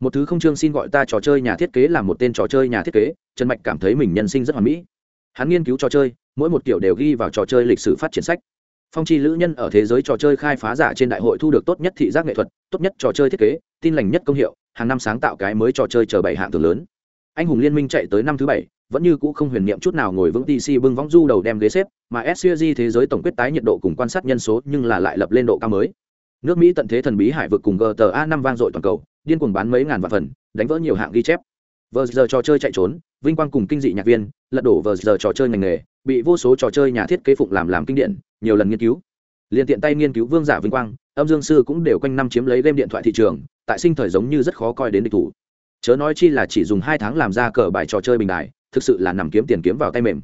một thứ không chương xin gọi ta trò chơi nhà thiết kế là một tên trò chơi nhà thiết kế, trần mạch cảm thấy mình nhân sinh rất hoàn mỹ. Hắn nghiên cứu trò chơi, mỗi một kiểu đều ghi vào trò chơi lịch sử phát triển sách. Phong chi lữ nhân ở thế giới trò chơi khai phá giả trên đại hội thu được tốt nhất thị giác nghệ thuật, tốt nhất trò chơi thiết kế, tin lành nhất công hiệu, hàng năm sáng tạo cái mới trò chơi chờ bảy hạng thường lớn. Anh hùng liên minh chạy tới năm thứ bảy, vẫn như cũ không huyền niệm chút nào ngồi vững tc bưng võng du đầu đem ghế xếp, mà sqg thế giới tổng quyết tái nhiệt độ cùng quan sát nhân số nhưng là lại lập lên độ cao mới. Nước mỹ tận thế thần bí hải vực cùng gta năm vang dội toàn cầu điên cuồng bán mấy ngàn vạn phần, đánh vỡ nhiều hạng ghi chép. Vờ giờ trò chơi chạy trốn, vinh quang cùng kinh dị nhạc viên, lật đổ vờ giờ trò chơi ngành nghề, bị vô số trò chơi nhà thiết kế phụng làm làm kinh điển, nhiều lần nghiên cứu. Liền tiện tay nghiên cứu vương giả vinh quang, âm dương sư cũng đều quanh năm chiếm lấy game điện thoại thị trường, tại sinh thời giống như rất khó coi đến địch thủ. Chớ nói chi là chỉ dùng hai tháng làm ra cờ bài trò chơi bình đài, thực sự là nằm kiếm tiền kiếm vào tay mềm.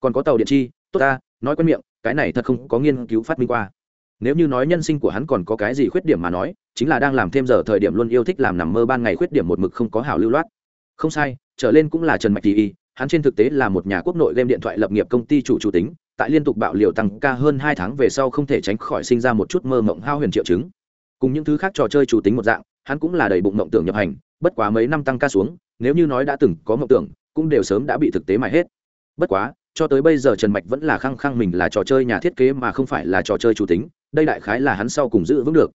Còn có tàu điện chi, tốt ta, nói quen miệng, cái này thật không có nghiên cứu phát minh qua nếu như nói nhân sinh của hắn còn có cái gì khuyết điểm mà nói, chính là đang làm thêm giờ thời điểm luôn yêu thích làm nằm mơ ban ngày khuyết điểm một mực không có hảo lưu loát. Không sai, trở lên cũng là trần mạch tỉ hắn trên thực tế là một nhà quốc nội game điện thoại lập nghiệp công ty chủ chủ tính, tại liên tục bạo liều tăng ca hơn hai tháng về sau không thể tránh khỏi sinh ra một chút mơ mộng hao huyền triệu chứng. Cùng những thứ khác trò chơi chủ tính một dạng, hắn cũng là đầy bụng mộng tưởng nhập hành, bất quá mấy năm tăng ca xuống, nếu như nói đã từng có mộng tưởng, cũng đều sớm đã bị thực tế mài hết. Bất quá cho tới bây giờ trần mạch vẫn là khăng khăng mình là trò chơi nhà thiết kế mà không phải là trò chơi chủ tính, đây đại khái là hắn sau cùng giữ vững được.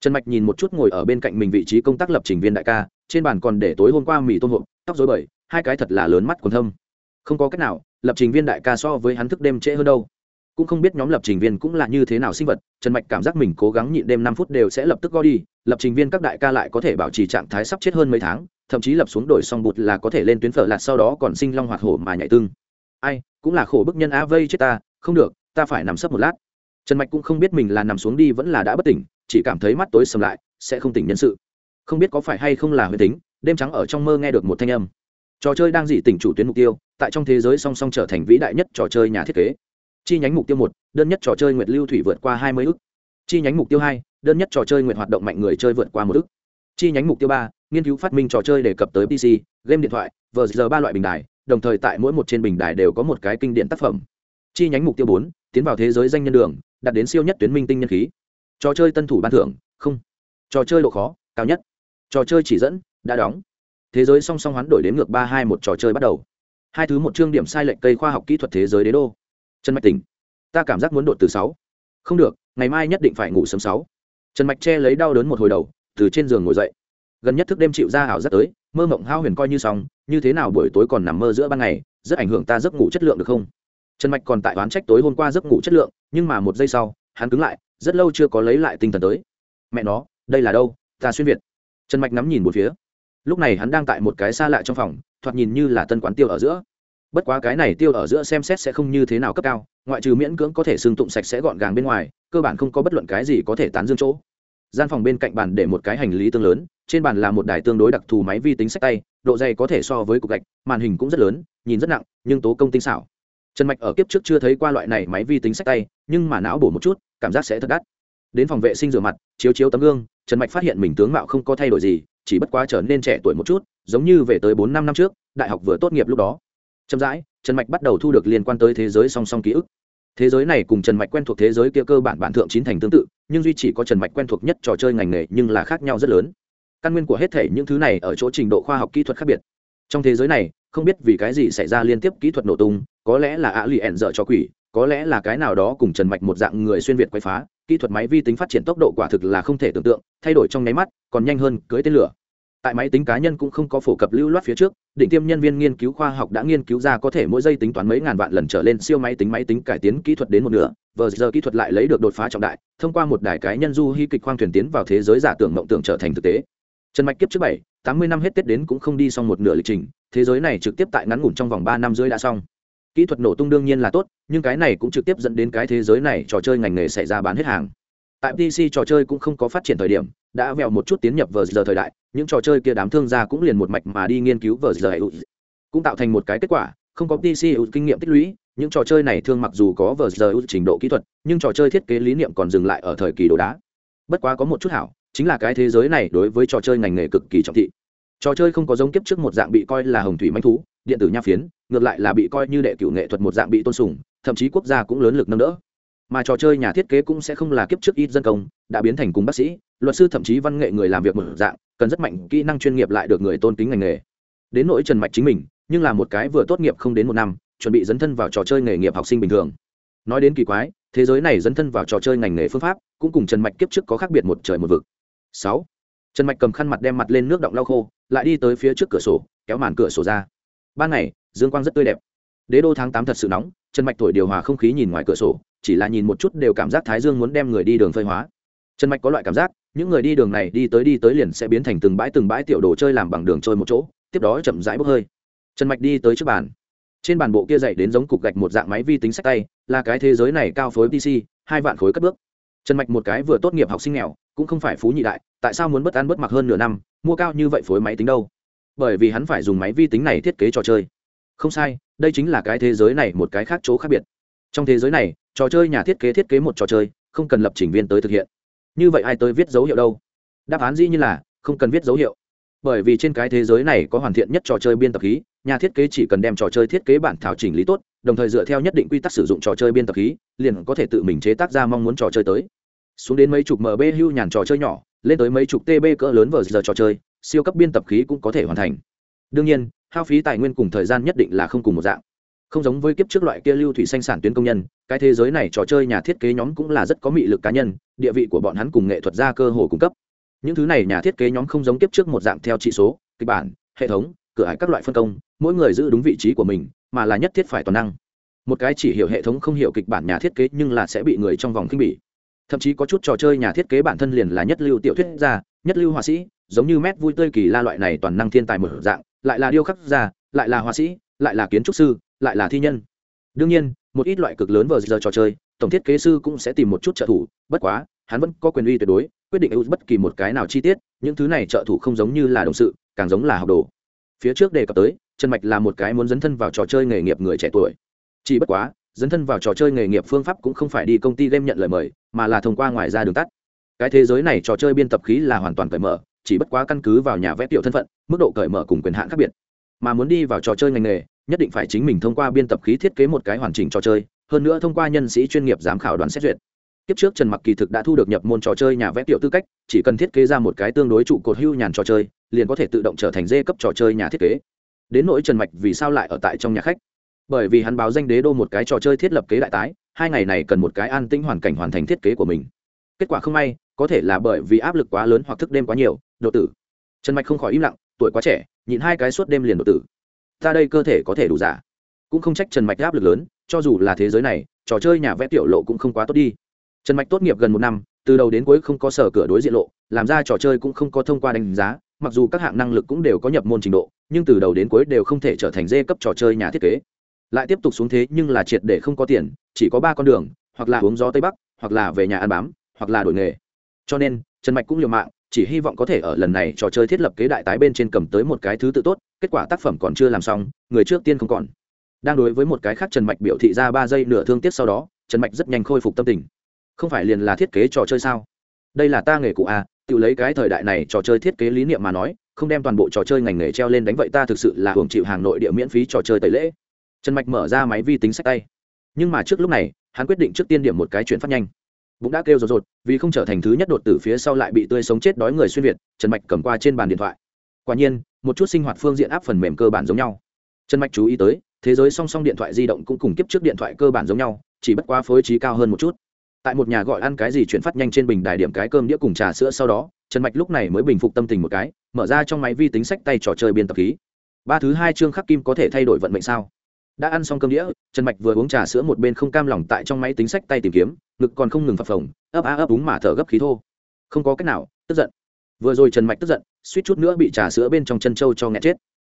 Trần mạch nhìn một chút ngồi ở bên cạnh mình vị trí công tác lập trình viên đại ca, trên bàn còn để tối hôm qua mì tôm hộp, tóc dối bời, hai cái thật là lớn mắt còn thâm. Không có cách nào, lập trình viên đại ca so với hắn thức đêm trễ hơn đâu. Cũng không biết nhóm lập trình viên cũng là như thế nào sinh vật, trần mạch cảm giác mình cố gắng nhịn đêm năm phút đều sẽ lập tức go đi, lập trình viên các đại ca lại có thể bảo trì trạng thái sắp chết hơn mấy tháng, thậm chí lập xuống đổi xong bụt là có thể lên tuyến phở lạt sau đó còn sinh long hoạt hổ mà nhảy tưng. Ai cũng là khổ bức nhân a vây chết ta, không được, ta phải nằm sấp một lát. Trần mạch cũng không biết mình là nằm xuống đi vẫn là đã bất tỉnh, chỉ cảm thấy mắt tối sầm lại, sẽ không tỉnh nhân sự. Không biết có phải hay không là huyền tính, đêm trắng ở trong mơ nghe được một thanh âm. Trò chơi đang dị tỉnh chủ tuyến mục tiêu, tại trong thế giới song song trở thành vĩ đại nhất trò chơi nhà thiết kế. Chi nhánh mục tiêu một, đơn nhất trò chơi nguyệt lưu thủy vượt qua hai mươi ước chi nhánh mục tiêu hai, đơn nhất trò chơi nguyện hoạt động mạnh người chơi vượt qua một ước chi nhánh mục tiêu ba, nghiên cứu phát minh trò chơi đề cập tới pc game điện thoại vờ giờ ba loại bình đài đồng thời tại mỗi một trên bình đài đều có một cái kinh điển tác phẩm. Chi nhánh mục tiêu bốn, tiến vào thế giới danh nhân đường, đạt đến siêu nhất tuyến minh tinh nhân khí. Trò chơi tân thủ ban thưởng, không. Trò chơi độ khó, cao nhất. Trò chơi chỉ dẫn, đã đóng. Thế giới song song hoán đổi đến ngược ba hai một trò chơi bắt đầu. Hai thứ một chương điểm sai lệnh cây khoa học kỹ thuật thế giới đế đô. Trần mạch tỉnh. Ta cảm giác muốn đột từ sáu. Không được, ngày mai nhất định phải ngủ sớm sáu. Trần mạch che lấy đau đớn một hồi đầu, từ trên giường ngồi dậy. Gần nhất thức đêm chịu ra ảo rất tới, mơ mộng hao huyền coi như xong như thế nào buổi tối còn nằm mơ giữa ban ngày, rất ảnh hưởng ta giấc ngủ chất lượng được không? Trần mạch còn tại oán trách tối hôm qua giấc ngủ chất lượng, nhưng mà một giây sau, hắn cứng lại, rất lâu chưa có lấy lại tinh thần tới. Mẹ nó, đây là đâu? Ta xuyên việt. Trần mạch ngắm nhìn một phía. Lúc này hắn đang tại một cái xa lạ trong phòng, thoạt nhìn như là tân quán tiêu ở giữa. Bất quá cái này tiêu ở giữa xem xét sẽ không như thế nào cấp cao, ngoại trừ miễn cưỡng có thể xương tụng sạch sẽ gọn gàng bên ngoài, cơ bản không có bất luận cái gì có thể tán dương chỗ gian phòng bên cạnh bàn để một cái hành lý tương lớn, trên bàn là một đài tương đối đặc thù máy vi tính sách tay, độ dày có thể so với cục gạch, màn hình cũng rất lớn, nhìn rất nặng, nhưng tố công tinh xảo. Trần mạch ở kiếp trước chưa thấy qua loại này máy vi tính sách tay, nhưng mà não bổ một chút, cảm giác sẽ thật đắt. Đến phòng vệ sinh rửa mặt, chiếu chiếu tấm gương, trần mạch phát hiện mình tướng mạo không có thay đổi gì, chỉ bất quá trở nên trẻ tuổi một chút, giống như về tới bốn năm năm trước, đại học vừa tốt nghiệp lúc đó. Chậm rãi, trần mạch bắt đầu thu được liên quan tới thế giới song song ký ức. Thế giới này cùng trần mạch quen thuộc thế giới kia cơ bản bản thượng chín thành tương tự nhưng duy chỉ có trần mạch quen thuộc nhất trò chơi ngành nghề nhưng là khác nhau rất lớn. Căn nguyên của hết thể những thứ này ở chỗ trình độ khoa học kỹ thuật khác biệt. Trong thế giới này, không biết vì cái gì xảy ra liên tiếp kỹ thuật nổ tung, có lẽ là ạ lì ẻn dở cho quỷ, có lẽ là cái nào đó cùng trần mạch một dạng người xuyên việt quay phá, kỹ thuật máy vi tính phát triển tốc độ quả thực là không thể tưởng tượng, thay đổi trong nháy mắt, còn nhanh hơn cưới tên lửa tại máy tính cá nhân cũng không có phổ cập lưu loát phía trước định tiêm nhân viên nghiên cứu khoa học đã nghiên cứu ra có thể mỗi giây tính toán mấy ngàn vạn lần trở lên siêu máy tính máy tính cải tiến kỹ thuật đến một nửa vờ giờ kỹ thuật lại lấy được đột phá trọng đại, thông qua một đài cái nhân du hy kịch khoang thuyền tiến vào thế giới giả tưởng mộng tưởng trở thành thực tế. Trần mạch kiếp trước bảy, tám mươi năm hết tết đến cũng không đi xong một nửa lịch trình, thế giới này trực tiếp tại ngắn ngủn trong vòng ba năm rưỡi đã xong. Kỹ thuật nổ tung đương nhiên là tốt, nhưng cái này cũng trực tiếp dẫn đến cái thế giới này trò chơi ngành nghề xảy ra bán hết hàng. Tại pc trò chơi cũng không có phát triển thời điểm đã vèo một chút tiến nhập vờ giờ thời đại, những trò chơi kia đám thương gia cũng liền một mạch mà đi nghiên cứu vờ giờ cũng tạo thành một cái kết quả, không có pc kinh nghiệm tích lũy, những trò chơi này thương mặc dù có vờ giờ trình độ kỹ thuật, nhưng trò chơi thiết kế lý niệm còn dừng lại ở thời kỳ đồ đá. Bất quá có một chút hảo, chính là cái thế giới này đối với trò chơi ngành nghề cực kỳ trọng thị. Trò chơi không có giống kiếp trước một dạng bị coi là hồng thủy manh thú, điện tử nha phiến, ngược lại là bị coi như đệ cựu nghệ thuật một dạng bị tôn sùng, thậm chí quốc gia cũng lớn lực nâng đỡ. Mà trò chơi nhà thiết kế cũng sẽ không là kiếp trước ít dân công, đã biến thành cùng bác sĩ luật sư thậm chí văn nghệ người làm việc một dạng, cần rất mạnh kỹ năng chuyên nghiệp lại được người tôn kính ngành nghề. Đến nỗi trần mạch chính mình, nhưng là một cái vừa tốt nghiệp không đến một năm, chuẩn bị dấn thân vào trò chơi nghề nghiệp học sinh bình thường. Nói đến kỳ quái, thế giới này dấn thân vào trò chơi ngành nghề phương pháp, cũng cùng trần mạch kiếp trước có khác biệt một trời một vực. Sáu, trần mạch cầm khăn mặt đem mặt lên nước động lau khô, lại đi tới phía trước cửa sổ, kéo màn cửa sổ ra. Ban ngày, dương quang rất tươi đẹp. Đế đô tháng tám thật sự nóng, trần mạch thổi điều hòa không khí nhìn ngoài cửa sổ, chỉ là nhìn một chút đều cảm giác thái dương muốn đem người đi đường phơi hóa trần mạch có loại cảm giác, những người đi đường này đi tới đi tới liền sẽ biến thành từng bãi từng bãi tiểu đồ chơi làm bằng đường trôi một chỗ, tiếp đó chậm rãi bốc hơi. Trần mạch đi tới trước bàn. Trên bàn bộ kia dậy đến giống cục gạch một dạng máy vi tính sách tay, là cái thế giới này cao phối pc hai vạn khối cất bước. Trần mạch một cái vừa tốt nghiệp học sinh nghèo, cũng không phải phú nhị đại, tại sao muốn bất ăn bất mặc hơn nửa năm, mua cao như vậy phối máy tính đâu? Bởi vì hắn phải dùng máy vi tính này thiết kế trò chơi. Không sai, đây chính là cái thế giới này một cái khác chỗ khác biệt. Trong thế giới này, trò chơi nhà thiết kế thiết kế một trò chơi, không cần lập trình viên tới thực hiện như vậy ai tới viết dấu hiệu đâu? Đáp án dĩ như là, không cần viết dấu hiệu. Bởi vì trên cái thế giới này có hoàn thiện nhất trò chơi biên tập khí, nhà thiết kế chỉ cần đem trò chơi thiết kế bản thảo chỉnh lý tốt, đồng thời dựa theo nhất định quy tắc sử dụng trò chơi biên tập khí, liền có thể tự mình chế tác ra mong muốn trò chơi tới. Xuống đến mấy chục mb hưu nhàn trò chơi nhỏ, lên tới mấy chục tb cỡ lớn vờ giờ trò chơi, siêu cấp biên tập khí cũng có thể hoàn thành. Đương nhiên, hao phí tài nguyên cùng thời gian nhất định là không cùng một dạng. Không giống với kiếp trước loại kia lưu thủy sinh sản tuyến công nhân cái thế giới này trò chơi nhà thiết kế nhóm cũng là rất có mị lực cá nhân, địa vị của bọn hắn cùng nghệ thuật gia cơ hồ cung cấp. Những thứ này nhà thiết kế nhóm không giống tiếp trước một dạng theo trị số, kịch bản, hệ thống, cửa ải các loại phân công, mỗi người giữ đúng vị trí của mình, mà là nhất thiết phải toàn năng. Một cái chỉ hiểu hệ thống không hiểu kịch bản nhà thiết kế nhưng là sẽ bị người trong vòng khinh bỉ. Thậm chí có chút trò chơi nhà thiết kế bản thân liền là nhất lưu tiểu thuyết gia, nhất lưu họa sĩ, giống như mét vui tươi kỳ la loại này toàn năng thiên tài mở dạng, lại là điêu khắc gia, lại là họa sĩ, lại là kiến trúc sư, lại là thi nhân. Đương nhiên một ít loại cực lớn vờ giờ trò chơi, tổng thiết kế sư cũng sẽ tìm một chút trợ thủ, bất quá, hắn vẫn có quyền uy tuyệt đối, quyết định ưu bất kỳ một cái nào chi tiết, những thứ này trợ thủ không giống như là đồng sự, càng giống là học đồ. Phía trước đề cập tới, trần mạch là một cái muốn dấn thân vào trò chơi nghề nghiệp người trẻ tuổi. Chỉ bất quá, dấn thân vào trò chơi nghề nghiệp phương pháp cũng không phải đi công ty game nhận lời mời, mà là thông qua ngoài ra đường tắt. Cái thế giới này trò chơi biên tập khí là hoàn toàn cởi mở, chỉ bất quá căn cứ vào nhà vẽ tiểu thân phận, mức độ cởi mở cùng quyền hạn khác biệt. Mà muốn đi vào trò chơi ngành nghề nhất định phải chính mình thông qua biên tập khí thiết kế một cái hoàn chỉnh trò chơi, hơn nữa thông qua nhân sĩ chuyên nghiệp giám khảo đoàn xét duyệt. Kiếp trước trần mặc kỳ thực đã thu được nhập môn trò chơi nhà vẽ tiểu tư cách, chỉ cần thiết kế ra một cái tương đối trụ cột hưu nhàn trò chơi, liền có thể tự động trở thành dê cấp trò chơi nhà thiết kế. Đến nỗi trần mạch vì sao lại ở tại trong nhà khách? Bởi vì hắn báo danh đế đô một cái trò chơi thiết lập kế đại tái, hai ngày này cần một cái an tĩnh hoàn cảnh hoàn thành thiết kế của mình. Kết quả không may, có thể là bởi vì áp lực quá lớn hoặc thức đêm quá nhiều độ tử. Trần mạch không khỏi im lặng, tuổi quá trẻ, nhịn hai cái suốt đêm liền độ tử ta đây cơ thể có thể đủ giả. Cũng không trách trần mạch áp lực lớn, cho dù là thế giới này, trò chơi nhà vẽ tiểu lộ cũng không quá tốt đi. Trần mạch tốt nghiệp gần một năm, từ đầu đến cuối không có sở cửa đối diện lộ, làm ra trò chơi cũng không có thông qua đánh giá, mặc dù các hạng năng lực cũng đều có nhập môn trình độ, nhưng từ đầu đến cuối đều không thể trở thành dê cấp trò chơi nhà thiết kế. Lại tiếp tục xuống thế nhưng là triệt để không có tiền, chỉ có ba con đường, hoặc là uống gió tây bắc, hoặc là về nhà ăn bám, hoặc là đổi nghề. Cho nên, trần mạch cũng liều mạng chỉ hy vọng có thể ở lần này trò chơi thiết lập kế đại tái bên trên cầm tới một cái thứ tự tốt, kết quả tác phẩm còn chưa làm xong, người trước tiên không còn. Đang đối với một cái khác trần mạch biểu thị ra ba giây nửa thương tiếc sau đó, trần mạch rất nhanh khôi phục tâm tình. Không phải liền là thiết kế trò chơi sao? Đây là ta nghề cụ a tự lấy cái thời đại này trò chơi thiết kế lý niệm mà nói, không đem toàn bộ trò chơi ngành nghề treo lên đánh vậy ta thực sự là hưởng chịu hàng nội địa miễn phí trò chơi tẩy lễ. Trần mạch mở ra máy vi tính sách tay. Nhưng mà trước lúc này, hắn quyết định trước tiên điểm một cái chuyển phát nhanh bụng đã kêu rột rột, vì không trở thành thứ nhất đột tử phía sau lại bị tươi sống chết đói người xuyên việt, trần mạch cầm qua trên bàn điện thoại. Quả nhiên, một chút sinh hoạt phương diện áp phần mềm cơ bản giống nhau. Trần mạch chú ý tới, thế giới song song điện thoại di động cũng cùng kiếp trước điện thoại cơ bản giống nhau, chỉ bất quá phối trí cao hơn một chút. Tại một nhà gọi ăn cái gì chuyển phát nhanh trên bình đài điểm cái cơm đĩa cùng trà sữa sau đó, trần mạch lúc này mới bình phục tâm tình một cái, mở ra trong máy vi tính sách tay trò chơi biên tập khí. Ba thứ hai chương khắc kim có thể thay đổi vận mệnh sao? Đã ăn xong cơm đĩa, trần mạch vừa uống trà sữa một bên không cam lòng tại trong máy tính sách tay tìm kiếm, ngực còn không ngừng phập phồng, ấp á ấp úng mà thở gấp khí thô. Không có cách nào, tức giận. Vừa rồi trần mạch tức giận, suýt chút nữa bị trà sữa bên trong chân trâu cho nghẹt chết.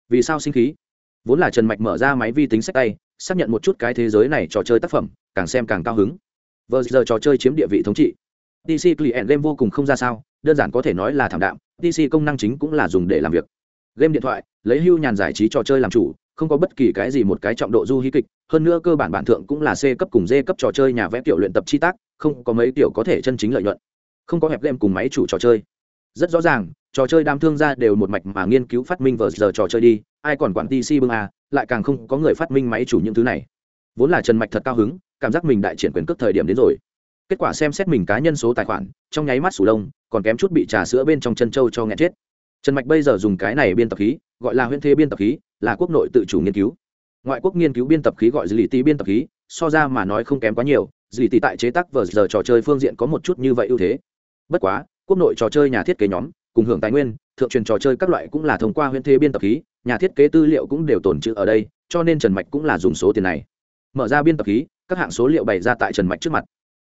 Vì sao sinh khí? Vốn là trần mạch mở ra máy vi tính sách tay, xác nhận một chút cái thế giới này trò chơi tác phẩm, càng xem càng cao hứng. Vờ giờ trò chơi chiếm địa vị thống trị. Dc client game vô cùng không ra sao, đơn giản có thể nói là thảm đạm dc công năng chính cũng là dùng để làm việc. Game điện thoại, lấy hưu nhàn giải trí trò chơi làm chủ không có bất kỳ cái gì một cái trọng độ du hí kịch, hơn nữa cơ bản bản thượng cũng là c cấp cùng d cấp trò chơi nhà vẽ tiểu luyện tập chi tác, không có mấy tiểu có thể chân chính lợi nhuận. Không có hẹp game cùng máy chủ trò chơi. Rất rõ ràng, trò chơi đam thương ra đều một mạch mà nghiên cứu phát minh vờ giờ trò chơi đi, ai còn quản tc bưng à lại càng không có người phát minh máy chủ những thứ này. Vốn là trần mạch thật cao hứng, cảm giác mình đại triển quyền cước thời điểm đến rồi. Kết quả xem xét mình cá nhân số tài khoản, trong nháy mắt sủ lông, còn kém chút bị trà sữa bên trong chân trâu cho nghẹn chết. Trần mạch bây giờ dùng cái này biên tập khí gọi là huyễn thế biên tập khí, là quốc nội tự chủ nghiên cứu. Ngoại quốc nghiên cứu biên tập khí gọi dư lì tì biên tập khí, so ra mà nói không kém quá nhiều dư lì tại chế tác vờ giờ trò chơi phương diện có một chút như vậy ưu thế. Bất quá, quốc nội trò chơi nhà thiết kế nhóm, cùng hưởng tài nguyên, thượng truyền trò chơi các loại cũng là thông qua huyễn thế biên tập khí, nhà thiết kế tư liệu cũng đều tồn trữ ở đây, cho nên trần mạch cũng là dùng số tiền này. Mở ra biên tập khí, các hạng số liệu bày ra tại trần mạch trước mặt.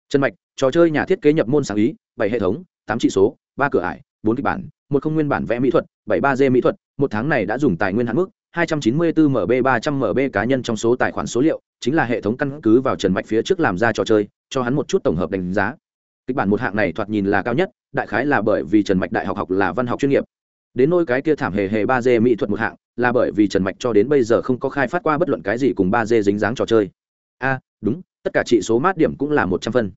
Trần mạch, trò chơi nhà thiết kế nhập môn sáng ý, bảy hệ thống, tám trị số, ba cửa ải, bốn kịch bản một không nguyên bản vẽ mỹ thuật bảy ba d mỹ thuật một tháng này đã dùng tài nguyên hạn mức 294 MB 300 MB cá nhân trong số tài khoản số liệu, chính là hệ thống căn cứ vào Trần Mạch phía trước làm ra trò chơi, cho hắn một chút tổng hợp đánh giá. Kịch bản một hạng này thoạt nhìn là cao nhất, đại khái là bởi vì Trần Mạch đại học học là văn học chuyên nghiệp. Đến nỗi cái kia thảm hề hề 3D mỹ thuật một hạng, là bởi vì Trần Mạch cho đến bây giờ không có khai phát qua bất luận cái gì cùng 3D dính dáng trò chơi. A, đúng, tất cả trị số mát điểm cũng là 100 phân.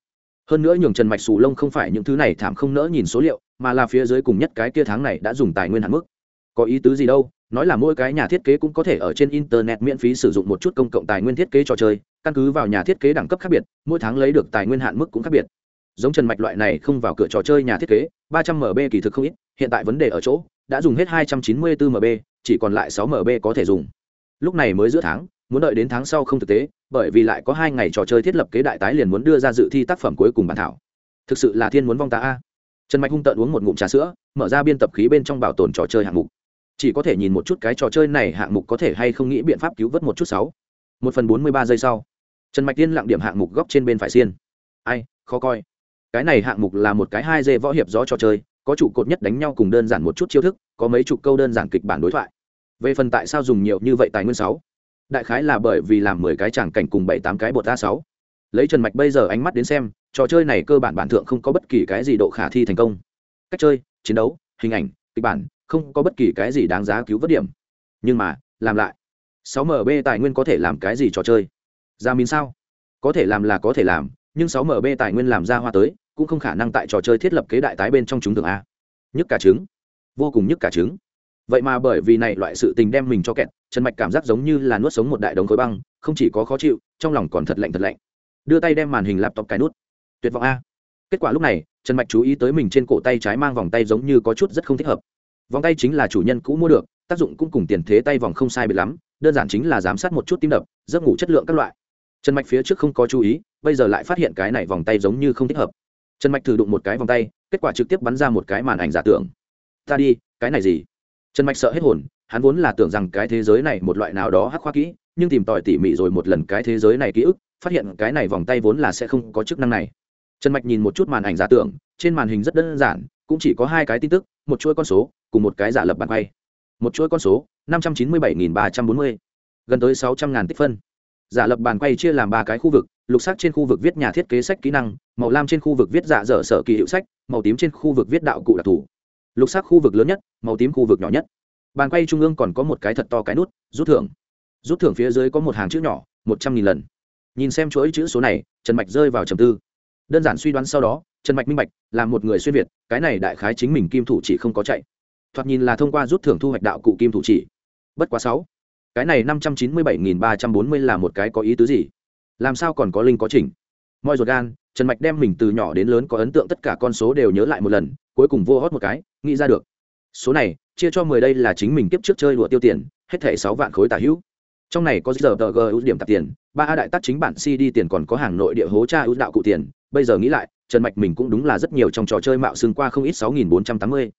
Hơn nữa nhường Trần Mạch sù lông không phải những thứ này thảm không nỡ nhìn số liệu, mà là phía dưới cùng nhất cái kia tháng này đã dùng tài nguyên hạn mức. Có ý tứ gì đâu, nói là mỗi cái nhà thiết kế cũng có thể ở trên internet miễn phí sử dụng một chút công cộng tài nguyên thiết kế trò chơi căn cứ vào nhà thiết kế đẳng cấp khác biệt mỗi tháng lấy được tài nguyên hạn mức cũng khác biệt giống trần mạch loại này không vào cửa trò chơi nhà thiết kế ba trăm mb kỳ thực không ít hiện tại vấn đề ở chỗ đã dùng hết hai trăm chín mươi bốn mb chỉ còn lại sáu mb có thể dùng lúc này mới giữa tháng muốn đợi đến tháng sau không thực tế, bởi vì lại có hai ngày trò chơi thiết lập kế đại tái liền muốn đưa ra dự thi tác phẩm cuối cùng bản thảo. Thực sự là thiên muốn vong ta a. Trần mạch hung tợn uống một ngụm trà sữa, mở ra biên tập khí bên trong bảo tồn trò chơi hạng mục. Chỉ có thể nhìn một chút cái trò chơi này hạng mục có thể hay không nghĩ biện pháp cứu vớt một chút sáu. Một phần bốn mươi ba giây sau, trần mạch tiên lặng điểm hạng mục góc trên bên phải xiên. Ai, khó coi. Cái này hạng mục là một cái hai dê võ hiệp gió trò chơi, có trụ cột nhất đánh nhau cùng đơn giản một chút chiêu thức, có mấy chục câu đơn giản kịch bản đối thoại. Về phần tại sao dùng nhiều như vậy tài nguyên sáu đại khái là bởi vì làm mười cái tràng cảnh cùng bảy tám cái bột a sáu. Lấy trần mạch bây giờ ánh mắt đến xem, trò chơi này cơ bản bản thượng không có bất kỳ cái gì độ khả thi thành công. Cách chơi, chiến đấu, hình ảnh, kịch bản, không có bất kỳ cái gì đáng giá cứu vớt điểm. Nhưng mà, làm lại. 6 mb tài nguyên có thể làm cái gì trò chơi? Ra min sao? Có thể làm là có thể làm, nhưng 6 mb tài nguyên làm ra hoa tới, cũng không khả năng tại trò chơi thiết lập kế đại tái bên trong chúng thường a. Nhức cả trứng. Vô cùng nhức cả trứng vậy mà bởi vì này loại sự tình đem mình cho kẹt, trần mạch cảm giác giống như là nuốt sống một đại đống khối băng, không chỉ có khó chịu, trong lòng còn thật lạnh thật lạnh. Đưa tay đem màn hình laptop cái nút. Tuyệt vọng a. Kết quả lúc này, trần mạch chú ý tới mình trên cổ tay trái mang vòng tay giống như có chút rất không thích hợp. Vòng tay chính là chủ nhân cũ mua được, tác dụng cũng cùng tiền thế tay vòng không sai biệt lắm, đơn giản chính là giám sát một chút tim đập, giấc ngủ chất lượng các loại. Trần mạch phía trước không có chú ý, bây giờ lại phát hiện cái này vòng tay giống như không thích hợp. Trần mạch thử đụng một cái vòng tay, kết quả trực tiếp bắn ra một cái màn ảnh giả tưởng. Ta đi, cái này gì? Trần mạch sợ hết hồn, hắn vốn là tưởng rằng cái thế giới này một loại nào đó hắc khoa kỹ, nhưng tìm tòi tỉ mỉ rồi một lần cái thế giới này ký ức, phát hiện cái này vòng tay vốn là sẽ không có chức năng này. Trần mạch nhìn một chút màn ảnh giả tưởng, trên màn hình rất đơn giản, cũng chỉ có hai cái tin tức, một chuỗi con số, cùng một cái giả lập bàn quay. Một chuỗi con số, năm trăm chín mươi bảy ba trăm bốn mươi. Gần tới sáu trăm ngàn tích phân. Giả lập bàn quay chia làm ba cái khu vực, lục sắc trên khu vực viết nhà thiết kế sách kỹ năng, màu lam trên khu vực viết dạ dở sở kỳ hiệu sách, màu tím trên khu vực viết đạo cụ đặc thù lục sắc khu vực lớn nhất, màu tím khu vực nhỏ nhất. Bàn quay trung ương còn có một cái thật to cái nút, rút thưởng. Rút thưởng phía dưới có một hàng chữ nhỏ, một trăm nghìn lần. Nhìn xem chuỗi chữ số này, trần mạch rơi vào trầm tư. Đơn giản suy đoán sau đó, trần mạch minh bạch, là một người xuyên việt, cái này đại khái chính mình kim thủ chỉ không có chạy. Thoạt nhìn là thông qua rút thưởng thu hoạch đạo cụ kim thủ chỉ. Bất quá sáu. Cái này năm trăm chín mươi bảy nghìn ba trăm bốn mươi là một cái có ý tứ gì? Làm sao còn có linh có chỉnh? Mọi ruột gan, trần mạch đem mình từ nhỏ đến lớn có ấn tượng tất cả con số đều nhớ lại một lần cuối cùng vô hót một cái, nghĩ ra được. Số này, chia cho mười đây là chính mình tiếp trước chơi đùa tiêu tiền, hết thẻ sáu vạn khối tả hữu. Trong này có giờ tờ g ưu điểm tạp tiền, ba a đại tác chính bản cd tiền còn có hàng nội địa hố tra ưu đạo cụ tiền. Bây giờ nghĩ lại, trần mạch mình cũng đúng là rất nhiều trong trò chơi mạo xưng qua không ít sáu nghìn bốn trăm tám mươi.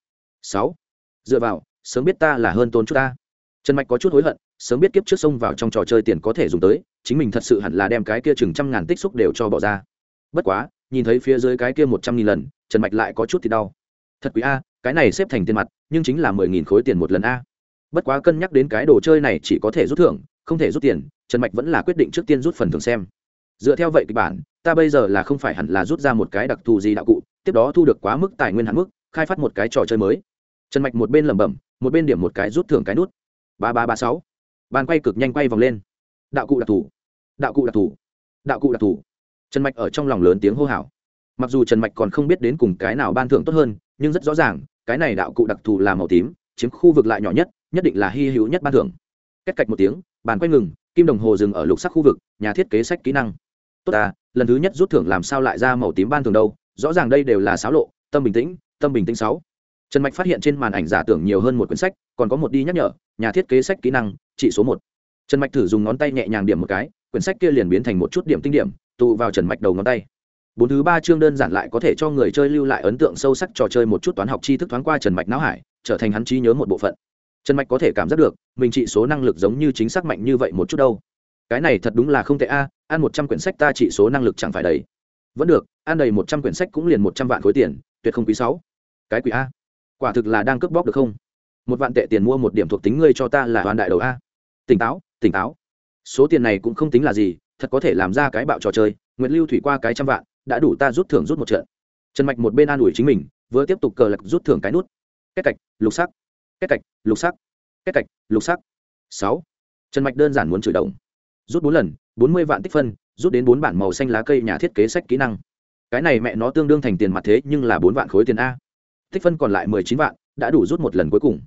Sáu. Dựa vào, sớm biết ta là hơn tôn chút ta. Trần mạch có chút hối hận, sớm biết kiếp trước sông vào trong trò chơi tiền có thể dùng tới, chính mình thật sự hẳn là đem cái kia chừng trăm ngàn tích xúc đều cho bỏ ra. Bất quá, nhìn thấy phía dưới cái kia một trăm nghìn lần, trần mạch lại có chút thì đau thật quý a, cái này xếp thành tiền mặt, nhưng chính là mười nghìn khối tiền một lần a. Bất quá cân nhắc đến cái đồ chơi này chỉ có thể rút thưởng, không thể rút tiền, trần mạch vẫn là quyết định trước tiên rút phần thưởng xem. Dựa theo vậy kịch bản, ta bây giờ là không phải hẳn là rút ra một cái đặc thù gì đạo cụ, tiếp đó thu được quá mức tài nguyên hạn mức, khai phát một cái trò chơi mới. Trần mạch một bên lẩm bẩm, một bên điểm một cái rút thưởng cái nút. Ba ba ba sáu. Bàn quay cực nhanh quay vòng lên. Đạo cụ đặc thù. Đạo cụ đặc thù. Đạo cụ đặc thù. Trần mạch ở trong lòng lớn tiếng hô hào mặc dù trần mạch còn không biết đến cùng cái nào ban thưởng tốt hơn, nhưng rất rõ ràng, cái này đạo cụ đặc thù là màu tím, chiếm khu vực lại nhỏ nhất nhất định là hy hữu nhất ban thưởng. Cách cạch một tiếng, bàn quay ngừng, kim đồng hồ dừng ở lục sắc khu vực, nhà thiết kế sách kỹ năng. Tốt ta, lần thứ nhất rút thưởng làm sao lại ra màu tím ban thường đâu, rõ ràng đây đều là xáo lộ, tâm bình tĩnh, tâm bình tĩnh sáu. Trần mạch phát hiện trên màn ảnh giả tưởng nhiều hơn một quyển sách, còn có một đi nhắc nhở, nhà thiết kế sách kỹ năng, chỉ số một. Trần mạch thử dùng ngón tay nhẹ nhàng điểm một cái, quyển sách kia liền biến thành một chút điểm tinh điểm, tụ vào trần mạch đầu ngón tay bốn thứ ba chương đơn giản lại có thể cho người chơi lưu lại ấn tượng sâu sắc trò chơi một chút toán học tri thức thoáng qua trần mạch não hải, trở thành hắn trí nhớ một bộ phận. Trần mạch có thể cảm giác được, mình trị số năng lực giống như chính xác mạnh như vậy một chút đâu. Cái này thật đúng là không tệ a, ăn một trăm quyển sách ta trị số năng lực chẳng phải đầy. Vẫn được, ăn đầy một trăm quyển sách cũng liền một trăm vạn khối tiền, tuyệt không quý sáu. Cái quý a. Quả thực là đang cướp bóc được không? Một vạn tệ tiền mua một điểm thuộc tính ngươi cho ta là hoàn đại đầu a. Tỉnh táo tỉnh táo. Số tiền này cũng không tính là gì, thật có thể làm ra cái bạo trò chơi nguyễn lưu thủy qua cái trăm vạn đã đủ ta rút thưởng rút một trận. Trần mạch một bên an ủi chính mình, vừa tiếp tục cờ lật rút thưởng cái nút. Cách cạch, lục sắc. Cách cạch, lục sắc. Cách cạch, lục sắc. Sáu. Trần mạch đơn giản muốn chửi động. Rút bốn lần, bốn mươi vạn tích phân, rút đến bốn bản màu xanh lá cây nhà thiết kế sách kỹ năng. Cái này mẹ nó tương đương thành tiền mặt thế, nhưng là bốn vạn khối tiền a. Tích phân còn lại mười chín vạn, đã đủ rút một lần cuối cùng.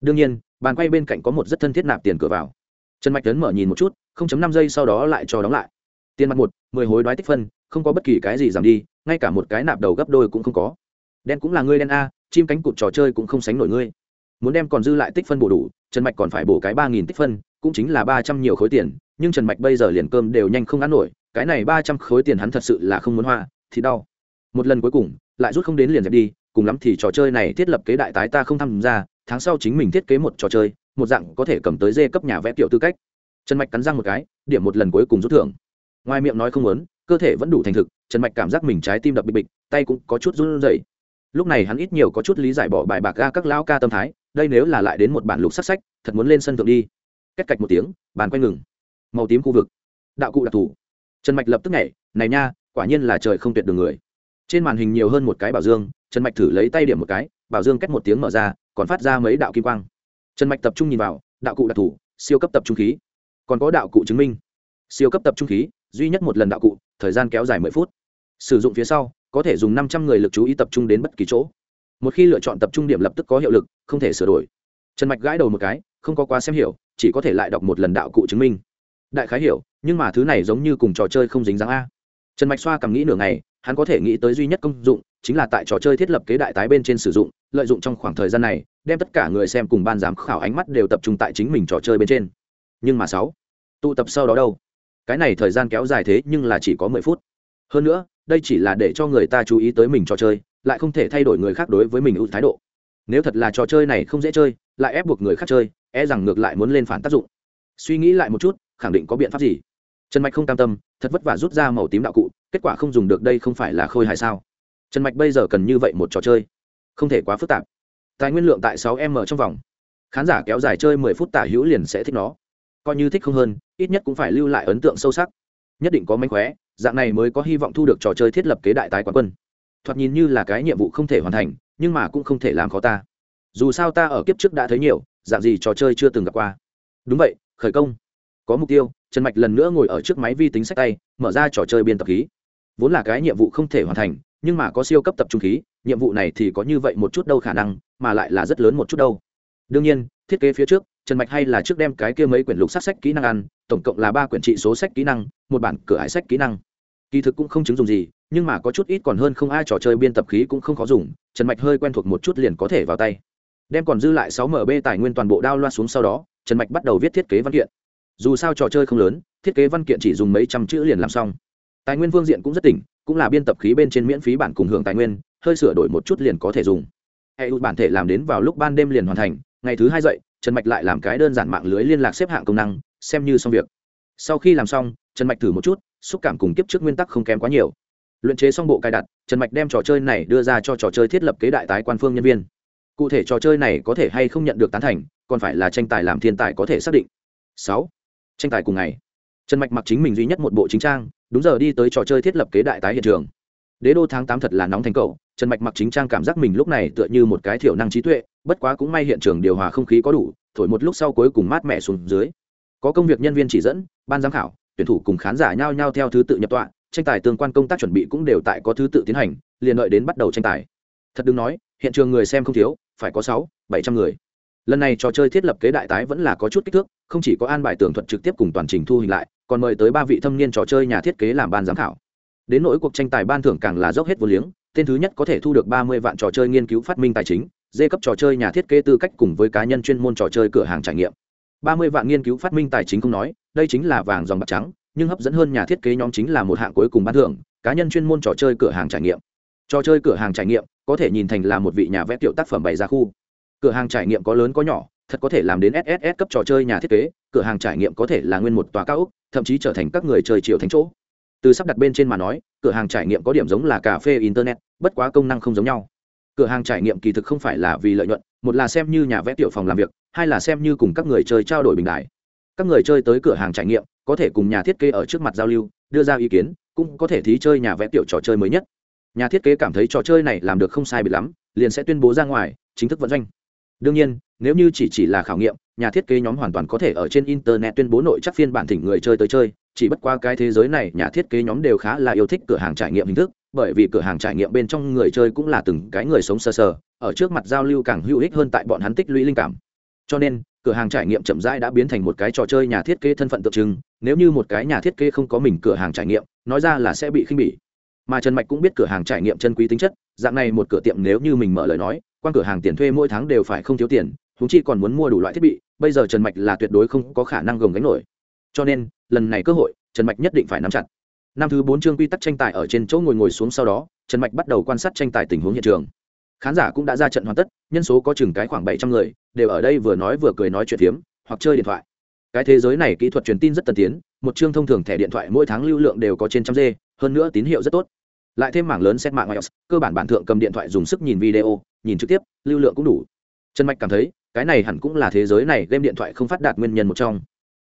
Đương nhiên, bàn quay bên cạnh có một rất thân thiết nạp tiền cửa vào. Trần mạch lớn mở nhìn một chút, không chấm năm giây sau đó lại cho đóng lại. Tiền mặt một, mười hối đoái tích phân không có bất kỳ cái gì giảm đi, ngay cả một cái nạp đầu gấp đôi cũng không có. Đen cũng là ngươi đen a, chim cánh cụt trò chơi cũng không sánh nổi ngươi. Muốn đem còn dư lại tích phân bổ đủ, trần mạch còn phải bổ cái ba nghìn tích phân, cũng chính là ba trăm nhiều khối tiền, nhưng trần mạch bây giờ liền cơm đều nhanh không ăn nổi, cái này ba trăm khối tiền hắn thật sự là không muốn hoa, thì đau. Một lần cuối cùng, lại rút không đến liền dẹp đi, cùng lắm thì trò chơi này thiết lập kế đại tái ta không tham gia, tháng sau chính mình thiết kế một trò chơi, một dạng có thể cầm tới dê cấp nhà vẽ kiểu tư cách. Trần mạch cắn răng một cái, điểm một lần cuối cùng rút thưởng. Ngoài miệng nói không muốn cơ thể vẫn đủ thành thực, trần mạch cảm giác mình trái tim đập bịch bịch, tay cũng có chút run rẩy. Lúc này hắn ít nhiều có chút lý giải bỏ bài bạc ga các lão ca tâm thái, đây nếu là lại đến một bản lục sắc sách, thật muốn lên sân thượng đi. Cách cạch một tiếng, bàn quay ngừng. Màu tím khu vực. Đạo cụ đặc thù. Trần mạch lập tức nhảy, này nha, quả nhiên là trời không tuyệt đường người. Trên màn hình nhiều hơn một cái bảo dương, trần mạch thử lấy tay điểm một cái, bảo dương cách một tiếng mở ra, còn phát ra mấy đạo kim quang. Trần mạch tập trung nhìn vào, đạo cụ đặc thù, siêu cấp tập trung khí. Còn có đạo cụ chứng minh. Siêu cấp tập trung khí duy nhất một lần đạo cụ, thời gian kéo dài mười phút. Sử dụng phía sau, có thể dùng năm trăm người lực chú ý tập trung đến bất kỳ chỗ. Một khi lựa chọn tập trung điểm lập tức có hiệu lực, không thể sửa đổi. Trần mạch gãi đầu một cái, không có quá xem hiểu, chỉ có thể lại đọc một lần đạo cụ chứng minh. Đại khái hiểu, nhưng mà thứ này giống như cùng trò chơi không dính dáng a. Trần mạch xoa cầm nghĩ nửa ngày, hắn có thể nghĩ tới duy nhất công dụng, chính là tại trò chơi thiết lập kế đại tái bên trên sử dụng, lợi dụng trong khoảng thời gian này, đem tất cả người xem cùng ban giám khảo ánh mắt đều tập trung tại chính mình trò chơi bên trên. Nhưng mà sáu, tụ tập sau đó đâu? Cái này thời gian kéo dài thế nhưng là chỉ có mười phút. Hơn nữa, đây chỉ là để cho người ta chú ý tới mình trò chơi, lại không thể thay đổi người khác đối với mình ưu thái độ. Nếu thật là trò chơi này không dễ chơi, lại ép buộc người khác chơi e rằng ngược lại muốn lên phản tác dụng. Suy nghĩ lại một chút, khẳng định có biện pháp gì? Trần mạch không cam tâm, thật vất vả rút ra màu tím đạo cụ, kết quả không dùng được đây không phải là khôi hài sao? Trần mạch bây giờ cần như vậy một trò chơi, không thể quá phức tạp. Tài nguyên lượng tại sáu m trong vòng. Khán giả kéo dài chơi mười phút tả hữu liền sẽ thích nó coi như thích không hơn, ít nhất cũng phải lưu lại ấn tượng sâu sắc. Nhất định có mánh khóe, dạng này mới có hy vọng thu được trò chơi thiết lập kế đại tái quán quân. Thoạt nhìn như là cái nhiệm vụ không thể hoàn thành, nhưng mà cũng không thể làm khó ta. Dù sao ta ở kiếp trước đã thấy nhiều, dạng gì trò chơi chưa từng gặp qua. Đúng vậy, khởi công. Có mục tiêu, trần mạch lần nữa ngồi ở trước máy vi tính sách tay, mở ra trò chơi biên tập khí vốn là cái nhiệm vụ không thể hoàn thành, nhưng mà có siêu cấp tập trung khí nhiệm vụ này thì có như vậy một chút đâu khả năng, mà lại là rất lớn một chút đâu. Đương nhiên, thiết kế phía trước trần mạch hay là trước đem cái kia mấy quyển lục sát sách kỹ năng ăn, tổng cộng là ba quyển trị số sách kỹ năng, một bản cửa hải sách kỹ năng. Kỳ thực cũng không chứng dùng gì, nhưng mà có chút ít còn hơn không ai trò chơi biên tập khí cũng không khó dùng, trần mạch hơi quen thuộc một chút liền có thể vào tay. Đem còn dư lại sáu mb tài nguyên toàn bộ đao loa xuống sau đó, trần mạch bắt đầu viết thiết kế văn kiện. Dù sao trò chơi không lớn, thiết kế văn kiện chỉ dùng mấy trăm chữ liền làm xong. Tài nguyên phương diện cũng rất tỉnh, cũng là biên tập khí bên trên miễn phí bản cùng hưởng tài nguyên, hơi sửa đổi một chút liền có thể dùng. Hệ bản thể làm đến vào lúc ban đêm liền hoàn thành, ngày thứ hai dậy trần mạch lại làm cái đơn giản mạng lưới liên lạc xếp hạng công năng, xem như xong việc. Sau khi làm xong, trần mạch thử một chút, xúc cảm cùng kiếp trước nguyên tắc không kém quá nhiều. Luyện chế xong bộ cài đặt, trần mạch đem trò chơi này đưa ra cho trò chơi thiết lập kế đại tái quan phương nhân viên. Cụ thể trò chơi này có thể hay không nhận được tán thành, còn phải là tranh tài làm thiên tài có thể xác định. Sáu, tranh tài cùng ngày. Trần mạch mặc chính mình duy nhất một bộ chính trang, đúng giờ đi tới trò chơi thiết lập kế đại tái hiện trường đế đô tháng tám thật là nóng thành cầu trần mạch mặc chính trang cảm giác mình lúc này tựa như một cái thiểu năng trí tuệ, bất quá cũng may hiện trường điều hòa không khí có đủ, thổi một lúc sau cuối cùng mát mẻ xuống dưới. Có công việc nhân viên chỉ dẫn, ban giám khảo, tuyển thủ cùng khán giả nhao nhao theo thứ tự nhập tọa, tranh tài tương quan công tác chuẩn bị cũng đều tại có thứ tự tiến hành, liền đợi đến bắt đầu tranh tài. Thật đừng nói, hiện trường người xem không thiếu, phải có sáu, bảy trăm người. Lần này trò chơi thiết lập kế đại tái vẫn là có chút kích thước, không chỉ có an bài tường thuật trực tiếp cùng toàn trình thu hình lại, còn mời tới ba vị thâm niên trò chơi nhà thiết kế làm ban giám khảo đến nỗi cuộc tranh tài ban thưởng càng là dốc hết vô liếng, tên thứ nhất có thể thu được ba mươi vạn trò chơi nghiên cứu phát minh tài chính dê cấp trò chơi nhà thiết kế tư cách cùng với cá nhân chuyên môn trò chơi cửa hàng trải nghiệm. ba mươi vạn nghiên cứu phát minh tài chính không nói, đây chính là vàng dòng bạc trắng, nhưng hấp dẫn hơn nhà thiết kế nhóm chính là một hạng cuối cùng ban thưởng, cá nhân chuyên môn trò chơi cửa hàng trải nghiệm. Trò chơi cửa hàng trải nghiệm có thể nhìn thành là một vị nhà vẽ tiểu tác phẩm bày ra khu. Cửa hàng trải nghiệm có lớn có nhỏ, thật có thể làm đến sss cấp trò chơi nhà thiết kế, cửa hàng trải nghiệm có thể là nguyên một tòa cao ốc, thậm chí trở thành các người chơi chiều thành chỗ từ sắp đặt bên trên mà nói, cửa hàng trải nghiệm có điểm giống là cà phê internet, bất quá công năng không giống nhau. Cửa hàng trải nghiệm kỳ thực không phải là vì lợi nhuận, một là xem như nhà vẽ tiểu phòng làm việc, hai là xem như cùng các người chơi trao đổi bình đại các người chơi tới cửa hàng trải nghiệm, có thể cùng nhà thiết kế ở trước mặt giao lưu, đưa ra ý kiến, cũng có thể thí chơi nhà vẽ tiểu trò chơi mới nhất. Nhà thiết kế cảm thấy trò chơi này làm được không sai bị lắm, liền sẽ tuyên bố ra ngoài, chính thức vận doanh. Đương nhiên, nếu như chỉ chỉ là khảo nghiệm, nhà thiết kế nhóm hoàn toàn có thể ở trên internet tuyên bố nội chắc phiên bản thỉnh người chơi tới chơi chỉ bất qua cái thế giới này nhà thiết kế nhóm đều khá là yêu thích cửa hàng trải nghiệm hình thức bởi vì cửa hàng trải nghiệm bên trong người chơi cũng là từng cái người sống sơ sờ, sờ ở trước mặt giao lưu càng hữu ích hơn tại bọn hắn tích lũy linh cảm. Cho nên cửa hàng trải nghiệm chậm rãi đã biến thành một cái trò chơi nhà thiết kế thân phận tượng trưng nếu như một cái nhà thiết kế không có mình cửa hàng trải nghiệm nói ra là sẽ bị khinh bỉ. Mà trần mạch cũng biết cửa hàng trải nghiệm chân quý tính chất dạng này một cửa tiệm nếu như mình mở lời nói quan cửa hàng tiền thuê mỗi tháng đều phải không thiếu tiền húng chi còn muốn mua đủ loại thiết bị bây giờ trần mạch là tuyệt đối không có khả năng gồng gánh nổi. Cho nên lần này cơ hội trần mạch nhất định phải nắm chặt. Năm thứ bốn chương quy tắc tranh tài ở trên chỗ ngồi ngồi xuống sau đó trần mạch bắt đầu quan sát tranh tài tình huống hiện trường. Khán giả cũng đã ra trận hoàn tất nhân số có chừng cái khoảng bảy trăm người đều ở đây vừa nói vừa cười nói chuyện phiếm hoặc chơi điện thoại. Cái thế giới này kỹ thuật truyền tin rất tân tiến một chương thông thường thẻ điện thoại mỗi tháng lưu lượng đều có trên trăm dê hơn nữa tín hiệu rất tốt. Lại thêm mảng lớn xét mạng iOS, cơ bản bản thượng cầm điện thoại dùng sức nhìn video nhìn trực tiếp lưu lượng cũng đủ. Trần mạch cảm thấy cái này hẳn cũng là thế giới này game điện thoại không phát đạt nguyên nhân một trong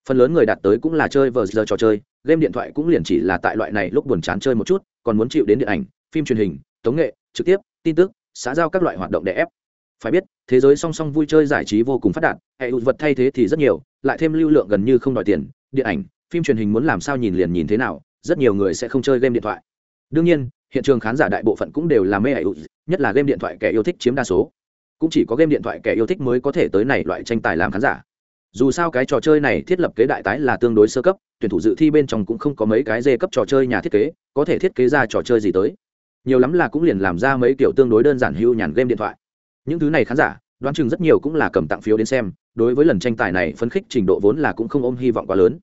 phần lớn người đạt tới cũng là chơi vờ giờ trò chơi, game điện thoại cũng liền chỉ là tại loại này lúc buồn chán chơi một chút, còn muốn chịu đến điện ảnh, phim truyền hình, tống nghệ, trực tiếp, tin tức, xã giao các loại hoạt động để ép. Phải biết, thế giới song song vui chơi giải trí vô cùng phát đạt, hệ vật thay thế thì rất nhiều, lại thêm lưu lượng gần như không đòi tiền, điện ảnh, phim truyền hình muốn làm sao nhìn liền nhìn thế nào, rất nhiều người sẽ không chơi game điện thoại. Đương nhiên, hiện trường khán giả đại bộ phận cũng đều là mê hệ nhất là game điện thoại kẻ yêu thích chiếm đa số. Cũng chỉ có game điện thoại kẻ yêu thích mới có thể tới này loại tranh tài làm khán giả dù sao cái trò chơi này thiết lập kế đại tái là tương đối sơ cấp, tuyển thủ dự thi bên trong cũng không có mấy cái dê cấp trò chơi nhà thiết kế, có thể thiết kế ra trò chơi gì tới. Nhiều lắm là cũng liền làm ra mấy kiểu tương đối đơn giản hưu nhàn game điện thoại. Những thứ này khán giả, đoán chừng rất nhiều cũng là cầm tặng phiếu đến xem, đối với lần tranh tài này phấn khích trình độ vốn là cũng không ôm hy vọng quá lớn.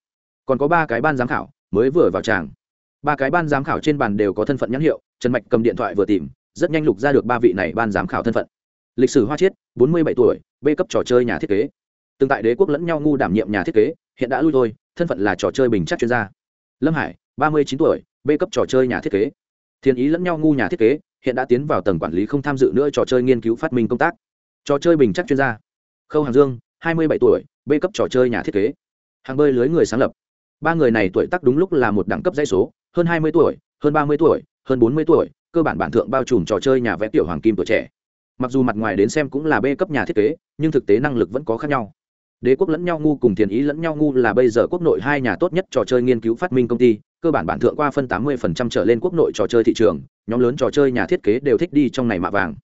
Còn có ba cái ban giám khảo, mới vừa vào tràng. Ba cái ban giám khảo trên bàn đều có thân phận nhãn hiệu, trần mạch cầm điện thoại vừa tìm, rất nhanh lục ra được ba vị này ban giám khảo thân phận. Lịch sử hoa chiết, bốn mươi bảy tuổi, b cấp trò chơi nhà thiết kế từng tại đế quốc lẫn nhau ngu đảm nhiệm nhà thiết kế, hiện đã lui thôi, thân phận là trò chơi bình chắc chuyên gia. Lâm hải, ba mươi chín tuổi, b cấp trò chơi nhà thiết kế. Thiên ý lẫn nhau ngu nhà thiết kế, hiện đã tiến vào tầng quản lý không tham dự nữa trò chơi nghiên cứu phát minh công tác. Trò chơi bình chắc chuyên gia. Khâu hàng dương, hai mươi bảy tuổi, b cấp trò chơi nhà thiết kế. Hàng bơi lưới người sáng lập. Ba người này tuổi tác đúng lúc là một đẳng cấp dây số, hơn hai mươi tuổi, hơn ba mươi tuổi, hơn bốn mươi tuổi, cơ bản bản thượng bao trùm trò chơi nhà vẽ tiểu hoàng kim tuổi trẻ. Mặc dù mặt ngoài đến xem cũng là b cấp nhà thiết kế, nhưng thực tế năng lực vẫn có khác nhau đế quốc lẫn nhau ngu cùng tiền ý lẫn nhau ngu là bây giờ quốc nội hai nhà tốt nhất trò chơi nghiên cứu phát minh công ty, cơ bản bản thượng qua phân tám mươi phần trăm trở lên quốc nội trò chơi thị trường, nhóm lớn trò chơi nhà thiết kế đều thích đi trong này mạ vàng.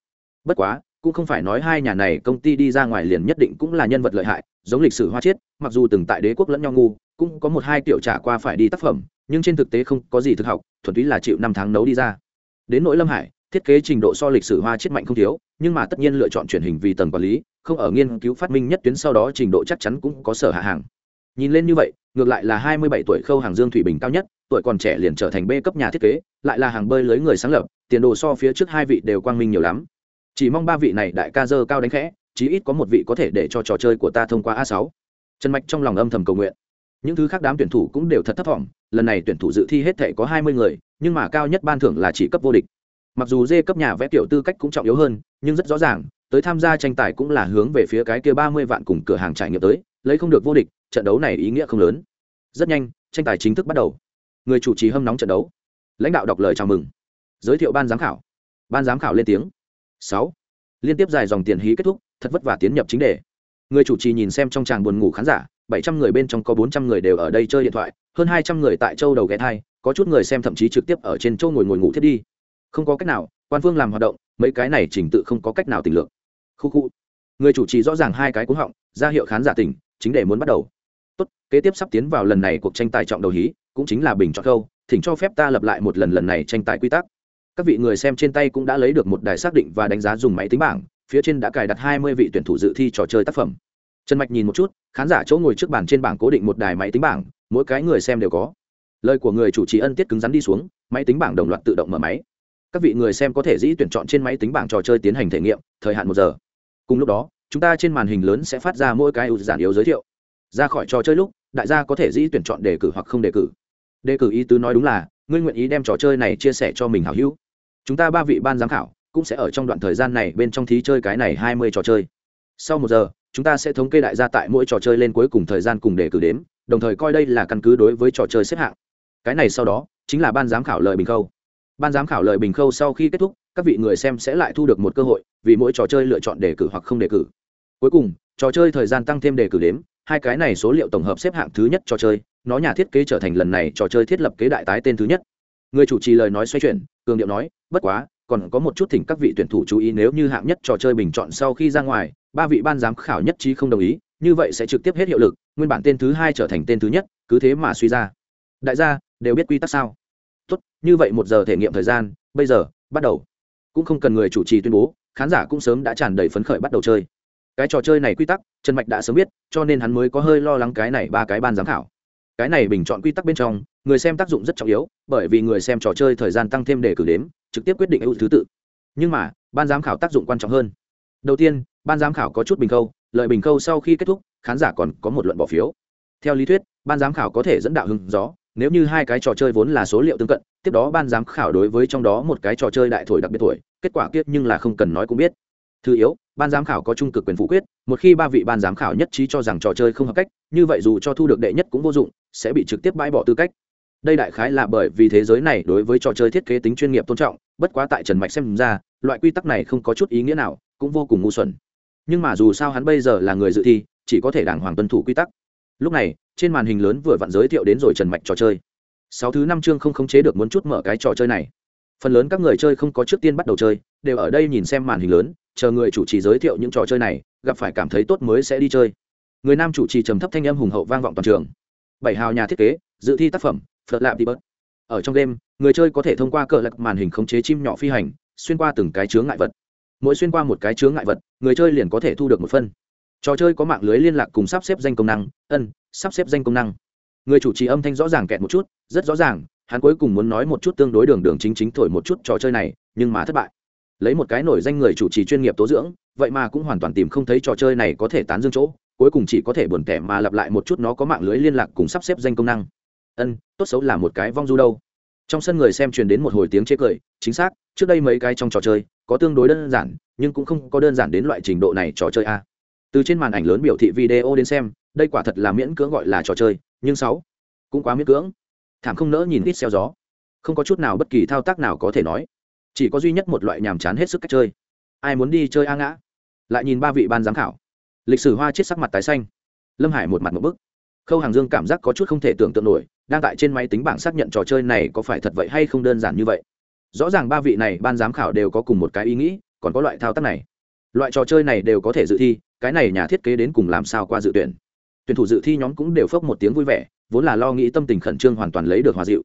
Bất quá, cũng không phải nói hai nhà này công ty đi ra ngoài liền nhất định cũng là nhân vật lợi hại, giống lịch sử hoa chiết, mặc dù từng tại đế quốc lẫn nhau ngu, cũng có một hai kiểu trả qua phải đi tác phẩm, nhưng trên thực tế không có gì thực học, thuần túy là chịu năm tháng nấu đi ra. Đến nỗi lâm hải, thiết kế trình độ so lịch sử hoa chiết mạnh không thiếu, nhưng mà tất nhiên lựa chọn truyền hình vì tầng quản lý không ở nghiên cứu phát minh nhất tuyến sau đó trình độ chắc chắn cũng có sở hạ hàng. Nhìn lên như vậy, ngược lại là hai mươi bảy tuổi khâu hàng dương thủy bình cao nhất, tuổi còn trẻ liền trở thành b cấp nhà thiết kế, lại là hàng bơi lưới người sáng lập, tiền đồ so phía trước hai vị đều quang minh nhiều lắm. Chỉ mong ba vị này đại ca dơ cao đánh khẽ, chí ít có một vị có thể để cho trò chơi của ta thông qua a sáu. Trần mạch trong lòng âm thầm cầu nguyện. Những thứ khác đám tuyển thủ cũng đều thật thấp vọng lần này tuyển thủ dự thi hết thể có hai mươi người, nhưng mà cao nhất ban thưởng là chỉ cấp vô địch. Mặc dù dê cấp nhà vẽ tiểu tư cách cũng trọng yếu hơn, nhưng rất rõ ràng tới tham gia tranh tài cũng là hướng về phía cái kia ba mươi vạn cùng cửa hàng trải nghiệm tới, lấy không được vô địch, trận đấu này ý nghĩa không lớn. Rất nhanh, tranh tài chính thức bắt đầu. Người chủ trì hâm nóng trận đấu. Lãnh đạo đọc lời chào mừng. Giới thiệu ban giám khảo. Ban giám khảo lên tiếng. Sáu. Liên tiếp dài dòng tiền hí kết thúc, thật vất vả tiến nhập chính đề. Người chủ trì nhìn xem trong tràng buồn ngủ khán giả, bảy trăm người bên trong có bốn trăm người đều ở đây chơi điện thoại, hơn hai trăm người tại châu đầu ghé thai, có chút người xem thậm chí trực tiếp ở trên châu ngồi ngồi ngủ thiết đi. Không có cách nào, quan phương làm hoạt động, mấy cái này trình tự không có cách nào tình lượng khu khu. Người chủ trì rõ ràng hai cái cúng họng, ra hiệu khán giả tỉnh, chính để muốn bắt đầu. Tốt, kế tiếp sắp tiến vào lần này cuộc tranh tài trọng đầu hí, cũng chính là bình chọn khâu, thỉnh cho phép ta lập lại một lần lần này tranh tài quy tắc. Các vị người xem trên tay cũng đã lấy được một đài xác định và đánh giá dùng máy tính bảng, phía trên đã cài đặt hai mươi vị tuyển thủ dự thi trò chơi tác phẩm. Trần mạch nhìn một chút, khán giả chỗ ngồi trước bàn trên bảng cố định một đài máy tính bảng, mỗi cái người xem đều có. Lời của người chủ trì ân tiết cứng rắn đi xuống, máy tính bảng đồng loạt tự động mở máy. Các vị người xem có thể dĩ tuyển chọn trên máy tính bảng trò chơi tiến hành thể nghiệm, thời hạn một giờ cùng lúc đó, chúng ta trên màn hình lớn sẽ phát ra mỗi cái ưu giản yếu giới thiệu. Ra khỏi trò chơi lúc, đại gia có thể dĩ tuyển chọn đề cử hoặc không đề cử. Đề cử ý tứ nói đúng là, ngươi nguyện ý đem trò chơi này chia sẻ cho mình hảo hữu. Chúng ta ba vị ban giám khảo cũng sẽ ở trong đoạn thời gian này bên trong thí chơi cái này hai mươi trò chơi. Sau một giờ, chúng ta sẽ thống kê đại gia tại mỗi trò chơi lên cuối cùng thời gian cùng đề cử đếm, đồng thời coi đây là căn cứ đối với trò chơi xếp hạng. Cái này sau đó, chính là ban giám khảo lời bình khâu. Ban giám khảo lời bình khâu sau khi kết thúc các vị người xem sẽ lại thu được một cơ hội, vì mỗi trò chơi lựa chọn đề cử hoặc không đề cử. Cuối cùng, trò chơi thời gian tăng thêm đề cử đếm, hai cái này số liệu tổng hợp xếp hạng thứ nhất trò chơi, nó nhà thiết kế trở thành lần này trò chơi thiết lập kế đại tái tên thứ nhất. Người chủ trì lời nói xoay chuyển, cường điệu nói, bất quá, còn có một chút thỉnh các vị tuyển thủ chú ý nếu như hạng nhất trò chơi bình chọn sau khi ra ngoài, ba vị ban giám khảo nhất trí không đồng ý, như vậy sẽ trực tiếp hết hiệu lực, nguyên bản tên thứ hai trở thành tên thứ nhất, cứ thế mà suy ra. Đại gia, đều biết quy tắc sao? Tốt, như vậy một giờ thể nghiệm thời gian, bây giờ, bắt đầu cũng không cần người chủ trì tuyên bố, khán giả cũng sớm đã tràn đầy phấn khởi bắt đầu chơi. Cái trò chơi này quy tắc, trần mạch đã sớm biết, cho nên hắn mới có hơi lo lắng cái này ba cái ban giám khảo. Cái này bình chọn quy tắc bên trong, người xem tác dụng rất trọng yếu, bởi vì người xem trò chơi thời gian tăng thêm để cử đếm, trực tiếp quyết định ưu thứ tự. Nhưng mà, ban giám khảo tác dụng quan trọng hơn. Đầu tiên, ban giám khảo có chút bình khâu, lợi bình khâu sau khi kết thúc, khán giả còn có một luận bỏ phiếu. Theo lý thuyết, ban giám khảo có thể dẫn đạo hứng gió nếu như hai cái trò chơi vốn là số liệu tương cận tiếp đó ban giám khảo đối với trong đó một cái trò chơi đại thổi đặc biệt tuổi, kết quả kiết nhưng là không cần nói cũng biết. Thứ yếu ban giám khảo có trung cực quyền phủ quyết một khi ba vị ban giám khảo nhất trí cho rằng trò chơi không hợp cách như vậy dù cho thu được đệ nhất cũng vô dụng sẽ bị trực tiếp bãi bỏ tư cách. Đây đại khái là bởi vì thế giới này đối với trò chơi thiết kế tính chuyên nghiệp tôn trọng bất quá tại trần mạch xem ra loại quy tắc này không có chút ý nghĩa nào cũng vô cùng ngu xuẩn. Nhưng mà dù sao hắn bây giờ là người dự thi chỉ có thể đàng hoàng tuân thủ quy tắc lúc này, trên màn hình lớn vừa vặn giới thiệu đến rồi trần mạch trò chơi. Sáu thứ năm chương không khống chế được muốn chút mở cái trò chơi này. Phần lớn các người chơi không có trước tiên bắt đầu chơi, đều ở đây nhìn xem màn hình lớn, chờ người chủ trì giới thiệu những trò chơi này, gặp phải cảm thấy tốt mới sẽ đi chơi. Người nam chủ trì trầm thấp thanh âm hùng hậu vang vọng toàn trường. Bảy hào nhà thiết kế, dự thi tác phẩm, phật lạp đi bớt. Ở trong đêm người chơi có thể thông qua cờ lạc màn hình khống chế chim nhỏ phi hành, xuyên qua từng cái chướng ngại vật. Mỗi xuyên qua một cái chướng ngại vật, người chơi liền có thể thu được một phân trò chơi có mạng lưới liên lạc cùng sắp xếp danh công năng, ân, sắp xếp danh công năng. Người chủ trì âm thanh rõ ràng kẹt một chút, rất rõ ràng, hắn cuối cùng muốn nói một chút tương đối đường đường chính chính thổi một chút trò chơi này, nhưng mà thất bại. Lấy một cái nổi danh người chủ trì chuyên nghiệp tố dưỡng, vậy mà cũng hoàn toàn tìm không thấy trò chơi này có thể tán dương chỗ, cuối cùng chỉ có thể buồn tẻ mà lặp lại một chút nó có mạng lưới liên lạc cùng sắp xếp danh công năng. Ân, tốt xấu là một cái vong du đâu. Trong sân người xem truyền đến một hồi tiếng chế cười, chính xác, trước đây mấy cái trong trò chơi, có tương đối đơn giản, nhưng cũng không có đơn giản đến loại trình độ này trò chơi a từ trên màn ảnh lớn biểu thị video đến xem, đây quả thật là miễn cưỡng gọi là trò chơi, nhưng sáu cũng quá miễn cưỡng. Thảm không nỡ nhìn ít xeo gió. Không có chút nào bất kỳ thao tác nào có thể nói. Chỉ có duy nhất một loại nhàm chán hết sức cách chơi. Ai muốn đi chơi a ngã? Lại nhìn ba vị ban giám khảo. Lịch sử hoa chết sắc mặt tái xanh. Lâm hải một mặt một bức. Khâu hàng dương cảm giác có chút không thể tưởng tượng nổi, đang tại trên máy tính bảng xác nhận trò chơi này có phải thật vậy hay không đơn giản như vậy. Rõ ràng ba vị này ban giám khảo đều có cùng một cái ý nghĩ, còn có loại thao tác này. Loại trò chơi này đều có thể dự thi cái này nhà thiết kế đến cùng làm sao qua dự tuyển. Tuyển thủ dự thi nhóm cũng đều phốc một tiếng vui vẻ, vốn là lo nghĩ tâm tình khẩn trương hoàn toàn lấy được hòa dịu.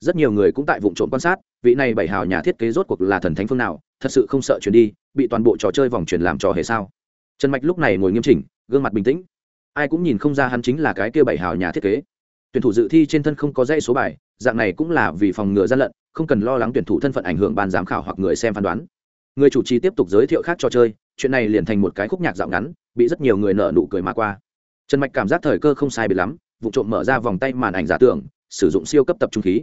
Rất nhiều người cũng tại vụ trộm quan sát, vị này bảy hào nhà thiết kế rốt cuộc là thần thánh phương nào, thật sự không sợ chuyển đi, bị toàn bộ trò chơi vòng chuyển làm trò hề sao? Trần mạch lúc này ngồi nghiêm chỉnh, gương mặt bình tĩnh. Ai cũng nhìn không ra hắn chính là cái kia bảy hào nhà thiết kế. Tuyển thủ dự thi trên thân không có dãy số bài, dạng này cũng là vì phòng ngừa gian lận, không cần lo lắng tuyển thủ thân phận ảnh hưởng ban giám khảo hoặc người xem phán đoán người chủ trì tiếp tục giới thiệu khác trò chơi, chuyện này liền thành một cái khúc nhạc dạo ngắn, bị rất nhiều người nợ nụ cười mà qua. Trần mạch cảm giác thời cơ không sai bị lắm, vụ trộm mở ra vòng tay màn ảnh giả tưởng, sử dụng siêu cấp tập trung khí.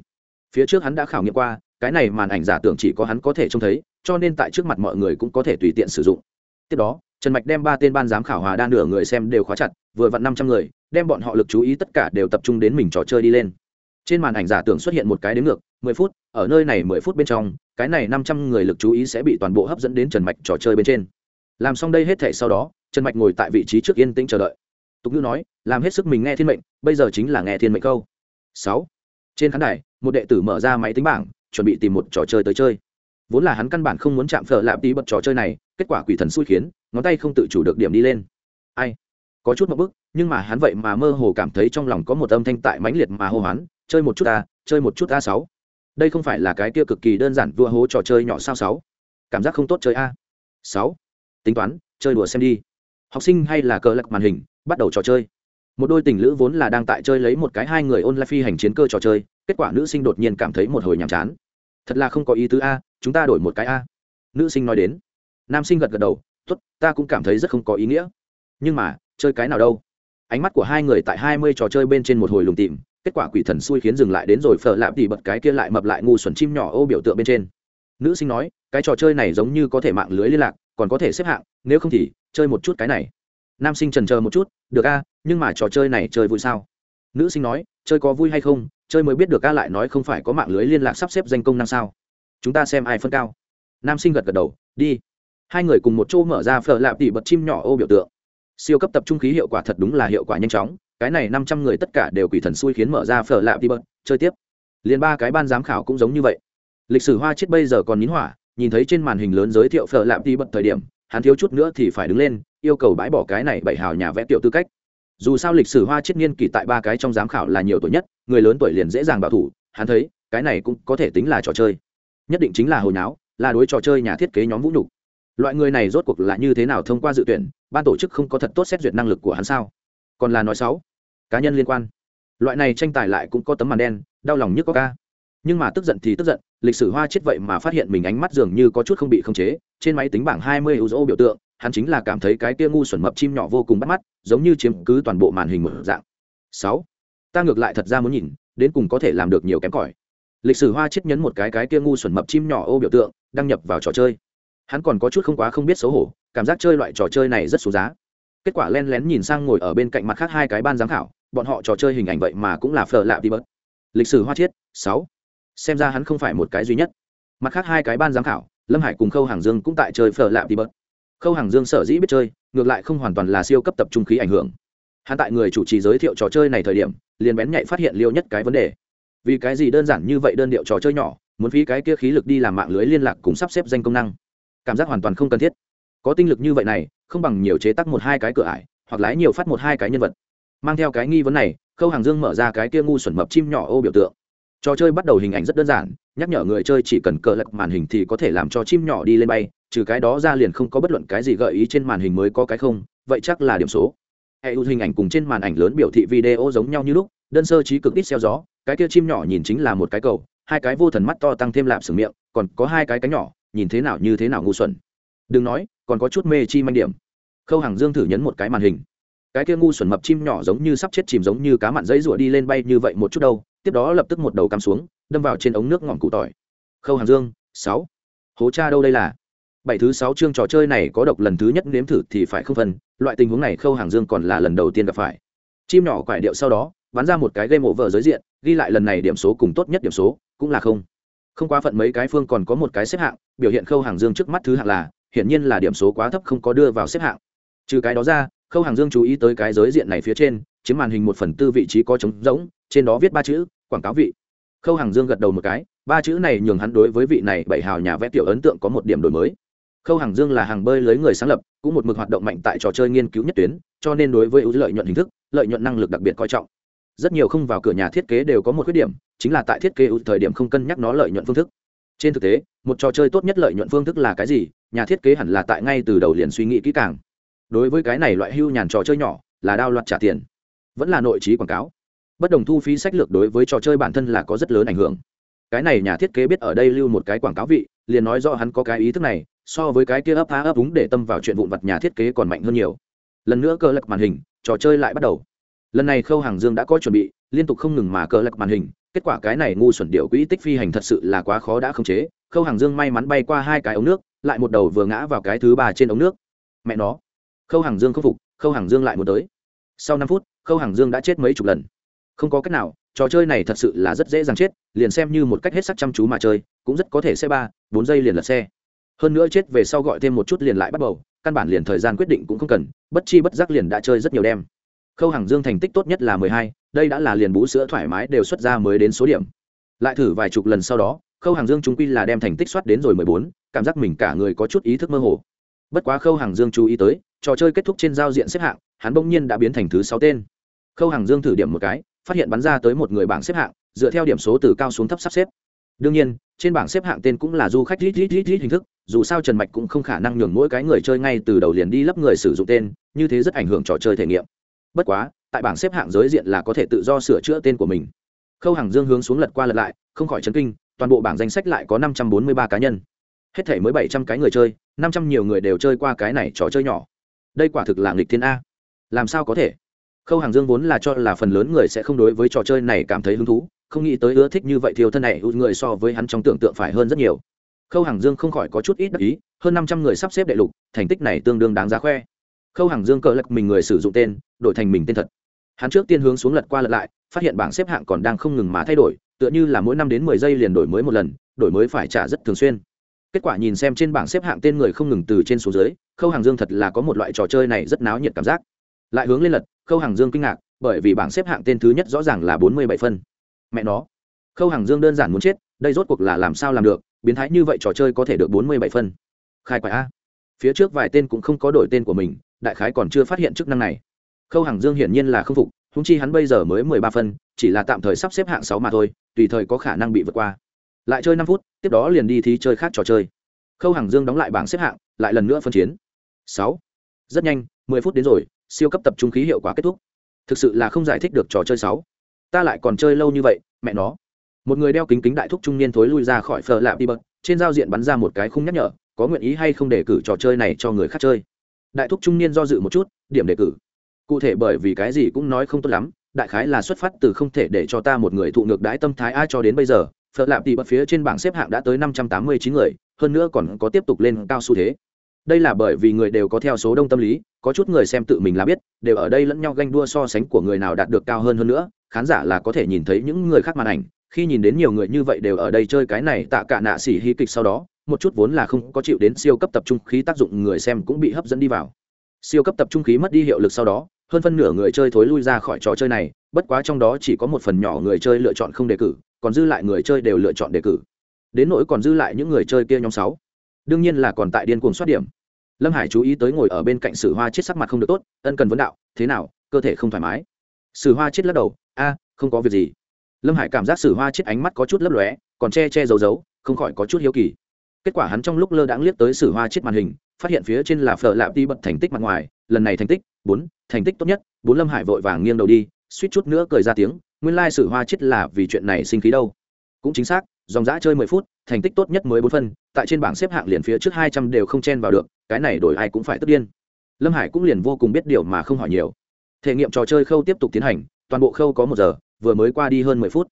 Phía trước hắn đã khảo nghiệm qua, cái này màn ảnh giả tưởng chỉ có hắn có thể trông thấy, cho nên tại trước mặt mọi người cũng có thể tùy tiện sử dụng. Tiếp đó, trần mạch đem ba tên ban giám khảo hòa đa nửa người xem đều khóa chặt, vừa vặn năm trăm người, đem bọn họ lực chú ý tất cả đều tập trung đến mình trò chơi đi lên. Trên màn ảnh giả tưởng xuất hiện một cái đếm ngược, mười phút, ở nơi này mười phút bên trong cái này năm trăm người lực chú ý sẽ bị toàn bộ hấp dẫn đến trần mạch trò chơi bên trên. Làm xong đây hết thể sau đó, trần mạch ngồi tại vị trí trước yên tĩnh chờ đợi. Tục ngữ nói, làm hết sức mình nghe thiên mệnh, bây giờ chính là nghe thiên mệnh câu. Sáu. Trên khán đài, một đệ tử mở ra máy tính bảng, chuẩn bị tìm một trò chơi tới chơi. Vốn là hắn căn bản không muốn chạm phở lạp tí bật trò chơi này, kết quả quỷ thần xui khiến, ngón tay không tự chủ được điểm đi lên. Ai? Có chút một bức, nhưng mà hắn vậy mà mơ hồ cảm thấy trong lòng có một âm thanh tại mãnh liệt mà hô hoán, chơi một chút a chơi một chút a sáu đây không phải là cái kia cực kỳ đơn giản vua hố trò chơi nhỏ sao sáu? Cảm giác không tốt chơi a. Sáu. Tính toán, chơi đùa xem đi. Học sinh hay là cờ lạc màn hình, bắt đầu trò chơi. Một đôi tình lữ vốn là đang tại chơi lấy một cái hai người ôn lại phi hành chiến cơ trò chơi, kết quả nữ sinh đột nhiên cảm thấy một hồi nhàm chán. Thật là không có ý tứ a, chúng ta đổi một cái a. Nữ sinh nói đến. Nam sinh gật gật đầu, tốt, ta cũng cảm thấy rất không có ý nghĩa. Nhưng mà, chơi cái nào đâu? Ánh mắt của hai người tại hai mươi trò chơi bên trên một hồi lùng tìm kết quả quỷ thần xui khiến dừng lại đến rồi phở lạp thì bật cái kia lại mập lại ngu xuẩn chim nhỏ ô biểu tượng bên trên. Nữ sinh nói, cái trò chơi này giống như có thể mạng lưới liên lạc, còn có thể xếp hạng, nếu không thì, chơi một chút cái này. Nam sinh trần chờ một chút, được a, nhưng mà trò chơi này chơi vui sao? Nữ sinh nói, chơi có vui hay không? Chơi mới biết được a lại nói không phải có mạng lưới liên lạc sắp xếp danh công năng sao? Chúng ta xem ai phân cao. Nam sinh gật gật đầu, đi. Hai người cùng một chỗ mở ra phở lạp tỉ bật chim nhỏ ô biểu tượng. Siêu cấp tập trung khí hiệu quả thật đúng là hiệu quả nhanh chóng cái này năm trăm người tất cả đều quỷ thần xui khiến mở ra phở lạ đi bật chơi tiếp. Liền ba cái ban giám khảo cũng giống như vậy. Lịch sử hoa chết bây giờ còn nín hỏa, nhìn thấy trên màn hình lớn giới thiệu phở lạ đi bật thời điểm, hắn thiếu chút nữa thì phải đứng lên, yêu cầu bãi bỏ cái này bảy hào nhà vẽ tiểu tư cách. Dù sao lịch sử hoa chết niên kỷ tại ba cái trong giám khảo là nhiều tuổi nhất, người lớn tuổi liền dễ dàng bảo thủ, hắn thấy, cái này cũng có thể tính là trò chơi. Nhất định chính là hồi náo là đối trò chơi nhà thiết kế nhóm vũ nhục. Loại người này rốt cuộc là như thế nào thông qua dự tuyển, ban tổ chức không có thật tốt xét duyệt năng lực của hắn sao? Còn là nói sáu cá nhân liên quan. Loại này tranh tài lại cũng có tấm màn đen, đau lòng nhất có ca nhưng mà tức giận thì tức giận, lịch sử hoa chết vậy mà phát hiện mình ánh mắt dường như có chút không bị khống chế, trên máy tính bảng 20 mươi biểu tượng, hắn chính là cảm thấy cái kia ngu xuẩn mập chim nhỏ vô cùng bắt mắt, giống như chiếm cứ toàn bộ màn hình một dạng. Sáu, ta ngược lại thật ra muốn nhìn, đến cùng có thể làm được nhiều kém cỏi. Lịch sử hoa chết nhấn một cái cái kia ngu xuẩn mập chim nhỏ ô biểu tượng, đăng nhập vào trò chơi. Hắn còn có chút không quá không biết xấu hổ, cảm giác chơi loại trò chơi này rất số giá. Kết quả len lén nhìn sang ngồi ở bên cạnh mặt khác hai cái ban giám khảo bọn họ trò chơi hình ảnh vậy mà cũng là phở lạ đi bớt. Lịch sử hoa chiết, sáu. Xem ra hắn không phải một cái duy nhất. Mặt khác hai cái ban giám khảo, lâm hải cùng khâu hàng dương cũng tại chơi phở lạ đi bớt. Khâu hàng dương sở dĩ biết chơi, ngược lại không hoàn toàn là siêu cấp tập trung khí ảnh hưởng. Hắn tại người chủ trì giới thiệu trò chơi này thời điểm, liền bén nhạy phát hiện liêu nhất cái vấn đề. Vì cái gì đơn giản như vậy đơn điệu trò chơi nhỏ, muốn phí cái kia khí lực đi làm mạng lưới liên lạc cũng sắp xếp danh công năng. Cảm giác hoàn toàn không cần thiết. Có tinh lực như vậy này, không bằng nhiều chế tắc một hai cái cửa ải, hoặc lái nhiều phát một hai cái nhân vật mang theo cái nghi vấn này, khâu hàng dương mở ra cái kia ngu xuẩn mập chim nhỏ ô biểu tượng. Trò chơi bắt đầu hình ảnh rất đơn giản, nhắc nhở người chơi chỉ cần cờ lật màn hình thì có thể làm cho chim nhỏ đi lên bay, trừ cái đó ra liền không có bất luận cái gì gợi ý trên màn hình mới có cái không, vậy chắc là điểm số. Hệ hình ảnh cùng trên màn ảnh lớn biểu thị video giống nhau như lúc, đơn sơ trí cực ít xeo gió, cái kia chim nhỏ nhìn chính là một cái cầu, hai cái vô thần mắt to tăng thêm lạp sừng miệng, còn có hai cái cánh nhỏ, nhìn thế nào như thế nào ngu xuẩn. Đừng nói, còn có chút mê chi manh điểm. Khâu hàng dương thử nhấn một cái màn hình cái kia ngu xuẩn mập chim nhỏ giống như sắp chết chìm giống như cá mặn giấy rủa đi lên bay như vậy một chút đâu, tiếp đó lập tức một đầu cắm xuống, đâm vào trên ống nước ngọn cụ tỏi. Khâu hàng dương, sáu. Hố cha đâu đây là? Bảy thứ sáu chương trò chơi này có độc lần thứ nhất nếm thử thì phải không phân, loại tình huống này khâu hàng dương còn là lần đầu tiên gặp phải. Chim nhỏ quải điệu sau đó, bắn ra một cái game over giới diện, ghi lại lần này điểm số cùng tốt nhất điểm số, cũng là không. Không quá phận mấy cái phương còn có một cái xếp hạng, biểu hiện khâu hàng dương trước mắt thứ hạng là, hiển nhiên là điểm số quá thấp không có đưa vào xếp hạng. Trừ cái đó ra khâu hàng dương chú ý tới cái giới diện này phía trên, chiếm màn hình một phần tư vị trí có trống rỗng, trên đó viết ba chữ, quảng cáo vị. Khâu hàng dương gật đầu một cái, ba chữ này nhường hắn đối với vị này bảy hào nhà vẽ tiểu ấn tượng có một điểm đổi mới. Khâu hàng dương là hàng bơi lấy người sáng lập, cũng một mực hoạt động mạnh tại trò chơi nghiên cứu nhất tuyến, cho nên đối với ưu lợi nhuận hình thức, lợi nhuận năng lực đặc biệt coi trọng. Rất nhiều không vào cửa nhà thiết kế đều có một khuyết điểm, chính là tại thiết kế ưu thời điểm không cân nhắc nó lợi nhuận phương thức. Trên thực tế, một trò chơi tốt nhất lợi nhuận phương thức là cái gì? Nhà thiết kế hẳn là tại ngay từ đầu liền suy nghĩ kỹ càng đối với cái này loại hưu nhàn trò chơi nhỏ, là đao loạt trả tiền. Vẫn là nội trí quảng cáo. Bất đồng thu phí sách lược đối với trò chơi bản thân là có rất lớn ảnh hưởng. Cái này nhà thiết kế biết ở đây lưu một cái quảng cáo vị, liền nói rõ hắn có cái ý thức này, so với cái kia ấp há ấp úng để tâm vào chuyện vụn vặt nhà thiết kế còn mạnh hơn nhiều. Lần nữa cơ lật màn hình, trò chơi lại bắt đầu. Lần này khâu hàng dương đã có chuẩn bị, liên tục không ngừng mà cơ lật màn hình, kết quả cái này ngu xuẩn điệu quỹ tích phi hành thật sự là quá khó đã khống chế. Khâu hàng dương may mắn bay qua hai cái ống nước, lại một đầu vừa ngã vào cái thứ ba trên ống nước. Mẹ nó khâu hàng dương không phục, khâu hàng dương lại một tới. Sau năm phút, khâu hàng dương đã chết mấy chục lần. Không có cách nào, trò chơi này thật sự là rất dễ dàng chết, liền xem như một cách hết sắc chăm chú mà chơi, cũng rất có thể xe ba, bốn giây liền lật xe. Hơn nữa chết về sau gọi thêm một chút liền lại bắt đầu căn bản liền thời gian quyết định cũng không cần, bất chi bất giác liền đã chơi rất nhiều đêm. Khâu hàng dương thành tích tốt nhất là mười hai, đây đã là liền bú sữa thoải mái đều xuất ra mới đến số điểm. Lại thử vài chục lần sau đó, khâu hàng dương chúng quy là đem thành tích soát đến rồi mười bốn, cảm giác mình cả người có chút ý thức mơ hồ. Bất quá khâu hàng dương chú ý tới trò chơi kết thúc trên giao diện xếp hạng, hắn bỗng nhiên đã biến thành thứ sáu tên. Khâu hàng dương thử điểm một cái, phát hiện bắn ra tới một người bảng xếp hạng, dựa theo điểm số từ cao xuống thấp sắp xếp. Đương nhiên, trên bảng xếp hạng tên cũng là du khách rít rít rít rít hình thức, dù sao trần mạch cũng không khả năng nhường mỗi cái người chơi ngay từ đầu liền đi lấp người sử dụng tên, như thế rất ảnh hưởng trò chơi thể nghiệm. Bất quá, tại bảng xếp hạng giới diện là có thể tự do sửa chữa tên của mình. Khâu hàng dương hướng xuống lật qua lật lại, không khỏi chấn kinh, toàn bộ bảng danh sách lại có năm trăm bốn mươi ba cá nhân. Hết thể mới bảy trăm cái người chơi, năm trăm nhiều người đều chơi qua cái này trò chơi nhỏ đây quả thực là nghịch thiên a. Làm sao có thể? Khâu hàng dương vốn là cho là phần lớn người sẽ không đối với trò chơi này cảm thấy hứng thú, không nghĩ tới ưa thích như vậy thiếu thân này người so với hắn trong tưởng tượng phải hơn rất nhiều. Khâu hàng dương không khỏi có chút ít đắc ý, hơn năm trăm người sắp xếp đại lục, thành tích này tương đương đáng giá khoe. Khâu hàng dương cờ lật mình người sử dụng tên, đổi thành mình tên thật. Hắn trước tiên hướng xuống lật qua lật lại, phát hiện bảng xếp hạng còn đang không ngừng mà thay đổi, tựa như là mỗi năm đến mười giây liền đổi mới một lần, đổi mới phải trả rất thường xuyên kết quả nhìn xem trên bảng xếp hạng tên người không ngừng từ trên xuống dưới, khâu hàng dương thật là có một loại trò chơi này rất náo nhiệt cảm giác. Lại hướng lên lật, khâu hàng dương kinh ngạc, bởi vì bảng xếp hạng tên thứ nhất rõ ràng là bốn mươi bảy phân. Mẹ nó. Khâu hàng dương đơn giản muốn chết, đây rốt cuộc là làm sao làm được, biến thái như vậy trò chơi có thể được bốn mươi bảy phân. Khai quại a. Phía trước vài tên cũng không có đổi tên của mình, đại khái còn chưa phát hiện chức năng này. Khâu hàng dương hiển nhiên là không phục húng chi hắn bây giờ mới mười ba phân, chỉ là tạm thời sắp xếp hạng sáu mà thôi, tùy thời có khả năng bị vượt qua lại chơi năm phút, tiếp đó liền đi thí chơi khác trò chơi. Khâu hàng dương đóng lại bảng xếp hạng, lại lần nữa phân chiến. Sáu. Rất nhanh, mười phút đến rồi, siêu cấp tập trung khí hiệu quả kết thúc. Thực sự là không giải thích được trò chơi sáu. Ta lại còn chơi lâu như vậy, mẹ nó. Một người đeo kính kính đại thúc trung niên thối lui ra khỏi phở lạp đi bật, trên giao diện bắn ra một cái khung nhắc nhở, có nguyện ý hay không đề cử trò chơi này cho người khác chơi. Đại thúc trung niên do dự một chút, điểm đề cử. Cụ thể bởi vì cái gì cũng nói không tốt lắm, đại khái là xuất phát từ không thể để cho ta một người thụ ngược đãi tâm thái ai cho đến bây giờ phở lạp tỷ bật phía trên bảng xếp hạng đã tới năm trăm tám mươi chín người, hơn nữa còn có tiếp tục lên cao xu thế. Đây là bởi vì người đều có theo số đông tâm lý, có chút người xem tự mình là biết, đều ở đây lẫn nhau ganh đua so sánh của người nào đạt được cao hơn hơn nữa, khán giả là có thể nhìn thấy những người khác màn ảnh, khi nhìn đến nhiều người như vậy đều ở đây chơi cái này tạ cả nạ xỉ hí kịch sau đó, một chút vốn là không có chịu đến siêu cấp tập trung khí tác dụng người xem cũng bị hấp dẫn đi vào. Siêu cấp tập trung khí mất đi hiệu lực sau đó, hơn phân nửa người chơi thối lui ra khỏi trò chơi này, bất quá trong đó chỉ có một phần nhỏ người chơi lựa chọn không đề cử còn dư lại người chơi đều lựa chọn đề cử. Đến nỗi còn dư lại những người chơi kia nhóm sáu, đương nhiên là còn tại điên cuồng soát điểm. Lâm hải chú ý tới ngồi ở bên cạnh sử hoa chết sắc mặt không được tốt, ân cần vấn đạo, thế nào, cơ thể không thoải mái? Sử hoa chết lắc đầu, a, không có việc gì. Lâm hải cảm giác sử hoa chết ánh mắt có chút lấp lóe, còn che che giấu giấu, không khỏi có chút hiếu kỳ. Kết quả hắn trong lúc lơ đãng liếc tới sử hoa chết màn hình, phát hiện phía trên là phở lạp đi bật thành tích mặt ngoài, lần này thành tích bốn, thành tích tốt nhất, bốn lâm hải vội vàng nghiêng đầu đi, suýt chút nữa cười ra tiếng nguyên lai sử hoa chết là vì chuyện này sinh khí đâu. Cũng chính xác, dòng giã chơi mười phút, thành tích tốt nhất mới bốn phân, tại trên bảng xếp hạng liền phía trước hai trăm đều không chen vào được, cái này đổi ai cũng phải tức điên. Lâm hải cũng liền vô cùng biết điều mà không hỏi nhiều. Thể nghiệm trò chơi khâu tiếp tục tiến hành, toàn bộ khâu có một giờ, vừa mới qua đi hơn mười phút.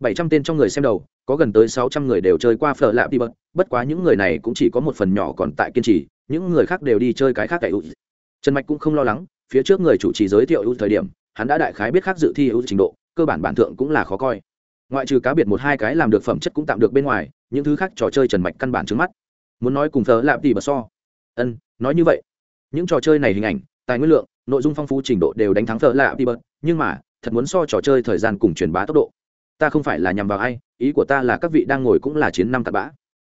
Bảy trăm tên trong người xem đầu, có gần tới sáu trăm người đều chơi qua phở lạ đi bật, bất quá những người này cũng chỉ có một phần nhỏ còn tại kiên trì, những người khác đều đi chơi cái khác tại ưu. Trần mạch cũng không lo lắng, phía trước người chủ trì giới thiệu ưu thời điểm, hắn đã đại khái biết khác dự thi ưu trình độ cơ bản bản thượng cũng là khó coi. Ngoại trừ cá biệt một hai cái làm được phẩm chất cũng tạm được bên ngoài, những thứ khác trò chơi trần mạch căn bản trước mắt. Muốn nói cùng thờ lạp tỷ bật so. Ân, nói như vậy. Những trò chơi này hình ảnh, tài nguyên lượng, nội dung phong phú trình độ đều đánh thắng thờ lạp tỷ bật nhưng mà, thật muốn so trò chơi thời gian cùng truyền bá tốc độ. Ta không phải là nhằm vào ai, ý của ta là các vị đang ngồi cũng là chiến năm tạt bã.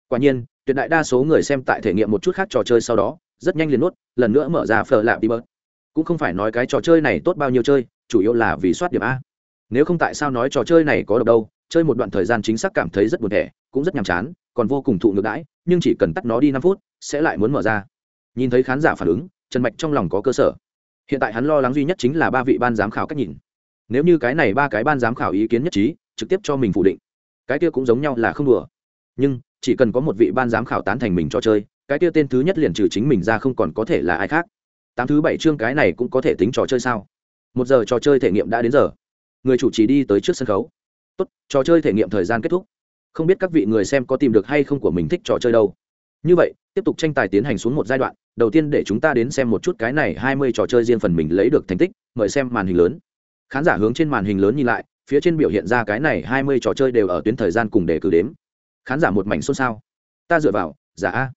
Quả nhiên, tuyệt đại đa số người xem tại thể nghiệm một chút khác trò chơi sau đó, rất nhanh liền nuốt, lần nữa mở ra phở lạp đi bớt cũng không phải nói cái trò chơi này tốt bao nhiêu chơi, chủ yếu là vì soát điểm a nếu không tại sao nói trò chơi này có độc đâu, chơi một đoạn thời gian chính xác cảm thấy rất buồn thẻ, cũng rất nhàm chán, còn vô cùng thụ ngược đãi, nhưng chỉ cần tắt nó đi năm phút, sẽ lại muốn mở ra. Nhìn thấy khán giả phản ứng, trần mạch trong lòng có cơ sở. Hiện tại hắn lo lắng duy nhất chính là ba vị ban giám khảo cách nhìn. Nếu như cái này ba cái ban giám khảo ý kiến nhất trí, trực tiếp cho mình phủ định, cái kia cũng giống nhau là không đùa. Nhưng, chỉ cần có một vị ban giám khảo tán thành mình cho chơi, cái kia tên thứ nhất liền trừ chính mình ra không còn có thể là ai khác. Tám thứ bảy chương cái này cũng có thể tính trò chơi sao? Một giờ trò chơi thể nghiệm đã đến giờ người chủ trì đi tới trước sân khấu. Tốt, trò chơi thể nghiệm thời gian kết thúc. Không biết các vị người xem có tìm được hay không của mình thích trò chơi đâu. Như vậy, tiếp tục tranh tài tiến hành xuống một giai đoạn, đầu tiên để chúng ta đến xem một chút cái này hai mươi trò chơi riêng phần mình lấy được thành tích, mời xem màn hình lớn. Khán giả hướng trên màn hình lớn nhìn lại, phía trên biểu hiện ra cái này hai mươi trò chơi đều ở tuyến thời gian cùng để cử đếm. Khán giả một mảnh xôn xao. Ta dựa vào, giả a.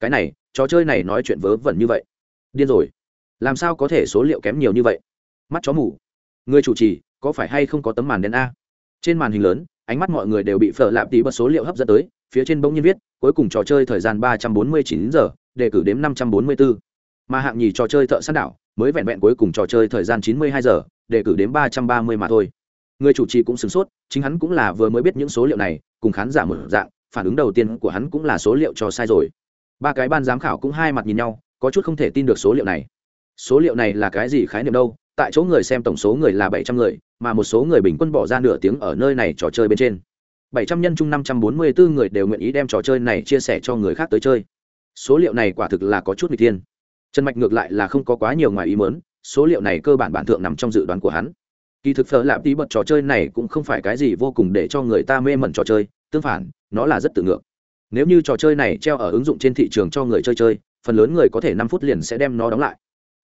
Cái này, trò chơi này nói chuyện vớ vẩn như vậy. Điên rồi. Làm sao có thể số liệu kém nhiều như vậy? Mắt chó mù. Người chủ trì có phải hay không có tấm màn đen a? Trên màn hình lớn, ánh mắt mọi người đều bị phở lạp tí bật số liệu hấp dẫn tới, phía trên bỗng nhiên viết, cuối cùng trò chơi thời gian ba trăm bốn mươi chín giờ, đề cử đếm năm trăm bốn mươi bốn mà hạng nhì trò chơi thợ săn đảo, mới vẹn vẹn cuối cùng trò chơi thời gian chín mươi hai giờ để cử đến ba trăm ba mươi mà thôi. Người chủ trì cũng sửng sốt, chính hắn cũng là vừa mới biết những số liệu này, cùng khán giả một dạng, phản ứng đầu tiên của hắn cũng là số liệu cho sai rồi. Ba cái ban giám khảo cũng hai mặt nhìn nhau, có chút không thể tin được số liệu này. Số liệu này là cái gì khái niệm đâu? Tại chỗ người xem tổng số người là bảy trăm người mà một số người bình quân bỏ ra nửa tiếng ở nơi này trò chơi bên trên. Bảy trăm nhân chung năm trăm bốn mươi bốn người đều nguyện ý đem trò chơi này chia sẻ cho người khác tới chơi. Số liệu này quả thực là có chút n g thiên. Trần mạch ngược lại là không có quá nhiều ngoài ý mớn số liệu này cơ bản bản thượng nằm trong dự đoán của hắn. Kỳ thực phở lạp tí bật trò chơi này cũng không phải cái gì vô cùng để cho người ta mê mẩn trò chơi, tương phản, nó là rất tự ngược. Nếu như trò chơi này treo ở ứng dụng trên thị trường cho người chơi chơi, phần lớn người có thể năm phút liền sẽ đem nó đóng lại.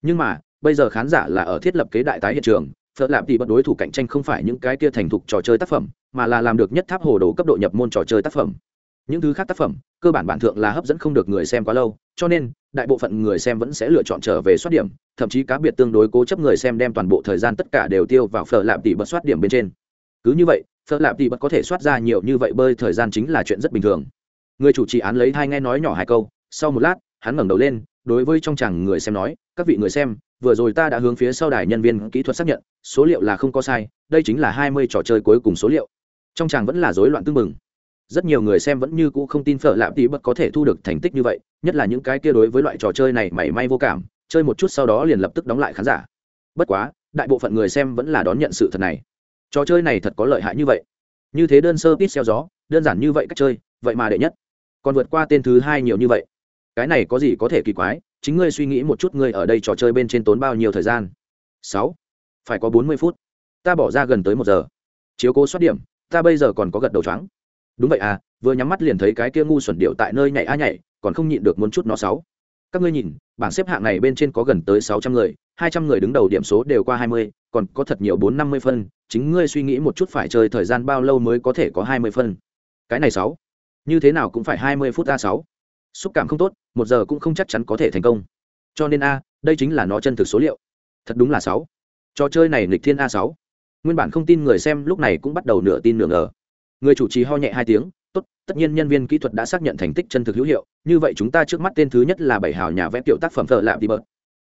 Nhưng mà, bây giờ khán giả là ở thiết lập kế đại tái hiện trường phở lạp thì bật đối thủ cạnh tranh không phải những cái kia thành thục trò chơi tác phẩm, mà là làm được nhất tháp hồ đồ cấp độ nhập môn trò chơi tác phẩm. Những thứ khác tác phẩm, cơ bản bản thượng là hấp dẫn không được người xem quá lâu, cho nên, đại bộ phận người xem vẫn sẽ lựa chọn trở về soát điểm, thậm chí cá biệt tương đối cố chấp người xem đem toàn bộ thời gian tất cả đều tiêu vào phở lạp tỷ bật soát điểm bên trên. Cứ như vậy, phở lạp tỷ bật có thể soát ra nhiều như vậy bơi thời gian chính là chuyện rất bình thường. Người chủ trì án lấy hai nghe nói nhỏ hai câu, sau một lát, hắn ngẩng đầu lên, đối với trong chàng người xem nói, các vị người xem vừa rồi ta đã hướng phía sau đài nhân viên kỹ thuật xác nhận, số liệu là không có sai, đây chính là hai mươi trò chơi cuối cùng số liệu. Trong chàng vẫn là rối loạn tương mừng rất nhiều người xem vẫn như cũ không tin phở lạp tí bất có thể thu được thành tích như vậy, nhất là những cái kia đối với loại trò chơi này mảy may vô cảm, chơi một chút sau đó liền lập tức đóng lại khán giả. Bất quá, đại bộ phận người xem vẫn là đón nhận sự thật này. Trò chơi này thật có lợi hại như vậy. Như thế đơn sơ tít xeo gió, đơn giản như vậy cách chơi, vậy mà đệ nhất. Còn vượt qua tên thứ hai nhiều như vậy. Cái này có gì có thể kỳ quái chính ngươi suy nghĩ một chút ngươi ở đây trò chơi bên trên tốn bao nhiêu thời gian? Sáu. Phải có bốn mươi phút. Ta bỏ ra gần tới một giờ. Chiếu cố soát điểm, ta bây giờ còn có gật đầu trắng đúng vậy à vừa nhắm mắt liền thấy cái kia ngu xuẩn điệu tại nơi nhảy a nhảy, còn không nhịn được muốn chút nó sáu. Các ngươi nhìn, bảng xếp hạng này bên trên có gần tới sáu trăm người, hai trăm người đứng đầu điểm số đều qua hai mươi, còn có thật nhiều bốn năm mươi phân. Chính ngươi suy nghĩ một chút phải chơi thời gian bao lâu mới có thể có hai mươi phân? Cái này sáu. Như thế nào cũng phải hai mươi phút a sáu xúc cảm không tốt, một giờ cũng không chắc chắn có thể thành công. Cho nên a, đây chính là nó chân thực số liệu. Thật đúng là sáu. Trò chơi này nghịch thiên a sáu. Nguyên bản không tin người xem lúc này cũng bắt đầu nửa tin nửa ngờ. Người chủ trì ho nhẹ hai tiếng, tốt, tất nhiên nhân viên kỹ thuật đã xác nhận thành tích chân thực hữu hiệu, như vậy chúng ta trước mắt tên thứ nhất là bảy hào nhà vẽ kiểu tác phẩm thợ lạm đi bợt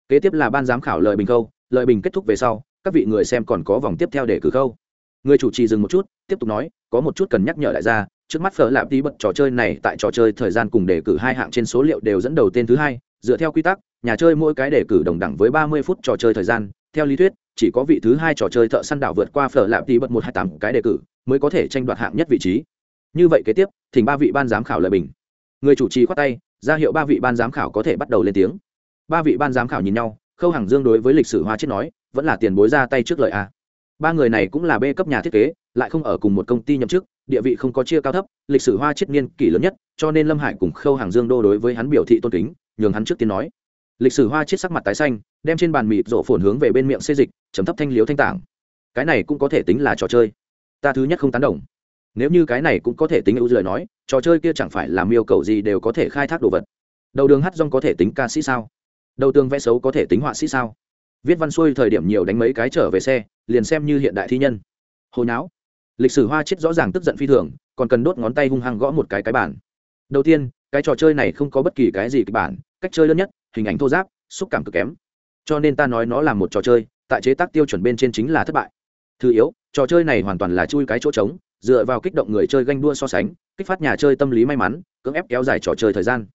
kế tiếp là ban giám khảo lời bình câu lời bình kết thúc về sau, các vị người xem còn có vòng tiếp theo để cử câu người chủ trì dừng một chút, tiếp tục nói, có một chút cần nhắc nhở đại gia trước mắt phở lạp tí bật trò chơi này tại trò chơi thời gian cùng đề cử hai hạng trên số liệu đều dẫn đầu tên thứ hai, dựa theo quy tắc, nhà chơi mỗi cái đề cử đồng đẳng với ba mươi phút trò chơi thời gian. Theo lý thuyết, chỉ có vị thứ hai trò chơi thợ săn đảo vượt qua phở lạp tí bật một hai tám cái đề cử mới có thể tranh đoạt hạng nhất vị trí. Như vậy kế tiếp, thỉnh ba vị ban giám khảo lời bình. Người chủ trì khoát tay, ra hiệu ba vị ban giám khảo có thể bắt đầu lên tiếng. Ba vị ban giám khảo nhìn nhau, khâu hàng dương đối với lịch sử hoa chết nói, vẫn là tiền bối ra tay trước lời a. Ba người này cũng là b cấp nhà thiết kế lại không ở cùng một công ty nhậm chức, địa vị không có chia cao thấp, lịch sử hoa chết niên kỷ lớn nhất, cho nên lâm hải cùng khâu hàng dương đô đối với hắn biểu thị tôn kính, nhường hắn trước tiên nói. Lịch sử hoa chết sắc mặt tái xanh, đem trên bàn mịt rộ phồn hướng về bên miệng xê dịch chấm thấp thanh liếu thanh tảng. Cái này cũng có thể tính là trò chơi. Ta thứ nhất không tán đồng. Nếu như cái này cũng có thể tính ưu lời nói, trò chơi kia chẳng phải làm yêu cầu gì đều có thể khai thác đồ vật. Đầu đường hát rong có thể tính ca sĩ sao? Đầu tường vẽ xấu có thể tính họa sĩ sao? Viết văn xuôi thời điểm nhiều đánh mấy cái trở về xe, liền xem như hiện đại thi nhân. Hồi não lịch sử hoa chết rõ ràng tức giận phi thường, còn cần đốt ngón tay hung hăng gõ một cái cái bản. Đầu tiên, cái trò chơi này không có bất kỳ cái gì kịch bản, cách chơi đơn nhất, hình ảnh thô giáp, xúc cảm cực kém. Cho nên ta nói nó là một trò chơi, tại chế tác tiêu chuẩn bên trên chính là thất bại. Thứ yếu, trò chơi này hoàn toàn là chui cái chỗ trống, dựa vào kích động người chơi ganh đua so sánh, kích phát nhà chơi tâm lý may mắn, cưỡng ép kéo dài trò chơi thời gian.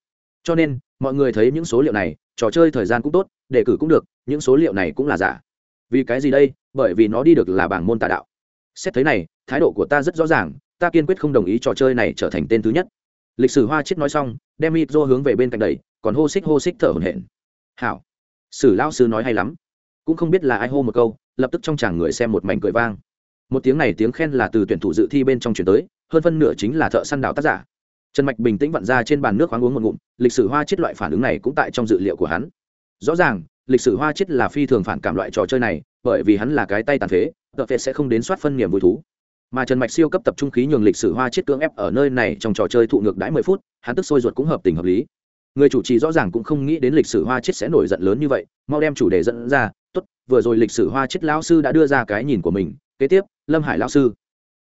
Cho nên, mọi người thấy những số liệu này, trò chơi thời gian cũng tốt, đề cử cũng được, những số liệu này cũng là giả. Vì cái gì đây? Bởi vì nó đi được là bảng môn tà đạo xét thấy này, thái độ của ta rất rõ ràng, ta kiên quyết không đồng ý trò chơi này trở thành tên thứ nhất. Lịch sử hoa chết nói xong, đem mịt rô hướng về bên cạnh đầy còn hô xích hô xích thở hổn hển. Hảo. Sử lao sư nói hay lắm. Cũng không biết là ai hô một câu, lập tức trong chàng người xem một mảnh cười vang. Một tiếng này tiếng khen là từ tuyển thủ dự thi bên trong chuyển tới, hơn phân nửa chính là thợ săn đào tác giả. Trần mạch bình tĩnh vặn ra trên bàn nước khoáng uống một ngụm, lịch sử hoa chết loại phản ứng này cũng tại trong dự liệu của hắn. Rõ ràng, lịch sử hoa chết là phi thường phản cảm loại trò chơi này, bởi vì hắn là cái tay tàn phế tợ phệ sẽ không đến soát phân niềm vui thú. Mà trần mạch siêu cấp tập trung khí nhường lịch sử hoa chết cưỡng ép ở nơi này trong trò chơi thụ ngược đãi mười phút, hắn tức sôi ruột cũng hợp tình hợp lý. Người chủ trì rõ ràng cũng không nghĩ đến lịch sử hoa chết sẽ nổi giận lớn như vậy, mau đem chủ đề dẫn ra, tốt, vừa rồi lịch sử hoa chết lão sư đã đưa ra cái nhìn của mình, kế tiếp, lâm hải lão sư.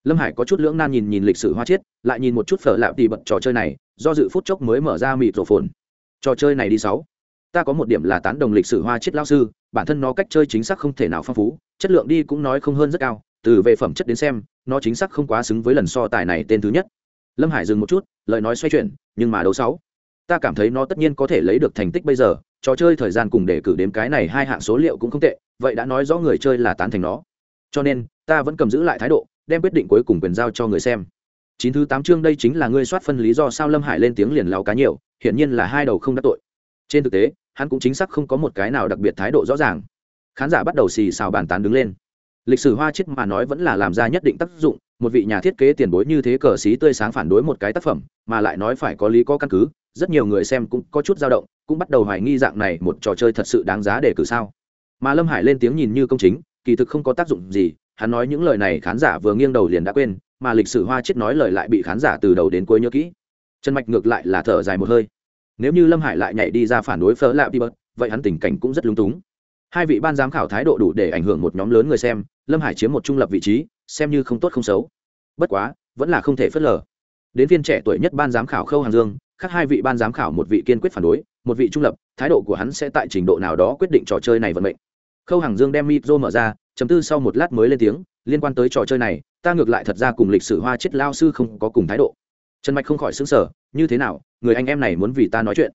Lâm hải có chút lưỡng nan nhìn nhìn lịch sử hoa chết lại nhìn một chút phở lạp tì bật trò chơi này, do dự phút chốc mới mở ra mịt rổ phồn. Trò chơi này đi sáu. Ta có một điểm là tán đồng lịch sử hoa chiết lão sư, bản thân nó cách chơi chính xác không thể nào phong phú chất lượng đi cũng nói không hơn rất cao, từ về phẩm chất đến xem, nó chính xác không quá xứng với lần so tài này tên thứ nhất. Lâm hải dừng một chút, lời nói xoay chuyển, nhưng mà đấu sáu. Ta cảm thấy nó tất nhiên có thể lấy được thành tích bây giờ, trò chơi thời gian cùng để cử đếm cái này hai hạng số liệu cũng không tệ, vậy đã nói rõ người chơi là tán thành nó. Cho nên, ta vẫn cầm giữ lại thái độ, đem quyết định cuối cùng quyền giao cho người xem. Chín thứ tám chương đây chính là ngươi soát phân lý do sao lâm hải lên tiếng liền lao cá nhiều, hiển nhiên là hai đầu không đắc tội. Trên thực tế, hắn cũng chính xác không có một cái nào đặc biệt thái độ rõ ràng khán giả bắt đầu xì xào bàn tán đứng lên. Lịch sử hoa chết mà nói vẫn là làm ra nhất định tác dụng, một vị nhà thiết kế tiền bối như thế cờ xí tươi sáng phản đối một cái tác phẩm, mà lại nói phải có lý có căn cứ, rất nhiều người xem cũng có chút dao động, cũng bắt đầu hoài nghi dạng này một trò chơi thật sự đáng giá để cử sao. Mà lâm hải lên tiếng nhìn như công chính, kỳ thực không có tác dụng gì, hắn nói những lời này khán giả vừa nghiêng đầu liền đã quên, mà lịch sử hoa chết nói lời lại bị khán giả từ đầu đến cuối nhớ kỹ. Chân mạch ngược lại là thở dài một hơi. Nếu như lâm hải lại nhảy đi ra phản đối phớ lạ đi bớt vậy hắn tình cảnh cũng rất lúng túng hai vị ban giám khảo thái độ đủ để ảnh hưởng một nhóm lớn người xem, lâm hải chiếm một trung lập vị trí, xem như không tốt không xấu. Bất quá, vẫn là không thể phớt lờ. Đến viên trẻ tuổi nhất ban giám khảo khâu hàng dương, khác hai vị ban giám khảo một vị kiên quyết phản đối, một vị trung lập, thái độ của hắn sẽ tại trình độ nào đó quyết định trò chơi này vận mệnh. Khâu hàng dương đem micro mở ra, chấm tư sau một lát mới lên tiếng, liên quan tới trò chơi này, ta ngược lại thật ra cùng lịch sử hoa chết lao sư không có cùng thái độ. Trần mạch không khỏi xứng sở như thế nào, người anh em này muốn vì ta nói chuyện?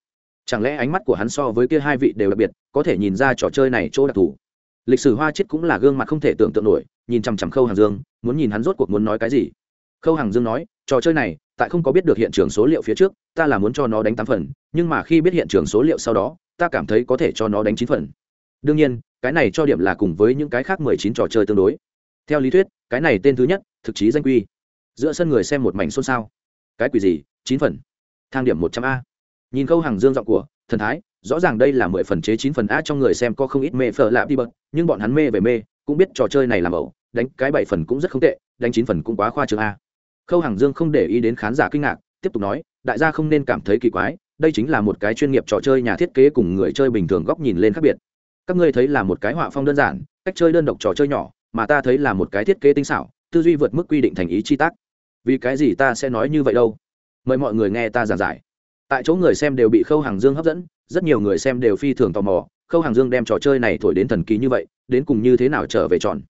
Chẳng lẽ ánh mắt của hắn so với kia hai vị đều đặc biệt, có thể nhìn ra trò chơi này chỗ đặc thù? Lịch sử hoa chết cũng là gương mặt không thể tưởng tượng nổi, nhìn chằm chằm khâu hàng dương, muốn nhìn hắn rốt cuộc muốn nói cái gì? Khâu hàng dương nói, trò chơi này, tại không có biết được hiện trường số liệu phía trước, ta là muốn cho nó đánh tám phần, nhưng mà khi biết hiện trường số liệu sau đó, ta cảm thấy có thể cho nó đánh chín phần. Đương nhiên, cái này cho điểm là cùng với những cái khác mười chín trò chơi tương đối. Theo lý thuyết, cái này tên thứ nhất, thực chí danh quy. Giữa sân người xem một mảnh xôn xao. Cái quỷ gì? Chín phần. Thang điểm một trăm a nhìn câu hàng dương giọng của thần thái, rõ ràng đây là mười phần chế chín phần a trong người xem có không ít mê phở lạ đi bật, nhưng bọn hắn mê về mê, cũng biết trò chơi này làm ẩu, đánh cái bảy phần cũng rất không tệ, đánh chín phần cũng quá khoa trương a. Khâu hàng dương không để ý đến khán giả kinh ngạc, tiếp tục nói, đại gia không nên cảm thấy kỳ quái, đây chính là một cái chuyên nghiệp trò chơi nhà thiết kế cùng người chơi bình thường góc nhìn lên khác biệt. Các ngươi thấy là một cái họa phong đơn giản, cách chơi đơn độc trò chơi nhỏ, mà ta thấy là một cái thiết kế tinh xảo, tư duy vượt mức quy định thành ý chi tác. Vì cái gì ta sẽ nói như vậy đâu? Mời mọi người nghe ta giảng giải tại chỗ người xem đều bị khâu hàng dương hấp dẫn, rất nhiều người xem đều phi thường tò mò, khâu hàng dương đem trò chơi này thổi đến thần kỳ như vậy, đến cùng như thế nào trở về tròn.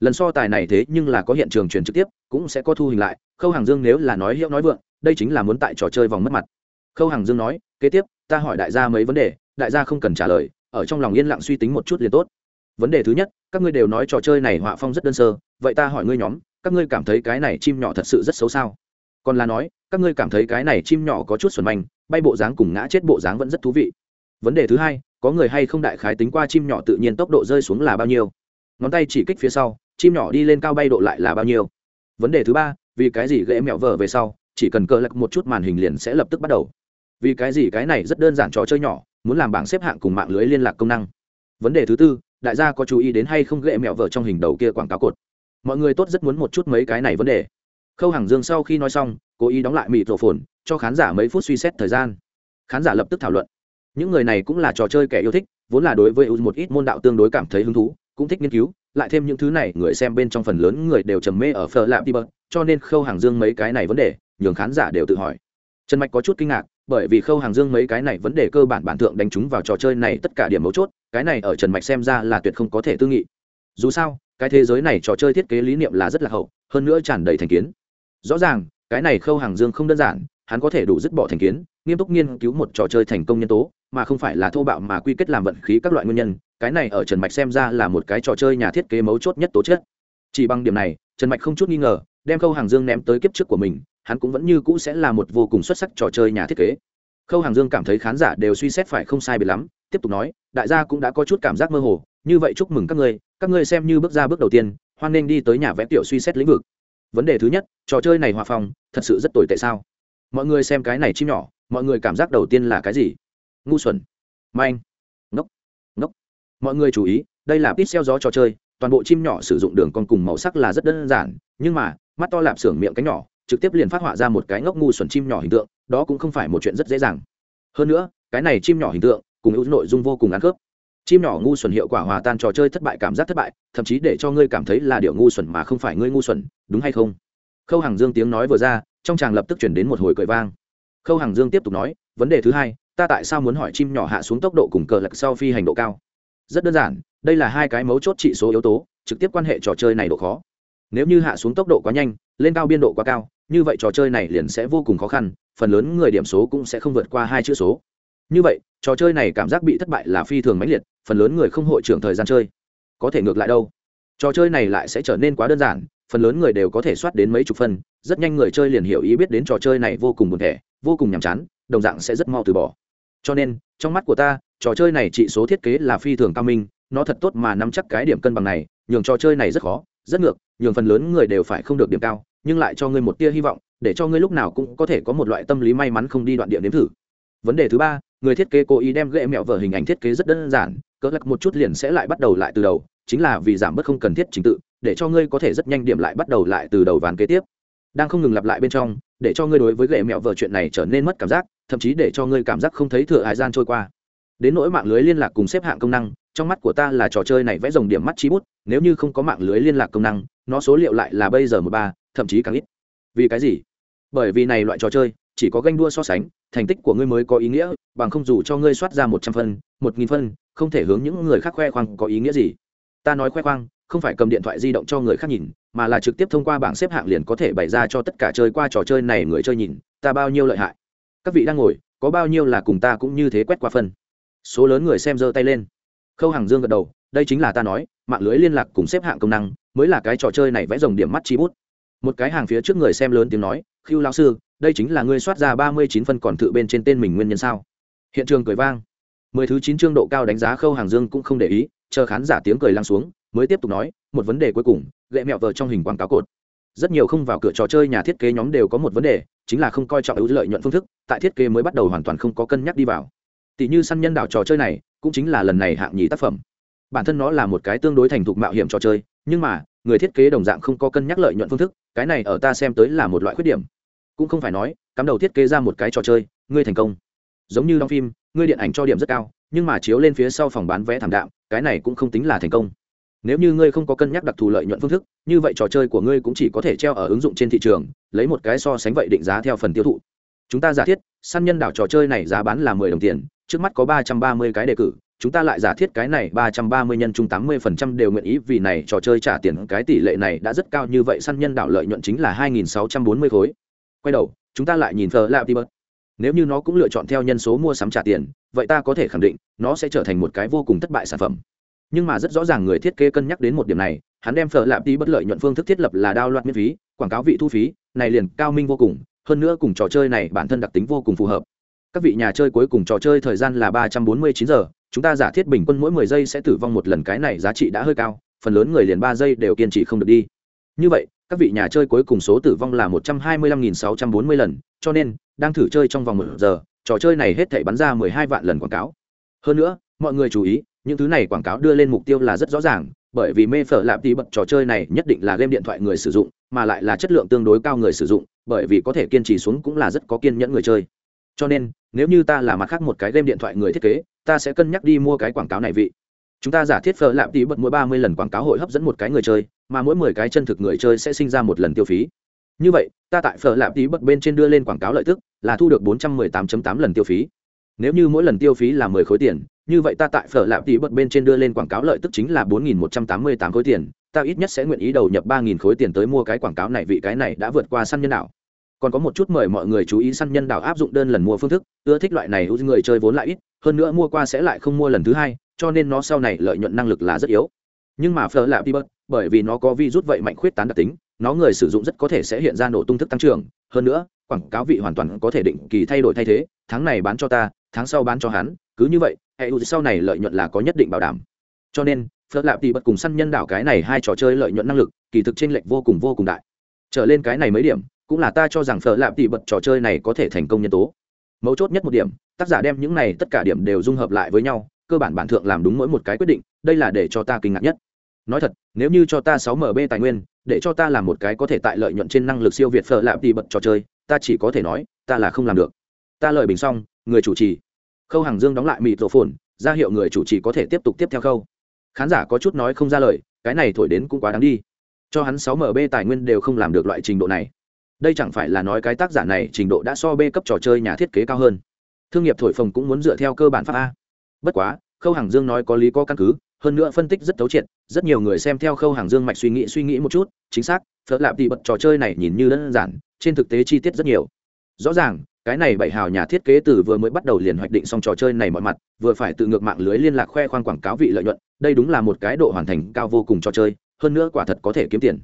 Lần so tài này thế nhưng là có hiện trường truyền trực tiếp, cũng sẽ có thu hình lại, khâu hàng dương nếu là nói hiệu nói vượng, đây chính là muốn tại trò chơi vòng mất mặt. Khâu hàng dương nói, kế tiếp, ta hỏi đại gia mấy vấn đề, đại gia không cần trả lời, ở trong lòng yên lặng suy tính một chút liền tốt. Vấn đề thứ nhất, các ngươi đều nói trò chơi này họa phong rất đơn sơ, vậy ta hỏi ngươi nhóm, các ngươi cảm thấy cái này chim nhỏ thật sự rất xấu sao? Còn là nói, các ngươi cảm thấy cái này chim nhỏ có chút xuẩn manh bay bộ dáng cùng ngã chết bộ dáng vẫn rất thú vị. Vấn đề thứ hai, có người hay không đại khái tính qua chim nhỏ tự nhiên tốc độ rơi xuống là bao nhiêu? Ngón tay chỉ kích phía sau, chim nhỏ đi lên cao bay độ lại là bao nhiêu? Vấn đề thứ ba, vì cái gì gãy mẹo vờ về sau, chỉ cần cờ lật một chút màn hình liền sẽ lập tức bắt đầu? Vì cái gì cái này rất đơn giản trò chơi nhỏ, muốn làm bảng xếp hạng cùng mạng lưới liên lạc công năng? Vấn đề thứ tư, đại gia có chú ý đến hay không gậy mẹo vờ trong hình đầu kia quảng cáo cột? Mọi người tốt rất muốn một chút mấy cái này vấn đề. Khâu hàng dương sau khi nói xong cố ý đóng lại mịt rổ phồn cho khán giả mấy phút suy xét thời gian. Khán giả lập tức thảo luận. Những người này cũng là trò chơi kẻ yêu thích vốn là đối với một ít môn đạo tương đối cảm thấy hứng thú cũng thích nghiên cứu lại thêm những thứ này người xem bên trong phần lớn người đều trầm mê ở phở lạp đi bờ, cho nên khâu hàng dương mấy cái này vấn đề nhường khán giả đều tự hỏi. Trần mạch có chút kinh ngạc bởi vì khâu hàng dương mấy cái này vấn đề cơ bản bản thượng đánh chúng vào trò chơi này tất cả điểm mấu chốt cái này ở trần mạch xem ra là tuyệt không có thể tư nghị. Dù sao cái thế giới này trò chơi thiết kế lý niệm là rất là hậu hơn nữa tràn đầy thành kiến. Rõ ràng cái này khâu hàng dương không đơn giản, hắn có thể đủ dứt bỏ thành kiến, nghiêm túc nghiên cứu một trò chơi thành công nhân tố, mà không phải là thô bạo mà quy kết làm vận khí các loại nguyên nhân. Cái này ở trần mạch xem ra là một cái trò chơi nhà thiết kế mấu chốt nhất tố chất. Chỉ bằng điểm này, trần mạch không chút nghi ngờ, đem khâu hàng dương ném tới kiếp trước của mình, hắn cũng vẫn như cũ sẽ là một vô cùng xuất sắc trò chơi nhà thiết kế. Khâu hàng dương cảm thấy khán giả đều suy xét phải không sai biệt lắm, tiếp tục nói, đại gia cũng đã có chút cảm giác mơ hồ, như vậy chúc mừng các ngươi các ngươi xem như bước ra bước đầu tiên, hoan nên đi tới nhà vẽ tiểu suy xét lĩnh vực vấn đề thứ nhất, trò chơi này hòa phòng thật sự rất tồi tệ sao? Mọi người xem cái này chim nhỏ, mọi người cảm giác đầu tiên là cái gì? Ngu xuẩn. Manh. Ngốc. Ngốc. Mọi người chú ý, đây là pít xeo gió trò chơi, toàn bộ chim nhỏ sử dụng đường con cùng màu sắc là rất đơn giản, nhưng mà, mắt to lạp xưởng miệng cánh nhỏ, trực tiếp liền phát họa ra một cái ngốc ngu xuẩn chim nhỏ hình tượng, đó cũng không phải một chuyện rất dễ dàng. Hơn nữa, cái này chim nhỏ hình tượng, cùng ưu nội dung vô cùng ăn khớp chim nhỏ ngu xuẩn hiệu quả hòa tan trò chơi thất bại, cảm giác thất bại, thậm chí để cho ngươi cảm thấy là điệu ngu xuẩn mà không phải ngươi ngu xuẩn, đúng hay không? Khâu hàng dương tiếng nói vừa ra, trong chàng lập tức chuyển đến một hồi cười vang. Khâu hàng dương tiếp tục nói, vấn đề thứ hai, ta tại sao muốn hỏi chim nhỏ hạ xuống tốc độ cùng cờ lạc sau phi hành độ cao? Rất đơn giản, đây là hai cái mấu chốt trị số yếu tố, trực tiếp quan hệ trò chơi này độ khó. Nếu như hạ xuống tốc độ quá nhanh, lên cao biên độ quá cao, như vậy trò chơi này liền sẽ vô cùng khó khăn, phần lớn người điểm số cũng sẽ không vượt qua hai chữ số. Như vậy, trò chơi này cảm giác bị thất bại là phi thường mãnh liệt phần lớn người không hội trưởng thời gian chơi. Có thể ngược lại đâu? Trò chơi này lại sẽ trở nên quá đơn giản, phần lớn người đều có thể soát đến mấy chục phân, rất nhanh người chơi liền hiểu ý biết đến trò chơi này vô cùng buồn thẻ, vô cùng nhàm chán, đồng dạng sẽ rất mau từ bỏ. Cho nên, trong mắt của ta, trò chơi này trị số thiết kế là phi thường cao minh, nó thật tốt mà nắm chắc cái điểm cân bằng này, nhường trò chơi này rất khó, rất ngược, nhường phần lớn người đều phải không được điểm cao, nhưng lại cho ngươi một tia hy vọng, để cho ngươi lúc nào cũng có thể có một loại tâm lý may mắn không đi đoạn địa nếm thử. Vấn đề thứ ba, người thiết kế cố ý đem ghệ mẹo vở hình ảnh thiết kế rất đơn giản cỡ lắc một chút liền sẽ lại bắt đầu lại từ đầu, chính là vì giảm bớt không cần thiết trình tự, để cho ngươi có thể rất nhanh điểm lại bắt đầu lại từ đầu ván kế tiếp. Đang không ngừng lặp lại bên trong, để cho ngươi đối với ghệ mẹo vợ chuyện này trở nên mất cảm giác, thậm chí để cho ngươi cảm giác không thấy thừa hải gian trôi qua. Đến nỗi mạng lưới liên lạc cùng xếp hạng công năng, trong mắt của ta là trò chơi này vẽ dòng điểm mắt chi bút, nếu như không có mạng lưới liên lạc công năng, nó số liệu lại là bây giờ một ba, thậm chí càng ít. Vì cái gì? Bởi vì này loại trò chơi, chỉ có ganh đua so sánh, thành tích của ngươi mới có ý nghĩa, bằng không dù cho ngươi soát ra một trăm phân, một nghìn phân không thể hướng những người khác khoe khoang có ý nghĩa gì. Ta nói khoe khoang, không phải cầm điện thoại di động cho người khác nhìn, mà là trực tiếp thông qua bảng xếp hạng liền có thể bày ra cho tất cả chơi qua trò chơi này người chơi nhìn, ta bao nhiêu lợi hại. Các vị đang ngồi, có bao nhiêu là cùng ta cũng như thế quét qua phân. Số lớn người xem giơ tay lên. Khâu hàng dương gật đầu, đây chính là ta nói, mạng lưới liên lạc cùng xếp hạng công năng, mới là cái trò chơi này vẽ dòng điểm mắt chi bút. Một cái hàng phía trước người xem lớn tiếng nói khiêu lão sư, đây chính là ngươi soát ra ba mươi chín phân còn tự bên trên tên mình nguyên nhân sao? Hiện trường cười vang mười thứ chín chương độ cao đánh giá khâu hàng dương cũng không để ý, chờ khán giả tiếng cười lăng xuống, mới tiếp tục nói, một vấn đề cuối cùng, gậy mẹo vờ trong hình quảng cáo cột. Rất nhiều không vào cửa trò chơi nhà thiết kế nhóm đều có một vấn đề, chính là không coi trọng ưu lợi nhuận phương thức, tại thiết kế mới bắt đầu hoàn toàn không có cân nhắc đi vào. Tỷ như săn nhân đảo trò chơi này, cũng chính là lần này hạng nhì tác phẩm. Bản thân nó là một cái tương đối thành thục mạo hiểm trò chơi, nhưng mà, người thiết kế đồng dạng không có cân nhắc lợi nhuận phương thức, cái này ở ta xem tới là một loại khuyết điểm. Cũng không phải nói, cắm đầu thiết kế ra một cái trò chơi, ngươi thành công giống như đóng phim, ngươi điện ảnh cho điểm rất cao, nhưng mà chiếu lên phía sau phòng bán vé thảm đạm, cái này cũng không tính là thành công. Nếu như ngươi không có cân nhắc đặc thù lợi nhuận phương thức, như vậy trò chơi của ngươi cũng chỉ có thể treo ở ứng dụng trên thị trường, lấy một cái so sánh vậy định giá theo phần tiêu thụ. Chúng ta giả thiết, săn nhân đảo trò chơi này giá bán là mười đồng tiền, trước mắt có ba trăm ba mươi cái đề cử, chúng ta lại giả thiết cái này ba trăm ba mươi nhân chung tám mươi phần trăm đều nguyện ý vì này trò chơi trả tiền, cái tỷ lệ này đã rất cao, như vậy săn nhân đảo lợi nhuận chính là hai nghìn sáu trăm bốn mươi khối. Quay đầu, chúng ta lại nhìn thờ lạp đi bớt nếu như nó cũng lựa chọn theo nhân số mua sắm trả tiền, vậy ta có thể khẳng định, nó sẽ trở thành một cái vô cùng thất bại sản phẩm. Nhưng mà rất rõ ràng người thiết kế cân nhắc đến một điểm này, hắn đem phở lạp đi bất lợi nhuận phương thức thiết lập là đao loạn miễn phí, quảng cáo vị thu phí, này liền cao minh vô cùng, hơn nữa cùng trò chơi này bản thân đặc tính vô cùng phù hợp. Các vị nhà chơi cuối cùng trò chơi thời gian là ba trăm bốn mươi chín giờ, chúng ta giả thiết bình quân mỗi mười giây sẽ tử vong một lần, cái này giá trị đã hơi cao, phần lớn người liền ba giây đều kiên trì không được đi như vậy, các vị nhà chơi cuối cùng số tử vong là một trăm hai mươi lăm nghìn sáu trăm bốn mươi lần, cho nên, đang thử chơi trong vòng một giờ, trò chơi này hết thảy bắn ra mười hai vạn lần quảng cáo. Hơn nữa, mọi người chú ý, những thứ này quảng cáo đưa lên mục tiêu là rất rõ ràng, bởi vì mê phở lạp tí bật trò chơi này nhất định là game điện thoại người sử dụng, mà lại là chất lượng tương đối cao người sử dụng, bởi vì có thể kiên trì xuống cũng là rất có kiên nhẫn người chơi. Cho nên, nếu như ta là mặt khác một cái game điện thoại người thiết kế, ta sẽ cân nhắc đi mua cái quảng cáo này vị chúng ta giả thiết phở lạm tí bật mỗi ba mươi lần quảng cáo hội hấp dẫn một cái người chơi, mà mỗi mười cái chân thực người chơi sẽ sinh ra một lần tiêu phí. Như vậy, ta tại phở lạm tí bật bên trên đưa lên quảng cáo lợi tức, là thu được bốn trăm mười tám tám lần tiêu phí. Nếu như mỗi lần tiêu phí là mười khối tiền, như vậy ta tại phở lạm tí bật bên trên đưa lên quảng cáo lợi tức chính là bốn nghìn một trăm tám mươi tám khối tiền, ta ít nhất sẽ nguyện ý đầu nhập ba nghìn khối tiền tới mua cái quảng cáo này vì cái này đã vượt qua săn nhân đạo. Còn có một chút mời mọi người chú ý săn nhân đạo áp dụng đơn lần mua phương thức, ưa thích loại này ưu người chơi vốn lại ít, hơn nữa mua qua sẽ lại không mua lần thứ hai cho nên nó sau này lợi nhuận năng lực là rất yếu. Nhưng mà phở lạp tí bởi vì nó có vi rút vậy mạnh khuyết tán đặc tính, nó người sử dụng rất có thể sẽ hiện ra nổ tung thức tăng trưởng. Hơn nữa, quảng cáo vị hoàn toàn có thể định kỳ thay đổi thay thế, tháng này bán cho ta, tháng sau bán cho hắn, cứ như vậy, hệ u sau này lợi nhuận là có nhất định bảo đảm. Cho nên phớt lạp tỷ bật cùng săn nhân đảo cái này hai trò chơi lợi nhuận năng lực, kỳ thực trên lệch vô cùng vô cùng đại. Trở lên cái này mấy điểm, cũng là ta cho rằng phở lạp tỷ bật trò chơi này có thể thành công nhân tố. Mấu chốt nhất một điểm, tác giả đem những này tất cả điểm đều dung hợp lại với nhau cơ bản bản thượng làm đúng mỗi một cái quyết định, đây là để cho ta kinh ngạc nhất. Nói thật, nếu như cho ta sáu mb tài nguyên, để cho ta làm một cái có thể tại lợi nhuận trên năng lực siêu việt phở lạp đi bật trò chơi, ta chỉ có thể nói, ta là không làm được. Ta lời bình xong, người chủ trì. Khâu hàng dương đóng lại mịt rổ phồn, ra hiệu người chủ trì có thể tiếp tục tiếp theo khâu. Khán giả có chút nói không ra lời, cái này thổi đến cũng quá đáng đi. Cho hắn sáu mb tài nguyên đều không làm được loại trình độ này. Đây chẳng phải là nói cái tác giả này trình độ đã so b cấp trò chơi nhà thiết kế cao hơn. Thương nghiệp thổi phồng cũng muốn dựa theo cơ bản pháp a bất quá, khâu hàng dương nói có lý có căn cứ, hơn nữa phân tích rất thấu triệt, rất nhiều người xem theo khâu hàng dương mạch suy nghĩ suy nghĩ một chút, chính xác phớt lạp thì bật trò chơi này nhìn như đơn giản, trên thực tế chi tiết rất nhiều. Rõ ràng, cái này bảy hào nhà thiết kế từ vừa mới bắt đầu liền hoạch định xong trò chơi này mọi mặt, vừa phải tự ngược mạng lưới liên lạc khoe khoang quảng cáo vị lợi nhuận, đây đúng là một cái độ hoàn thành cao vô cùng trò chơi, hơn nữa quả thật có thể kiếm tiền.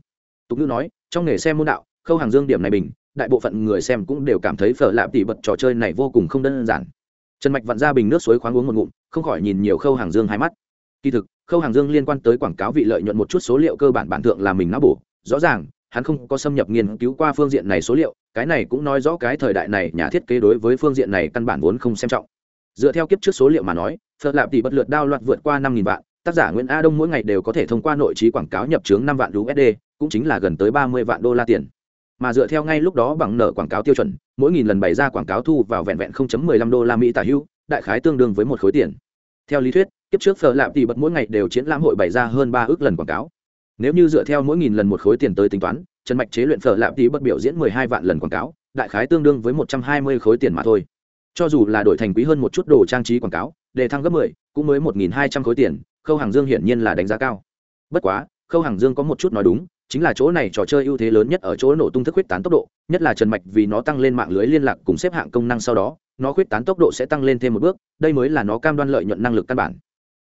Tục ngữ nói, trong nghề xem môn đạo, khâu hàng dương điểm này bình, đại bộ phận người xem cũng đều cảm thấy phở lạp tỷ bật trò chơi này vô cùng không đơn giản trần mạch vặn ra bình nước suối khoáng uống một ngụm, không khỏi nhìn nhiều khâu hàng dương hai mắt. Kỳ thực, khâu hàng dương liên quan tới quảng cáo vị lợi nhuận một chút số liệu cơ bản bản thượng là mình não bổ. Rõ ràng, hắn không có xâm nhập nghiên cứu qua phương diện này số liệu, cái này cũng nói rõ cái thời đại này nhà thiết kế đối với phương diện này căn bản vốn không xem trọng. Dựa theo kiếp trước số liệu mà nói, phật lạp tỷ bất lượt đao loạt vượt qua năm nghìn vạn, tác giả nguyễn a đông mỗi ngày đều có thể thông qua nội trí quảng cáo nhập trướng năm vạn usd cũng chính là gần tới ba mươi vạn đô la tiền mà dựa theo ngay lúc đó bằng nợ quảng cáo tiêu chuẩn, mỗi nghìn lần bày ra quảng cáo thu vào vẹn vẹn 0.15 đô la mỹ tả hưu đại khái tương đương với một khối tiền. Theo lý thuyết, kiếp trước phở lạp thì bật mỗi ngày đều triển lãm hội bày ra hơn ba ước lần quảng cáo. Nếu như dựa theo mỗi nghìn lần một khối tiền tới tính toán, trần mạch chế luyện phở lạp thì bật biểu diễn mười hai vạn lần quảng cáo, đại khái tương đương với một trăm hai mươi khối tiền mà thôi. Cho dù là đổi thành quý hơn một chút đồ trang trí quảng cáo, để thăng gấp mười, cũng mới một nghìn hai trăm khối tiền, khâu hàng dương hiển nhiên là đánh giá cao. Bất quá, khâu hàng dương có một chút nói đúng chính là chỗ này trò chơi ưu thế lớn nhất ở chỗ nổ tung thức huyết tán tốc độ, nhất là trần mạch vì nó tăng lên mạng lưới liên lạc cùng xếp hạng công năng sau đó, nó huyết tán tốc độ sẽ tăng lên thêm một bước, đây mới là nó cam đoan lợi nhuận năng lực căn bản.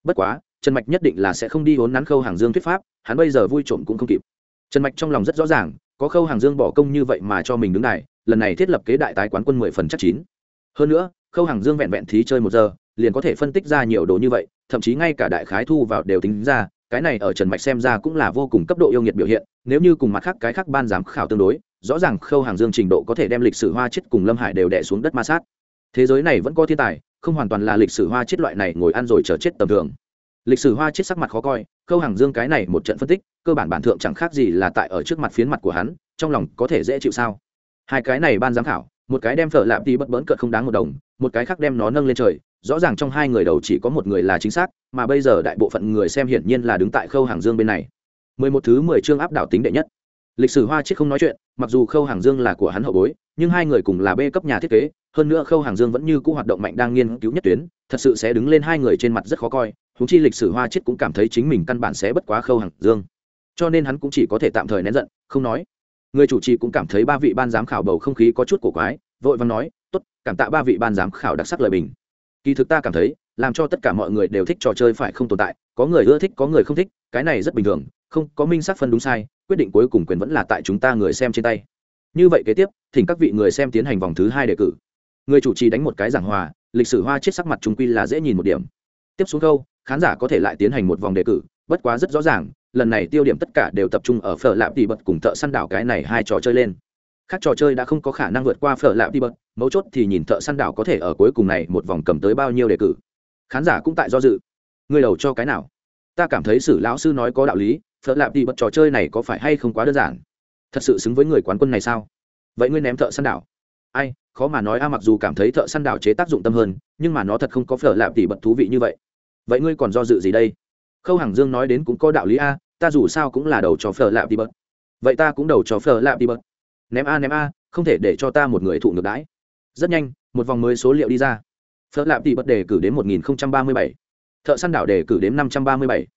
Bất quá, trần mạch nhất định là sẽ không đi hốn nắn khâu hàng dương thuyết pháp, hắn bây giờ vui trộm cũng không kịp. Trần mạch trong lòng rất rõ ràng, có khâu hàng dương bỏ công như vậy mà cho mình đứng này lần này thiết lập kế đại tái quán quân mười phần chắc chín. Hơn nữa, khâu hàng dương vẹn vẹn thí chơi một giờ, liền có thể phân tích ra nhiều đồ như vậy, thậm chí ngay cả đại khái thu vào đều tính ra cái này ở trần mạch xem ra cũng là vô cùng cấp độ yêu nghiệt biểu hiện, nếu như cùng mặt khác cái khác ban giám khảo tương đối, rõ ràng khâu hàng dương trình độ có thể đem lịch sử hoa chết cùng lâm hải đều đẻ xuống đất ma sát. Thế giới này vẫn có thiên tài, không hoàn toàn là lịch sử hoa chết loại này ngồi ăn rồi chờ chết tầm thường. Lịch sử hoa chết sắc mặt khó coi, khâu hàng dương cái này một trận phân tích, cơ bản bản thượng chẳng khác gì là tại ở trước mặt phiến mặt của hắn, trong lòng có thể dễ chịu sao? Hai cái này ban giám khảo, một cái đem phở lạp đi bất bỡn cợt không đáng một đồng một cái khác đem nó nâng lên trời, rõ ràng trong hai người đầu chỉ có một người là chính xác, mà bây giờ đại bộ phận người xem hiển nhiên là đứng tại khâu hàng dương bên này. Mười một thứ mười chương áp đảo tính đệ nhất. Lịch sử hoa chết không nói chuyện, mặc dù khâu hàng dương là của hắn hậu bối, nhưng hai người cùng là b cấp nhà thiết kế, hơn nữa khâu hàng dương vẫn như cũ hoạt động mạnh đang nghiên cứu nhất tuyến, thật sự sẽ đứng lên hai người trên mặt rất khó coi húng chi lịch sử hoa chết cũng cảm thấy chính mình căn bản sẽ bất quá khâu hàng dương. Cho nên hắn cũng chỉ có thể tạm thời nén giận, không nói. Người chủ trì cũng cảm thấy ba vị ban giám khảo bầu không khí có chút cổ quái, vội và nói cảm tạ ba vị ban giám khảo đặc sắc lời bình. Kỳ thực ta cảm thấy, làm cho tất cả mọi người đều thích trò chơi phải không tồn tại, có người ưa thích, có người không thích, cái này rất bình thường, không, có minh xác phân đúng sai, quyết định cuối cùng quyền vẫn là tại chúng ta người xem trên tay. Như vậy kế tiếp, thỉnh các vị người xem tiến hành vòng thứ hai đề cử. Người chủ trì đánh một cái giảng hòa, lịch sử hoa chết sắc mặt chúng quy là dễ nhìn một điểm. Tiếp xuống câu, khán giả có thể lại tiến hành một vòng đề cử, bất quá rất rõ ràng, lần này tiêu điểm tất cả đều tập trung ở phở lạp đi bật cùng thợ săn đảo cái này hai trò chơi lên. Các trò chơi đã không có khả năng vượt qua phở lạp đi bật mấu chốt thì nhìn thợ săn đảo có thể ở cuối cùng này một vòng cầm tới bao nhiêu đề cử. Khán giả cũng tại do dự. Người đầu cho cái nào? Ta cảm thấy sử lão sư nói có đạo lý phở lạp đi bật trò chơi này có phải hay không quá đơn giản? Thật sự xứng với người quán quân này sao? Vậy ngươi ném thợ săn đảo. Ai, khó mà nói a, mặc dù cảm thấy thợ săn đảo chế tác dụng tâm hơn, nhưng mà nó thật không có phở lạp tỷ bật thú vị như vậy. Vậy ngươi còn do dự gì đây? Khâu hàng dương nói đến cũng có đạo lý a, ta dù sao cũng là đầu cho phở lạp tỉ bật. Vậy ta cũng đầu cho phở lạp tỉ bật. Ném a ném a, không thể để cho ta một người thụ ngược đãi rất nhanh, một vòng mới số liệu đi ra. Phở lạp tỷ bật đề cử đến một nghìn ba mươi bảy. Thợ săn đảo đề cử đến năm trăm ba mươi bảy.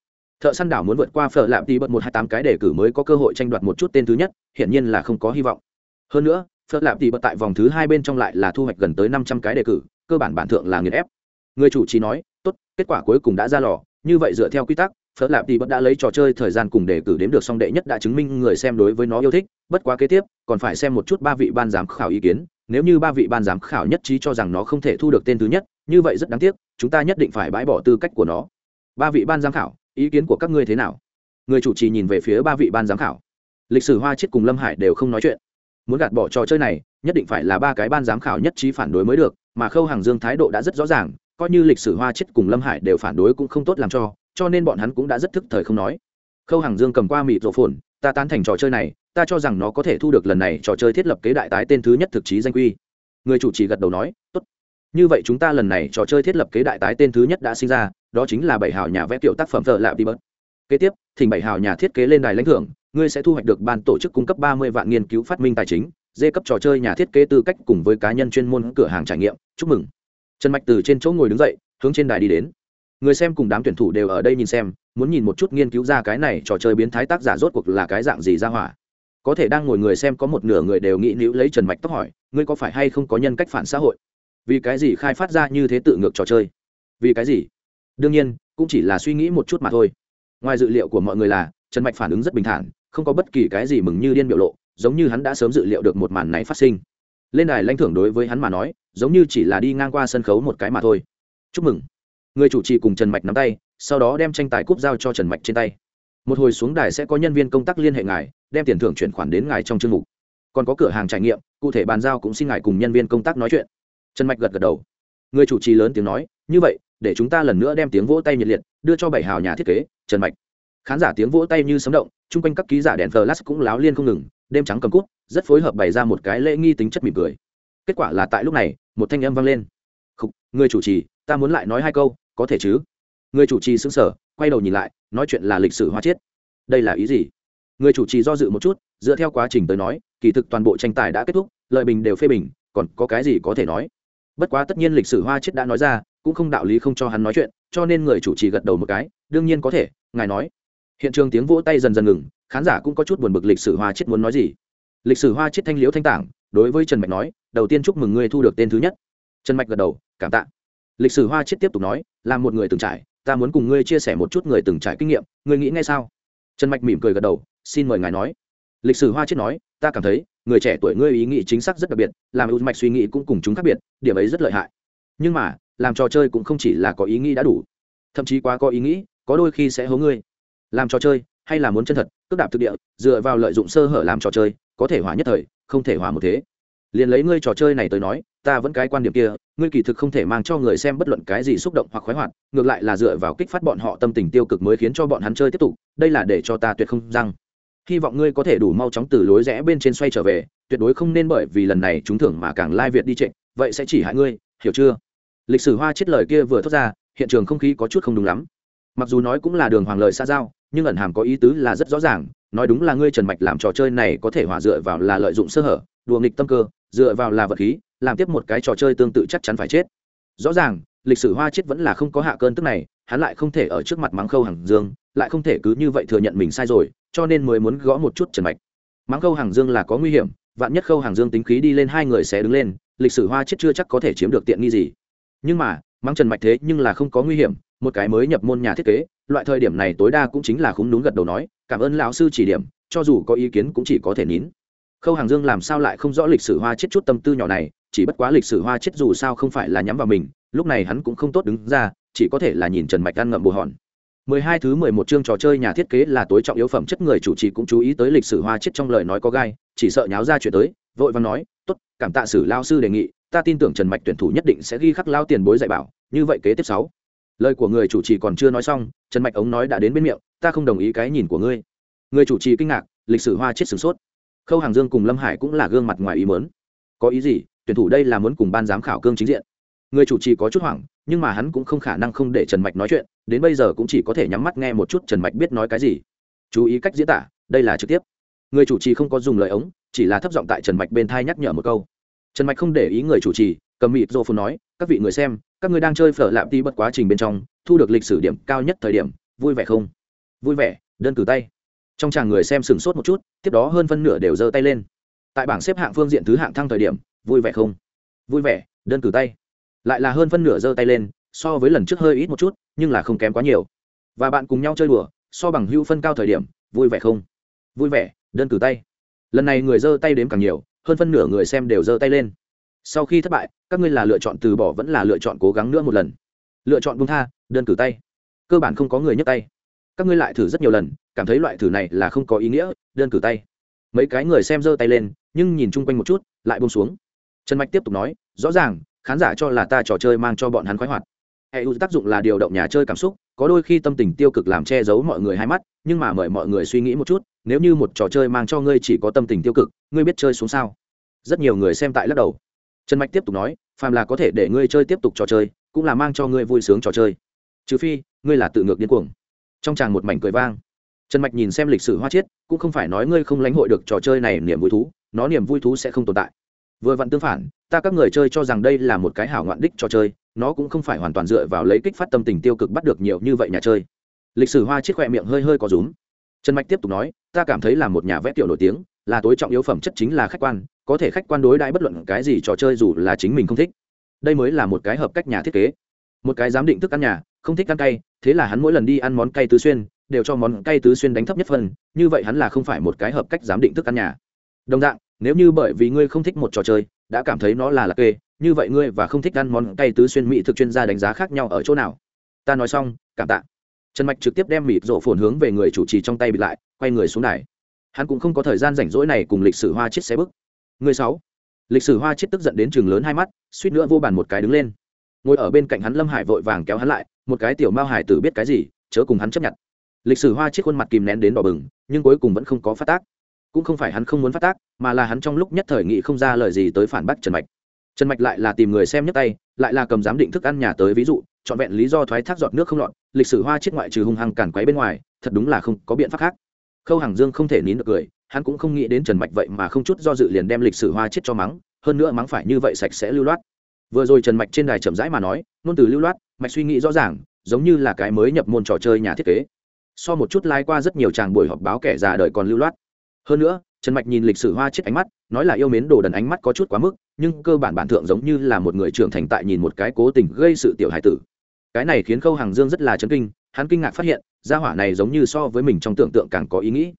Thợ săn đảo muốn vượt qua phở lạp tỷ bật một hai tám cái đề cử mới có cơ hội tranh đoạt một chút tên thứ nhất, hiển nhiên là không có hy vọng. Hơn nữa, phở lạp tỷ bật tại vòng thứ hai bên trong lại là thu hoạch gần tới năm trăm cái đề cử, cơ bản bản thượng là nghiền ép. Người chủ trì nói, tốt, kết quả cuối cùng đã ra lò. Như vậy dựa theo quy tắc, phở lạp tỷ bật đã lấy trò chơi thời gian cùng đề cử đếm được song đệ nhất đã chứng minh người xem đối với nó yêu thích, bất quá kế tiếp, còn phải xem một chút ba vị ban giám khảo ý kiến nếu như ba vị ban giám khảo nhất trí cho rằng nó không thể thu được tên thứ nhất, như vậy rất đáng tiếc, chúng ta nhất định phải bãi bỏ tư cách của nó. Ba vị ban giám khảo, ý kiến của các ngươi thế nào? Người chủ trì nhìn về phía ba vị ban giám khảo. Lịch sử hoa chết cùng lâm hải đều không nói chuyện. Muốn gạt bỏ trò chơi này, nhất định phải là ba cái ban giám khảo nhất trí phản đối mới được, mà khâu hàng dương thái độ đã rất rõ ràng, coi như lịch sử hoa chết cùng lâm hải đều phản đối cũng không tốt làm cho cho nên bọn hắn cũng đã rất thức thời không nói. Khâu hàng dương cầm qua mịt rộ phồn, ta tán thành trò chơi này ta cho rằng nó có thể thu được lần này trò chơi thiết lập kế đại tái tên thứ nhất thực chí danh quy. Người chủ trì gật đầu nói, tốt. Như vậy chúng ta lần này trò chơi thiết lập kế đại tái tên thứ nhất đã sinh ra, đó chính là bảy hào nhà vẽ tiểu tác phẩm thợ lạ đi bớt. Kế tiếp, thỉnh bảy hào nhà thiết kế lên đài lãnh thưởng, ngươi sẽ thu hoạch được ban tổ chức cung cấp ba mươi vạn nghiên cứu phát minh tài chính, dê cấp trò chơi nhà thiết kế tư cách cùng với cá nhân chuyên môn cửa hàng trải nghiệm. Chúc mừng. Trần mạch từ trên chỗ ngồi đứng dậy, hướng trên đài đi đến. Người xem cùng đám tuyển thủ đều ở đây nhìn xem, muốn nhìn một chút nghiên cứu ra cái này trò chơi biến thái tác giả rốt cuộc là cái dạng gì ra hỏa có thể đang ngồi người xem có một nửa người đều nghĩ nữ lấy trần mạch tóc hỏi, ngươi có phải hay không có nhân cách phản xã hội? Vì cái gì khai phát ra như thế tự ngược trò chơi? Vì cái gì? Đương nhiên, cũng chỉ là suy nghĩ một chút mà thôi. Ngoài dự liệu của mọi người là, trần mạch phản ứng rất bình thản, không có bất kỳ cái gì mừng như điên biểu lộ, giống như hắn đã sớm dự liệu được một màn này phát sinh. Lên đài lãnh thưởng đối với hắn mà nói, giống như chỉ là đi ngang qua sân khấu một cái mà thôi. Chúc mừng. Người chủ trì cùng trần mạch nắm tay, sau đó đem tranh tài cúp giao cho trần mạch trên tay. Một hồi xuống đài sẽ có nhân viên công tác liên hệ ngài đem tiền thưởng chuyển khoản đến ngài trong chương mục. Còn có cửa hàng trải nghiệm cụ thể bàn giao cũng xin ngài cùng nhân viên công tác nói chuyện. Trần mạch gật gật đầu. Người chủ trì lớn tiếng nói như vậy để chúng ta lần nữa đem tiếng vỗ tay nhiệt liệt đưa cho bảy hào nhà thiết kế trần mạch. Khán giả tiếng vỗ tay như sấm động chung quanh các ký giả đèn flash cũng láo liên không ngừng đêm trắng cầm cút rất phối hợp bày ra một cái lễ nghi tính chất mỉm cười. Kết quả là tại lúc này một thanh âm vang lên. Khúc, người chủ trì ta muốn lại nói hai câu có thể chứ? Người chủ trì xứng sở quay đầu nhìn lại nói chuyện là lịch sử hoa chiết. Đây là ý gì? Người chủ trì do dự một chút, dựa theo quá trình tới nói, kỳ thực toàn bộ tranh tài đã kết thúc, lợi bình đều phê bình, còn có cái gì có thể nói? Bất quá tất nhiên lịch sử hoa chiết đã nói ra, cũng không đạo lý không cho hắn nói chuyện, cho nên người chủ trì gật đầu một cái, đương nhiên có thể, ngài nói. Hiện trường tiếng vỗ tay dần dần ngừng, khán giả cũng có chút buồn bực lịch sử hoa chiết muốn nói gì. Lịch sử hoa chiết thanh liễu thanh tảng, đối với trần mạch nói, đầu tiên chúc mừng ngươi thu được tên thứ nhất. Trần mạch gật đầu, cảm tạ. Lịch sử hoa chiết tiếp tục nói, là một người từng trải, ta muốn cùng ngươi chia sẻ một chút người từng trải kinh nghiệm, ngươi nghĩ ngay sao? Trần mạch mỉm cười gật đầu xin mời ngài nói. Lịch sử hoa chiết nói, ta cảm thấy, người trẻ tuổi ngươi ý nghĩ chính xác rất đặc biệt, làm ưu mạch suy nghĩ cũng cùng chúng khác biệt, điểm ấy rất lợi hại. Nhưng mà, làm trò chơi cũng không chỉ là có ý nghĩ đã đủ, thậm chí quá có ý nghĩ, có đôi khi sẽ hố ngươi. Làm trò chơi, hay là muốn chân thật, cước đạp thực địa, dựa vào lợi dụng sơ hở làm trò chơi, có thể hỏa nhất thời, không thể hỏa một thế. Liền lấy ngươi trò chơi này tới nói, ta vẫn cái quan điểm kia, ngươi kỳ thực không thể mang cho người xem bất luận cái gì xúc động hoặc khoái hoạt, ngược lại là dựa vào kích phát bọn họ tâm tình tiêu cực mới khiến cho bọn hắn chơi tiếp tục, đây là để cho ta tuyệt không răng hy vọng ngươi có thể đủ mau chóng từ lối rẽ bên trên xoay trở về, tuyệt đối không nên bởi vì lần này chúng thưởng mà càng lai việt đi trịnh vậy sẽ chỉ hại ngươi, hiểu chưa? Lịch sử hoa chết lời kia vừa thốt ra, hiện trường không khí có chút không đúng lắm. Mặc dù nói cũng là đường hoàng lời xa giao, nhưng ẩn hàm có ý tứ là rất rõ ràng, nói đúng là ngươi trần mạch làm trò chơi này có thể hỏa dựa vào là lợi dụng sơ hở, đùa nghịch tâm cơ, dựa vào là vật khí, làm tiếp một cái trò chơi tương tự chắc chắn phải chết. Rõ ràng, lịch sử hoa chết vẫn là không có hạ cơn tức này, hắn lại không thể ở trước mặt mắng khâu hàng dương lại không thể cứ như vậy thừa nhận mình sai rồi, cho nên mới muốn gõ một chút trần mạch. Mắng khâu hàng dương là có nguy hiểm, vạn nhất khâu hàng dương tính khí đi lên hai người sẽ đứng lên, lịch sử hoa chết chưa chắc có thể chiếm được tiện nghi gì. Nhưng mà mắng trần mạch thế nhưng là không có nguy hiểm, một cái mới nhập môn nhà thiết kế, loại thời điểm này tối đa cũng chính là khúng đúng gật đầu nói, cảm ơn lão sư chỉ điểm, cho dù có ý kiến cũng chỉ có thể nín. Khâu hàng dương làm sao lại không rõ lịch sử hoa chết chút tâm tư nhỏ này, chỉ bất quá lịch sử hoa chết dù sao không phải là nhắm vào mình, lúc này hắn cũng không tốt đứng ra, chỉ có thể là nhìn trần mạch ăn ngậm bồ hòn mười hai thứ mười một chương trò chơi nhà thiết kế là tối trọng yếu phẩm chất người chủ trì cũng chú ý tới lịch sử hoa chết trong lời nói có gai, chỉ sợ nháo ra chuyện tới, vội vàng nói, tốt, cảm tạ sử lao sư đề nghị, ta tin tưởng trần mạch tuyển thủ nhất định sẽ ghi khắc lao tiền bối dạy bảo. Như vậy kế tiếp sáu. Lời của người chủ trì còn chưa nói xong, trần mạch ống nói đã đến bên miệng, ta không đồng ý cái nhìn của ngươi. Người chủ trì kinh ngạc, lịch sử hoa chết sửng sốt. Khâu hàng dương cùng lâm hải cũng là gương mặt ngoài ý muốn. Có ý gì? Tuyển thủ đây là muốn cùng ban giám khảo cương chính diện người chủ trì có chút hoảng, nhưng mà hắn cũng không khả năng không để trần mạch nói chuyện, đến bây giờ cũng chỉ có thể nhắm mắt nghe một chút trần mạch biết nói cái gì. Chú ý cách diễn tả, đây là trực tiếp. Người chủ trì không có dùng lời ống, chỉ là thấp giọng tại trần mạch bên thai nhắc nhở một câu. Trần mạch không để ý người chủ trì, cầm mịt rô phun nói, các vị người xem, các người đang chơi phở lạp ti bất quá trình bên trong, thu được lịch sử điểm cao nhất thời điểm, vui vẻ không? Vui vẻ, đơn cử tay. Trong chàng người xem sửng sốt một chút, tiếp đó hơn phân nửa đều giơ tay lên. Tại bảng xếp hạng phương diện thứ hạng thăng thời điểm, vui vẻ không? Vui vẻ, đơn cử tay lại là hơn phân nửa giơ tay lên, so với lần trước hơi ít một chút, nhưng là không kém quá nhiều. Và bạn cùng nhau chơi đùa, so bằng hưu phân cao thời điểm, vui vẻ không? Vui vẻ, đơn cử tay. Lần này người giơ tay đếm càng nhiều, hơn phân nửa người xem đều giơ tay lên. Sau khi thất bại, các ngươi là lựa chọn từ bỏ vẫn là lựa chọn cố gắng nữa một lần? Lựa chọn buông tha, đơn cử tay. Cơ bản không có người nhấc tay. Các ngươi lại thử rất nhiều lần, cảm thấy loại thử này là không có ý nghĩa, đơn cử tay. Mấy cái người xem giơ tay lên, nhưng nhìn chung quanh một chút, lại bông xuống. Trần mạch tiếp tục nói, rõ ràng khán giả cho là ta trò chơi mang cho bọn hắn khoái hoạt. Hệ u tác dụng là điều động nhà chơi cảm xúc, có đôi khi tâm tình tiêu cực làm che giấu mọi người hai mắt, nhưng mà mời mọi người suy nghĩ một chút, nếu như một trò chơi mang cho ngươi chỉ có tâm tình tiêu cực, ngươi biết chơi xuống sao? Rất nhiều người xem tại lắc đầu. Trần mạch tiếp tục nói, phàm là có thể để ngươi chơi tiếp tục trò chơi, cũng là mang cho ngươi vui sướng trò chơi. Trừ phi, ngươi là tự ngược điên cuồng. Trong tràng một mảnh cười vang. Trần mạch nhìn xem lịch sử hoa chiết, cũng không phải nói ngươi không lãnh hội được trò chơi này niềm vui thú, nó niềm vui thú sẽ không tồn tại. Vừa vặn tương phản ta các người chơi cho rằng đây là một cái hảo ngoạn đích cho chơi, nó cũng không phải hoàn toàn dựa vào lấy kích phát tâm tình tiêu cực bắt được nhiều như vậy nhà chơi. Lịch sử hoa chiếc khoe miệng hơi hơi có rúm. Trần mạch tiếp tục nói, ta cảm thấy là một nhà vẽ tiểu nổi tiếng, là tối trọng yếu phẩm chất chính là khách quan, có thể khách quan đối đãi bất luận cái gì trò chơi dù là chính mình không thích. Đây mới là một cái hợp cách nhà thiết kế. Một cái giám định thức ăn nhà, không thích ăn cay, thế là hắn mỗi lần đi ăn món cay tứ xuyên, đều cho món cay tứ xuyên đánh thấp nhất phần, như vậy hắn là không phải một cái hợp cách giám định thức ăn nhà. Đồng dạng, nếu như bởi vì ngươi không thích một trò chơi đã cảm thấy nó là lạc kê, như vậy ngươi và không thích ăn món cay tứ xuyên mỹ thực chuyên gia đánh giá khác nhau ở chỗ nào? Ta nói xong, cảm tạ. Trần mạch trực tiếp đem mịt rổ phồn hướng về người chủ trì trong tay bị lại, quay người xuống đài. Hắn cũng không có thời gian rảnh rỗi này cùng lịch sử hoa chết xe bức người sáu. Lịch sử hoa chết tức giận đến chừng lớn hai mắt, suýt nữa vô bàn một cái đứng lên. Ngồi ở bên cạnh hắn lâm hải vội vàng kéo hắn lại, một cái tiểu mao hải tử biết cái gì, chớ cùng hắn chấp nhận. Lịch sử hoa chết khuôn mặt kìm nén đến đỏ bừng, nhưng cuối cùng vẫn không có phát tác cũng không phải hắn không muốn phát tác, mà là hắn trong lúc nhất thời nghị không ra lời gì tới phản bác trần mạch. Trần mạch lại là tìm người xem nhấc tay, lại là cầm giám định thức ăn nhà tới ví dụ, trọn vẹn lý do thoái thác giọt nước không lọt, lịch sử hoa chết ngoại trừ hung hăng cản quấy bên ngoài, thật đúng là không có biện pháp khác. Khâu hàng dương không thể nín được cười, hắn cũng không nghĩ đến trần mạch vậy mà không chút do dự liền đem lịch sử hoa chết cho mắng, hơn nữa mắng phải như vậy sạch sẽ lưu loát. Vừa rồi trần mạch trên đài chậm rãi mà nói, ngôn từ lưu loát, mạch suy nghĩ rõ ràng, giống như là cái mới nhập môn trò chơi nhà thiết kế. So một chút lai qua rất nhiều tràng buổi họp báo kẻ già đời còn lưu loát hơn nữa, trần mạch nhìn lịch sử hoa chết ánh mắt, nói là yêu mến đồ đần ánh mắt có chút quá mức, nhưng cơ bản bản thượng giống như là một người trưởng thành tại nhìn một cái cố tình gây sự tiểu hải tử. Cái này khiến khâu hàng dương rất là chấn kinh, hắn kinh ngạc phát hiện, gia hỏa này giống như so với mình trong tưởng tượng càng có ý nghĩ.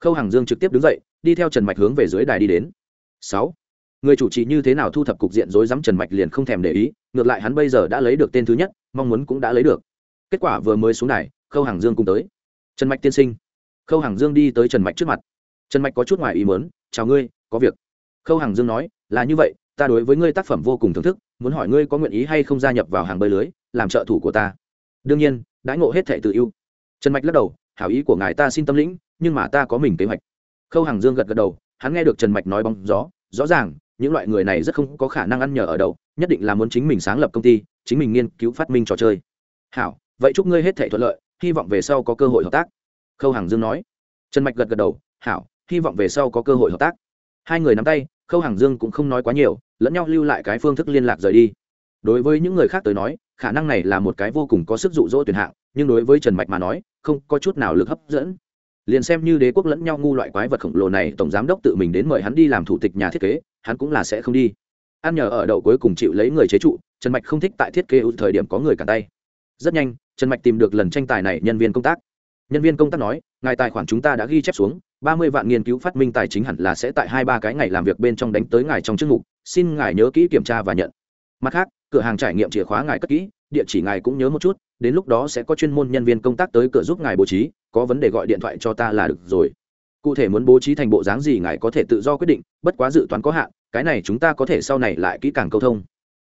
Khâu hàng dương trực tiếp đứng dậy, đi theo trần mạch hướng về dưới đài đi đến. Sáu. Người chủ trì như thế nào thu thập cục diện rối rắm trần mạch liền không thèm để ý, ngược lại hắn bây giờ đã lấy được tên thứ nhất, mong muốn cũng đã lấy được. Kết quả vừa mới xuống đài, khâu hàng dương cùng tới. Trần mạch tiên sinh. Khâu hàng dương đi tới trần mạch trước mặt trần mạch có chút ngoài ý mớn chào ngươi, có việc. Khâu Hằng dương nói, là như vậy, ta đối với ngươi tác phẩm vô cùng thưởng thức, muốn hỏi ngươi có nguyện ý hay không gia nhập vào hàng bơi lưới, làm trợ thủ của ta. Đương nhiên, đãi ngộ hết thệ tự ưu. Trần mạch lắc đầu, hảo ý của ngài ta xin tâm lĩnh, nhưng mà ta có mình kế hoạch. Khâu hàng dương gật gật đầu, hắn nghe được trần mạch nói bóng gió, rõ ràng, những loại người này rất không có khả năng ăn nhờ ở đậu nhất định là muốn chính mình sáng lập công ty, chính mình nghiên cứu phát minh trò chơi. Hảo, vậy chúc ngươi hết thể thuận lợi, hy vọng về sau có cơ hội hợp tác. Khâu hàng dương nói. Trần mạch gật gật đầu, hảo hy vọng về sau có cơ hội hợp tác. Hai người nắm tay, khâu hàng dương cũng không nói quá nhiều, lẫn nhau lưu lại cái phương thức liên lạc rời đi. Đối với những người khác tới nói, khả năng này là một cái vô cùng có sức dụ dỗ tuyển hạng, nhưng đối với trần mạch mà nói, không có chút nào lực hấp dẫn. Liền xem như đế quốc lẫn nhau ngu loại quái vật khổng lồ này, tổng giám đốc tự mình đến mời hắn đi làm thủ tịch nhà thiết kế, hắn cũng là sẽ không đi. Ăn nhờ ở đậu cuối cùng chịu lấy người chế trụ, trần mạch không thích tại thiết kế ưu thời điểm có người cản tay. Rất nhanh, trần mạch tìm được lần tranh tài này nhân viên công tác. Nhân viên công tác nói ngài tài khoản chúng ta đã ghi chép xuống, ba mươi vạn nghiên cứu phát minh tài chính hẳn là sẽ tại hai ba cái ngày làm việc bên trong đánh tới ngài trong chức mục, xin ngài nhớ kỹ kiểm tra và nhận. Mặt khác, cửa hàng trải nghiệm chìa khóa ngài cất kỹ, địa chỉ ngài cũng nhớ một chút, đến lúc đó sẽ có chuyên môn nhân viên công tác tới cửa giúp ngài bố trí, có vấn đề gọi điện thoại cho ta là được rồi. Cụ thể muốn bố trí thành bộ dáng gì ngài có thể tự do quyết định, bất quá dự toán có hạn, cái này chúng ta có thể sau này lại kỹ càng câu thông.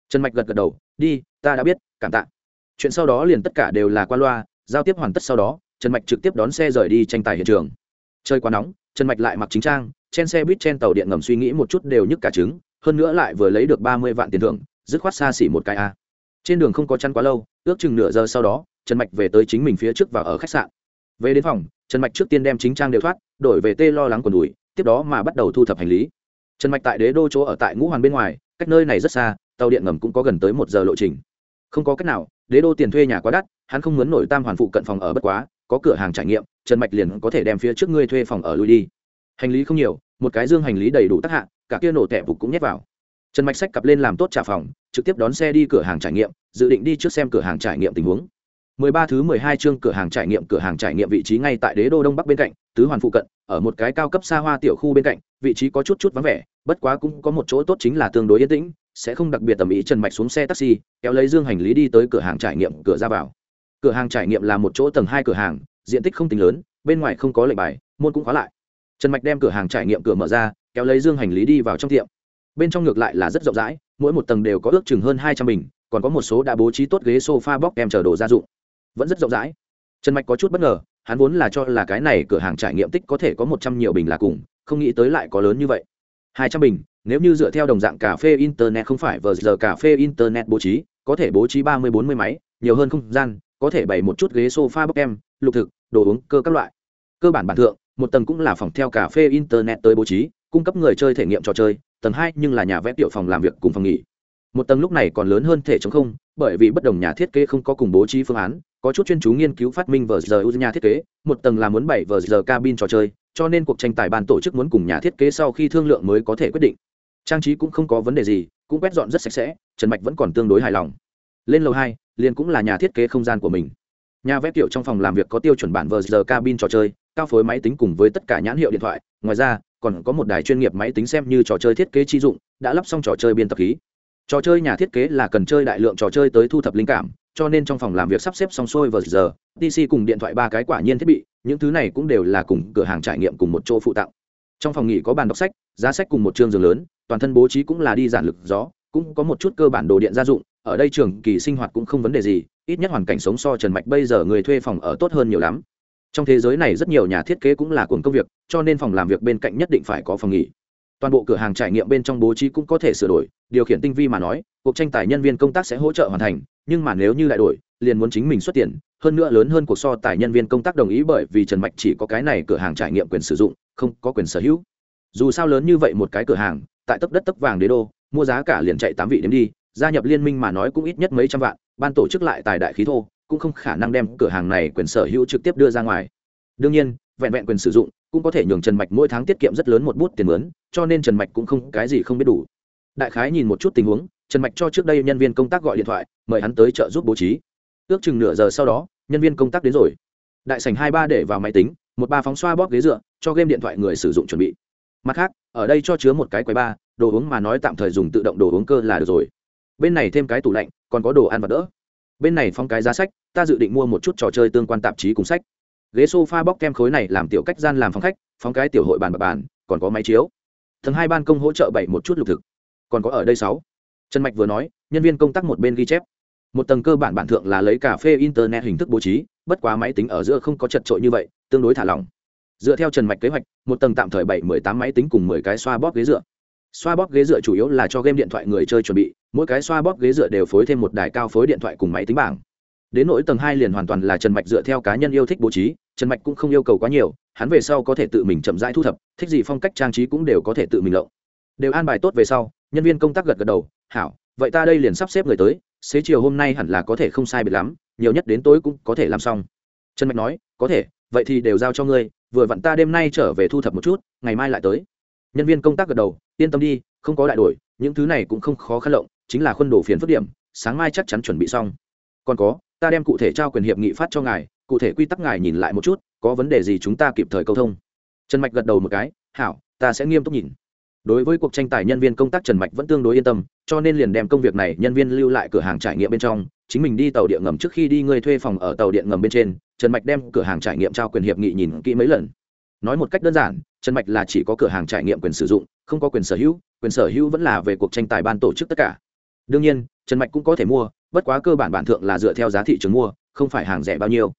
Trần mạch gật gật đầu, đi, ta đã biết, cảm tạ. Chuyện sau đó liền tất cả đều là qua loa, giao tiếp hoàn tất sau đó trần mạch trực tiếp đón xe rời đi tranh tài hiện trường. Chơi quá nóng, trần mạch lại mặc chính trang, trên xe buýt trên tàu điện ngầm suy nghĩ một chút đều nhức cả trứng, hơn nữa lại vừa lấy được ba mươi vạn tiền thưởng, dứt khoát xa xỉ một cái a. Trên đường không có chăn quá lâu, ước chừng nửa giờ sau đó, trần mạch về tới chính mình phía trước và ở khách sạn. Về đến phòng, trần mạch trước tiên đem chính trang đều thoát, đổi về tê lo lắng quần đùi, tiếp đó mà bắt đầu thu thập hành lý. Trần mạch tại đế đô chỗ ở tại ngũ hoàn bên ngoài, cách nơi này rất xa, tàu điện ngầm cũng có gần tới một giờ lộ trình. Không có cách nào, đế đô tiền thuê nhà quá đắt, hắn không muốn nổi tam hoàn phụ cận phòng ở bất quá có cửa hàng trải nghiệm, trần mạch liền có thể đem phía trước ngươi thuê phòng ở lui đi. Hành lý không nhiều, một cái dương hành lý đầy đủ tác hạ, cả kia nổ tẻ phục cũng nhét vào. Trần mạch sách cặp lên làm tốt trả phòng, trực tiếp đón xe đi cửa hàng trải nghiệm, dự định đi trước xem cửa hàng trải nghiệm tình huống. 13 thứ 12 chương cửa hàng trải nghiệm, cửa hàng trải nghiệm vị trí ngay tại đế đô đông bắc bên cạnh, tứ hoàn phụ cận, ở một cái cao cấp xa hoa tiểu khu bên cạnh, vị trí có chút chút vắng vẻ, bất quá cũng có một chỗ tốt chính là tương đối yên tĩnh, sẽ không đặc biệt tầm ý trần mạch xuống xe taxi, kéo lấy dương hành lý đi tới cửa hàng trải nghiệm, cửa ra vào cửa hàng trải nghiệm là một chỗ tầng hai cửa hàng, diện tích không tính lớn, bên ngoài không có lệnh bài, môn cũng khóa lại. Trần mạch đem cửa hàng trải nghiệm cửa mở ra, kéo lấy dương hành lý đi vào trong tiệm. Bên trong ngược lại là rất rộng rãi, mỗi một tầng đều có ước chừng hơn hai trăm bình, còn có một số đã bố trí tốt ghế s o f a bóc em chờ đồ gia dụng. Vẫn rất rộng rãi. Trần mạch có chút bất ngờ, hắn vốn là cho là cái này cửa hàng trải nghiệm tích có thể có một trăm nhiều bình là cùng, không nghĩ tới lại có lớn như vậy. Hai trăm bình, nếu như dựa theo đồng dạng cà phê internet không phải vờ giờ cà phê internet bố trí, có thể bố trí ba mươi bốn mươi máy, nhiều hơn không gian có thể bày một chút ghế sofa bốc em lục thực, đồ uống, cơ các loại. Cơ bản bản thượng, một tầng cũng là phòng theo cà phê internet tới bố trí, cung cấp người chơi thể nghiệm trò chơi, tầng hai nhưng là nhà vẽ tiểu phòng làm việc cùng phòng nghỉ. Một tầng lúc này còn lớn hơn thể chống không, bởi vì bất đồng nhà thiết kế không có cùng bố trí phương án, có chút chuyên chú nghiên cứu phát minh vờ giờ nhà thiết kế, một tầng là muốn bảy vờ giờ cabin trò chơi, cho nên cuộc tranh tài ban tổ chức muốn cùng nhà thiết kế sau khi thương lượng mới có thể quyết định. Trang trí cũng không có vấn đề gì, cũng quét dọn rất sạch sẽ, trần mạch vẫn còn tương đối hài lòng. Lên lầu hai liền cũng là nhà thiết kế không gian của mình. Nhà vẽ kiểu trong phòng làm việc có tiêu chuẩn bản vờ giờ cabin trò chơi, cao phối máy tính cùng với tất cả nhãn hiệu điện thoại. Ngoài ra, còn có một đài chuyên nghiệp máy tính xem như trò chơi thiết kế chi dụng, đã lắp xong trò chơi biên tập khí. Trò chơi nhà thiết kế là cần chơi đại lượng trò chơi tới thu thập linh cảm, cho nên trong phòng làm việc sắp xếp xong xuôi vờ giờ pc cùng điện thoại ba cái quả nhiên thiết bị, những thứ này cũng đều là cùng cửa hàng trải nghiệm cùng một chỗ phụ tặng. Trong phòng nghỉ có bàn đọc sách, giá sách cùng một chương giường lớn, toàn thân bố trí cũng là đi giản lực gió, cũng có một chút cơ bản đồ điện gia dụng ở đây trường kỳ sinh hoạt cũng không vấn đề gì, ít nhất hoàn cảnh sống so trần mạch bây giờ người thuê phòng ở tốt hơn nhiều lắm. Trong thế giới này rất nhiều nhà thiết kế cũng là cuồng công việc, cho nên phòng làm việc bên cạnh nhất định phải có phòng nghỉ. Toàn bộ cửa hàng trải nghiệm bên trong bố trí cũng có thể sửa đổi, điều khiển tinh vi mà nói, cuộc tranh tài nhân viên công tác sẽ hỗ trợ hoàn thành, nhưng mà nếu như lại đổi, liền muốn chính mình xuất tiền, hơn nữa lớn hơn cuộc so tài nhân viên công tác đồng ý bởi vì trần mạch chỉ có cái này cửa hàng trải nghiệm quyền sử dụng, không có quyền sở hữu. Dù sao lớn như vậy một cái cửa hàng, tại tấp đất tấp vàng đế đô, mua giá cả liền chạy tám vị đếm đi gia nhập liên minh mà nói cũng ít nhất mấy trăm vạn, ban tổ chức lại tài đại khí thô, cũng không khả năng đem cửa hàng này quyền sở hữu trực tiếp đưa ra ngoài. Đương nhiên, vẹn vẹn quyền sử dụng, cũng có thể nhường trần mạch mỗi tháng tiết kiệm rất lớn một bút tiền mướn cho nên trần mạch cũng không, cái gì không biết đủ. Đại khái nhìn một chút tình huống, trần mạch cho trước đây nhân viên công tác gọi điện thoại, mời hắn tới trợ giúp bố trí. Ước chừng nửa giờ sau đó, nhân viên công tác đến rồi. Đại sảnh hai ba để vào máy tính, một ba phóng xoa bóp ghế dựa, cho game điện thoại người sử dụng chuẩn bị. Mặt khác, ở đây cho chứa một cái quầy ba đồ uống mà nói tạm thời dùng tự động đồ uống cơ là được rồi bên này thêm cái tủ lạnh, còn có đồ ăn và đỡ. Bên này phong cái giá sách, ta dự định mua một chút trò chơi tương quan tạp chí cùng sách. Ghế s o f a bóc kem khối này làm tiểu cách gian làm phòng khách, phóng cái tiểu hội bàn bạc bàn, còn có máy chiếu. Tầng hai ban công hỗ trợ bảy một chút lục thực. Còn có ở đây sáu. Trần mạch vừa nói, nhân viên công tác một bên ghi chép. Một tầng cơ bản bản thượng là lấy cà phê, internet hình thức bố trí, bất quá máy tính ở giữa không có chật trội như vậy, tương đối thả lỏng. Dựa theo trần mạch kế hoạch, một tầng tạm thời bảy mười tám máy tính cùng mười cái xoa bóp ghế dựa xoa bóp ghế dựa chủ yếu là cho game điện thoại người chơi chuẩn bị, mỗi cái xoa bóp ghế dựa đều phối thêm một đài cao phối điện thoại cùng máy tính bảng. Đến nỗi tầng hai liền hoàn toàn là trần mạch dựa theo cá nhân yêu thích bố trí, trần mạch cũng không yêu cầu quá nhiều, hắn về sau có thể tự mình chậm rãi thu thập, thích gì phong cách trang trí cũng đều có thể tự mình lộng. Đều an bài tốt về sau, nhân viên công tác gật gật đầu, hảo, vậy ta đây liền sắp xếp người tới, xế chiều hôm nay hẳn là có thể không sai biệt lắm, nhiều nhất đến tối cũng có thể làm xong. Trần mạch nói, có thể, vậy thì đều giao cho ngươi, vừa vặn ta đêm nay trở về thu thập một chút, ngày mai lại tới nhân viên công tác gật đầu, yên tâm đi, không có đại đổi, những thứ này cũng không khó khăn lộng, chính là khuôn đồ phiền phức điểm, sáng mai chắc chắn chuẩn bị xong. Còn có, ta đem cụ thể trao quyền hiệp nghị phát cho ngài, cụ thể quy tắc ngài nhìn lại một chút, có vấn đề gì chúng ta kịp thời câu thông. Trần mạch gật đầu một cái, hảo, ta sẽ nghiêm túc nhìn. Đối với cuộc tranh tài nhân viên công tác trần mạch vẫn tương đối yên tâm, cho nên liền đem công việc này nhân viên lưu lại cửa hàng trải nghiệm bên trong, chính mình đi tàu điện ngầm trước khi đi ngươi thuê phòng ở tàu điện ngầm bên trên, trần mạch đem cửa hàng trải nghiệm trao quyền hiệp nghị nhìn kỹ mấy lần nói một cách đơn giản, trần mạch là chỉ có cửa hàng trải nghiệm quyền sử dụng, không có quyền sở hữu, quyền sở hữu vẫn là về cuộc tranh tài ban tổ chức tất cả. Đương nhiên, trần mạch cũng có thể mua, bất quá cơ bản bản thượng là dựa theo giá thị trường mua, không phải hàng rẻ bao nhiêu.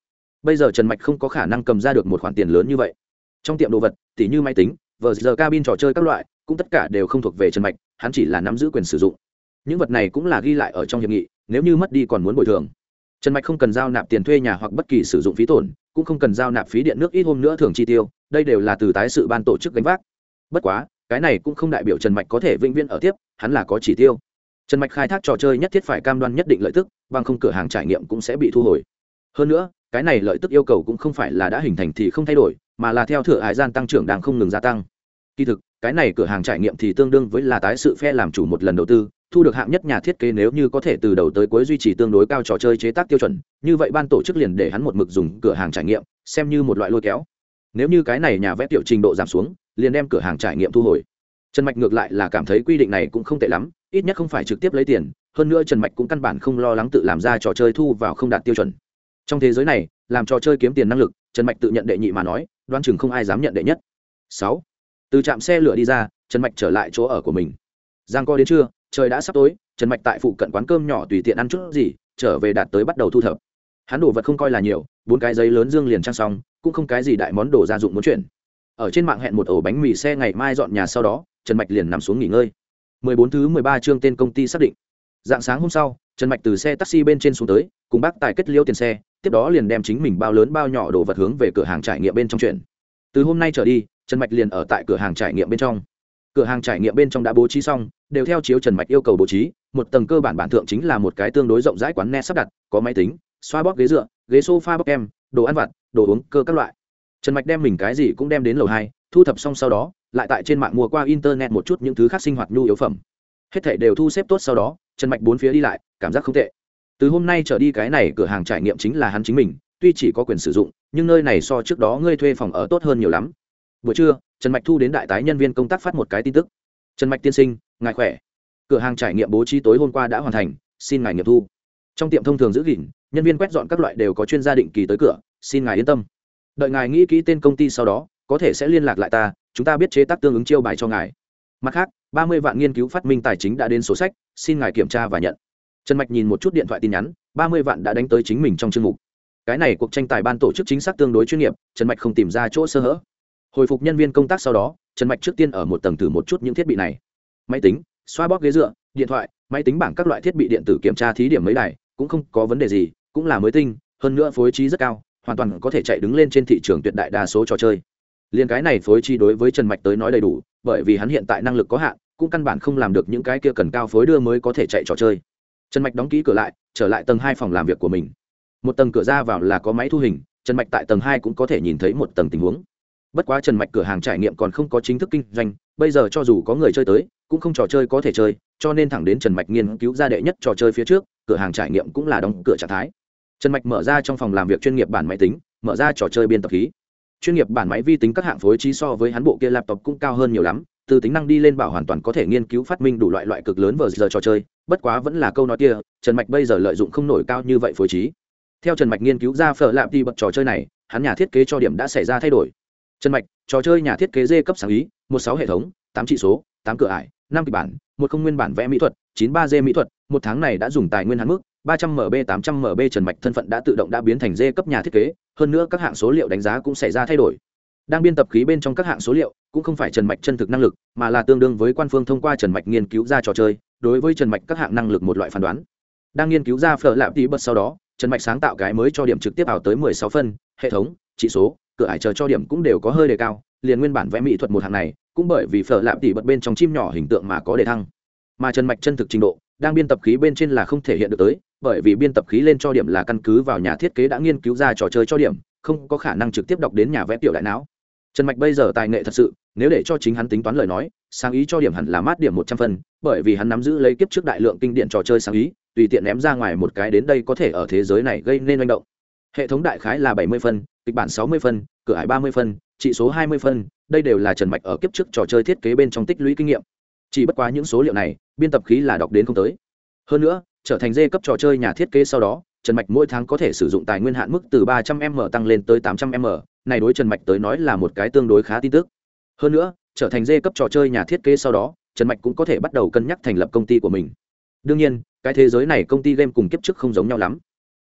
Bây giờ trần mạch không có khả năng cầm ra được một khoản tiền lớn như vậy. Trong tiệm đồ vật, tỉ như máy tính, vờ giờ cabin trò chơi các loại, cũng tất cả đều không thuộc về trần mạch, hắn chỉ là nắm giữ quyền sử dụng. Những vật này cũng là ghi lại ở trong hiệp nghị, nếu như mất đi còn muốn bồi thường. Trần mạch không cần giao nạp tiền thuê nhà hoặc bất kỳ sử dụng phí tổn, cũng không cần giao nạp phí điện nước ít hôm nữa thường chi tiêu đây đều là từ tái sự ban tổ chức gánh vác. Bất quá, cái này cũng không đại biểu trần mạch có thể vĩnh viễn ở tiếp, hắn là có chỉ tiêu. Trần mạch khai thác trò chơi nhất thiết phải cam đoan nhất định lợi tức, bằng không cửa hàng trải nghiệm cũng sẽ bị thu hồi. Hơn nữa, cái này lợi tức yêu cầu cũng không phải là đã hình thành thì không thay đổi, mà là theo thừa hải gian tăng trưởng đang không ngừng gia tăng. Kỳ thực, cái này cửa hàng trải nghiệm thì tương đương với là tái sự phe làm chủ một lần đầu tư, thu được hạng nhất nhà thiết kế nếu như có thể từ đầu tới cuối duy trì tương đối cao trò chơi chế tác tiêu chuẩn, như vậy ban tổ chức liền để hắn một mực dùng cửa hàng trải nghiệm, xem như một loại lôi kéo nếu như cái này nhà vẽ tiểu trình độ giảm xuống, liền đem cửa hàng trải nghiệm thu hồi. Trần mạch ngược lại là cảm thấy quy định này cũng không tệ lắm, ít nhất không phải trực tiếp lấy tiền, hơn nữa trần mạch cũng căn bản không lo lắng tự làm ra trò chơi thu vào không đạt tiêu chuẩn. Trong thế giới này, làm trò chơi kiếm tiền năng lực, trần mạch tự nhận đệ nhị mà nói đoan chừng không ai dám nhận đệ nhất. Sáu. Từ trạm xe lửa đi ra, trần mạch trở lại chỗ ở của mình. Giang co đến trưa, trời đã sắp tối, trần mạch tại phụ cận quán cơm nhỏ tùy tiện ăn chút gì, trở về đạt tới bắt đầu thu thập hắn đồ vật không coi là nhiều, bốn cái giấy lớn dương liền trang xong, cũng không cái gì đại món đồ gia dụng muốn chuyển. Ở trên mạng hẹn một ổ bánh mì xe ngày mai dọn nhà sau đó, trần mạch liền nằm xuống nghỉ ngơi. 14 thứ 13 chương tên công ty xác định. Dạng sáng hôm sau, trần mạch từ xe taxi bên trên xuống tới, cùng bác tài kết liêu tiền xe, tiếp đó liền đem chính mình bao lớn bao nhỏ đồ vật hướng về cửa hàng trải nghiệm bên trong chuyển. Từ hôm nay trở đi, trần mạch liền ở tại cửa hàng trải nghiệm bên trong. Cửa hàng trải nghiệm bên trong đã bố trí xong, đều theo chiếu trần mạch yêu cầu bố trí, một tầng cơ bản bản thượng chính là một cái tương đối rộng rãi quán net sắp đặt, có máy tính xoa bóp ghế dựa, ghế sofa bóp kem đồ ăn vặt, đồ uống, cơ các loại. Trần mạch đem mình cái gì cũng đem đến lầu hai, thu thập xong sau đó, lại tại trên mạng mua qua internet một chút những thứ khác sinh hoạt nhu yếu phẩm. Hết thảy đều thu xếp tốt sau đó, trần mạch bốn phía đi lại, cảm giác không tệ. Từ hôm nay trở đi cái này cửa hàng trải nghiệm chính là hắn chính mình, tuy chỉ có quyền sử dụng, nhưng nơi này so trước đó ngươi thuê phòng ở tốt hơn nhiều lắm. Buổi trưa, trần mạch thu đến đại tái nhân viên công tác phát một cái tin tức. Trần mạch tiên sinh, ngài khỏe. Cửa hàng trải nghiệm bố trí tối hôm qua đã hoàn thành, xin ngài nghiệm thu. Trong tiệm thông thường giữ gìn nhân viên quét dọn các loại đều có chuyên gia định kỳ tới cửa, xin ngài yên tâm. Đợi ngài nghĩ kỹ tên công ty sau đó, có thể sẽ liên lạc lại ta, chúng ta biết chế tác tương ứng chiêu bài cho ngài. Mặt khác, ba mươi vạn nghiên cứu phát minh tài chính đã đến số sách, xin ngài kiểm tra và nhận. Trần mạch nhìn một chút điện thoại tin nhắn, ba mươi vạn đã đánh tới chính mình trong chương mục. Cái này cuộc tranh tài ban tổ chức chính xác tương đối chuyên nghiệp, trần mạch không tìm ra chỗ sơ hở. Hồi phục nhân viên công tác sau đó, trần mạch trước tiên ở một tầng thử một chút những thiết bị này. Máy tính, xoa bóp ghế dựa, điện thoại, máy tính bảng các loại thiết bị điện tử kiểm tra thí điểm mấy đài, cũng không có vấn đề gì cũng là mới tinh, hơn nữa phối trí rất cao, hoàn toàn có thể chạy đứng lên trên thị trường tuyệt đại đa số trò chơi. Liền cái này phối trí đối với trần mạch tới nói đầy đủ, bởi vì hắn hiện tại năng lực có hạn, cũng căn bản không làm được những cái kia cần cao phối đưa mới có thể chạy trò chơi. Trần mạch đóng ký cửa lại, trở lại tầng hai phòng làm việc của mình. Một tầng cửa ra vào là có máy thu hình, trần mạch tại tầng hai cũng có thể nhìn thấy một tầng tình huống. Bất quá trần mạch cửa hàng trải nghiệm còn không có chính thức kinh doanh, bây giờ cho dù có người chơi tới, cũng không trò chơi có thể chơi, cho nên thẳng đến trần mạch nghiên cứu ra đệ nhất trò chơi phía trước, cửa hàng trải nghiệm cũng là đóng cửa trạng thái trần mạch mở ra trong phòng làm việc chuyên nghiệp bản máy tính, mở ra trò chơi biên tập khí. Chuyên nghiệp bản máy vi tính các hạng phối trí so với hắn bộ kia laptop cũng cao hơn nhiều lắm, từ tính năng đi lên bảo hoàn toàn có thể nghiên cứu phát minh đủ loại loại cực lớn vờ giờ trò chơi, bất quá vẫn là câu nói kia, trần mạch bây giờ lợi dụng không nổi cao như vậy phối trí. Theo trần mạch nghiên cứu ra phở lạp đi bật trò chơi này, hắn nhà thiết kế cho điểm đã xảy ra thay đổi. Trần mạch, trò chơi nhà thiết kế d cấp sáng ý, một sáu hệ thống, tám trị số, tám cửa ải, năm kịch bản, một không nguyên bản vẽ mỹ thuật, chín ba d mỹ thuật, một tháng này đã dùng tài nguyên hạn mức ba trăm mb tám trăm mb trần mạch thân phận đã tự động đã biến thành d cấp nhà thiết kế, hơn nữa các hạng số liệu đánh giá cũng xảy ra thay đổi. Đang biên tập khí bên trong các hạng số liệu cũng không phải trần mạch chân thực năng lực, mà là tương đương với quan phương thông qua trần mạch nghiên cứu ra trò chơi, đối với trần mạch các hạng năng lực một loại phán đoán. Đang nghiên cứu ra phở lạp tí bật sau đó, trần mạch sáng tạo cái mới cho điểm trực tiếp ảo tới mười sáu phân, hệ thống, chỉ số, cửa ải chờ cho điểm cũng đều có hơi đề cao, liền nguyên bản vẽ mỹ thuật một hạng này, cũng bởi vì phở lạp tỉ bật bên trong chim nhỏ hình tượng mà có đề thăng. Mà trần mạch chân thực trình độ đang biên tập khí bên trên là không thể hiện được tới, bởi vì biên tập khí lên cho điểm là căn cứ vào nhà thiết kế đã nghiên cứu ra trò chơi cho điểm, không có khả năng trực tiếp đọc đến nhà vẽ tiểu đại não. Trần mạch bây giờ tài nghệ thật sự, nếu để cho chính hắn tính toán lời nói, sáng ý cho điểm hẳn là mát điểm một trăm phân bởi vì hắn nắm giữ lấy kiếp trước đại lượng kinh điển trò chơi sáng ý, tùy tiện ném ra ngoài một cái đến đây có thể ở thế giới này gây nên manh động. Hệ thống đại khái là bảy mươi phân kịch bản sáu mươi phân cửa hải ba mươi phân trị số hai mươi phân đây đều là trần mạch ở kiếp trước trò chơi thiết kế bên trong tích lũy kinh nghiệm. Chỉ bất quá những số liệu này biên tập khí là đọc đến không tới. Hơn nữa, trở thành dê cấp trò chơi nhà thiết kế sau đó, trần mạch mỗi tháng có thể sử dụng tài nguyên hạn mức từ ba trăm m tăng lên tới tám trăm m. Này đối trần mạch tới nói là một cái tương đối khá tin tức. Hơn nữa, trở thành dê cấp trò chơi nhà thiết kế sau đó, trần mạch cũng có thể bắt đầu cân nhắc thành lập công ty của mình. Đương nhiên, cái thế giới này công ty game cùng kiếp trước không giống nhau lắm.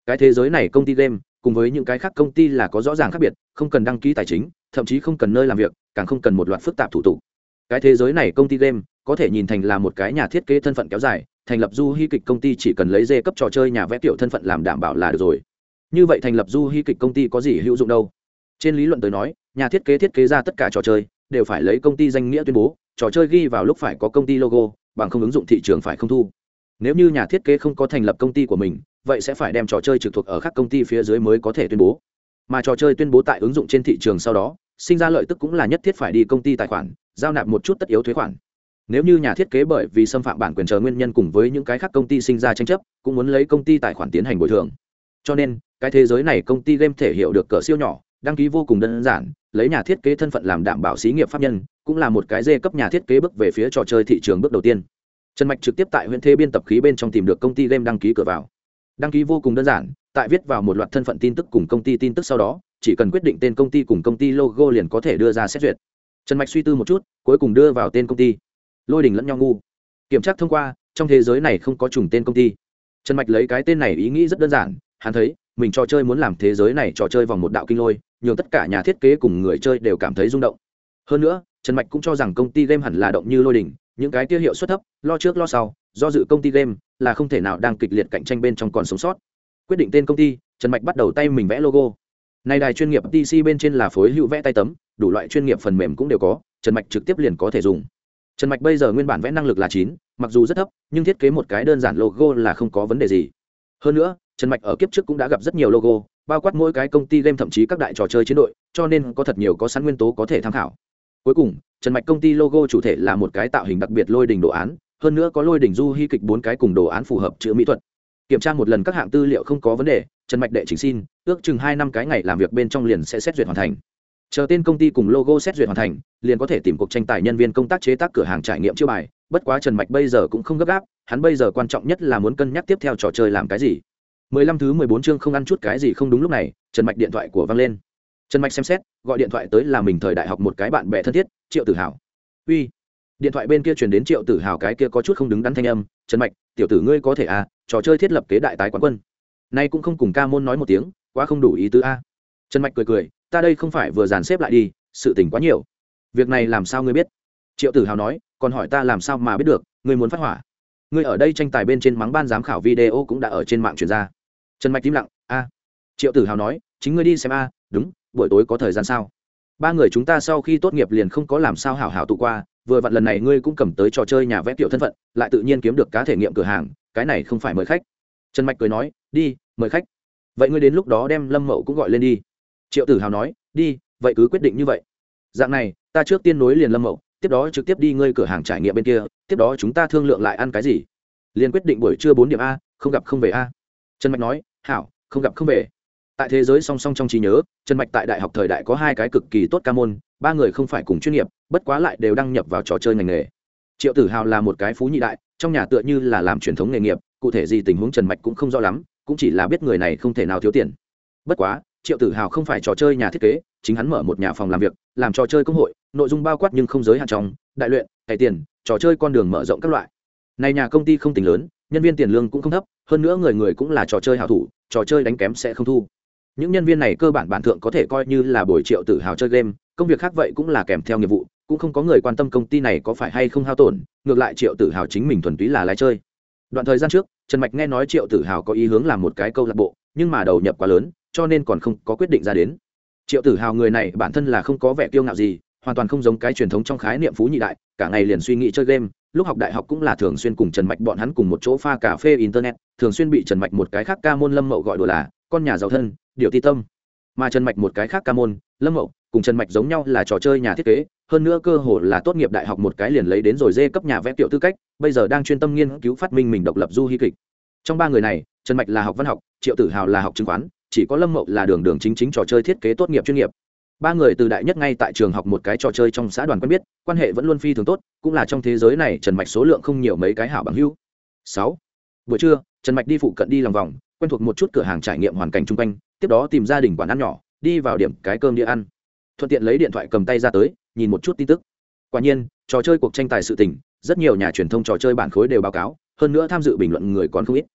Cái thế giới này công ty game, cùng với những cái khác công ty là có rõ ràng khác biệt, không cần đăng ký tài chính, thậm chí không cần nơi làm việc, càng không cần một loạt phức tạp thủ tục. Cái thế giới này công ty game có thể nhìn thành là một cái nhà thiết kế thân phận kéo dài, thành lập du hy kịch công ty chỉ cần lấy dê cấp trò chơi nhà vẽ tiểu thân phận làm đảm bảo là được rồi. Như vậy thành lập du hy kịch công ty có gì hữu dụng đâu? Trên lý luận tới nói, nhà thiết kế thiết kế ra tất cả trò chơi, đều phải lấy công ty danh nghĩa tuyên bố, trò chơi ghi vào lúc phải có công ty logo, bằng không ứng dụng thị trường phải không thu. Nếu như nhà thiết kế không có thành lập công ty của mình, vậy sẽ phải đem trò chơi trực thuộc ở các công ty phía dưới mới có thể tuyên bố. Mà trò chơi tuyên bố tại ứng dụng trên thị trường sau đó, sinh ra lợi tức cũng là nhất thiết phải đi công ty tài khoản, giao nạp một chút tất yếu thuế khoản nếu như nhà thiết kế bởi vì xâm phạm bản quyền chờ nguyên nhân cùng với những cái khác công ty sinh ra tranh chấp, cũng muốn lấy công ty tài khoản tiến hành bồi thường. Cho nên, cái thế giới này công ty game thể hiểu được cỡ siêu nhỏ, đăng ký vô cùng đơn giản, lấy nhà thiết kế thân phận làm đảm bảo xí nghiệp pháp nhân, cũng là một cái dê cấp nhà thiết kế bước về phía trò chơi thị trường bước đầu tiên. Trần mạch trực tiếp tại huyện thế biên tập khí bên trong tìm được công ty game đăng ký cửa vào. Đăng ký vô cùng đơn giản, tại viết vào một loạt thân phận tin tức cùng công ty tin tức sau đó, chỉ cần quyết định tên công ty cùng công ty logo liền có thể đưa ra xét duyệt. Trần mạch suy tư một chút, cuối cùng đưa vào tên công ty lôi đình lẫn nhau ngu. Kiểm tra thông qua, trong thế giới này không có trùng tên công ty. Trần mạch lấy cái tên này ý nghĩ rất đơn giản, hắn thấy, mình trò chơi muốn làm thế giới này trò chơi vòng một đạo kinh lôi, nhường tất cả nhà thiết kế cùng người chơi đều cảm thấy rung động. Hơn nữa, trần mạch cũng cho rằng công ty game hẳn là động như lôi đình, những cái tiêu hiệu suất thấp, lo trước lo sau, do dự công ty game là không thể nào đang kịch liệt cạnh tranh bên trong còn sống sót. Quyết định tên công ty, trần mạch bắt đầu tay mình vẽ logo. Này đài chuyên nghiệp pc bên trên là phối hữu vẽ tay tấm, đủ loại chuyên nghiệp phần mềm cũng đều có, trần mạch trực tiếp liền có thể dùng trần mạch bây giờ nguyên bản vẽ năng lực là chín, mặc dù rất thấp, nhưng thiết kế một cái đơn giản logo là không có vấn đề gì. Hơn nữa, trần mạch ở kiếp trước cũng đã gặp rất nhiều logo, bao quát mỗi cái công ty game thậm chí các đại trò chơi chiến đội, cho nên có thật nhiều có sẵn nguyên tố có thể tham khảo. Cuối cùng, trần mạch công ty logo chủ thể là một cái tạo hình đặc biệt lôi đình đồ án, hơn nữa có lôi đỉnh du hy kịch bốn cái cùng đồ án phù hợp chữ mỹ thuật. Kiểm tra một lần các hạng tư liệu không có vấn đề, trần mạch đệ chính xin, ước chừng hai năm cái ngày làm việc bên trong liền sẽ xét duyệt hoàn thành chờ tên công ty cùng logo xét duyệt hoàn thành, liền có thể tìm cuộc tranh tài nhân viên công tác chế tác cửa hàng trải nghiệm chiêu bài. Bất quá trần mạch bây giờ cũng không gấp gáp, hắn bây giờ quan trọng nhất là muốn cân nhắc tiếp theo trò chơi làm cái gì. Mười lăm thứ mười bốn chương không ăn chút cái gì không đúng lúc này, trần mạch điện thoại của văng lên. Trần mạch xem xét, gọi điện thoại tới là mình thời đại học một cái bạn bè thân thiết, triệu tử hào. Uy. Điện thoại bên kia truyền đến triệu tử hào cái kia có chút không đứng đắn thanh âm, trần mạch, tiểu tử ngươi có thể à trò chơi thiết lập kế đại tái quán quân. Nay cũng không cùng ca môn nói một tiếng, quá không đủ ý tứ a. Trần mạch cười cười ta đây không phải vừa dàn xếp lại đi, sự tình quá nhiều. Việc này làm sao ngươi biết? Triệu tử hào nói, còn hỏi ta làm sao mà biết được, ngươi muốn phát hỏa. Ngươi ở đây tranh tài bên trên mắng ban giám khảo video cũng đã ở trên mạng truyền ra. Trần mạch im lặng, a. Triệu tử hào nói, chính ngươi đi xem a, đúng, buổi tối có thời gian sao? Ba người chúng ta sau khi tốt nghiệp liền không có làm sao hảo hảo tụ qua, vừa vặn lần này ngươi cũng cầm tới trò chơi nhà vẽ tiểu thân phận, lại tự nhiên kiếm được cá thể nghiệm cửa hàng, cái này không phải mời khách. Trần mạch cười nói, đi, mời khách. Vậy ngươi đến lúc đó đem lâm mậu cũng gọi lên đi triệu tử hào nói, đi, vậy cứ quyết định như vậy. Dạng này, ta trước tiên nối liền lâm mậu, tiếp đó trực tiếp đi ngơi cửa hàng trải nghiệm bên kia, tiếp đó chúng ta thương lượng lại ăn cái gì. Liền quyết định buổi trưa bốn điểm a, không gặp không về a. Trần mạch nói, hảo, không gặp không về. Tại thế giới song song trong trí nhớ, trần mạch tại đại học thời đại có hai cái cực kỳ tốt ca môn, ba người không phải cùng chuyên nghiệp, bất quá lại đều đăng nhập vào trò chơi ngành nghề. Triệu tử hào là một cái phú nhị đại, trong nhà tựa như là làm truyền thống nghề nghiệp, cụ thể gì tình huống trần mạch cũng không rõ lắm, cũng chỉ là biết người này không thể nào thiếu tiền. Bất quá triệu tử hào không phải trò chơi nhà thiết kế, chính hắn mở một nhà phòng làm việc, làm trò chơi công hội, nội dung bao quát nhưng không giới hạn trong, đại luyện, cày tiền, trò chơi con đường mở rộng các loại. Này nhà công ty không tính lớn, nhân viên tiền lương cũng không thấp, hơn nữa người người cũng là trò chơi hảo thủ, trò chơi đánh kém sẽ không thu. Những nhân viên này cơ bản bản thượng có thể coi như là buổi triệu Tử hào chơi game, công việc khác vậy cũng là kèm theo nghiệp vụ, cũng không có người quan tâm công ty này có phải hay không hao tổn, ngược lại triệu Tử hào chính mình thuần túy là lái chơi. Đoạn thời gian trước, trần mạch nghe nói triệu Tử hào có ý hướng làm một cái câu lạc bộ, nhưng mà đầu nhập quá lớn cho nên còn không có quyết định ra đến. Triệu tử hào người này bản thân là không có vẻ kiêu ngạo gì, hoàn toàn không giống cái truyền thống trong khái niệm phú nhị đại, cả ngày liền suy nghĩ chơi game, lúc học đại học cũng là thường xuyên cùng trần mạch bọn hắn cùng một chỗ pha cà phê internet, thường xuyên bị trần mạch một cái khác ca môn lâm mậu gọi đùa là con nhà giàu thân, điều ti tâm. Mà trần mạch một cái khác ca môn, lâm mậu, cùng trần mạch giống nhau là trò chơi nhà thiết kế, hơn nữa cơ hồ là tốt nghiệp đại học một cái liền lấy đến rồi dê cấp nhà vẽ tiểu tư cách, bây giờ đang chuyên tâm nghiên cứu phát minh mình độc lập du hy kịch. Trong ba người này, trần mạch là học văn học, triệu tử hào là học chứng khoán chỉ có lâm mậu là đường đường chính chính trò chơi thiết kế tốt nghiệp chuyên nghiệp. Ba người từ đại nhất ngay tại trường học một cái trò chơi trong xã đoàn quen biết, quan hệ vẫn luôn phi thường tốt, cũng là trong thế giới này trần mạch số lượng không nhiều mấy cái hảo bằng hữu. Sáu, buổi trưa, trần mạch đi phụ cận đi lòng vòng, quen thuộc một chút cửa hàng trải nghiệm hoàn cảnh chung quanh, tiếp đó tìm gia đình quán ăn nhỏ, đi vào điểm cái cơm đĩa ăn. Thuận tiện lấy điện thoại cầm tay ra tới, nhìn một chút tin tức. Quả nhiên, trò chơi cuộc tranh tài sự tình, rất nhiều nhà truyền thông trò chơi bản khối đều báo cáo, hơn nữa tham dự bình luận người còn không ít.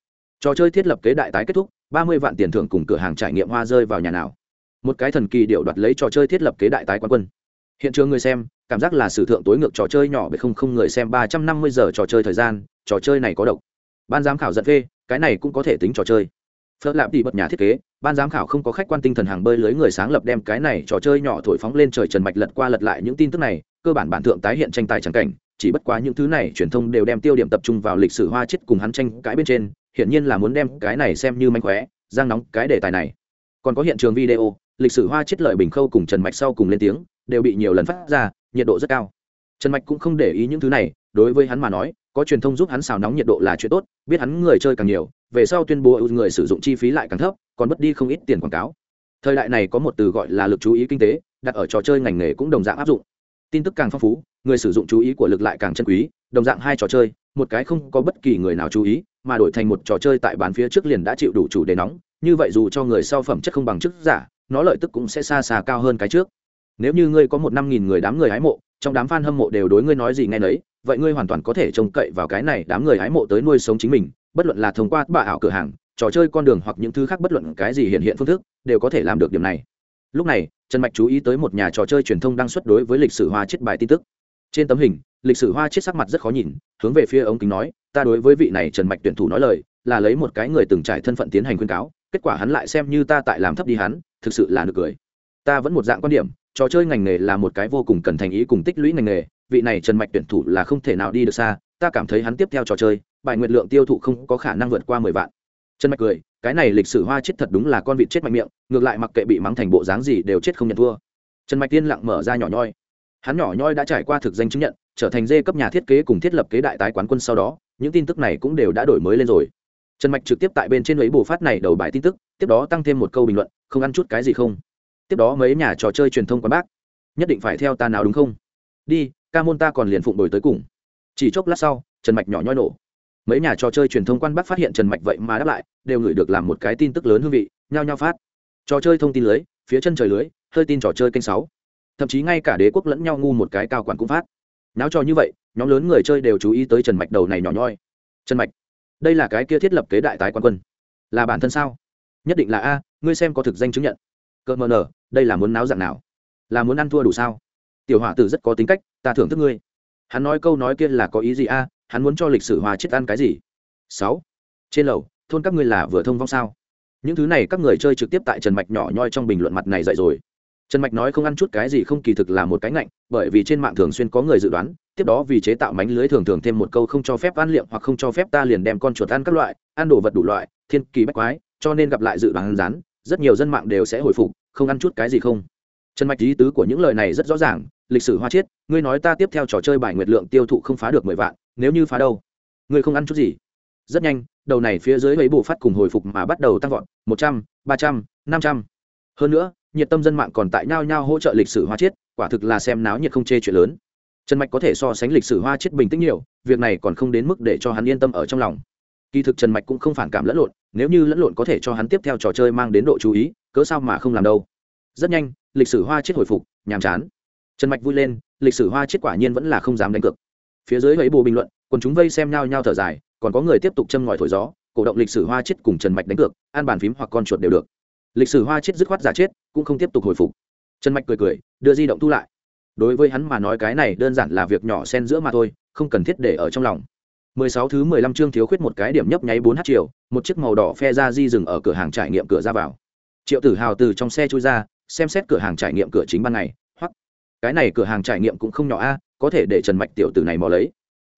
Trò chơi thiết lập kế đại tái kết thúc ba mươi vạn tiền thưởng cùng cửa hàng trải nghiệm hoa rơi vào nhà nào. Một cái thần kỳ điệu đoạt lấy trò chơi thiết lập kế đại tái quán quân. Hiện trường người xem, cảm giác là sử thượng tối ngược trò chơi nhỏ bởi không không người xem ba trăm năm mươi giờ trò chơi thời gian, trò chơi này có độc. Ban giám khảo giận phê, cái này cũng có thể tính trò chơi. Phớt lạp đi bật nhà thiết kế, ban giám khảo không có khách quan tinh thần hàng bơi lưới người sáng lập đem cái này trò chơi nhỏ thổi phóng lên trời trần mạch lật qua lật lại những tin tức này, cơ bản bản thượng tái hiện tranh tài trắng cảnh chỉ bất quá những thứ này truyền thông đều đem tiêu điểm tập trung vào lịch sử hoa chết cùng hắn tranh cãi bên trên, hiển nhiên là muốn đem cái này xem như mánh khóe, giang nóng cái đề tài này. Còn có hiện trường video, lịch sử hoa chết lợi bình khâu cùng trần mạch sau cùng lên tiếng, đều bị nhiều lần phát ra, nhiệt độ rất cao. Trần mạch cũng không để ý những thứ này, đối với hắn mà nói, có truyền thông giúp hắn xào nóng nhiệt độ là chuyện tốt, biết hắn người chơi càng nhiều, về sau tuyên bố người sử dụng chi phí lại càng thấp, còn mất đi không ít tiền quảng cáo. Thời đại này có một từ gọi là lực chú ý kinh tế, đặt ở trò chơi ngành nghề cũng đồng dạng áp dụng. Tin tức càng phong phú người sử dụng chú ý của lực lại càng chân quý, đồng dạng hai trò chơi, một cái không có bất kỳ người nào chú ý, mà đổi thành một trò chơi tại bàn phía trước liền đã chịu đủ chủ đề nóng, như vậy dù cho người sau phẩm chất không bằng chức giả, nó lợi tức cũng sẽ xa xa cao hơn cái trước. Nếu như ngươi có một năm nghìn người đám người hái mộ, trong đám f a n hâm mộ đều đối ngươi nói gì nghe nấy, vậy ngươi hoàn toàn có thể trông cậy vào cái này đám người hái mộ tới nuôi sống chính mình, bất luận là thông qua bà ảo cửa hàng, trò chơi con đường hoặc những thứ khác bất luận cái gì hiện hiện phương thức, đều có thể làm được điểm này. Lúc này, trần mạch chú ý tới một nhà trò chơi truyền thông đang xuất đối với lịch sử hoa chết bài tin tức trên tấm hình, lịch sử hoa chết sắc mặt rất khó nhìn, hướng về phía ống kính nói, ta đối với vị này trần mạch tuyển thủ nói lời, là lấy một cái người từng trải thân phận tiến hành khuyên cáo, kết quả hắn lại xem như ta tại làm thấp đi hắn, thực sự là nực cười. Ta vẫn một dạng quan điểm, trò chơi ngành nghề là một cái vô cùng cần thành ý cùng tích lũy ngành nghề, vị này trần mạch tuyển thủ là không thể nào đi được xa, ta cảm thấy hắn tiếp theo trò chơi, bài nguyệt lượng tiêu thụ không có khả năng vượt qua mười vạn. Trần mạch cười, cái này lịch sử hoa chết thật đúng là con vịt chết mạnh miệng, ngược lại mặc kệ bị mắng thành bộ dáng gì đều chết không nhận thua. Trần mạch tiên lặng mở ra nhỏ nhoi hắn nhỏ nhoi đã trải qua thực danh chứng nhận, trở thành dê cấp nhà thiết kế cùng thiết lập kế đại tái quán quân sau đó, những tin tức này cũng đều đã đổi mới lên rồi. Trần mạch trực tiếp tại bên trên lấy bù phát này đầu bài tin tức, tiếp đó tăng thêm một câu bình luận, không ăn chút cái gì không? Tiếp đó mấy nhà trò chơi truyền thông quán bác, nhất định phải theo ta nào đúng không? Đi, ca môn ta còn liền phụng đổi tới cùng. Chỉ chốc lát sau, trần mạch nhỏ nhoi nổ. Mấy nhà trò chơi truyền thông quan bắc phát hiện trần mạch vậy mà đáp lại, đều gửi được làm một cái tin tức lớn hương vị, nhao nhao phát. Trò chơi thông tin lưới, phía chân trời lưới, hơi tin trò chơi kênh sáu thậm chí ngay cả đế quốc lẫn nhau ngu một cái cao quản cũng phát. Náo trò như vậy, nhóm lớn người chơi đều chú ý tới trần mạch đầu này nhỏ nhoi. Trần mạch, đây là cái kia thiết lập kế đại tái quan quân. Là bản thân sao? Nhất định là a, ngươi xem có thực danh chứng nhận. Cợt mờ nở đây là muốn náo dạng nào? Là muốn ăn thua đủ sao? Tiểu hỏa tử rất có tính cách, ta thưởng thức ngươi. Hắn nói câu nói kia là có ý gì a? Hắn muốn cho lịch sử hòa chết ăn cái gì? Sáu. Trên lầu, thôn các ngươi là vừa thông vong sao? Những thứ này các người chơi trực tiếp tại trần mạch nhỏ nhoi trong bình luận mặt này dậy rồi trần mạch nói không ăn chút cái gì không kỳ thực là một cái ngạnh, bởi vì trên mạng thường xuyên có người dự đoán, tiếp đó vì chế tạo mánh lưới thường thường thêm một câu không cho phép ăn liệm hoặc không cho phép ta liền đem con chuột ăn các loại, ăn đồ vật đủ loại, thiên kỳ bách quái, cho nên gặp lại dự đoán rán, rất nhiều dân mạng đều sẽ hồi phục, không ăn chút cái gì không. Trần mạch ý tứ của những lời này rất rõ ràng, lịch sử hoa chiết, ngươi nói ta tiếp theo trò chơi bài nguyệt lượng tiêu thụ không phá được mười vạn, nếu như phá đâu? Ngươi không ăn chút gì? Rất nhanh, đầu này phía dưới ấy bù phát cùng hồi phục mà bắt đầu tăng vọt, một trăm, ba trăm, năm trăm. Hơn nữa nhiệt tâm dân mạng còn tại nhau nhau hỗ trợ lịch sử hoa chiết, quả thực là xem náo nhiệt không chê chuyện lớn. Trần mạch có thể so sánh lịch sử hoa chiết bình tĩnh nhiều, việc này còn không đến mức để cho hắn yên tâm ở trong lòng. Kỳ thực trần mạch cũng không phản cảm lẫn lộn, nếu như lẫn lộn có thể cho hắn tiếp theo trò chơi mang đến độ chú ý, cớ sao mà không làm đâu. Rất nhanh, lịch sử hoa chiết hồi phục, nhàm chán. Trần mạch vui lên, lịch sử hoa chiết quả nhiên vẫn là không dám đánh cược. Phía dưới ấy bù bình luận còn chúng vây xem nhau nhau thở dài, còn có người tiếp tục châm ngòi thổi gió, cổ động lịch sử hoa chiết cùng trần mạch đánh cược, an bàn phím hoặc con chuột đều được lịch sử hoa chết dứt khoát giả chết cũng không tiếp tục hồi phục trần mạch cười cười đưa di động thu lại đối với hắn mà nói cái này đơn giản là việc nhỏ xen giữa mà thôi không cần thiết để ở trong lòng 16 thứ 15 chương thiếu khuyết một cái điểm nhấp nháy 4h chiều, một chiếc màu đỏ phe ra di dừng ở cửa hàng trải nghiệm cửa ra vào. Triệu Tử Hào từ trong xe chui ra, xem xét cửa hàng trải nghiệm cửa chính ban ngày, hoặc cái này cửa hàng trải nghiệm cũng không nhỏ a, có thể để Trần Mạch tiểu tử này mò lấy.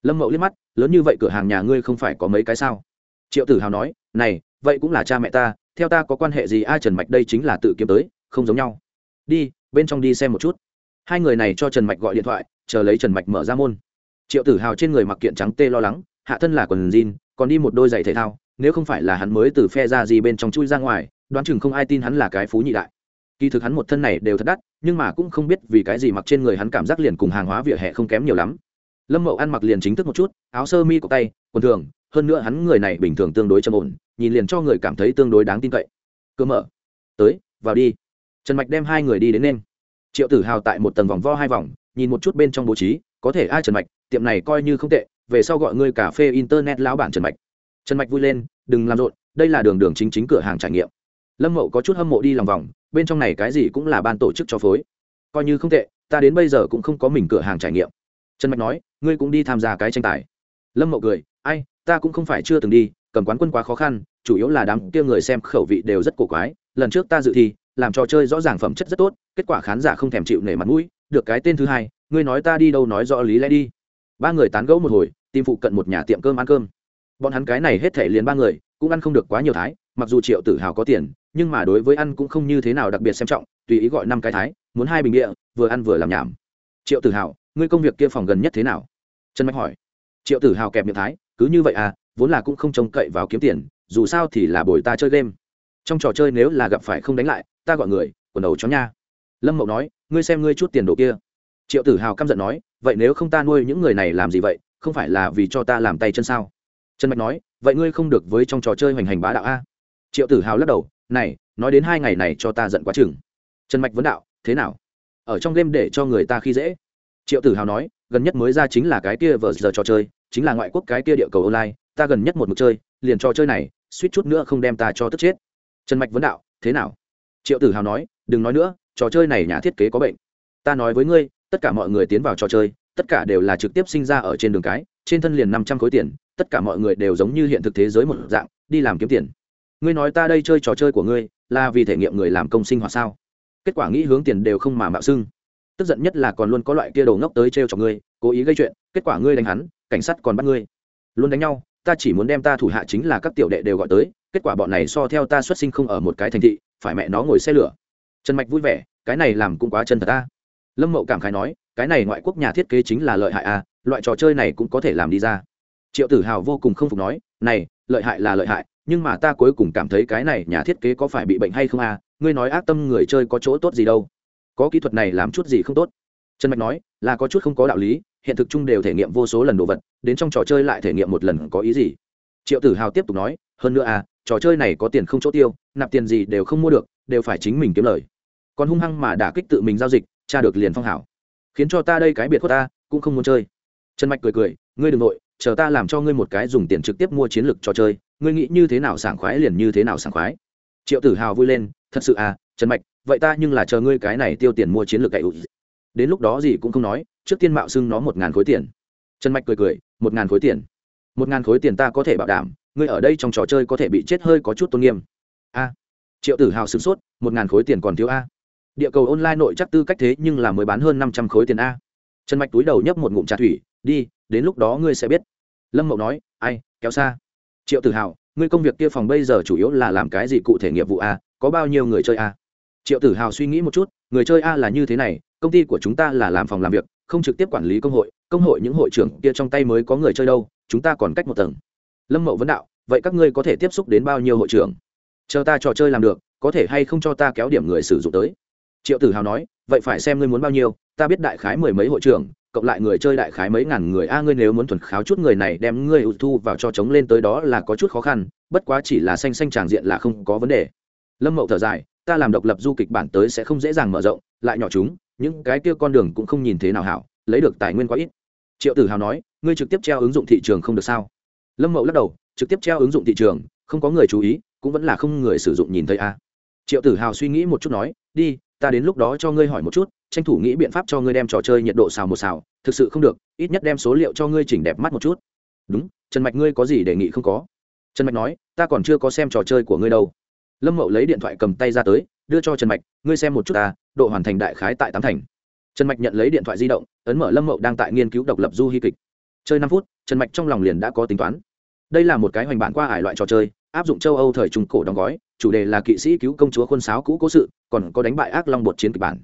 Lâm Mậu liếc mắt, lớn như vậy cửa hàng nhà ngươi không phải có mấy cái sao? Triệu Tử Hào nói, này, vậy cũng là cha mẹ ta, theo ta có quan hệ gì ai Trần Mạch đây chính là tự kiếm tới, không giống nhau. Đi, bên trong đi xem một chút. Hai người này cho Trần Mạch gọi điện thoại, chờ lấy Trần Mạch mở ra môn triệu tử hào trên người mặc kiện trắng tê lo lắng hạ thân là quần jean còn đi một đôi giày thể thao nếu không phải là hắn mới từ phe ra gì bên trong chui ra ngoài đoán chừng không ai tin hắn là cái phú nhị đại kỳ thực hắn một thân này đều thật đắt nhưng mà cũng không biết vì cái gì mặc trên người hắn cảm giác liền cùng hàng hóa vỉa hè không kém nhiều lắm lâm mậu ăn mặc liền chính thức một chút áo sơ mi cọc tay quần thường hơn nữa hắn người này bình thường tương đối trầm ổn nhìn liền cho người cảm thấy tương đối đáng tin cậy. Cơ mở. Tới, vào đi. Trần mạch đem hai người đi đến nên. Triệu tử hào tại một tầng vòng vo hai vòng, nhìn một chút bên trong bố trí, có thể ai trần mạch, tiệm này coi như không tệ, về sau gọi ngươi cà phê internet lão bản trần mạch. Trần mạch vui lên, đừng làm rộn, đây là đường đường chính chính cửa hàng trải nghiệm. Lâm mậu có chút hâm mộ đi lòng vòng, bên trong này cái gì cũng là ban tổ chức cho phối. Coi như không tệ, ta đến bây giờ cũng không có mình cửa hàng trải nghiệm. Trần mạch nói, ngươi cũng đi tham gia cái tranh tài. Lâm mậu cười, ai, ta cũng không phải chưa từng đi cầm quán quân quá khó khăn, chủ yếu là đám kia người xem khẩu vị đều rất cổ quái, lần trước ta dự thi, làm trò chơi rõ ràng phẩm chất rất tốt, kết quả khán giả không thèm chịu nể mặt mũi, được cái tên thứ hai, ngươi nói ta đi đâu nói rõ lý lẽ đi. Ba người tán gẫu một hồi, tìm phụ cận một nhà tiệm cơm ăn cơm. Bọn hắn cái này hết thể liền ba người, cũng ăn không được quá nhiều thái, mặc dù triệu tử hào có tiền, nhưng mà đối với ăn cũng không như thế nào đặc biệt xem trọng, tùy ý gọi năm cái thái, muốn hai bình địa vừa ăn vừa làm nhảm. Triệu tử hào, ngươi công việc kia phòng gần nhất thế nào? Trần mạch hỏi. Triệu tử hào kẹp miệng thái, cứ như vậy à vốn là cũng không trông cậy vào kiếm tiền, dù sao thì là bồi ta chơi game. Trong trò chơi nếu là gặp phải không đánh lại, ta gọi người, quần đầu chó nha. Lâm mậu nói, ngươi xem ngươi chút tiền đồ kia. Triệu tử hào căm giận nói, vậy nếu không ta nuôi những người này làm gì vậy, không phải là vì cho ta làm tay chân sao? Trần mạch nói, vậy ngươi không được với trong trò chơi hoành hành bá đạo a? Triệu tử hào lắc đầu, này, nói đến hai ngày này cho ta giận quá chừng. Trần mạch vấn đạo, thế nào? Ở trong game để cho người ta khi dễ. Triệu tử hào nói, gần nhất mới ra chính là cái kia vờ giờ trò chơi, chính là ngoại quốc cái kia địa cầu online ta gần nhất một mực chơi, liền trò chơi này, suýt chút nữa không đem ta cho tức chết. Trần mạch vấn đạo, thế nào? Triệu tử hào nói, đừng nói nữa, trò chơi này nhà thiết kế có bệnh. Ta nói với ngươi, tất cả mọi người tiến vào trò chơi, tất cả đều là trực tiếp sinh ra ở trên đường cái, trên thân liền năm trăm khối tiền, tất cả mọi người đều giống như hiện thực thế giới một dạng, đi làm kiếm tiền. Ngươi nói ta đây chơi trò chơi của ngươi, là vì thể nghiệm người làm công sinh hoạt sao? Kết quả nghĩ hướng tiền đều không mà mạo xưng. Tức giận nhất là còn luôn có loại kia đầu ngốc tới t r e o cho ngươi, cố ý gây chuyện, kết quả ngươi đánh hắn, cảnh sát còn bắt ngươi. Luôn đánh nhau ta chỉ muốn đem ta thủ hạ chính là các tiểu đệ đều gọi tới, kết quả bọn này so theo ta xuất sinh không ở một cái thành thị, phải mẹ nó ngồi xe lửa. Trần mạch vui vẻ, cái này làm cũng quá chân thật ta. Lâm mậu cảm khái nói, cái này ngoại quốc nhà thiết kế chính là lợi hại à loại trò chơi này cũng có thể làm đi ra. Triệu tử hào vô cùng không phục nói, này, lợi hại là lợi hại, nhưng mà ta cuối cùng cảm thấy cái này nhà thiết kế có phải bị bệnh hay không à ngươi nói ác tâm người chơi có chỗ tốt gì đâu. Có kỹ thuật này làm chút gì không tốt? Trần mạch nói, là có chút không có đạo lý hiện thực chung đều thể nghiệm vô số lần đồ vật, đến trong trò chơi lại thể nghiệm một lần có ý gì? Triệu tử hào tiếp tục nói, hơn nữa à trò chơi này có tiền không chỗ tiêu, nạp tiền gì đều không mua được, đều phải chính mình kiếm lời. Còn hung hăng mà đả kích tự mình giao dịch tra được liền phong hảo. Khiến cho ta đây cái biệt của ta, cũng không muốn chơi. Trần mạch cười cười, ngươi đ ừ n g nội, chờ ta làm cho ngươi một cái dùng tiền trực tiếp mua chiến lược trò chơi, ngươi nghĩ như thế nào sảng khoái liền như thế nào sảng khoái. Triệu tử hào vui lên, thật sự à trần mạch, vậy ta nhưng là chờ ngươi cái này tiêu tiền mua chiến lược cậy đến lúc đó gì cũng không nói trước tiên mạo xưng nó một ngàn khối tiền. Trần mạch cười cười, một ngàn khối tiền. Một ngàn khối tiền ta có thể bảo đảm, ngươi ở đây trong trò chơi có thể bị chết hơi có chút tôn nghiêm. A. Triệu tử hào sửng sốt, một ngàn khối tiền còn thiếu a. Địa cầu online nội chắc tư cách thế nhưng là mới bán hơn năm trăm khối tiền a. Trần mạch túi đầu nhấp một ngụm trà thủy, đi, đến lúc đó ngươi sẽ biết. Lâm mậu nói, ai, kéo xa. Triệu Tử hào, ngươi công việc kia phòng bây giờ chủ yếu là làm cái gì cụ thể nghiệp vụ a, có bao nhiêu người chơi a? Triệu tử hào suy nghĩ một chút, người chơi a là như thế này, công ty của chúng ta là làm phòng làm việc không trực tiếp quản lý công hội công hội những hội trưởng kia trong tay mới có người chơi đâu, chúng ta còn cách một tầng. Lâm mậu vấn đạo, vậy các ngươi có thể tiếp xúc đến bao nhiêu hội trưởng? Chờ ta trò chơi làm được, có thể hay không cho ta kéo điểm người sử dụng tới? Triệu tử hào nói, vậy phải xem ngươi muốn bao nhiêu, ta biết đại khái mười mấy hội trưởng, cộng lại người chơi đại khái mấy ngàn người. A, ngươi nếu muốn thuần kháo chút người này đem ngươi thu vào cho chống lên tới đó là có chút khó khăn, bất quá chỉ là xanh xanh tràng diện là không có vấn đề. Lâm mậu thở dài, ta làm độc lập du kịch bản tới sẽ không dễ dàng mở rộng, lại nhỏ chúng những cái kia con đường cũng không nhìn thế nào hảo, lấy được tài nguyên quá ít. Triệu tử hào nói, ngươi trực tiếp treo ứng dụng thị trường không được sao? Lâm mậu lắc đầu, trực tiếp treo ứng dụng thị trường, không có người chú ý, cũng vẫn là không người sử dụng nhìn thấy a. Triệu tử hào suy nghĩ một chút nói, đi, ta đến lúc đó cho ngươi hỏi một chút, tranh thủ nghĩ biện pháp cho ngươi đem trò chơi nhiệt độ xào một xào, thực sự không được, ít nhất đem số liệu cho ngươi chỉnh đẹp mắt một chút. Đúng, trần mạch ngươi có gì đề nghị không có? Trần mạch nói, ta còn chưa có xem trò chơi của ngươi đâu. Lâm mậu lấy điện thoại cầm tay ra tới đưa cho trần mạch, ngươi xem một chút ta, độ hoàn thành đại khái tại tám thành. Trần mạch nhận lấy điện thoại di động, ấn mở lâm mậu đang tại nghiên cứu độc lập du hy kịch. Chơi năm phút, trần mạch trong lòng liền đã có tính toán. Đây là một cái hoành bản qua ải loại trò chơi, áp dụng châu âu thời trung cổ đóng gói, chủ đề là kỵ sĩ cứu công chúa khuôn sáo cũ cố sự, còn có đánh bại ác long bột chiến kịch bản.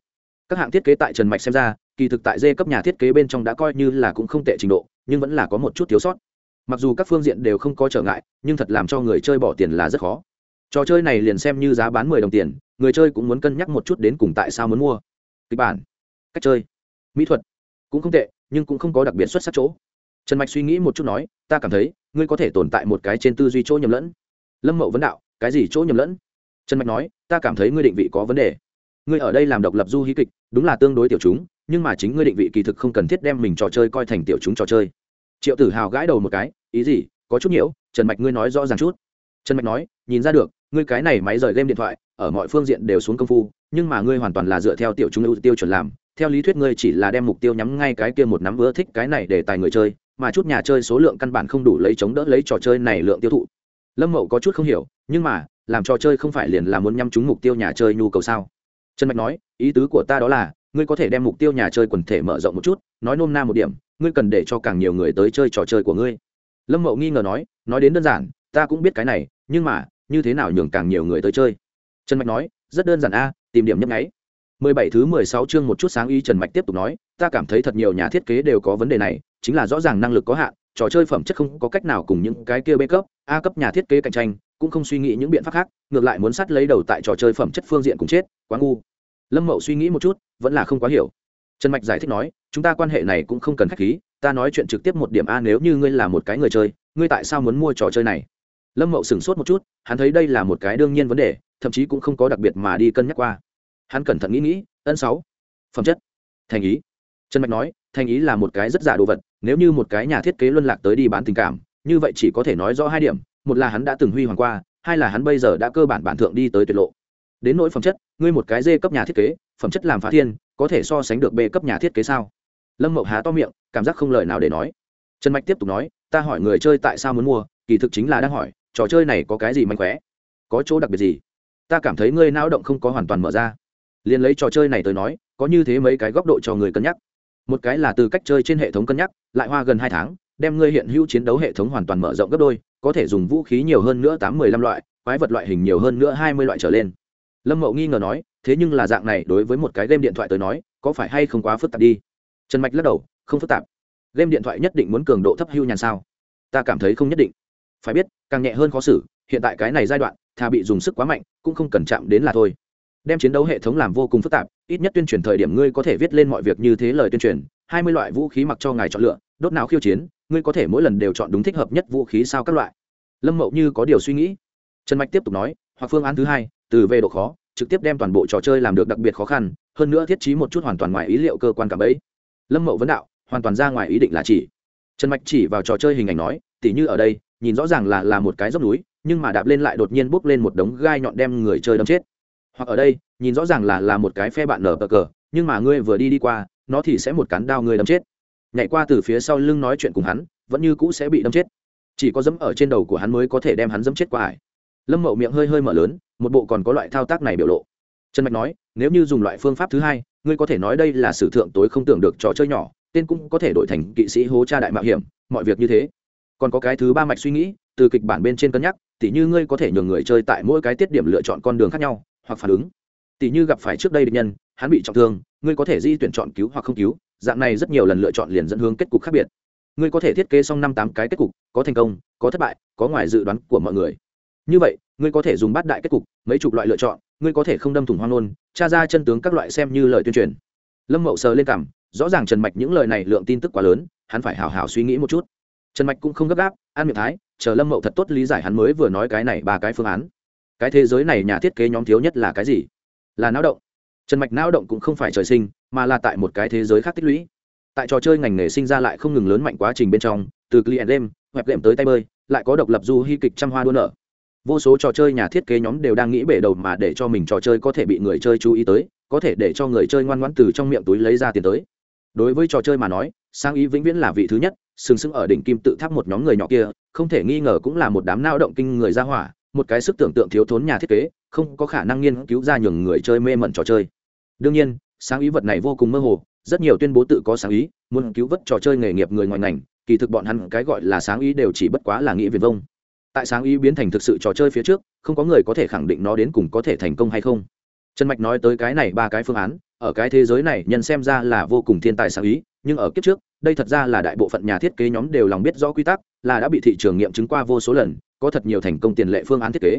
Các hạng thiết kế tại trần mạch xem ra, kỳ thực tại dê cấp nhà thiết kế bên trong đã coi như là cũng không tệ trình độ, nhưng vẫn là có một chút thiếu sót. Mặc dù các phương diện đều không có trở ngại, nhưng thật làm cho người chơi bỏ tiền là rất khó trò chơi này liền xem như giá bán mười đồng tiền, người chơi cũng muốn cân nhắc một chút đến cùng tại sao muốn mua. Kịch bản, cách chơi, mỹ thuật cũng không tệ, nhưng cũng không có đặc biệt xuất sắc chỗ. Trần mạch suy nghĩ một chút nói, ta cảm thấy, ngươi có thể tồn tại một cái trên tư duy chỗ nhầm lẫn. Lâm mậu vấn đạo, cái gì chỗ nhầm lẫn? Trần mạch nói, ta cảm thấy ngươi định vị có vấn đề. Ngươi ở đây làm độc lập du hí kịch, đúng là tương đối tiểu chúng, nhưng mà chính ngươi định vị kỳ thực không cần thiết đem mình trò chơi coi thành tiểu chúng trò chơi. Triệu tử hào gãi đầu một cái, ý gì? Có chút nhiễu trần mạch ngươi nói rõ ràng chút. Trần mạch nói, nhìn ra được ngươi cái này máy rời game điện thoại, ở mọi phương diện đều xuống công phu, nhưng mà ngươi hoàn toàn là dựa theo tiểu chúng ưu tiêu chuẩn làm. Theo lý thuyết ngươi chỉ là đem mục tiêu nhắm ngay cái kia một nắm ưa thích cái này để tài người chơi, mà chút nhà chơi số lượng căn bản không đủ lấy chống đỡ lấy trò chơi này lượng tiêu thụ. Lâm mậu có chút không hiểu, nhưng mà, làm trò chơi không phải liền là muốn nhắm trúng mục tiêu nhà chơi nhu cầu sao? Trần mạch nói, ý tứ của ta đó là, ngươi có thể đem mục tiêu nhà chơi quần thể mở rộng một chút, nói nôm na một điểm, ngươi cần để cho càng nhiều người tới chơi trò chơi của ngươi. Lâm mậu nghi ngờ nói nói đến đơn giản, ta cũng biết cái này, nhưng mà như thế nào nhường càng nhiều người tới chơi. Trần mạch nói, rất đơn giản a, tìm điểm nhấp nháy. Mười bảy thứ mười sáu chương một chút sáng ý trần mạch tiếp tục nói, ta cảm thấy thật nhiều nhà thiết kế đều có vấn đề này, chính là rõ ràng năng lực có hạn, trò chơi phẩm chất không có cách nào cùng những cái kia b cấp, a cấp nhà thiết kế cạnh tranh, cũng không suy nghĩ những biện pháp khác, ngược lại muốn sát lấy đầu tại trò chơi phẩm chất phương diện cùng chết, quá ngu. Lâm mậu suy nghĩ một chút, vẫn là không quá hiểu. Trần mạch giải thích nói, chúng ta quan hệ này cũng không cần k h á c h khí, ta nói chuyện trực tiếp một điểm a, nếu như ngươi là một cái người chơi, ngươi tại sao muốn mua trò chơi này? Lâm mậu sửng sốt một chút, hắn thấy đây là một cái đương nhiên vấn đề, thậm chí cũng không có đặc biệt mà đi cân nhắc qua. Hắn cẩn thận nghĩ nghĩ, ân sáu, phẩm chất, thành ý. Trần mạch nói, thành ý là một cái rất giả đồ vật, nếu như một cái nhà thiết kế luân lạc tới đi bán tình cảm, như vậy chỉ có thể nói rõ hai điểm, một là hắn đã từng huy hoàng qua, hai là hắn bây giờ đã cơ bản bản thượng đi tới tuyệt lộ. Đến nỗi phẩm chất, ngươi một cái dê cấp nhà thiết kế, phẩm chất làm phá thiên, có thể so sánh được b cấp nhà thiết kế sao? Lâm mậu há to miệng, cảm giác không lời nào để nói. Trần mạch tiếp tục nói, ta hỏi người chơi tại sao muốn mua, kỳ thực chính là đang hỏi trò chơi này có cái gì mạnh khỏe có chỗ đặc biệt gì? Ta cảm thấy ngươi não động không có hoàn toàn mở ra. Liền lấy trò chơi này tới nói, có như thế mấy cái góc độ cho người cân nhắc. Một cái là từ cách chơi trên hệ thống cân nhắc, lại hoa gần hai tháng, đem ngươi hiện hữu chiến đấu hệ thống hoàn toàn mở rộng gấp đôi, có thể dùng vũ khí nhiều hơn nữa tám mươi lăm loại, quái vật loại hình nhiều hơn nữa hai mươi loại trở lên. Lâm mậu nghi ngờ nói, thế nhưng là dạng này đối với một cái game điện thoại tới nói, có phải hay không quá phức tạp đi? Trần mạch lắc đầu, không phức tạp. Game điện thoại nhất định muốn cường độ thấp hưu nhàn sao? Ta cảm thấy không nhất định phải biết, càng nhẹ hơn khó xử, hiện tại cái này giai đoạn, thà bị dùng sức quá mạnh, cũng không cần chạm đến là thôi. Đem chiến đấu hệ thống làm vô cùng phức tạp, ít nhất tuyên truyền thời điểm ngươi có thể viết lên mọi việc như thế lời tuyên truyền, hai mươi loại vũ khí mặc cho ngài chọn lựa, đốt não khiêu chiến, ngươi có thể mỗi lần đều chọn đúng thích hợp nhất vũ khí sao các loại. Lâm mậu như có điều suy nghĩ. Trần mạch tiếp tục nói, hoặc phương án thứ hai, từ về độ khó, trực tiếp đem toàn bộ trò chơi làm được đặc biệt khó khăn, hơn nữa thiết trí một chút hoàn toàn ngoài ý liệu cơ quan cảm ấy. Lâm mậu vấn đạo, hoàn toàn ra ngoài ý định là chỉ. Trần mạch chỉ vào trò chơi hình ảnh nói, tỉ như ở đây nhìn rõ ràng là là một cái dốc núi, nhưng mà đạp lên lại đột nhiên bốc lên một đống gai nhọn đem người chơi đâm chết. Hoặc ở đây, nhìn rõ ràng là là một cái phe bạn nở bờ cờ, nhưng mà ngươi vừa đi đi qua, nó thì sẽ một cán đao ngươi đâm chết. Nhảy qua từ phía sau lưng nói chuyện cùng hắn, vẫn như cũ sẽ bị đâm chết. Chỉ có dẫm ở trên đầu của hắn mới có thể đem hắn dẫm chết qua ải. Lâm mậu miệng hơi hơi mở lớn, một bộ còn có loại thao tác này biểu lộ. Trần mạch nói, nếu như dùng loại phương pháp thứ hai, ngươi có thể nói đây là sử thượng tối không tưởng được trò chơi nhỏ, tên cũng có thể đổi thành kỵ sĩ hố cha đại mạo hiểm, mọi việc như thế còn có cái thứ ba mạch suy nghĩ, từ kịch bản bên trên cân nhắc, tỉ như ngươi có thể nhường người chơi tại mỗi cái tiết điểm lựa chọn con đường khác nhau, hoặc phản ứng. Tỉ như gặp phải trước đây địch nhân, hắn bị trọng thương, ngươi có thể di tuyển chọn cứu hoặc không cứu, dạng này rất nhiều lần lựa chọn liền dẫn hướng kết cục khác biệt. Ngươi có thể thiết kế xong năm tám cái kết cục, có thành công, có thất bại, có ngoài dự đoán của mọi người. Như vậy, ngươi có thể dùng bát đại kết cục, mấy chục loại lựa chọn, ngươi có thể không đâm thủng hoang nôn tra ra chân tướng các loại xem như lời tuyên truyền. Lâm mậu sờ lên cảm, rõ ràng trần mạch những lời này lượng tin tức quá lớn, hắn phải hào hào suy nghĩ một chút trần mạch cũng không gấp gáp, an miệng thái, chờ lâm mậu thật tốt lý giải hắn mới vừa nói cái này ba cái phương án. Cái thế giới này nhà thiết kế nhóm thiếu nhất là cái gì? Là não động. Trần mạch não động cũng không phải trời sinh, mà là tại một cái thế giới khác tích lũy. Tại trò chơi ngành nghề sinh ra lại không ngừng lớn mạnh quá trình bên trong, từ client game, web game tới tay bơi, lại có độc lập du hy kịch trăm hoa đua nở. Vô số trò chơi nhà thiết kế nhóm đều đang nghĩ bể đầu mà để cho mình trò chơi có thể bị người chơi chú ý tới, có thể để cho người chơi ngoan ngoãn từ trong miệng túi lấy ra tiền tới. Đối với trò chơi mà nói sang ý vĩnh viễn là vị thứ nhất sừng sững ở đỉnh kim tự tháp một nhóm người nhỏ kia, không thể nghi ngờ cũng là một đám nao động kinh người ra hỏa, một cái sức tưởng tượng thiếu thốn nhà thiết kế, không có khả năng nghiên cứu ra nhường người chơi mê mẩn trò chơi. Đương nhiên, sáng ý vật này vô cùng mơ hồ, rất nhiều tuyên bố tự có sáng ý, muốn cứu vớt trò chơi nghề nghiệp người ngoài ngành, kỳ thực bọn hắn cái gọi là sáng ý đều chỉ bất quá là nghĩ viền vông. Tại sáng ý biến thành thực sự trò chơi phía trước, không có người có thể khẳng định nó đến cùng có thể thành công hay không. Trần mạch nói tới cái này ba cái phương án, ở cái thế giới này nhân xem ra là vô cùng thiên tài sáng ý nhưng ở kiếp trước, đây thật ra là đại bộ phận nhà thiết kế nhóm đều lòng biết rõ quy tắc, là đã bị thị trường nghiệm chứng qua vô số lần, có thật nhiều thành công tiền lệ phương án thiết kế.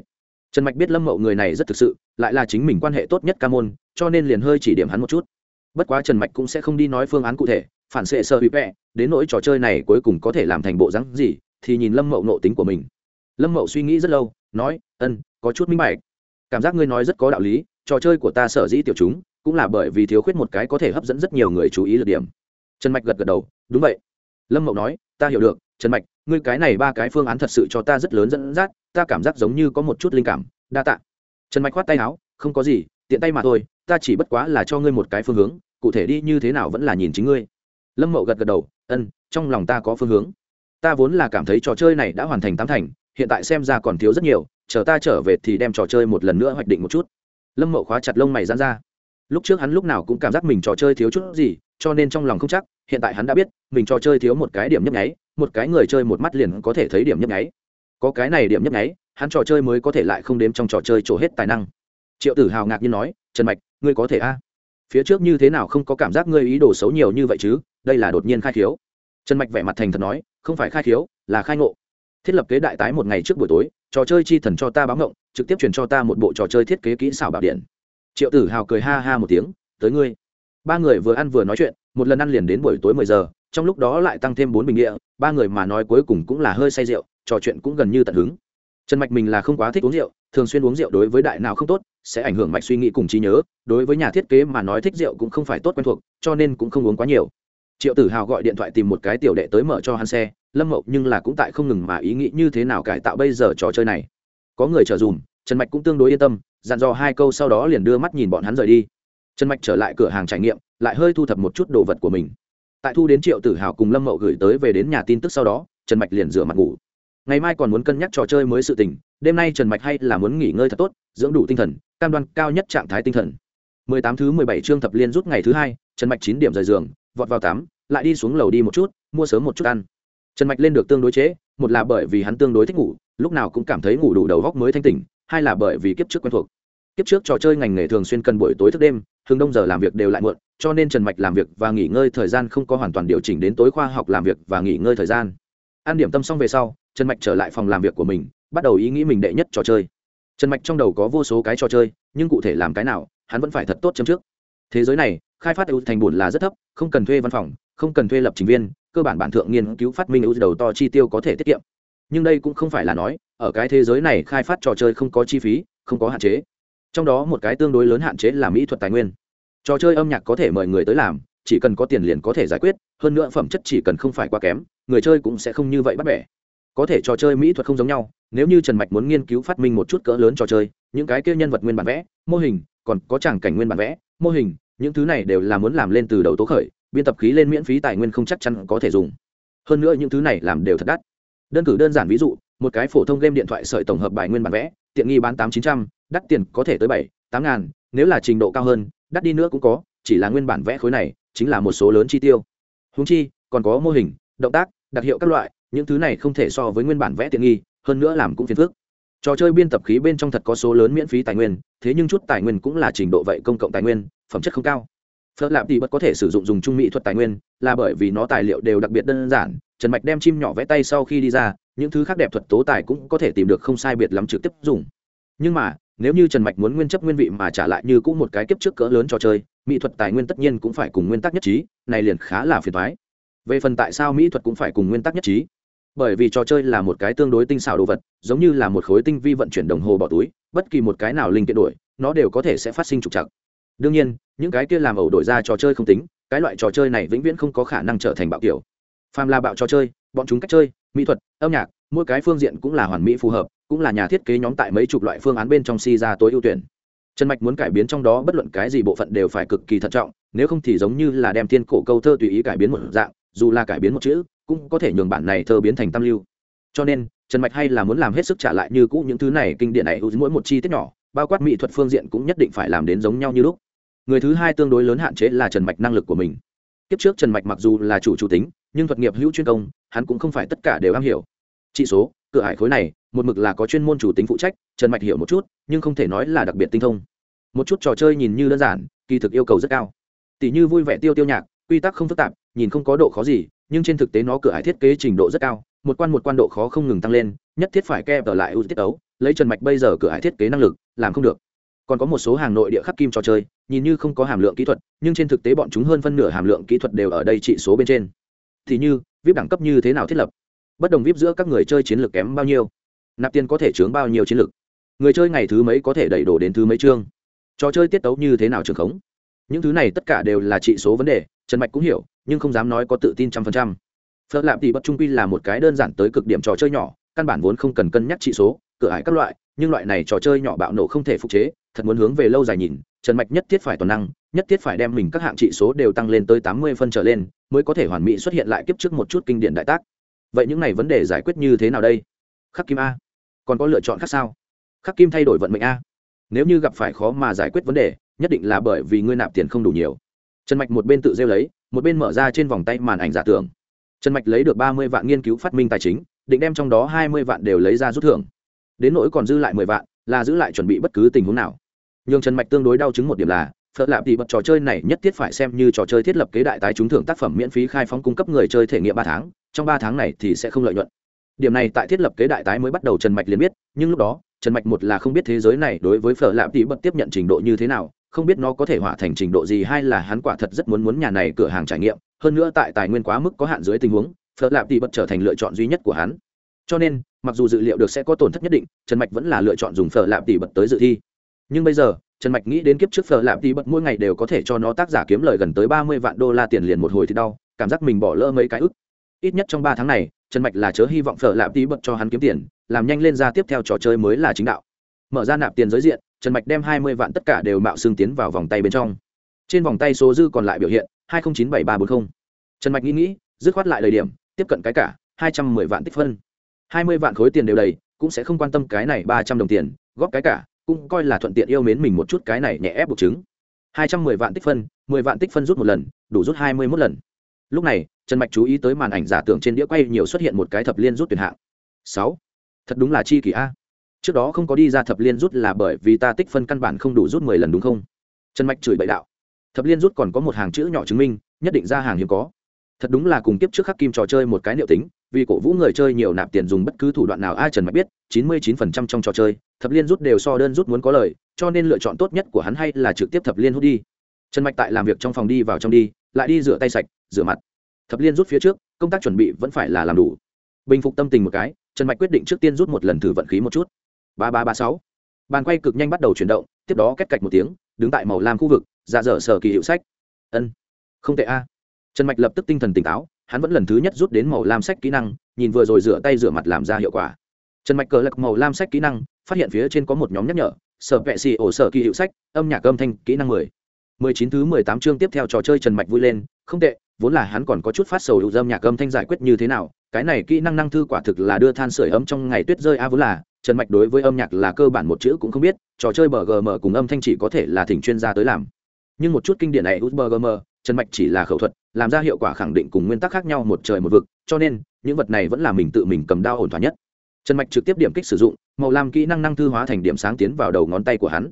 Trần mạch biết lâm mậu người này rất thực sự, lại là chính mình quan hệ tốt nhất ca môn, cho nên liền hơi chỉ điểm hắn một chút. Bất quá trần mạch cũng sẽ không đi nói phương án cụ thể, phản xệ sơ bị vẽ đến nỗi trò chơi này cuối cùng có thể làm thành bộ rắn gì, thì nhìn lâm mậu nộ tính của mình. Lâm mậu suy nghĩ rất lâu, nói, ân, có chút minh bạch. Cảm giác ngươi nói rất có đạo lý, trò chơi của ta sở dĩ tiểu chúng, cũng là bởi vì thiếu khuyết một cái có thể hấp dẫn rất nhiều người chú ý lượt điểm trần mạch gật gật đầu, đúng vậy. Lâm mậu nói, ta hiểu được, trần mạch, ngươi cái này ba cái phương án thật sự cho ta rất lớn dẫn dắt, ta cảm giác giống như có một chút linh cảm, đa tạ. Trần mạch khoát tay áo, không có gì, tiện tay mà thôi, ta chỉ bất quá là cho ngươi một cái phương hướng, cụ thể đi như thế nào vẫn là nhìn chính ngươi. Lâm mậu gật gật đầu ân trong lòng ta có phương hướng. Ta vốn là cảm thấy trò chơi này đã hoàn thành tám thành, hiện tại xem ra còn thiếu rất nhiều, chờ ta trở về thì đem trò chơi một lần nữa hoạch định một chút. Lâm mậu khóa chặt lông mày dán ra. Lúc trước hắn lúc nào cũng cảm giác mình trò chơi thiếu chút gì cho nên trong lòng không chắc, hiện tại hắn đã biết, mình trò chơi thiếu một cái điểm nhấp nháy, một cái người chơi một mắt liền có thể thấy điểm nhấp nháy. Có cái này điểm nhấp nháy, hắn trò chơi mới có thể lại không đếm trong trò chơi trổ hết tài năng. Triệu tử hào ngạc nhiên nói, trần mạch, ngươi có thể a? Phía trước như thế nào không có cảm giác ngươi ý đồ xấu nhiều như vậy chứ? Đây là đột nhiên khai khiếu. Trần mạch vẻ mặt thành thật nói, không phải khai khiếu, là khai ngộ. Thiết lập kế đại tái một ngày trước buổi tối, trò chơi chi thần cho ta báo ngộng trực tiếp truyền cho ta một bộ trò chơi thiết kế kỹ xảo bảo điện. Triệu tử hào cười ha ha một tiếng, tới ngươi ba người vừa ăn vừa nói chuyện, một lần ăn liền đến buổi tối mười giờ, trong lúc đó lại tăng thêm bốn bình địa, ba người mà nói cuối cùng cũng là hơi say rượu, trò chuyện cũng gần như tận hứng. Trần mạch mình là không quá thích uống rượu, thường xuyên uống rượu đối với đại nào không tốt, sẽ ảnh hưởng mạch suy nghĩ cùng trí nhớ, đối với nhà thiết kế mà nói thích rượu cũng không phải tốt quen thuộc, cho nên cũng không uống quá nhiều. Triệu tử hào gọi điện thoại tìm một cái tiểu đệ tới mở cho hắn xe, lâm mậu nhưng là cũng tại không ngừng mà ý nghĩ như thế nào cải tạo bây giờ trò chơi này. Có người chờ dùm, trần mạch cũng tương đối yên tâm, dặn dò hai câu sau đó liền đưa mắt nhìn bọn hắn rời đi trần mạch trở lại cửa hàng trải nghiệm lại hơi thu thập một chút đồ vật của mình. Tại thu đến triệu tử hào cùng lâm mậu gửi tới về đến nhà tin tức sau đó trần mạch liền rửa mặt ngủ. Ngày mai còn muốn cân nhắc trò chơi mới sự tình đêm nay trần mạch hay là muốn nghỉ ngơi thật tốt dưỡng đủ tinh thần cam đoan cao nhất trạng thái tinh thần. 18 thứ 17 chương thập liên rút ngày thứ hai trần mạch chín điểm rời giường vọt vào tắm lại đi xuống lầu đi một chút mua sớm một chút ăn. Trần mạch lên được tương đối chế, một là bởi vì hắn tương đối thích ngủ lúc nào cũng cảm thấy ngủ đủ đầu góc mới thanh tỉnh hai là bởi vì kiếp trước quen thuộc. Kiếp trước trò chơi ngành nghề thường xuyên cần buổi tối thức đêm thường đông giờ làm việc đều lại muộn, cho nên trần mạch làm việc và nghỉ ngơi thời gian không có hoàn toàn điều chỉnh đến tối khoa học làm việc và nghỉ ngơi thời gian. An điểm tâm xong về sau, trần mạch trở lại phòng làm việc của mình, bắt đầu ý nghĩ mình đệ nhất trò chơi. Trần mạch trong đầu có vô số cái trò chơi, nhưng cụ thể làm cái nào, hắn vẫn phải thật tốt chấm trước. Thế giới này, khai phát ưu thành bùn là rất thấp, không cần thuê văn phòng, không cần thuê lập trình viên, cơ bản bản thượng nghiên cứu phát minh ưu đầu to chi tiêu có thể tiết kiệm. Nhưng đây cũng không phải là nói, ở cái thế giới này khai phát trò chơi không có chi phí, không có hạn chế. Trong đó một cái tương đối lớn hạn chế là mỹ thuật tài nguyên trò chơi âm nhạc có thể mời người tới làm, chỉ cần có tiền liền có thể giải quyết, hơn nữa phẩm chất chỉ cần không phải quá kém, người chơi cũng sẽ không như vậy bắt bẻ. Có thể trò chơi mỹ thuật không giống nhau, nếu như trần mạch muốn nghiên cứu phát minh một chút cỡ lớn trò chơi, những cái kia nhân vật nguyên bản vẽ, mô hình, còn có chẳng cảnh nguyên bản vẽ, mô hình, những thứ này đều là muốn làm lên từ đầu tố khởi, biên tập khí lên miễn phí tài nguyên không chắc chắn có thể dùng. Hơn nữa những thứ này làm đều thật đắt. Đơn cử đơn giản ví dụ, một cái phổ thông game điện thoại sợi tổng hợp bài nguyên bản vẽ, tiện nghi bán tám chín trăm, đắt tiền có thể tới bảy, tám ngàn, nếu là trình độ cao hơn đắt đi nữa cũng có, chỉ là nguyên bản vẽ khối này chính là một số lớn chi tiêu. Húng chi, còn có mô hình, động tác, đặc hiệu các loại, những thứ này không thể so với nguyên bản vẽ tiện nghi, hơn nữa làm cũng phiền phức. Trò chơi biên tập khí bên trong thật có số lớn miễn phí tài nguyên, thế nhưng chút tài nguyên cũng là trình độ vậy công cộng tài nguyên, phẩm chất không cao. Phật lạp thì bất có thể sử dụng dùng trung mỹ thuật tài nguyên, là bởi vì nó tài liệu đều đặc biệt đơn giản, trần mạch đem chim nhỏ vẽ tay sau khi đi ra, những thứ khác đẹp thuật tố tài cũng có thể tìm được không sai biệt lắm trực tiếp dùng. Nhưng mà nếu như trần mạch muốn nguyên chấp nguyên vị mà trả lại như cũng một cái kiếp trước cỡ lớn trò chơi, mỹ thuật tài nguyên tất nhiên cũng phải cùng nguyên tắc nhất trí, này liền khá là phiền thoái về phần tại sao mỹ thuật cũng phải cùng nguyên tắc nhất trí? Bởi vì trò chơi là một cái tương đối tinh xảo đồ vật, giống như là một khối tinh vi vận chuyển đồng hồ bỏ túi, bất kỳ một cái nào linh kiện đổi, nó đều có thể sẽ phát sinh trục trặc. đương nhiên, những cái kia làm ẩu đổi ra trò chơi không tính, cái loại trò chơi này vĩnh viễn không có khả năng trở thành bạo kiểu. Phàm là bạo trò chơi, bọn chúng cách chơi, mỹ thuật, âm nhạc, mỗi cái phương diện cũng là hoàn mỹ phù hợp cũng là nhà thiết kế nhóm tại mấy chục loại phương án bên trong si ra tối ưu tuyển. Trần mạch muốn cải biến trong đó bất luận cái gì bộ phận đều phải cực kỳ thận trọng, nếu không thì giống như là đem thiên cổ câu thơ tùy ý cải biến một dạng, dù là cải biến một chữ, cũng có thể nhường bản này thơ biến thành tam lưu. Cho nên, trần mạch hay là muốn làm hết sức trả lại như cũ những thứ này kinh điển này ưu mỗi một chi tiết nhỏ, bao quát mỹ thuật phương diện cũng nhất định phải làm đến giống nhau như lúc. Người thứ hai tương đối lớn hạn chế là trần mạch năng lực của mình. Kiếp trước trần mạch mặc dù là chủ chủ tính, nhưng thuật nghiệp hữu chuyên công, hắn cũng không phải tất cả đều am hiểu. Chỉ số cửa hải khối này, một mực là có chuyên môn chủ tính phụ trách, trần mạch hiểu một chút, nhưng không thể nói là đặc biệt tinh thông. Một chút trò chơi nhìn như đơn giản, kỳ thực yêu cầu rất cao. Tỷ như vui vẻ tiêu tiêu nhạc, quy tắc không phức tạp, nhìn không có độ khó gì, nhưng trên thực tế nó cửa hải thiết kế trình độ rất cao, một quan một quan độ khó không ngừng tăng lên, nhất thiết phải kèm ở lại ưu tiết ấu, lấy trần mạch bây giờ cửa hải thiết kế năng lực, làm không được. Còn có một số hàng nội địa khắc kim trò chơi, nhìn như không có hàm lượng kỹ thuật, nhưng trên thực tế bọn chúng hơn phân nửa hàm lượng kỹ thuật đều ở đây trị số bên trên. Thì như, vip đẳng cấp như thế nào thiết lập? Bất đồng vip giữa các người chơi chiến lược kém bao nhiêu, nạp tiền có thể chướng bao nhiêu chiến lược, người chơi ngày thứ mấy có thể đẩy đổ đến thứ mấy chương, trò chơi tiết tấu như thế nào trường khống, những thứ này tất cả đều là trị số vấn đề, trần mạch cũng hiểu, nhưng không dám nói có tự tin trăm phần trăm. Phật lạp thì bất trung quy là một cái đơn giản tới cực điểm trò chơi nhỏ, căn bản vốn không cần cân nhắc trị số, cửa ải các loại, nhưng loại này trò chơi nhỏ bạo nổ không thể phục chế, thật muốn hướng về lâu dài nhìn, trần mạch nhất thiết phải toàn năng, nhất thiết phải đem mình các hạng trị số đều tăng lên tới tám mươi phân trở lên, mới có thể hoàn mỹ xuất hiện lại kiếp trước một chút kinh điển đại tác vậy những này vấn đề giải quyết như thế nào đây? Khắc kim a. Còn có lựa chọn khác sao? Khắc kim thay đổi vận mệnh a. Nếu như gặp phải khó mà giải quyết vấn đề, nhất định là bởi vì ngươi nạp tiền không đủ nhiều. Trần mạch một bên tự rêu lấy, một bên mở ra trên vòng tay màn ảnh giả tưởng. Trần mạch lấy được ba mươi vạn nghiên cứu phát minh tài chính, định đem trong đó hai mươi vạn đều lấy ra rút thưởng. Đến nỗi còn dư lại mười vạn, là giữ lại chuẩn bị bất cứ tình huống nào. Nhưng trần mạch tương đối đau chứng một điểm là phật lạp thì bật trò chơi này nhất thiết phải xem như trò chơi thiết lập kế đại tái trúng thưởng tác phẩm miễn phí khai phóng cung cấp người chơi thể nghiệm ba tháng trong ba tháng này thì sẽ không lợi nhuận. Điểm này tại thiết lập kế đại tái mới bắt đầu trần mạch liền biết, nhưng lúc đó, trần mạch một là không biết thế giới này đối với phở lạp tỷ bật tiếp nhận trình độ như thế nào, không biết nó có thể hỏa thành trình độ gì hay là hắn quả thật rất muốn muốn nhà này cửa hàng trải nghiệm, hơn nữa tại tài nguyên quá mức có hạn dưới tình huống, phở lạp tỷ bật trở thành lựa chọn duy nhất của hắn. Cho nên, mặc dù dự liệu được sẽ có tổn thất nhất định, trần mạch vẫn là lựa chọn dùng phở lạp tỷ bật tới dự thi. Nhưng bây giờ, trần mạch nghĩ đến kiếp trước phở lạp tỷ bật mỗi ngày đều có thể cho nó tác giả kiếm lời gần tới ba mươi vạn đô la tiền liền một hồi thì đau, cảm giác mình bỏ lỡ mấy cái ức ít nhất trong ba tháng này, trần mạch là chớ hy vọng phở lạp tí bật cho hắn kiếm tiền, làm nhanh lên ra tiếp theo trò chơi mới là chính đạo. Mở ra nạp tiền giới diện, trần mạch đem hai mươi vạn tất cả đều mạo xương tiến vào vòng tay bên trong. Trên vòng tay số dư còn lại biểu hiện, hai nghìn chín bảy ba bốn mươi trần mạch nghĩ nghĩ, dứt khoát lại lời điểm, tiếp cận cái cả, hai trăm mười vạn tích phân. Hai mươi vạn khối tiền đều đầy, cũng sẽ không quan tâm cái này ba trăm đồng tiền, góp cái cả, cũng coi là thuận tiện yêu mến mình một chút cái này nhẹ ép buộc chứng. Hai trăm mười vạn tích phân, mười vạn tích phân rút một lần, đủ rút hai mươi mốt lần. Lúc này trần mạch chú ý tới màn ảnh giả tưởng trên đĩa quay nhiều xuất hiện một cái thập liên rút tuyển hạng. Sáu. Thật đúng là chi kỳ a. Trước đó không có đi ra thập liên rút là bởi vì ta tích phân căn bản không đủ rút mười lần đúng không? Trần mạch chửi bậy đạo. Thập liên rút còn có một hàng chữ nhỏ chứng minh, nhất định ra hàng hiếm có. Thật đúng là cùng tiếp trước khắc kim trò chơi một cái liệu tính, vì cổ vũ người chơi nhiều nạp tiền dùng bất cứ thủ đoạn nào, ai trần mạch biết, chín mươi chín phần trăm trong trò chơi, thập liên rút đều so đơn rút muốn có lời, cho nên lựa chọn tốt nhất của hắn hay là trực tiếp thập liên hút đi. Trần mạch tại làm việc trong phòng đi vào trong đi, lại đi rửa tay sạch, rửa mặt thập liên rút phía trước, công tác chuẩn bị vẫn phải là làm đủ. Bình phục tâm tình một cái, trần mạch quyết định trước tiên rút một lần thử vận khí một chút. Ba ba ba sáu. Bàn quay cực nhanh bắt đầu chuyển động, tiếp đó kết cạch một tiếng, đứng tại màu lam khu vực, ra dở sở kỳ hiệu sách. Ân, không tệ a. Trần mạch lập tức tinh thần tỉnh táo, hắn vẫn lần thứ nhất rút đến màu lam sách kỹ năng, nhìn vừa rồi rửa tay rửa mặt làm ra hiệu quả. Trần mạch cờ lật màu lam sách kỹ năng, phát hiện phía trên có một nhóm nhắc nhở, sở vệ xì ổ sở kỳ hiệu sách, âm nhạc âm thanh kỹ năng mười. Mười chín thứ mười tám chương tiếp theo trò chơi trần mạch vui lên, không tệ vốn là hắn còn có chút phát sầu hữu dâm nhạc âm thanh giải quyết như thế nào, cái này kỹ năng năng thư quả thực là đưa than sửa ấm trong ngày tuyết rơi a vốn là, trần mạch đối với âm nhạc là cơ bản một chữ cũng không biết, trò chơi bgm cùng âm thanh chỉ có thể là thỉnh chuyên gia tới làm. Nhưng một chút kinh điển này bgm trần mạch chỉ là khẩu thuật, làm ra hiệu quả khẳng định cùng nguyên tắc khác nhau một trời một vực, cho nên, những vật này vẫn là mình tự mình cầm đao ổn thỏa nhất. Trần mạch trực tiếp điểm kích sử dụng, màu làm kỹ năng năng thư hóa thành điểm sáng tiến vào đầu ngón tay của hắn.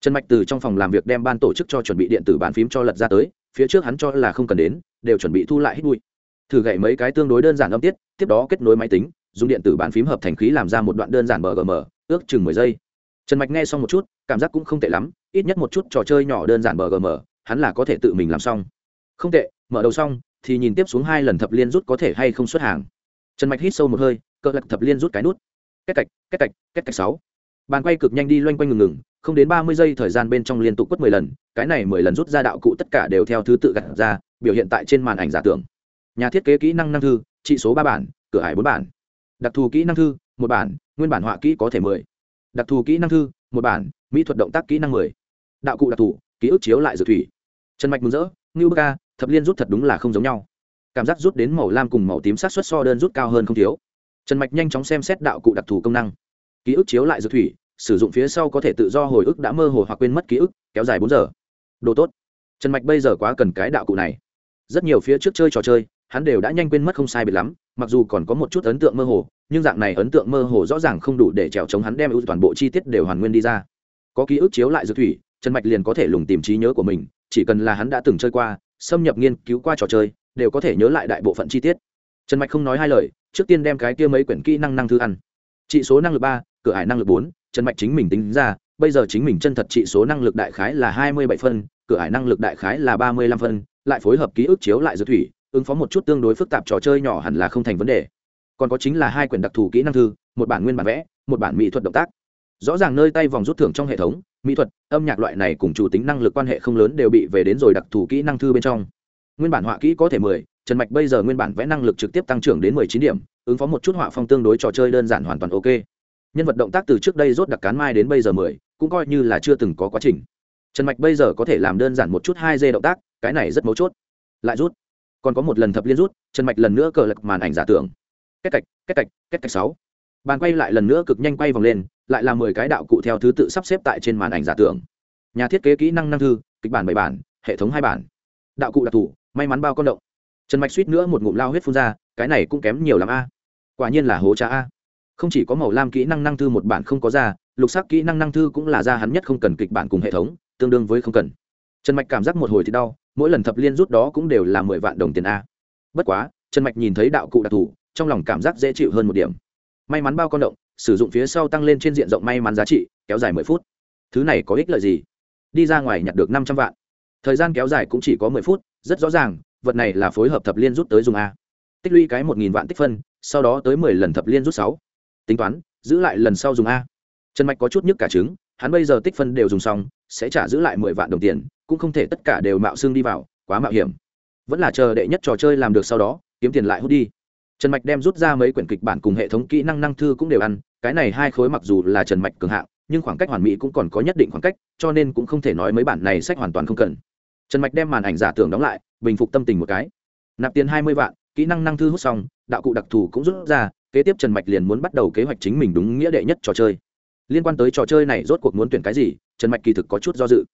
Trần mạch từ trong phòng làm việc đem ban tổ chức cho chuẩn bị điện tử bàn phím cho lật ra tới, phía trước hắn cho là không cần đến đều chuẩn bị thu lại hít bụi. Thử gậy mấy cái tương đối đơn giản âm tiết, tiếp đó kết nối máy tính, dùng điện tử bàn phím hợp thành khí làm ra một đoạn đơn giản bgm ước chừng mười giây. Trần mạch nghe xong một chút, cảm giác cũng không tệ lắm, ít nhất một chút trò chơi nhỏ đơn giản bgm hắn là có thể tự mình làm xong. Không tệ, mở đầu xong, thì nhìn tiếp xuống hai lần thập liên rút có thể hay không xuất hàng. Trần mạch hít sâu một hơi, cỡ lật thập liên rút cái nút. Cách cạch cách cạch cách cạch sáu. Bàn quay cực nhanh đi loanh quanh ngừng ngừng, không đến ba mươi giây thời gian bên trong liên tục quất mười lần, cái này mười lần rút ra đạo cụ tất cả đều theo thứ tự gặt ra biểu hiện tại trên màn ảnh giả tưởng. Nhà thiết kế kỹ năng năng thư, trị số ba bản, cửa hải bốn bản. Đặc thù kỹ năng thư, một bản, nguyên bản họa kỹ có thể mười. Đặc thù kỹ năng thư, một bản, mỹ thuật động tác kỹ năng mười. Đạo cụ đặc thù, ký ức chiếu lại dược thủy. Trần mạch mừng rỡ, ngưu bơ ca thập liên rút thật đúng là không giống nhau. Cảm giác rút đến màu lam cùng màu tím sát xuất so đơn rút cao hơn không thiếu. Trần mạch nhanh chóng xem xét đạo cụ đặc thù công năng. Ký ức chiếu lại dược thủy, sử dụng phía sau có thể tự do hồi ức đã mơ hồ hoặc quên mất ký ức, kéo dài bốn giờ. Đồ tốt. Trần mạch bây giờ quá cần cái đạo cụ này rất nhiều phía trước chơi trò chơi, hắn đều đã nhanh quên mất không sai biệt lắm, mặc dù còn có một chút ấn tượng mơ hồ, nhưng dạng này ấn tượng mơ hồ rõ ràng không đủ để trèo chống hắn đem ưu toàn bộ chi tiết đều hoàn nguyên đi ra. Có ký ức chiếu lại dược thủy, trần mạch liền có thể lùng tìm trí nhớ của mình, chỉ cần là hắn đã từng chơi qua, xâm nhập nghiên cứu qua trò chơi, đều có thể nhớ lại đại bộ phận chi tiết. Trần mạch không nói hai lời, trước tiên đem cái kia mấy quyển kỹ năng năng thư ăn. Trị số năng lực ba, cửa hải năng lực bốn, trần mạch chính mình tính ra, bây giờ chính mình chân thật trị số năng lực đại khái là hai mươi bảy phân, cửa hải năng lực đại khái là ba mươi lăm phân lại phối hợp ký ức chiếu lại dược thủy, ứng phó một chút tương đối phức tạp trò chơi nhỏ hẳn là không thành vấn đề. Còn có chính là hai quyển đặc thù kỹ năng thư, một bản nguyên bản vẽ, một bản mỹ thuật động tác. Rõ ràng nơi tay vòng rút thưởng trong hệ thống, mỹ thuật, âm nhạc loại này cùng chủ tính năng lực quan hệ không lớn đều bị về đến rồi đặc thù kỹ năng thư bên trong. Nguyên bản họa kỹ có thể mười, trần mạch bây giờ nguyên bản vẽ năng lực trực tiếp tăng trưởng đến mười chín điểm, ứng phó một chút họa phong tương đối trò chơi đơn giản hoàn toàn ok. Nhân vật động tác từ trước đây rốt đặc cán mai đến bây giờ mười, cũng coi như là chưa từng có quá trình. Trần mạch bây giờ có thể làm đơn giản một chút hai d động tác cái này rất mấu chốt. Lại rút. Còn có một lần thập liên rút trần mạch lần nữa cờ lật màn ảnh giả tưởng. Cách cạch cách cạch cách cạch sáu. Bàn quay lại lần nữa cực nhanh quay vòng lên, lại là mười cái đạo cụ theo thứ tự sắp xếp tại trên màn ảnh giả tưởng. Nhà thiết kế kỹ năng năng thư, kịch bản bảy bản, hệ thống hai bản. Đạo cụ đặc thù, may mắn bao con động. Trần mạch suýt nữa một ngụm lao huyết phun ra, cái này cũng kém nhiều l a. Quả nhiên là hố trá a. Không chỉ có màu lam kỹ năng năng thư một bản không có ra, lục sắc kỹ năng năng thư cũng là ra hắn nhất không cần kịch bản cùng hệ thống, tương đương với không cần. Trần mạch cảm giác một hồi thì đau mỗi lần thập liên rút đó cũng đều là mười vạn đồng tiền a. Bất quá, trần mạch nhìn thấy đạo cụ đặc thù, trong lòng cảm giác dễ chịu hơn một điểm. May mắn bao con động, sử dụng phía sau tăng lên trên diện rộng may mắn giá trị, kéo dài mười phút. Thứ này có ích lợi gì? Đi ra ngoài nhặt được năm trăm vạn. Thời gian kéo dài cũng chỉ có mười phút, rất rõ ràng, vật này là phối hợp thập liên rút tới dùng a. Tích lũy cái một nghìn vạn tích phân, sau đó tới mười lần thập liên rút sáu. Tính toán, giữ lại lần sau dùng a. Trần mạch có chút nhức cả trứng, hắn bây giờ tích phân đều dùng xong sẽ trả giữ lại mười vạn đồng tiền, cũng không thể tất cả đều mạo xương đi vào, quá mạo hiểm. Vẫn là chờ đệ nhất trò chơi làm được sau đó, kiếm tiền lại hút đi. Trần mạch đem rút ra mấy quyển kịch bản cùng hệ thống kỹ năng năng thư cũng đều ăn, cái này hai khối mặc dù là trần mạch cường hạng, nhưng khoảng cách hoàn mỹ cũng còn có nhất định khoảng cách, cho nên cũng không thể nói mấy bản này sách hoàn toàn không cần. Trần mạch đem màn ảnh giả tưởng đóng lại, bình phục tâm tình một cái. Nạp tiền hai mươi vạn, kỹ năng năng thư hút xong, đạo cụ đặc thù cũng rút ra, kế tiếp trần mạch liền muốn bắt đầu kế hoạch chính mình đúng nghĩa đệ nhất trò chơi liên quan tới trò chơi này rốt cuộc muốn tuyển cái gì, trần mạch kỳ thực có chút do dự.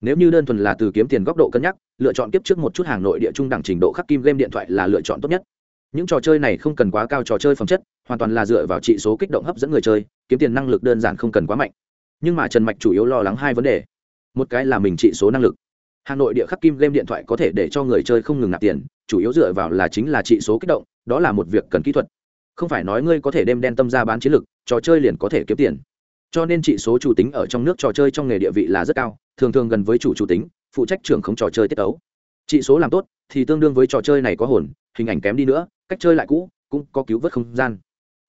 Nếu như đơn thuần là từ kiếm tiền góc độ cân nhắc, lựa chọn kiếp trước một chút hàng nội địa trung đẳng trình độ khắc kim game điện thoại là lựa chọn tốt nhất. Những trò chơi này không cần quá cao trò chơi phẩm chất, hoàn toàn là dựa vào trị số kích động hấp dẫn người chơi, kiếm tiền năng lực đơn giản không cần quá mạnh. Nhưng mà trần mạch chủ yếu lo lắng hai vấn đề. Một cái là mình trị số năng lực. Hà nội địa khắc kim game điện thoại có thể để cho người chơi không ngừng nạp tiền, chủ yếu dựa vào là chính là trị số kích động, đó là một việc cần kỹ thuật. Không phải nói ngươi có thể đem đen tâm ra bán chiến lực trò chơi liền có thể kiếm tiền cho nên trị số chủ tính ở trong nước trò chơi trong nghề địa vị là rất cao, thường thường gần với chủ chủ tính, phụ trách trưởng không trò chơi tiết tấu. Trị số làm tốt thì tương đương với trò chơi này có hồn, hình ảnh kém đi nữa, cách chơi lại cũ, cũng có cứu vớt không gian.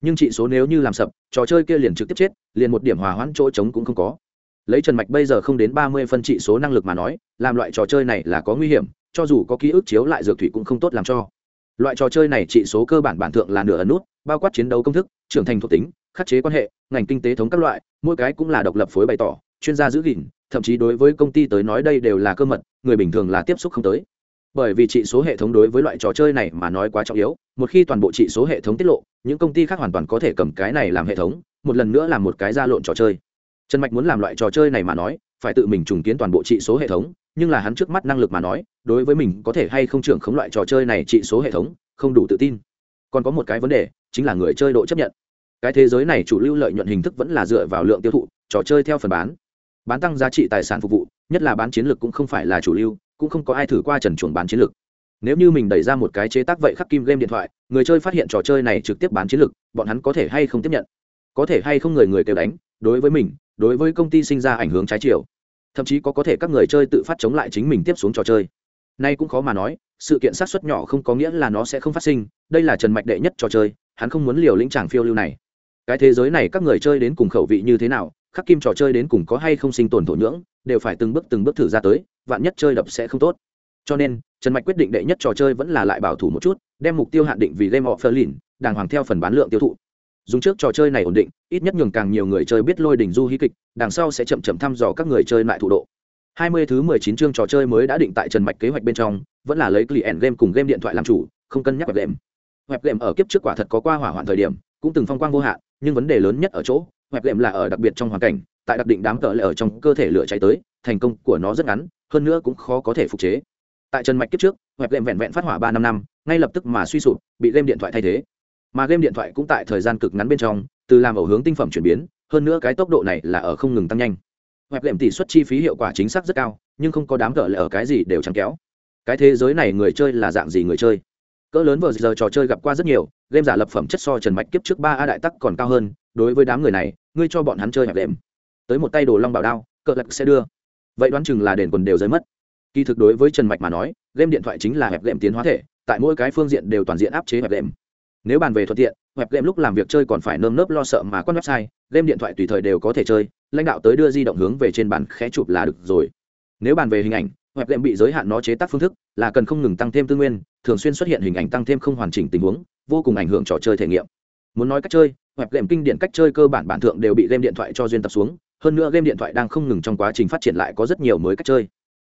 Nhưng trị số nếu như làm sập, trò chơi kia liền trực tiếp chết, liền một điểm hòa hoãn chỗ trống cũng không có. Lấy trần mạch bây giờ không đến ba mươi phân trị số năng lực mà nói, làm loại trò chơi này là có nguy hiểm, cho dù có ký ức chiếu lại dược thủy cũng không tốt làm cho. Loại trò chơi này trị số cơ bản bản thượng là nửa ấn nút, bao quát chiến đấu công thức, trưởng thành thuộc tính khắc chế quan hệ, ngành kinh tế thống các loại, mỗi cái cũng là độc lập phối bày tỏ, chuyên gia giữ gìn, thậm chí đối với công ty tới nói đây đều là cơ mật, người bình thường là tiếp xúc không tới. Bởi vì trị số hệ thống đối với loại trò chơi này mà nói quá trọng yếu, một khi toàn bộ trị số hệ thống tiết lộ, những công ty khác hoàn toàn có thể cầm cái này làm hệ thống, một lần nữa làm một cái ra lộn trò chơi. Trần mạch muốn làm loại trò chơi này mà nói, phải tự mình trùng kiến toàn bộ trị số hệ thống, nhưng là hắn trước mắt năng lực mà nói, đối với mình có thể hay không trưởng khống loại trò chơi này trị số hệ thống, không đủ tự tin. Còn có một cái vấn đề, chính là người chơi độ chấp nhận cái thế giới này chủ lưu lợi nhuận hình thức vẫn là dựa vào lượng tiêu thụ, trò chơi theo phần bán. Bán tăng giá trị tài sản phục vụ, nhất là bán chiến lược cũng không phải là chủ lưu, cũng không có ai thử qua trần chuồng bán chiến lược. Nếu như mình đẩy ra một cái chế tác vậy khắc kim game điện thoại, người chơi phát hiện trò chơi này trực tiếp bán chiến lược, bọn hắn có thể hay không tiếp nhận? Có thể hay không người người kêu đánh, đối với mình, đối với công ty sinh ra ảnh hưởng trái chiều. Thậm chí có có thể các người chơi tự phát chống lại chính mình tiếp xuống trò chơi. Nay cũng khó mà nói, sự kiện sát xuất nhỏ không có nghĩa là nó sẽ không phát sinh, đây là trần mạch đệ nhất trò chơi, hắn không muốn liều lĩnh tràng phiêu lưu này cái thế giới này các người chơi đến cùng khẩu vị như thế nào khắc kim trò chơi đến cùng có hay không sinh tồn thổ nhưỡng đều phải từng bước từng bước thử ra tới vạn nhất chơi đập sẽ không tốt. Cho nên trần mạch quyết định đệ nhất trò chơi vẫn là lại bảo thủ một chút đem mục tiêu hạn định vì game of berlin đàng hoàng theo phần bán lượng tiêu thụ. Dùng trước trò chơi này ổn định ít nhất nhường càng nhiều người chơi biết lôi đỉnh du hí kịch đằng sau sẽ chậm chậm thăm dò các người chơi lại thủ độ. 20 thứ 19 chương trò chơi mới đã định tại Trần Mạch kế hoạch bên trong, vẫn là lấy client game cùng game điện thoại làm chủ, không cân nhắc web game. Web game ở kiếp trước quả thật có qua hỏa hoạn thời điểm, cũng từng phong quang vô hạn, nhưng vấn đề lớn nhất ở chỗ, hoẹp lệm là ở đặc biệt trong hoàn cảnh, tại đặc định đám cỡ lại ở trong cơ thể lửa cháy tới, thành công của nó rất ngắn, hơn nữa cũng khó có thể phục chế. Tại Trần Mạch kiếp trước, hoẹp lệm vẹn vẹn phát hỏa ba năm năm, ngay lập tức mà suy sụp, bị game điện thoại thay thế. Mà game điện thoại cũng tại thời gian cực ngắn bên trong, từ làm ẩu hướng tinh phẩm chuyển biến, hơn nữa cái tốc độ này là ở không ngừng tăng nhanh hoẹp lệm tỷ suất chi phí hiệu quả chính xác rất cao nhưng không có đám cỡ lại ở cái gì đều chẳng kéo cái thế giới này người chơi là dạng gì người chơi cỡ lớn vừa giờ trò chơi gặp qua rất nhiều game giả lập phẩm chất so trần mạch kiếp trước ba a đại tắc còn cao hơn, đối với đám người này, ngươi cho bọn hắn chơi hẹp đệm. Tới một tay đồ long bảo đao cỡ lạc sẽ đưa. Vậy đoán chừng là đền quần đều rơi mất. Kỳ thực đối với trần mạch mà nói, game điện thoại chính là hẹp đệm tiến hóa thể, tại mỗi cái phương diện đều toàn diện áp chế hẹp đệm. Nếu bàn về thuận tiện web game lúc làm việc chơi còn phải nơm nớp lo sợ mà quan website, game điện thoại tùy thời đều có thể chơi, lãnh đạo tới đưa di động hướng về trên bàn khẽ chụp là được rồi. Nếu bàn về hình ảnh web game bị giới hạn nó chế tác phương thức là cần không ngừng tăng thêm tư nguyên, thường xuyên xuất hiện hình ảnh tăng thêm không hoàn chỉnh tình huống vô cùng ảnh hưởng trò chơi thể nghiệm. Muốn nói cách chơi hoặc game kinh điển cách chơi cơ bản bản thượng đều bị game điện thoại cho duyên tập xuống, hơn nữa game điện thoại đang không ngừng trong quá trình phát triển lại có rất nhiều mới cách chơi.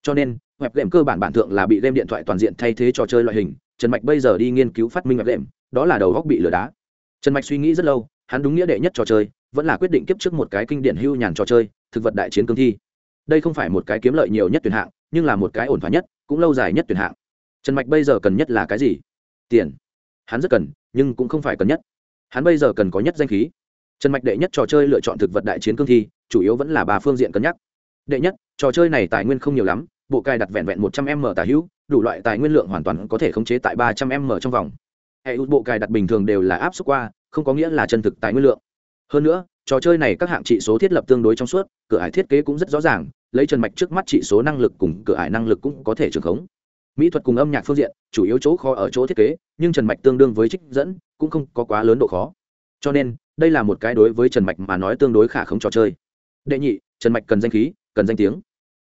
Cho nên, web game cơ bản bản thượng là bị game điện thoại toàn diện thay thế trò chơi loại hình, trần mạch bây giờ đi nghiên cứu phát minh web game, đó là đầu góc bị lửa đá. Trần mạch suy nghĩ rất lâu, hắn đúng nghĩa đệ nhất trò chơi, vẫn là quyết định kiếp trước một cái kinh điển hưu nhàn trò chơi, thực vật đại chiến cương thi. Đây không phải một cái kiếm lợi nhiều nhất tuyển hạng, nhưng là một cái ổn thỏa nhất, cũng lâu dài nhất tuyển hạng. Trần mạch bây giờ cần nhất là cái gì? Tiền hắn rất cần, nhưng cũng không phải cần nhất. Hắn bây giờ cần có nhất danh khí. Trần mạch đệ nhất trò chơi lựa chọn thực vật đại chiến cương thi, chủ yếu vẫn là ba phương diện cân nhắc. Đệ nhất, trò chơi này tài nguyên không nhiều lắm, bộ cài đặt vẹn vẹn một trăm m tả hữu, đủ loại tài nguyên lượng hoàn toàn có thể khống chế tại ba trăm m trong vòng. Hệ bộ cài đặt bình thường đều là áp suất qua, không có nghĩa là chân thực tài nguyên lượng. Hơn nữa, trò chơi này các hạng trị số thiết lập tương đối trong suốt, cửa ải thiết kế cũng rất rõ ràng, lấy trần mạch trước mắt trị số năng lực cùng cửa ải năng lực cũng có thể trường khống mỹ thuật cùng âm nhạc phương diện, chủ yếu chỗ khó ở chỗ thiết kế, nhưng trần mạch tương đương với trích dẫn, cũng không có quá lớn độ khó. Cho nên, đây là một cái đối với trần mạch mà nói tương đối khả không trò chơi. Đệ nhị, trần mạch cần danh khí, cần danh tiếng.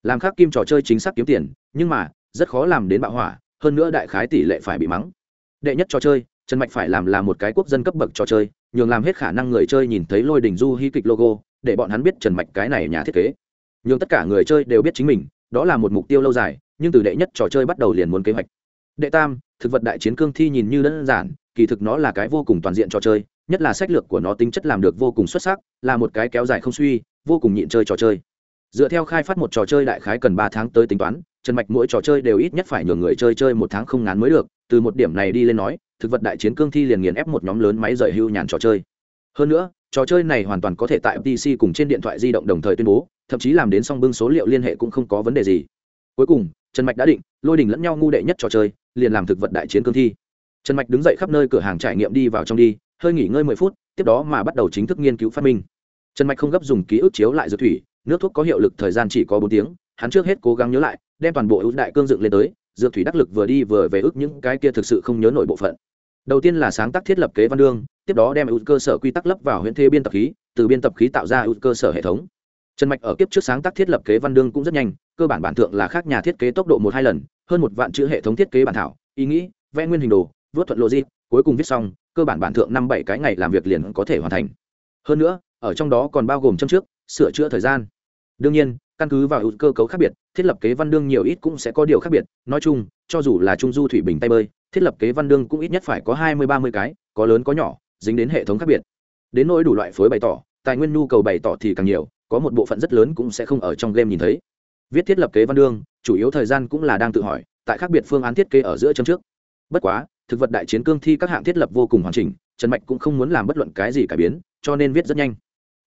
Làm khác kim trò chơi chính xác kiếm tiền, nhưng mà, rất khó làm đến bạo hỏa, hơn nữa đại khái tỷ lệ phải bị mắng. Đệ nhất trò chơi, trần mạch phải làm là một cái quốc dân cấp bậc trò chơi, nhường làm hết khả năng người chơi nhìn thấy lôi đỉnh du hy kịch logo, để bọn hắn biết trần mạch cái này nhà thiết kế. Nhường tất cả người chơi đều biết chính mình, đó là một mục tiêu lâu dài nhưng từ đệ nhất trò chơi bắt đầu liền muốn kế hoạch. Đệ tam, thực vật đại chiến cương thi nhìn như đơn giản, kỳ thực nó là cái vô cùng toàn diện trò chơi, nhất là sách lược của nó tính chất làm được vô cùng xuất sắc, là một cái kéo dài không suy, vô cùng nhịn chơi trò chơi. Dựa theo khai phát một trò chơi đại khái cần ba tháng tới tính toán, trần mạch mỗi trò chơi đều ít nhất phải nhường người chơi chơi một tháng không ngán mới được, từ một điểm này đi lên nói, thực vật đại chiến cương thi liền nghiền ép một nhóm lớn máy rời hưu nhàn trò chơi. Hơn nữa, trò chơi này hoàn toàn có thể tại pc cùng trên điện thoại di động đồng thời tuyên bố, thậm chí làm đến song bưng số liệu liên hệ cũng không có vấn đề gì. Cuối cùng trần mạch đã định, lôi đình lẫn nhau ngu đệ nhất trò chơi, liền làm thực vật đại chiến cương thi. Trần mạch đứng dậy khắp nơi cửa hàng trải nghiệm đi vào trong đi, hơi nghỉ ngơi mười phút, tiếp đó mà bắt đầu chính thức nghiên cứu phát minh. Trần mạch không gấp dùng ký ức chiếu lại dược thủy, nước thuốc có hiệu lực thời gian chỉ có bốn tiếng, hắn trước hết cố gắng nhớ lại, đem toàn bộ ưu đại cương dựng lên tới, dược thủy đắc lực vừa đi vừa về ức những cái kia thực sự không nhớ nổi bộ phận. Đầu tiên là sáng tác thiết lập kế văn đương, tiếp đó đem ưu cơ sở quy tắc lấp vào huyện thê biên tập khí, từ biên tập khí tạo ra ưu cơ sở hệ thống. Trần mạch ở kiếp trước sáng tác thiết lập kế văn đương cũng rất nhanh cơ bản bản thượng là khác nhà thiết kế tốc độ một hai lần, hơn một vạn chữ hệ thống thiết kế bản thảo, ý nghĩ, vẽ nguyên hình đồ, vớt thuận logic, cuối cùng viết xong, cơ bản bản thượng năm bảy cái ngày làm việc liền có thể hoàn thành. Hơn nữa, ở trong đó còn bao gồm châm trước, sửa chữa thời gian. Đương nhiên, căn cứ vào ưu cơ cấu khác biệt, thiết lập kế văn đương nhiều ít cũng sẽ có điều khác biệt. Nói chung, cho dù là trung du thủy bình tay bơi, thiết lập kế văn đương cũng ít nhất phải có hai mươi, ba mươi cái, có lớn có nhỏ, dính đến hệ thống khác biệt. Đến nỗi đủ loại phối bày tỏ, tài nguyên nhu cầu bày tỏ thì càng nhiều, có một bộ phận rất lớn cũng sẽ không ở trong game nhìn thấy viết thiết lập kế văn đương, chủ yếu thời gian cũng là đang tự hỏi, tại khác biệt phương án thiết kế ở giữa chấm trước. Bất quá, thực vật đại chiến cương thi các hạng thiết lập vô cùng hoàn chỉnh, trần mạch cũng không muốn làm bất luận cái gì cải biến, cho nên viết rất nhanh.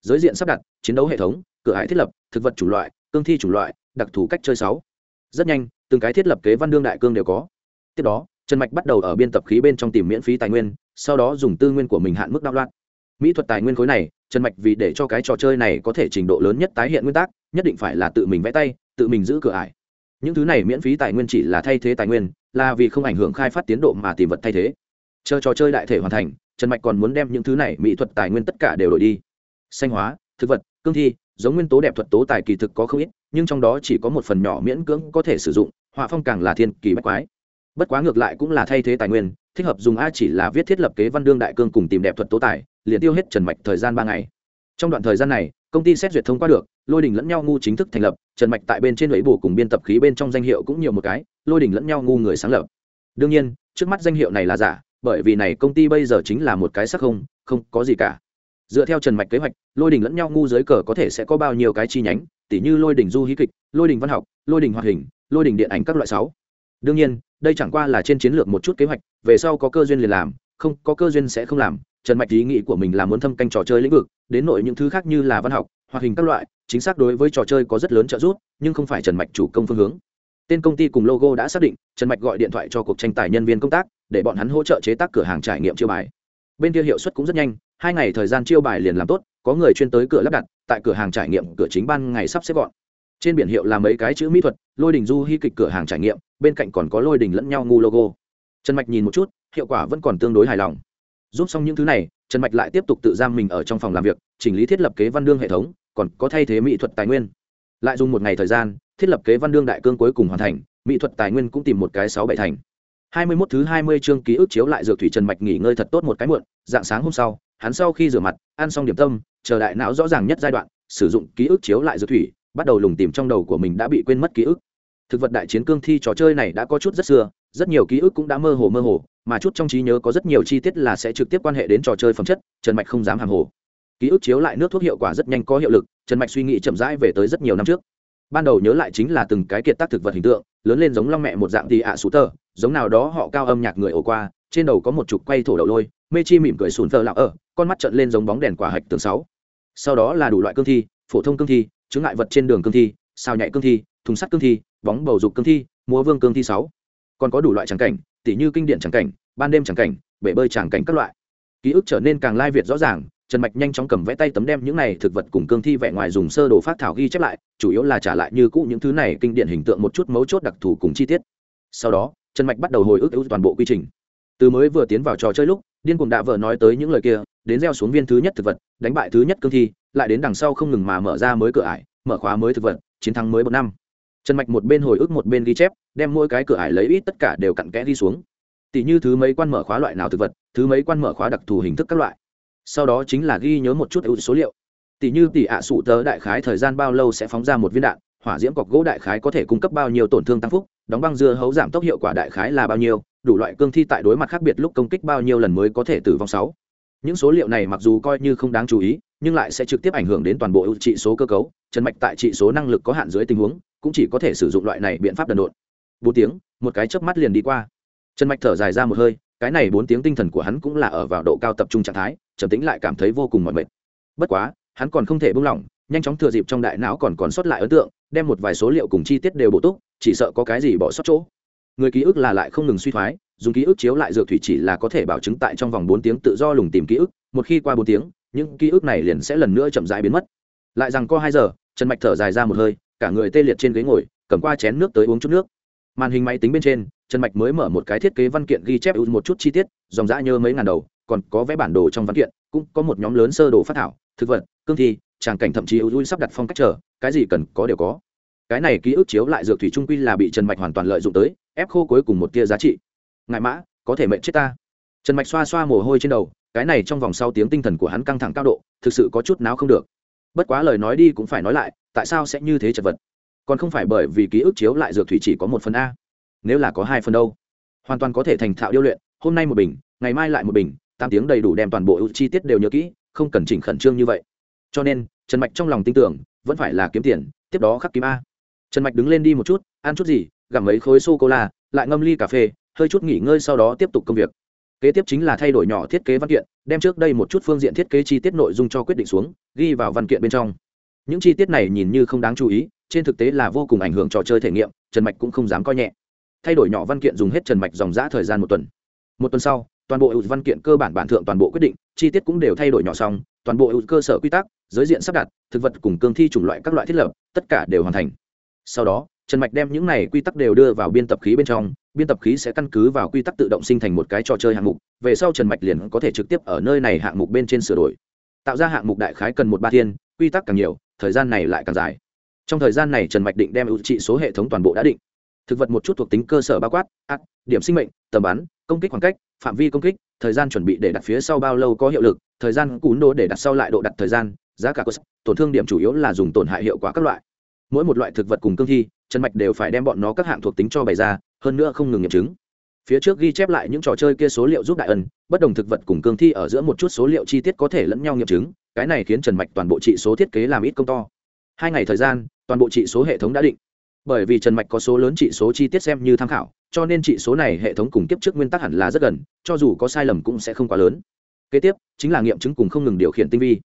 Giới diện sắp đặt, chiến đấu hệ thống, cửa hải thiết lập, thực vật chủng loại, cương thi chủng loại, đặc thù cách chơi sáu. Rất nhanh, từng cái thiết lập kế văn đương đại cương đều có. Tiếp đó, trần mạch bắt đầu ở biên tập khí bên trong tìm miễn phí tài nguyên, sau đó dùng tư nguyên của mình hạn mức đạo loạn. Mỹ thuật tài nguyên khối này, trần mạch vì để cho cái trò chơi này có thể trình độ lớn nhất tái hiện nguyên tắc, nhất định phải là tự mình vẽ tay tự mình giữ cửa ải. Những thứ này miễn phí tài nguyên chỉ là thay thế tài nguyên, là vì không ảnh hưởng khai phát tiến độ mà tìm vật thay thế. Chờ trò chơi đại thể hoàn thành, trần mạch còn muốn đem những thứ này mỹ thuật tài nguyên tất cả đều đổi đi. Xanh hóa, thực vật, cương thi, giống nguyên tố đẹp thuật tố tài kỳ thực có không ít, nhưng trong đó chỉ có một phần nhỏ miễn cưỡng có thể sử dụng, họa phong càng là thiên kỳ bách quái. Bất quá ngược lại cũng là thay thế tài nguyên, thích hợp dùng a chỉ là viết thiết lập kế văn đương đại cương cùng tìm đẹp thuật tố tài, liền tiêu hết trần mạch thời gian ba ngày trong đoạn thời gian này, công ty xét duyệt thông qua được, lôi đình lẫn nhau ngu chính thức thành lập, trần mạch tại bên trên lưỡi bù cùng biên tập khí bên trong danh hiệu cũng nhiều một cái, lôi đình lẫn nhau ngu người sáng lập. Đương nhiên, trước mắt danh hiệu này là giả, bởi vì này công ty bây giờ chính là một cái sắc không không có gì cả. Dựa theo trần mạch kế hoạch, lôi đình lẫn nhau ngu dưới cờ có thể sẽ có bao nhiêu cái chi nhánh, tỉ như lôi đình du hí kịch, lôi đình văn học, lôi đình hoạt hình, lôi đình điện ảnh các loại sáu. Đương nhiên, đây chẳng qua là trên chiến lược một chút kế hoạch, về sau có cơ duyên liền làm, không có cơ duyên sẽ không làm trần mạch ý nghĩ của mình là muốn thâm canh trò chơi lĩnh vực, đến nội những thứ khác như là văn học hoạt hình các loại, chính xác đối với trò chơi có rất lớn trợ giúp, nhưng không phải trần mạch chủ công phương hướng. Tên công ty cùng logo đã xác định, trần mạch gọi điện thoại cho cuộc tranh tài nhân viên công tác, để bọn hắn hỗ trợ chế tác cửa hàng trải nghiệm chiêu bài. Bên kia hiệu suất cũng rất nhanh, hai ngày thời gian chiêu bài liền làm tốt, có người chuyên tới cửa lắp đặt, tại cửa hàng trải nghiệm cửa chính ban ngày sắp xếp gọn. Trên biển hiệu là mấy cái chữ mỹ thuật, lôi đình du hy kịch cửa hàng trải nghiệm, bên cạnh còn có lôi đình lẫn nhau ngu logo. Trần mạch nhìn một chút, hiệu quả vẫn còn tương đối hài lòng giúp xong những thứ này, trần mạch lại tiếp tục tự giam mình ở trong phòng làm việc, chỉnh lý thiết lập kế văn đương hệ thống, còn có thay thế mỹ thuật tài nguyên. Lại dùng một ngày thời gian, thiết lập kế văn đương đại cương cuối cùng hoàn thành, mỹ thuật tài nguyên cũng tìm một cái sáu bảy thành. Hai mươi 21 thứ hai mươi chương ký ức chiếu lại dược thủy trần mạch nghỉ ngơi thật tốt một cái muộn, dạng sáng hôm sau, hắn sau khi rửa mặt, ăn xong điểm tâm, chờ đại não rõ ràng nhất giai đoạn, sử dụng ký ức chiếu lại dược thủy, bắt đầu lùng tìm trong đầu của mình đã bị quên mất ký ức. Thực vật đại chiến cương thi trò chơi này đã có chút rất xưa, rất nhiều ký ức cũng đã mơ hồ mơ hồ mà chút trong trí nhớ có rất nhiều chi tiết là sẽ trực tiếp quan hệ đến trò chơi phẩm chất, trần mạch không dám hàng hồ. Ký ức chiếu lại nước thuốc hiệu quả rất nhanh có hiệu lực, trần mạch suy nghĩ chậm rãi về tới rất nhiều năm trước. Ban đầu nhớ lại chính là từng cái kiệt tác thực vật hình tượng, lớn lên giống long mẹ một dạng thì ạ à sú tờ, giống nào đó họ cao âm nhạc người ổ qua, trên đầu có một trục quay thổ đậu lôi, mê chi mỉm cười sùn thờ lạc ở, con mắt trận lên giống bóng đèn quả hạch tường sáu. Sau đó là đủ loại cương thi, phổ thông cương thi chứng ngại vật trên đường cương thi sao nhạy cương thi, thùng sắt cương thi, bóng bầu dục cương thi, múa vương cương thi sáu. Còn có đủ loại trắng cảnh tỉ như kinh điển tràng cảnh, ban đêm tràng cảnh, bể bơi tràng cảnh các loại. Ký ức trở nên càng lai việt rõ ràng, trần mạch nhanh chóng cầm vẽ tay tấm đem những này thực vật cùng cương thi vẽ ngoài dùng sơ đồ phát thảo ghi chép lại, chủ yếu là trả lại như cũ những thứ này kinh điển hình tượng một chút mấu chốt đặc thù cùng chi tiết. Sau đó, trần mạch bắt đầu hồi ức ưu toàn bộ quy trình. Từ mới vừa tiến vào trò chơi lúc, điên cuồng đạ vợ nói tới những lời kia, đến gieo xuống viên thứ nhất thực vật, đánh bại thứ nhất cương thi, lại đến đằng sau không ngừng mà mở ra mới cửa ải, mở khóa mới thực vật, chiến thắng mới một năm trần mạch một bên hồi ức một bên ghi chép, đem mỗi cái cửa ải lấy ít tất cả đều cặn kẽ đi xuống. Tỷ như thứ mấy quan mở khóa loại nào thực vật, thứ mấy quan mở khóa đặc thù hình thức các loại. Sau đó chính là ghi nhớ một chút ưu số liệu. Tỷ như tỷ ạ à sụ tớ đại khái thời gian bao lâu sẽ phóng ra một viên đạn, hỏa diễm cọc gỗ đại khái có thể cung cấp bao nhiêu tổn thương tăng phúc, đóng băng dưa hấu giảm tốc hiệu quả đại khái là bao nhiêu, đủ loại cương thi tại đối mặt khác biệt lúc công kích bao nhiêu lần mới có thể tử vong sáu những số liệu này mặc dù coi như không đáng chú ý, nhưng lại sẽ trực tiếp ảnh hưởng đến toàn bộ trị số cơ cấu, trần mạch tại trị số năng lực có hạn dưới tình huống, cũng chỉ có thể sử dụng loại này biện pháp đần độn. Bốn tiếng, một cái chớp mắt liền đi qua. Trần mạch thở dài ra một hơi, cái này bốn tiếng tinh thần của hắn cũng là ở vào độ cao tập trung trạng thái, trầm tĩnh lại cảm thấy vô cùng mỏi mệt. Bất quá, hắn còn không thể buông lỏng, nhanh chóng thừa dịp trong đại não còn còn sót lại ấn tượng, đem một vài số liệu cùng chi tiết đều bổ túc, chỉ sợ có cái gì bỏ sót chỗ. Người ký ức là lại không ngừng suy thoái dùng ký ức chiếu lại dược thủy chỉ là có thể bảo chứng tại trong vòng bốn tiếng tự do lùng tìm ký ức, một khi qua bốn tiếng, những ký ức này liền sẽ lần nữa chậm rãi biến mất. Lại rằng có hai giờ, trần mạch thở dài ra một hơi, cả người tê liệt trên ghế ngồi, cầm qua chén nước tới uống chút nước. Màn hình máy tính bên trên, trần mạch mới mở một cái thiết kế văn kiện ghi chép một chút chi tiết, dòng dã nhớ mấy ngàn đầu, còn có vẽ bản đồ trong văn kiện, cũng có một nhóm lớn sơ đồ phát thảo, thực vật, cương thi, tràng cảnh thậm chí ưu sắp đặt phong cách trở cái gì cần có đều có. Cái này ký ức chiếu lại dược thủy trung quy là bị trần mạch hoàn toàn lợi dụng tới, ép khô cuối cùng một tia giá trị ngại mã, có thể mệnh chết ta. Trần mạch xoa xoa mồ hôi trên đầu, cái này trong vòng sau tiếng tinh thần của hắn căng thẳng cao độ, thực sự có chút nào không được. Bất quá lời nói đi cũng phải nói lại, tại sao sẽ như thế chật vật? Còn không phải bởi vì ký ức chiếu lại dược thủy chỉ có một phần a. Nếu là có hai phần đâu? Hoàn toàn có thể thành thạo điêu luyện, hôm nay một bình, ngày mai lại một bình, tám tiếng đầy đủ đem toàn bộ chi tiết đều nhớ kỹ, không cần chỉnh khẩn trương như vậy. Cho nên, trần mạch trong lòng tin tưởng, vẫn phải là kiếm tiền, tiếp đó khắc kiếm a. Trần mạch đứng lên đi một chút, ăn chút gì? Gặm mấy khối sô cô la, lại ngâm ly cà phê hơi chút nghỉ ngơi sau đó tiếp tục công việc. Kế tiếp chính là thay đổi nhỏ thiết kế văn kiện, đem trước đây một chút phương diện thiết kế chi tiết nội dung cho quyết định xuống, ghi vào văn kiện bên trong. Những chi tiết này nhìn như không đáng chú ý, trên thực tế là vô cùng ảnh hưởng trò chơi thể nghiệm, trần mạch cũng không dám coi nhẹ. Thay đổi nhỏ văn kiện dùng hết trần mạch dòng g thời gian một tuần. Một tuần sau, toàn bộ văn kiện cơ bản bản thượng toàn bộ quyết định, chi tiết cũng đều thay đổi nhỏ xong, toàn bộ cơ sở quy tắc, giới diện sắp đặt, thực vật cùng cương thi chủng loại các loại thiết lập, tất cả đều hoàn thành. Sau đó trần mạch đem những này quy tắc đều đưa vào biên tập khí bên trong, biên tập khí sẽ căn cứ vào quy tắc tự động sinh thành một cái trò chơi hạng mục, về sau trần mạch liền có thể trực tiếp ở nơi này hạng mục bên trên sửa đổi. Tạo ra hạng mục đại khái cần một ba thiên, quy tắc càng nhiều, thời gian này lại càng dài. Trong thời gian này trần mạch định đem ưu trị số hệ thống toàn bộ đã định. Thực vật một chút thuộc tính cơ sở bao quát ác điểm sinh mệnh, tầm bắn, công kích khoảng cách, phạm vi công kích, thời gian chuẩn bị để đặt phía sau bao lâu có hiệu lực, thời gian cún đố để đặt sau lại độ đặt thời gian, giá cả cơ sở, tổn thương điểm chủ yếu là dùng tổn hại hiệu quả các loại. Mỗi một loại thực vật cùng cương thi trần mạch đều phải đem bọn nó các hạng thuộc tính cho bày ra, hơn nữa không ngừng nghiệm chứng. Phía trước ghi chép lại những trò chơi kia số liệu giúp đại ân, bất đồng thực vật cùng cương thi ở giữa một chút số liệu chi tiết có thể lẫn nhau nghiệm chứng, cái này khiến trần mạch toàn bộ trị số thiết kế làm ít công to. Hai ngày thời gian, toàn bộ trị số hệ thống đã định. Bởi vì trần mạch có số lớn trị số chi tiết xem như tham khảo, cho nên trị số này hệ thống cùng kiếp trước nguyên tắc hẳn là rất gần, cho dù có sai lầm cũng sẽ không quá lớn. Kế tiếp, chính là nghiệm chứng cùng không ngừng điều khiển tinh vi.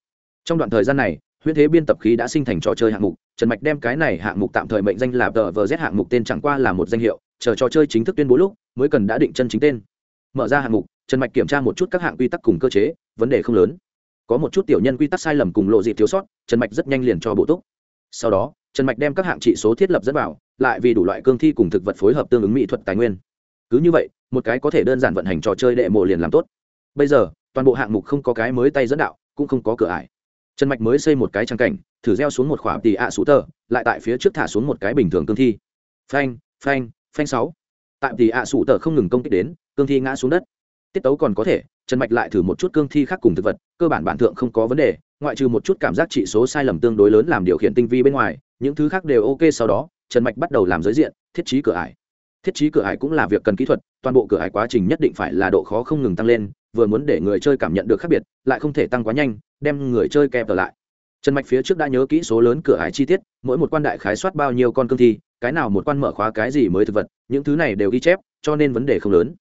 Trong đoạn thời gian này huyễn thế biên tập khí đã sinh thành trò chơi hạng mục, trần mạch đem cái này hạng mục tạm thời mệnh danh là tờ vờ z hạng mục tên chẳng qua là một danh hiệu, chờ trò chơi chính thức tuyên bố lúc, mới cần đã định chân chính tên. Mở ra hạng mục, trần mạch kiểm tra một chút các hạng quy tắc cùng cơ chế, vấn đề không lớn. Có một chút tiểu nhân quy tắc sai lầm cùng lộ dịp thiếu sót, trần mạch rất nhanh liền cho bổ túc. Sau đó, trần mạch đem các hạng trị số thiết lập dẫn vào, lại vì đủ loại cương thi cùng thực vật phối hợp tương ứng mỹ thuật tài nguyên. Cứ như vậy, một cái có thể đơn giản vận hành trò chơi đệ mộ liền làm tốt. Bây giờ, toàn bộ hạng mục không có cái mới tay dẫn đạo, cũng không có cửa ải trần mạch mới xây một cái trang cảnh, thử gieo xuống một khỏa tì ạ sủ tờ, lại tại phía trước thả xuống một cái bình thường cương thi. Phanh phanh phanh sáu. Tại tì ạ sủ tờ không ngừng công kích đến, cương thi ngã xuống đất. Tiết tấu còn có thể, trần mạch lại thử một chút cương thi khác cùng thực vật, cơ bản bản thượng không có vấn đề, ngoại trừ một chút cảm giác trị số sai lầm tương đối lớn làm điều khiển tinh vi bên ngoài, những thứ khác đều ok sau đó, trần mạch bắt đầu làm giới diện, thiết trí cửa ải. Thiết trí cửa ải cũng là việc cần kỹ thuật, toàn bộ cửa ải quá trình nhất định phải là độ khó không ngừng tăng lên vừa muốn để người chơi cảm nhận được khác biệt, lại không thể tăng quá nhanh, đem người chơi kẹp trở lại. Trần mạch phía trước đã nhớ kỹ số lớn cửa hải chi tiết, mỗi một quan đại khái soát bao nhiêu con cương thi, cái nào một quan mở khóa cái gì mới thực vật, những thứ này đều ghi chép, cho nên vấn đề không lớn.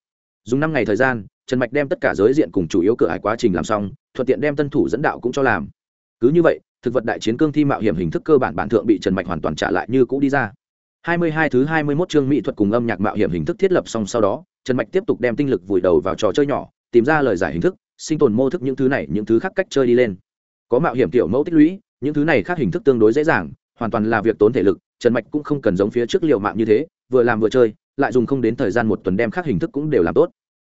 Dùng năm ngày thời gian, trần mạch đem tất cả giới diện cùng chủ yếu cửa hải quá trình làm xong, thuận tiện đem tân thủ dẫn đạo cũng cho làm. Cứ như vậy, thực vật đại chiến cương thi mạo hiểm hình thức cơ bản bản thượng bị trần mạch hoàn toàn trả lại như cũ đi ra. 22 thứ 21 chương mỹ thuật cùng âm nhạc mạo hiểm hình thức thiết lập xong sau đó, trần mạch tiếp tục đem tinh lực vùi đầu vào trò chơi nhỏ tìm ra lời giải hình thức, sinh tồn mô thức những thứ này, những thứ khác cách chơi đi lên. Có mạo hiểm tiểu mẫu tích lũy, những thứ này khác hình thức tương đối dễ dàng, hoàn toàn là việc tốn thể lực, trần mạch cũng không cần giống phía trước liệu mạng như thế, vừa làm vừa chơi, lại dùng không đến thời gian một tuần đem khác hình thức cũng đều làm tốt.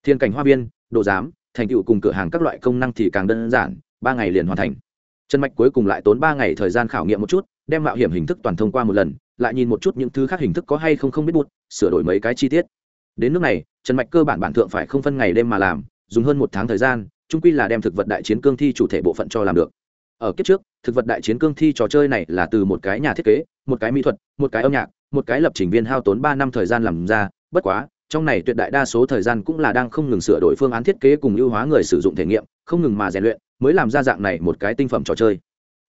Thiên cảnh hoa viên, đồ giám, thành tựu cùng cửa hàng các loại công năng thì càng đơn giản, ba ngày liền hoàn thành. Trần mạch cuối cùng lại tốn ba ngày thời gian khảo nghiệm một chút, đem mạo hiểm hình thức toàn thông qua một lần, lại nhìn một chút những thứ khác hình thức có hay không không biết bút, sửa đổi mấy cái chi tiết. Đến nước này, trần mạch cơ bản bản thượng phải không phân ngày đêm mà làm dùng hơn một tháng thời gian trung quy là đem thực vật đại chiến cương thi chủ thể bộ phận cho làm được. Ở kiếp trước, thực vật đại chiến cương thi trò chơi này là từ một cái nhà thiết kế, một cái mỹ thuật, một cái âm nhạc, một cái lập trình viên hao tốn ba năm thời gian làm ra, bất quá, trong này tuyệt đại đa số thời gian cũng là đang không ngừng sửa đổi phương án thiết kế cùng ưu hóa người sử dụng thể nghiệm, không ngừng mà rèn luyện, mới làm ra dạng này một cái tinh phẩm trò chơi.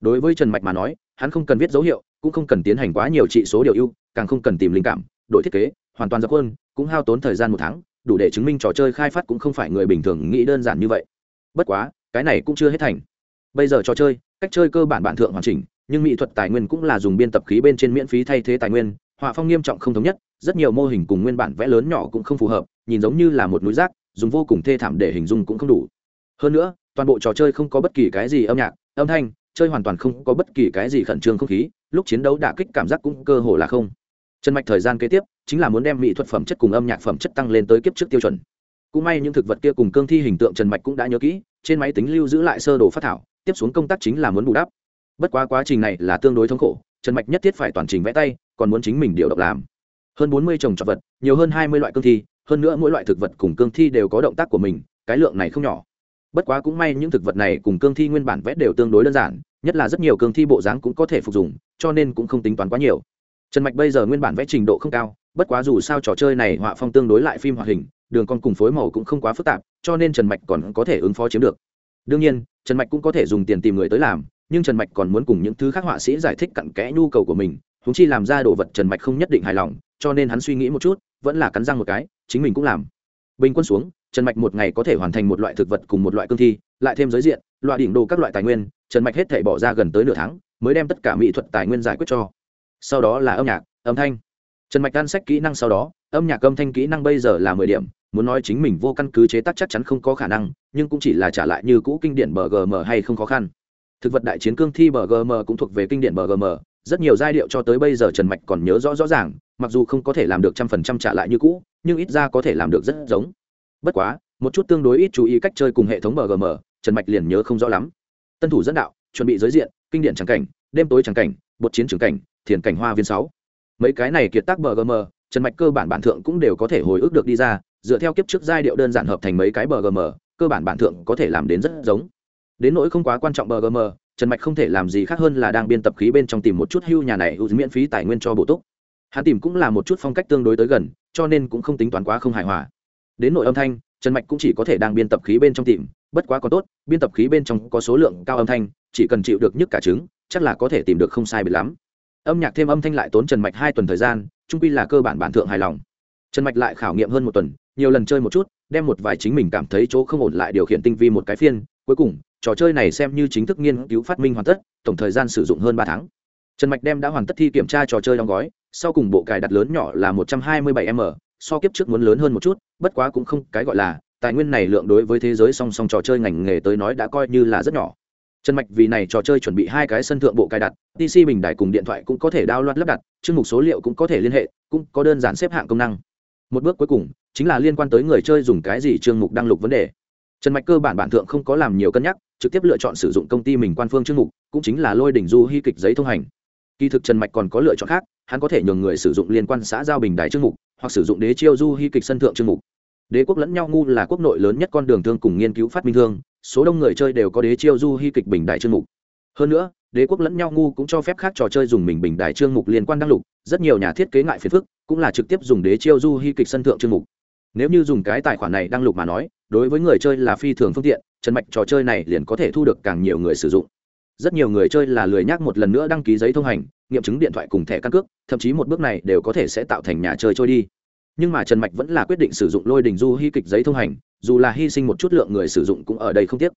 Đối với trần mạch mà nói, hắn không cần viết dấu hiệu, cũng không cần tiến hành quá nhiều trị số điều ưu, càng không cần tìm linh cảm đội thiết kế, hoàn toàn dập quân cũng hao tốn thời gian một tháng đủ để chứng minh trò chơi khai phát cũng không phải người bình thường nghĩ đơn giản như vậy. Bất quá, cái này cũng chưa hết thành. Bây giờ trò chơi, cách chơi cơ bản bản thượng hoàn chỉnh, nhưng mỹ thuật tài nguyên cũng là dùng biên tập khí bên trên miễn phí thay thế tài nguyên, họa phong nghiêm trọng không thống nhất, rất nhiều mô hình cùng nguyên bản vẽ lớn nhỏ cũng không phù hợp, nhìn giống như là một núi rác, dùng vô cùng thê thảm để hình dung cũng không đủ. Hơn nữa, toàn bộ trò chơi không có bất kỳ cái gì âm nhạc, âm thanh, chơi hoàn toàn không có bất kỳ cái gì khẩn trương không khí, lúc chiến đấu đả kích cảm giác cũng cơ hồ là không trần mạch thời gian kế tiếp chính là muốn đem mỹ thuật phẩm chất cùng âm nhạc phẩm chất tăng lên tới kiếp trước tiêu chuẩn. Cũng may những thực vật kia cùng cương thi hình tượng trần mạch cũng đã nhớ kỹ, trên máy tính lưu giữ lại sơ đồ phát thảo, tiếp xuống công tác chính là muốn bù đắp. Bất quá quá trình này là tương đối thống khổ, trần mạch nhất thiết phải toàn trình vẽ tay, còn muốn chính mình điều động làm. Hơn bốn mươi trồng trọt vật, nhiều hơn hai mươi loại cương thi, hơn nữa mỗi loại thực vật cùng cương thi đều có động tác của mình, cái lượng này không nhỏ. Bất quá cũng may những thực vật này cùng cương thi nguyên bản vẽ đều tương đối đơn giản, nhất là rất nhiều cương thi bộ dáng cũng có thể phục dụng, cho nên cũng không tính toán quá nhiều trần mạch bây giờ nguyên bản vẽ trình độ không cao, bất quá dù sao trò chơi này họa phong tương đối lại phim hoạt hình, đường con cùng phối màu cũng không quá phức tạp, cho nên trần mạch còn có thể ứng phó chiếm được. Đương nhiên, trần mạch cũng có thể dùng tiền tìm người tới làm, nhưng trần mạch còn muốn cùng những thứ khác họa sĩ giải thích cặn kẽ nhu cầu của mình húng chi làm ra đồ vật trần mạch không nhất định hài lòng, cho nên hắn suy nghĩ một chút, vẫn là cắn răng một cái, chính mình cũng làm. Bình quân xuống, trần mạch một ngày có thể hoàn thành một loại thực vật cùng một loại cương thi, lại thêm giới diện, loại đỉnh đồ các loại tài nguyên, trần mạch hết thể bỏ ra gần tới nửa tháng, mới đem tất cả mỹ thuật tài nguyên giải quyết cho sau đó là âm nhạc, âm thanh. Trần mạch đan sách kỹ năng sau đó, âm nhạc âm thanh kỹ năng bây giờ là mười điểm, muốn nói chính mình vô căn cứ chế tác chắc chắn không có khả năng, nhưng cũng chỉ là trả lại như cũ kinh điển bgm hay không khó khăn. Thực vật đại chiến cương thi bgm cũng thuộc về kinh điển bgm rất nhiều giai điệu cho tới bây giờ trần mạch còn nhớ rõ rõ ràng, mặc dù không có thể làm được trăm phần trăm trả lại như cũ, nhưng ít ra có thể làm được rất giống. Bất quá, một chút tương đối ít chú ý cách chơi cùng hệ thống bgm trần mạch liền nhớ không rõ lắm. Tân thủ dẫn đạo, chuẩn bị giới diện, kinh điển trắng cảnh, đêm tối trắng cảnh, bột chiến trường cảnh thiền cảnh hoa viên sáu. Mấy cái này kiệt tác bgm trần mạch cơ bản bản thượng cũng đều có thể hồi ức được đi ra, dựa theo kiếp trước giai điệu đơn giản hợp thành mấy cái bgm cơ bản bản thượng có thể làm đến rất giống. Đến nỗi không quá quan trọng bgm trần mạch không thể làm gì khác hơn là đang biên tập khí bên trong tìm một chút hưu nhà này ưu miễn phí tài nguyên cho bổ túc. Hắn tìm cũng là một chút phong cách tương đối tới gần, cho nên cũng không tính toán quá không hài hòa. Đến nội âm thanh, trần mạch cũng chỉ có thể đang biên tập khí bên trong tìm, bất quá có tốt, biên tập khí bên trong có số lượng cao âm thanh, chỉ cần chịu được nhức cả trứng chắc là có thể tìm được không sai bị lắm âm nhạc thêm âm thanh lại tốn trần mạch hai tuần thời gian trung quy là cơ bản bản thượng hài lòng. Trần mạch lại khảo nghiệm hơn một tuần, nhiều lần chơi một chút, đem một vài chính mình cảm thấy chỗ không ổn lại điều khiển tinh vi một cái phiên, cuối cùng, trò chơi này xem như chính thức nghiên cứu phát minh hoàn tất, tổng thời gian sử dụng hơn ba tháng. Trần mạch đem đã hoàn tất thi kiểm tra trò chơi đóng gói, sau cùng bộ cài đặt lớn nhỏ là một trăm hai mươi bảy m, so kiếp trước muốn lớn hơn một chút, bất quá cũng không cái gọi là, tài nguyên này lượng đối với thế giới song song trò chơi ngành nghề tới nói đã coi như là rất nhỏ trần mạch vì này trò chơi chuẩn bị hai cái sân thượng bộ cài đặt pc bình đại cùng điện thoại cũng có thể đao loạt lắp đặt, chương mục số liệu cũng có thể liên hệ, cũng có đơn giản xếp hạng công năng. Một bước cuối cùng, chính là liên quan tới người chơi dùng cái gì chương mục đăng lục vấn đề. Trần mạch cơ bản bản thượng không có làm nhiều cân nhắc, trực tiếp lựa chọn sử dụng công ty mình quan phương chương mục, cũng chính là lôi đỉnh du hy kịch giấy thông hành. Kỳ thực trần mạch còn có lựa chọn khác, hắn có thể nhường người sử dụng liên quan xã giao bình đại chương mục, hoặc sử dụng đế chiêu du hy kịch sân thượng chương mục đế quốc lẫn nhau ngu là quốc nội lớn nhất con đường thương cùng nghiên cứu phát minh thương, số đông người chơi đều có đế chiêu du hy kịch bình đại chương mục. Hơn nữa, đế quốc lẫn nhau ngu cũng cho phép khác trò chơi dùng mình bình đại chương mục liên quan đăng lục, rất nhiều nhà thiết kế ngại phiền phức, cũng là trực tiếp dùng đế chiêu du hy kịch sân thượng chương mục. Nếu như dùng cái tài khoản này đăng lục mà nói, đối với người chơi là phi thường phương tiện trần mạch trò chơi này liền có thể thu được càng nhiều người sử dụng. Rất nhiều người chơi là lười nhắc một lần nữa đăng ký giấy thông hành, nghiệm chứng điện thoại cùng thẻ căn cước, thậm chí một bước này đều có thể sẽ tạo thành nhà chơi trôi đi nhưng mà trần mạch vẫn là quyết định sử dụng lôi đình du hy kịch giấy thông hành, dù là hy sinh một chút lượng người sử dụng cũng ở đây không tiếc.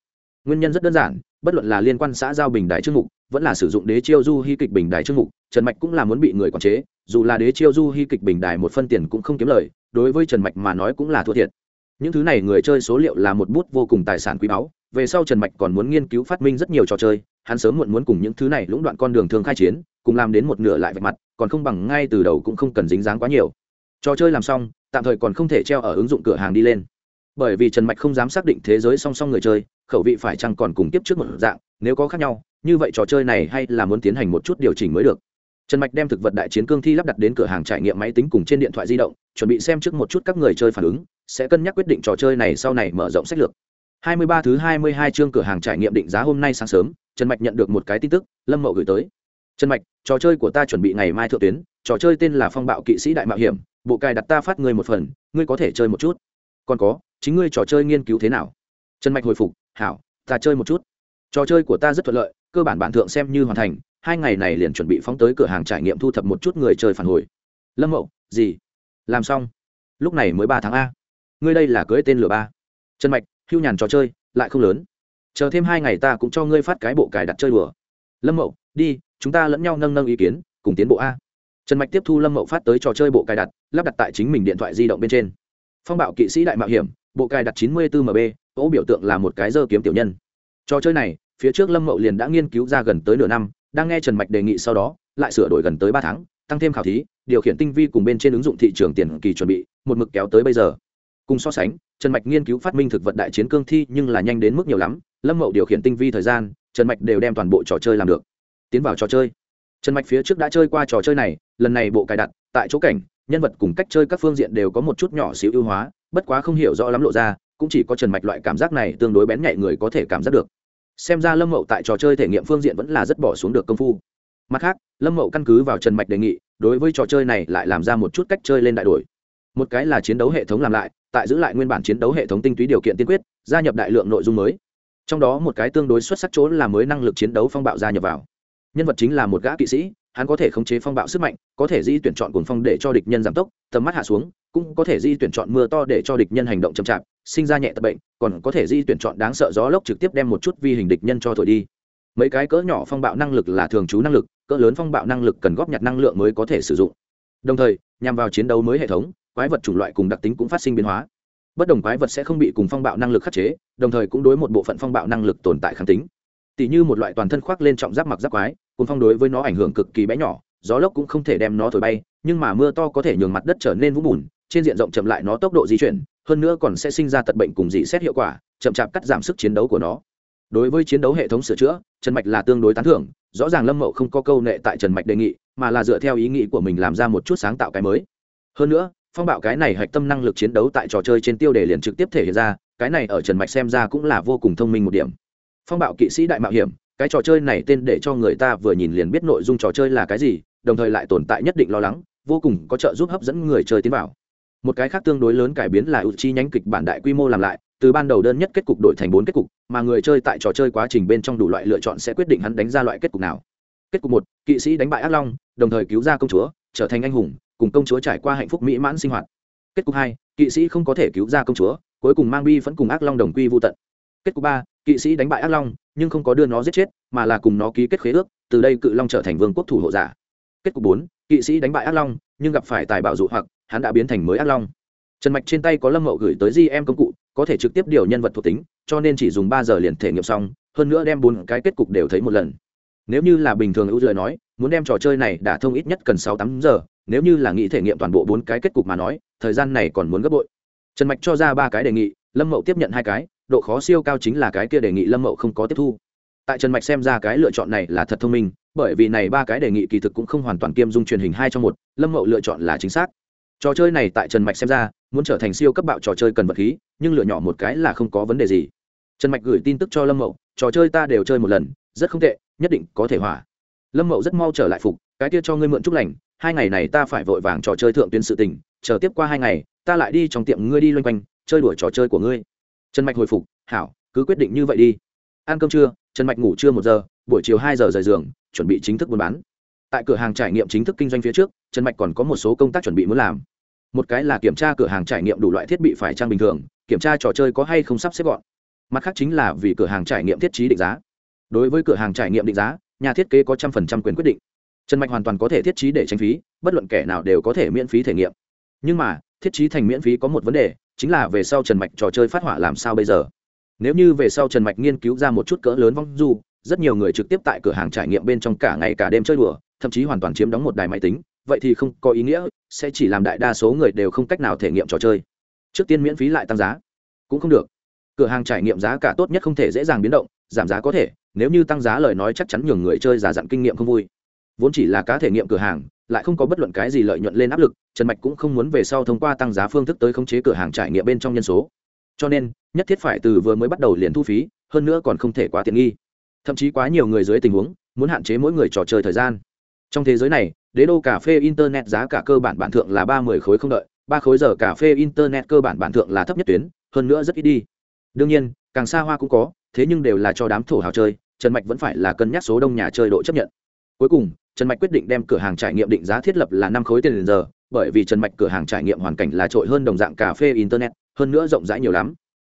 Nguyên nhân rất đơn giản, bất luận là liên quan xã giao bình đại chương mục, vẫn là sử dụng đế chiêu du hy kịch bình đại chương mục, trần mạch cũng là muốn bị người quản chế, dù là đế chiêu du hy kịch bình đài một phân tiền cũng không kiếm lời, đối với trần mạch mà nói cũng là thua thiệt. Những thứ này người chơi số liệu là một bút vô cùng tài sản quý báu, về sau trần mạch còn muốn nghiên cứu phát minh rất nhiều trò chơi, hắn sớm muộn muốn cùng những thứ này lũng đoạn con đường thường khai chiến, cùng làm đến một nửa lại vạch mặt, còn không bằng ngay từ đầu cũng không cần dính dáng quá nhiều trò chơi làm xong, tạm thời còn không thể treo ở ứng dụng cửa hàng đi lên. Bởi vì trần mạch không dám xác định thế giới song song người chơi, khẩu vị phải chăng còn cùng tiếp trước một dạng, nếu có khác nhau, như vậy trò chơi này hay là muốn tiến hành một chút điều chỉnh mới được. Trần mạch đem thực vật đại chiến cương thi lắp đặt đến cửa hàng trải nghiệm máy tính cùng trên điện thoại di động, chuẩn bị xem trước một chút các người chơi phản ứng, sẽ cân nhắc quyết định trò chơi này sau này mở rộng sách lược. 23 thứ 22 chương cửa hàng trải nghiệm định giá hôm nay sáng sớm, trần mạch nhận được một cái tin tức, lâm mậu gửi tới. Trần mạch, trò chơi của ta chuẩn bị ngày mai thượng tuyến, trò chơi tên là phong bạo kỵ sĩ đại mạo hiểm bộ cài đặt ta phát ngươi một phần, ngươi có thể chơi một chút. Còn có, chính ngươi trò chơi nghiên cứu thế nào? Trần mạch hồi phục, hảo, ta chơi một chút. Trò chơi của ta rất thuận lợi, cơ bản bản thượng xem như hoàn thành, hai ngày này liền chuẩn bị phóng tới cửa hàng trải nghiệm thu thập một chút người chơi phản hồi. Lâm mậu, gì? Làm xong? Lúc này mới ba tháng a. Ngươi đây là cưới tên lửa ba. Trần mạch, hưu nhàn trò chơi, lại không lớn. Chờ thêm hai ngày ta cũng cho ngươi phát cái bộ cài đặt chơi đùa. Lâm mậu, đi, chúng ta lẫn nhau nâng nâng ý kiến, cùng tiến bộ a trần mạch tiếp thu lâm mậu phát tới trò chơi bộ cài đặt, lắp đặt tại chính mình điện thoại di động bên trên. Phong bạo kỵ sĩ đại mạo hiểm, bộ cài đặt chín mươi bốn mb ố biểu tượng là một cái dơ kiếm tiểu nhân. Trò chơi này, phía trước lâm mậu liền đã nghiên cứu ra gần tới nửa năm, đang nghe trần mạch đề nghị sau đó, lại sửa đổi gần tới ba tháng, tăng thêm khảo thí, điều khiển tinh vi cùng bên trên ứng dụng thị trường tiền kỳ chuẩn bị, một mực kéo tới bây giờ. Cùng so sánh, trần mạch nghiên cứu phát minh thực vật đại chiến cương thi nhưng là nhanh đến mức nhiều lắm, lâm mậu điều khiển tinh vi thời gian, trần mạch đều đem toàn bộ trò chơi làm được. Tiến vào trò chơi. Trần mạch phía trước đã chơi qua trò chơi này lần này bộ cài đặt, tại chỗ cảnh, nhân vật cùng cách chơi các phương diện đều có một chút nhỏ xíu ưu hóa, bất quá không hiểu rõ lắm lộ ra, cũng chỉ có trần mạch loại cảm giác này tương đối bén nhạy người có thể cảm giác được. Xem ra lâm mậu tại trò chơi thể nghiệm phương diện vẫn là rất bỏ xuống được công phu. Mặt khác, lâm mậu căn cứ vào trần mạch đề nghị, đối với trò chơi này lại làm ra một chút cách chơi lên đại đổi. Một cái là chiến đấu hệ thống làm lại, tại giữ lại nguyên bản chiến đấu hệ thống tinh túy điều kiện tiên quyết, gia nhập đại lượng nội dung mới. Trong đó một cái tương đối xuất sắc chỗ là mới năng lực chiến đấu phong bạo gia nhập vào. Nhân vật chính là một gã kỵ sĩ hắn có thể khống chế phong bạo sức mạnh, có thể di tuyển chọn cuồng phong để cho địch nhân giảm tốc, tầm mắt hạ xuống, cũng có thể di tuyển chọn mưa to để cho địch nhân hành động chậm chạp, sinh ra nhẹ tập bệnh, còn có thể di tuyển chọn đáng sợ gió lốc trực tiếp đem một chút vi hình địch nhân cho thổi đi. Mấy cái cỡ nhỏ phong bạo năng lực là thường trú năng lực, cỡ lớn phong bạo năng lực cần góp nhặt năng lượng mới có thể sử dụng. Đồng thời, nhằm vào chiến đấu mới hệ thống, quái vật chủng loại cùng đặc tính cũng phát sinh biến hóa. Bất đồng quái vật sẽ không bị cùng phong bạo năng lực khắc chế, đồng thời cũng đối một bộ phận phong bạo năng lực tồn tại kháng tính. Tỷ như một loại toàn thân khoác lên trọng giáp mặc giáp quái cuốn phong đối với nó ảnh hưởng cực kỳ bé nhỏ, gió lốc cũng không thể đem nó thổi bay, nhưng mà mưa to có thể nhường mặt đất trở nên vũng bùn, trên diện rộng chậm lại nó tốc độ di chuyển, hơn nữa còn sẽ sinh ra tật bệnh cùng dị xét hiệu quả, chậm chạp cắt giảm sức chiến đấu của nó. Đối với chiến đấu hệ thống sửa chữa, trần mạch là tương đối tán thưởng, rõ ràng lâm mậu không có câu nệ tại trần mạch đề nghị, mà là dựa theo ý nghĩ của mình làm ra một chút sáng tạo cái mới. Hơn nữa, phong bạo cái này hạch tâm năng lực chiến đấu tại trò chơi trên tiêu đề liền trực tiếp thể hiện ra, cái này ở trần mạch xem ra cũng là vô cùng thông minh một điểm. Phong bạo kỵ sĩ đại mạo hiểm cái trò chơi này tên để cho người ta vừa nhìn liền biết nội dung trò chơi là cái gì, đồng thời lại tồn tại nhất định lo lắng, vô cùng có trợ giúp hấp dẫn người chơi tiến vào. Một cái khác tương đối lớn cải biến là ưu chi nhánh kịch bản đại quy mô làm lại, từ ban đầu đơn nhất kết cục đổi thành bốn kết cục, mà người chơi tại trò chơi quá trình bên trong đủ loại lựa chọn sẽ quyết định hắn đánh ra loại kết cục nào. Kết cục một, kỵ sĩ đánh bại ác long, đồng thời cứu ra công chúa, trở thành anh hùng, cùng công chúa trải qua hạnh phúc mỹ mãn sinh hoạt. Kết cục hai, kỵ sĩ không có thể cứu ra công chúa, cuối cùng mang bi vẫn cùng ác long đồng quy vô tận. Kết cục ba kỵ sĩ đánh bại ác long, nhưng không có đưa nó giết chết, mà là cùng nó ký kết khế ước, từ đây cự long trở thành vương quốc thủ hộ giả. Kết cục bốn, kỵ sĩ đánh bại ác long, nhưng gặp phải tài bạo dụ hoặc, hắn đã biến thành mới ác long. Trần mạch trên tay có lâm mậu gửi tới gm công cụ, có thể trực tiếp điều nhân vật thuộc tính, cho nên chỉ dùng ba giờ liền thể nghiệm xong, hơn nữa đem bốn cái kết cục đều thấy một lần. Nếu như là bình thường ưu lời nói, muốn đem trò chơi này đã thông ít nhất cần sáu tám giờ, nếu như là nghĩ thể nghiệm toàn bộ bốn cái kết cục mà nói, thời gian này còn muốn gấp bội. Trần mạch cho ra ba cái đề nghị, lâm mậu tiếp nhận hai cái độ khó siêu cao chính là cái kia đề nghị lâm mậu không có tiếp thu. Tại trần mạch xem ra cái lựa chọn này là thật thông minh, bởi vì này ba cái đề nghị kỳ thực cũng không hoàn toàn kiêm dung truyền hình hai trong một, lâm mậu lựa chọn là chính xác. Trò chơi này tại trần mạch xem ra, muốn trở thành siêu cấp bạo trò chơi cần vật khí, nhưng lựa nhỏ một cái là không có vấn đề gì. Trần mạch gửi tin tức cho lâm mậu, trò chơi ta đều chơi một lần, rất không tệ, nhất định có thể hỏa. Lâm mậu rất mau trở lại phục, cái kia cho ngươi mượn chúc lành, hai ngày này ta phải vội vàng trò chơi thượng tuyến sự tình, chờ tiếp qua hai ngày, ta lại đi trong tiệm ngươi đi loanh quanh, chơi đuổi trò chơi của ngươi trần mạch hồi phục, hảo, cứ quyết định như vậy đi. Ăn cơm trưa, trần mạch ngủ trưa một giờ, buổi chiều hai giờ rời giường, chuẩn bị chính thức buôn bán. Tại cửa hàng trải nghiệm chính thức kinh doanh phía trước, trần mạch còn có một số công tác chuẩn bị muốn làm. Một cái là kiểm tra cửa hàng trải nghiệm đủ loại thiết bị phải trang bình thường, kiểm tra trò chơi có hay không sắp xếp gọn. Mặt khác chính là vì cửa hàng trải nghiệm thiết trí định giá. Đối với cửa hàng trải nghiệm định giá, nhà thiết kế có trăm phần trăm quyền quyết định. Trần mạch hoàn toàn có thể thiết trí để tránh phí, bất luận kẻ nào đều có thể miễn phí thể nghiệm. Nhưng mà thiết trí thành miễn phí có một vấn đề, chính là về sau trần mạch trò chơi phát hỏa làm sao bây giờ? Nếu như về sau trần mạch nghiên cứu ra một chút cỡ lớn vong du, rất nhiều người trực tiếp tại cửa hàng trải nghiệm bên trong cả ngày cả đêm chơi đùa, thậm chí hoàn toàn chiếm đóng một đài máy tính, vậy thì không có ý nghĩa, sẽ chỉ làm đại đa số người đều không cách nào thể nghiệm trò chơi. Trước tiên miễn phí lại tăng giá. Cũng không được. Cửa hàng trải nghiệm giá cả tốt nhất không thể dễ dàng biến động, giảm giá có thể, nếu như tăng giá lời nói chắc chắn nhường người chơi giả dặn kinh nghiệm không vui. Vốn chỉ là cá thể nghiệm cửa hàng lại không có bất luận cái gì lợi nhuận lên áp lực, trần mạch cũng không muốn về sau thông qua tăng giá phương thức tới khống chế cửa hàng trải nghiệm bên trong nhân số. Cho nên, nhất thiết phải từ vừa mới bắt đầu liền thu phí, hơn nữa còn không thể quá tiện nghi. Thậm chí quá nhiều người dưới tình huống, muốn hạn chế mỗi người trò chơi thời gian. Trong thế giới này, đế đô cà phê internet giá cả cơ bản bản thượng là ba mươi khối không đợi, ba khối giờ cà phê internet cơ bản bản thượng là thấp nhất tuyến, hơn nữa rất ít đi. Đương nhiên, càng xa hoa cũng có, thế nhưng đều là cho đám thổ hào chơi, trần mạch vẫn phải là cân nhắc số đông nhà chơi độ chấp nhận. Cuối cùng trần mạch quyết định đem cửa hàng trải nghiệm định giá thiết lập là năm khối tiền liền giờ, bởi vì trần mạch cửa hàng trải nghiệm hoàn cảnh là trội hơn đồng dạng cà phê, internet, hơn nữa rộng rãi nhiều lắm.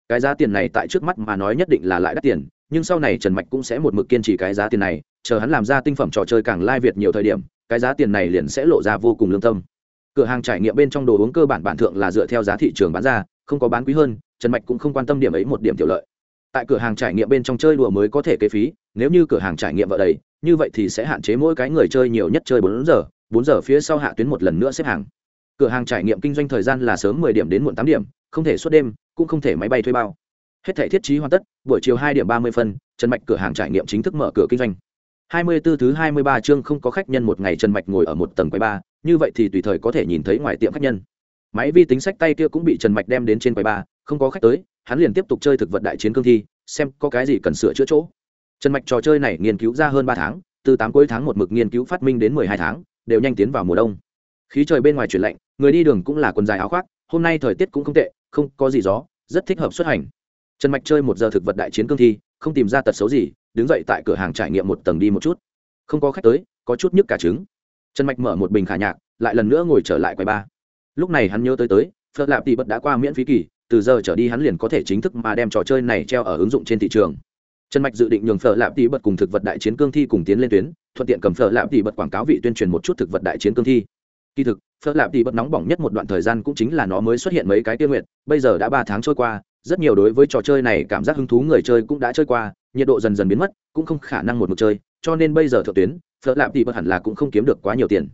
Cái giá tiền này tại trước mắt mà nói nhất định là lại đắt tiền, nhưng sau này trần mạch cũng sẽ một mực kiên trì cái giá tiền này, chờ hắn làm ra tinh phẩm trò chơi càng lai việt nhiều thời điểm, cái giá tiền này liền sẽ lộ ra vô cùng lương tâm. Cửa hàng trải nghiệm bên trong đồ uống cơ bản bản thượng là dựa theo giá thị trường bán ra, không có bán quý hơn, trần mạch cũng không quan tâm điểm ấy một điểm tiểu lợi. Tại cửa hàng trải nghiệm bên trong chơi đùa mới có thể kế phí, nếu như cửa hàng trải nghiệm vợ đầy như vậy thì sẽ hạn chế mỗi cái người chơi nhiều nhất chơi bốn giờ bốn giờ phía sau hạ tuyến một lần nữa xếp hàng cửa hàng trải nghiệm kinh doanh thời gian là sớm mười điểm đến muộn tám điểm không thể suốt đêm cũng không thể máy bay thuê bao hết thể thiết trí hoàn tất buổi chiều hai điểm ba mươi phân trần mạch cửa hàng trải nghiệm chính thức mở cửa kinh doanh hai mươi 24 thứ hai mươi ba chương không có khách nhân một ngày Trần Mạch ngồi ở một tầng quầy ba, như vậy thì tùy thời có thể nhìn thấy ngoài tiệm khách nhân. Máy vi tính sách tay kia cũng bị Trần Mạch đem đến trên quầy ba, không có khách tới, hắn liền tiếp tục chơi thực vật đại chiến cương thi, xem có cái gì cần sửa chữa chỗ. Trần Mạch trò chơi này nghiên cứu ra hơn ba tháng, từ tám cuối tháng một mực nghiên cứu phát minh đến mười hai tháng, đều nhanh tiến vào mùa đông. Khí trời bên ngoài chuyển lạnh, người đi đường cũng là quần dài áo khoác, hôm nay thời tiết cũng không tệ, không có gì gió, rất thích hợp xuất hành. Trần Mạch chơi một giờ thực vật đại chiến cương thi, không tìm ra tật xấu gì, đứng dậy tại cửa hàng trải nghiệm một tầng đi một chút không có khách tới có chút nhức cả trứng trần mạch mở một bình khả nhạc lại lần nữa ngồi trở lại quầy ba lúc này hắn nhớ tới tới phật lạp tỷ bật đã qua miễn phí kỳ từ giờ trở đi hắn liền có thể chính thức mà đem trò chơi này treo ở ứng dụng trên thị trường trần mạch dự định nhường phở lạp tỷ bật cùng thực vật đại chiến cương thi cùng tiến lên tuyến, thuận tiện cầm phở lạp tỷ bật quảng cáo vị tuyên truyền một chút thực vật đại chiến cương thi. Kỳ thực, phở lạp tỷ bật nóng bỏng nhất một đoạn thời gian cũng chính là nó mới xuất hiện mấy cái tiêu nguyện bây giờ đã ba tháng trôi qua, rất nhiều đối với trò chơi này cảm giác hứng thú người chơi cũng đã chơi qua, nhiệt độ dần dần biến mất, cũng không khả năng một mực chơi, cho nên bây giờ thượng tuyến, phở lạp tỷ bật hẳn là cũng không kiếm được quá nhiều tiền.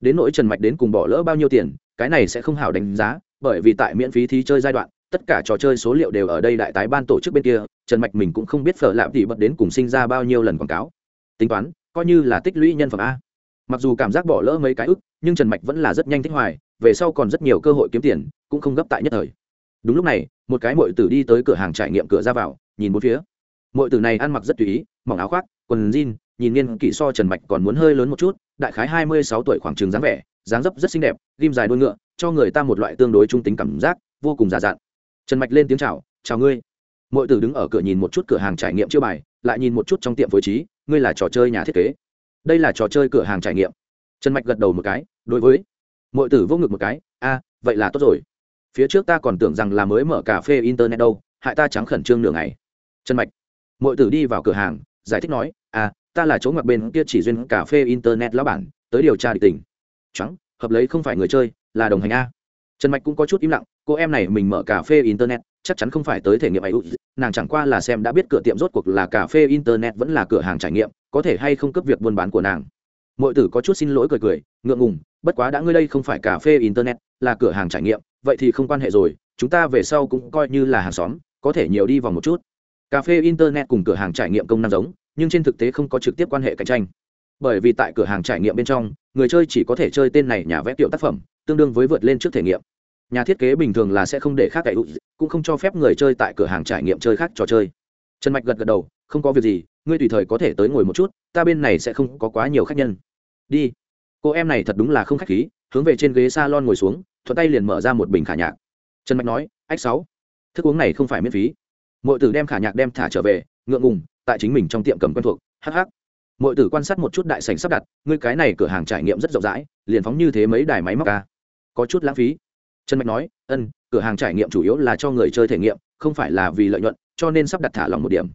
Đến nỗi trần mạch đến cùng bỏ lỡ bao nhiêu tiền, cái này sẽ không hảo đánh giá, bởi vì tại miễn phí thí chơi giai đoạn, tất cả trò chơi số liệu đều ở đây đại tái ban tổ chức bên kia trần mạch mình cũng không biết phở lạp thì bật đến cùng sinh ra bao nhiêu lần quảng cáo. Tính toán, coi như là tích lũy nhân phẩm a. Mặc dù cảm giác bỏ lỡ mấy cái ức, nhưng trần mạch vẫn là rất nhanh thích hoài, về sau còn rất nhiều cơ hội kiếm tiền, cũng không gấp tại nhất thời. Đúng lúc này, một cái mội tử đi tới cửa hàng trải nghiệm cửa ra vào, nhìn bốn phía. Mội tử này ăn mặc rất tùy ý, mỏng áo khoác, quần jean, nhìn niên kỷ so trần mạch còn muốn hơi lớn một chút, đại khái hai mươi sáu tuổi khoảng trường dáng vẻ, dáng dấp rất xinh đẹp, ghim dài đuôi ngựa, cho người ta một loại tương đối trung tính cảm giác, vô cùng già dặn. Trần mạch lên tiếng chào chào ngươi mọi tử đứng ở cửa nhìn một chút cửa hàng trải nghiệm chưa bài, lại nhìn một chút trong tiệm phối trí, ngươi là trò chơi nhà thiết kế. Đây là trò chơi cửa hàng trải nghiệm. Trần mạch gật đầu một cái, đối với. Mọi tử vô ngực một cái, a, vậy là tốt rồi. Phía trước ta còn tưởng rằng là mới mở cà phê internet đâu, hại ta trắng khẩn trương nửa ngày. Trần mạch. Mọi tử đi vào cửa hàng, giải thích nói à ta là chỗ ngoặc bên kia chỉ duyên cà phê internet lão bản, tới điều tra địch tình. Trắng, hợp lấy không phải người chơi, là đồng hành a. Trần mạch cũng có chút im lặng, cô em này mình mở cà phê internet chắc chắn không phải tới thể nghiệm ấy. Nàng chẳng qua là xem đã biết cửa tiệm rốt cuộc là cà phê, internet vẫn là cửa hàng trải nghiệm, có thể hay không cấp việc buôn bán của nàng. Mọi tử có chút xin lỗi cười cười, ngượng ngùng, bất quá đã ngươi đây không phải cà phê, internet là cửa hàng trải nghiệm, vậy thì không quan hệ rồi, chúng ta về sau cũng coi như là hàng xóm, có thể nhiều đi vòng một chút. Cà phê, internet cùng cửa hàng trải nghiệm công năng giống, nhưng trên thực tế không có trực tiếp quan hệ cạnh tranh. Bởi vì tại cửa hàng trải nghiệm bên trong, người chơi chỉ có thể chơi tên này nhà vẽ tiểu tác phẩm, tương đương với vượt lên trước thể nghiệm nhà thiết kế bình thường là sẽ không để khác cậy cũng không cho phép người chơi tại cửa hàng trải nghiệm chơi khác trò chơi. Trần mạch gật gật đầu, không có việc gì, ngươi tùy thời có thể tới ngồi một chút, ta bên này sẽ không có quá nhiều khách nhân. Đi. Cô em này thật đúng là không khách khí, hướng về trên ghế s a lon ngồi xuống, thuận tay liền mở ra một bình khả nhạc. Trần mạch nói, ách sáu, thức uống này không phải miễn phí. M ộ i tử đem khả nhạc đem thả trở về, ngượng ngùng, tại chính mình trong tiệm cầm quen thuộc hh m ộ i tử quan sát một chút đại sành sắp đặt, ngươi cái này cửa hàng trải nghiệm rất rộng rãi, liền phóng như thế mấy đài máy móc ca có chút lãng phí trần mạch nói, ân, cửa hàng trải nghiệm chủ yếu là cho người chơi thể nghiệm, không phải là vì lợi nhuận, cho nên sắp đặt thả lòng một điểm.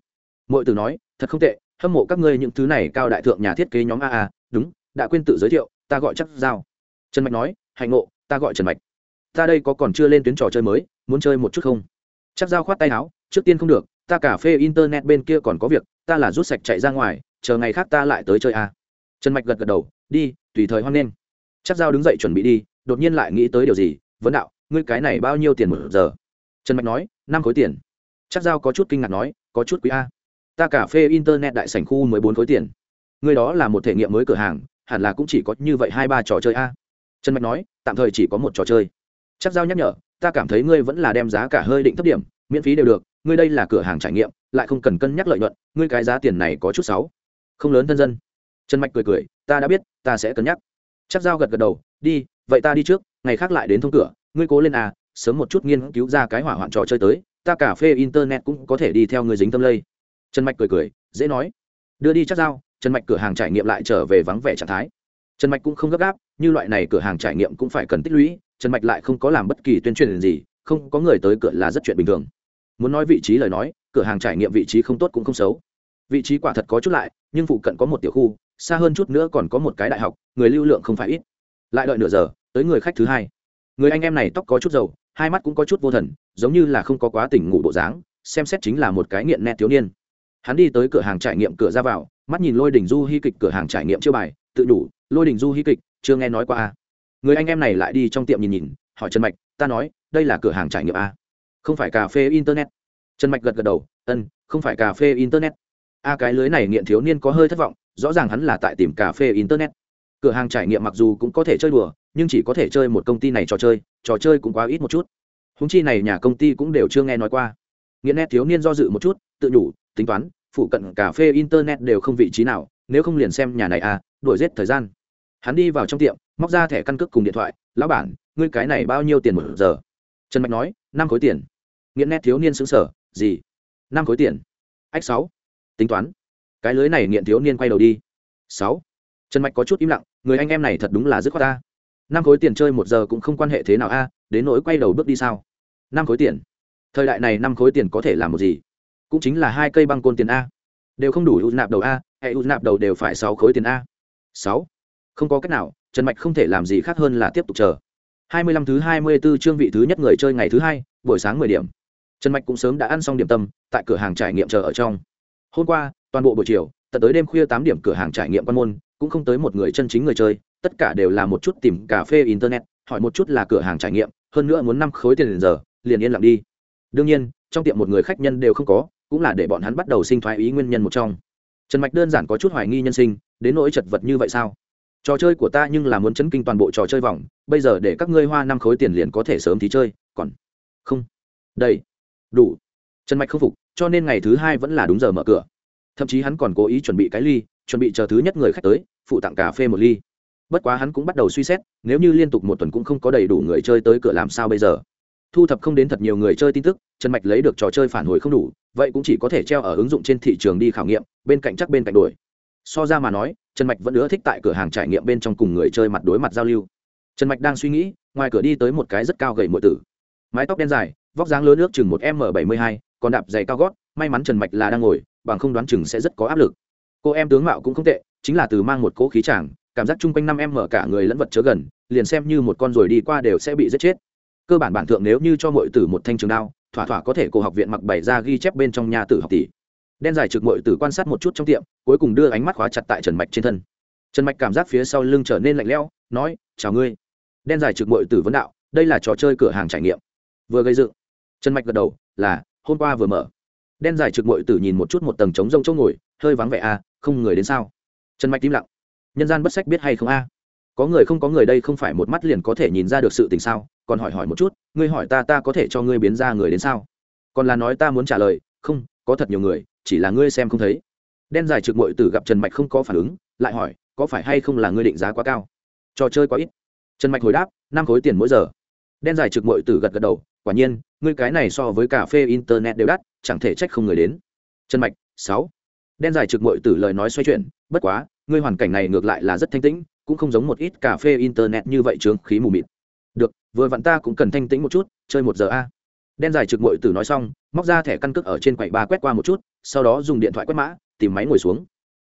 M ộ i tử nói, thật không tệ, hâm mộ các ngươi những thứ này cao đại thượng nhà thiết kế nhóm a a, đúng, đã quên tự giới thiệu, ta gọi chắc giao. Trần mạch nói, hạnh ngộ, ta gọi trần mạch. Ta đây có còn chưa lên tuyến trò chơi mới, muốn chơi một chút không? Chắc giao khoát tay áo, trước tiên không được, ta cà phê internet bên kia còn có việc, ta là rút sạch chạy ra ngoài, chờ ngày khác ta lại tới chơi a. À. trần mạch gật gật đầu, đi, tùy thời hoan nghênh. Chắc giao đứng dậy chuẩn bị đi, đột nhiên lại nghĩ tới điều gì vấn đạo, ngươi cái này bao nhiêu tiền một giờ? Trần mạch nói, năm khối tiền. Chắc giao có chút kinh ngạc nói, có chút quý a. Ta cà phê internet đại sảnh khu mười bốn khối tiền. Ngươi đó là một thể nghiệm mới cửa hàng, hẳn là cũng chỉ có như vậy hai ba trò chơi a. Trần mạch nói, tạm thời chỉ có một trò chơi. Chắc giao nhắc nhở, ta cảm thấy ngươi vẫn là đem giá cả hơi định thấp điểm, miễn phí đều được, ngươi đây là cửa hàng trải nghiệm, lại không cần cân nhắc lợi nhuận, ngươi cái giá tiền này có chút sáu không lớn thân dân. Trần mạch cười cười, ta đã biết, ta sẽ cân nhắc. Chắc giao gật gật đầu đi, vậy ta đi trước, ngày khác lại đến thông cửa, ngươi cố lên à sớm một chút nghiên cứu ra cái hỏa hoạn trò chơi tới, ta cà phê internet cũng có thể đi theo người dính tâm lây. Trần mạch cười cười, dễ nói. Đưa đi chắc dao, trần mạch cửa hàng trải nghiệm lại trở về vắng vẻ trạng thái. Trần mạch cũng không gấp gáp, như loại này cửa hàng trải nghiệm cũng phải cần tích lũy, trần mạch lại không có làm bất kỳ tuyên truyền gì, không có người tới cửa là rất chuyện bình thường. Muốn nói vị trí lời nói, cửa hàng trải nghiệm vị trí không tốt cũng không xấu. Vị trí quả thật có chút lại, nhưng phụ cận có một tiểu khu, xa hơn chút nữa còn có một cái đại học, người lưu lượng không phải ít lại đợi nửa giờ, tới người khách thứ hai. Người anh em này tóc có chút dầu, hai mắt cũng có chút vô thần, giống như là không có quá tỉnh ngủ bộ dáng, xem xét chính là một cái nghiện nét thiếu niên. Hắn đi tới cửa hàng trải nghiệm cửa ra vào, mắt nhìn lôi đỉnh du hy kịch cửa hàng trải nghiệm chiêu bài, tự đủ, lôi đỉnh du hy kịch, chưa nghe nói qua a người anh em này lại đi trong tiệm nhìn nhìn, hỏi trần mạch, ta nói, đây là cửa hàng trải nghiệm a không phải cà phê internet. Trần mạch gật gật đầu ân không phải cà phê internet. A, cái lưới này nghiện thiếu niên có hơi thất vọng, rõ ràng hắn là tại tìm cà phê internet cửa hàng trải nghiệm mặc dù cũng có thể chơi đùa, nhưng chỉ có thể chơi một công ty này trò chơi trò chơi cũng quá ít một chút. Húng chi này nhà công ty cũng đều chưa nghe nói qua. Nghiện nét thiếu niên do dự một chút, tự nhủ, tính toán, phụ cận cà phê, internet đều không vị trí nào, nếu không liền xem nhà này à đuổi giết thời gian. Hắn đi vào trong tiệm, móc ra thẻ căn cước cùng điện thoại, lão bản, ngươi cái này bao nhiêu tiền một giờ? Trần mạch nói, năm khối tiền. Nghiện nét thiếu niên xứng sở gì? Năm khối tiền? Ách, sáu. Tính toán. Cái lưới này nghiện thiếu niên quay đầu đi. Sáu. Trần mạch có chút im lặng người anh em này thật đúng là dứt khoát ta. Năm khối tiền chơi một giờ cũng không quan hệ thế nào a, đến nỗi quay đầu bước đi sao? Năm khối tiền. Thời đại này năm khối tiền có thể làm một gì? Cũng chính là hai cây băng côn tiền a. Đều không đủ u nạp đầu a hệ u nạp đầu đều phải sáu khối tiền a. Sáu. Không có cách nào, trần mạch không thể làm gì khác hơn là tiếp tục chờ. Hai mươi lăm thứ hai mươi 24 chương vị thứ nhất người chơi ngày thứ hai, buổi sáng mười điểm. Trần mạch cũng sớm đã ăn xong điểm tâm, tại cửa hàng trải nghiệm chờ ở trong. Hôm qua, toàn bộ buổi chiều, tận tới đêm khuya tám điểm cửa hàng trải nghiệm quan môn cũng không tới một người chân chính người chơi, tất cả đều là một chút tìm cà phê internet, hỏi một chút là cửa hàng trải nghiệm, hơn nữa muốn năm khối tiền liền giờ, liền yên lặng đi. Đương nhiên, trong tiệm một người khách nhân đều không có, cũng là để bọn hắn bắt đầu sinh thoái ý nguyên nhân một trong. Trần mạch đơn giản có chút hoài nghi nhân sinh, đến nỗi chật vật như vậy sao? Trò chơi của ta nhưng là muốn chấn kinh toàn bộ trò chơi vòng, bây giờ để các ngươi hoa năm khối tiền liền có thể sớm thì chơi, còn không? Đầy đủ. Trần mạch không phục, cho nên ngày thứ hai vẫn là đúng giờ mở cửa. Thậm chí hắn còn cố ý chuẩn bị cái ly chuẩn bị chờ thứ nhất người khách tới, phụ tặng cà phê một ly. Bất quá hắn cũng bắt đầu suy xét, nếu như liên tục một tuần cũng không có đầy đủ người chơi tới cửa làm sao bây giờ. Thu thập không đến thật nhiều người chơi tin tức, trần mạch lấy được trò chơi phản hồi không đủ, vậy cũng chỉ có thể treo ở ứng dụng trên thị trường đi khảo nghiệm, bên cạnh chắc bên cạnh đuổi. So ra mà nói, trần mạch vẫn ưa thích tại cửa hàng trải nghiệm bên trong cùng người chơi mặt đối mặt giao lưu. Trần mạch đang suy nghĩ, ngoài cửa đi tới một cái rất cao gầy mượn tử. Mái tóc đen dài, vóc dáng lớn nước chừng một m bảy mươi hai, còn đạp giày cao gót, may mắn trần mạch là đang ngồi, bằng không đoán chừng sẽ rất có áp lực cô em tướng mạo cũng không tệ chính là từ mang một cỗ khí chàng cảm giác chung quanh năm em mở cả người lẫn vật chớ gần liền xem như một con ruồi đi qua đều sẽ bị giết chết. Cơ bản bản thượng nếu như cho mọi tử một thanh trường đao thỏa thỏa có thể cổ học viện mặc bày ra ghi chép bên trong nhà tử học tỷ. Đen dài trực mọi tử quan sát một chút trong tiệm cuối cùng đưa ánh mắt khóa chặt tại trần mạch trên thân. Trần mạch cảm giác phía sau lưng trở nên lạnh lẽo nói chào ngươi. Đen dài trực mọi tử vấn đạo đây là trò chơi cửa hàng trải nghiệm. Vừa gây dựng. Trần mạch gật đầu là hôm qua vừa mở. Đen dài trực mọi tử nhìn một chút một tầng trống rông chỗ ngồi hơi vắng vẻ a à, không người đến sao? Trần mạch im lặng. Nhân gian bất sách biết hay không a? Có người không có người đây không phải một mắt liền có thể nhìn ra được sự tình sao? Còn hỏi hỏi một chút, ngươi hỏi ta ta có thể cho ngươi biến ra người đến sao? Còn là nói ta muốn trả lời, không, có thật nhiều người, chỉ là ngươi xem không thấy. Đen dài trực mội tử gặp trần mạch không có phản ứng, lại hỏi, có phải hay không là ngươi định giá quá cao? Trò chơi quá ít. Trần mạch hồi đáp, năm khối tiền mỗi giờ. Đen dài trực mội tử gật gật đầu, quả nhiên, ngươi cái này so với cà phê internet đều đắt, chẳng thể trách không người đến. Trần mạch, sáu đen dài trực mội tử lời nói xoay chuyển, bất quá, ngươi hoàn cảnh này ngược lại là rất thanh tĩnh, cũng không giống một ít cà phê internet như vậy trướng khí mù mịt. Được, vừa vặn ta cũng cần thanh tĩnh một chút, chơi một giờ a. Đen dài trực mội tử nói xong, móc ra thẻ căn cước ở trên quầy ba quét qua một chút, sau đó dùng điện thoại quét mã, tìm máy ngồi xuống.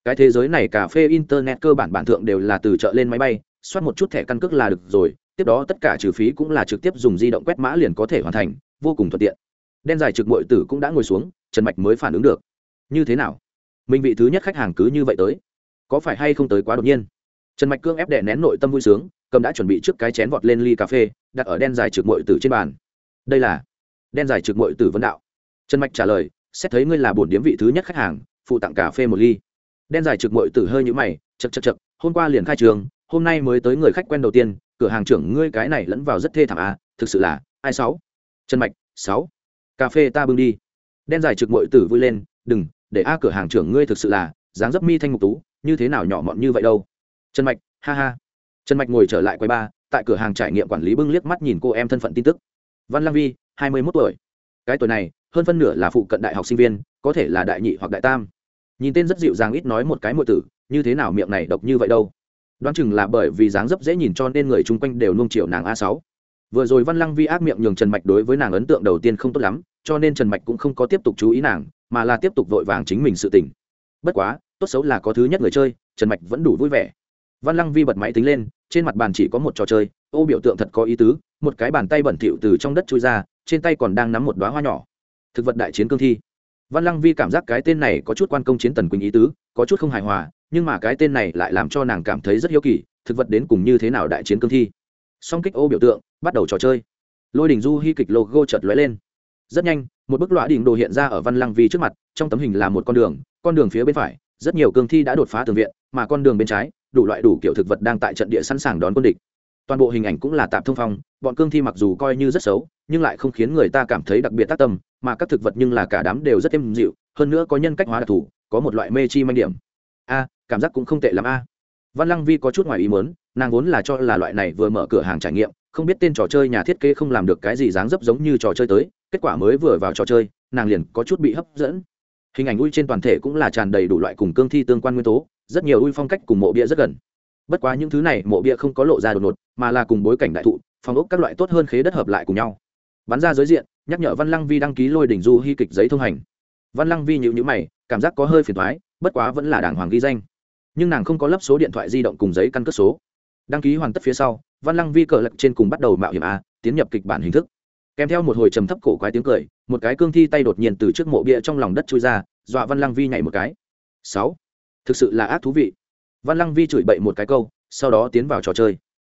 Cái thế giới này cà phê internet cơ bản bản thượng đều là từ chợ lên máy bay, soát một chút thẻ căn cước là được rồi, tiếp đó tất cả trừ phí cũng là trực tiếp dùng di động quét mã liền có thể hoàn thành, vô cùng thuận tiện. Đen dài trực mội tử cũng đã ngồi xuống, trần mạch mới phản ứng được. Như thế nào? Mình vị thứ nhất khách hàng cứ như vậy tới. Có phải hay không tới quá đột nhiên? Trần mạch cương ép đè nén nội tâm vui sướng, cầm đã chuẩn bị trước cái chén vọt lên ly cà phê, đặt ở đen dài trực mội tử trên bàn. Đây là đen dài trực mội tử vấn đạo. Trần mạch trả lời, xét thấy ngươi là bổn điếm vị thứ nhất khách hàng, phụ tặng cà phê một ly. Đen dài trực mội tử hơi nhũ mày chật chật chật hôm qua liền khai trường, hôm nay mới tới người khách quen đầu tiên, cửa hàng trưởng ngươi cái này lẫn vào rất thê thảm à thực sự là ai sáu? Trần mạch, sáu, cà phê ta bưng đi. Đen dài trực mội tử vui lên, đừng để a cửa hàng trưởng ngươi thực sự là dáng dấp mi thanh mục tú, như thế nào nhỏ mọn như vậy đâu? Trần mạch, ha ha. Trần mạch ngồi trở lại quầy ba, tại cửa hàng trải nghiệm quản lý bưng liếc mắt nhìn cô em thân phận tin tức. Văn lang vi, hai mươi mốt tuổi. Cái tuổi này, hơn phân nửa là phụ cận đại học sinh viên, có thể là đại nhị hoặc đại tam. Nhìn tên rất dịu dàng ít nói một cái mọi tử, như thế nào miệng này độc như vậy đâu? Đoán chừng là bởi vì dáng dấp dễ nhìn cho nên người chung quanh đều nung chiều nàng a sáu. Vừa rồi văn lăng vi ác miệng nhường trần mạch đối với nàng ấn tượng đầu tiên không tốt lắm, cho nên trần mạch cũng không có tiếp tục chú ý nàng mà là tiếp tục vội vàng chính mình sự tỉnh bất quá, tốt xấu là có thứ nhất người chơi, trần mạch vẫn đủ vui vẻ. Văn lăng vi bật máy tính lên, trên mặt bàn chỉ có một trò chơi, ô biểu tượng thật có ý tứ, một cái bàn tay bẩn thỉu từ trong đất chui ra, trên tay còn đang nắm một đoá hoa nhỏ. Thực vật đại chiến cương thi. Văn lăng vi cảm giác cái tên này có chút quan công chiến tần quỳnh ý tứ, có chút không hài hòa, nhưng mà cái tên này lại làm cho nàng cảm thấy rất hiếu kỳ, thực vật đến cùng như thế nào đại chiến cương thi. Song kích ô biểu tượng, bắt đầu trò chơi. Lôi đình du hy kịch logo chợt lóe lên rất nhanh, một bức loại đỉnh đồ hiện ra ở văn lăng vi trước mặt, trong tấm hình là một con đường con đường phía bên phải, rất nhiều cương thi đã đột phá tường viện, mà con đường bên trái, đủ loại đủ kiểu thực vật đang tại trận địa sẵn sàng đón quân địch. Toàn bộ hình ảnh cũng là tạm thông phong, bọn cương thi mặc dù coi như rất xấu, nhưng lại không khiến người ta cảm thấy đặc biệt tác tâm, mà các thực vật nhưng là cả đám đều rất êm dịu, hơn nữa có nhân cách hóa đặc thù, có một loại mê chi manh điểm. A, cảm giác cũng không tệ l a. Văn lăng vi có chút ngoài ý muốn, nàng vốn là cho là loại này vừa mở cửa hàng trải nghiệm, không biết tên trò chơi nhà thiết kế không làm được cái gì dáng dấp giống như trò chơi tới kết quả mới vừa vào trò chơi, nàng liền có chút bị hấp dẫn. Hình ảnh ui trên toàn thể cũng là tràn đầy đủ loại cùng cương thi tương quan nguyên tố, rất nhiều ui phong cách cùng mộ bia rất gần. Bất quá những thứ này, mộ bia không có lộ ra đột ngột, mà là cùng bối cảnh đại thụ phong ốc các loại tốt hơn khế đất hợp lại cùng nhau. Bắn ra giới diện, nhắc nhở văn lăng vi đăng ký lôi đỉnh du hy kịch giấy thông hành. Văn lăng vi nhịu nhữ mày, cảm giác có hơi phiền thoái bất quá vẫn là đàng hoàng ghi danh. Nhưng nàng không có lấp số điện thoại di động cùng giấy căn cước số. Đăng ký hoàn tất phía sau, văn lăng vi cờ lật trên cùng bắt đầu mạo hiểm a, tiến nhập kịch bản hình thức kèm theo một hồi trầm thấp cổ quái tiếng cười, một cái cương thi tay đột nhiên từ trước mộ bia trong lòng đất chui ra, dọa văn lăng vi nhảy một cái. Sáu. Thực sự là ác thú vị. Văn lăng vi chửi bậy một cái câu, sau đó tiến vào trò chơi.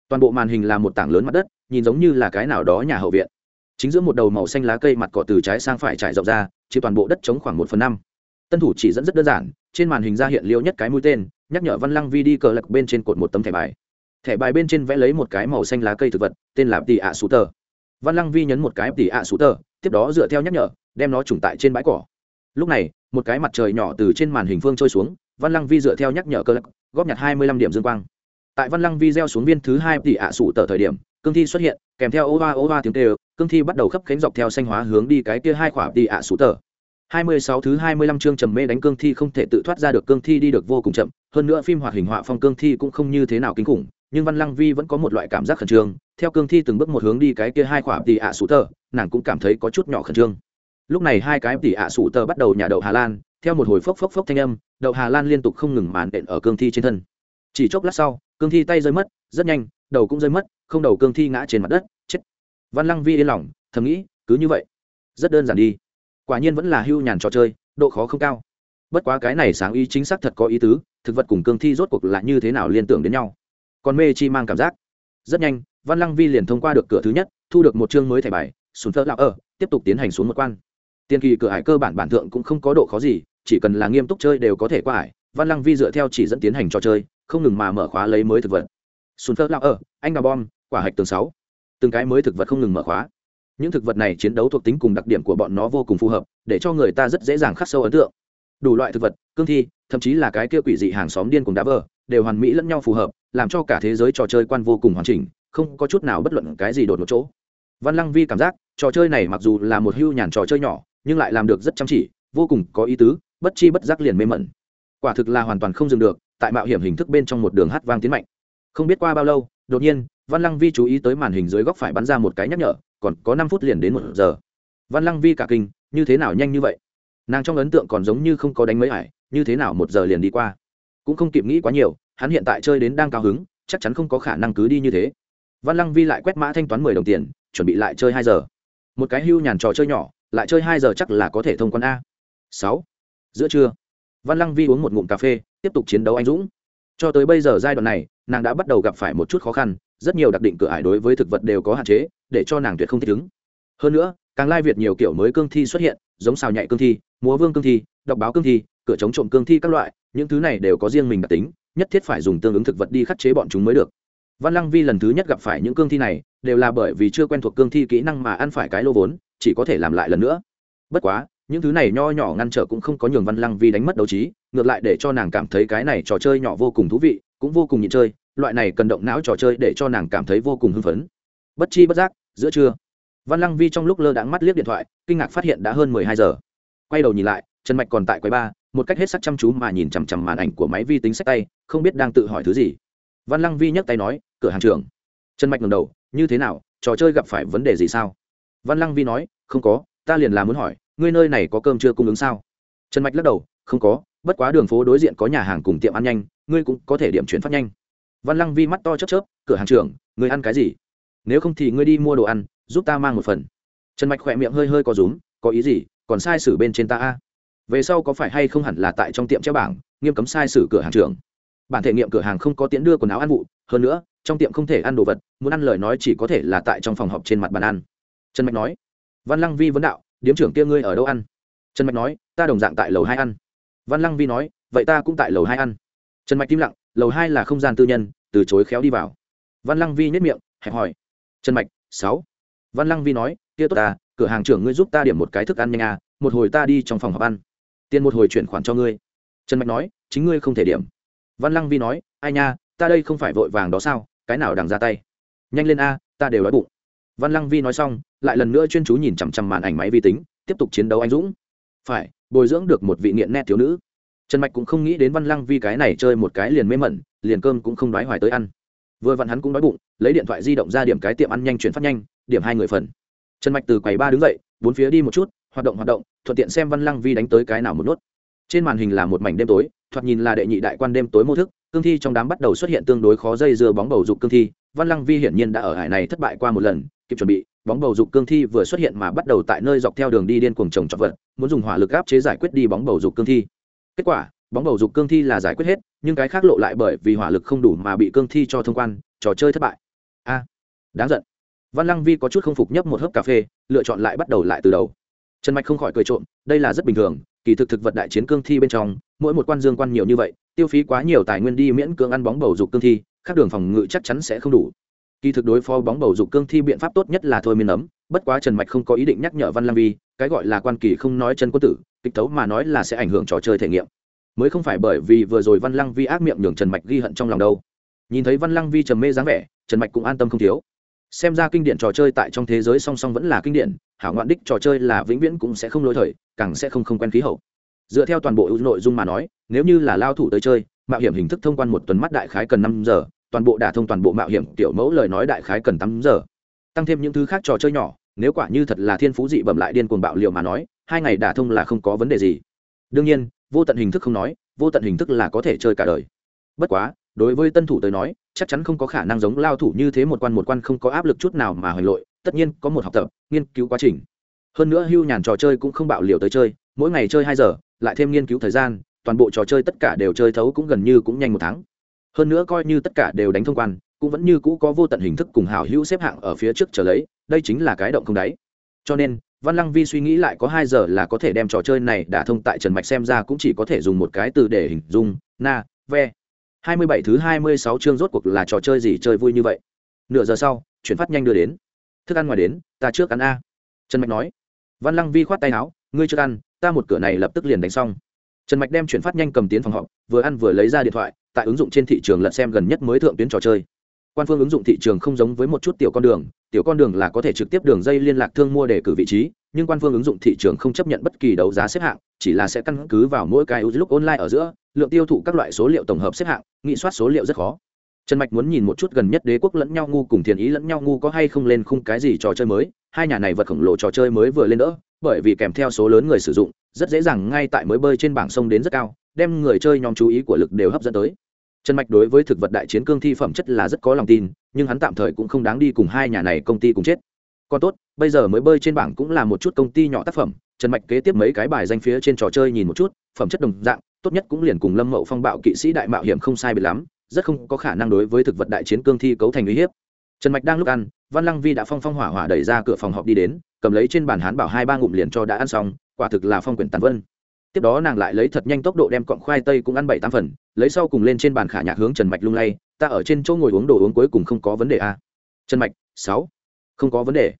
Toàn bộ màn hình là một tảng lớn mặt đất, nhìn giống như là cái nào đó nhà hậu viện. Chính giữa một đầu màu xanh lá cây mặt cỏ từ trái sang phải trải rộng ra chỉ toàn bộ đất chống khoảng một phần năm. Tân thủ chỉ dẫn rất đơn giản, trên màn hình ra hiện liêu nhất cái mũi tên, nhắc nhở văn lăng vi đi cờ lật bên trên cột một tấm thẻ bài. Thẻ bài bên trên vẽ lấy một cái màu xanh lá cây thực vật, tên là tỷ ạ sú tờ văn lăng vi nhấn một cái tỉ ạ sụ tờ, tiếp đó dựa theo nhắc nhở, đem nó trùng tại trên bãi cỏ. Lúc này, một cái mặt trời nhỏ từ trên màn hình phương trôi xuống, văn lăng vi dựa theo nhắc nhở cơ lắc, góp nhặt hai mươi lăm điểm dương quang. Tại văn lăng vi gieo xuống viên thứ hai tỷ ạ à tờ thời điểm, cương thi xuất hiện, kèm theo ô hoa ô hoa tiếng tê cương thi bắt đầu khấp cánh dọc theo xanh hóa hướng đi cái kia hai khỏa tỷ ạ à tờ. hai mươi sáu thứ hai mươi lăm chương trầm mê đánh cương thi không thể tự thoát ra được, cương thi đi được vô cùng chậm, hơn nữa phim hoạt hình họa phong cương thi cũng không như thế nào kinh khủng nhưng văn lăng vi vẫn có một loại cảm giác khẩn trương. Theo cương thi từng bước một hướng đi cái kia hai khỏa tỷ ạ à sủ tờ nàng cũng cảm thấy có chút nhỏ khẩn trương. Lúc này hai cái tỷ ạ sủ tờ bắt đầu nhà đậu hà lan, theo một hồi phốc phốc phốc thanh âm, đậu hà lan liên tục không ngừng màn đện ở cương thi trên thân. Chỉ chốc lát sau, cương thi tay rơi mất, rất nhanh, đầu cũng rơi mất, không đầu cương thi ngã trên mặt đất, chết. Văn lăng vi yên lòng, thầm nghĩ, cứ như vậy, rất đơn giản đi. Quả nhiên vẫn là hưu nhàn trò chơi, độ khó không cao. Bất quá cái này sáng ý chính xác thật có ý tứ, thực vật cùng cương thi rốt cuộc là như thế nào liên tưởng đến nhau còn mê chi mang cảm giác. Rất nhanh, văn lăng vi liền thông qua được cửa thứ nhất, thu được một chương mới thẻ bài, sùn thơ lạc ở, tiếp tục tiến hành xuống một quan. Tiền kỳ cửa hải cơ bản bản thượng cũng không có độ khó gì, chỉ cần là nghiêm túc chơi đều có thể qua hải. Văn lăng vi dựa theo chỉ dẫn tiến hành trò chơi, không ngừng mà mở khóa lấy mới thực vật. Sùn thơ lạc ở, anh đà bom, quả hạch tường sáu. Từng cái mới thực vật không ngừng mở khóa. Những thực vật này chiến đấu thuộc tính cùng đặc điểm của bọn nó vô cùng phù hợp, để cho người ta rất dễ dàng khắc sâu ấn tượng. Đủ loại thực vật, cương thi, thậm chí là cái kia quỷ dị hàng xóm điên cùng đá vờ đều hoàn mỹ lẫn nhau phù hợp làm cho cả thế giới trò chơi quan vô cùng hoàn chỉnh, không có chút nào bất luận cái gì đột một chỗ. Văn lăng vi cảm giác, trò chơi này mặc dù là một hưu nhàn trò chơi nhỏ, nhưng lại làm được rất chăm chỉ, vô cùng có ý tứ, bất chi bất giác liền mê mẩn. Quả thực là hoàn toàn không dừng được, tại mạo hiểm hình thức bên trong một đường hát vang tiến mạnh. Không biết qua bao lâu, đột nhiên, văn lăng vi chú ý tới màn hình dưới góc phải bắn ra một cái nhắc nhở, còn có năm phút liền đến một giờ. Văn lăng vi cả kinh, như thế nào nhanh như vậy? Nàng trong ấn tượng còn giống như không có đánh mấy ải, như thế nào một giờ liền đi qua? Cũng không kịp nghĩ quá nhiều hắn hiện tại chơi đến đang cao hứng, chắc chắn không có khả năng cứ đi như thế. Văn lăng vi lại quét mã thanh toán mười đồng tiền, chuẩn bị lại chơi hai giờ. Một cái hưu nhàn trò chơi nhỏ, lại chơi hai giờ chắc là có thể thông quan a. Sáu. Giữa trưa, văn lăng vi uống một ngụm cà phê, tiếp tục chiến đấu anh dũng. Cho tới bây giờ giai đoạn này, nàng đã bắt đầu gặp phải một chút khó khăn, rất nhiều đặc định cửa ải đối với thực vật đều có hạn chế, để cho nàng tuyệt không thích ứng. Hơn nữa, càng lai việt nhiều kiểu mới cương thi xuất hiện, giống xào nhạy cương thi, múa vương cương thi đọc báo cương thi, cửa chống trộm cương thi các loại, những thứ này đều có riêng mình đặc tính nhất thiết phải dùng tương ứng thực vật đi khắc chế bọn chúng mới được. Văn lăng vi lần thứ nhất gặp phải những cương thi này, đều là bởi vì chưa quen thuộc cương thi kỹ năng mà ăn phải cái lô vốn, chỉ có thể làm lại lần nữa. Bất quá, những thứ này nho nhỏ ngăn trở cũng không có nhường văn lăng vi đánh mất đấu trí, ngược lại để cho nàng cảm thấy cái này trò chơi nhỏ vô cùng thú vị, cũng vô cùng nhịn chơi, loại này cần động não trò chơi để cho nàng cảm thấy vô cùng hưng phấn. Bất chi bất giác, giữa trưa, văn lăng vi trong lúc lơ đãng mắt liếc điện thoại, kinh ngạc phát hiện đã hơn mười hai giờ. Quay đầu nhìn lại trần mạch còn tại quầy ba một cách hết sắc chăm chú mà nhìn chằm chằm màn ảnh của máy vi tính sách tay, không biết đang tự hỏi thứ gì. Văn lăng vi nhấc tay nói, cửa hàng trưởng. Trần mạch ngầm đầu, như thế nào, trò chơi gặp phải vấn đề gì sao? Văn lăng vi nói, không có, ta liền là muốn hỏi, ngươi nơi này có cơm chưa cung ứng sao? Trần mạch lắc đầu, không có, bất quá đường phố đối diện có nhà hàng cùng tiệm ăn nhanh, ngươi cũng có thể điểm chuyển phát nhanh. Văn lăng vi mắt to chớp chớp, cửa hàng trưởng, ngươi ăn cái gì? Nếu không thì ngươi đi mua đồ ăn, giúp ta mang một phần. Trần mạch khỏe miệng hơi hơi có rúm, có ý gì, còn sai sử bên trên ta a? Về sau có phải hay không hẳn là tại trong tiệm treo bảng, nghiêm cấm sai sử cửa hàng trưởng. Bản thể nghiệm cửa hàng không có tiễn đưa quần áo ăn vụ, hơn nữa, trong tiệm không thể ăn đồ vật, muốn ăn lời nói chỉ có thể là tại trong phòng họp trên mặt bàn ăn. Trần mạch nói, văn lăng vi vấn đạo, điếm trưởng kia ngươi ở đâu ăn? Trần mạch nói, ta đồng dạng tại lầu hai ăn. Văn lăng vi nói, vậy ta cũng tại lầu hai ăn. Trần mạch im lặng, lầu hai là không gian tư nhân, từ chối khéo đi vào. Văn lăng vi nhất miệng, hẹp hỏi, trần mạch, sáu. Văn lăng vi nói, kia tốt ta, cửa hàng trưởng ngươi giúp ta điểm một cái thức ăn nhanh à một hồi ta đi trong phòng họp ăn tiền một hồi chuyển khoản cho ngươi. Trần mạch nói, chính ngươi không thể điểm. Văn lăng vi nói, ai nha, ta đây không phải vội vàng đó sao, cái nào đằng ra tay. Nhanh lên a, ta đều đói bụng. Văn lăng vi nói xong, lại lần nữa chuyên chú nhìn chằm chằm màn ảnh máy vi tính, tiếp tục chiến đấu anh dũng. Phải, bồi dưỡng được một vị nghiện nét thiếu nữ. Trần mạch cũng không nghĩ đến văn lăng vi cái này chơi một cái liền mê mẩn, liền cơm cũng không nói hoài tới ăn. Vừa vặn hắn cũng đói bụng, lấy điện thoại di động ra điểm cái tiệm ăn nhanh chuyển phát nhanh, điểm hai người phần. Trần mạch từ quầy ba đứng dậy, bốn phía đi một chút hoạt động hoạt động, thuận tiện xem văn lăng vi đánh tới cái nào một nốt. Trên màn hình là một mảnh đêm tối, thoạt nhìn là đệ nhị đại quan đêm tối mô thức, cương thi trong đám bắt đầu xuất hiện tương đối khó dây dưa bóng bầu dục cương thi. Văn lăng vi hiển nhiên đã ở hải này thất bại qua một lần, kịp chuẩn bị, bóng bầu dục cương thi vừa xuất hiện mà bắt đầu tại nơi dọc theo đường đi điên cuồng trồng trọt vật, muốn dùng hỏa lực áp chế giải quyết đi bóng bầu dục cương thi. Kết quả, bóng bầu dục cương thi là giải quyết hết, nhưng cái khác lộ lại bởi vì hỏa lực không đủ mà bị cương thi cho thông quan, trò chơi thất bại. A, đáng giận. Văn lăng vi có chút không phục nhấp một hớp cà phê, lựa chọn lại bắt đầu lại từ đầu trần mạch không khỏi cười trộm, đây là rất bình thường, kỳ thực thực vật đại chiến cương thi bên trong, mỗi một quan dương quan nhiều như vậy, tiêu phí quá nhiều tài nguyên đi miễn cưỡng ăn bóng bầu dục cương thi, khác đường phòng ngự chắc chắn sẽ không đủ. Kỳ thực đối phó bóng bầu dục cương thi biện pháp tốt nhất là thôi miên ấm, bất quá trần mạch không có ý định nhắc nhở văn lam vi, cái gọi là quan kỳ không nói chân quân tử, kịch tấu mà nói là sẽ ảnh hưởng trò chơi thể nghiệm. Mới không phải bởi vì vừa rồi văn lăng vi ác miệng nhường trần mạch ghi hận trong lòng đâu. Nhìn thấy văn lăng vi trầm mê dáng vẻ, trần mạch cũng an tâm không thiếu xem ra kinh điển trò chơi tại trong thế giới song song vẫn là kinh điển, hảo ngoạn đích trò chơi là vĩnh viễn cũng sẽ không lỗi thời, càng sẽ không không quen khí hậu. Dựa theo toàn bộ nội dung mà nói, nếu như là lao thủ tới chơi, mạo hiểm hình thức thông quan một tuần mắt đại khái cần năm giờ, toàn bộ đả thông toàn bộ mạo hiểm, tiểu mẫu lời nói đại khái cần tám giờ. Tăng thêm những thứ khác trò chơi nhỏ, nếu quả như thật là thiên phú dị bẩm lại điên cuồng bạo liệu mà nói, hai ngày đả thông là không có vấn đề gì. Đương nhiên, vô tận hình thức không nói, vô tận hình thức là có thể chơi cả đời. Bất quá, đối với tân thủ tới nói chắc chắn không có khả năng giống lao thủ như thế một quan một quan không có áp lực chút nào mà hồi lội, tất nhiên có một học tập, nghiên cứu quá trình. Hơn nữa hưu nhàn trò chơi cũng không bạo liều tới chơi, mỗi ngày chơi hai giờ, lại thêm nghiên cứu thời gian, toàn bộ trò chơi tất cả đều chơi thấu cũng gần như cũng nhanh một tháng. Hơn nữa coi như tất cả đều đánh thông quan, cũng vẫn như cũ có vô tận hình thức cùng hảo hữu xếp hạng ở phía trước trở lấy, đây chính là cái động không đáy. Cho nên, văn lăng vi suy nghĩ lại có hai giờ là có thể đem trò chơi này đả thông tại trần mạch xem ra cũng chỉ có thể dùng một cái từ để hình dung, na, ve hai mươi bảy thứ hai mươi sáu chương rốt cuộc là trò chơi gì chơi vui như vậy? Nửa giờ sau, chuyển phát nhanh đưa đến. Thức ăn ngoài đến, ta trước ăn a. Trần mạch nói. Văn lăng vi khoát tay áo, ngươi chưa ăn, ta một cửa này lập tức liền đánh xong. Trần mạch đem chuyển phát nhanh cầm tiến phòng họp, vừa ăn vừa lấy ra điện thoại, tại ứng dụng trên thị trường lật xem gần nhất mới thượng tuyến trò chơi. Quan phương ứng dụng thị trường không giống với một chút tiểu con đường, tiểu con đường là có thể trực tiếp đường dây liên lạc thương mua để cử vị trí, nhưng quan phương ứng dụng thị trường không chấp nhận bất kỳ đấu giá xếp hạng, chỉ là sẽ căn cứ vào mỗi cái lúc online ở giữa lượng tiêu thụ các loại số liệu tổng hợp xếp hạng, nghị soát số liệu rất khó. Trần mạch muốn nhìn một chút gần nhất đế quốc lẫn nhau ngu cùng thiền ý lẫn nhau ngu có hay không lên khung cái gì trò chơi mới, hai nhà này vật khổng lồ trò chơi mới vừa lên đỡ, bởi vì kèm theo số lớn người sử dụng, rất dễ dàng ngay tại mới bơi trên bảng sông đến rất cao, đem người chơi nhóm chú ý của lực đều hấp dẫn tới. Trần mạch đối với thực vật đại chiến cương thi phẩm chất là rất có lòng tin, nhưng hắn tạm thời cũng không đáng đi cùng hai nhà này công ty cùng chết. Còn tốt, bây giờ mới bơi trên bảng cũng là một chút công ty nhỏ tác phẩm, trần mạch kế tiếp mấy cái bài danh phía trên trò chơi nhìn một chút, phẩm chất đồng dạng tốt nhất cũng liền cùng lâm mậu phong bạo kỵ sĩ đại mạo hiểm không sai biệt lắm, rất không có khả năng đối với thực vật đại chiến cương thi cấu thành uy hiếp. Trần mạch đang lúc ăn, văn lăng vi đã phong phong hỏa hỏa đẩy ra cửa phòng họp đi đến, cầm lấy trên bàn hán bảo hai ba ngụm liền cho đã ăn xong, quả thực là phong quyển tàn vân. Tiếp đó nàng lại lấy thật nhanh tốc độ đem cọng khoai tây cũng ăn bảy tám phần, lấy sau cùng lên trên bàn khả nhạc hướng trần mạch lung lay, ta ở trên chỗ ngồi uống đồ uống cuối cùng không có vấn đề a trần mạch, sáu, không có vấn đề.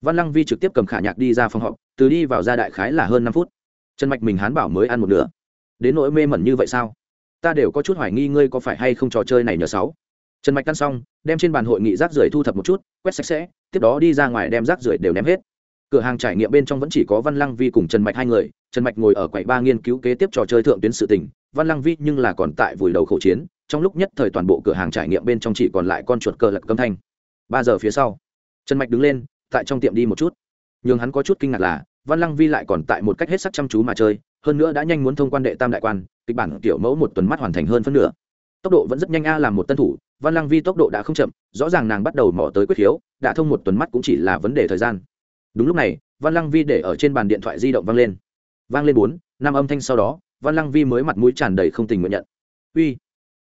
Văn lăng vi trực tiếp cầm khả nhạc đi ra phòng họp, từ đi vào ra đại khái là hơn năm phút. Trần mạch mình hán bảo mới ăn một nửa đến nỗi mê mẩn như vậy sao? Ta đều có chút hoài nghi ngươi có phải hay không trò chơi này nhờ sáu. Trần mạch căn xong, đem trên bàn hội nghị rác rưởi thu thập một chút, quét sạch sẽ, tiếp đó đi ra ngoài đem rác rưởi đều ném hết. Cửa hàng trải nghiệm bên trong vẫn chỉ có văn lăng vi cùng trần mạch hai người, trần mạch ngồi ở quầy ba nghiên cứu kế tiếp trò chơi thượng tuyến sự tình, văn lăng vi nhưng là còn tại vùi đầu khẩu chiến, trong lúc nhất thời toàn bộ cửa hàng trải nghiệm bên trong chỉ còn lại con chuột cờ lật câm thanh. Ba giờ phía sau, trần mạch đứng lên, tại trong tiệm đi một chút. N h ư n g hắn có chút kinh ngạc là, văn lăng vi lại còn tại một cách hết sắc chăm chú mà chơi hơn nữa đã nhanh muốn thông quan đệ tam đại quan, kịch bản kiểu mẫu một tuần mắt hoàn thành hơn phân nửa. Tốc độ vẫn rất nhanh a làm một tân thủ, văn lăng vi tốc độ đã không chậm, rõ ràng nàng bắt đầu mỏ tới quyết khiếu đã thông một tuần mắt cũng chỉ là vấn đề thời gian. Đúng lúc này, văn lăng vi để ở trên bàn điện thoại di động vang lên. Vang lên bốn, năm âm thanh sau đó, văn lăng vi mới mặt mũi tràn đầy không tình nguyện nhận. Uy.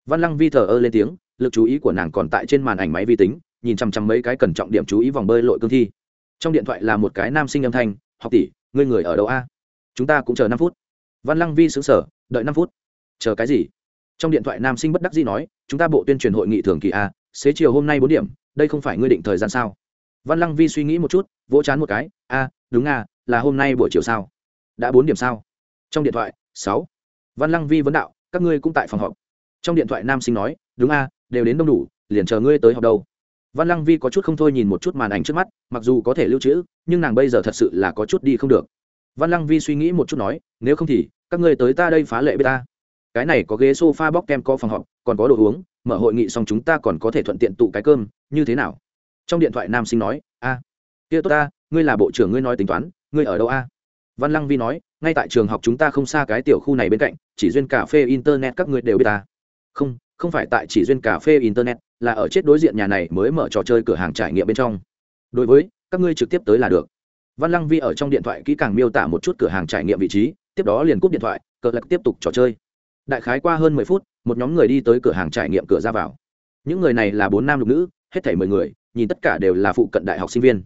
Văn lăng vi thờ ơ lên tiếng, lực chú ý của nàng còn tại trên màn ảnh máy vi tính, nhìn chằm chằm mấy cái cần trọng điểm chú ý vòng bơi lội cương thi. Trong điện thoại là một cái nam sinh âm thanh, học tỷ, ngươi người ở đâu a? Chúng ta cũng chờ năm phút văn lăng vi xứng sở đợi năm phút. Chờ cái gì? Trong điện thoại nam sinh bất đắc dĩ nói, chúng ta bộ tuyên truyền hội nghị thường kỳ a, xế chiều hôm nay bốn điểm, đây không phải ngươi định thời gian sao? Văn lăng vi suy nghĩ một chút, vỗ chán một cái, a, đúng a, là hôm nay buổi chiều sao? Đã bốn điểm sao? Trong điện thoại, sáu. Văn lăng vi vấn đạo, các ngươi cũng tại phòng họp. Trong điện thoại nam sinh nói, đúng a, đều đến đông đủ, liền chờ ngươi tới học đâu. Văn lăng vi có chút không thôi nhìn một chút màn ảnh trước mắt, mặc dù có thể lưu trữ, nhưng nàng bây giờ thật sự là có chút đi không được văn lăng vi suy nghĩ một chút nói, nếu không thì, các ngươi tới ta đây phá lệ bê ta. Cái này có ghế s o f a bóc kem có phòng họp, còn có đồ uống, mở hội nghị xong chúng ta còn có thể thuận tiện tụ cái cơm, như thế nào? Trong điện thoại nam sinh nói, a, kia tốt ta, ngươi là bộ trưởng ngươi nói tính toán, ngươi ở đâu a? Văn lăng vi nói, ngay tại trường học chúng ta không xa cái tiểu khu này bên cạnh, chỉ duyên cà phê, internet các ngươi đều biết ta. Không không phải tại chỉ duyên cà phê, internet, là ở chết đối diện nhà này mới mở trò chơi cửa hàng trải nghiệm bên trong. Đối với, các ngươi trực tiếp tới là được văn lăng vi ở trong điện thoại kỹ càng miêu tả một chút cửa hàng trải nghiệm vị trí, tiếp đó liền cúp điện thoại, cờ lạc tiếp tục trò chơi. Đại khái qua hơn mười phút, một nhóm người đi tới cửa hàng trải nghiệm cửa ra vào. Những người này là bốn nam lục nữ, hết thảy mười người, nhìn tất cả đều là phụ cận đại học sinh viên.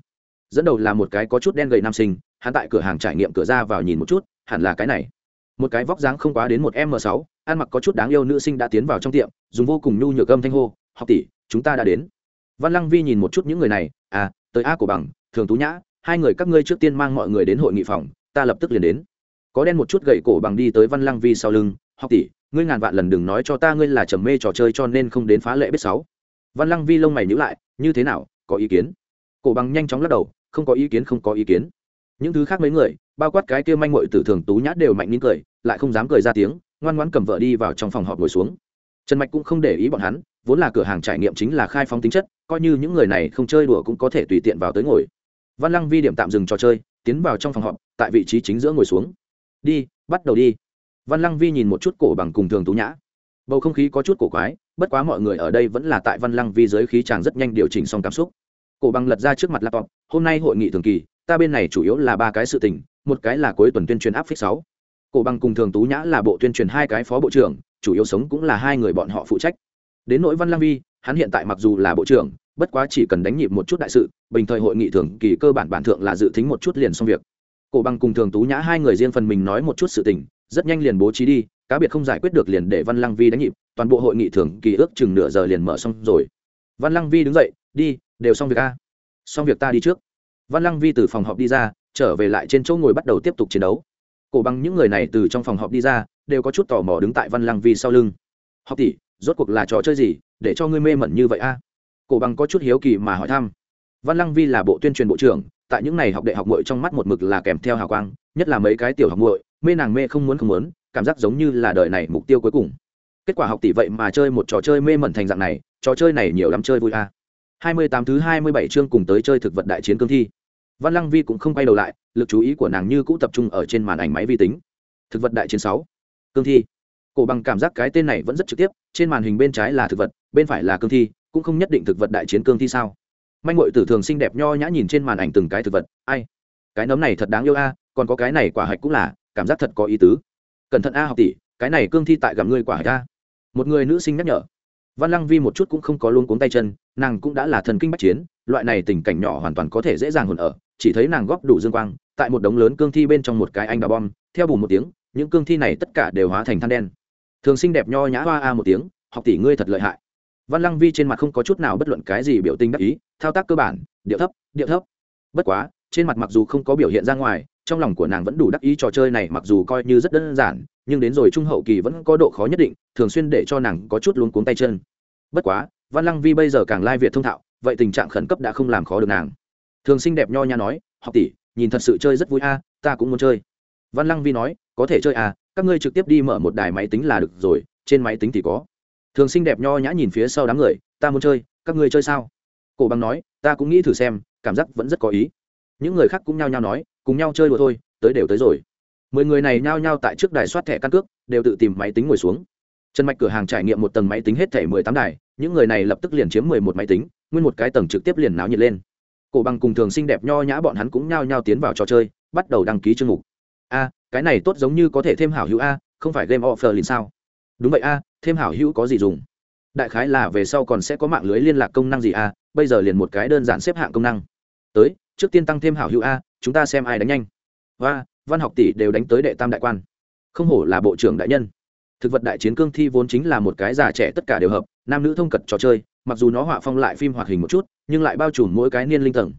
Dẫn đầu là một cái có chút đen gầy nam sinh, hắn tại cửa hàng trải nghiệm cửa ra vào nhìn một chút, hẳn là cái này. Một cái vóc dáng không quá đến một m sáu, ăn mặc có chút đáng yêu nữ sinh đã tiến vào trong tiệm, dùng vô cùng nhu nhược âm thanh hô, học tỷ, chúng ta đã đến. Văn lăng vi nhìn một chút những người này à tới a của bằng, thường tú nhã hai người các ngươi trước tiên mang mọi người đến hội nghị phòng, ta lập tức liền đến. Có đen một chút gậy cổ bằng đi tới văn lăng vi sau lưng, học tỷ, ngươi ngàn vạn lần đừng nói cho ta ngươi là trầm mê trò chơi cho nên không đến phá lệ biết sáu. Văn lăng vi lông mày nhữ lại, như thế nào, có ý kiến? Cổ bằng nhanh chóng lắc đầu, không có ý kiến, không có ý kiến. Những thứ khác mấy người, bao quát cái kia manh mội tử thường tú nhát đều mạnh nín cười, lại không dám cười ra tiếng, ngoan ngoãn cầm vợ đi vào trong phòng họp ngồi xuống. Trần mạch cũng không để ý bọn hắn, vốn là cửa hàng trải nghiệm chính là khai phóng tính chất, coi như những người này không chơi đùa cũng có thể tùy tiện vào tới ngồi văn lăng vi điểm tạm dừng trò chơi, tiến vào trong phòng họp, tại vị trí chính giữa ngồi xuống. Đi, bắt đầu đi. Văn lăng vi nhìn một chút cổ bằng cùng thường tú nhã. Bầu không khí có chút cổ quái, bất quá mọi người ở đây vẫn là tại văn lăng vi giới khí chàng rất nhanh điều chỉnh xong cảm xúc. Cổ bằng lật ra trước mặt laptop, hôm nay hội nghị thường kỳ, ta bên này chủ yếu là ba cái sự tình, một cái là cuối tuần tuyên truyền áp phích sáu. Cổ bằng cùng thường tú nhã là bộ tuyên truyền hai cái phó bộ trưởng, chủ yếu sống cũng là hai người bọn họ phụ trách. Đến nỗi văn lang vi, hắn hiện tại mặc dù là bộ trưởng bất quá chỉ cần đánh nhịp một chút đại sự, bình thời hội nghị thường kỳ cơ bản bản thượng là dự tính một chút liền xong việc. Cổ bằng cùng thường tú nhã hai người riêng phần mình nói một chút sự tình, rất nhanh liền bố trí đi, cá biệt không giải quyết được liền để văn lăng vi đánh nhịp, toàn bộ hội nghị thường kỳ ước chừng nửa giờ liền mở xong rồi. Văn lăng vi đứng dậy, đi, đều xong việc a. Xong việc ta đi trước. Văn lăng vi từ phòng họp đi ra, trở về lại trên chỗ ngồi bắt đầu tiếp tục chiến đấu. Cổ bằng những người này từ trong phòng họp đi ra, đều có chút tò mò đứng tại văn lăng vi sau lưng. Học tỷ, rốt cuộc là trò chơi gì để cho ngươi mê mẩn như vậy a? Cổ bằng có chút hiếu kỳ mà hỏi thăm. Văn lăng vi là bộ tuyên truyền bộ trưởng, tại những n à y học đệ học mội trong mắt một mực là kèm theo hào quang, nhất là mấy cái tiểu học mội mê nàng mê không muốn không muốn, cảm giác giống như là đời này mục tiêu cuối cùng. Kết quả học tỷ vậy mà chơi một trò chơi mê mẩn thành dạng này, trò chơi này nhiều lắm chơi vui a hai mươi tám thứ hai mươi bảy chương cùng tới chơi thực vật đại chiến cương thi. Văn lăng vi cũng không quay đầu lại, lực chú ý của nàng như cũ tập trung ở trên màn ảnh máy vi tính. Thực vật đại chiến sáu. Cương thi. Cổ bằng cảm giác cái tên này vẫn rất trực tiếp, trên màn hình bên trái là thực vật, bên phải là cương thi cũng không nhất định thực vật đại chiến cương thi sao? Manh mội tử thường xinh đẹp nho nhã nhìn trên màn ảnh từng cái thực vật. Ai? Cái nấm này thật đáng yêu a, còn có cái này quả hạch cũng là, cảm giác thật có ý tứ. Cẩn thận a học tỷ, cái này cương thi tại gặp ngươi quả hạch a. Một người nữ sinh nhắc nhở. Văn lăng vi một chút cũng không có luôn cuống tay chân, nàng cũng đã là thần kinh bách chiến, loại này tình cảnh nhỏ hoàn toàn có thể dễ dàng hồn ở, chỉ thấy nàng góp đủ dương quang, tại một đống lớn cương thi bên trong một cái anh bà bom, theo bùn một tiếng, những cương thi này tất cả đều hóa thành than đen. Thường xinh đẹp nho nhã hoa a một tiếng, học tỷ ngươi thật lợi hại văn lăng vi trên mặt không có chút nào bất luận cái gì biểu tình đắc ý, thao tác cơ bản, điệu thấp điệu thấp. Bất quá, trên mặt mặc dù không có biểu hiện ra ngoài, trong lòng của nàng vẫn đủ đắc ý trò chơi này mặc dù coi như rất đơn giản, nhưng đến rồi trung hậu kỳ vẫn có độ khó nhất định, thường xuyên để cho nàng có chút luống cuống tay chân. Bất quá, văn lăng vi bây giờ càng lai việt thông thạo, vậy tình trạng khẩn cấp đã không làm khó được nàng. Thường xinh đẹp nho nha nói, học tỷ, nhìn thật sự chơi rất vui a, ta cũng muốn chơi. Văn lăng vi nói, có thể chơi à các ngươi trực tiếp đi mở một đài máy tính là được rồi, trên máy tính thì có thường xinh đẹp nho nhã nhìn phía sau đám người, ta muốn chơi, các ngươi chơi sao? Cổ bằng nói, ta cũng nghĩ thử xem, cảm giác vẫn rất có ý. Những người khác cũng nhao nhao nói, cùng nhau chơi đùa thôi, tới đều tới rồi. Mười người này nhao nhao tại trước đài soát thẻ căn cước, đều tự tìm máy tính ngồi xuống. Trần mạch cửa hàng trải nghiệm một tầng máy tính hết thẻ mười tám đài, những người này lập tức liền chiếm mười một máy tính, nguyên một cái tầng trực tiếp liền náo nhiệt lên. Cổ bằng cùng thường xinh đẹp nho nhã bọn hắn cũng nhao nhao tiến vào trò chơi, bắt đầu đăng ký chương mục. A, cái này tốt giống như có thể thêm hảo hữu a, không phải game offer liền sao? Đúng vậy a, thêm hảo hữu có gì dùng? Đại khái là về sau còn sẽ có mạng lưới liên lạc công năng gì a, bây giờ liền một cái đơn giản xếp hạng công năng. Tới, trước tiên tăng thêm hảo hữu a, chúng ta xem ai đánh nhanh. Và văn học tỷ đều đánh tới đệ tam đại quan. Không hổ là bộ trưởng đại nhân. Thực vật đại chiến cương thi vốn chính là một cái già trẻ tất cả đều hợp, nam nữ thông cật trò chơi, mặc dù nó họa phong lại phim hoạt hình một chút, nhưng lại bao trùm mỗi cái niên linh tầng.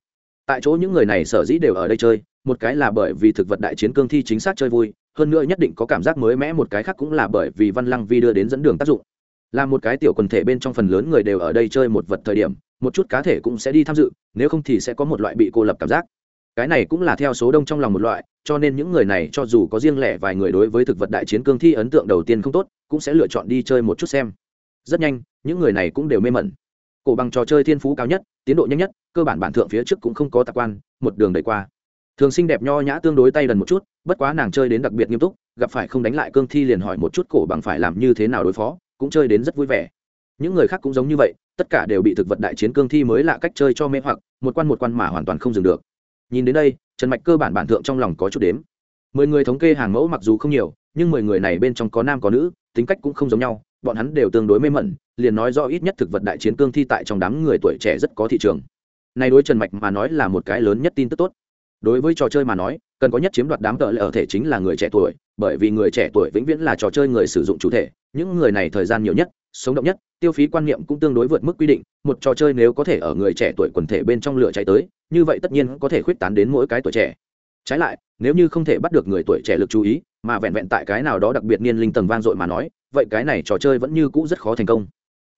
Tại chỗ những người này sở dĩ đều ở đây chơi, một cái là bởi vì thực vật đại chiến cương thi chính xác chơi vui hơn nữa nhất định có cảm giác mới mẽ một cái khác cũng là bởi vì văn lăng vi đưa đến dẫn đường tác dụng. Là một cái tiểu quần thể bên trong phần lớn người đều ở đây chơi một vật thời điểm, một chút cá thể cũng sẽ đi tham dự, nếu không thì sẽ có một loại bị cô lập cảm giác. Cái này cũng là theo số đông trong lòng một loại, cho nên những người này cho dù có riêng lẻ vài người đối với thực vật đại chiến cương thi ấn tượng đầu tiên không tốt, cũng sẽ lựa chọn đi chơi một chút xem. Rất nhanh, những người này cũng đều mê mẩn. Cổ bằng trò chơi thiên phú cao nhất, tiến độ nhanh nhất, cơ bản bản thượng phía trước cũng không có tạc quan, một đường đẩy qua thường xinh đẹp nho nhã tương đối tay đần một chút, bất quá nàng chơi đến đặc biệt nghiêm túc, gặp phải không đánh lại cương thi liền hỏi một chút cổ bằng phải làm như thế nào đối phó, cũng chơi đến rất vui vẻ. Những người khác cũng giống như vậy, tất cả đều bị thực vật đại chiến cương thi mới lạ cách chơi cho mê hoặc, một quan một quan mà hoàn toàn không dừng được. Nhìn đến đây, trần mạch cơ bản bản thượng trong lòng có chút đếm. Mười người thống kê hàng mẫu mặc dù không nhiều, nhưng mười người này bên trong có nam có nữ, tính cách cũng không giống nhau, bọn hắn đều tương đối mê mẩn, liền nói do ít nhất thực vật đại chiến cương thi tại trong đám người tuổi trẻ rất có thị trường. Nay đối trần mạch mà nói là một cái lớn nhất tin tức tốt đối với trò chơi mà nói, cần có nhất chiếm đoạt đám tợ lệ ở thể chính là người trẻ tuổi, bởi vì người trẻ tuổi vĩnh viễn là trò chơi người sử dụng chủ thể. Những người này thời gian nhiều nhất, sống động nhất, tiêu phí quan niệm cũng tương đối vượt mức quy định. Một trò chơi nếu có thể ở người trẻ tuổi quần thể bên trong lửa chạy tới, như vậy tất nhiên có thể khuyết tán đến mỗi cái tuổi trẻ. Trái lại, nếu như không thể bắt được người tuổi trẻ lực chú ý, mà vẹn vẹn tại cái nào đó đặc biệt niên linh tầng vang dội mà nói, vậy cái này trò chơi vẫn như cũ rất khó thành công.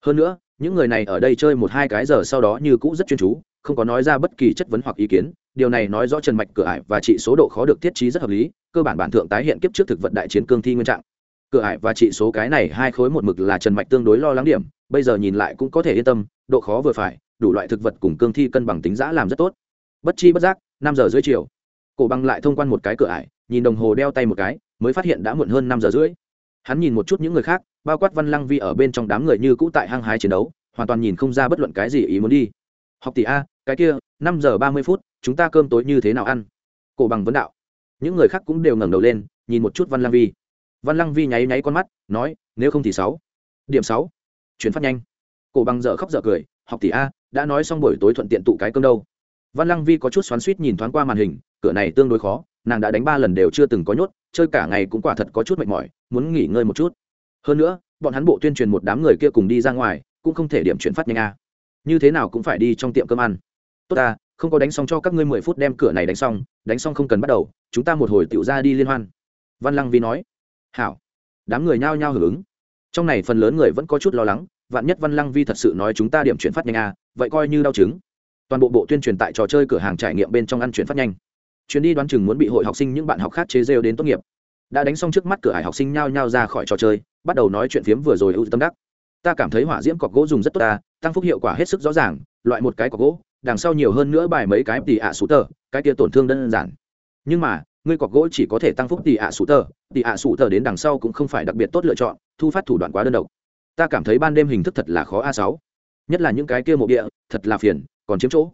Hơn nữa những người này ở đây chơi một hai cái giờ sau đó như cũ rất chuyên chú, không có nói ra bất kỳ chất vấn hoặc ý kiến. Điều này nói rõ trần mạch cửa ải và trị số độ khó được thiết trí rất hợp lý, cơ bản bản thượng tái hiện kiếp trước thực vật đại chiến cương thi nguyên trạng. Cửa ải và trị số cái này hai khối một mực là trần mạch tương đối lo lắng điểm, bây giờ nhìn lại cũng có thể yên tâm, độ khó vừa phải, đủ loại thực vật cùng cương thi cân bằng tính giã làm rất tốt. Bất chi bất giác, năm giờ rưỡi chiều, cổ băng lại thông quan một cái cửa ải, nhìn đồng hồ đeo tay một cái, mới phát hiện đã muộn hơn năm giờ rưỡi. Hắn nhìn một chút những người khác bao quát văn lăng vi ở bên trong đám người như cũ tại hăng hái chiến đấu, hoàn toàn nhìn không ra bất luận cái gì ý muốn đi. Học tỷ a, cái kia, năm giờ ba mươi phút, chúng ta cơm tối như thế nào ăn? Cổ bằng vấn đạo. Những người khác cũng đều ngẩng đầu lên, nhìn một chút văn lăng vi. Văn lăng vi nháy nháy con mắt, nói, nếu không thì sáu. Điểm sáu. Chuyển phát nhanh. Cổ bằng dở khóc dở cười, học tỷ a, đã nói xong buổi tối thuận tiện tụ cái cơm đâu. Văn lăng vi có chút xoắn suýt nhìn thoáng qua màn hình, cửa này tương đối khó, nàng đã đánh ba lần đều chưa từng có nhốt, chơi cả ngày cũng quả thật có chút mệt mỏi, muốn nghỉ ngơi một chút hơn nữa, bọn hắn bộ tuyên truyền một đám người kia cùng đi ra ngoài, cũng không thể điểm chuyển phát nhanh a như thế nào cũng phải đi trong tiệm cơm ăn. Tốt ta, không có đánh xong cho các ngươi mười phút đem cửa này đánh xong đánh xong không cần bắt đầu, chúng ta một hồi tiểu ra đi liên hoan. Văn lăng vi nói. Hảo. Đám người nhao nhao hưởng ứng. Trong này phần lớn người vẫn có chút lo lắng, vạn nhất văn lăng vi thật sự nói chúng ta điểm chuyển phát nhanh à vậy coi như đau chứng. Toàn bộ bộ tuyên truyền tại trò chơi cửa hàng trải nghiệm bên trong ăn chuyển phát nhanh. Chuyến đi đoán chừng muốn bị hội học sinh những bạn học khác chế rêu đến tốt nghiệp đã đánh xong trước mắt cửa hải học sinh nhao nhao ra khỏi trò chơi, bắt đầu nói chuyện phiếm vừa rồi ưu tâm đắc. Ta cảm thấy hỏa diễm cọc gỗ dùng rất tốt ta, tăng phúc hiệu quả hết sức rõ ràng, loại một cái cọc gỗ, đằng sau nhiều hơn nữa bài mấy cái tỉ ạ sủ tờ, cái kia tổn thương đơn giản. Nhưng mà, ngươi cọc gỗ chỉ có thể tăng phúc tỉ ạ sủ tờ, tỉ ạ sủ tờ đến đằng sau cũng không phải đặc biệt tốt lựa chọn, thu phát thủ đoạn quá đơn độc. Ta cảm thấy ban đêm hình thức thật là khó a sáu. Nhất là những cái kia mộ địa, thật là phiền, còn chiếm chỗ.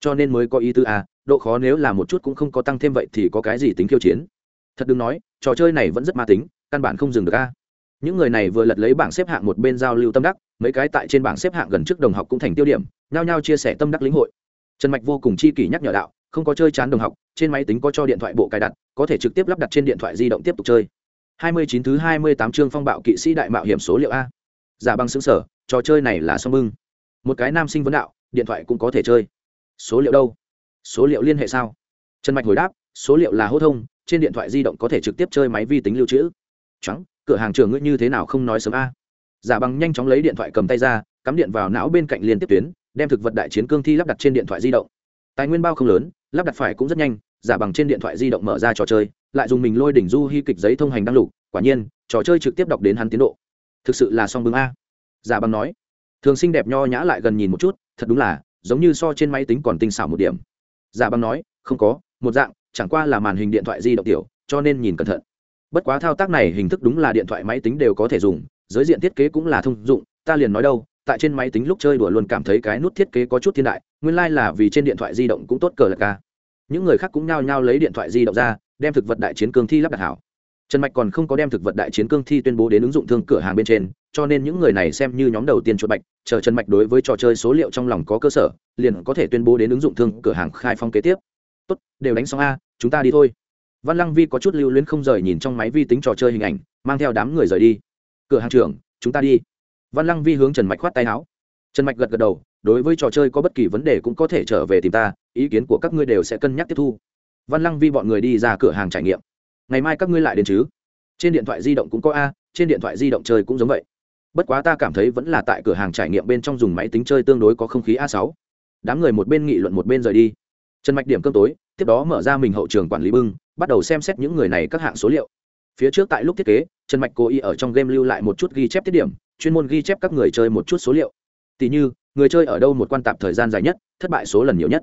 Cho nên mới có ý tư a, độ khó nếu là một chút cũng không có tăng thêm vậy thì có cái gì tính khiêu chiến. Thật đừng nói trò chơi này vẫn rất ma tính, căn bản không dừng được a. Những người này vừa lật lấy bảng xếp hạng một bên giao lưu tâm đắc, mấy cái tại trên bảng xếp hạng gần trước đồng học cũng thành tiêu điểm, nhao nhao chia sẻ tâm đắc lĩnh hội. Trần mạch vô cùng chi kỷ nhắc nhở đạo, không có chơi chán đồng học, trên máy tính có cho điện thoại bộ cài đặt, có thể trực tiếp lắp đặt trên điện thoại di động tiếp tục chơi. 29 thứ 28 chương phong bạo kỵ sĩ đại mạo hiểm số liệu a. Giả băng xứng sở trò chơi này là song bưng. Một cái nam sinh vấn đạo, điện thoại cũng có thể chơi. Số liệu đâu? Số liệu liên hệ sao? Trần mạch hồi đáp, số liệu là hô thông trên điện thoại di động có thể trực tiếp chơi máy vi tính lưu trữ. Trắng, cửa hàng trường ngươi như thế nào không nói sớm a? Giả bằng nhanh chóng lấy điện thoại cầm tay ra, cắm điện vào não bên cạnh liên tiếp tuyến, đem thực vật đại chiến cương thi lắp đặt trên điện thoại di động. Tài nguyên bao không lớn, lắp đặt phải cũng rất nhanh, giả bằng trên điện thoại di động mở ra trò chơi, lại dùng mình lôi đỉnh du hy kịch giấy thông hành đăng lục, quả nhiên, trò chơi trực tiếp đọc đến hắn tiến độ. Thực sự là song bưng a. Giả bằng nói, thường xinh đẹp nho nhã lại gần nhìn một chút, thật đúng là, giống như so trên máy tính còn tinh xảo một điểm. Giả bằng nói, không có, một dạng chẳng qua là màn hình điện thoại di động tiểu, cho nên nhìn cẩn thận. Bất quá thao tác này hình thức đúng là điện thoại máy tính đều có thể dùng, giới diện thiết kế cũng là thông dụng, ta liền nói đâu, tại trên máy tính lúc chơi đùa luôn cảm thấy cái nút thiết kế có chút thiên đại, nguyên lai、like、là vì trên điện thoại di động cũng tốt cờ lạc ca. Những người khác cũng nhao nhao lấy điện thoại di động ra, đem thực vật đại chiến cương thi lắp đặt hảo. Trần mạch còn không có đem thực vật đại chiến cương thi tuyên bố đến ứng dụng thương cửa hàng bên trên, cho nên những người này xem như nhóm đầu tiên chuột bạch, chờ trần mạch đối với trò chơi số liệu trong lòng có cơ sở, liền có thể tuyên bố đến ứng dụng thương cửa hàng khai phong kế tiếp tốt, đều đánh xong a, chúng ta đi thôi. Văn lăng vi có chút lưu luyến không rời nhìn trong máy vi tính trò chơi hình ảnh, mang theo đám người rời đi. Cửa hàng trưởng, chúng ta đi. Văn lăng vi hướng trần mạch khoát tay áo. Trần mạch gật gật đầu, đối với trò chơi có bất kỳ vấn đề cũng có thể trở về tìm ta, ý kiến của các ngươi đều sẽ cân nhắc tiếp thu. Văn lăng vi bọn người đi ra cửa hàng trải nghiệm. Ngày mai các ngươi lại đến chứ? Trên điện thoại di động cũng có a, trên điện thoại di động chơi cũng giống vậy. Bất quá ta cảm thấy vẫn là tại cửa hàng trải nghiệm bên trong dùng máy tính chơi tương đối có không khí a sáu. Đám người một bên nghị luận một bên rời đi. Trần mạch điểm cơm tối tiếp đó mở ra mình hậu trường quản lý bưng, bắt đầu xem xét những người này các hạng số liệu. Phía trước tại lúc thiết kế, trần mạch cố ý ở trong game lưu lại một chút ghi chép tiết điểm, chuyên môn ghi chép các người chơi một chút số liệu. Tỷ như, người chơi ở đâu một quan tạp thời gian dài nhất, thất bại số lần nhiều nhất.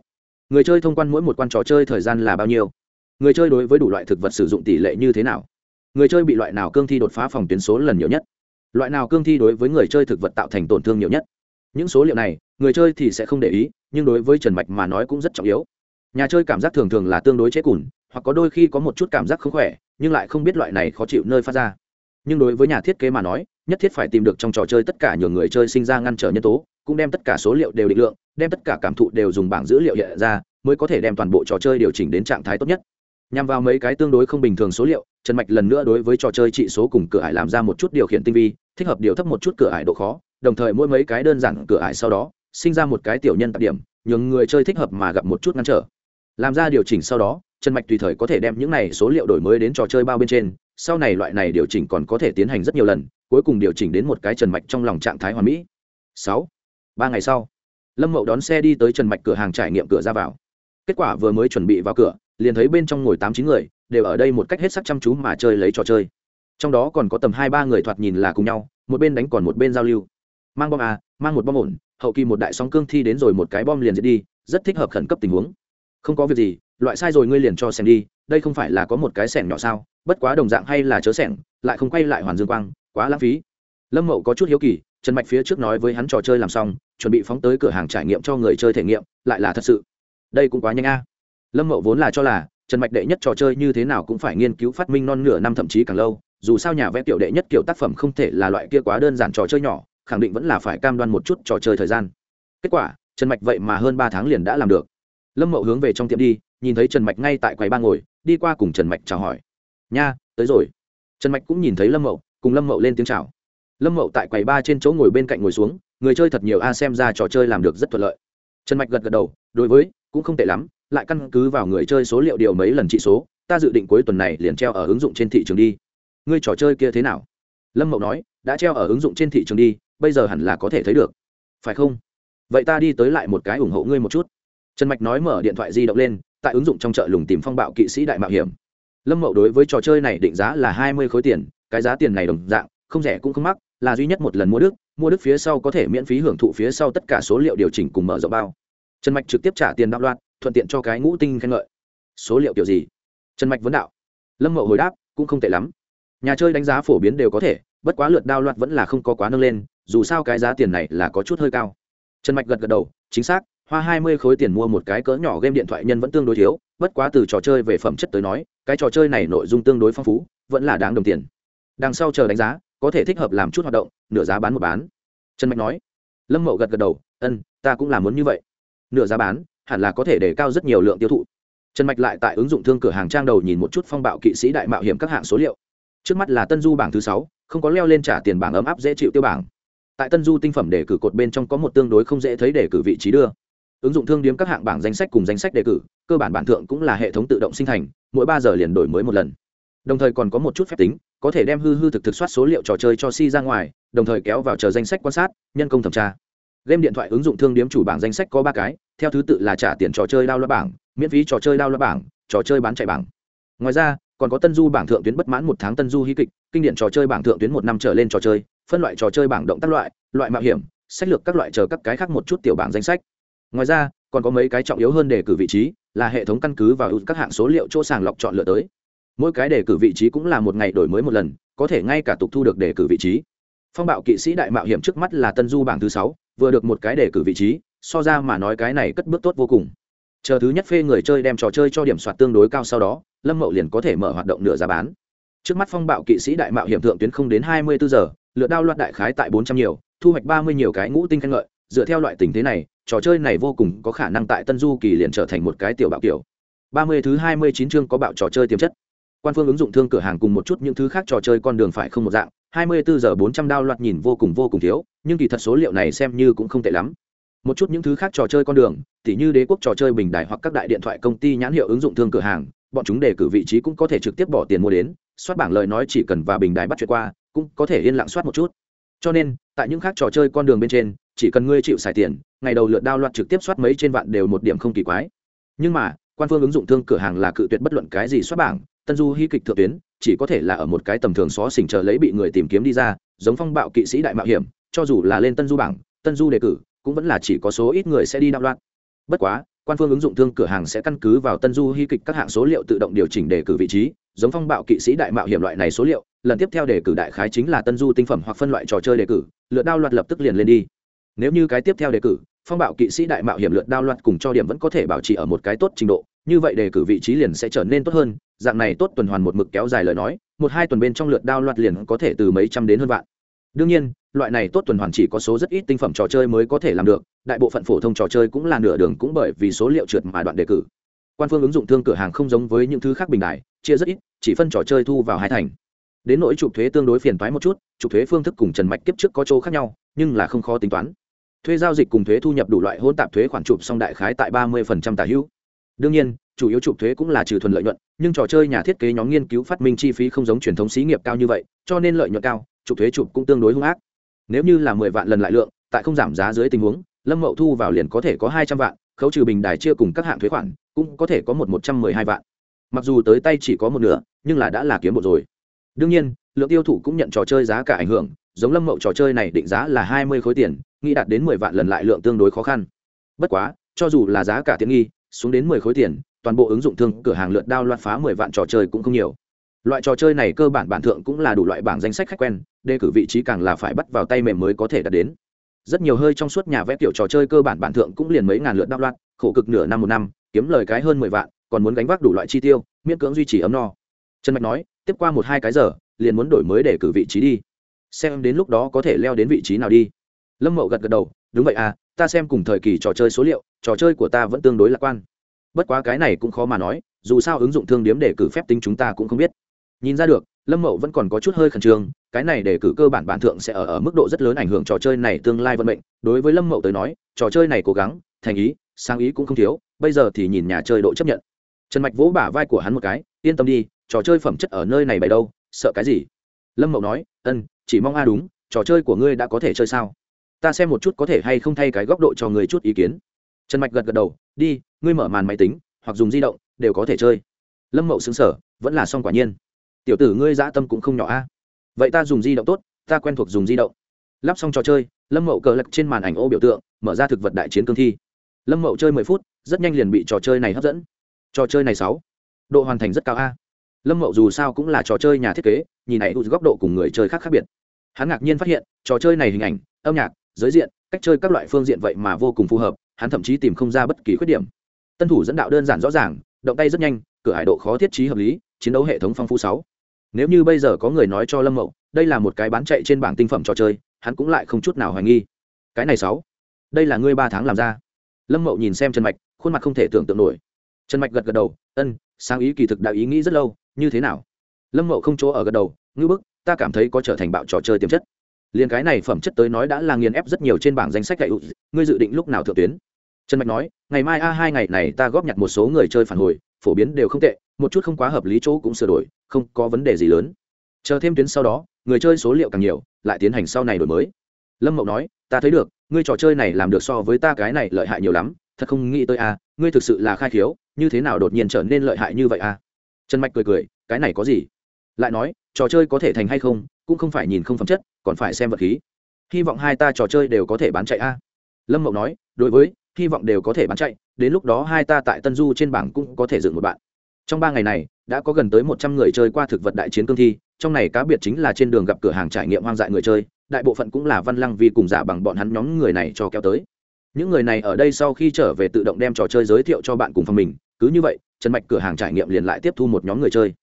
Người chơi thông quan mỗi một quan trò chơi thời gian là bao nhiêu. Người chơi đối với đủ loại thực vật sử dụng tỷ lệ như thế nào. Người chơi bị loại nào cương thi đột phá phòng tuyến số lần nhiều nhất. Loại nào cương thi đối với người chơi thực vật tạo thành tổn thương nhiều nhất. Những số liệu này, người chơi thì sẽ không để ý, nhưng đối với trần mạch mà nói cũng rất trọng yếu nhà chơi cảm giác thường thường là tương đối chế cùn, hoặc có đôi khi có một chút cảm giác không khỏe, nhưng lại không biết loại này khó chịu nơi phát ra. Nhưng đối với nhà thiết kế mà nói, nhất thiết phải tìm được trong trò chơi tất cả nhiều người chơi sinh ra ngăn trở nhân tố, cũng đem tất cả số liệu đều định lượng, đem tất cả cảm thụ đều dùng bảng dữ liệu hiện ra, mới có thể đem toàn bộ trò chơi điều chỉnh đến trạng thái tốt nhất. Nhằm vào mấy cái tương đối không bình thường số liệu, trần mạch lần nữa đối với trò chơi trị số cùng cửa ải làm ra một chút điều khiển tinh vi, thích hợp điều thấp một chút cửa ải độ khó, đồng thời mỗi mấy cái đơn giản cửa ải sau đó, sinh ra một cái tiểu nhân đặc điểm, nhường người chơi thích hợp mà gặp một chút ngăn trở làm ra điều chỉnh sau đó, trần mạch tùy thời có thể đem những này số liệu đổi mới đến trò chơi bao bên trên, sau này loại này điều chỉnh còn có thể tiến hành rất nhiều lần, cuối cùng điều chỉnh đến một cái trần mạch trong lòng trạng thái hoàn mỹ. Sáu, ba ngày sau, lâm mậu đón xe đi tới trần mạch cửa hàng trải nghiệm cửa ra vào. Kết quả vừa mới chuẩn bị vào cửa, liền thấy bên trong ngồi tám chín người, đều ở đây một cách hết sắc chăm chú mà chơi lấy trò chơi. Trong đó còn có tầm hai ba người thoạt nhìn là cùng nhau, một bên đánh còn một bên giao lưu. Mang bom à mang một bom ổn, hậu kỳ một đại sóng cương thi đến rồi một cái bom liền giết đi, rất thích hợp khẩn cấp tình huống không có việc gì, loại sai rồi ngươi liền cho xem đi, đây không phải là có một cái sẻng nhỏ sao? Bất quá đồng dạng hay là chớ sẻng, lại không quay lại hoàn dương quang, quá lãng phí. Lâm mậu có chút hiếu kỳ, trần mạch phía trước nói với hắn trò chơi làm xong, chuẩn bị phóng tới cửa hàng trải nghiệm cho người chơi thể nghiệm, lại là thật sự. Đây cũng quá nhanh a. Lâm mậu vốn là cho là, trần mạch đệ nhất trò chơi như thế nào cũng phải nghiên cứu phát minh non nửa năm thậm chí càng lâu, dù sao nhà vẽ tiểu đệ nhất kiểu tác phẩm không thể là loại kia quá đơn giản trò chơi nhỏ, khẳng định vẫn là phải cam đoan một chút trò chơi thời gian. Kết quả, trần mạch vậy mà hơn ba tháng liền đã làm được lâm mậu hướng về trong tiệm đi, nhìn thấy trần mạch ngay tại quầy ba ngồi, đi qua cùng trần mạch chào hỏi. Nha, tới rồi. Trần mạch cũng nhìn thấy lâm mậu, cùng lâm mậu lên tiếng chào. Lâm mậu tại quầy ba trên chỗ ngồi bên cạnh ngồi xuống, người chơi thật nhiều a, xem ra trò chơi làm được rất thuận lợi. Trần mạch gật gật đầu, đối với, cũng không tệ lắm, lại căn cứ vào người chơi số liệu điều mấy lần trị số, ta dự định cuối tuần này liền treo ở ứng dụng trên thị trường đi. Ngươi trò chơi kia thế nào? Lâm mậu nói, đã treo ở ứng dụng trên thị trường đi, bây giờ hẳn là có thể thấy được. Phải không? Vậy ta đi tới lại một cái ủng hộ ngươi một chút trần mạch nói mở điện thoại di động lên, tại ứng dụng trong chợ lùng tìm phong bạo kỵ sĩ đại mạo hiểm. Lâm mậu đối với trò chơi này định giá là hai mươi khối tiền, cái giá tiền này đồng dạng, không rẻ cũng không mắc, là duy nhất một lần mua đức mua đức phía sau có thể miễn phí hưởng thụ phía sau tất cả số liệu điều chỉnh cùng mở rộng bao. Trần mạch trực tiếp trả tiền đạo loạt thuận tiện cho cái ngũ tinh khen ngợi. Số liệu kiểu gì? Trần mạch vấn đạo. Lâm mậu hồi đáp, cũng không tệ lắm. Nhà chơi đánh giá phổ biến đều có thể, bất quá lượt đao loạt vẫn là không có quá nâng lên, dù sao cái giá tiền này là có chút hơi cao. Trần mạch gật gật đầu, chính xác hoa hai mươi khối tiền mua một cái cỡ nhỏ game điện thoại nhân vẫn tương đối thiếu, bất quá từ trò chơi về phẩm chất tới nói, cái trò chơi này nội dung tương đối phong phú, vẫn là đáng đồng tiền. Đằng sau chờ đánh giá, có thể thích hợp làm chút hoạt động, nửa giá bán một bán. Trần mạch nói. Lâm mậu gật gật đầu, ân, ta cũng làm muốn như vậy. Nửa giá bán, hẳn là có thể để cao rất nhiều lượng tiêu thụ. Trần mạch lại tại ứng dụng thương cửa hàng trang đầu nhìn một chút phong bạo kỵ sĩ đại mạo hiểm các hạng số liệu. Trước mắt là tân du bảng thứ sáu, không có leo lên trả tiền bảng ấm áp dễ chịu tiêu bảng. Tại tân du tinh phẩm đề cử cột bên trong có một tương đối không dễ thấy đề cử vị trí đưa ứng dụng thương điếm các hạng bảng danh sách cùng danh sách đề cử, cơ bản bản thượng cũng là hệ thống tự động sinh thành, mỗi ba giờ liền đổi mới một lần. Đồng thời còn có một chút phép tính, có thể đem hư hư thực thực soát số liệu trò chơi cho si ra ngoài, đồng thời kéo vào chờ danh sách quan sát, nhân công thẩm tra. Game điện thoại ứng dụng thương điếm chủ bảng danh sách có ba cái, theo thứ tự là trả tiền trò chơi đao loa bảng, miễn phí trò chơi đao loa bảng, trò chơi bán chạy bảng. Ngoài ra, còn có tân du bảng thượng tuyến bất mãn một tháng tân du hí kịch, kinh điển trò chơi bảng thượng tuyến một năm trở lên trò chơi, phân loại trò chơi bảng động tác loại loại mạo hiểm, sách lược các loại chờ các cái khác một chút tiểu bảng danh sách ngoài ra, còn có mấy cái trọng yếu hơn để cử vị trí là hệ thống căn cứ vào các hạng số liệu chỗ sàng lọc chọn lựa tới. Mỗi cái đề cử vị trí cũng là một ngày đổi mới một lần, có thể ngay cả tục thu được đề cử vị trí. Phong bạo kỵ sĩ đại mạo hiểm trước mắt là tân du bảng thứ sáu, vừa được một cái đề cử vị trí, so ra mà nói cái này cất bước tốt vô cùng. Chờ thứ nhất phê người chơi đem trò chơi cho điểm soạt tương đối cao sau đó, lâm mậu liền có thể mở hoạt động nửa giá bán. Trước mắt phong bạo kỵ sĩ đại mạo hiểm thượng tuyến không đến hai mươi bốn giờ lựa đao loạt đại khái tại bốn trăm nhiều, thu hoạch ba mươi nhiều cái ngũ tinh khen ngợi dựa theo loại tình thế này, trò chơi này vô cùng có khả năng tại tân du kỳ liền trở thành một cái tiểu bạo kiểu. Ba mươi thứ hai mươi chín chương có bạo trò chơi tiềm chất. Quan phương ứng dụng thương cửa hàng cùng một chút những thứ khác trò chơi con đường phải không một dạng, hai mươi bốn giờ bốn trăm đao loạt nhìn vô cùng vô cùng thiếu, nhưng kỳ thật số liệu này xem như cũng không tệ lắm. Một chút những thứ khác trò chơi con đường, tỉ như đế quốc trò chơi bình đài hoặc các đại điện thoại công ty nhãn hiệu ứng dụng thương cửa hàng, bọn chúng đề cử vị trí cũng có thể trực tiếp bỏ tiền mua đến, soát bảng lời nói chỉ cần và bình đài bắt chuyện qua, cũng có thể yên lặng soát một chút. Cho nên, tại những khác trò chơi con đường bên trên chỉ cần ngươi chịu xài tiền, ngày đầu lượt đao loạt trực tiếp soát mấy trên vạn đều một điểm không kỳ quái. Nhưng mà, quan phương ứng dụng thương cửa hàng là cự tuyệt bất luận cái gì soát bảng, tân du hy kịch thượng tuyến, chỉ có thể là ở một cái tầm thường xó xỉnh chờ lấy bị người tìm kiếm đi ra, giống phong bạo kỵ sĩ đại mạo hiểm, cho dù là lên tân du bảng, tân du đề cử, cũng vẫn là chỉ có số ít người sẽ đi đạo loạn. Bất quá, quan phương ứng dụng thương cửa hàng sẽ căn cứ vào tân du hy kịch các hạng số liệu tự động điều chỉnh đề cử vị trí, giống phong bạo kỵ sĩ đại mạo hiểm loại này số liệu, lần tiếp theo đề cử đại khái chính là tân du tinh phẩm hoặc phân loại trò chơi đề cử, lượt đao loạt lập tức liền lên đi nếu như cái tiếp theo đề cử, phong bạo kỵ sĩ đại mạo hiểm lượt đao loạt cùng cho điểm vẫn có thể bảo trì ở một cái tốt trình độ, như vậy đề cử vị trí liền sẽ trở nên tốt hơn, dạng này tốt tuần hoàn một mực kéo dài lời nói, một hai tuần bên trong lượt đao loạt liền có thể từ mấy trăm đến hơn vạn. Đương nhiên, loại này tốt tuần hoàn chỉ có số rất ít tinh phẩm trò chơi mới có thể làm được, đại bộ phận phổ thông trò chơi cũng là nửa đường cũng bởi vì số liệu trượt mà đoạn đề cử. Quan phương ứng dụng thương cửa hàng không giống với những thứ khác bình đại, chia rất ít, chỉ phân trò chơi thu vào hai thành. Đến nỗi trục thuế tương đối phiền toái một chút trục thuế phương thức cùng trần mạch kiếp trước có chỗ khác nhau, nhưng là không khó tính toán thuế giao dịch cùng thuế thu nhập đủ loại hôn tạp thuế khoản chụp song đại khái tại ba mươi tả hữu. Đương nhiên, chủ yếu chụp thuế cũng là trừ thuần lợi nhuận, nhưng trò chơi nhà thiết kế nhóm nghiên cứu phát minh chi phí không giống truyền thống xí nghiệp cao như vậy, cho nên lợi nhuận cao, chụp thuế chụp cũng tương đối hung ác. Nếu như là mười vạn lần lại lượng, tại không giảm giá dưới tình huống, lâm mậu thu vào liền có thể có hai trăm vạn, khấu trừ bình đài chia cùng các hạng thuế khoản, cũng có thể có một một trăm mười hai vạn. Mặc dù tới tay chỉ có một nửa, nhưng là đã là kiếm một rồi. Đương nhiên, lượng tiêu thụ cũng nhận trò chơi giá cả ảnh hưởng giống lâm mậu trò chơi này định giá là hai mươi khối tiền, nghĩ đạt đến mười vạn lần lại lượng tương đối khó khăn. Bất quá, cho dù là giá cả tiện nghi, xuống đến mười khối tiền, toàn bộ ứng dụng thương cửa hàng lượt đao loạt phá mười vạn trò chơi cũng không nhiều. Loại trò chơi này cơ bản bản thượng cũng là đủ loại bảng danh sách khách quen, đề cử vị trí càng là phải bắt vào tay mềm mới có thể đạt đến. Rất nhiều hơi trong suốt nhà vẽ kiểu trò chơi cơ bản bản thượng cũng liền mấy ngàn lượt đao loạt, khổ cực nửa năm một năm, kiếm lời cái hơn mười vạn, còn muốn gánh vác đủ loại chi tiêu, miễn cưỡng duy trì ấm no. Trần mạch nói, tiếp qua một hai cái giờ, liền muốn đổi mới để cử vị trí đi xem đến lúc đó có thể leo đến vị trí nào đi. Lâm mậu gật gật đầu đúng vậy à ta xem cùng thời kỳ trò chơi số liệu trò chơi của ta vẫn tương đối lạc quan. Bất quá cái này cũng khó mà nói dù sao ứng dụng thương điếm để cử phép tính chúng ta cũng không biết. Nhìn ra được lâm mậu vẫn còn có chút hơi khẩn trương cái này để cử cơ bản bản thượng sẽ ở, ở mức độ rất lớn ảnh hưởng trò chơi này tương lai vận mệnh. Đối với lâm mậu tới nói trò chơi này cố gắng thành ý sáng ý cũng không thiếu bây giờ thì nhìn nhà chơi độ chấp nhận. Trần mạch vỗ bả vai của hắn một cái yên tâm đi trò chơi phẩm chất ở nơi này bày đâu sợ cái gì? Lâm mậu nói ân chỉ mong a đúng, trò chơi của ngươi đã có thể chơi sao? Ta xem một chút có thể hay không thay cái góc độ cho người chút ý kiến. Trần mạch gật gật đầu, đi, ngươi mở màn máy tính, hoặc dùng di động, đều có thể chơi. Lâm mậu xứng sở vẫn là xong quả nhiên. Tiểu tử ngươi dã tâm cũng không nhỏ a. Vậy ta dùng di động tốt, ta quen thuộc dùng di động. Lắp xong trò chơi, lâm mậu cờ lật trên màn ảnh ô biểu tượng, mở ra thực vật đại chiến cương thi. Lâm mậu chơi mười phút, rất nhanh liền bị trò chơi này hấp dẫn. Trò chơi này sáu, độ hoàn thành rất cao a. Lâm mậu dù sao cũng là trò chơi nhà thiết kế, nhìn này góc độ cùng người chơi khác khác biệt hắn ngạc nhiên phát hiện, trò chơi này hình ảnh, âm nhạc, giới diện, cách chơi các loại phương diện vậy mà vô cùng phù hợp, hắn thậm chí tìm không ra bất kỳ khuyết điểm. Tân thủ dẫn đạo đơn giản rõ ràng, động tay rất nhanh, cửa hải độ khó thiết trí hợp lý, chiến đấu hệ thống phong phú sáu. Nếu như bây giờ có người nói cho lâm mậu, đây là một cái bán chạy trên bảng tinh phẩm trò chơi, hắn cũng lại không chút nào hoài nghi. Cái này sáu, đây là ngươi ba tháng làm ra. Lâm mậu nhìn xem trần mạch, khuôn mặt không thể tưởng tượng nổi. Trần mạch gật gật đầu, ân, sáng ý kỳ thực đã ý nghĩ rất lâu, như thế nào? Lâm mậu không chỗ ở gật đầu ngư bức ta cảm thấy có trở thành bạo trò chơi tiềm chất. Liền cái này phẩm chất tới nói đã là nghiền ép rất nhiều trên bảng danh sách cậy ngươi dự định lúc nào thượng tuyến? Trần mạch nói, ngày mai a hai ngày này ta góp nhặt một số người chơi phản hồi, phổ biến đều không tệ, một chút không quá hợp lý chỗ cũng sửa đổi, không có vấn đề gì lớn. Chờ thêm tuyến sau đó, người chơi số liệu càng nhiều, lại tiến hành sau này đổi mới. Lâm mậu nói, ta thấy được, ngươi trò chơi này làm được so với ta cái này lợi hại nhiều lắm, thật không nghĩ tới a, ngươi thực sự là khai khiếu, như thế nào đột nhiên trở nên lợi hại như vậy a? Trần mạch cười cười, cái này có gì? Lại nói trò chơi có thể thành hay không, cũng không phải nhìn không phẩm chất, còn phải xem vật khí. Hy vọng hai ta trò chơi đều có thể bán chạy a. Lâm mậu nói, đối với, hy vọng đều có thể bán chạy, đến lúc đó hai ta tại tân du trên bảng cũng có thể dựng một bạn. Trong ba ngày này, đã có gần tới một trăm người chơi qua thực vật đại chiến cương thi, trong này cá biệt chính là trên đường gặp cửa hàng trải nghiệm hoang dại người chơi, đại bộ phận cũng là văn lăng vì cùng giả bằng bọn hắn nhóm người này cho kéo tới. Những người này ở đây sau khi trở về tự động đem trò chơi giới thiệu cho bạn cùng phòng mình, cứ như vậy, trần mạch cửa hàng trải nghiệm liền lại tiếp thu một nhóm người chơi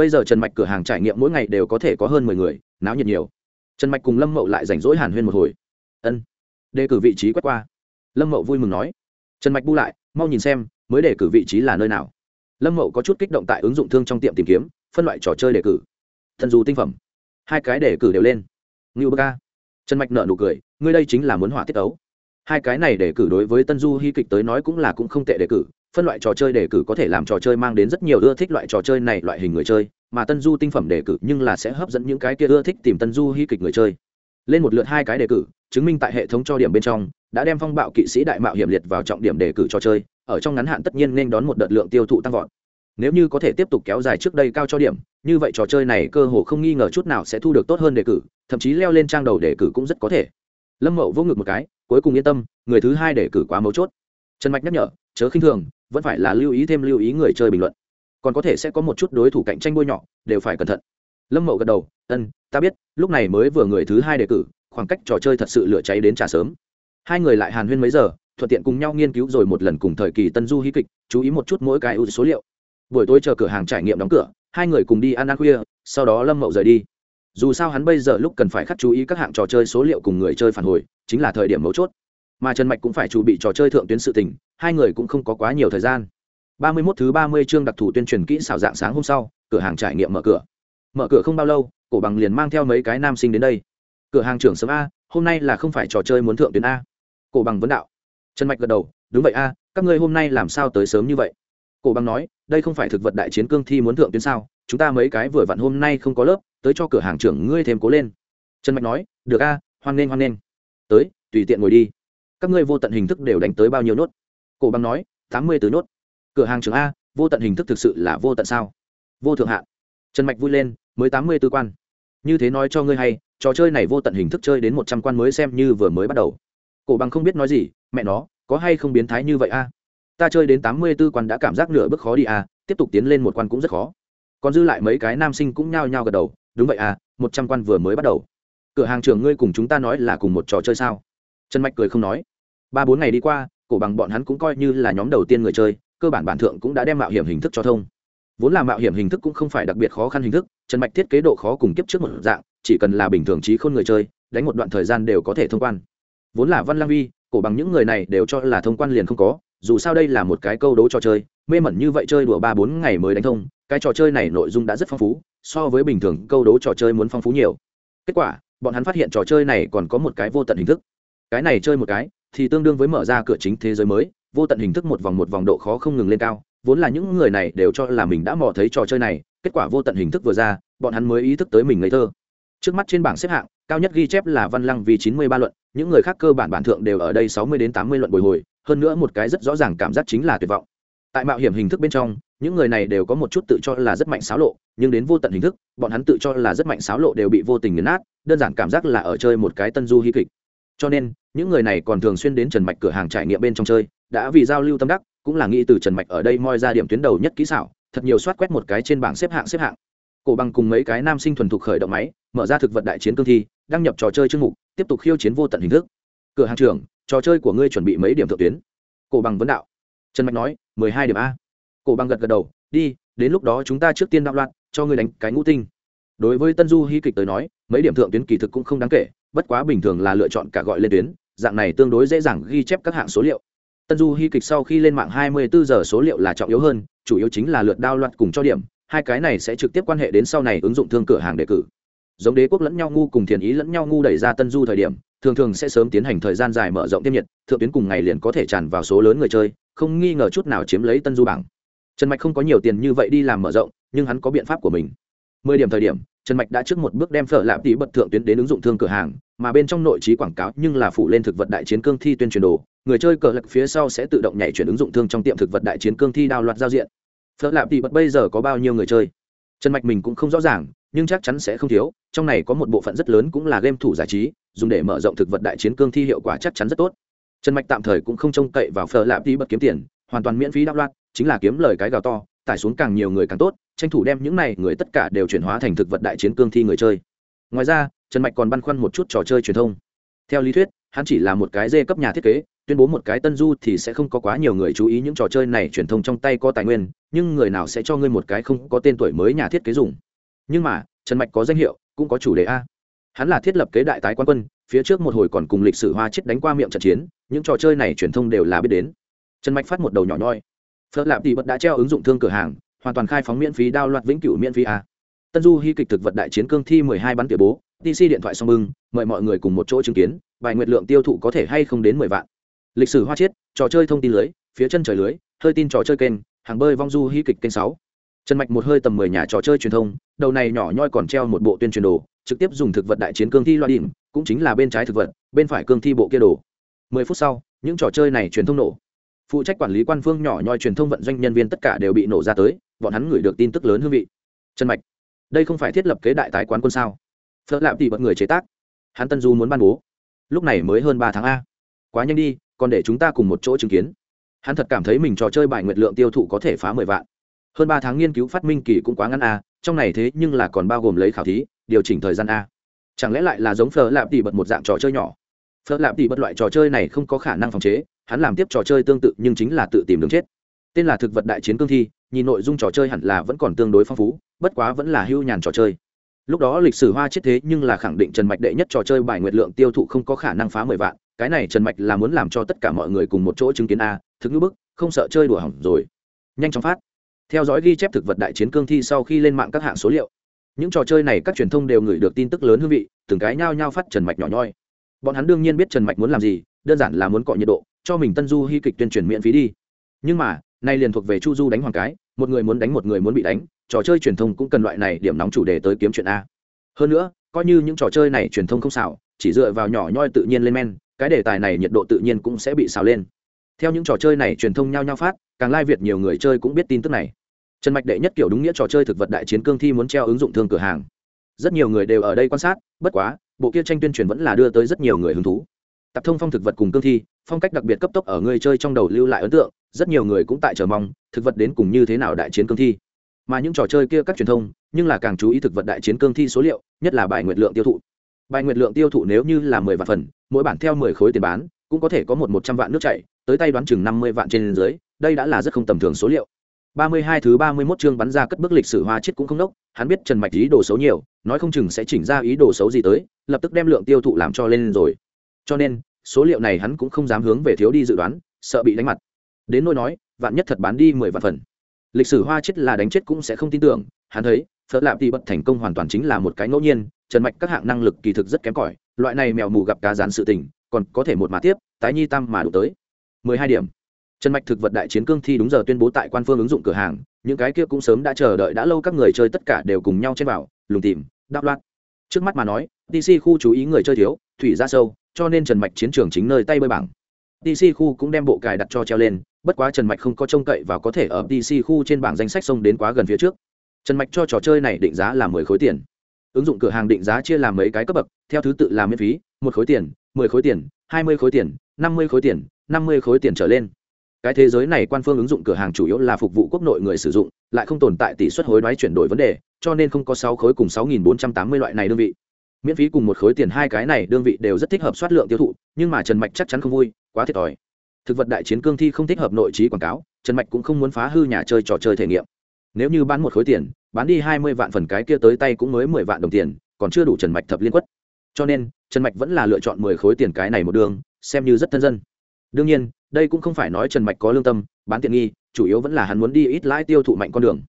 bây giờ trần mạch cửa hàng trải nghiệm mỗi ngày đều có thể có hơn mười người, náo nhiệt nhiều. Trần mạch cùng lâm mậu lại rảnh rỗi hàn huyên một hồi. Ân. Đề cử vị trí quét qua. Lâm mậu vui mừng nói. Trần mạch bu lại, mau nhìn xem, mới đề cử vị trí là nơi nào? Lâm mậu có chút kích động tại ứng dụng thương trong tiệm tìm kiếm, phân loại trò chơi đề cử. Thần dù tinh phẩm. Hai cái đề cử đều lên. Ngưu bơ ca. Trần mạch nợ nụ cười, ngươi đây chính là muốn hỏa tiết ấu hai cái này đề cử đối với tân du hy kịch tới nói cũng là cũng không tệ đề cử phân loại trò chơi đề cử có thể làm trò chơi mang đến rất nhiều ưa thích loại trò chơi này, loại hình người chơi, mà tân du tinh phẩm đề cử nhưng là sẽ hấp dẫn những cái kia ưa thích tìm tân du hy kịch người chơi. Lên một lượt hai cái đề cử, chứng minh tại hệ thống cho điểm bên trong, đã đem phong bạo kỵ sĩ đại mạo hiểm liệt vào trọng điểm đề cử trò chơi, ở trong ngắn hạn tất nhiên nên đón một đợt lượng tiêu thụ tăng vọt. Nếu như có thể tiếp tục kéo dài trước đây cao cho điểm, như vậy trò chơi này cơ hồ không nghi ngờ chút nào sẽ thu được tốt hơn đề cử, thậm chí leo lên trang đầu đề cử cũng rất có thể. Lâm mậu vỗ ngực một cái, cuối cùng yên tâm, người thứ hai đề cử quá mấu chốt. Trần mạch nhắc nhở, chớ khinh thường vẫn phải là lưu ý thêm lưu ý người chơi bình luận. Còn có thể sẽ có một chút đối thủ cạnh tranh bôi nhọ, đều phải cẩn thận. Lâm mậu gật đầu, ân, ta biết, lúc này mới vừa người thứ hai đề cử, khoảng cách trò chơi thật sự lửa cháy đến trả sớm. Hai người lại hàn huyên mấy giờ, thuận tiện cùng nhau nghiên cứu rồi một lần cùng thời kỳ tân du hí kịch, chú ý một chút mỗi cái ưu số liệu. Buổi tối chờ cửa hàng trải nghiệm đóng cửa, hai người cùng đi ăn ăn khuya, sau đó lâm mậu rời đi. Dù sao hắn bây giờ lúc cần phải khắc chú ý các hạng trò chơi số liệu cùng người chơi phản hồi, chính là thời điểm mấu chốt mà trần mạch cũng phải chuẩn bị trò chơi thượng tuyến sự tình, hai người cũng không có quá nhiều thời gian. Ba mươi 31 thứ ba mươi chương đặc thù tuyên truyền kỹ xảo dạng sáng hôm sau, cửa hàng trải nghiệm mở cửa. Mở cửa không bao lâu, cổ bằng liền mang theo mấy cái nam sinh đến đây. Cửa hàng trưởng sớm a, hôm nay là không phải trò chơi muốn thượng tuyến a. Cổ bằng vấn đạo. Trần mạch gật đầu, đúng vậy a, các ngươi hôm nay làm sao tới sớm như vậy? Cổ bằng nói, đây không phải thực vật đại chiến cương thi muốn thượng tuyến sao? Chúng ta mấy cái vừa vặn hôm nay không có lớp, tới cho cửa hàng trưởng ngươi thêm cố lên. Trần mạch nói, được a, hoan nghênh hoan nghênh. Tới, tùy tiện ngồi đi các ngươi vô tận hình thức đều đánh tới bao nhiêu nốt? Cổ bằng nói, tám mươi từ nốt. Cửa hàng trưởng a, vô tận hình thức thực sự là vô tận sao? Vô thượng hạn trần mạch vui lên, mới tám mươi tư quan. Như thế nói cho ngươi hay, trò chơi này vô tận hình thức chơi đến một trăm quan mới xem như vừa mới bắt đầu. Cổ bằng không biết nói gì, mẹ nó, có hay không biến thái như vậy a? Ta chơi đến tám mươi tư quan đã cảm giác nửa bước khó đi a, tiếp tục tiến lên một quan cũng rất khó. Còn dư lại mấy cái nam sinh cũng nhao nhao gật đầu, đúng vậy à một trăm quan vừa mới bắt đầu. Cửa hàng trưởng ngươi cùng chúng ta nói là cùng một trò chơi sao? Trần mạch cười không nói. Ba bốn ngày đi qua, cổ bằng bọn hắn cũng coi như là nhóm đầu tiên người chơi, cơ bản bản thượng cũng đã đem mạo hiểm hình thức cho thông. Vốn là mạo hiểm hình thức cũng không phải đặc biệt khó khăn hình thức, trần mạch thiết kế độ khó cùng kiếp trước một dạng, chỉ cần là bình thường trí khôn người chơi, đánh một đoạn thời gian đều có thể thông quan. Vốn là văn lang vi, cổ bằng những người này đều cho là thông quan liền không có, dù sao đây là một cái câu đố trò chơi, mê mẩn như vậy chơi đùa ba bốn ngày mới đánh thông, cái trò chơi này nội dung đã rất phong phú, so với bình thường câu đố trò chơi muốn phong phú nhiều. Kết quả, bọn hắn phát hiện trò chơi này còn có một cái vô tận hình thức cái này chơi một cái thì tương đương với mở ra cửa chính thế giới mới, vô tận hình thức một vòng một vòng độ khó không ngừng lên cao, vốn là những người này đều cho là mình đã mò thấy trò chơi này, kết quả vô tận hình thức vừa ra, bọn hắn mới ý thức tới mình ngây thơ. Trước mắt trên bảng xếp hạng, cao nhất ghi chép là văn lăng vì chín mươi ba luận, những người khác cơ bản bản thượng đều ở đây sáu mươi đến tám mươi luận bồi hồi, hơn nữa một cái rất rõ ràng cảm giác chính là tuyệt vọng. Tại mạo hiểm hình thức bên trong, những người này đều có một chút tự cho là rất mạnh xáo lộ, nhưng đến vô tận hình thức, bọn hắn tự cho là rất mạnh xáo lộ đều bị vô tình nghiền nát, đơn giản cảm giác là ở chơi một cái tân du hy kịch. Cho nên những người này còn thường xuyên đến trần mạch cửa hàng trải nghiệm bên trong chơi, đã vì giao lưu tâm đắc, cũng là nghĩ từ trần mạch ở đây moi ra điểm tuyến đầu nhất kỹ xảo, thật nhiều soát quét một cái trên bảng xếp hạng xếp hạng. Cổ bằng cùng mấy cái nam sinh thuần thục khởi động máy, mở ra thực vật đại chiến cương thi, đăng nhập trò chơi chương mục, tiếp tục khiêu chiến vô tận hình thức. Cửa hàng trưởng, trò chơi của ngươi chuẩn bị mấy điểm thượng tuyến? Cổ bằng vấn đạo. Trần mạch nói, mười hai điểm a. Cổ bằng gật gật đầu, đi, đến lúc đó chúng ta trước tiên đạo loạn, cho ngươi đánh cái ngũ tinh. Đối với tân du hy kịch tới nói, mấy điểm thượng tuyến kỳ thực cũng không đáng kể, bất quá bình thường là lựa chọn cả gọi lên tuyến dạng này tương đối dễ dàng ghi chép các hạng số liệu. Tân du hy kịch sau khi lên mạng 24 giờ số liệu là trọng yếu hơn, chủ yếu chính là lượt đao loạt cùng cho điểm, hai cái này sẽ trực tiếp quan hệ đến sau này ứng dụng thương cửa hàng đề cử. Giống đế quốc lẫn nhau ngu cùng thiền ý lẫn nhau ngu đẩy ra tân du thời điểm, thường thường sẽ sớm tiến hành thời gian dài mở rộng tiêm nhiệt, thượng tuyến cùng ngày liền có thể tràn vào số lớn người chơi, không nghi ngờ chút nào chiếm lấy tân du bảng. Trần mạch không có nhiều tiền như vậy đi làm mở rộng, nhưng hắn có biện pháp của mình. Mười điểm thời điểm trần mạch đã trước một bước đem phở lạp tỷ bật thượng tuyến đến ứng dụng thương cửa hàng, mà bên trong nội trí quảng cáo nhưng là phụ lên thực vật đại chiến cương thi tuyên truyền đồ. Người chơi cờ lật phía sau sẽ tự động nhảy chuyển ứng dụng thương trong tiệm thực vật đại chiến cương thi đào loạt giao diện. Phở lạp tỷ bật bây giờ có bao nhiêu người chơi? Trần mạch mình cũng không rõ ràng, nhưng chắc chắn sẽ không thiếu, trong này có một bộ phận rất lớn cũng là game thủ giải trí, dùng để mở rộng thực vật đại chiến cương thi hiệu quả chắc chắn rất tốt. Trần mạch tạm thời cũng không trông cậy vào phở lạp tỷ bật kiếm tiền, hoàn toàn miễn phí đáp loạt, chính là kiếm lời cái gào to, tải xuống càng nhiều người càng tốt tranh thủ đem những này người tất cả đều chuyển hóa thành thực vật đại chiến cương thi người chơi. Ngoài ra, trần mạch còn băn khoăn một chút trò chơi truyền thông. Theo lý thuyết, hắn chỉ là một cái dê cấp nhà thiết kế, tuyên bố một cái tân du thì sẽ không có quá nhiều người chú ý những trò chơi này truyền thông trong tay có tài nguyên, nhưng người nào sẽ cho ngươi một cái không có tên tuổi mới nhà thiết kế dùng. Nhưng mà, trần mạch có danh hiệu, cũng có chủ đề a. Hắn là thiết lập kế đại tái quan quân, phía trước một hồi còn cùng lịch sử hoa chết đánh qua miệng trận chiến, những trò chơi này truyền thông đều là biết đến. Trần mạch phát một đầu nhỏ nhoi. Phớt lạp thì bật đã treo ứng dụng thương cửa hàng hoàn toàn khai phóng miễn phí, đao loạt vĩnh cửu miễn phí a. Tân du hy kịch thực vật đại chiến cương thi mười hai bắn tỉa bố tc điện thoại song bưng, mời mọi người cùng một chỗ chứng kiến, bài nguyệt lượng tiêu thụ có thể hay không đến mười vạn. Lịch sử hoa chiết, trò chơi thông tin lưới, phía chân trời lưới, hơi tin trò chơi kênh, hàng bơi vong du hy kịch kênh sáu. Trần mạch một hơi tầm mười nhà trò chơi truyền thông, đầu này nhỏ nhoi còn treo một bộ tuyên truyền đồ, trực tiếp dùng thực vật đại chiến cương thi loa đỉnh, cũng chính là bên trái thực vật, bên phải cương thi bộ kia đồ. Mười phút sau, những trò chơi này truyền thông nổ phụ trách quản lý quan phương nhỏ nhoi truyền thông vận doanh nhân viên tất cả đều bị nổ ra tới, bọn hắn gửi được tin tức lớn hương vị. Trần mạch, đây không phải thiết lập kế đại tái quán quân sao? Phở lạm tỷ bật người chế tác. Hắn tân du muốn ban bố. Lúc này mới hơn ba tháng a. Quá nhanh đi, còn để chúng ta cùng một chỗ chứng kiến. Hắn thật cảm thấy mình trò chơi bài nguyệt lượng tiêu thụ có thể phá mười vạn. Hơn ba tháng nghiên cứu phát minh kỳ cũng quá ngắn a, trong này thế nhưng là còn bao gồm lấy khảo thí, điều chỉnh thời gian a. Chẳng lẽ lại là giống phở Lạm tỷ bật một dạng trò chơi nhỏ? Phở Lạm tỷ bật loại trò chơi này không có khả năng phòng chế hắn làm tiếp trò chơi tương tự nhưng chính là tự tìm đường chết. Tên là thực vật đại chiến cương thi, nhìn nội dung trò chơi hẳn là vẫn còn tương đối phong phú, bất quá vẫn là hưu nhàn trò chơi. Lúc đó lịch sử hoa chết thế nhưng là khẳng định trần mạch đệ nhất trò chơi bài nguyệt lượng tiêu thụ không có khả năng phá mười vạn, cái này trần mạch là muốn làm cho tất cả mọi người cùng một chỗ chứng kiến a, thực ngữ bức, không sợ chơi đùa hỏng rồi. Nhanh chóng phát. Theo dõi ghi chép thực vật đại chiến cương thi sau khi lên mạng các hạng số liệu. Những trò chơi này các truyền thông đều gửi được tin tức lớn hương vị, từng cái nhao nhao phát trần mạch nhỏ nhoi. Bọn hắn đương nhiên biết trần mạch muốn làm gì, đơn giản là muốn cọ nhiệt độ cho mình tân du hy kịch tuyên truyền miễn phí đi. Nhưng mà, nay liền thuộc về chu du đánh hoàng cái, một người muốn đánh một người muốn bị đánh, trò chơi truyền thông cũng cần loại này điểm nóng chủ đề tới kiếm chuyện a. Hơn nữa, coi như những trò chơi này truyền thông không xảo chỉ dựa vào nhỏ nhoi tự nhiên lên men, cái đề tài này nhiệt độ tự nhiên cũng sẽ bị xào lên. Theo những trò chơi này truyền thông nhau nhau phát, càng lai việt nhiều người chơi cũng biết tin tức này. Trần mạch đệ nhất kiểu đúng nghĩa trò chơi thực vật đại chiến cương thi muốn treo ứng dụng thương cửa hàng. Rất nhiều người đều ở đây quan sát, bất quá, bộ kia tranh tuyên truyền vẫn là đưa tới rất nhiều người hứng thú. Tập thông phong thực vật cùng cương thi phong cách đặc biệt cấp tốc ở người chơi trong đầu lưu lại ấn tượng rất nhiều người cũng tại chờ mong thực vật đến cùng như thế nào đại chiến cương thi. Mà những trò chơi kia các truyền thông nhưng là càng chú ý thực vật đại chiến cương thi số liệu nhất là bài nguyệt lượng tiêu thụ. Bài nguyệt lượng tiêu thụ nếu như là mười vạn phần mỗi bản theo mười khối tiền bán cũng có thể có một một trăm vạn nước chảy tới tay đoán chừng năm mươi vạn trên dưới đây đã là rất không tầm thường số liệu. Ba mươi hai thứ ba mươi 31 chương bắn ra cất bước lịch sử hoa chết cũng không đốc, hắn biết Trần Mạch ý đồ xấu nhiều, nói không chừng sẽ chỉnh ra ý đồ xấu gì tới, lập tức đem lượng tiêu thụ làm cho lên rồi. Cho nên, số liệu này hắn cũng không dám hướng về thiếu đi dự đoán, sợ bị đánh mặt. Đến nỗi nói, vạn nhất thật bán đi mười vạn phần. Lịch sử hoa chết là đánh chết cũng sẽ không tin tưởng, hắn thấy, thợ Lạp thì bật thành công hoàn toàn chính là một cái ngẫu nhiên, Trần Mạch các hạng năng lực kỳ thực rất kém cỏi, loại này mèo mù gặp cá rán sự tình, còn có thể một mà tiếp, tái nhi tam mà đủ tới. mười hai điểm trần mạch thực vật đại chiến cương thi đúng giờ tuyên bố tại quan phương ứng dụng cửa hàng những cái kia cũng sớm đã chờ đợi đã lâu các người chơi tất cả đều cùng nhau trên vào lùng tìm đáp loạt trước mắt mà nói dc khu chú ý người chơi thiếu thủy ra sâu cho nên trần mạch chiến trường chính nơi tay bơi bảng. Dc khu cũng đem bộ cài đặt cho treo lên, bất quá trần mạch không có trông cậy và có thể ở dc khu trên bảng danh sách xông đến quá gần phía trước. Trần mạch cho trò chơi này định giá là mười khối tiền. Ứng dụng cửa hàng định giá chia làm mấy cái cấp bậc, theo thứ tự là miễn phí, một khối tiền, mười khối tiền, hai mươi khối tiền, năm mươi khối tiền, năm mươi khối tiền trở lên. Cái thế giới này quan phương ứng dụng cửa hàng chủ yếu là phục vụ quốc nội người sử dụng, lại không tồn tại tỷ suất hối đoái chuyển đổi vấn đề, cho nên không có sáu khối cùng sáu nghìn bốn trăm tám mươi loại này đơn vị miễn phí cùng một khối tiền hai cái này đơn vị đều rất thích hợp soát lượng tiêu thụ, nhưng mà trần mạch chắc chắn không vui, quá thiệt thòi. Thực vật đại chiến cương thi không thích hợp nội trí quảng cáo, trần mạch cũng không muốn phá hư nhà chơi trò chơi thể nghiệm. Nếu như bán một khối tiền, bán đi hai mươi vạn phần cái kia tới tay cũng mới mười vạn đồng tiền, còn chưa đủ trần mạch thập liên quất. Cho nên, trần mạch vẫn là lựa chọn mười khối tiền cái này một đường, xem như rất thân dân. Đương nhiên, đây cũng không phải nói trần mạch có lương tâm, bán tiện nghi, chủ yếu vẫn là hắn muốn đi ít lãi tiêu thụ mạnh con đường.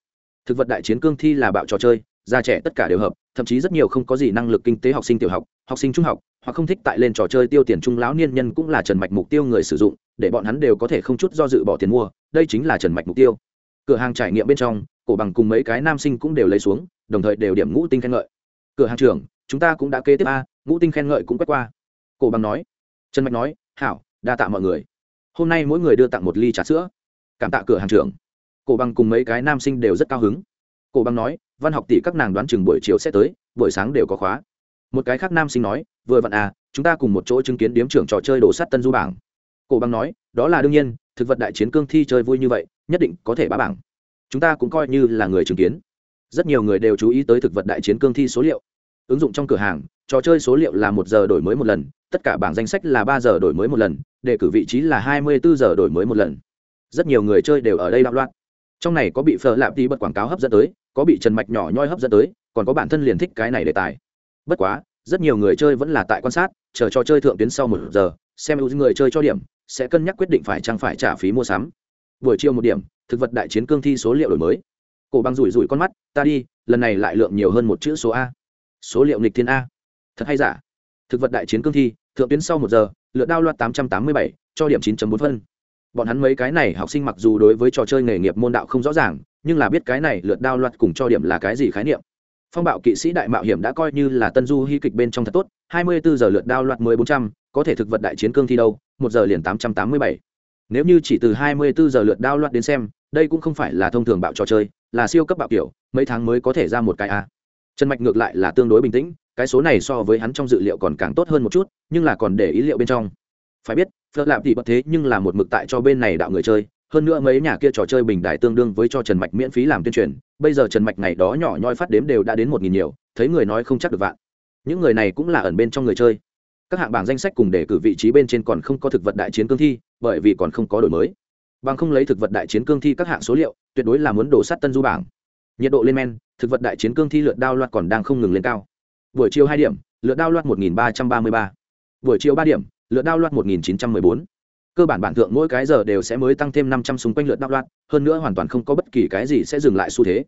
Thực vật đại chiến cương thi là bạo trò chơi già trẻ tất cả đều hợp, thậm chí rất nhiều không có gì năng lực kinh tế học sinh tiểu học học sinh trung học, hoặc không thích tại lên trò chơi tiêu tiền trung lão niên nhân cũng là trần mạch mục tiêu người sử dụng, để bọn hắn đều có thể không chút do dự bỏ tiền mua, đây chính là trần mạch mục tiêu. Cửa hàng trải nghiệm bên trong, cổ bằng cùng mấy cái nam sinh cũng đều lấy xuống, đồng thời đều điểm ngũ tinh khen ngợi. Cửa hàng trưởng, chúng ta cũng đã kế tiếp a, ngũ tinh khen ngợi cũng quét qua. Cổ bằng nói, trần mạch nói, hảo, đa tạ mọi người. Hôm nay mỗi người đưa tặng một ly trà sữa. Cảm tạ cửa hàng trưởng. Cổ bằng cùng mấy cái nam sinh đều rất cao hứng. Cổ bằng nói văn học tỷ các nàng đoán chừng buổi chiều sẽ tới, buổi sáng đều có khóa. Một cái khác nam sinh nói, vừa vặn à chúng ta cùng một chỗ chứng kiến điếm trưởng trò chơi đồ sắt tân du bảng. Cổ băng nói, đó là đương nhiên, thực vật đại chiến cương thi chơi vui như vậy, nhất định có thể bá bảng. Chúng ta cũng coi như là người chứng kiến. Rất nhiều người đều chú ý tới thực vật đại chiến cương thi số liệu. Ứng dụng trong cửa hàng, trò chơi số liệu là một giờ đổi mới một lần, tất cả bảng danh sách là ba giờ đổi mới một lần, đề cử vị trí là hai mươi bốn giờ đổi mới một lần. Rất nhiều người chơi đều ở đây đạo loạn trong này có bị phở lạp tí bật quảng cáo hấp dẫn tới, có bị trần mạch nhỏ nhoi hấp dẫn tới, còn có bản thân liền thích cái này đề tài. Bất quá, rất nhiều người chơi vẫn là tại quan sát, chờ trò chơi thượng tuyến sau một giờ, xem ưu người chơi cho điểm, sẽ cân nhắc quyết định phải chăng phải trả phí mua sắm. Buổi chiều một điểm, thực vật đại chiến cương thi số liệu đổi mới. Cổ băng rủi rủi con mắt, ta đi, lần này lại lượng nhiều hơn một chữ số a. Số liệu nghịch thiên a. Thật hay giả? Thực vật đại chiến cương thi, thượng tuyến sau một giờ, lượt đao loạt tám trăm tám mươi bảy, cho điểm chín bốn phân bọn hắn mấy cái này học sinh mặc dù đối với trò chơi nghề nghiệp môn đạo không rõ ràng, nhưng là biết cái này lượt đao loạt cùng cho điểm là cái gì khái niệm. Phong bạo kỵ sĩ đại mạo hiểm đã coi như là tân du hy kịch bên trong thật tốt, hai mươi bốn giờ lượt đao loạt mười bốn trăm, có thể thực vật đại chiến cương thi đâu, một giờ liền tám trăm tám mươi bảy. Nếu như chỉ từ hai mươi bốn giờ lượt đao loạt đến xem, đây cũng không phải là thông thường bạo trò chơi, là siêu cấp bạo kiểu, mấy tháng mới có thể ra một cái a. Trần mạch ngược lại là tương đối bình tĩnh, cái số này so với hắn trong dự liệu còn càng tốt hơn một chút, nhưng là còn để ý liệu bên trong. Phải biết phật lạp thì bất thế nhưng là một mực tại cho bên này đạo người chơi, hơn nữa mấy nhà kia trò chơi bình đại tương đương với cho trần mạch miễn phí làm tuyên truyền, bây giờ trần mạch ngày đó nhỏ nhoi phát đếm đều đã đến một nghìn nhiều, thấy người nói không chắc được vạn. Những người này cũng là ẩn bên trong người chơi. Các hạng bảng danh sách cùng để cử vị trí bên trên còn không có thực vật đại chiến cương thi, bởi vì còn không có đổi mới. Bằng không lấy thực vật đại chiến cương thi các hạng số liệu, tuyệt đối là muốn đổ sát tân du bảng. Nhiệt độ lên men, thực vật đại chiến cương thi lượt đao loạt còn đang không ngừng lên cao. Buổi chiều hai điểm, lượt đao loạt một nghìn ba trăm ba mươi ba. Buổi chiều ba điểm lượt đao loạt một nghìn chín trăm mười bốn. Cơ bản bản thượng mỗi cái giờ đều sẽ mới tăng thêm năm trăm xung quanh lượt đao loạt, hơn nữa hoàn toàn không có bất kỳ cái gì sẽ dừng lại xu thế.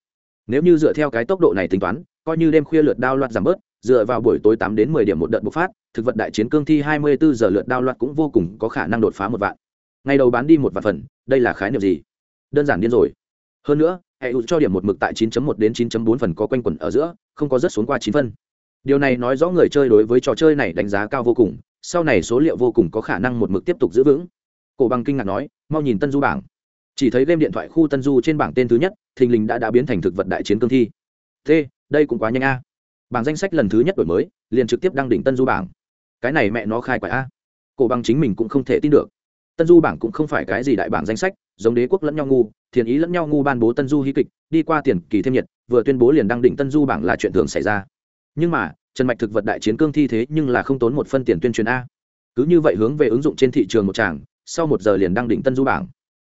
Nếu như dựa theo cái tốc độ này tính toán, coi như đêm khuya lượt đao loạt giảm bớt, dựa vào buổi tối tám đến mười điểm một đợt bộc phát, thực vật đại chiến cương thi hai mươi bốn giờ lượt đao loạt cũng vô cùng có khả năng đột phá một vạn. Ngày đầu bán đi một vạn phần, đây là khái niệm gì? Đơn giản điên rồi. Hơn nữa hệ e cho điểm một mực tại 9.1 đến 9.4 phần có quanh quẩn ở giữa, không có rất xuống qua 9 phân. Điều này nói rõ người chơi đối với trò chơi này đánh giá cao vô cùng sau này số liệu vô cùng có khả năng một mực tiếp tục giữ vững. Cổ bằng kinh ngạc nói, mau nhìn tân du bảng. Chỉ thấy game điện thoại khu tân du trên bảng tên thứ nhất, thình lình đã đã biến thành thực vật đại chiến cương thi. T, đây cũng quá nhanh a. Bảng danh sách lần thứ nhất đổi mới, liền trực tiếp đăng đỉnh tân du bảng. Cái này mẹ nó khai quả a. Cổ bằng chính mình cũng không thể tin được. Tân du bảng cũng không phải cái gì đại bảng danh sách, giống đế quốc lẫn nhau ngu, thiền ý lẫn nhau ngu ban bố tân du hí kịch, đi qua tiền kỳ thêm nhiệt, vừa tuyên bố liền đăng đỉnh tân du bảng là chuyện thường xảy ra. Nhưng mà trần mạch thực vật đại chiến cương thi thế nhưng là không tốn một phân tiền tuyên truyền a. Cứ như vậy hướng về ứng dụng trên thị trường một tràng, sau một giờ liền đăng đỉnh tân du bảng.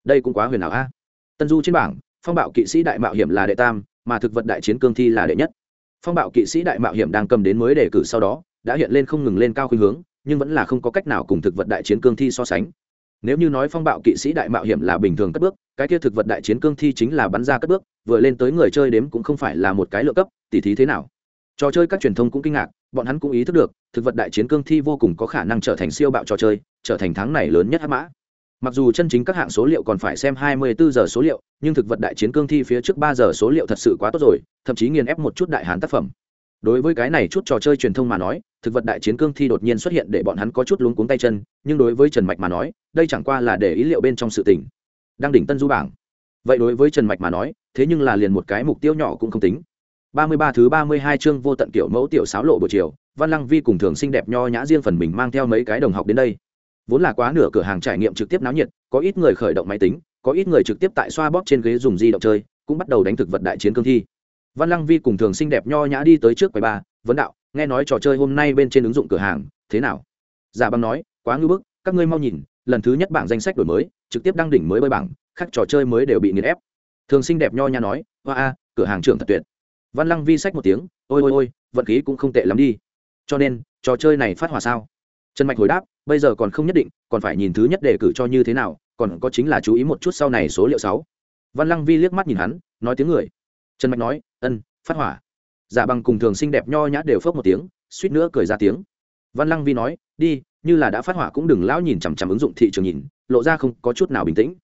Đây cũng quá huyền ảo a. Tân du trên bảng, phong bạo kỵ sĩ đại mạo hiểm là đệ tam, mà thực vật đại chiến cương thi là đệ nhất. Phong bạo kỵ sĩ đại mạo hiểm đang cầm đến mới đề cử sau đó, đã hiện lên không ngừng lên cao khuynh hướng, nhưng vẫn là không có cách nào cùng thực vật đại chiến cương thi so sánh. Nếu như nói phong bạo kỵ sĩ đại mạo hiểm là bình thường cất bước, cái kia thực vật đại chiến cương thi chính là bắn ra cất bước, vừa lên tới người chơi đếm cũng không phải là một cái lựa cấp, tỉ thí thế nào? Trò chơi các truyền thông cũng kinh ngạc, bọn hắn cũng ý thức được, thực vật đại chiến cương thi vô cùng có khả năng trở thành siêu bạo trò chơi, trở thành tháng này lớn nhất hát mã. Mặc dù chân chính các hạng số liệu còn phải xem 24 giờ số liệu, nhưng thực vật đại chiến cương thi phía trước 3 giờ số liệu thật sự quá tốt rồi, thậm chí nghiền ép một chút đại hán tác phẩm. Đối với cái này chút trò chơi truyền thông mà nói, thực vật đại chiến cương thi đột nhiên xuất hiện để bọn hắn có chút luống cuống tay chân, nhưng đối với trần mạch mà nói, đây chẳng qua là để ý liệu bên trong sự tình. đang đỉnh tân du bảng. Vậy đối với trần mạch mà nói, thế nhưng là liền một cái mục tiêu nhỏ cũng không tính ba mươi ba thứ ba mươi hai chương vô tận kiểu mẫu tiểu sáo lộ buổi chiều, văn lăng vi cùng thường xinh đẹp nho nhã riêng phần mình mang theo mấy cái đồng học đến đây. Vốn là quá nửa cửa hàng trải nghiệm trực tiếp náo nhiệt, có ít người khởi động máy tính, có ít người trực tiếp tại xoa bóp trên ghế dùng di động chơi, cũng bắt đầu đánh thực vật đại chiến cương thi. Văn lăng vi cùng thường xinh đẹp nho nhã đi tới trước quầy ba vấn đạo, nghe nói trò chơi hôm nay bên trên ứng dụng cửa hàng, thế nào? Giả băng nói, quá ngư bức, các ngươi mau nhìn, lần thứ nhất bảng danh sách đổi mới, trực tiếp đăng đỉnh mới bơi bảng các trò chơi mới đều bị nghiền ép. Thường xinh đẹp nho nhã nói, oa a, cửa hàng trưởng thật tuyệt văn lăng vi sách một tiếng, ôi ôi ôi, vận khí cũng không tệ lắm đi. Cho nên, trò chơi này phát hỏa sao? Trần mạch hồi đáp, bây giờ còn không nhất định, còn phải nhìn thứ nhất để cử cho như thế nào, còn có chính là chú ý một chút sau này số liệu sáu. Văn lăng vi liếc mắt nhìn hắn, nói tiếng người. Trần mạch nói, ân, phát hỏa. Giả bằng cùng thường xinh đẹp nho nhã đều phớt một tiếng, suýt nữa cười ra tiếng. Văn lăng vi nói, đi, như là đã phát hỏa cũng đừng lão nhìn chằm chằm ứng dụng thị trường nhìn, lộ ra không có chút nào bình tĩnh.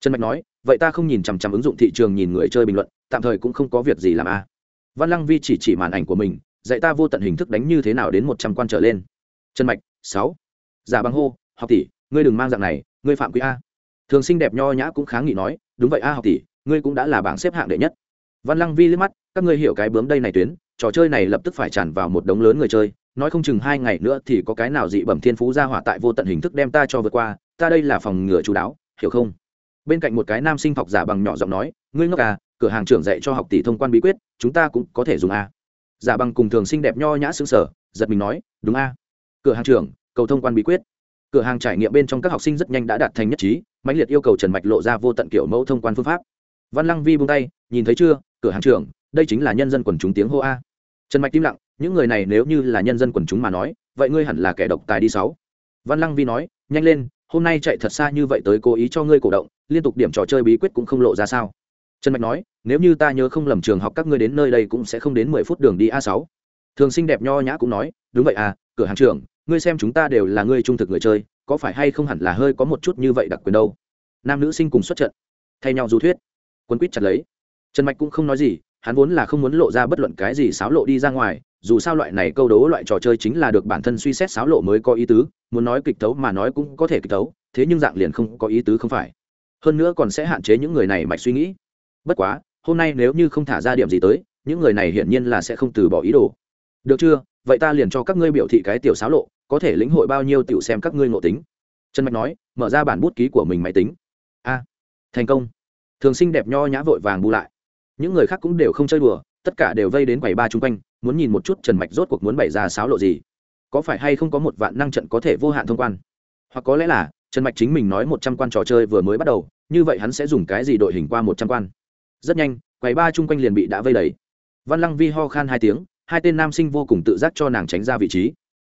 Trần mạch nói, vậy ta không nhìn chằm chằm ứng dụng thị trường nhìn người chơi bình luận, tạm thời cũng không có việc gì làm a văn lăng vi chỉ chỉ màn ảnh của mình, dạy ta vô tận hình thức đánh như thế nào đến một trăm quan trở lên. Trần mạch, sáu. Giả băng hô, học tỷ, ngươi đừng mang dạng này, ngươi phạm quý a. Thường sinh đẹp nho nhã cũng kháng nghị nói, đúng vậy a học tỷ, ngươi cũng đã là bảng xếp hạng đệ nhất. Văn lăng vi liếc mắt, các ngươi hiểu cái bướm đây này tuyến, trò chơi này lập tức phải tràn vào một đống lớn người chơi, nói không chừng hai ngày nữa thì có cái nào dị bẩm thiên phú ra hỏa tại vô tận hình thức đem ta cho vượt qua, ta đây là phòng ngừa chú đáo, hiểu không? Bên cạnh một cái nam sinh học giả bằng nhỏ giọng nói, ngươi ngốc à cửa hàng trưởng dạy cho học tỷ thông quan bí quyết, chúng ta cũng có thể dùng a. Giả bằng cùng thường xinh đẹp nho nhã xứng sở, giật mình nói, đúng a. Cửa hàng trưởng, cầu thông quan bí quyết. Cửa hàng trải nghiệm bên trong các học sinh rất nhanh đã đạt thành nhất trí, mãnh liệt yêu cầu trần mạch lộ ra vô tận kiểu mẫu thông quan phương pháp. Văn lăng vi buông tay, nhìn thấy chưa, cửa hàng trưởng, đây chính là nhân dân quần chúng tiếng hô a. Trần mạch im lặng, những người này nếu như là nhân dân quần chúng mà nói, vậy ngươi hẳn là kẻ độc tài đi sáu. Văn lăng vi nói, nhanh lên, hôm nay chạy thật xa như vậy tới cố ý cho ngươi cổ động, liên tục điểm trò chơi bí quyết cũng không lộ ra sao trần mạch nói, nếu như ta nhớ không lầm trường học các ngươi đến nơi đây cũng sẽ không đến mười phút đường đi a sáu. Thường xinh đẹp nho nhã cũng nói, đúng vậy à cửa hàng trưởng, ngươi xem chúng ta đều là ngươi trung thực người chơi, có phải hay không hẳn là hơi có một chút như vậy đặc quyền đâu? Nam nữ sinh cùng xuất trận, thay nhau du thuyết quân quýt chặt lấy. Trần mạch cũng không nói gì, hắn vốn là không muốn lộ ra bất luận cái gì xáo lộ đi ra ngoài, dù sao loại này câu đố loại trò chơi chính là được bản thân suy xét xáo lộ mới có ý tứ, muốn nói kịch tấu mà nói cũng có thể kịch tấu thế nhưng dạng liền không có ý tứ không phải. Hơn nữa còn sẽ hạn chế những người này mạch suy nghĩ bất quá, hôm nay nếu như không thả ra điểm gì tới, những người này hiển nhiên là sẽ không từ bỏ ý đồ. Được chưa? Vậy ta liền cho các ngươi biểu thị cái tiểu xáo lộ, có thể lĩnh hội bao nhiêu tiểu xem các ngươi ngộ tính. Trần mạch nói, mở ra bản bút ký của mình máy tính. A, thành công. Thường sinh đẹp nho nhã vội vàng bù lại. Những người khác cũng đều không chơi đùa, tất cả đều vây đến quầy ba chung quanh, muốn nhìn một chút trần mạch rốt cuộc muốn bày ra xáo lộ gì. Có phải hay không có một vạn năng trận có thể vô hạn thông quan? Hoặc có lẽ là, trần mạch chính mình nói một trăm quan trò chơi vừa mới bắt đầu, như vậy hắn sẽ dùng cái gì đội hình qua một trăm quan? Rất nhanh, quầy ba chung quanh liền bị đã vây đầy. Văn lăng vi ho khan hai tiếng, hai tên nam sinh vô cùng tự giác cho nàng tránh ra vị trí.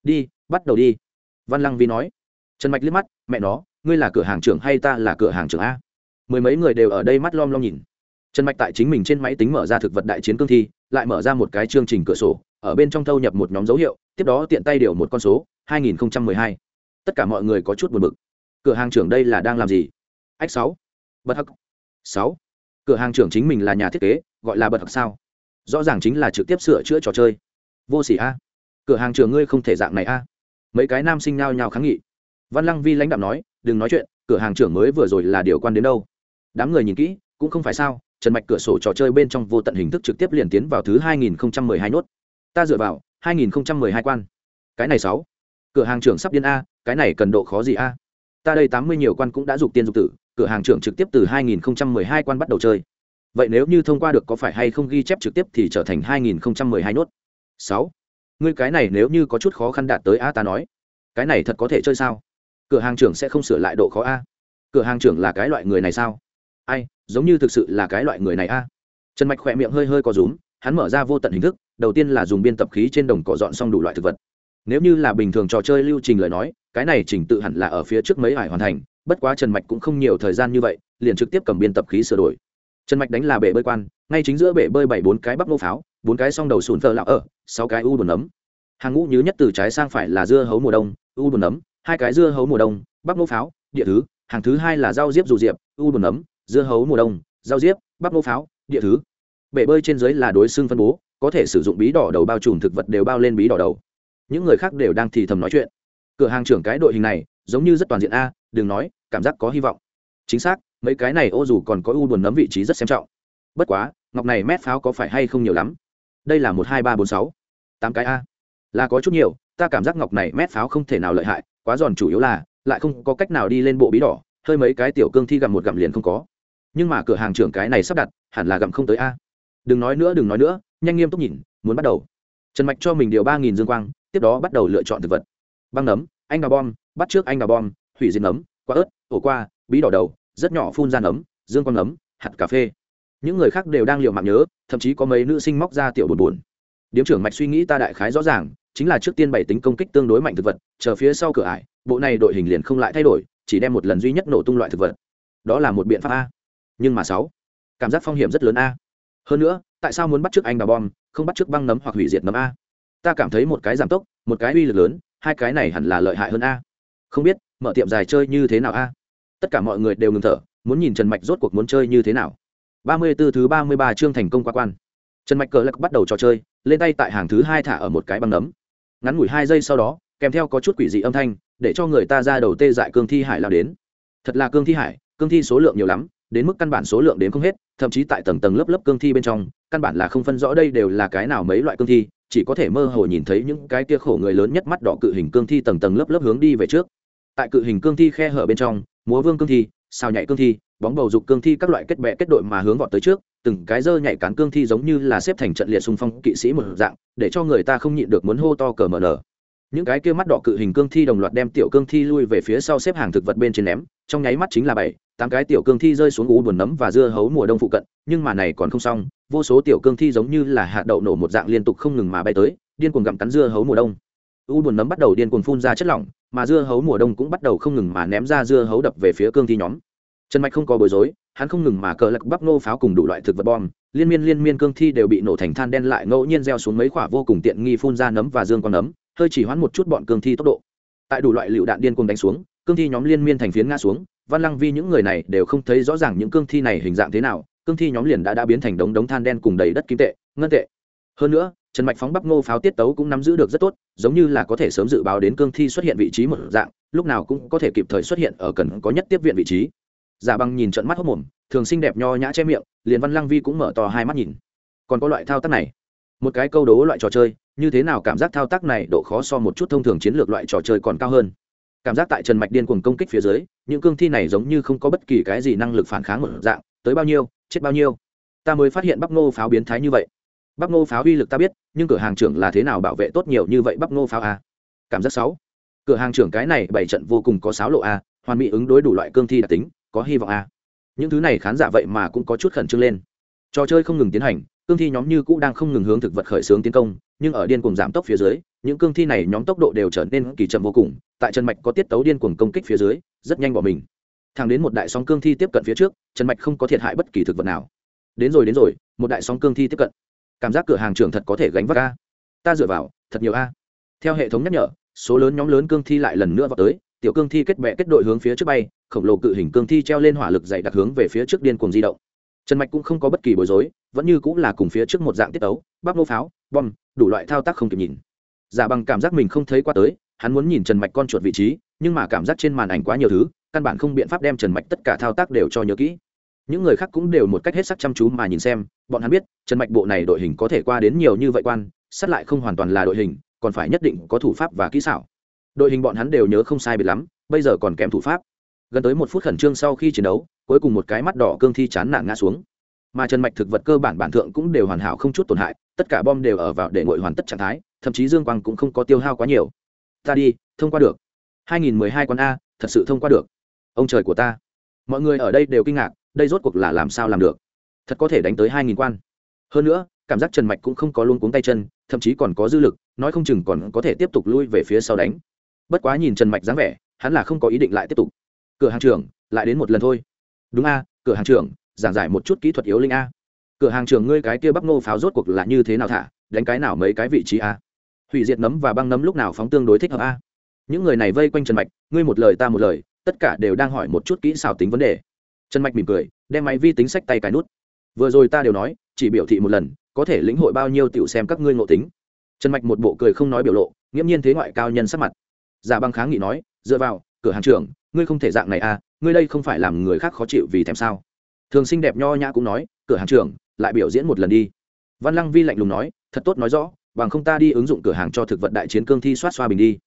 Đi, bắt đầu đi. Văn lăng vi nói. Trần mạch liếc mắt, mẹ nó, ngươi là cửa hàng trưởng hay ta là cửa hàng trưởng a? Mười mấy người đều ở đây mắt lom lom nhìn. Trần mạch tại chính mình trên máy tính mở ra thực vật đại chiến cương thi, lại mở ra một cái chương trình cửa sổ, ở bên trong thâu nhập một nhóm dấu hiệu, tiếp đó tiện tay điều một con số 2012. tất cả mọi người có chút buồn bực. Cửa hàng trưởng đây là đang làm gì? Ách, sáu. Bật hắc. Sáu cửa hàng trưởng chính mình là nhà thiết kế, gọi là bật học sao. Rõ ràng chính là trực tiếp sửa chữa trò chơi. Vô s ỉ a. Cửa hàng trưởng ngươi không thể dạng này a. Mấy cái nam sinh nao nhao kháng nghị. Văn lăng vi lãnh đạo nói, đừng nói chuyện, cửa hàng trưởng mới vừa rồi là điều quan đến đâu? Đám người nhìn kỹ, cũng không phải sao, trần mạch cửa sổ trò chơi bên trong vô tận hình thức trực tiếp liền tiến vào thứ 2012 nốt. Ta dựa vào 2012 quan. Cái này sáu. Cửa hàng trưởng sắp điên a, cái này cần độ khó gì a? Ta đây tám mươi nhiều quan cũng đã dục tiên dục tử cửa hàng trưởng trực tiếp từ 2012 quan bắt đầu chơi. Vậy nếu như thông qua được có phải hay không ghi chép trực tiếp thì trở thành 2012 nốt? Sáu. Ngươi cái này nếu như có chút khó khăn đạt tới a ta nói. Cái này thật có thể chơi sao? Cửa hàng trưởng sẽ không sửa lại độ khó a. Cửa hàng trưởng là cái loại người này sao? Ai, giống như thực sự là cái loại người này a. Trần mạch khỏe miệng hơi hơi có rúm, hắn mở ra vô tận hình thức, đầu tiên là dùng biên tập khí trên đồng cỏ dọn xong đủ loại thực vật. Nếu như là bình thường trò chơi lưu trình lời nói, cái này chỉnh tự hẳn là ở phía trước mấy hải hoàn thành bất quá trần mạch cũng không nhiều thời gian như vậy, liền trực tiếp cầm biên tập khí sửa đổi. Trần mạch đánh là bể bơi quan, ngay chính giữa bể bơi bảy bốn cái bắp nô pháo, bốn cái song đầu sùn phơ lạo ở, sáu cái u bồn nấm. Hàng ngũ nhứ nhất từ trái sang phải là dưa hấu mùa đông, u bồn nấm, hai cái dưa hấu mùa đông bắp nô pháo, địa thứ, hàng thứ hai là rau diếp dù diệp, u bồn nấm, dưa hấu mùa đông, rau diếp bắp nô pháo, địa thứ. Bể bơi trên dưới là đối xương phân bố, có thể sử dụng bí đỏ đầu bao trùm thực vật đều bao lên bí đỏ đầu. Những người khác đều đang thì thầm nói chuyện. Cửa hàng trưởng cái đội hình này, giống như rất toàn diện a đừng nói, cảm giác có hy vọng. Chính xác, mấy cái này ô dù còn có u buồn nấm vị trí rất xem trọng. Bất quá, ngọc này mét pháo có phải hay không nhiều lắm? Đây là một hai ba bốn sáu. Tám cái a. Là có chút nhiều, ta cảm giác ngọc này mét pháo không thể nào lợi hại, quá giòn chủ yếu là, lại không có cách nào đi lên bộ bí đỏ, hơi mấy cái tiểu cương thi gặm một gặm liền không có. Nhưng mà cửa hàng trưởng cái này sắp đặt, hẳn là gặm không tới a. Đừng nói nữa, đừng nói nữa, nhanh nghiêm túc nhìn, muốn bắt đầu. Trần mạch cho mình điều ba nghìn dương quang, tiếp đó bắt đầu lựa chọn thực vật. Băng nấm, anh đào bom, bắt trước anh đào bom hủy diệt nấm, quả ớt, ổ qua, bí đỏ đầu, rất nhỏ phun ra nấm, dương con nấm, hạt cà phê. Những người khác đều đang liều mạng nhớ, thậm chí có mấy nữ sinh móc ra tiểu buồn buồn. Điếm trưởng mạch suy nghĩ ta đại khái rõ ràng, chính là trước tiên bảy tính công kích tương đối mạnh thực vật, chờ phía sau cửa ải, bộ này đội hình liền không lại thay đổi, chỉ đem một lần duy nhất nổ tung loại thực vật. Đó là một biện pháp a. Nhưng mà sáu, cảm giác phong hiểm rất lớn a. Hơn nữa, tại sao muốn bắt trước anh đào bom, không bắt trước băng nấm hoặc hủy diệt nấm a? Ta cảm thấy một cái giảm tốc, một cái uy lực lớn, hai cái này hẳn là lợi hại hơn a. Không biết mở tiệm dài chơi như thế nào a? Tất cả mọi người đều ngừng thở, muốn nhìn trần mạch rốt cuộc muốn chơi như thế nào. Ba mươi b ố thứ ba mươi ba chương thành công qua quan. Trần mạch cờ lạc bắt đầu trò chơi, lên tay tại hàng thứ hai thả ở một cái băng nấm. Ngắn ngủi hai giây sau đó, kèm theo có chút quỷ dị âm thanh, để cho người ta ra đầu tê dại cương thi hải lao đến. Thật là cương thi hải, cương thi số lượng nhiều lắm, đến mức căn bản số lượng đến không hết, thậm chí tại tầng tầng lớp lớp cương thi bên trong, căn bản là không phân rõ đây đều là cái nào mấy loại cương thi, chỉ có thể mơ hồ nhìn thấy những cái kia khổ người lớn nhất mắt đỏ cự hình cương thi tầng tầng lớp lớp hướng đi về trước tại cự hình cương thi khe hở bên trong, múa vương cương thi sao nhảy cương thi, bóng bầu dục cương thi các loại kết bẹ kết đội mà hướng vọt tới trước, từng cái dơ nhảy cán cương thi giống như là xếp thành trận liệt xung phong kỵ sĩ một dạng, để cho người ta không nhịn được muốn hô to cờ mở nở. Những cái kia mắt đỏ cự hình cương thi đồng loạt đem tiểu cương thi lui về phía sau xếp hàng thực vật bên trên ném, trong nháy mắt chính là bảy, tám cái tiểu cương thi rơi xuống ú buồn nấm và dưa hấu mùa đông phụ cận, nhưng mà này còn không xong, vô số tiểu cương thi giống như là hạt đậu nổ một dạng liên tục không ngừng mà bay tới, điên cuồng gặm cắn dưa hấu mùa đông u buồn nấm bắt đầu điên cuồng phun ra chất lỏng, mà dưa hấu mùa đông cũng bắt đầu không ngừng mà ném ra dưa hấu đập về phía cương thi nhóm. Trần mạch không có bối rối, hắn không ngừng mà cờ lạc bắp nô pháo cùng đủ loại thực vật bom. Liên miên liên miên cương thi đều bị nổ thành than đen lại ngẫu nhiên gieo xuống mấy quả vô cùng tiện nghi phun ra nấm và dương con nấm, hơi chỉ hoãn một chút bọn cương thi tốc độ. Tại đủ loại lựu đạn điên cuồng đánh xuống, cương thi nhóm liên miên thành phiến ngã xuống. Văn lăng vi những người này đều không thấy rõ ràng những cương thi này hình dạng thế nào. Cương thi nhóm liền đã đã biến thành đống đống than đen cùng đầy đất kim tệ, ngân tệ. Hơn nữa trần mạch phóng bắp ngô pháo tiết tấu cũng nắm giữ được rất tốt, giống như là có thể sớm dự báo đến cương thi xuất hiện vị trí một dạng, lúc nào cũng có thể kịp thời xuất hiện ở cần có nhất tiếp viện vị trí. Giả băng nhìn trận mắt hốc mồm, thường xinh đẹp nho nhã che miệng, liền văn lăng vi cũng mở to hai mắt nhìn. Còn có loại thao tác này. Một cái câu đố loại trò chơi, như thế nào cảm giác thao tác này độ khó so một chút thông thường chiến lược loại trò chơi còn cao hơn? Cảm giác tại trần mạch điên cuồng công kích phía dưới, những cương thi này giống như không có bất kỳ cái gì năng lực phản kháng một dạng, tới bao nhiêu, chết bao nhiêu. Ta mới phát hiện bắp ngô pháo biến thái như vậy. Bắp ngô pháo uy lực ta biết nhưng cửa hàng trưởng là thế nào bảo vệ tốt nhiều như vậy bắp ngô pháo a? Cảm giác sáu cửa hàng trưởng cái này bảy trận vô cùng có sáo lộ a, hoàn mỹ ứng đối đủ loại cương thi đặc tính, có hy vọng a. Những thứ này khán giả vậy mà cũng có chút khẩn trương lên. Trò chơi không ngừng tiến hành, cương thi nhóm như cũ đang không ngừng hướng thực vật khởi xướng tiến công, nhưng ở điên cuồng giảm tốc phía dưới, những cương thi này nhóm tốc độ đều trở nên kỳ chậm vô cùng, tại trần mạch có tiết tấu điên cuồng công kích phía dưới, rất nhanh bỏ mình. Thẳng đến một đại sóng cương thi tiếp cận phía trước, trần mạch không có thiệt hại bất kỳ thực vật nào. Đến rồi đến rồi, một đại sóng cương thi tiếp cận cảm giác cửa hàng trưởng thật có thể gánh vác a. Ta dựa vào, thật nhiều a. Theo hệ thống nhắc nhở, số lớn nhóm lớn cương thi lại lần nữa vào tới, tiểu cương thi kết bệ kết đội hướng phía trước bay, khổng lồ cự hình cương thi treo lên hỏa lực dày đặc hướng về phía trước điên cuồng di động. Trần mạch cũng không có bất kỳ bối rối, vẫn như cũng là cùng phía trước một dạng tiết ấu bắp nô pháo, bom, đủ loại thao tác không kịp nhìn. Giả bằng cảm giác mình không thấy qua tới, hắn muốn nhìn trần mạch con chuột vị trí, nhưng mà cảm giác trên màn ảnh quá nhiều thứ, căn bản không biện pháp đem trần mạch tất cả thao tác đều cho nhớ kỹ những người khác cũng đều một cách hết sắc chăm chú mà nhìn xem, bọn hắn biết, trần mạch bộ này đội hình có thể qua đến nhiều như vậy quan, sát lại không hoàn toàn là đội hình, còn phải nhất định có thủ pháp và kỹ xảo. Đội hình bọn hắn đều nhớ không sai biệt lắm, bây giờ còn kém thủ pháp. Gần tới một phút khẩn trương sau khi chiến đấu, cuối cùng một cái mắt đỏ cương thi chán nản ngã xuống. Mà trần mạch thực vật cơ bản bản thượng cũng đều hoàn hảo không chút tổn hại, tất cả bom đều ở vào để ngội hoàn tất trạng thái, thậm chí dương quang cũng không có tiêu hao quá nhiều. Ta đi, thông qua được. 2012 con a, thật sự thông qua được. Ông trời của ta. Mọi người ở đây đều kinh ngạc đây rốt cuộc là làm sao làm được? Thật có thể đánh tới 2.000 quan. Hơn nữa, cảm giác trần mạch cũng không có luôn cuống tay chân, thậm chí còn có dư lực, nói không chừng còn có thể tiếp tục lui về phía sau đánh. Bất quá nhìn trần mạch dáng vẻ, hắn là không có ý định lại tiếp tục. Cửa hàng trưởng, lại đến một lần thôi. Đúng a, cửa hàng trưởng, giảng giải một chút kỹ thuật yếu linh a. Cửa hàng trưởng ngươi cái kia bắp nô pháo rốt cuộc là như thế nào thả, đánh cái nào mấy cái vị trí a? Hủy diệt nấm và băng nấm lúc nào phóng tương đối thích hợp a? Những người này vây quanh trần mạch, ngươi một lời ta một lời, tất cả đều đang hỏi một chút kỹ xảo tính vấn đề trần mạch mỉm cười, đem máy vi tính sách tay cái nút. Vừa rồi ta đều nói, chỉ biểu thị một lần, có thể lĩnh hội bao nhiêu tiểu xem các ngươi ngộ tính. Trần mạch một bộ cười không nói biểu lộ, nghiễm nhiên thế ngoại cao nhân sắc mặt. Giả băng kháng nghị nói, dựa vào, cửa hàng trưởng, ngươi không thể dạng này à ngươi đây không phải làm người khác khó chịu vì thèm sao? Thường xinh đẹp nho nhã cũng nói, cửa hàng trưởng, lại biểu diễn một lần đi. Văn lăng vi lạnh lùng nói, thật tốt nói rõ, bằng không ta đi ứng dụng cửa hàng cho thực vật đại chiến cương thi soát xoa bình đi.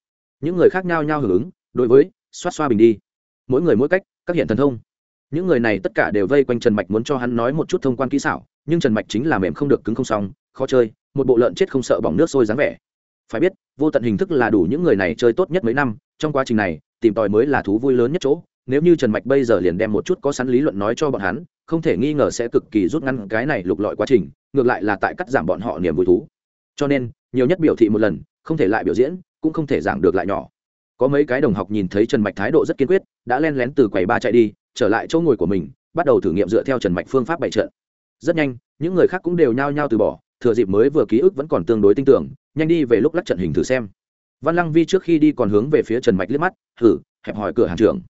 Những người khác nhau nhau hưởng ứng, đối với soát xoa bình đi. Mỗi người mỗi cách, các hiện thần thông những người này tất cả đều vây quanh trần mạch muốn cho hắn nói một chút thông quan kỹ xảo, nhưng trần mạch chính là mềm không được cứng không xong, khó chơi, một bộ lợn chết không sợ bỏng nước sôi dáng vẻ. Phải biết, vô tận hình thức là đủ những người này chơi tốt nhất mấy năm, trong quá trình này, tìm tòi mới là thú vui lớn nhất chỗ. Nếu như trần mạch bây giờ liền đem một chút có sẵn lý luận nói cho bọn hắn, không thể nghi ngờ sẽ cực kỳ rút ngắn cái này lục lọi quá trình, ngược lại là tại cắt giảm bọn họ niềm vui thú. Cho nên, nhiều nhất biểu thị một lần, không thể lại biểu diễn, cũng không thể giảm được lại nhỏ. Có mấy cái đồng học nhìn thấy trần mạch thái độ rất kiên quyết, đã len lén từ quầy ba chạy đi trở lại chỗ ngồi của mình, bắt đầu thử nghiệm dựa theo trần mạch phương pháp bày trận. Rất nhanh, những người khác cũng đều nhao nhao từ bỏ, thừa dịp mới vừa ký ức vẫn còn tương đối tin tưởng, nhanh đi về lúc lắc trận hình thử xem. Văn lăng vi trước khi đi còn hướng về phía trần mạch liếc mắt thử hẹp hỏi cửa hàng trưởng.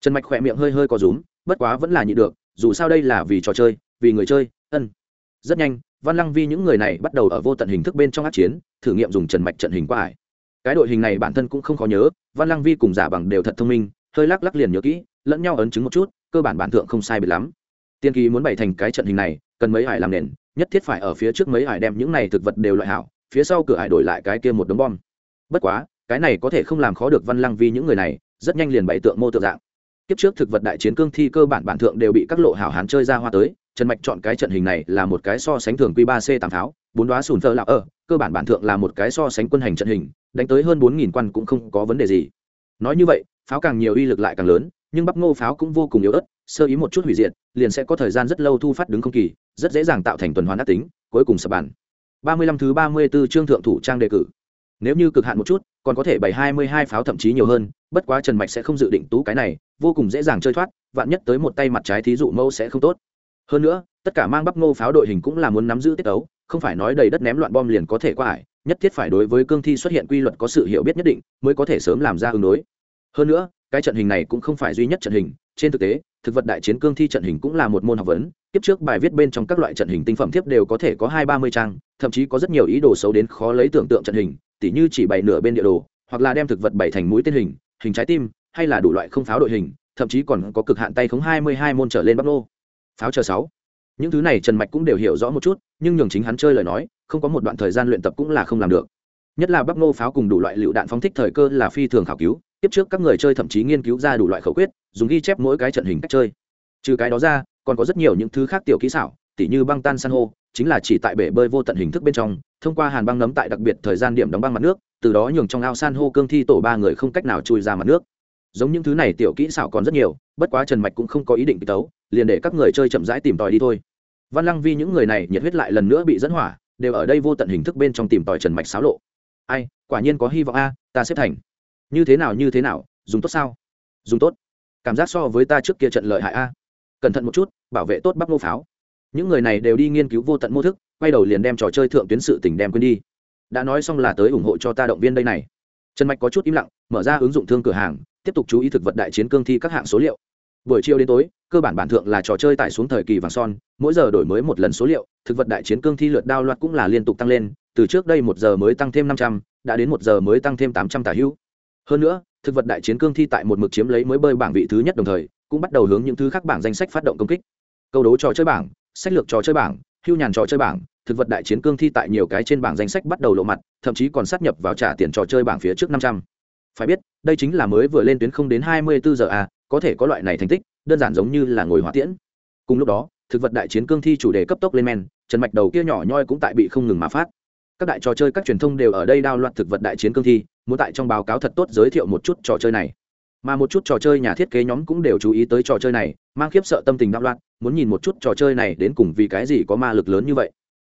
Trần mạch khỏe miệng hơi hơi có rúm, bất quá vẫn là nhị được, dù sao đây là vì trò chơi, vì người chơi, ân. Rất nhanh, văn lăng vi những người này bắt đầu ở vô tận hình thức bên trong át chiến, thử nghiệm dùng trần mạch trận hình qua ải. Cái đội hình này bản thân cũng không khó nhớ, văn lăng vi cùng giả bằng đều thật thông minh, hơi lắc lắc liền nhớ kỹ lẫn nhau ấn chứng một chút, cơ bản bản thượng không sai biệt lắm. Tiên kỳ muốn bày thành cái trận hình này, cần mấy hải làm nền, nhất thiết phải ở phía trước mấy hải đem những này thực vật đều loại hảo, phía sau cửa hải đổi lại cái kia một đống bom. Bất quá, cái này có thể không làm khó được văn lăng vi những người này, rất nhanh liền bày tượng mô tượng dạng. Kiếp trước thực vật đại chiến cương thi cơ bản bản thượng đều bị các lộ hảo hán chơi ra hoa tới, trần mạch chọn cái trận hình này là một cái so sánh thường q ba c tám pháo bốn đoá sùn thơ lạc ở, cơ bản bản thượng là một cái so sánh quân hành trận hình, đánh tới hơn bốn nghìn quan cũng không có vấn đề gì. Nói như vậy, pháo càng nhiều uy lực lại càng lớn nhưng bắp ngô pháo cũng vô cùng yếu ớt sơ ý một chút hủy diệt liền sẽ có thời gian rất lâu thu phát đứng không kỳ rất dễ dàng tạo thành tuần hoàn ác tính cuối cùng sập bản ba mươi lăm thứ ba mươi 34 chương thượng thủ trang đề cử. Nếu như cực hạn một chút còn có thể bày hai mươi hai pháo thậm chí nhiều hơn bất quá trần mạch sẽ không dự định tú cái này vô cùng dễ dàng chơi thoát vạn nhất tới một tay mặt trái thí dụ mẫu sẽ không tốt. Hơn nữa tất cả mang bắp ngô pháo đội hình cũng là muốn nắm giữ tiết tấu, không phải nói đầy đất ném loạn bom liền có thể qua ải nhất thiết phải đối với cương thi xuất hiện quy luật có sự hiểu biết nhất định mới có thể sớm làm ra ứng đối. Hơn nữa cái trận hình này cũng không phải duy nhất trận hình. Trên thực tế, thực vật đại chiến cương thi trận hình cũng là một môn học vấn. Tiếp trước bài viết bên trong các loại trận hình tinh phẩm thiếp đều có thể có hai ba mươi trang, thậm chí có rất nhiều ý đồ xấu đến khó lấy tưởng tượng trận hình, tỉ như chỉ bày nửa bên địa đồ, hoặc là đem thực vật bày thành mũi tên hình hình trái tim, hay là đủ loại không pháo đội hình, thậm chí còn có cực hạn tay khống hai mươi hai môn trở lên bắc lô pháo chờ sáu. Những thứ này trần mạch cũng đều hiểu rõ một chút, nhưng nhường chính hắn chơi lời nói, không có một đoạn thời gian luyện tập cũng là không làm được. Nhất là bắc nô pháo cùng đủ loại lựu đạn phóng thích thời cơ là phi thường khảo cứu tiếp trước các người chơi thậm chí nghiên cứu ra đủ loại khẩu quyết, dùng ghi chép mỗi cái trận hình cách chơi. Trừ cái đó ra, còn có rất nhiều những thứ khác tiểu kỹ xảo, tỉ như băng tan san hô, chính là chỉ tại bể bơi vô tận hình thức bên trong, thông qua hàn băng nấm tại đặc biệt thời gian điểm đóng băng mặt nước, từ đó nhường trong ao san hô cương thi tổ ba người không cách nào chui ra mặt nước. Giống những thứ này tiểu kỹ xảo còn rất nhiều, bất quá trần mạch cũng không có ý định bị tấu, liền để các người chơi chậm rãi tìm tòi đi thôi. Văn lăng vi những người này nhiệt huyết lại lần nữa bị dẫn hỏa, đều ở đây vô tận hình thức bên trong tìm tòi trần mạch xáo lộ. Ai, quả nhiên có hy vọng a, ta xếp thành như thế nào, như thế nào, dùng tốt sao? Dùng tốt. Cảm giác so với ta trước kia trận lợi hại a. Cẩn thận một chút, bảo vệ tốt bắp nô pháo. Những người này đều đi nghiên cứu vô tận mô thức, quay đầu liền đem trò chơi thượng tuyến sự tỉnh đem quên đi. Đã nói xong là tới ủng hộ cho ta động viên đây này. Trần mạch có chút im lặng, mở ra ứng dụng thương cửa hàng, tiếp tục chú ý thực vật đại chiến cương thi các hạng số liệu. Buổi chiều đến tối, cơ bản bản thượng là trò chơi tải xuống thời kỳ vàng son, mỗi giờ đổi mới một lần số liệu, thực vật đại chiến cương thi lượt đao loạt cũng là liên tục tăng lên, từ trước đây một giờ mới tăng thêm năm trăm, đã đến một giờ mới tăng thêm tám trăm tả hữu hơn nữa, thực vật đại chiến cương thi tại một mực chiếm lấy mới bơi bảng vị thứ nhất đồng thời, cũng bắt đầu hướng những thứ khác bảng danh sách phát động công kích. Câu đố trò chơi bảng, sách lược trò chơi bảng, hưu nhàn trò chơi bảng, thực vật đại chiến cương thi tại nhiều cái trên bảng danh sách bắt đầu lộ mặt, thậm chí còn sát nhập vào trả tiền trò chơi bảng phía trước năm trăm. Phải biết, đây chính là mới vừa lên tuyến không đến hai mươi bốn giờ à có thể có loại này thành tích, đơn giản giống như là ngồi hỏa tiễn. Cùng lúc đó, thực vật đại chiến cương thi chủ đề cấp tốc lên men, trần mạch đầu kia nhỏ nhoi cũng tại bị không ngừng mà phát các đại trò chơi các truyền thông đều ở đây đao loạn thực vật đại chiến cương thi, muốn tại trong báo cáo thật tốt giới thiệu một chút trò chơi này. Mà một chút trò chơi nhà thiết kế nhóm cũng đều chú ý tới trò chơi này, mang khiếp sợ tâm tình đạo loạn, muốn nhìn một chút trò chơi này đến cùng vì cái gì có ma lực lớn như vậy.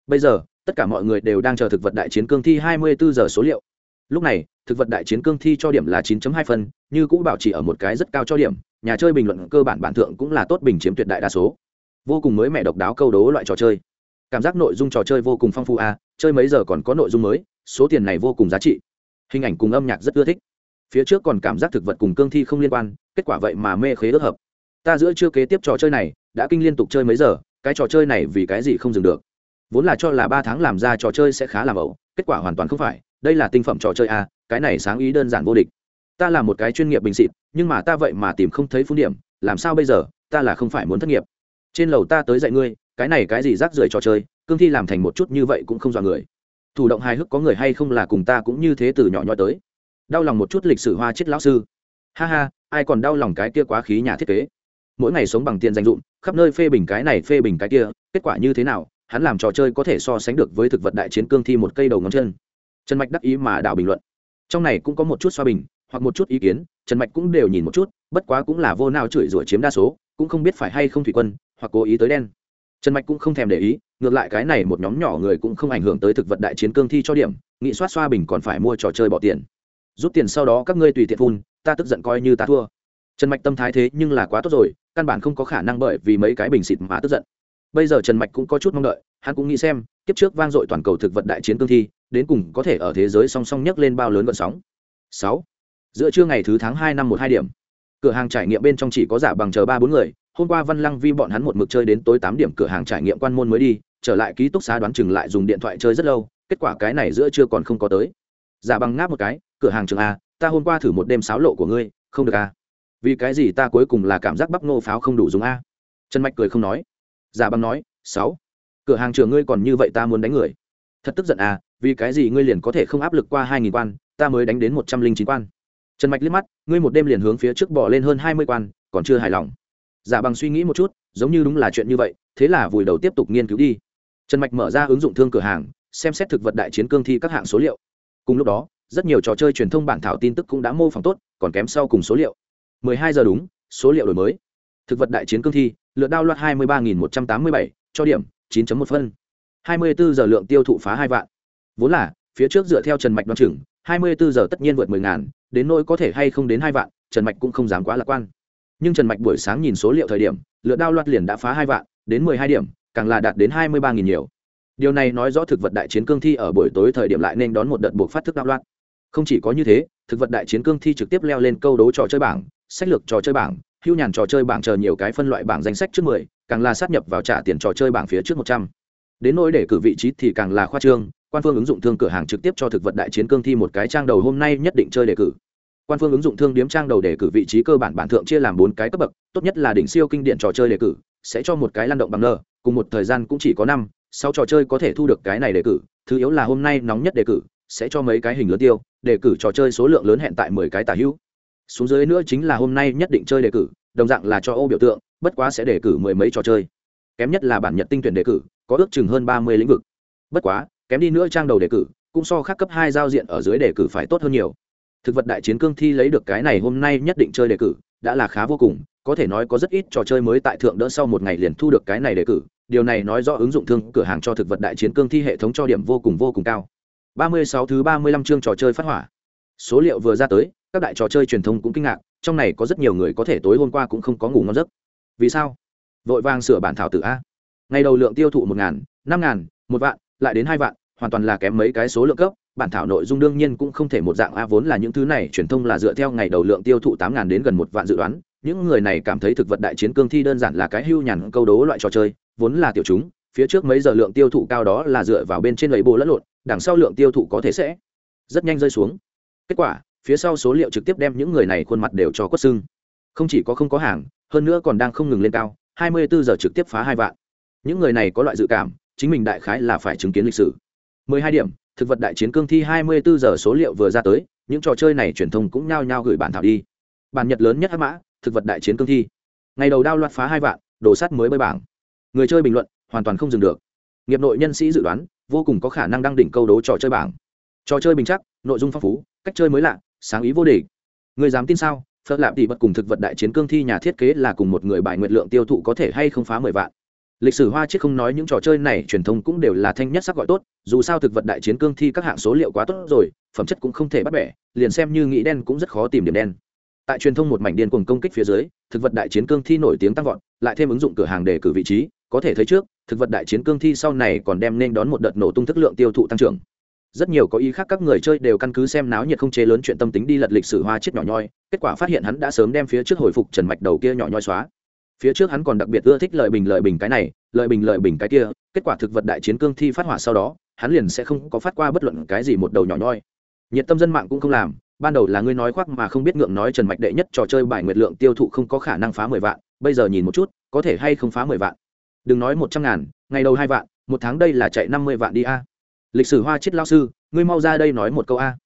Bây giờ, tất cả mọi người đều đang chờ thực vật đại chiến cương thi 24 giờ số liệu. Lúc này, thực vật đại chiến cương thi cho điểm là 9.2 phân, như cũng bảo trì ở một cái rất cao cho điểm, nhà chơi bình luận cơ bản bản thượng cũng là tốt bình chiếm tuyệt đại đa số. Vô cùng mới mẹ độc đáo câu đố loại trò chơi cảm giác nội dung trò chơi vô cùng phong phú à, chơi mấy giờ còn có nội dung mới số tiền này vô cùng giá trị. Hình ảnh cùng âm nhạc rất ưa thích. Phía trước còn cảm giác thực vật cùng cương thi không liên quan kết quả vậy mà mê khế ước hợp. Ta giữa chưa kế tiếp trò chơi này đã kinh liên tục chơi mấy giờ cái trò chơi này vì cái gì không dừng được? Vốn là cho là ba tháng làm ra trò chơi sẽ khá làm ẩu kết quả hoàn toàn không phải đây là tinh phẩm trò chơi a cái này sáng ý đơn giản vô địch. Ta là một cái chuyên nghiệp bình xịt nhưng mà ta vậy mà tìm không thấy phun điểm làm sao bây giờ ta là không phải muốn thất nghiệp. Trên lầu ta tới dạy ngươi cái này cái gì rác rưởi trò chơi, cương thi làm thành một chút như vậy cũng không dọa người. Thủ động hài hước có người hay không là cùng ta cũng như thế từ nhỏ nhoi tới. Đau lòng một chút lịch sử hoa chết lão sư. Ha ha, ai còn đau lòng cái kia quá khí nhà thiết kế? Mỗi ngày sống bằng tiền danh dụng, khắp nơi phê bình cái này phê bình cái kia, kết quả như thế nào, hắn làm trò chơi có thể so sánh được với thực vật đại chiến cương thi một cây đầu ngón chân. Trần mạch đắc ý mà đảo bình luận. Trong này cũng có một chút xoa bình, hoặc một chút ý kiến, trần mạch cũng đều nhìn một chút, bất quá cũng là vô nào chửi rủa chiếm đa số, cũng không biết phải hay không thủy quân, hoặc cố ý tới đen trần mạch cũng không thèm để ý, ngược lại cái này một nhóm nhỏ người cũng không ảnh hưởng tới thực vật đại chiến cương thi cho điểm, nghị soát xoa bình còn phải mua trò chơi bỏ tiền. Rút tiền sau đó các ngươi tùy tiện phun, ta tức giận coi như ta thua. Trần mạch tâm thái thế nhưng là quá tốt rồi, căn bản không có khả năng bởi vì mấy cái bình xịt mà tức giận. Bây giờ trần mạch cũng có chút mong đợi, hắn cũng nghĩ xem, kiếp trước vang dội toàn cầu thực vật đại chiến cương thi, đến cùng có thể ở thế giới song song nhấc lên bao lớn vận sóng. Sáu. Giữa trưa ngày thứ tháng hai năm một hai điểm. Cửa hàng trải nghiệm bên trong chỉ có giả bằng chờ ba bốn người hôm qua văn lăng vi bọn hắn một mực chơi đến tối tám điểm cửa hàng trải nghiệm quan môn mới đi, trở lại ký túc xá đoán chừng lại dùng điện thoại chơi rất lâu, kết quả cái này giữa chưa còn không có tới. Giả bằng ngáp một cái, cửa hàng trường a, ta hôm qua thử một đêm sáo lộ của ngươi, không được a. Vì cái gì ta cuối cùng là cảm giác bắp nô pháo không đủ dùng a? Trần mạch cười không nói. Giả bằng nói, sáu, cửa hàng trường ngươi còn như vậy ta muốn đánh người. Thật tức giận à vì cái gì ngươi liền có thể không áp lực qua hai nghìn quan, ta mới đánh đến một trăm linh chín quan. Trần mạch liếc mắt, ngươi một đêm liền hướng phía trước bỏ lên hơn hai mươi quan, còn chưa hài lòng giả bằng suy nghĩ một chút giống như đúng là chuyện như vậy thế là vùi đầu tiếp tục nghiên cứu đi. Trần mạch mở ra ứng dụng thương cửa hàng xem xét thực vật đại chiến cương thi các hạng số liệu. Cùng lúc đó rất nhiều trò chơi truyền thông bản thảo tin tức cũng đã mô phỏng tốt còn kém sau cùng số liệu. 12 giờ đúng số liệu đổi mới. Thực vật đại chiến cương thi lượt đao loạt 23.187, cho điểm 9.1 phân. 24 giờ lượng tiêu thụ phá hai vạn. Vốn là phía trước dựa theo trần mạch đoán chừng 24 giờ tất nhiên vượt 10 ngàn đến nỗi có thể hay không đến hai vạn trần mạch cũng không dám quá lạc quan nhưng trần mạch buổi sáng nhìn số liệu thời điểm, lượt đao loạt liền đã phá hai vạn, đến 12 điểm, càng là đạt đến 23.000 nhiều. Điều này nói rõ thực vật đại chiến cương thi ở buổi tối thời điểm lại nên đón một đợt buộc phát thức đạo loạn không chỉ có như thế, thực vật đại chiến cương thi trực tiếp leo lên câu đấu trò chơi bảng, sách lược trò chơi bảng, hưu nhàn trò chơi bảng chờ nhiều cái phân loại bảng danh sách trước mười, càng là sát nhập vào trả tiền trò chơi bảng phía trước một trăm. Đến nỗi để cử vị trí thì càng là khoa trương, quan phương ứng dụng thương cửa hàng trực tiếp cho thực vật đại chiến cương thi một cái trang đầu hôm nay nhất định chơi đề cử quan phương ứng dụng thương điếm trang đầu đề cử vị trí cơ bản bản thượng chia làm bốn cái cấp bậc, tốt nhất là đỉnh siêu kinh điển trò chơi đề cử, sẽ cho một cái lan động bằng nơ cùng một thời gian cũng chỉ có năm sau trò chơi có thể thu được cái này đề cử, thứ yếu là hôm nay nóng nhất đề cử, sẽ cho mấy cái hình lớn tiêu, đề cử trò chơi số lượng lớn hẹn tại mười cái tả hữu. Xuống dưới nữa chính là hôm nay nhất định chơi đề cử, đồng dạng là cho ô biểu tượng, bất quá sẽ đề cử mười mấy trò chơi. Kém nhất là bản nhật tinh tuyển đề cử, có ước chừng hơn ba mươi lĩnh vực. Bất quá, kém đi nữa trang đầu đề cử, cũng so khác cấp hai giao diện ở dưới đề cử phải tốt hơn nhiều thực vật đại chiến cương thi lấy được cái này hôm nay nhất định chơi đề cử, đã là khá vô cùng, có thể nói có rất ít trò chơi mới tại thượng đỡ sau một ngày liền thu được cái này đề cử, điều này nói rõ ứng dụng thương cửa hàng cho thực vật đại chiến cương thi hệ thống cho điểm vô cùng vô cùng cao. Ba mươi sáu thứ ba mươi lăm chương trò chơi phát hỏa. Số liệu vừa ra tới, các đại trò chơi truyền thông cũng kinh ngạc, trong này có rất nhiều người có thể tối hôm qua cũng không có ngủ ngon giấc. Vì sao? Vội vàng sửa bản thảo tự a. Ngày đầu lượng tiêu thụ một ngàn, năm ngàn, một vạn, lại đến hai vạn, hoàn toàn là kém mấy cái số lượng cấp bản thảo nội dung đương nhiên cũng không thể một dạng, a, vốn là những thứ này, truyền thông là dựa theo ngày đầu lượng tiêu thụ tám ngàn đến gần một vạn dự đoán. Những người này cảm thấy thực vật đại chiến cương thi đơn giản là cái hưu nhàn câu đố loại trò chơi, vốn là tiểu chúng, phía trước mấy giờ lượng tiêu thụ cao đó là dựa vào bên trên lấy bồ lẫn lộn, đằng sau lượng tiêu thụ có thể sẽ rất nhanh rơi xuống. Kết quả, phía sau số liệu trực tiếp đem những người này khuôn mặt đều cho quất xưng không chỉ có không có hàng, hơn nữa còn đang không ngừng lên cao 24 giờ trực tiếp phá hai vạn. Những người này có loại dự cảm, chính mình đại khái là phải chứng kiến lịch sử. 12 điểm thực vật đại chiến cương thi 24 giờ số liệu vừa ra tới, những trò chơi này truyền thông cũng nhao nhao gửi bản thảo đi. Bản nhật lớn nhất hắc mã, thực vật đại chiến cương thi. Ngày đầu đao loạt phá hai vạn, đồ sắt mới bơi bảng. Người chơi bình luận, hoàn toàn không dừng được. Nghiệp nội nhân sĩ dự đoán, vô cùng có khả năng đăng đỉnh câu đố trò chơi bảng. Trò chơi bình chắc, nội dung phong phú, cách chơi mới lạ, sáng ý vô địch. Người dám tin sao? Phật lạp tỷ bất cùng thực vật đại chiến cương thi nhà thiết kế là cùng một người bài nguyệt lượng tiêu thụ có thể hay không phá mười vạn lịch sử hoa chiết không nói những trò chơi này truyền thông cũng đều là thanh nhất sắc gọi tốt, dù sao thực vật đại chiến cương thi các hạng số liệu quá tốt rồi, phẩm chất cũng không thể bắt bẻ, liền xem như nghĩ đen cũng rất khó tìm điểm đen. Tại truyền thông một mảnh điên cuồng công kích phía dưới, thực vật đại chiến cương thi nổi tiếng tăng vọt, lại thêm ứng dụng cửa hàng để cử vị trí, có thể thấy trước, thực vật đại chiến cương thi sau này còn đem nên đón một đợt nổ tung thức lượng tiêu thụ tăng trưởng. Rất nhiều có ý khác các người chơi đều căn cứ xem náo nhiệt không chế lớn chuyện tâm tính đi lật lịch sử hoa chiết nhỏ nhoi, kết quả phát hiện hắn đã sớm đem phía trước hồi phục trần mạch đầu kia nhỏ nhoi xóa phía trước hắn còn đặc biệt ưa thích lợi bình lợi bình cái này, lợi bình lợi bình cái kia, kết quả thực vật đại chiến cương thi phát hỏa sau đó, hắn liền sẽ không có phát qua bất luận cái gì một đầu nhỏ nhoi. Nhiệt tâm dân mạng cũng không làm, ban đầu là ngươi nói khoác mà không biết ngượng nói trần mạch đệ nhất trò chơi bài nguyệt lượng tiêu thụ không có khả năng phá mười vạn, bây giờ nhìn một chút, có thể hay không phá mười vạn. Đừng nói một trăm ngàn, ngày đầu hai vạn, một tháng đây là chạy năm mươi vạn đi a. Lịch sử hoa chết lao sư, ngươi mau ra đây nói một câu a.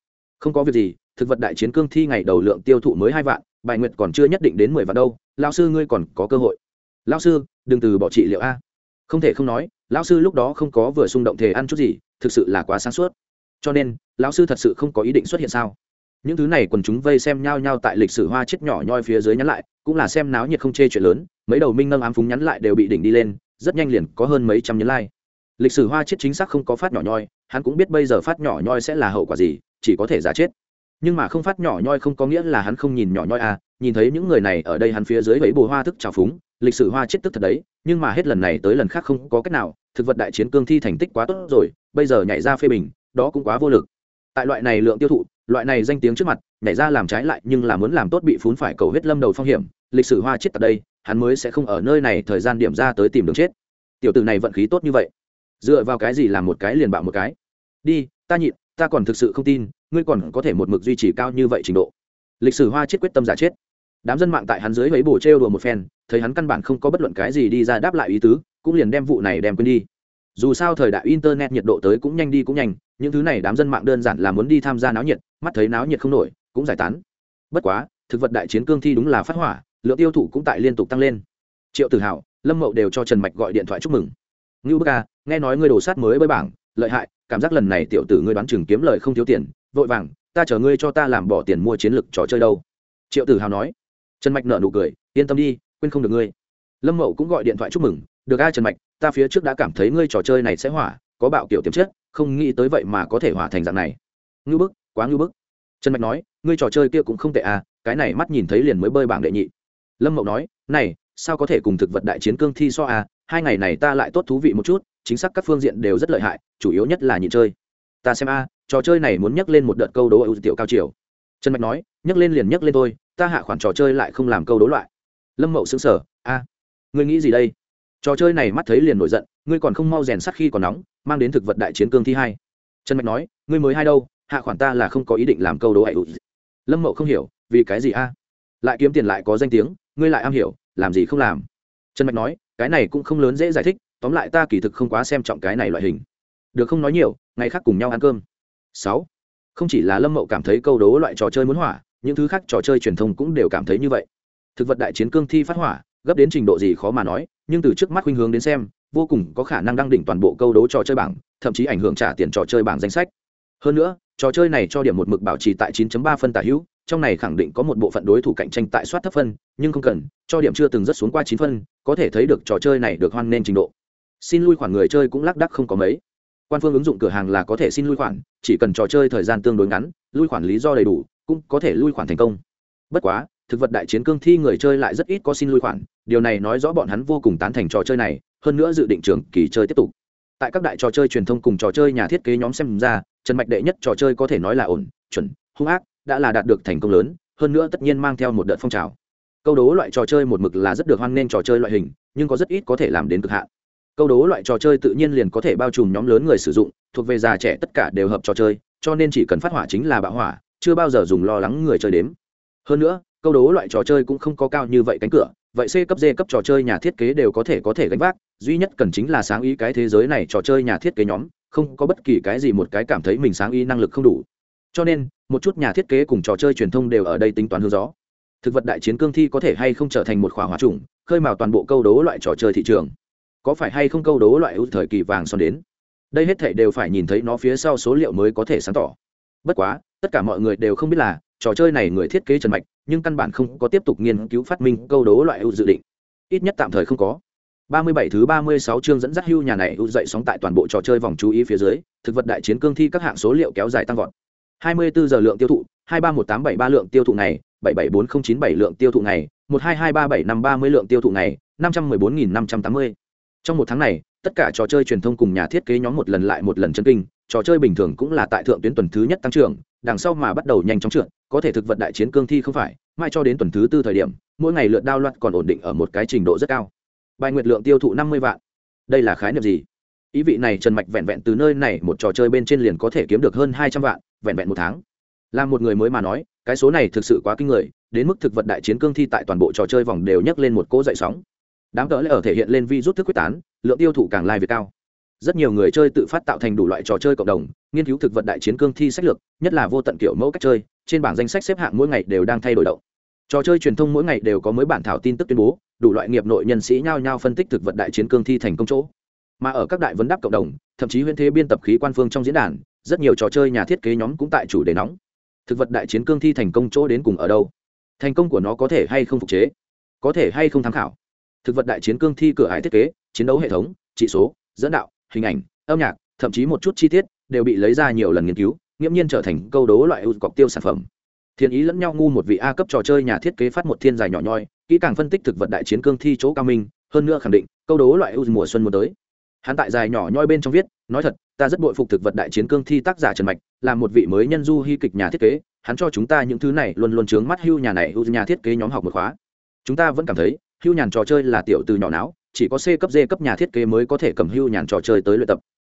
Không có việc gì, thực vật đại chiến cương thi ngày đầu lượng tiêu thụ mới hai vạn, bài nguyệt còn chưa nhất định đến mười vạn đâu lao sư ngươi còn có cơ hội. Lao sư, đừng từ bỏ trị liệu a. Không thể không nói lao sư lúc đó không có vừa xung động thể ăn chút gì, thực sự là quá sáng suốt. Cho nên, lão sư thật sự không có ý định xuất hiện sao? Những thứ này quần chúng vây xem nhau nhau tại lịch sử hoa chết nhỏ nhoi phía dưới nhắn lại, cũng là xem náo nhiệt không chê chuyện lớn, mấy đầu minh nâng ám phúng nhắn lại đều bị đỉnh đi lên, rất nhanh liền có hơn mấy trăm nhấn like. Lịch sử hoa chết chính xác không có phát nhỏ nhoi, hắn cũng biết bây giờ phát nhỏ nhoi sẽ là hậu quả gì, chỉ có thể giả chết. Nhưng mà không phát nhỏ nhoi không có nghĩa là hắn không nhìn nhỏ nhoi à nhìn thấy những người này ở đây hắn phía dưới vẫy bồ hoa thức trào phúng, lịch sử hoa chết tức thật đấy, nhưng mà hết lần này tới lần khác không có cách nào, thực vật đại chiến cương thi thành tích quá tốt rồi, bây giờ nhảy ra phê bình, đó cũng quá vô lực. Tại loại này lượng tiêu thụ, loại này danh tiếng trước mặt, nhảy ra làm trái lại nhưng là muốn làm tốt bị phún phải cầu huyết lâm đầu phong hiểm, lịch sử hoa chết tại đây, hắn mới sẽ không ở nơi này thời gian điểm ra tới tìm đường chết. Tiểu tử này vận khí tốt như vậy. Dựa vào cái gì làm một cái liền bạo một cái? Đi, ta nhịn, ta còn thực sự không tin, ngươi còn có thể một mực duy trì cao như vậy trình độ. Lịch sử hoa chết quyết tâm giả chết đám dân mạng tại hắn dưới lấy bổ trêu đùa một phen, thấy hắn căn bản không có bất luận cái gì đi ra đáp lại ý tứ, cũng liền đem vụ này đem quên đi. Dù sao thời đại internet nhiệt độ tới cũng nhanh đi cũng nhanh, những thứ này đám dân mạng đơn giản là muốn đi tham gia náo nhiệt, mắt thấy náo nhiệt không nổi, cũng giải tán. Bất quá, thực vật đại chiến cương thi đúng là phát hỏa, lượng tiêu thụ cũng tại liên tục tăng lên. Triệu tự hào lâm mậu đều cho trần mạch gọi điện thoại chúc mừng. Ngưu bức ca nghe nói ngươi đồ sát mới bơi bảng, lợi hại, cảm giác lần này tiểu tử ngươi đoán chừng kiếm lời không thiếu tiền, vội vàng, ta chở ngươi cho ta làm bỏ tiền mua chiến lược trò chơi đâu. Triệu tử hào nói trần mạch nợ nụ cười, yên tâm đi, quên không được ngươi. Lâm mậu cũng gọi điện thoại chúc mừng, được a, trần mạch, ta phía trước đã cảm thấy ngươi trò chơi này sẽ hỏa, có bạo kiểu tiềm chất, không nghĩ tới vậy mà có thể hỏa thành dạng này. Ngư bức, quá ngư bức. Trần mạch nói, ngươi trò chơi kia cũng không tệ à cái này mắt nhìn thấy liền mới bơi bảng đệ nhị. Lâm mậu nói, này, sao có thể cùng thực vật đại chiến cương thi so à hai ngày này ta lại tốt thú vị một chút, chính xác các phương diện đều rất lợi hại, chủ yếu nhất là nhịn chơi. Ta xem a, trò chơi này muốn nhắc lên một đợt câu đố ưu tiểu cao chiều trần mạch nói, nhắc lên liền nhắc lên thôi ta hạ khoản trò chơi lại không làm câu đối loại. Lâm mậu xứng sở a, ngươi nghĩ gì đây? Trò chơi này mắt thấy liền nổi giận, ngươi còn không mau rèn sắt khi còn nóng, mang đến thực vật đại chiến cương thi hai. Trần mạch nói, ngươi mới hai đâu, hạ khoản ta là không có ý định làm câu đố ạy lâm mậu không hiểu, vì cái gì a? Lại kiếm tiền lại có danh tiếng, ngươi lại am hiểu, làm gì không làm? Trần mạch nói, cái này cũng không lớn dễ giải thích, tóm lại ta kỳ thực không quá xem trọng cái này loại hình. Được không nói nhiều, ngày khác cùng nhau ăn cơm. Sáu, không chỉ là lâm mậu cảm thấy câu đố loại trò chơi muốn hỏa những thứ khác trò chơi truyền thông cũng đều cảm thấy như vậy. Thực vật đại chiến cương thi phát hỏa, gấp đến trình độ gì khó mà nói, nhưng từ trước mắt khuynh hướng đến xem, vô cùng có khả năng đăng đỉnh toàn bộ câu đố trò chơi bảng, thậm chí ảnh hưởng trả tiền trò chơi bảng danh sách. Hơn nữa, trò chơi này cho điểm một mực bảo trì tại 9.3 phân tả hữu, trong này khẳng định có một bộ phận đối thủ cạnh tranh tại soát thấp phân, nhưng không cần, cho điểm chưa từng rất xuống qua 9 phân, có thể thấy được trò chơi này được hoan nên trình độ. Xin lui khoản người chơi cũng lác đắc không có mấy. Quan phương ứng dụng cửa hàng là có thể xin lui khoản, chỉ cần trò chơi thời gian tương đối ngắn, lui khoản lý do đầy đủ cũng có thể lui khoản thành công. Bất quá, thực vật đại chiến cương thi người chơi lại rất ít có xin lui khoản, điều này nói rõ bọn hắn vô cùng tán thành trò chơi này, hơn nữa dự định trường kỳ chơi tiếp tục. Tại các đại trò chơi truyền thông cùng trò chơi nhà thiết kế nhóm xem ra, trần mạch đệ nhất trò chơi có thể nói là ổn, chuẩn, hung ác, đã là đạt được thành công lớn, hơn nữa tất nhiên mang theo một đợt phong trào. Câu đố loại trò chơi một mực là rất được hoan nghênh trò chơi loại hình, nhưng có rất ít có thể làm đến cực hạn. Câu đố loại trò chơi tự nhiên liền có thể bao trùm nhóm lớn người sử dụng, thuộc về già trẻ tất cả đều hợp trò chơi, cho nên chỉ cần phát hỏa chính là bạo hỏa chưa bao giờ dùng lo lắng người chơi đếm. Hơn nữa, câu đố loại trò chơi cũng không có cao như vậy cánh cửa, vậy c cấp d cấp trò chơi nhà thiết kế đều có thể có thể gánh vác, duy nhất cần chính là sáng ý cái thế giới này trò chơi nhà thiết kế nhóm, không có bất kỳ cái gì một cái cảm thấy mình sáng ý năng lực không đủ. Cho nên, một chút nhà thiết kế cùng trò chơi truyền thông đều ở đây tính toán hướng gió. Thực vật đại chiến cương thi có thể hay không trở thành một khỏa hóa trùng, khơi mào toàn bộ câu đố loại trò chơi thị trường. Có phải hay không câu đố loại ưu thời kỳ vàng son đến? Đây hết thể đều phải nhìn thấy nó phía sau số liệu mới có thể sáng tỏ bất quá, tất cả mọi người đều không biết là, trò chơi này người thiết kế trần mạch, nhưng căn bản không có tiếp tục nghiên cứu phát minh câu đố loại ưu dự định. Ít nhất tạm thời không có. 37 thứ 36 chương dẫn dắt hưu nhà này ưu dậy sóng tại toàn bộ trò chơi vòng chú ý phía dưới, thực vật đại chiến cương thi các hạng số liệu kéo dài tăng vọt. 24 giờ lượng tiêu thụ 231873 lượng tiêu thụ ngày 774097 lượng tiêu thụ ngày 122375530 lượng tiêu thụ ngày 514580 trong một tháng này, tất cả trò chơi truyền thông cùng nhà thiết kế nhóm một lần lại một lần chân kinh trò chơi bình thường cũng là tại thượng tuyến tuần thứ nhất tăng trưởng, đằng sau mà bắt đầu nhanh chóng trượt, có thể thực vật đại chiến cương thi không phải, mai cho đến tuần thứ tư thời điểm, mỗi ngày lượt đao loạt còn ổn định ở một cái trình độ rất cao. Bài nguyệt lượng tiêu thụ năm mươi vạn. Đây là khái niệm gì? Ý vị này trần mạch vẹn vẹn từ nơi này một trò chơi bên trên liền có thể kiếm được hơn hai trăm vạn, vẹn vẹn một tháng. Là một người mới mà nói, cái số này thực sự quá kinh người, đến mức thực vật đại chiến cương thi tại toàn bộ trò chơi vòng đều nhấc lên một cỗ dậy sóng. Đám cỡ lại ở thể hiện lên vi rút thức quyết tán, lượng tiêu thụ càng lai việt cao rất nhiều người chơi tự phát tạo thành đủ loại trò chơi cộng đồng, nghiên cứu thực vật đại chiến cương thi sách lược, nhất là vô tận kiểu mẫu cách chơi, trên bảng danh sách xếp hạng mỗi ngày đều đang thay đổi động. Trò chơi truyền thông mỗi ngày đều có mới bản thảo tin tức tuyên bố, đủ loại nghiệp nội nhân sĩ nhao nhao phân tích thực vật đại chiến cương thi thành công chỗ. Mà ở các đại vấn đáp cộng đồng, thậm chí huyễn thế biên tập khí quan phương trong diễn đàn, rất nhiều trò chơi nhà thiết kế nhóm cũng tại chủ đề nóng. Thực vật đại chiến cương thi thành công chỗ đến cùng ở đâu? Thành công của nó có thể hay không phục chế? Có thể hay không tham khảo? Thực vật đại chiến cương thi cửa hải thiết kế, chiến đấu hệ thống trị số, dẫn đạo hình ảnh, âm nhạc, thậm chí một chút chi tiết đều bị lấy ra nhiều lần nghiên cứu, nghiễm nhiên trở thành câu đố loại ưu cọc tiêu sản phẩm. Thiên ý lẫn nhau ngu một vị a cấp trò chơi nhà thiết kế phát một thiên dài nhỏ nhoi, kỹ càng phân tích thực vật đại chiến cương thi chỗ cao minh, hơn nữa khẳng định, câu đố loại ưu mùa xuân muốn tới. Hắn tại dài nhỏ nhoi bên trong viết, nói thật, ta rất bội phục thực vật đại chiến cương thi tác giả trần mạch, là một vị mới nhân du hy kịch nhà thiết kế, hắn cho chúng ta những thứ này luôn luôn chướng mắt hưu nhà này hưu nhà thiết kế nhóm học một khóa. Chúng ta vẫn cảm thấy, hưu nhàn trò chơi là tiểu từ nhỏ não chỉ có c cấp d cấp nhà thiết kế mới có thể cầm hưu nhàn trò chơi tới luyện tập.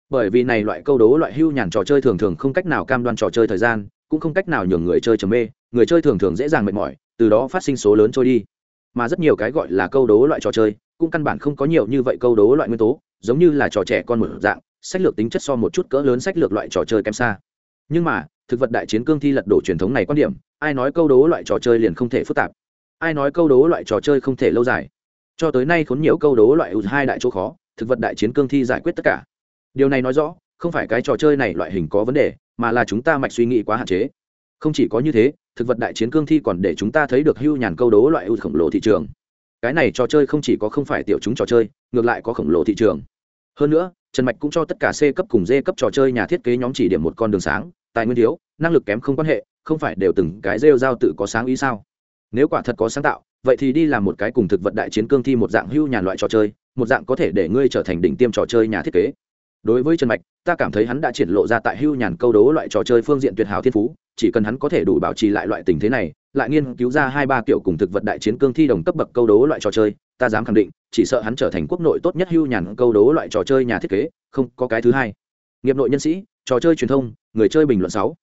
Bởi vì này loại câu đố loại hưu nhàn trò chơi thường thường không cách nào cam đoan trò chơi thời gian, cũng không cách nào nhường người chơi trầm mê, người chơi thường thường dễ dàng mệt mỏi, từ đó phát sinh số lớn trôi đi. Mà rất nhiều cái gọi là câu đố loại trò chơi, cũng căn bản không có nhiều như vậy câu đố loại nguyên tố, giống như là trò trẻ con một dạng, sách lược tính chất so một chút cỡ lớn sách lược loại trò chơi kém xa. Nhưng mà, thực vật đại chiến cương thi lật đổ truyền thống này quan điểm, ai nói câu đố loại trò chơi liền không thể phức tạp? Ai nói câu đố loại trò chơi không thể lâu dài? Cho tới nay khốn nhiều câu đố loại hai đại chỗ khó, thực vật đại chiến cương thi giải quyết tất cả. Điều này nói rõ, không phải cái trò chơi này loại hình có vấn đề, mà là chúng ta mạch suy nghĩ quá hạn chế. Không chỉ có như thế, thực vật đại chiến cương thi còn để chúng ta thấy được hưu nhàn câu đố loại ưu khổng lồ thị trường. Cái này trò chơi không chỉ có không phải tiểu chúng trò chơi, ngược lại có khổng lồ thị trường. Hơn nữa, trần mạch cũng cho tất cả c cấp cùng d cấp trò chơi nhà thiết kế nhóm chỉ điểm một con đường sáng, tài nguyên thiếu, năng lực kém không quan hệ, không phải đều từng cái rêu giao tự có sáng ý sao? Nếu quả thật có sáng tạo vậy thì đi làm một cái cùng thực vật đại chiến cương thi một dạng hưu nhàn loại trò chơi, một dạng có thể để ngươi trở thành đỉnh tiêm trò chơi nhà thiết kế. Đối với trần mạch, ta cảm thấy hắn đã triển lộ ra tại hưu nhàn câu đố loại trò chơi phương diện tuyệt hảo thiên phú, chỉ cần hắn có thể đủ bảo trì lại loại tình thế này, lại nghiên cứu ra hai ba kiểu cùng thực vật đại chiến cương thi đồng cấp bậc câu đố loại trò chơi, ta dám khẳng định, chỉ sợ hắn trở thành quốc nội tốt nhất hưu nhàn câu đố loại trò chơi nhà thiết kế, không có cái thứ hai. Nghiệp nội nhân sĩ, trò chơi truyền thông, người chơi bình luận sáu.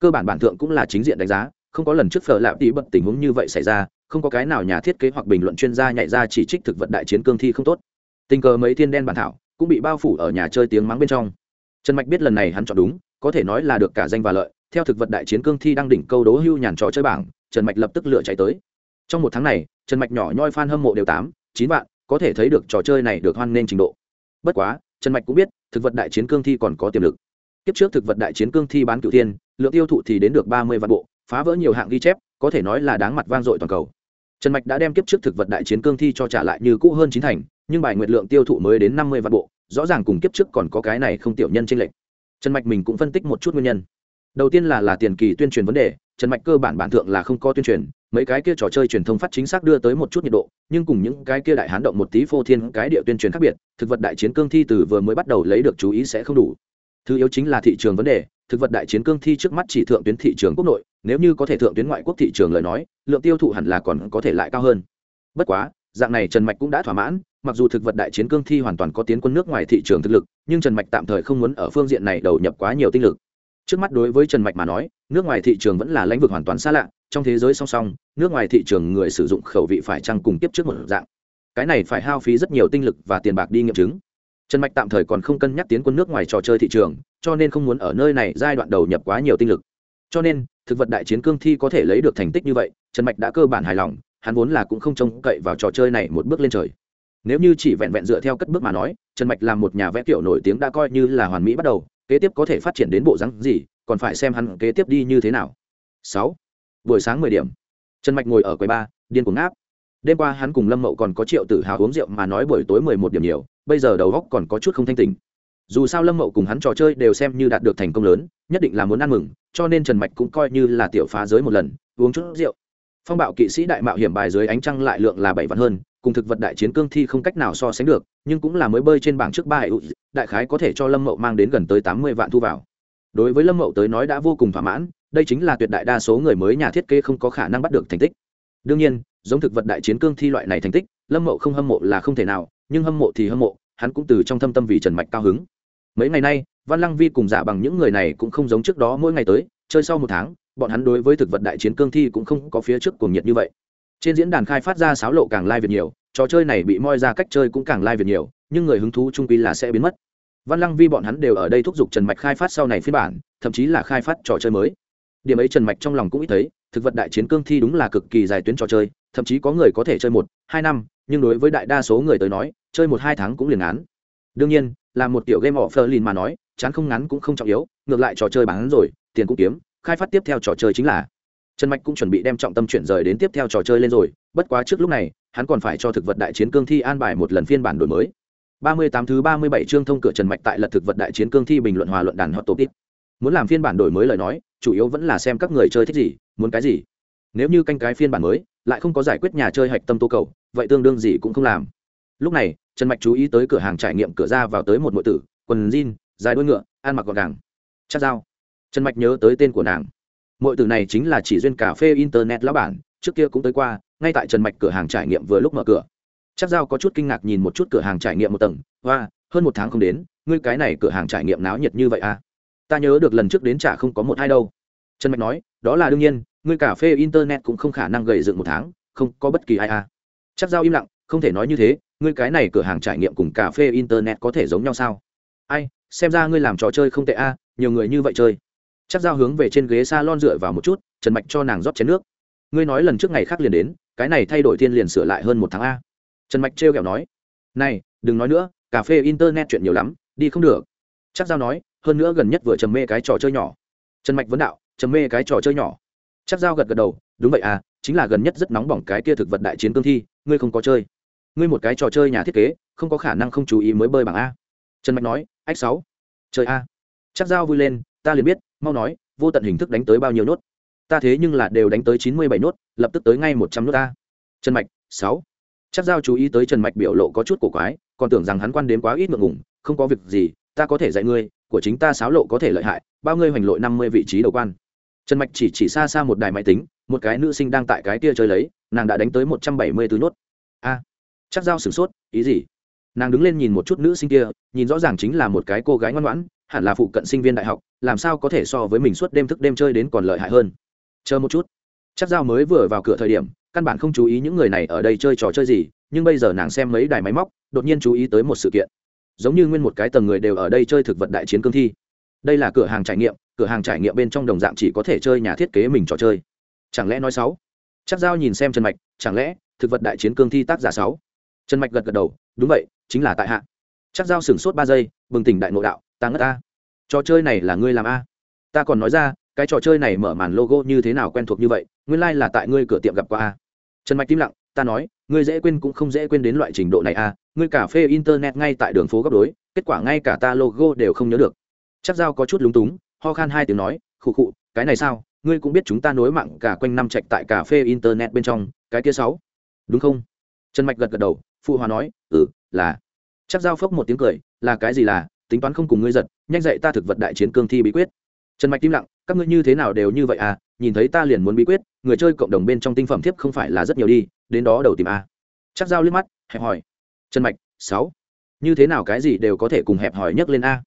Cơ bản bản thượng cũng là chính diện đánh giá không có lần trước phở lạp đi bật tình huống như vậy xảy ra, không có cái nào nhà thiết kế hoặc bình luận chuyên gia nhảy ra chỉ trích thực vật đại chiến cương thi không tốt. Tình cờ mấy thiên đen bản thảo cũng bị bao phủ ở nhà chơi tiếng mắng bên trong. Trần mạch biết lần này hắn chọn đúng, có thể nói là được cả danh và lợi. Theo thực vật đại chiến cương thi đang đỉnh câu đố hưu nhàn trò chơi bảng, trần mạch lập tức lựa chạy tới. Trong một tháng này, trần mạch nhỏ nhoi f a n hâm mộ đều tám, chín vạn, có thể thấy được trò chơi này được hoan nghênh trình độ. Bất quá, trần mạch cũng biết, thực vật đại chiến cương thi còn có tiềm lực. Kiếp trước thực vật đại chiến cương thi bán cựu thiên, lượng tiêu thụ thì đến được ba mươi vạn bộ phá vỡ nhiều hạng ghi chép, có thể nói là đáng mặt vang dội toàn cầu. Trần mạch đã đem kiếp trước thực vật đại chiến cương thi cho trả lại như cũ hơn chín thành, nhưng bài nguyệt lượng tiêu thụ mới đến năm mươi vạn bộ, rõ ràng cùng kiếp trước còn có cái này không tiểu nhân tranh lệch. Trần mạch mình cũng phân tích một chút nguyên nhân. Đầu tiên là là tiền kỳ tuyên truyền vấn đề, trần mạch cơ bản bản thượng là không có tuyên truyền, mấy cái kia trò chơi truyền thông phát chính xác đưa tới một chút nhiệt độ, nhưng cùng những cái kia đại hán động một tí phô thiên cái địa tuyên truyền khác biệt, thực vật đại chiến cương thi từ vừa mới bắt đầu lấy được chú ý sẽ không đủ. Thứ yếu chính là thị trường vấn đề thực vật đại chiến cương thi trước mắt chỉ thượng tuyến thị trường quốc nội, nếu như có thể thượng tuyến ngoại quốc thị trường lời nói, lượng tiêu thụ hẳn là còn có thể lại cao hơn. Bất quá, dạng này trần mạch cũng đã thỏa mãn, mặc dù thực vật đại chiến cương thi hoàn toàn có tiến quân nước ngoài thị trường thực lực, nhưng trần mạch tạm thời không muốn ở phương diện này đầu nhập quá nhiều tinh lực. Trước mắt đối với trần mạch mà nói, nước ngoài thị trường vẫn là lãnh vực hoàn toàn xa lạ, trong thế giới song song, nước ngoài thị trường người sử dụng khẩu vị phải trăng cùng tiếp trước một dạng. Cái này phải hao phí rất nhiều tinh lực và tiền bạc đi nghiệm chứng trần mạch tạm thời còn không cân nhắc tiến quân nước ngoài trò chơi thị trường, cho nên không muốn ở nơi này giai đoạn đầu nhập quá nhiều tinh lực. Cho nên, thực vật đại chiến cương thi có thể lấy được thành tích như vậy, trần mạch đã cơ bản hài lòng, hắn vốn là cũng không trông cậy vào trò chơi này một bước lên trời. Nếu như chỉ vẹn vẹn dựa theo cất bước mà nói, trần mạch làm một nhà vẽ kiểu nổi tiếng đã coi như là hoàn mỹ bắt đầu, kế tiếp có thể phát triển đến bộ rắn gì, còn phải xem hắn kế tiếp đi như thế nào. Sáu. Buổi sáng mười điểm. Trần mạch ngồi ở quầy ba, điên cuồng áp đêm qua hắn cùng lâm mậu còn có triệu tử hào uống rượu mà nói buổi tối mười một điểm nhiều bây giờ đầu góc còn có chút không thanh tình dù sao lâm mậu cùng hắn trò chơi đều xem như đạt được thành công lớn, nhất định là muốn ăn mừng, cho nên trần mạch cũng coi như là tiểu phá giới một lần, uống chút rượu. Phong bạo kỵ sĩ đại mạo hiểm bài dưới ánh trăng lại lượng là bảy vạn hơn, cùng thực vật đại chiến cương thi không cách nào so sánh được, nhưng cũng là mới bơi trên bảng trước ba hệ đại khái có thể cho lâm mậu mang đến gần tới tám mươi vạn thu vào. Đối với lâm mậu tới nói đã vô cùng thỏa mãn, đây chính là tuyệt đại đa số người mới nhà thiết kế không có khả năng bắt được thành tích. Đương nhiên, giống thực vật đại chiến cương thi loại này thành tích, lâm mậu không hâm mộ là không thể nào nhưng hâm mộ thì hâm mộ, hắn cũng từ trong thâm tâm vì trần mạch cao hứng. Mấy ngày nay, văn lăng vi cùng giả bằng những người này cũng không giống trước đó mỗi ngày tới, chơi sau một tháng, bọn hắn đối với thực vật đại chiến cương thi cũng không có phía trước cuồng nhiệt như vậy. Trên diễn đàn khai phát ra sáo lộ càng lai việt nhiều, trò chơi này bị moi ra cách chơi cũng càng lai việt nhiều, nhưng người hứng thú trung quy là sẽ biến mất. Văn lăng vi bọn hắn đều ở đây thúc giục trần mạch khai phát sau này phiên bản, thậm chí là khai phát trò chơi mới. Điểm ấy trần mạch trong lòng cũng ít thấy, thực vật đại chiến cương thi đúng là cực kỳ dài tuyến trò chơi, thậm chí có người có thể chơi một, hai năm nhưng đối với đại đa số người tới nói, chơi một hai tháng cũng liền án. đương nhiên, là một tiểu game offline mà nói, chán không ngắn cũng không trọng yếu, ngược lại trò chơi bán rồi, tiền cũng kiếm, khai phát tiếp theo trò chơi chính là. Trần mạch cũng chuẩn bị đem trọng tâm chuyển rời đến tiếp theo trò chơi lên rồi, bất quá trước lúc này, hắn còn phải cho thực vật đại chiến cương thi an bài một lần phiên bản đổi mới. Ba mươi tám thứ ba mươi bảy chương thông cửa trần mạch tại lật thực vật đại chiến cương thi bình luận hòa luận đàn hot topic. Muốn làm phiên bản đổi mới lời nói, chủ yếu vẫn là xem các người chơi thích gì, muốn cái gì. Nếu như canh cái phiên bản mới, lại không có giải quyết nhà chơi hạch tâm tô cầu vậy tương đương gì cũng không làm. Lúc này, trần mạch chú ý tới cửa hàng trải nghiệm cửa ra vào tới một m tử, quần jean, dài đuôi ngựa, ăn mặc gọn gàng. Chắc dao. Trần mạch nhớ tới tên của nàng. M tử này chính là chỉ duyên cà phê internet lão bản, trước kia cũng tới qua, ngay tại trần mạch cửa hàng trải nghiệm vừa lúc mở cửa. Chắc giao có chút kinh ngạc nhìn một chút cửa hàng trải nghiệm một tầng. Và hơn một tháng không đến, ngươi cái này cửa hàng trải nghiệm náo nhiệt như vậy à? Ta nhớ được lần trước đến chả không có một hai đâu. Trần mạch nói, đó là đương nhiên, ngươi cà phê internet cũng không khả năng gầy dựng một tháng, không có bất kỳ ai à chắc giao im lặng không thể nói như thế ngươi cái này cửa hàng trải nghiệm cùng cà phê internet có thể giống nhau sao? Ai xem ra ngươi làm trò chơi không tệ a à, nhiều người như vậy chơi. Chắc giao hướng về trên ghế s a lon dựa vào một chút trần mạch cho nàng rót chén nước. Ngươi nói lần trước ngày khác liền đến cái này thay đổi thiên liền sửa lại hơn một tháng a. Trần mạch trêu kẹo nói. Này đừng nói nữa cà phê internet chuyện nhiều lắm đi không được. Chắc giao nói hơn nữa gần nhất vừa trầm mê cái trò chơi nhỏ. Trần mạch vấn đạo trầm mê cái trò chơi nhỏ. Chắc giao gật gật đầu đúng vậy à chính là gần nhất rất nóng bỏng cái kia thực vật đại chiến cương thi ngươi không có chơi. Ngươi một cái trò chơi nhà thiết kế, không có khả năng không chú ý mới bơi bằng a. Trần mạch nói, ách sáu. Chơi a. Chắc giao vui lên, ta liền biết, mau nói, vô tận hình thức đánh tới bao nhiêu nốt. Ta thế nhưng là đều đánh tới chín mươi bảy nốt, lập tức tới ngay một trăm nốt ta trần mạch, sáu. Chắc giao chú ý tới trần mạch biểu lộ có chút cổ quái, còn tưởng rằng hắn quan đến quá ít ngượng ngủng không có việc gì, ta có thể dạy ngươi, của chính ta sáo lộ có thể lợi hại, bao ngươi hoành lội năm mươi vị trí đầu quan trần mạch chỉ chỉ xa xa một đài máy tính, một cái nữ sinh đang tại cái kia chơi lấy, nàng đã đánh tới một trăm bảy mươi tứ nốt. A, chắc giao sửng sốt, ý gì? Nàng đứng lên nhìn một chút nữ sinh kia, nhìn rõ ràng chính là một cái cô gái ngoan ngoãn, hẳn là phụ cận sinh viên đại học, làm sao có thể so với mình suốt đêm thức đêm chơi đến còn lợi hại hơn. Chờ một chút. Chắc giao mới vừa vào cửa thời điểm, căn bản không chú ý những người này ở đây chơi trò chơi gì, nhưng bây giờ nàng xem mấy đài máy móc, đột nhiên chú ý tới một sự kiện. Giống như nguyên một cái tầng người đều ở đây chơi thực vật đại chiến cương thi đây là cửa hàng trải nghiệm, cửa hàng trải nghiệm bên trong đồng dạng chỉ có thể chơi nhà thiết kế mình trò chơi. Chẳng lẽ nói sáu chắc giao nhìn xem trần mạch, chẳng lẽ thực vật đại chiến cương thi tác giả sáu trần mạch gật gật đầu, đúng vậy, chính là tại hạ. Chắc giao sửng sốt ba giây, bừng tỉnh đại nội đạo, ta ngất a. trò chơi này là ngươi làm a? Ta còn nói ra, cái trò chơi này mở màn logo như thế nào quen thuộc như vậy, nguyên lai、like、là tại ngươi cửa tiệm gặp qua a. Trần mạch im lặng, ta nói, ngươi dễ quên cũng không dễ quên đến loại trình độ này a, ngươi cà phê internet ngay tại đường phố góc đối, kết quả ngay cả ta logo đều không nhớ được chắc giao có chút lúng túng, ho khan hai tiếng nói, khụ khụ, cái này sao? Ngươi cũng biết chúng ta nối mạng cả quanh năm trạch tại cà phê internet bên trong, cái kia sáu. Đúng không? Trần mạch gật gật đầu, phụ hòa nói ừ là. Chắc giao phốc một tiếng cười, là cái gì là? Tính toán không cùng ngươi giật, nhanh dậy ta thực vật đại chiến cương thi bí quyết. Trần mạch im lặng, các ngươi như thế nào đều như vậy à? Nhìn thấy ta liền muốn bí quyết, người chơi cộng đồng bên trong tinh phẩm thiếp không phải là rất nhiều đi, đến đó đầu tìm a. Chắc giao liếc mắt, hẹp hỏi. Trần mạch, sáu? Như thế nào cái gì đều có thể cùng hẹp hỏi nhấc lên a?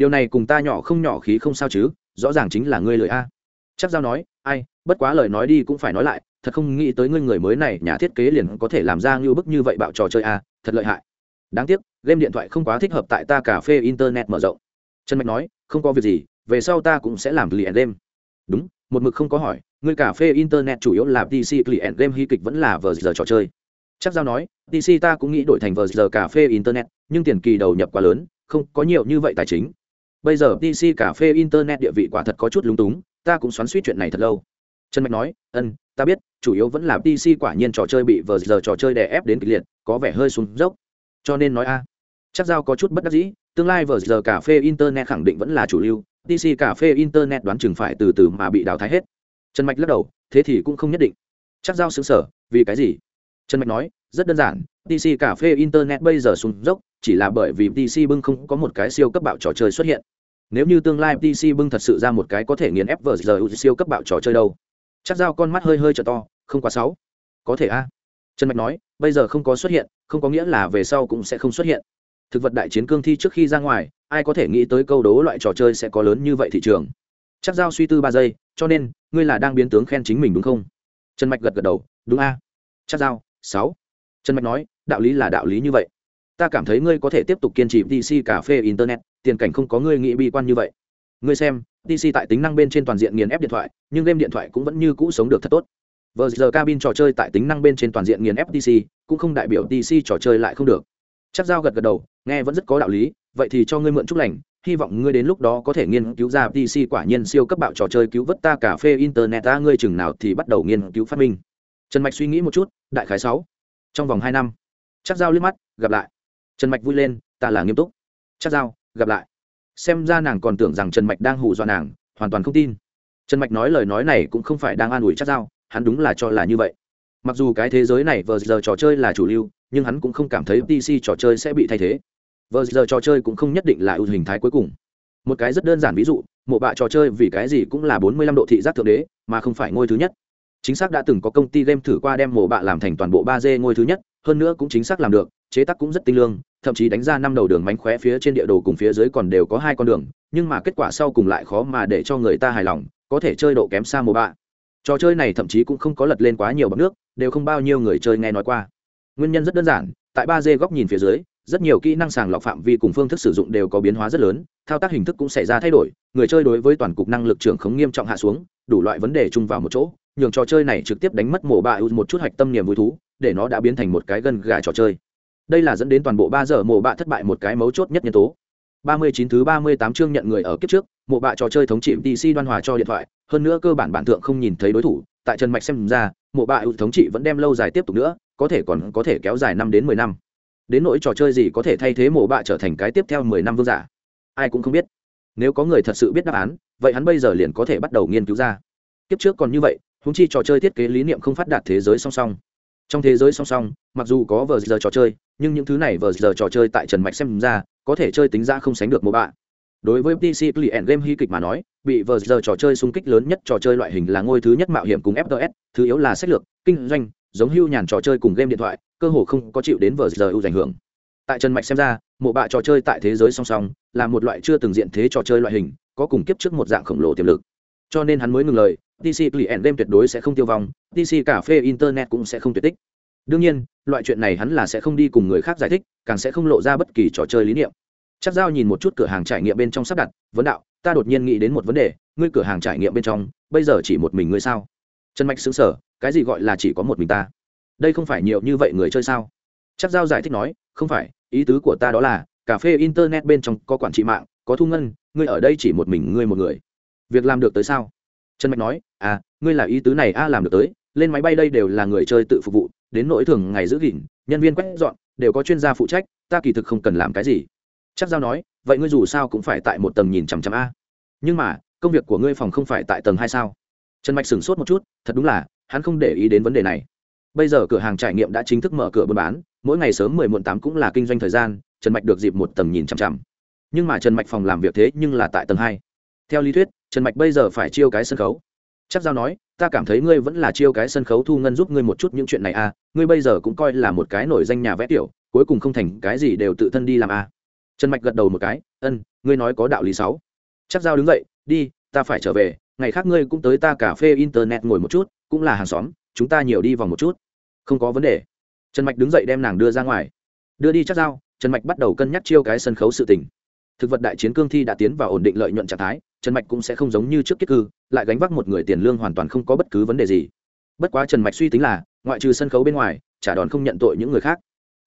Điều này cùng ta nhỏ không nhỏ khí không sao chứ, rõ ràng chính là ngươi lời a. Chắc giao nói, ai, bất quá lời nói đi cũng phải nói lại, thật không nghĩ tới ngươi người mới này, nhà thiết kế liền có thể làm ra ngưu bức như vậy bạo trò chơi a, thật lợi hại. Đáng tiếc, game điện thoại không quá thích hợp tại ta cà phê internet mở rộng. Trần mạch nói, không có việc gì, về sau ta cũng sẽ làm client game. Đúng, một mực không có hỏi người cà phê internet chủ yếu là pc client game hy kịch vẫn là vờ giờ trò chơi. Chắc giao nói pc ta cũng nghĩ đổi thành vờ giờ cà phê internet, nhưng tiền kỳ đầu nhập quá lớn, không có nhiều như vậy tài chính bây giờ pc cà phê internet địa vị quả thật có chút lúng túng, ta cũng xoắn suýt chuyện này thật lâu. Trần mạch nói ân ta biết, chủ yếu vẫn là pc quả nhiên trò chơi bị vờ giờ trò chơi đè ép đến kịch liệt, có vẻ hơi xuống dốc. Cho nên nói a, chắc giao có chút bất đắc dĩ, tương lai vờ giờ cà phê internet khẳng định vẫn là chủ lưu pc cà phê internet đoán chừng phải từ từ mà bị đào thái hết. Trần mạch lắc đầu, thế thì cũng không nhất định. Chắc giao xứng sở vì cái gì? Trần mạch nói, rất đơn giản pc cà phê internet bây giờ xuống dốc chỉ là bởi vì PC bưng không có một cái siêu cấp bạo trò chơi xuất hiện. Nếu như tương lai PC bưng thật sự ra một cái có thể nghiền ép vờ siêu cấp bạo trò chơi đâu. Chắc giao con mắt hơi hơi trở to, không quá sáu. Có thể a. Trần mạch nói, bây giờ không có xuất hiện, không có nghĩa là về sau cũng sẽ không xuất hiện. Thực vật đại chiến cương thi trước khi ra ngoài, ai có thể nghĩ tới câu đố loại trò chơi sẽ có lớn như vậy thị trường? Chắc giao suy tư ba giây, cho nên, ngươi là đang biến tướng khen chính mình đúng không? Trần mạch gật gật đầu, đúng a. Chắc giao sáu. Trần mạch nói, đạo lý là đạo lý như vậy ta cảm thấy ngươi có thể tiếp tục kiên trì dc cà phê internet, tiền cảnh không có ngươi nghĩ bi quan như vậy. Ngươi xem dc tại tính năng bên trên toàn diện nghiền ép điện thoại, nhưng game điện thoại cũng vẫn như cũ sống được thật tốt. Vờ giờ cabin trò chơi tại tính năng bên trên toàn diện nghiền ép DC cũng không đại biểu DC trò chơi lại không được. Chắc giao gật gật đầu, nghe vẫn rất có đạo lý, vậy thì cho ngươi mượn chúc lành, hy vọng ngươi đến lúc đó có thể nghiên cứu ra pc quả nhiên siêu cấp bạo trò chơi cứu vớt ta cà phê internet, ta ngươi chừng nào thì bắt đầu nghiên cứu phát minh. Trần mạch suy nghĩ một chút, đại khái sáu, trong vòng hai năm. Chắc giao liếc mắt, gặp lại trần mạch vui lên, ta là nghiêm túc. Chắc giao, gặp lại. Xem ra nàng còn tưởng rằng trần mạch đang hù dọa nàng, hoàn toàn không tin. Trần mạch nói lời nói này cũng không phải đang an ủi chắc giao, hắn đúng là cho là như vậy. Mặc dù cái thế giới này vờ giờ trò chơi là chủ lưu, nhưng hắn cũng không cảm thấy pc trò chơi sẽ bị thay thế. Vờ giờ trò chơi cũng không nhất định là ưu hình thái cuối cùng. Một cái rất đơn giản ví dụ, mộ bạ trò chơi vì cái gì cũng là bốn mươi lăm độ thị giác thượng đế, mà không phải ngôi thứ nhất chính xác đã từng có công ty game thử qua đem mổ bạ làm thành toàn bộ ba d ngôi thứ nhất, hơn nữa cũng chính xác làm được, chế tác cũng rất tinh lương, thậm chí đánh ra năm đầu đường mánh khóe phía trên địa đồ cùng phía dưới còn đều có hai con đường, nhưng mà kết quả sau cùng lại khó mà để cho người ta hài lòng, có thể chơi độ kém xa mổ bạ. Trò chơi này thậm chí cũng không có lật lên quá nhiều bậc nước, đều không bao nhiêu người chơi nghe nói qua. Nguyên nhân rất đơn giản, tại ba d góc nhìn phía dưới, rất nhiều kỹ năng sàng lọc phạm vi cùng phương thức sử dụng đều có biến hóa rất lớn thao tác hình thức cũng xảy ra thay đổi người chơi đối với toàn cục năng lực trưởng khống nghiêm trọng hạ xuống đủ loại vấn đề chung vào một chỗ nhường trò chơi này trực tiếp đánh mất mổ bạ một chút hạch tâm niềm vui thú để nó đã biến thành một cái gân gà trò chơi. Đây là dẫn đến toàn bộ ba giờ mổ bạ thất bại một cái mấu chốt nhất nhân tố. 39 thứ 38 chương nhận người ở kiếp trước, mộ bạ trò chơi thống trị PC đoan hòa cho điện thoại, hơn nữa cơ bản bản thượng không nhìn thấy đối thủ, tại Trần Mạch xem ra, mộ bạ ưu thống trị vẫn đem lâu dài tiếp tục nữa, có thể còn có thể kéo dài năm đến 10 năm. Đến nỗi trò chơi gì có thể thay thế mộ bạ trở thành cái tiếp theo 10 năm vương giả, ai cũng không biết. Nếu có người thật sự biết đáp án, vậy hắn bây giờ liền có thể bắt đầu nghiên cứu ra. Kiếp trước còn như vậy, húng chi trò chơi thiết kế lý niệm không phát đạt thế giới song song. Trong thế giới song song, mặc dù có vờ giờ trò chơi, nhưng những thứ này vờ giờ trò chơi tại Trần Mạch xem ra, có thể chơi tính ra không sánh được mô bạ đối với pc client game hy kịch mà nói bị vờ giờ trò chơi xung kích lớn nhất trò chơi loại hình là ngôi thứ nhất mạo hiểm cùng fts thứ yếu là sách lược kinh doanh giống hưu nhàn trò chơi cùng game điện thoại cơ hồ không có chịu đến vờ giờ ưu ảnh hưởng tại trần mạch xem ra, mộ bạ trò chơi tại thế giới song song là một loại chưa từng diện thế trò chơi loại hình, có cùng kiếp trước một dạng khổng lồ tiềm lực. Cho nên hắn mới ngừng lời pc client game tuyệt đối sẽ không tiêu vong TC cà phê internet cũng sẽ không tuyệt tích. Đương nhiên, loại chuyện này hắn là sẽ không đi cùng người khác giải thích, càng sẽ không lộ ra bất kỳ trò chơi lý niệm. Chắc giao nhìn một chút cửa hàng trải nghiệm bên trong sắp đặt, vấn đạo, ta đột nhiên nghĩ đến một vấn đề, ngươi cửa hàng trải nghiệm bên trong, bây giờ chỉ một mình ngươi sao? Trần mạch xứng sở cái gì gọi là chỉ có một mình ta? Đây không phải nhiều như vậy người chơi sao? Chắc giao giải thích nói, không phải ý tứ của ta đó là, cà phê internet bên trong có quản trị mạng, có thu ngân, ngươi ở đây chỉ một mình ngươi một người. Việc làm được tới sao? Trần mạch nói à ngươi là ý tứ này a, làm được tới, lên máy bay đây đều là người chơi tự phục vụ, đến nỗi thường ngày giữ gìn, nhân viên quét dọn, đều có chuyên gia phụ trách, ta kỳ thực không cần làm cái gì. Chắc giao nói, vậy ngươi dù sao cũng phải tại một tầng nhìn chằm chằm a. Nhưng mà, công việc của ngươi phòng không phải tại tầng hai sao? Trần mạch sửng sốt một chút, thật đúng là, hắn không để ý đến vấn đề này bây giờ cửa hàng trải nghiệm đã chính thức mở cửa buôn bán, mỗi ngày sớm mười muộn tám cũng là kinh doanh thời gian, trần mạch được dịp một tầng nhìn chằm chằm. Nhưng mà trần mạch phòng làm việc thế nhưng là tại tầng hai. Theo lý thuyết, trần mạch bây giờ phải chiêu cái sân khấu. Chắc giao nói, ta cảm thấy ngươi vẫn là chiêu cái sân khấu thu ngân giúp ngươi một chút những chuyện này à ngươi bây giờ cũng coi là một cái nổi danh nhà vẽ tiểu, cuối cùng không thành cái gì đều tự thân đi làm à. Trần mạch gật đầu một cái, ân, ngươi nói có đạo lý sáu. Chắc giao đứng dậy, đi, ta phải trở về, ngày khác ngươi cũng tới ta cà phê internet ngồi một chút, cũng là hàng xóm chúng ta nhiều đi vòng một chút. Không có vấn đề. Trần mạch đứng dậy đem nàng đưa ra ngoài. Đưa đi chắc giao, trần mạch bắt đầu cân nhắc chiêu cái sân khấu sự tình. Thực vật đại chiến cương thi đã tiến vào ổn định lợi nhuận trạng thái, trần mạch cũng sẽ không giống như trước kết cư, lại gánh vác một người tiền lương hoàn toàn không có bất cứ vấn đề gì. Bất quá trần mạch suy tính là, ngoại trừ sân khấu bên ngoài trả đòn không nhận tội những người khác.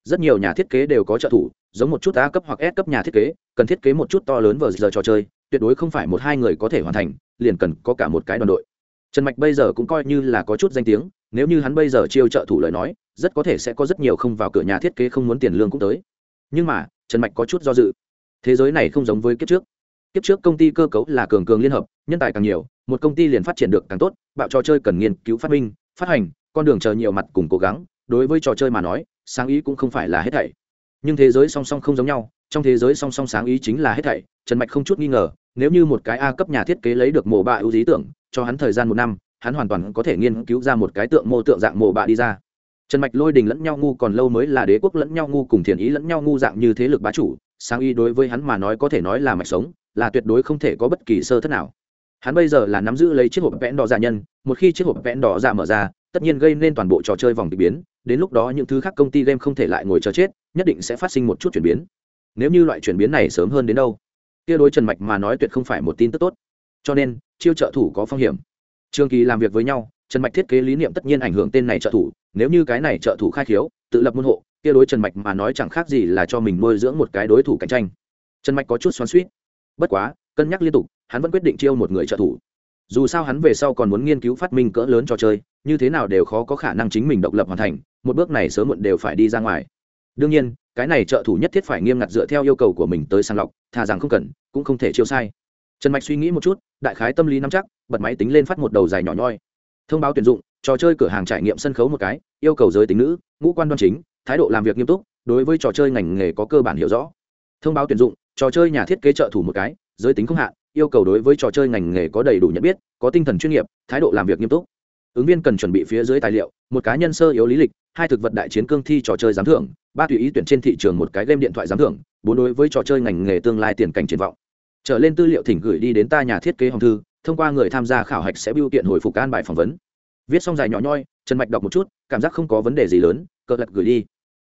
Rất nhiều nhà thiết kế đều có trợ thủ, giống một chút a cấp hoặc s cấp nhà thiết kế, cần thiết kế một chút to lớn vào giờ trò chơi, tuyệt đối không phải một hai người có thể hoàn thành, liền cần có cả một cái đoàn đội trần mạch bây giờ cũng coi như là có chút danh tiếng, nếu như hắn bây giờ chiêu trợ thủ lời nói, rất có thể sẽ có rất nhiều không vào cửa nhà thiết kế không muốn tiền lương cũng tới. Nhưng mà, trần mạch có chút do dự. Thế giới này không giống với kiếp trước. Kiếp trước công ty cơ cấu là cường cường liên hợp, nhân tài càng nhiều, một công ty liền phát triển được càng tốt, bạo trò chơi cần nghiên cứu phát minh, phát hành, con đường chờ nhiều mặt cùng cố gắng, đối với trò chơi mà nói, sáng ý cũng không phải là hết thảy. Nhưng thế giới song song không giống nhau, trong thế giới song song sáng ý chính là hết thảy, trần mạch không chút nghi ngờ nếu như một cái a cấp nhà thiết kế lấy được mổ bạ ưu lý tưởng, cho hắn thời gian một năm, hắn hoàn toàn có thể nghiên cứu ra một cái tượng mô tượng dạng mổ bạ đi ra. Trần mạch lôi đình lẫn nhau ngu còn lâu mới là đế quốc lẫn nhau ngu cùng thiền ý lẫn nhau ngu dạng như thế lực bá chủ sáng Y đối với hắn mà nói có thể nói là mạch sống, là tuyệt đối không thể có bất kỳ sơ thất nào. Hắn bây giờ là nắm giữ lấy chiếc hộp vẽn đỏ dạ nhân, một khi chiếc hộp vẽn đỏ dạ mở ra, tất nhiên gây nên toàn bộ trò chơi vòng kịch biến, đến lúc đó những thứ khác công ty game không thể lại ngồi chờ chết, nhất định sẽ phát sinh một chút chuyển biến. Nếu như loại chuyển biến này sớm hơn đến đâu? Kia đối trần mạch mà nói tuyệt không phải một tin tức tốt. Cho nên, chiêu trợ thủ có phong hiểm. Trường kỳ làm việc với nhau, trần mạch thiết kế lý niệm tất nhiên ảnh hưởng tên này trợ thủ, nếu như cái này trợ thủ khai khiếu, tự lập môn hộ, kia đối trần mạch mà nói chẳng khác gì là cho mình nuôi dưỡng một cái đối thủ cạnh tranh. Trần mạch có chút xoắn suýt bất quá, cân nhắc liên tục, hắn vẫn quyết định chiêu một người trợ thủ. Dù sao hắn về sau còn muốn nghiên cứu phát minh cỡ lớn trò chơi, như thế nào đều khó có khả năng chính mình độc lập hoàn thành, một bước này sớm muộn đều phải đi ra ngoài. Đương nhiên cái này trợ thủ nhất thiết phải nghiêm ngặt dựa theo yêu cầu của mình tới sàng lọc, thà rằng không cần, cũng không thể chiêu sai. Trần mạch suy nghĩ một chút, đại khái tâm lý nắm chắc, bật máy tính lên phát một đầu dài nhỏ nhoi. Thông báo tuyển dụng, trò chơi cửa hàng trải nghiệm sân khấu một cái, yêu cầu giới tính nữ, ngũ quan đoan chính, thái độ làm việc nghiêm túc, đối với trò chơi ngành nghề có cơ bản hiểu rõ. Thông báo tuyển dụng, trò chơi nhà thiết kế trợ thủ một cái, giới tính không hạn, yêu cầu đối với trò chơi ngành nghề có đầy đủ nhận biết, có tinh thần chuyên nghiệp, thái độ làm việc nghiêm túc. Ứng viên cần chuẩn bị phía dưới tài liệu, một cá nhân sơ yếu lý lịch hai thực vật đại chiến cương thi trò chơi giám thưởng, ba tùy ý tuyển trên thị trường một cái game điện thoại giám thưởng, bốn đối với trò chơi ngành nghề tương lai tiền cảnh triển vọng. Trở lên tư liệu thỉnh gửi đi đến ta nhà thiết kế hồng thư, thông qua người tham gia khảo hạch sẽ biêu kiện hồi phục an bài phỏng vấn. Viết xong dài nhỏ nhoi, trần mạch đọc một chút, cảm giác không có vấn đề gì lớn, cờ lật gửi đi.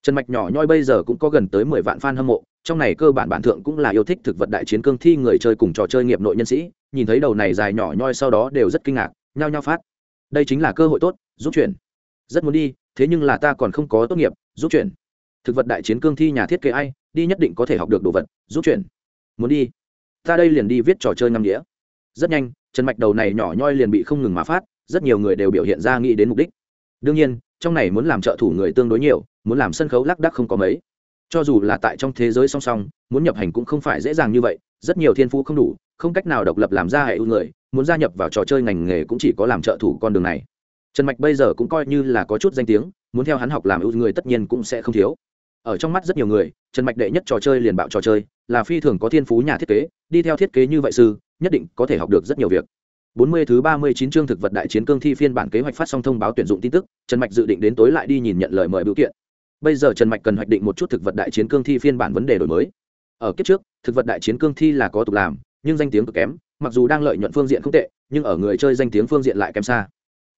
Trần mạch nhỏ nhoi bây giờ cũng có gần tới mười vạn fan hâm mộ, trong này cơ bản bản thượng cũng là yêu thích thực vật đại chiến cương thi người chơi cùng trò chơi nghiệp nội nhân sĩ, nhìn thấy đầu này dài nhỏ nhoi sau đó đều rất kinh ngạc, nhao nhao phát. Đây chính là cơ hội tốt, giúp chuyển rất muốn đi, thế nhưng là ta còn không có tốt nghiệp, giúp chuyển. Thực vật đại chiến cương thi nhà thiết kế ai, đi nhất định có thể học được đồ vật, giúp chuyển. Muốn đi? Ta đây liền đi viết trò chơi ngâm đĩa rất nhanh, trần mạch đầu này nhỏ nhoi liền bị không ngừng mà phát, rất nhiều người đều biểu hiện ra nghĩ đến mục đích. Đương nhiên, trong này muốn làm trợ thủ người tương đối nhiều, muốn làm sân khấu lác đắc không có mấy. Cho dù là tại trong thế giới song song, muốn nhập hành cũng không phải dễ dàng như vậy, rất nhiều thiên phú không đủ, không cách nào độc lập làm ra hệ ưu người, muốn gia nhập vào trò chơi ngành nghề cũng chỉ có làm trợ thủ con đường này trần mạch bây giờ cũng coi như là có chút danh tiếng muốn theo hắn học làm ưu người tất nhiên cũng sẽ không thiếu ở trong mắt rất nhiều người trần mạch đệ nhất trò chơi liền bạo trò chơi là phi thường có thiên phú nhà thiết kế đi theo thiết kế như vậy sư nhất định có thể học được rất nhiều việc 40 thứ 39 chương thực vật đại chiến cương thi phiên bản kế hoạch phát song thông báo tuyển dụng tin tức, Trần Mạch dự định đến tối lại đi nhìn nhận lời mời biểu kiện. Bây giờ Trần Mạch cần hoạch định một chút thực vật đại chiến cương thi phiên bản vấn đề đổi mới. Ở kiếp trước, thực vật đại chiến cương thi là có tục làm, nhưng danh tiếng cực kém, mặc dù đang lợi nhuận phương diện không tệ, nhưng ở người chơi danh tiếng phương diện lại kém xa.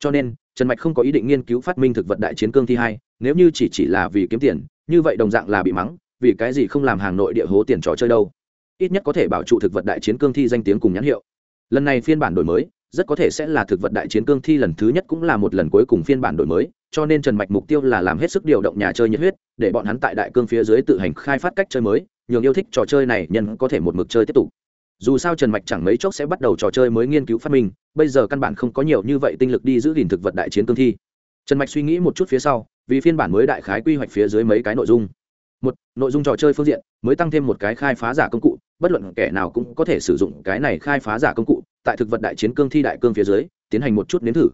Cho nên, Trần Mạch không có ý định nghiên cứu phát minh thực vật đại chiến cương thi hai. nếu như chỉ chỉ là vì kiếm tiền, như vậy đồng dạng là bị mắng, vì cái gì không làm hàng nội địa hố tiền trò chơi đâu? Ít nhất có thể bảo trụ thực vật đại chiến cương thi danh tiếng cùng nhãn hiệu lần này phiên bản đổi mới rất có thể sẽ là thực vật đại chiến cương thi lần thứ nhất cũng là một lần cuối cùng phiên bản đổi mới cho nên trần mạch mục tiêu là làm hết sức điều động nhà chơi nhiệt huyết để bọn hắn tại đại cương phía dưới tự hành khai phát cách chơi mới nhường yêu thích trò chơi này nhân có thể một mực chơi tiếp tục dù sao trần mạch chẳng mấy chốc sẽ bắt đầu trò chơi mới nghiên cứu phát minh, bây giờ căn bản không có nhiều như vậy tinh lực đi giữ gìn thực vật đại chiến cương thi. Trần mạch suy nghĩ một chút phía sau, vì phiên bản mới đại khái quy hoạch phía dưới mấy cái nội dung. Một, nội dung trò chơi phương diện, mới tăng thêm một cái khai phá giả công cụ, bất luận kẻ nào cũng có thể sử dụng cái này khai phá giả công cụ, tại thực vật đại chiến cương thi đại cương phía dưới, tiến hành một chút nếm thử.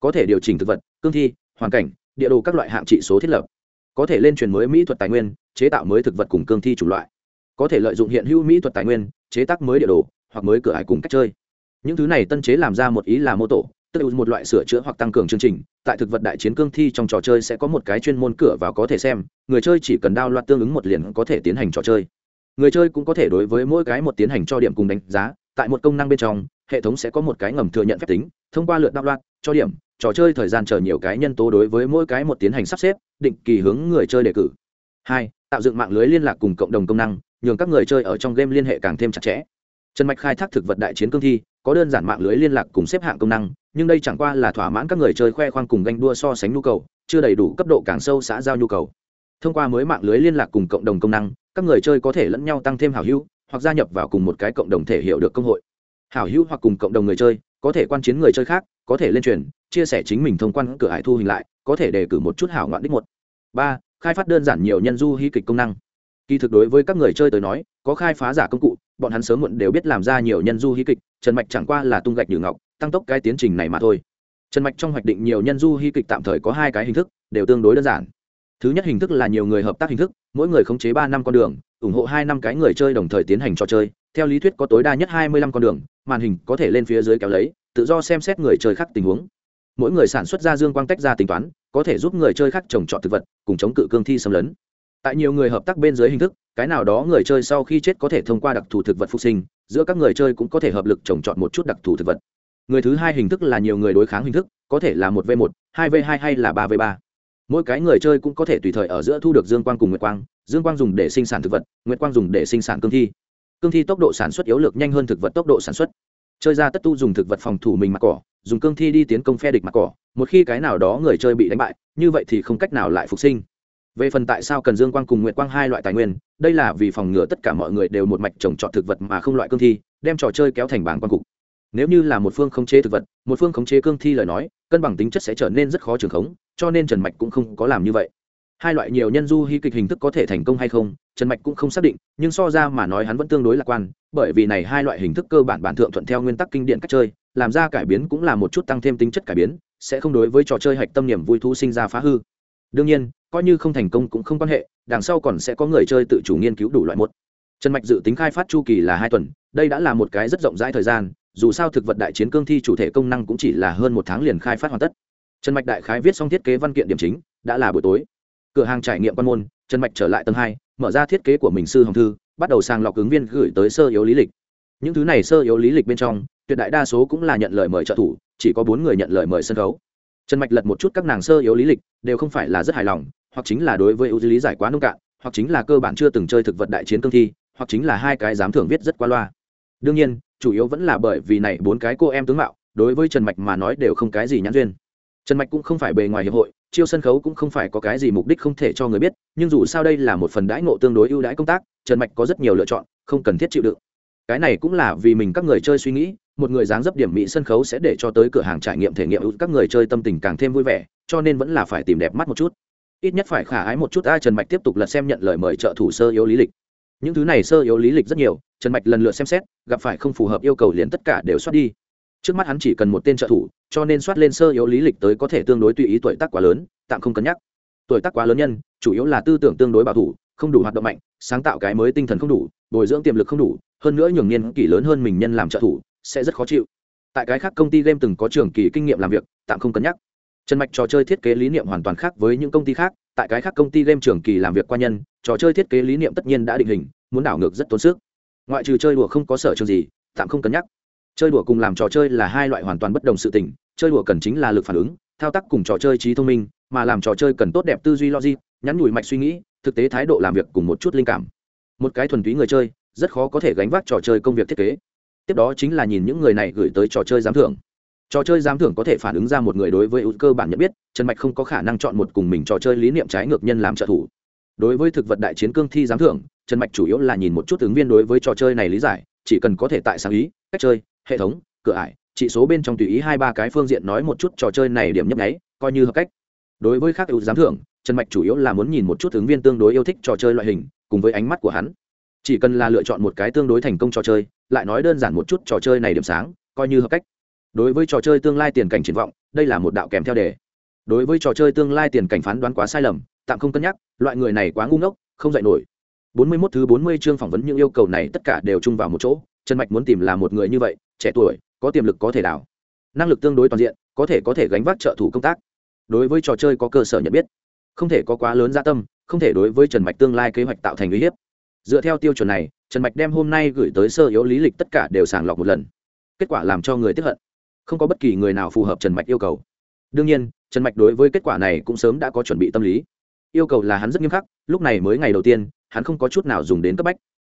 Có thể điều chỉnh thực vật, cương thi, hoàn cảnh, địa đồ các loại hạng trị số thiết lập. Có thể lên truyền mới mỹ thuật tài nguyên, chế tạo mới thực vật cùng cương thi chủng loại có thể lợi dụng hiện hữu mỹ thuật tài nguyên, chế tác mới địa đồ, hoặc mới cửa ải cùng cách chơi. Những thứ này tân chế làm ra một ý là mô tổ, tức một loại sửa chữa hoặc tăng cường chương trình. Tại thực vật đại chiến cương thi trong trò chơi sẽ có một cái chuyên môn cửa vào có thể xem, người chơi chỉ cần đao loạt tương ứng một liền có thể tiến hành trò chơi. Người chơi cũng có thể đối với mỗi cái một tiến hành cho điểm cùng đánh giá, tại một công năng bên trong, hệ thống sẽ có một cái ngầm thừa nhận phép tính, thông qua lượt đao loạt, cho điểm, trò chơi thời gian chờ nhiều cái nhân tố đối với mỗi cái một tiến hành sắp xếp, định kỳ hướng người chơi đề cử. Hai, tạo dựng mạng lưới liên lạc cùng cộng đồng công năng nhường các người chơi ở trong game liên hệ càng thêm chặt chẽ. Trần mạch khai thác thực vật đại chiến cương thi, có đơn giản mạng lưới liên lạc cùng xếp hạng công năng, nhưng đây chẳng qua là thỏa mãn các người chơi khoe khoang cùng ganh đua so sánh nhu cầu, chưa đầy đủ cấp độ càng sâu xã giao nhu cầu. Thông qua mới mạng lưới liên lạc cùng cộng đồng công năng, các người chơi có thể lẫn nhau tăng thêm hảo hữu, hoặc gia nhập vào cùng một cái cộng đồng thể hiểu được công hội. Hảo hữu hoặc cùng cộng đồng người chơi, có thể quan chiến người chơi khác, có thể lên truyền, chia sẻ chính mình thông quan cửa hải thu hình lại, có thể đề cử một chút hảo ngoạn đích một. Ba, khai phát đơn giản nhiều nhân du hy kịch công năng kỳ thực đối với các người chơi tới nói, có khai phá giả công cụ, bọn hắn sớm muộn đều biết làm ra nhiều nhân du hí kịch, trần mạch chẳng qua là tung gạch nhử ngọc, tăng tốc cái tiến trình này mà thôi. Trần mạch trong hoạch định nhiều nhân du hí kịch tạm thời có hai cái hình thức, đều tương đối đơn giản. Thứ nhất hình thức là nhiều người hợp tác hình thức, mỗi người khống chế ba năm con đường, ủng hộ hai năm cái người chơi đồng thời tiến hành trò chơi. Theo lý thuyết có tối đa nhất hai mươi lăm con đường, màn hình có thể lên phía dưới kéo lấy, tự do xem xét người chơi khác tình huống. Mỗi người sản xuất ra dương quang tách ra tính toán, có thể giúp người chơi khác trồng trọt thực vật, cùng chống cự cương thi xâm lấn tại nhiều người hợp tác bên dưới hình thức, cái nào đó người chơi sau khi chết có thể thông qua đặc thù thực vật phục sinh, giữa các người chơi cũng có thể hợp lực trồng trọt một chút đặc thù thực vật. Người thứ hai hình thức là nhiều người đối kháng hình thức, có thể là một v một, hai v hai hay là ba v ba. Mỗi cái người chơi cũng có thể tùy thời ở giữa thu được dương quang cùng nguyệt quang, dương quang dùng để sinh sản thực vật, nguyệt quang dùng để sinh sản cương thi. Cương thi tốc độ sản xuất yếu lược nhanh hơn thực vật tốc độ sản xuất. Chơi ra tất tu dùng thực vật phòng thủ mình mặt cỏ, dùng cương thi đi tiến công phe địch mặt cỏ, một khi cái nào đó người chơi bị đánh bại, như vậy thì không cách nào lại phục sinh về phần tại sao cần dương quang cùng nguyệt quang hai loại tài nguyên, đây là vì phòng ngừa tất cả mọi người đều một mạch trồng trọt thực vật mà không loại cương thi, đem trò chơi kéo thành bảng quan cục. Nếu như là một phương khống chế thực vật, một phương khống chế cương thi lời nói, cân bằng tính chất sẽ trở nên rất khó trường khống, cho nên trần mạch cũng không có làm như vậy. Hai loại nhiều nhân du hy kịch hình thức có thể thành công hay không, trần mạch cũng không xác định, nhưng so ra mà nói hắn vẫn tương đối lạc quan, bởi vì này hai loại hình thức cơ bản bản thượng thuận theo nguyên tắc kinh điển cách chơi, làm ra cải biến cũng là một chút tăng thêm tính chất cải biến, sẽ không đối với trò chơi hạch tâm niềm vui thu sinh ra phá hư. Đương nhiên coi như không thành công cũng không quan hệ, đằng sau còn sẽ có người chơi tự chủ nghiên cứu đủ loại một. Trần mạch dự tính khai phát chu kỳ là hai tuần, đây đã là một cái rất rộng rãi thời gian, dù sao thực vật đại chiến cương thi chủ thể công năng cũng chỉ là hơn một tháng liền khai phát hoàn tất. Trần mạch đại khái viết xong thiết kế văn kiện điểm chính, đã là buổi tối. Cửa hàng trải nghiệm quan môn, trần mạch trở lại tầng hai, mở ra thiết kế của mình sư hồng thư, bắt đầu sàng lọc ứng viên gửi tới sơ yếu lý lịch. Những thứ này sơ yếu lý lịch bên trong, tuyệt đại đa số cũng là nhận lời mời trợ thủ, chỉ có bốn người nhận lời mời sân khấu. Trần mạch lật một chút các nàng sơ yếu lý lịch, đều không phải là rất hài lòng hoặc chính là đối với ưu lý giải quá nông cạn, hoặc chính là cơ bản chưa từng chơi thực vật đại chiến cương thi, hoặc chính là hai cái dám thưởng viết rất qua loa. Đương nhiên, chủ yếu vẫn là bởi vì này bốn cái cô em tướng mạo, đối với trần mạch mà nói đều không cái gì nhãn duyên. Trần mạch cũng không phải bề ngoài hiệp hội, chiêu sân khấu cũng không phải có cái gì mục đích không thể cho người biết, nhưng dù sao đây là một phần đãi ngộ tương đối ưu đãi công tác, trần mạch có rất nhiều lựa chọn, không cần thiết chịu đựng. Cái này cũng là vì mình các người chơi suy nghĩ, một người dáng dấp điểm mỹ sân khấu sẽ để cho tới cửa hàng trải nghiệm thể nghiệm các người chơi tâm tình càng thêm vui vẻ, cho nên vẫn là phải tìm đẹp mắt một chút ít nhất phải khả ái một chút A trần mạch tiếp tục lật xem nhận lời mời trợ thủ sơ yếu lý lịch. Những thứ này sơ yếu lý lịch rất nhiều, trần mạch lần lượt xem xét, gặp phải không phù hợp yêu cầu liền tất cả đều soát đi. Trước mắt hắn chỉ cần một tên trợ thủ, cho nên soát lên sơ yếu lý lịch tới có thể tương đối tùy ý tuổi tác quá lớn, tạm không cân nhắc. Tuổi tác quá lớn nhân, chủ yếu là tư tưởng tương đối bảo thủ, không đủ hoạt động mạnh, sáng tạo cái mới tinh thần không đủ, bồi dưỡng tiềm lực không đủ, hơn nữa nhường niên kỷ lớn hơn mình nhân làm trợ thủ, sẽ rất khó chịu. Tại cái khác công ty game từng có trường kỳ kinh nghiệm làm việc, tạm không cân nhắc trần mạch trò chơi thiết kế lý niệm hoàn toàn khác với những công ty khác, tại cái khác công ty game trường kỳ làm việc qua nhân, trò chơi thiết kế lý niệm tất nhiên đã định hình, muốn đảo ngược rất tốn sức. Ngoại trừ chơi đùa không có sở trường gì, tạm không cân nhắc. Chơi đùa cùng làm trò chơi là hai loại hoàn toàn bất đồng sự tình, chơi đùa cần chính là lực phản ứng, thao tác cùng trò chơi trí thông minh, mà làm trò chơi cần tốt đẹp tư duy logic, nhắn nhủi mạch suy nghĩ, thực tế thái độ làm việc cùng một chút linh cảm. Một cái thuần túy người chơi, rất khó có thể gánh vác trò chơi công việc thiết kế. Tiếp đó chính là nhìn những người này gửi tới trò chơi giám thưởng trò chơi giám thưởng có thể phản ứng ra một người đối với ưu cơ bản nhận biết, trần mạch không có khả năng chọn một cùng mình trò chơi lý niệm trái ngược nhân làm trợ thủ. Đối với thực vật đại chiến cương thi giám thưởng, trần mạch chủ yếu là nhìn một chút ứng viên đối với trò chơi này lý giải, chỉ cần có thể tại sáng ý, cách chơi, hệ thống, cửa ải, chỉ số bên trong tùy ý hai ba cái phương diện nói một chút trò chơi này điểm nhấp nháy, coi như hợp cách. Đối với khác ưu giám thưởng, trần mạch chủ yếu là muốn nhìn một chút ứng viên tương đối yêu thích trò chơi loại hình, cùng với ánh mắt của hắn. Chỉ cần là lựa chọn một cái tương đối thành công trò chơi, lại nói đơn giản một chút trò chơi này điểm sáng, coi như hợp cách đối với trò chơi tương lai tiền cảnh triển vọng, đây là một đạo kèm theo đề. Đối với trò chơi tương lai tiền cảnh phán đoán quá sai lầm, tạm không cân nhắc, loại người này quá ngu ngốc, không dạy nổi. Bốn mươi 41 thứ bốn mươi chương phỏng vấn những yêu cầu này tất cả đều chung vào một chỗ, trần mạch muốn tìm là một người như vậy, trẻ tuổi, có tiềm lực có thể đảo năng lực tương đối toàn diện, có thể có thể gánh vác trợ thủ công tác. Đối với trò chơi có cơ sở nhận biết, không thể có quá lớn gia tâm, không thể đối với trần mạch tương lai kế hoạch tạo thành uy hiếp. Dựa theo tiêu chuẩn này, trần mạch đem hôm nay gửi tới sơ yếu lý lịch tất cả đều sàng lọc một lần. Kết quả làm cho người tiếp hận không có bất kỳ người nào phù hợp trần mạch yêu cầu. Đương nhiên, trần mạch đối với kết quả này cũng sớm đã có chuẩn bị tâm lý. Yêu cầu là hắn rất nghiêm khắc, lúc này mới ngày đầu tiên, hắn không có chút nào dùng đến cấp bách.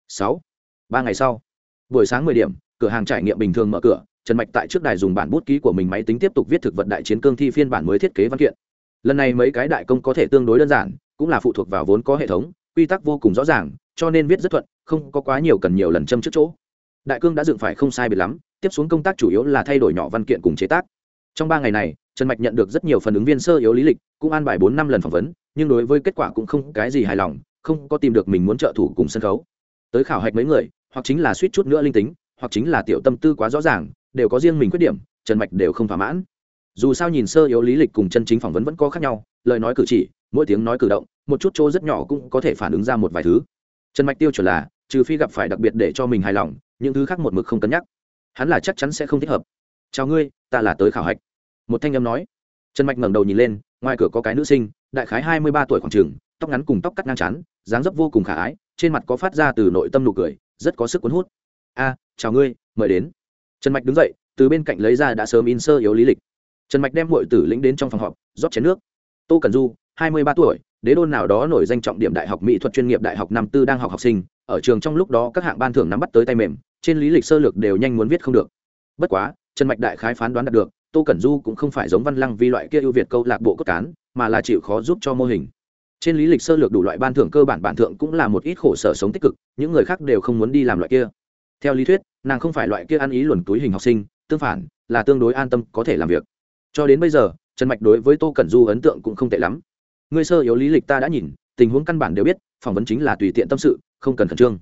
Sáu, ba ngày sau, buổi sáng mười điểm, cửa hàng trải nghiệm bình thường mở cửa, trần mạch tại trước đài dùng bản bút ký của mình máy tính tiếp tục viết thực vật đại chiến cương thi phiên bản mới thiết kế văn kiện. Lần này mấy cái đại công có thể tương đối đơn giản, cũng là phụ thuộc vào vốn có hệ thống, quy tắc vô cùng rõ ràng, cho nên viết rất thuận, không có quá nhiều cần nhiều lần châm trước chỗ. Đại cương đã dựng phải không sai biệt lắm tiếp xuống công tác chủ yếu là thay đổi nhỏ văn kiện cùng chế tác. Trong ba ngày này, trần mạch nhận được rất nhiều phần ứng viên sơ yếu lý lịch, cũng an bài bốn năm lần phỏng vấn, nhưng đối với kết quả cũng không cái gì hài lòng, không có tìm được mình muốn trợ thủ cùng sân khấu. Tới khảo hạch mấy người, hoặc chính là suýt chút nữa linh tính, hoặc chính là tiểu tâm tư quá rõ ràng, đều có riêng mình khuyết điểm, trần mạch đều không thỏa mãn. Dù sao nhìn sơ yếu lý lịch cùng chân chính phỏng vấn vẫn có khác nhau, lời nói cử chỉ, mỗi tiếng nói cử động, một chút chỗ rất nhỏ cũng có thể phản ứng ra một vài thứ. Trần mạch tiêu chuẩn là, trừ phi gặp phải đặc biệt để cho mình hài lòng, những thứ khác một mực không cân nhắc hắn là chắc chắn sẽ không thích hợp. Chào ngươi, ta là tới khảo hạch. Một thanh âm nói. Trần mạch ngẩng đầu nhìn lên, ngoài cửa có cái nữ sinh, đại khái hai mươi ba tuổi khoảng trường, tóc ngắn cùng tóc cắt ngang chán, dáng dấp vô cùng khả ái, trên mặt có phát ra từ nội tâm nụ cười, rất có sức cuốn hút. A, chào ngươi, mời đến. Trần mạch đứng dậy, từ bên cạnh lấy ra đã sớm in sơ yếu lý lịch. Trần mạch đem mọi tử lĩnh đến trong phòng họp, rót chén nước. Tô cần du, hai mươi ba tuổi, đế đô nào đó nổi danh trọng điểm đại học mỹ thuật chuyên nghiệp đại học năm tư đang học học sinh, ở trường trong lúc đó các hạng ban thưởng nắm bắt tới tay mềm trên lý lịch sơ lược đều nhanh muốn viết không được. Bất quá, trần mạch đại khái phán đoán đạt được, tô cẩn du cũng không phải giống văn lăng vi loại kia ưu việt câu lạc bộ cốt cán, mà là chịu khó giúp cho mô hình. Trên lý lịch sơ lược đủ loại ban thưởng cơ bản bản thượng cũng là một ít khổ sở sống tích cực, những người khác đều không muốn đi làm loại kia. Theo lý thuyết, nàng không phải loại kia ăn ý luồn túi hình học sinh, tương phản, là tương đối an tâm có thể làm việc. Cho đến bây giờ, trần mạch đối với tô cẩn du ấn tượng cũng không tệ lắm. Người sơ yếu lý lịch ta đã nhìn, tình huống căn bản đều biết, phỏng vấn chính là tùy tiện tâm sự, không cần khẩn trương.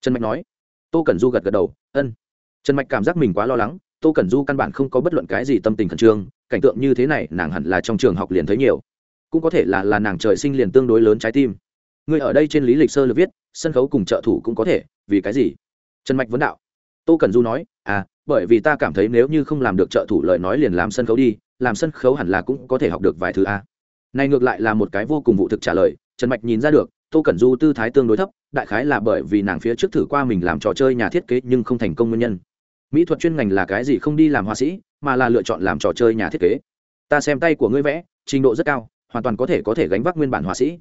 Trần mạch nói tô cẩn du gật gật đầu, ân. Trần mạch cảm giác mình quá lo lắng, tô cẩn du căn bản không có bất luận cái gì tâm tình khẩn trương, cảnh tượng như thế này nàng hẳn là trong trường học liền thấy nhiều. Cũng có thể là là nàng trời sinh liền tương đối lớn trái tim. Người ở đây trên lý lịch sơ lược viết, sân khấu cùng trợ thủ cũng có thể, vì cái gì? Trần mạch vấn đạo. Tô cẩn du nói à bởi vì ta cảm thấy nếu như không làm được trợ thủ lời nói liền làm sân khấu đi, làm sân khấu hẳn là cũng có thể học được vài thứ a. Này ngược lại là một cái vô cùng vụ thực trả lời, trần mạch nhìn ra được, tô cẩn du tư thái tương đối thấp đại khái là bởi vì nàng phía trước thử qua mình làm trò chơi nhà thiết kế nhưng không thành công nguyên nhân. Mỹ thuật chuyên ngành là cái gì không đi làm họa sĩ, mà là lựa chọn làm trò chơi nhà thiết kế. Ta xem tay của ngươi vẽ, trình độ rất cao, hoàn toàn có thể có thể gánh vác nguyên bản họa sĩ.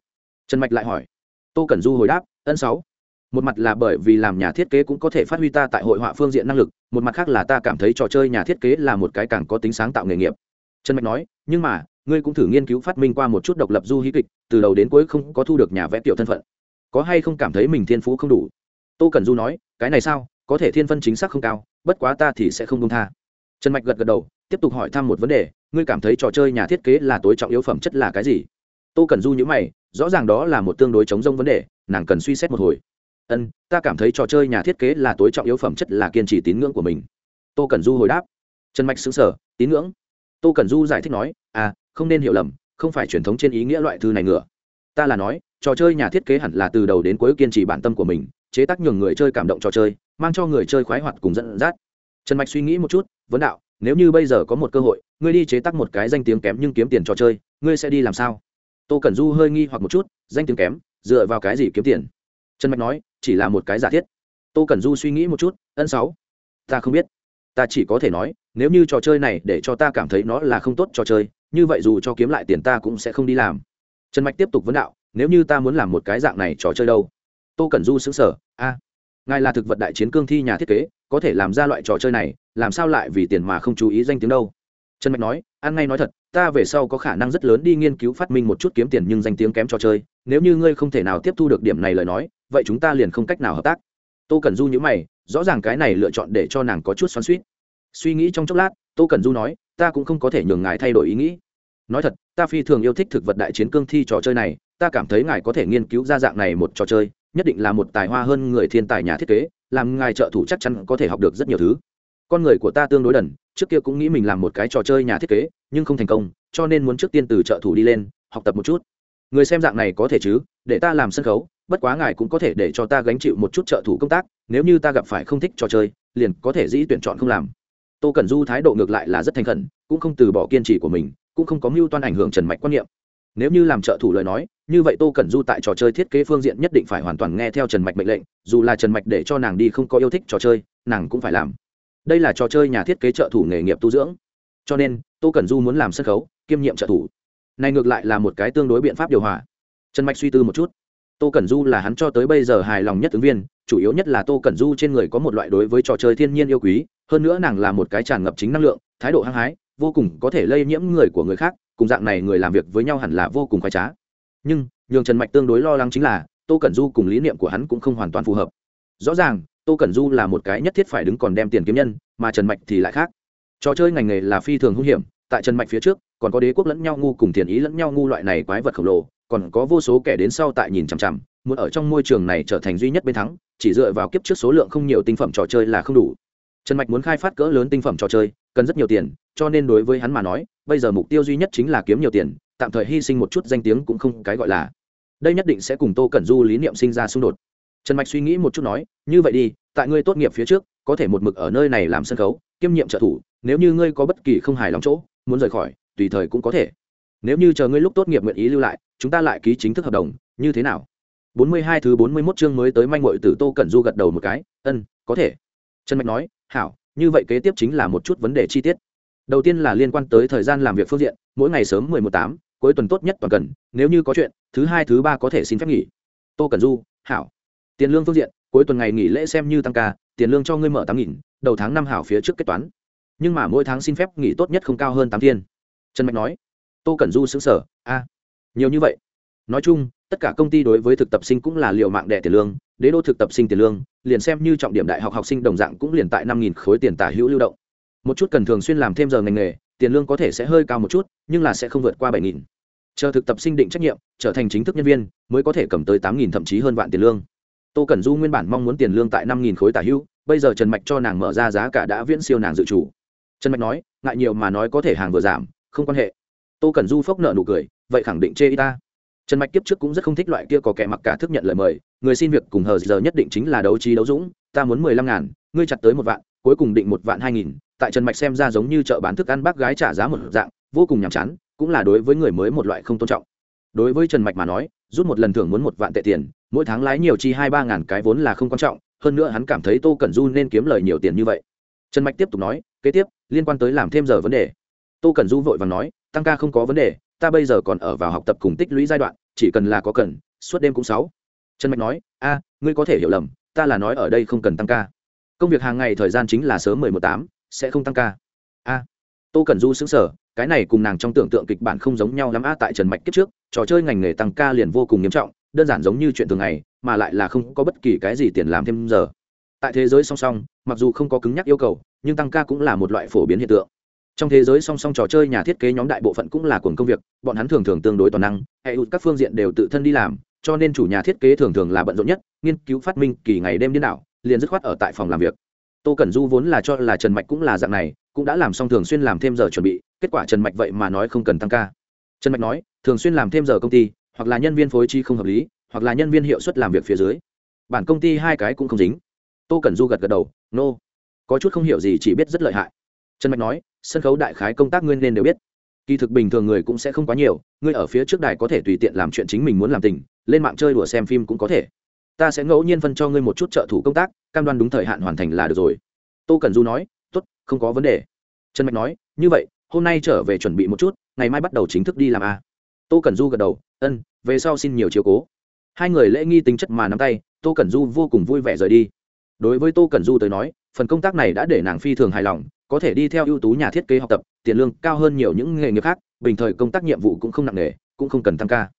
Trần mạch lại hỏi. Tô cẩn du hồi đáp, ân sáu. Một mặt là bởi vì làm nhà thiết kế cũng có thể phát huy ta tại hội họa phương diện năng lực, một mặt khác là ta cảm thấy trò chơi nhà thiết kế là một cái càng có tính sáng tạo nghề nghiệp. Trần mạch nói, nhưng mà, ngươi cũng thử nghiên cứu phát minh qua một chút độc lập du hí kịch, từ đầu đến cuối không có thu được nhà vẽ tiểu thân phận có hay không cảm thấy mình thiên phú không đủ? Tô cẩn du nói, cái này sao? Có thể thiên phân chính xác không cao, bất quá ta thì sẽ không công tha. Trần mạch gật gật đầu, tiếp tục hỏi thăm một vấn đề, ngươi cảm thấy trò chơi nhà thiết kế là tối trọng yếu phẩm chất là cái gì? Tô cẩn du nhữ mày, rõ ràng đó là một tương đối chống rông vấn đề, nàng cần suy xét một hồi. Ân, ta cảm thấy trò chơi nhà thiết kế là tối trọng yếu phẩm chất là kiên trì tín ngưỡng của mình. Tô cẩn du hồi đáp. Trần mạch xứng sở tín ngưỡng? Tô cẩn du giải thích nói à không nên hiểu lầm, không phải truyền thống trên ý nghĩa loại thư này ngựa ta là nói, trò chơi nhà thiết kế hẳn là từ đầu đến cuối kiên trì bản tâm của mình, chế tác nhường người chơi cảm động trò chơi, mang cho người chơi khoái hoạt cùng dẫn dắt. Trần mạch suy nghĩ một chút, vấn đạo, nếu như bây giờ có một cơ hội, ngươi đi chế tác một cái danh tiếng kém nhưng kiếm tiền trò chơi, ngươi sẽ đi làm sao? Tô cẩn du hơi nghi hoặc một chút, danh tiếng kém, dựa vào cái gì kiếm tiền? Trần mạch nói, chỉ là một cái giả thiết. Tô cẩn du suy nghĩ một chút, ân sáu, ta không biết. Ta chỉ có thể nói, nếu như trò chơi này để cho ta cảm thấy nó là không tốt trò chơi, như vậy dù cho kiếm lại tiền ta cũng sẽ không đi làm trần mạch tiếp tục vấn đạo, nếu như ta muốn làm một cái dạng này trò chơi đâu? Tô cẩn du xứng sở a, ngài là thực vật đại chiến cương thi nhà thiết kế, có thể làm ra loại trò chơi này, làm sao lại vì tiền mà không chú ý danh tiếng đâu? Trần mạch nói, ăn ngay nói thật, ta về sau có khả năng rất lớn đi nghiên cứu phát minh một chút kiếm tiền nhưng danh tiếng kém trò chơi, nếu như ngươi không thể nào tiếp thu được điểm này lời nói, vậy chúng ta liền không cách nào hợp tác. Tô Cẩn du nhữ mày, rõ ràng cái này lựa chọn để cho nàng có chút xoắn suýt suy nghĩ trong chốc lát, tô Cẩn du nói, ta cũng không có thể nhường ngài thay đổi ý nghĩ nói thật, ta phi thường yêu thích thực vật đại chiến cương thi trò chơi này, ta cảm thấy ngài có thể nghiên cứu ra dạng này một trò chơi, nhất định là một tài hoa hơn người thiên tài nhà thiết kế, làm ngài trợ thủ chắc chắn có thể học được rất nhiều thứ. Con người của ta tương đối đần, trước kia cũng nghĩ mình làm một cái trò chơi nhà thiết kế, nhưng không thành công, cho nên muốn trước tiên từ trợ thủ đi lên, học tập một chút. Người xem dạng này có thể chứ, để ta làm sân khấu, bất quá ngài cũng có thể để cho ta gánh chịu một chút trợ thủ công tác, nếu như ta gặp phải không thích trò chơi, liền có thể dĩ tuyển chọn không làm. Tô cẩn du thái độ ngược lại là rất thành khẩn, cũng không từ bỏ kiên trì của mình cũng không có mưu toan ảnh hưởng trần mạch quan niệm. Nếu như làm trợ thủ lời nói, như vậy tô cẩn du tại trò chơi thiết kế phương diện nhất định phải hoàn toàn nghe theo trần mạch mệnh lệnh, dù là trần mạch để cho nàng đi không có yêu thích trò chơi, nàng cũng phải làm. Đây là trò chơi nhà thiết kế trợ thủ nghề nghiệp tu dưỡng. Cho nên, tô cẩn du muốn làm sân khấu, kiêm nhiệm trợ thủ. Này ngược lại là một cái tương đối biện pháp điều hòa. Trần mạch suy tư một chút. Tô cẩn du là hắn cho tới bây giờ hài lòng nhất ứng viên, chủ yếu nhất là tô cẩn du trên người có một loại đối với trò chơi thiên nhiên yêu quý, hơn nữa nàng là một cái tràn ngập chính năng lượng, thái độ hăng hái vô cùng có thể lây nhiễm người của người khác, cùng dạng này người làm việc với nhau hẳn là vô cùng khoái trá. Nhưng, nhường trần mạch tương đối lo lắng chính là, tô cẩn du cùng lý niệm của hắn cũng không hoàn toàn phù hợp. Rõ ràng, tô cẩn du là một cái nhất thiết phải đứng còn đem tiền kiếm nhân, mà trần mạch thì lại khác. Trò chơi ngành nghề là phi thường hung hiểm, tại trần mạch phía trước, còn có đế quốc lẫn nhau ngu cùng tiền ý lẫn nhau ngu loại này quái vật khổng lồ, còn có vô số kẻ đến sau tại nhìn chằm chằm, muốn ở trong môi trường này trở thành duy nhất bên thắng, chỉ dựa vào kiếp trước số lượng không nhiều tinh phẩm trò chơi là không đủ. Trần mạch muốn khai phát cỡ lớn tinh phẩm trò chơi cần rất nhiều tiền cho nên đối với hắn mà nói bây giờ mục tiêu duy nhất chính là kiếm nhiều tiền tạm thời hy sinh một chút danh tiếng cũng không cái gọi là. Đây nhất định sẽ cùng tô cẩn du lý niệm sinh ra xung đột. Trần mạch suy nghĩ một chút nói như vậy đi tại ngươi tốt nghiệp phía trước có thể một mực ở nơi này làm sân khấu kiêm nhiệm trợ thủ nếu như ngươi có bất kỳ không hài lòng chỗ muốn rời khỏi tùy thời cũng có thể. Nếu như chờ ngươi lúc tốt nghiệp nguyện ý lưu lại chúng ta lại ký chính thức hợp đồng như thế nào? Bốn mươi hai thứ bốn mươi 41 chương mới tới manh muội từ Tô Cẩn Du gật đầu một cái, "Ân, có thể." Trần Mạch nói, "Hảo, như vậy kế tiếp chính là một chút vấn đề chi tiết. Đầu tiên là liên quan tới thời gian làm việc phương diện, mỗi ngày sớm mười một tám, cuối tuần tốt nhất toàn cần, nếu như có chuyện, thứ hai thứ ba có thể xin phép nghỉ." Tô cần Du, "Hảo." Tiền lương phương diện, cuối tuần ngày nghỉ lễ xem như tăng ca, tiền lương cho ngươi mở tám nghìn, đầu tháng năm hảo phía trước kết toán. Nhưng mà mỗi tháng xin phép nghỉ tốt nhất không cao hơn tám thiên. Trần Mạch nói. Tô Cẩn Du xứng sở "A, nhiều như vậy?" nói chung tất cả công ty đối với thực tập sinh cũng là liều mạng đẻ tiền lương đế đô thực tập sinh tiền lương, liền xem như trọng điểm đại học học sinh đồng dạng cũng liền tại năm nghìn khối tiền tả hữu lưu động. Một chút cần thường xuyên làm thêm giờ ngành nghề, tiền lương có thể sẽ hơi cao một chút, nhưng là sẽ không vượt qua bảy nghìn. Chờ thực tập sinh định trách nhiệm, trở thành chính thức nhân viên, mới có thể cầm tới tám nghìn thậm chí hơn vạn tiền lương. Tô cẩn du nguyên bản mong muốn tiền lương tại năm nghìn khối tả hữu, bây giờ trần mạch cho nàng mở ra giá cả đã viễn siêu nàng dự chủ trần mạch nói, ngại nhiều mà nói có thể hàng vừa giảm, không quan hệ. Tô cẩn du phốc nợ nụ cười, vậy khẳng định chê y ta trần mạch kiếp trước cũng rất không thích loại kia có kẻ mặc cả thức nhận lời mời, người xin việc cùng hờ giờ nhất định chính là đấu trí đấu dũng, ta muốn mười lăm ngàn, ngươi chặt tới một vạn, cuối cùng định một vạn hai nghìn. Tại trần mạch xem ra giống như chợ bán thức ăn bác gái trả giá một dạng, vô cùng nhàm chán, cũng là đối với người mới một loại không tôn trọng. Đối với trần mạch mà nói, rút một lần thưởng muốn một vạn tệ tiền, mỗi tháng lái nhiều chi hai ba ngàn cái vốn là không quan trọng, hơn nữa hắn cảm thấy tô cẩn du nên kiếm lời nhiều tiền như vậy. Trần mạch tiếp tục nói, kế tiếp, liên quan tới làm thêm giờ vấn đề. Tô cẩn du vội và nói, tăng ca không có vấn đề ta bây giờ còn ở vào học tập cùng tích lũy giai đoạn, chỉ cần là có cần, suốt đêm cũng sáu. Trần mạch nói, a, ngươi có thể hiểu lầm, ta là nói ở đây không cần tăng ca. Công việc hàng ngày thời gian chính là sớm mười một tám, sẽ không tăng ca. A. Tô cần du xứng sở cái này cùng nàng trong tưởng tượng kịch bản không giống nhau lắm a tại trần mạch kiếp trước, trò chơi ngành nghề tăng ca liền vô cùng nghiêm trọng, đơn giản giống như chuyện thường ngày, mà lại là không có bất kỳ cái gì tiền làm thêm giờ. Tại thế giới song song, mặc dù không có cứng nhắc yêu cầu, nhưng tăng ca cũng là một loại phổ biến hiện tượng trong thế giới song song trò chơi nhà thiết kế nhóm đại bộ phận cũng là cuồng công việc, bọn hắn thường thường tương đối toàn năng, hệ các phương diện đều tự thân đi làm, cho nên chủ nhà thiết kế thường thường là bận rộn nhất, nghiên cứu phát minh kỳ ngày đêm điên đảo, liền dứt khoát ở tại phòng làm việc. Tô cẩn du vốn là cho là trần mạch cũng là dạng này, cũng đã làm xong thường xuyên làm thêm giờ chuẩn bị, kết quả trần mạch vậy mà nói không cần tăng ca. Trần mạch nói, thường xuyên làm thêm giờ công ty, hoặc là nhân viên phối chi không hợp lý, hoặc là nhân viên hiệu suất làm việc phía dưới. Bản công ty hai cái cũng không dính. Tô cẩn du gật gật đầu nô、no. có chút không hiểu gì chỉ biết rất lợi hại. Trần mạch nói sân khấu đại khái công tác nguyên nên đều biết. Kỳ thực bình thường người cũng sẽ không quá nhiều, ngươi ở phía trước đài có thể tùy tiện làm chuyện chính mình muốn làm tình, lên mạng chơi đùa xem phim cũng có thể. Ta sẽ ngẫu nhiên phân cho ngươi một chút trợ thủ công tác, cam đoan đúng thời hạn hoàn thành là được rồi. Tô cần du nói t ố t không có vấn đề. Trần mạch nói, như vậy, hôm nay trở về chuẩn bị một chút, ngày mai bắt đầu chính thức đi làm a. Tô cần du gật đầu, ân, về sau xin nhiều chiều cố. Hai người lễ nghi tính chất mà nắm tay, tô cần du vô cùng vui vẻ rời đi. Đối với tô cần du tới nói phần công tác này đã để nàng phi thường hài lòng, có thể đi theo ưu tú nhà thiết kế học tập, tiền lương cao hơn nhiều những nghề nghiệp khác, bình thời công tác nhiệm vụ cũng không nặng nề, cũng không cần tăng ca.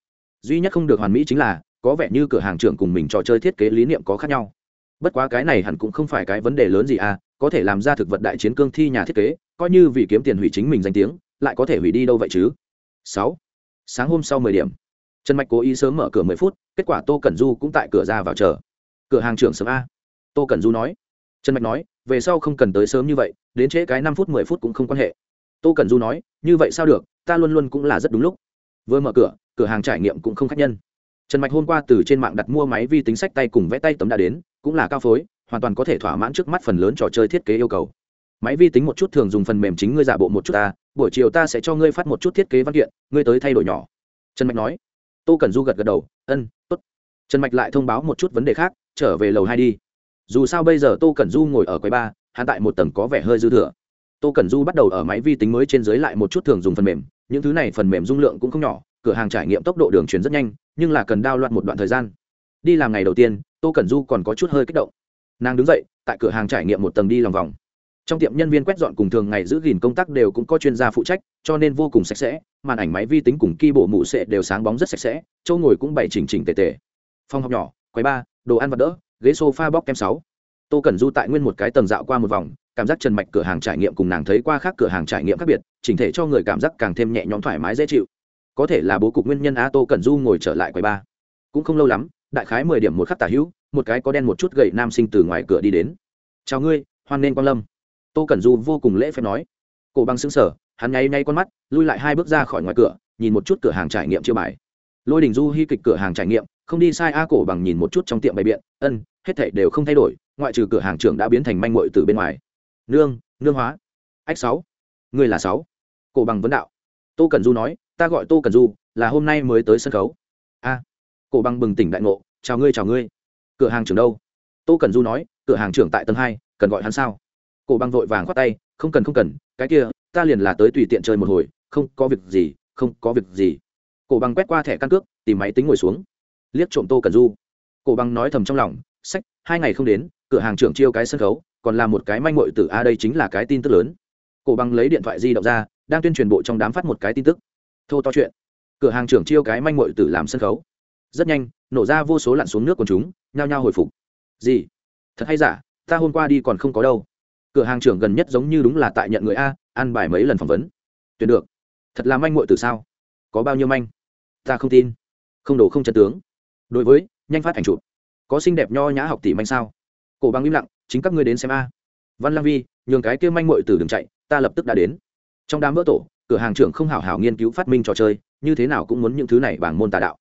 Duy nhất không được hoàn mỹ chính là, có vẻ như cửa hàng trưởng cùng mình trò chơi thiết kế lý niệm có khác nhau. Bất quá cái này hẳn cũng không phải cái vấn đề lớn gì à có thể làm ra thực vật đại chiến cương thi nhà thiết kế, coi như vì kiếm tiền hủy chính mình danh tiếng, lại có thể hủy đi đâu vậy chứ? Sáu. Sáng hôm sau mười điểm. Trần mạch cố ý sớm mở cửa mười phút, kết quả tô cẩn du cũng tại cửa ra vào chờ. Cửa hàng trưởng sớm a. Tô cẩn du nói trần mạch nói, về sau không cần tới sớm như vậy, đến trễ cái năm phút, mười phút cũng không quan hệ. Tô Cần du nói, như vậy sao được, ta luôn luôn cũng là rất đúng lúc. Vừa mở cửa cửa hàng trải nghiệm cũng không khác nhân. Trần mạch hôm qua từ trên mạng đặt mua máy vi tính sách tay cùng vẽ tay tấm đã đến, cũng là cao phối, hoàn toàn có thể thỏa mãn trước mắt phần lớn trò chơi thiết kế yêu cầu. Máy vi tính một chút thường dùng phần mềm chính ngươi giả bộ một chút ta, buổi chiều ta sẽ cho ngươi phát một chút thiết kế văn kiện, ngươi tới thay đổi nhỏ. Trần mạch nói. Tô cần du gật gật đầu, ân t ố t trần mạch lại thông báo một chút vấn đề khác, trở về lầu hai đi dù sao bây giờ tô cẩn du ngồi ở quầy ba, hắn tại một tầng có vẻ hơi dư thừa. Tô cẩn du bắt đầu ở máy vi tính mới trên dưới lại một chút thường dùng phần mềm, những thứ này phần mềm dung lượng cũng không nhỏ, cửa hàng trải nghiệm tốc độ đường truyền rất nhanh, nhưng là cần đao loạn một đoạn thời gian. Đi làm ngày đầu tiên, tô cẩn du còn có chút hơi kích động. Nàng đứng dậy, tại cửa hàng trải nghiệm một tầng đi lòng vòng. Trong tiệm nhân viên quét dọn cùng thường ngày giữ gìn công tác đều cũng có chuyên gia phụ trách, cho nên vô cùng sạch sẽ, màn ảnh máy vi tính cùng ki bộ mụ sệ đều sáng bóng rất sạch sẽ, chỗ ngồi cũng bày chỉnh chỉnh tề tề. Phòng học nhỏ, quầy ba, đồ ăn và đỡ ghế sofa bóc kem sáu. Tô cẩn du tại nguyên một cái tầng dạo qua một vòng, cảm giác trần mạch cửa hàng trải nghiệm cùng nàng thấy qua khác cửa hàng trải nghiệm khác biệt, chỉnh thể cho người cảm giác càng thêm nhẹ nhõm thoải mái dễ chịu. Có thể là bố cục nguyên nhân a tô cẩn du ngồi trở lại quầy ba. Cũng không lâu lắm, đại khái mười điểm một khắc tả hữu, một cái có đen một chút gậy nam sinh từ ngoài cửa đi đến. Chào ngươi, hoan nên quan lâm. Tô cẩn du vô cùng lễ phép nói. Cổ băng xứng sở hắn nháy nháy con mắt, lui lại hai bước ra khỏi ngoài cửa, nhìn một chút cửa hàng trải nghiệm chưa bài. Lôi đình du hy kịch cửa hàng trải nghiệm, không đi sai a cổ bằng nhìn một chút trong tiệm bày biện, ân hết thảy đều không thay đổi, ngoại trừ cửa hàng trưởng đã biến thành manh mội từ bên ngoài. Nương nương hóa. Ách sáu. Người là sáu. Cổ bằng vấn đạo. Tô cần du nói, ta gọi tô cần du, là hôm nay mới tới sân khấu. A. Cổ bằng bừng tỉnh đại ngộ, chào ngươi chào ngươi. Cửa hàng trưởng đâu? Tô cần du nói, cửa hàng trưởng tại tầng hai, cần gọi hắn sao? Cổ bằng vội vàng khoát tay, không cần không cần, cái kia, ta liền là tới tùy tiện chơi một hồi, không có việc gì, không có việc gì. Cổ bằng quét qua thẻ căn cước, tìm máy tính ngồi xuống. Liếc trộm tô cần du. Cổ bằng nói thầm trong lòng sách, hai ngày không đến, cửa hàng trưởng chiêu cái sân khấu, còn là một cái manh mội từ a đây chính là cái tin tức lớn. Cổ bằng lấy điện thoại di động ra, đang tuyên truyền bộ trong đám phát một cái tin tức. Thô to chuyện. Cửa hàng trưởng chiêu cái manh mội tử làm sân khấu. Rất nhanh, nổ ra vô số lặn xuống nước của chúng, nhao nhao hồi phục. Gì? Thật hay giả? Ta hôm qua đi còn không có đâu. Cửa hàng trưởng gần nhất giống như đúng là tại nhận người a, ăn bài mấy lần phỏng vấn. Tuyển được. Thật là manh mội từ sao? Có bao nhiêu manh? Ta không tin. Không đồ không chân tướng. Đối với, nhanh phát ảnh chụp có xinh đẹp nho nhã học tỷ manh sao? Cổ bằng im lặng, chính các ngươi đến xem a. Văn lang vi, nhường cái kia manh mội từ đường chạy, ta lập tức đã đến. Trong đám vỡ tổ, cửa hàng trưởng không hảo hảo nghiên cứu phát minh trò chơi, như thế nào cũng muốn những thứ này bằng môn tà đạo.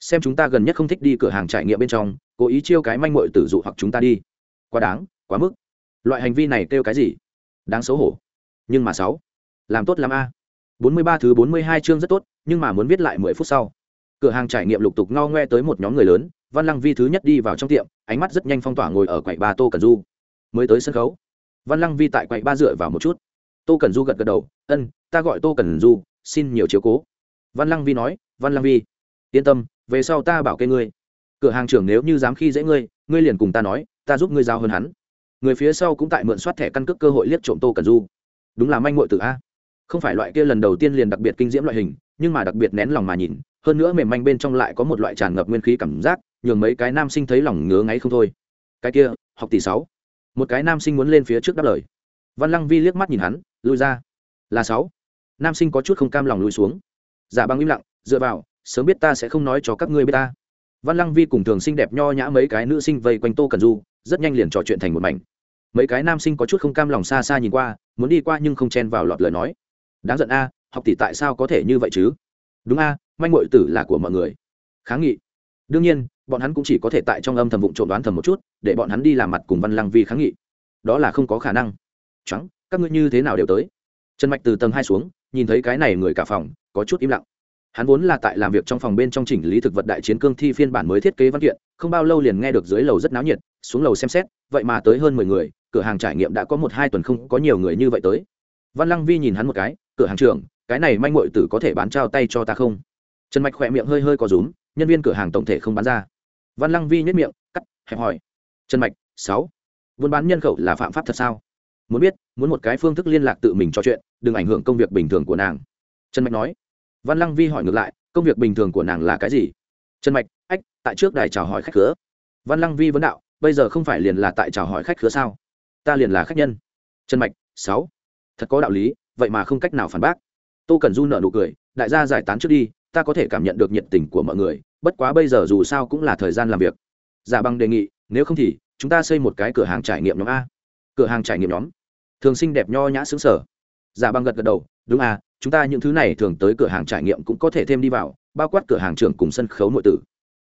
Xem chúng ta gần nhất không thích đi cửa hàng trải nghiệm bên trong, cố ý chiêu cái manh mội tử dụ hoặc chúng ta đi. Quá đáng, quá mức. Loại hành vi này kêu cái gì? Đáng xấu hổ. Nhưng mà sáu, làm tốt làm a. Bốn mươi ba thứ bốn mươi hai chương rất tốt, nhưng mà muốn viết lại mười phút sau. Cửa hàng trải nghiệm lục tục ngao ngoe tới một nhóm người lớn văn lăng vi thứ nhất đi vào trong tiệm, ánh mắt rất nhanh phong tỏa ngồi ở quầy ba tô cần du. Mới tới sân khấu. Văn lăng vi tại quầy ba dựa vào một chút. Tô cần du gật gật đầu, ân, ta gọi tô cần du, xin nhiều chiếu cố. Văn lăng vi nói, văn lăng vi, yên tâm, về sau ta bảo kê ngươi. Cửa hàng trưởng nếu như dám khi dễ ngươi ngươi liền cùng ta nói, ta giúp ngươi giao hơn hắn. Người phía sau cũng tại mượn soát thẻ căn cước cơ hội liếc trộm tô cần du. Đúng là manh mội tự a. Không phải loại kia lần đầu tiên liền đặc biệt kinh diễm loại hình, nhưng mà đặc biệt nén lòng mà nhìn, hơn nữa mềm manh bên trong lại có một loại tràn ngập nguyên khí cảm giác nhường mấy cái nam sinh thấy lòng ngứa ngáy không thôi. Cái kia, học tỷ sáu. Một cái nam sinh muốn lên phía trước đáp lời. Văn lăng vi liếc mắt nhìn hắn, lui ra. Là sáu. Nam sinh có chút không cam lòng lùi xuống. Giả băng im lặng, dựa vào, sớm biết ta sẽ không nói cho các ngươi biết ta. Văn lăng vi cùng thường xinh đẹp nho nhã mấy cái nữ sinh vây quanh tô cần du, rất nhanh liền trò chuyện thành một mảnh. Mấy cái nam sinh có chút không cam lòng xa xa nhìn qua, muốn đi qua nhưng không chen vào lọt lời nói. Đáng giận a, học tỷ tại sao có thể như vậy chứ? Đúng a, manh muội tử là của mọi người. Kháng nghị. Đương nhiên bọn hắn cũng chỉ có thể tại trong âm thầm vụng trộm đoán thầm một chút, để bọn hắn đi làm mặt cùng văn lăng vi kháng nghị. Đó là không có khả năng. Trắng, các ngươi như thế nào đều tới. Trần mạch từ tầng hai xuống, nhìn thấy cái này người cả phòng, có chút im lặng. Hắn vốn là tại làm việc trong phòng bên trong chỉnh lý thực vật đại chiến cương thi phiên bản mới thiết kế văn kiện, không bao lâu liền nghe được dưới lầu rất náo nhiệt, xuống lầu xem xét, vậy mà tới hơn mười người, cửa hàng trải nghiệm đã có một hai tuần không có nhiều người như vậy tới. Văn lăng vi nhìn hắn một cái, cửa hàng trưởng, cái này manh mội tử có thể bán trao tay cho ta không? Trần mạch khỏe miệng hơi hơi có rúm, nhân viên cửa hàng tổng thể không bán ra văn lăng vi nhất miệng, cắt, hẹp hỏi trần mạch, sáu. Buôn bán nhân khẩu là phạm pháp thật sao? Muốn biết, muốn một cái phương thức liên lạc tự mình trò chuyện, đừng ảnh hưởng công việc bình thường của nàng. Trần mạch nói. Văn lăng vi hỏi ngược lại, công việc bình thường của nàng là cái gì? Trần mạch, ách, tại trước đài chào hỏi khách khứa. Văn lăng vi vấn đạo, bây giờ không phải liền là tại chào hỏi khách khứa sao? Ta liền là khách nhân. Trần mạch, sáu. Thật có đạo lý, vậy mà không cách nào phản bác. Tô cần du nợ nụ cười, đại gia giải tán trước đi ta có thể cảm nhận được nhiệt tình của mọi người, bất quá bây giờ dù sao cũng là thời gian làm việc. Dạ giả bằng đề nghị, nếu không thì, chúng ta xây một cái cửa hàng trải nghiệm nhóm a. Cửa hàng trải nghiệm nhóm. Thường xinh đẹp nho nhã xứng sở giả dạ bằng gật gật đầu, đúng a chúng ta những thứ này thường tới cửa hàng trải nghiệm cũng có thể thêm đi vào, bao quát cửa hàng trưởng cùng sân khấu nội tử.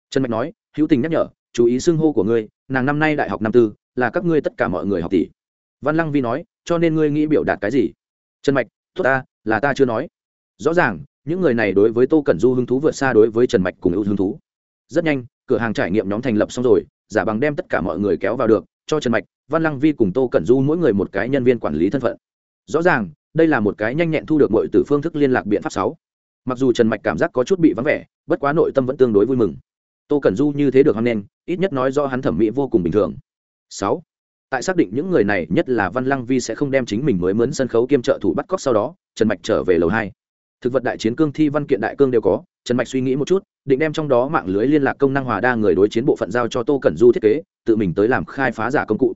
Trần mạch nói, hữu tình nhắc nhở, chú ý xưng hô của ngươi, nàng năm nay đại học năm tư, là các ngươi tất cả mọi người học tỷ. Văn lăng vi nói, cho nên ngươi nghĩ biểu đạt cái gì? Trần mạch thốt ta, là ta chưa nói. Rõ ràng những người này đối với tô cẩn du hứng thú vượt xa đối với trần mạch cùng ưu hứng thú. Rất nhanh, cửa hàng trải nghiệm nhóm thành lập xong rồi, giả bằng đem tất cả mọi người kéo vào được, cho trần mạch, văn lăng vi cùng tô cẩn du mỗi người một cái nhân viên quản lý thân phận. Rõ ràng, đây là một cái nhanh nhẹn thu được mọi từ phương thức liên lạc biện pháp sáu. Mặc dù trần mạch cảm giác có chút bị vắng vẻ, bất quá nội tâm vẫn tương đối vui mừng. Tô cẩn du như thế được hăng lên ít nhất nói do hắn thẩm mỹ vô cùng bình thường. Sáu. Tại xác định những người này nhất là văn lăng vi sẽ không đem chính mình mới mướn sân khấu kiêm trợ thủ bắt cóc sau đó, trần mạch trở về lầu hai thực vật đại chiến cương thi văn kiện đại cương đều có, trần mạch suy nghĩ một chút, định đem trong đó mạng lưới liên lạc công năng hòa đa người đối chiến bộ phận giao cho tô cẩn du thiết kế, tự mình tới làm khai phá giả công cụ.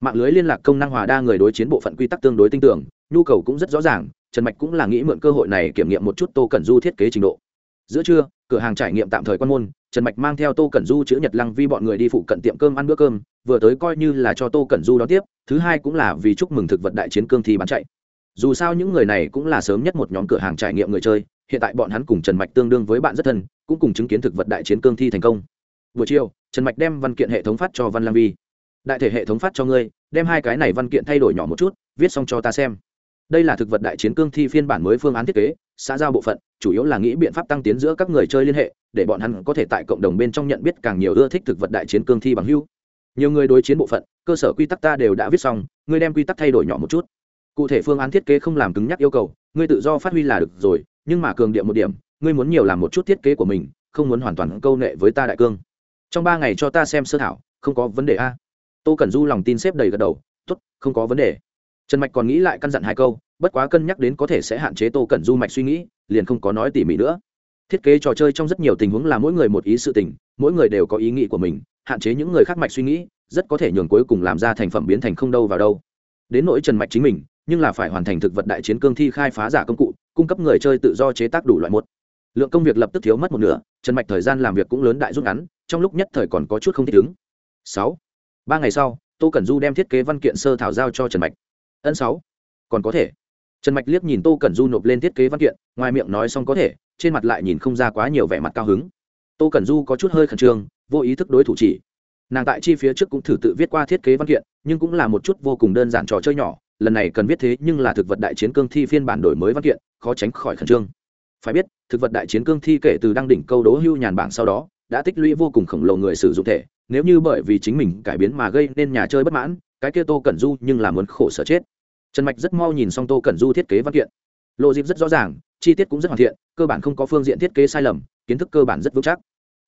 Mạng lưới liên lạc công năng hòa đa người đối chiến bộ phận quy tắc tương đối tin tưởng nhu cầu cũng rất rõ ràng, trần mạch cũng là nghĩ mượn cơ hội này kiểm nghiệm một chút tô cẩn du thiết kế trình độ. Giữa trưa, cửa hàng trải nghiệm tạm thời quan môn, trần mạch mang theo tô cẩn du chữ nhật lăng vi bọn người đi phụ cận tiệm cơm ăn bữa cơm, vừa tới coi như là cho tô cẩn du đón tiếp, thứ hai cũng là vì chúc mừng thực vật đại chiến cương thi bán chạy dù sao những người này cũng là sớm nhất một nhóm cửa hàng trải nghiệm người chơi, hiện tại bọn hắn cùng trần mạch tương đương với bạn rất thân, cũng cùng chứng kiến thực vật đại chiến cương thi thành công. Buổi chiều, trần mạch đem văn kiện hệ thống phát cho văn lam vi. Đại thể hệ thống phát cho ngươi, đem hai cái này văn kiện thay đổi nhỏ một chút, viết xong cho ta xem. Đây là thực vật đại chiến cương thi phiên bản mới phương án thiết kế, xã giao bộ phận, chủ yếu là nghĩ biện pháp tăng tiến giữa các người chơi liên hệ, để bọn hắn có thể tại cộng đồng bên trong nhận biết càng nhiều ưa thích thực vật đại chiến cương thi bằng hưu nhiều người đối chiến bộ phận, cơ sở quy tắc ta đều đã viết xong, ngươi đem quy tắc thay đổi nhỏ một chút cụ thể phương án thiết kế không làm cứng nhắc yêu cầu, ngươi tự do phát huy là được rồi, nhưng mà cường điệu một điểm, ngươi muốn nhiều làm một chút thiết kế của mình, không muốn hoàn toàn câu nệ với ta đại cương. Trong ba ngày cho ta xem sơ thảo, không có vấn đề a. Tô cần du lòng tin xếp đầy gật đầu t ố t không có vấn đề. Trần mạch còn nghĩ lại căn dặn hai câu, bất quá cân nhắc đến có thể sẽ hạn chế tô cần du mạch suy nghĩ, liền không có nói tỉ mỉ nữa. Thiết kế trò chơi trong rất nhiều tình huống là mỗi người một ý sự tình, mỗi người đều có ý nghĩ của mình, hạn chế những người khác mạch suy nghĩ, rất có thể nhường cuối cùng làm ra thành phẩm biến thành không đâu vào đâu. Đến nỗi trần mạch chính mình nhưng là phải hoàn thành thực vật đại chiến cương thi khai phá giả công cụ, cung cấp người chơi tự do chế tác đủ loại một. Lượng công việc lập tức thiếu mất một nửa, trần mạch thời gian làm việc cũng lớn đại rút ngắn, trong lúc nhất thời còn có chút không thích ứng. Sáu. Ba ngày sau, tô cẩn du đem thiết kế văn kiện sơ thảo giao cho trần mạch. Ân sáu. Còn có thể. Trần mạch liếc nhìn tô cẩn du nộp lên thiết kế văn kiện, ngoài miệng nói xong có thể, trên mặt lại nhìn không ra quá nhiều vẻ mặt cao hứng. Tô cẩn du có chút hơi khẩn trương, vô ý thức đối thủ chỉ. Nàng tại chi phía trước cũng thử tự viết qua thiết kế văn kiện, nhưng cũng là một chút vô cùng đơn giản trò chơi nhỏ lần này cần viết thế nhưng là thực vật đại chiến cương thi phiên bản đổi mới văn kiện, khó tránh khỏi khẩn trương. Phải biết, thực vật đại chiến cương thi kể từ đăng đỉnh câu đố hưu nhàn bảng sau đó, đã tích lũy vô cùng khổng lồ người sử dụng thể, nếu như bởi vì chính mình cải biến mà gây nên nhà chơi bất mãn, cái kia tô cẩn du nhưng là muốn khổ sở chết. Trần mạch rất mau nhìn xong tô cẩn du thiết kế văn kiện. Lộ dịp rất rõ ràng, chi tiết cũng rất hoàn thiện, cơ bản không có phương diện thiết kế sai lầm, kiến thức cơ bản rất vững chắc.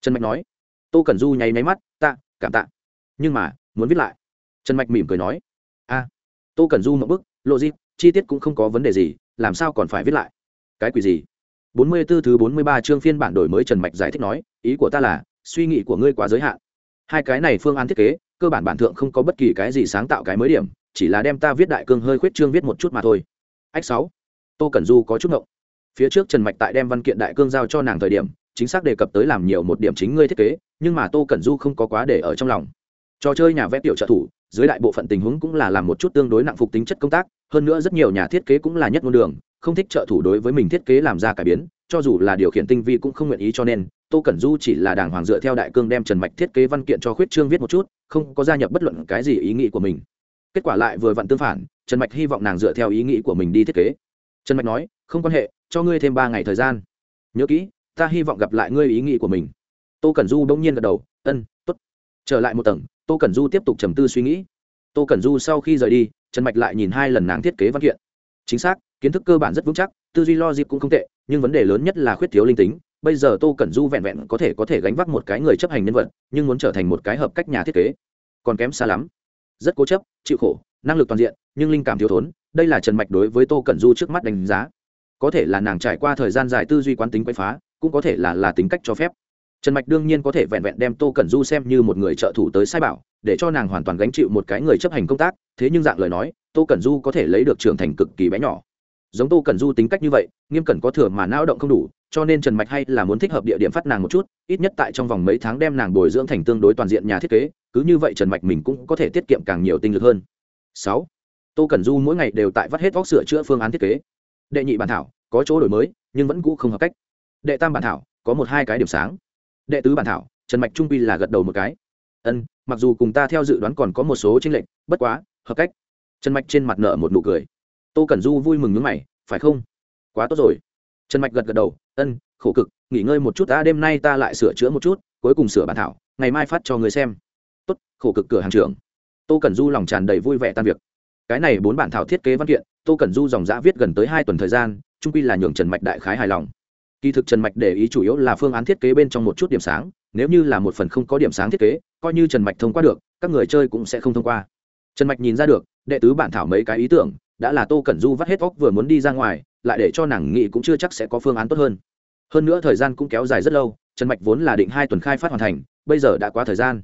Trần mạch nói, tô cẩn du nháy máy mắt, tạ, cảm tạ. Nhưng mà, muốn viết lại. Trần mạch mỉm cười nói tô cẩn du mậu bức lộ dịp chi tiết cũng không có vấn đề gì làm sao còn phải viết lại cái quỷ gì bốn mươi 44 thứ bốn mươi ba chương phiên bản đổi mới Trần Mạch giải thích nói, ý của ta là, suy nghĩ của ngươi quá giới hạn. Hai cái này phương án thiết kế, cơ bản bản thượng không có bất kỳ cái gì sáng tạo cái mới điểm, chỉ là đem ta viết đại cương hơi khuyết chương viết một chút mà thôi. Ách sáu, Tô Cẩn Du có chút ngộng. Phía trước Trần Mạch tại đem văn kiện đại cương giao cho nàng thời điểm, chính xác đề cập tới làm nhiều một điểm chính ngươi thiết kế, nhưng mà Tô Cẩn Du không có quá để ở trong lòng. Trò chơi nhà vẽ tiểu trợ thủ, dưới đại bộ phận tình huống cũng là làm một chút tương đối nặng phục tính chất công tác, hơn nữa rất nhiều nhà thiết kế cũng là nhất ngôn đường, không thích trợ thủ đối với mình thiết kế làm ra cải biến cho dù là điều khiển tinh vi cũng không nguyện ý cho nên tô cẩn du chỉ là đàng hoàng dựa theo đại cương đem trần mạch thiết kế văn kiện cho khuyết trương viết một chút không có gia nhập bất luận cái gì ý nghĩ của mình. Kết quả lại vừa vặn tương phản trần mạch hy vọng nàng dựa theo ý nghĩ của mình đi thiết kế. Trần mạch nói không quan hệ cho ngươi thêm ba ngày thời gian. Nhớ kỹ ta hy vọng gặp lại ngươi ý nghĩ của mình. Tô cẩn du bỗng nhiên gật đầu ân t ố t trở lại một tầng tô cẩn du tiếp tục trầm tư suy nghĩ. Tô cẩn du sau khi rời đi, trần mạch lại nhìn hai lần nàng thiết kế văn kiện. Chính xác, kiến thức cơ bản rất vững chắc, tư duy logic cũng không tệ, nhưng vấn đề lớn nhất là khuyết thiếu linh tính. Bây giờ tô cẩn du vẹn vẹn có thể có thể gánh vác một cái người chấp hành nhân vật, nhưng muốn trở thành một cái hợp cách nhà thiết kế. Còn kém xa lắm. Rất cố chấp, chịu khổ, năng lực toàn diện, nhưng linh cảm thiếu thốn, đây là trần mạch đối với tô cẩn du trước mắt đánh giá. Có thể là nàng trải qua thời gian dài tư duy quán tính quay phá, cũng có thể là là tính cách cho phép trần mạch đương nhiên có thể vẹn vẹn đem tô cẩn du xem như một người trợ thủ tới sai bảo, để cho nàng hoàn toàn gánh chịu một cái người chấp hành công tác, thế nhưng dạng lời nói, tô cẩn du có thể lấy được trưởng thành cực kỳ bé nhỏ. Giống tô cẩn du tính cách như vậy, nghiêm cẩn có thừa mà não động không đủ, cho nên trần mạch hay là muốn thích hợp địa điểm phát nàng một chút, ít nhất tại trong vòng mấy tháng đem nàng bồi dưỡng thành tương đối toàn diện nhà thiết kế, cứ như vậy trần mạch mình cũng có thể tiết kiệm càng nhiều tinh lực hơn. Sáu, tô cẩn du mỗi ngày đều tại vắt hết vóc sửa chữa phương án thiết kế. Đệ nhị bản thảo, có chỗ đổi mới, nhưng vẫn cũ không hợp cách. Đệ tam bản thảo, có một hai cái điểm sáng đệ tứ bản thảo, trần mạch trung pi là gật đầu một cái. Ân, mặc dù cùng ta theo dự đoán còn có một số tranh lệch, bất quá, hợp cách. Trần mạch trên mặt nợ một nụ cười. Tô cẩn du vui mừng nước mày, phải không? Quá tốt rồi. Trần mạch gật gật đầu, ân, khổ cực, nghỉ ngơi một chút, ta đêm nay ta lại sửa chữa một chút, cuối cùng sửa bản thảo, ngày mai phát cho người xem. Tốt, khổ cực, cửa hàng trưởng. Tô cẩn du lòng tràn đầy vui vẻ tan việc. Cái này bốn bản thảo thiết kế văn kiện, tô cẩn du dòng dã viết gần tới hai tuần thời gian, trung quy là nhường trần mạch đại khái hài lòng kỳ thực trần mạch để ý chủ yếu là phương án thiết kế bên trong một chút điểm sáng, nếu như là một phần không có điểm sáng thiết kế, coi như trần mạch thông qua được, các người chơi cũng sẽ không thông qua. Trần mạch nhìn ra được, đệ tứ bản thảo mấy cái ý tưởng, đã là tô cẩn du vắt hết óc vừa muốn đi ra ngoài, lại để cho nàng nghị cũng chưa chắc sẽ có phương án tốt hơn. Hơn nữa thời gian cũng kéo dài rất lâu, trần mạch vốn là định hai tuần khai phát hoàn thành, bây giờ đã quá thời gian.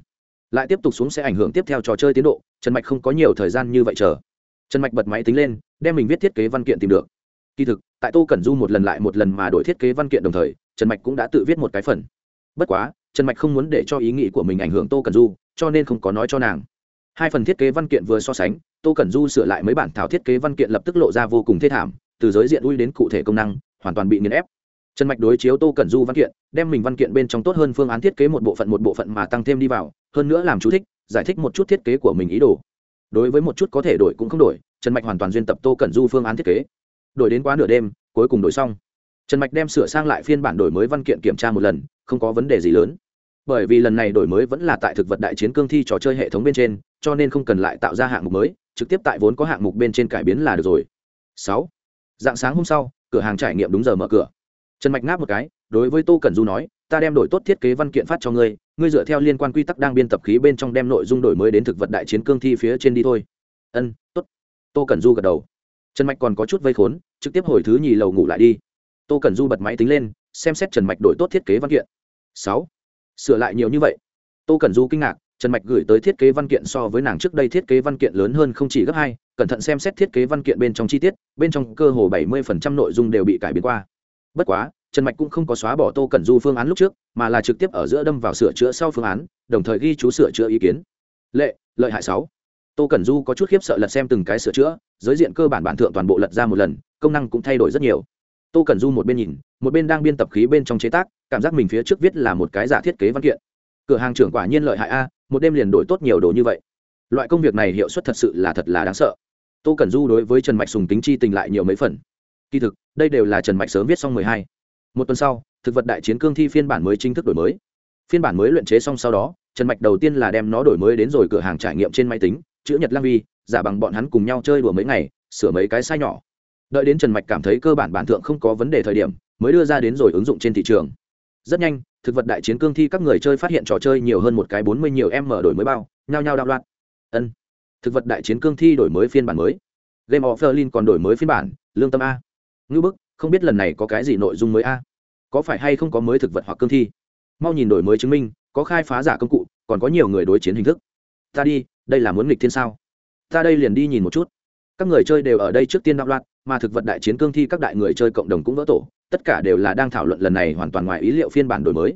Lại tiếp tục xuống sẽ ảnh hưởng tiếp theo trò chơi tiến độ, trần mạch không có nhiều thời gian như vậy chờ. Trần mạch bật máy tính lên, đem mình viết thiết kế văn kiện tìm được kỳ thực, tại tô cẩn du một lần lại một lần mà đổi thiết kế văn kiện đồng thời, trần mạch cũng đã tự viết một cái phần. Bất quá, trần mạch không muốn để cho ý nghĩ của mình ảnh hưởng tô cẩn du, cho nên không có nói cho nàng. Hai phần thiết kế văn kiện vừa so sánh, tô cẩn du sửa lại mấy bản thảo thiết kế văn kiện lập tức lộ ra vô cùng thê thảm, từ giới diện ui đến cụ thể công năng, hoàn toàn bị nghiền ép. Trần mạch đối chiếu tô cẩn du văn kiện, đem mình văn kiện bên trong tốt hơn phương án thiết kế một bộ phận một bộ phận mà tăng thêm đi vào, hơn nữa làm chú thích, giải thích một chút thiết kế của mình ý đồ. Đối với một chút có thể đổi cũng không đổi, trần mạch hoàn toàn duyên tập tô cẩn du phương án thiết kế đổi đến quá nửa đêm, cuối cùng đổi xong. Trần mạch đem sửa sang lại phiên bản đổi mới văn kiện kiểm tra một lần, không có vấn đề gì lớn. Bởi vì lần này đổi mới vẫn là tại thực vật đại chiến cương thi trò chơi hệ thống bên trên, cho nên không cần lại tạo ra hạng mục mới, trực tiếp tại vốn có hạng mục bên trên cải biến là được rồi. Sáu. Dạng sáng hôm sau, cửa hàng trải nghiệm đúng giờ mở cửa. Trần mạch ngáp một cái, đối với tô cẩn du nói, ta đem đổi tốt thiết kế văn kiện phát cho ngươi ngươi dựa theo liên quan quy tắc đang biên tập khí bên trong đem nội dung đổi mới đến thực vật đại chiến cương thi phía trên đi thôi. Ân, tốt. Tô cẩn du gật đầu trần mạch còn có chút vây khốn, trực tiếp hồi thứ nhì lầu ngủ lại đi. Tô cẩn du bật máy tính lên, xem xét trần mạch đổi tốt thiết kế văn kiện. Sáu. Sửa lại nhiều như vậy. Tô cẩn du kinh ngạc, trần mạch gửi tới thiết kế văn kiện so với nàng trước đây thiết kế văn kiện lớn hơn không chỉ gấp hai, cẩn thận xem xét thiết kế văn kiện bên trong chi tiết, bên trong cơ hồ bảy mươi phần trăm nội dung đều bị cải biến qua. Bất quá, trần mạch cũng không có xóa bỏ tô cẩn du phương án lúc trước, mà là trực tiếp ở giữa đâm vào sửa chữa sau phương án, đồng thời ghi chú sửa chữa ý kiến. Lệ, lợi hại sáu tô cẩn du có chút khiếp sợ lật xem từng cái sửa chữa, giới diện cơ bản bản thượng toàn bộ lật ra một lần, công năng cũng thay đổi rất nhiều. Tô cẩn du một bên nhìn, một bên đang biên tập khí bên trong chế tác, cảm giác mình phía trước viết là một cái giả thiết kế văn kiện. Cửa hàng trưởng quả nhiên lợi hại a, một đêm liền đổi tốt nhiều đồ như vậy. Loại công việc này hiệu suất thật sự là thật là đáng sợ. Tô cẩn du đối với trần mạch sùng tính chi tình lại nhiều mấy phần. Kỳ thực, đây đều là trần mạch sớm viết xong mười hai. Một tuần sau, thực vật đại chiến cương thi phiên bản mới chính thức đổi mới. Phiên bản mới luyện chế xong sau đó, trần mạch đầu tiên là đem nó đổi mới đến rồi cửa hàng trải nghiệm trên máy tính chữ nhật lang vi, giả bằng bọn hắn cùng nhau chơi đùa mấy ngày, sửa mấy cái sai nhỏ. Đợi đến trần mạch cảm thấy cơ bản bản thượng không có vấn đề thời điểm, mới đưa ra đến rồi ứng dụng trên thị trường. Rất nhanh, thực vật đại chiến cương thi các người chơi phát hiện trò chơi nhiều hơn một cái bốn mươi nhiều m đổi mới bao, nhao nhao đạo loạn. Ân, thực vật đại chiến cương thi đổi mới phiên bản mới. Game of berlin còn đổi mới phiên bản, lương tâm a. Ngữ bức, không biết lần này có cái gì nội dung mới a? Có phải hay không có mới thực vật hoặc cương thi? Mau nhìn đổi mới chứng minh, có khai phá giả công cụ, còn có nhiều người đối chiến hình thức. Ta đi đây là muốn nghịch thiên sao? Ta đây liền đi nhìn một chút. Các người chơi đều ở đây trước tiên đạo loạn, mà thực vật đại chiến cương thi các đại người chơi cộng đồng cũng vỡ tổ, tất cả đều là đang thảo luận lần này hoàn toàn ngoài ý liệu phiên bản đổi mới.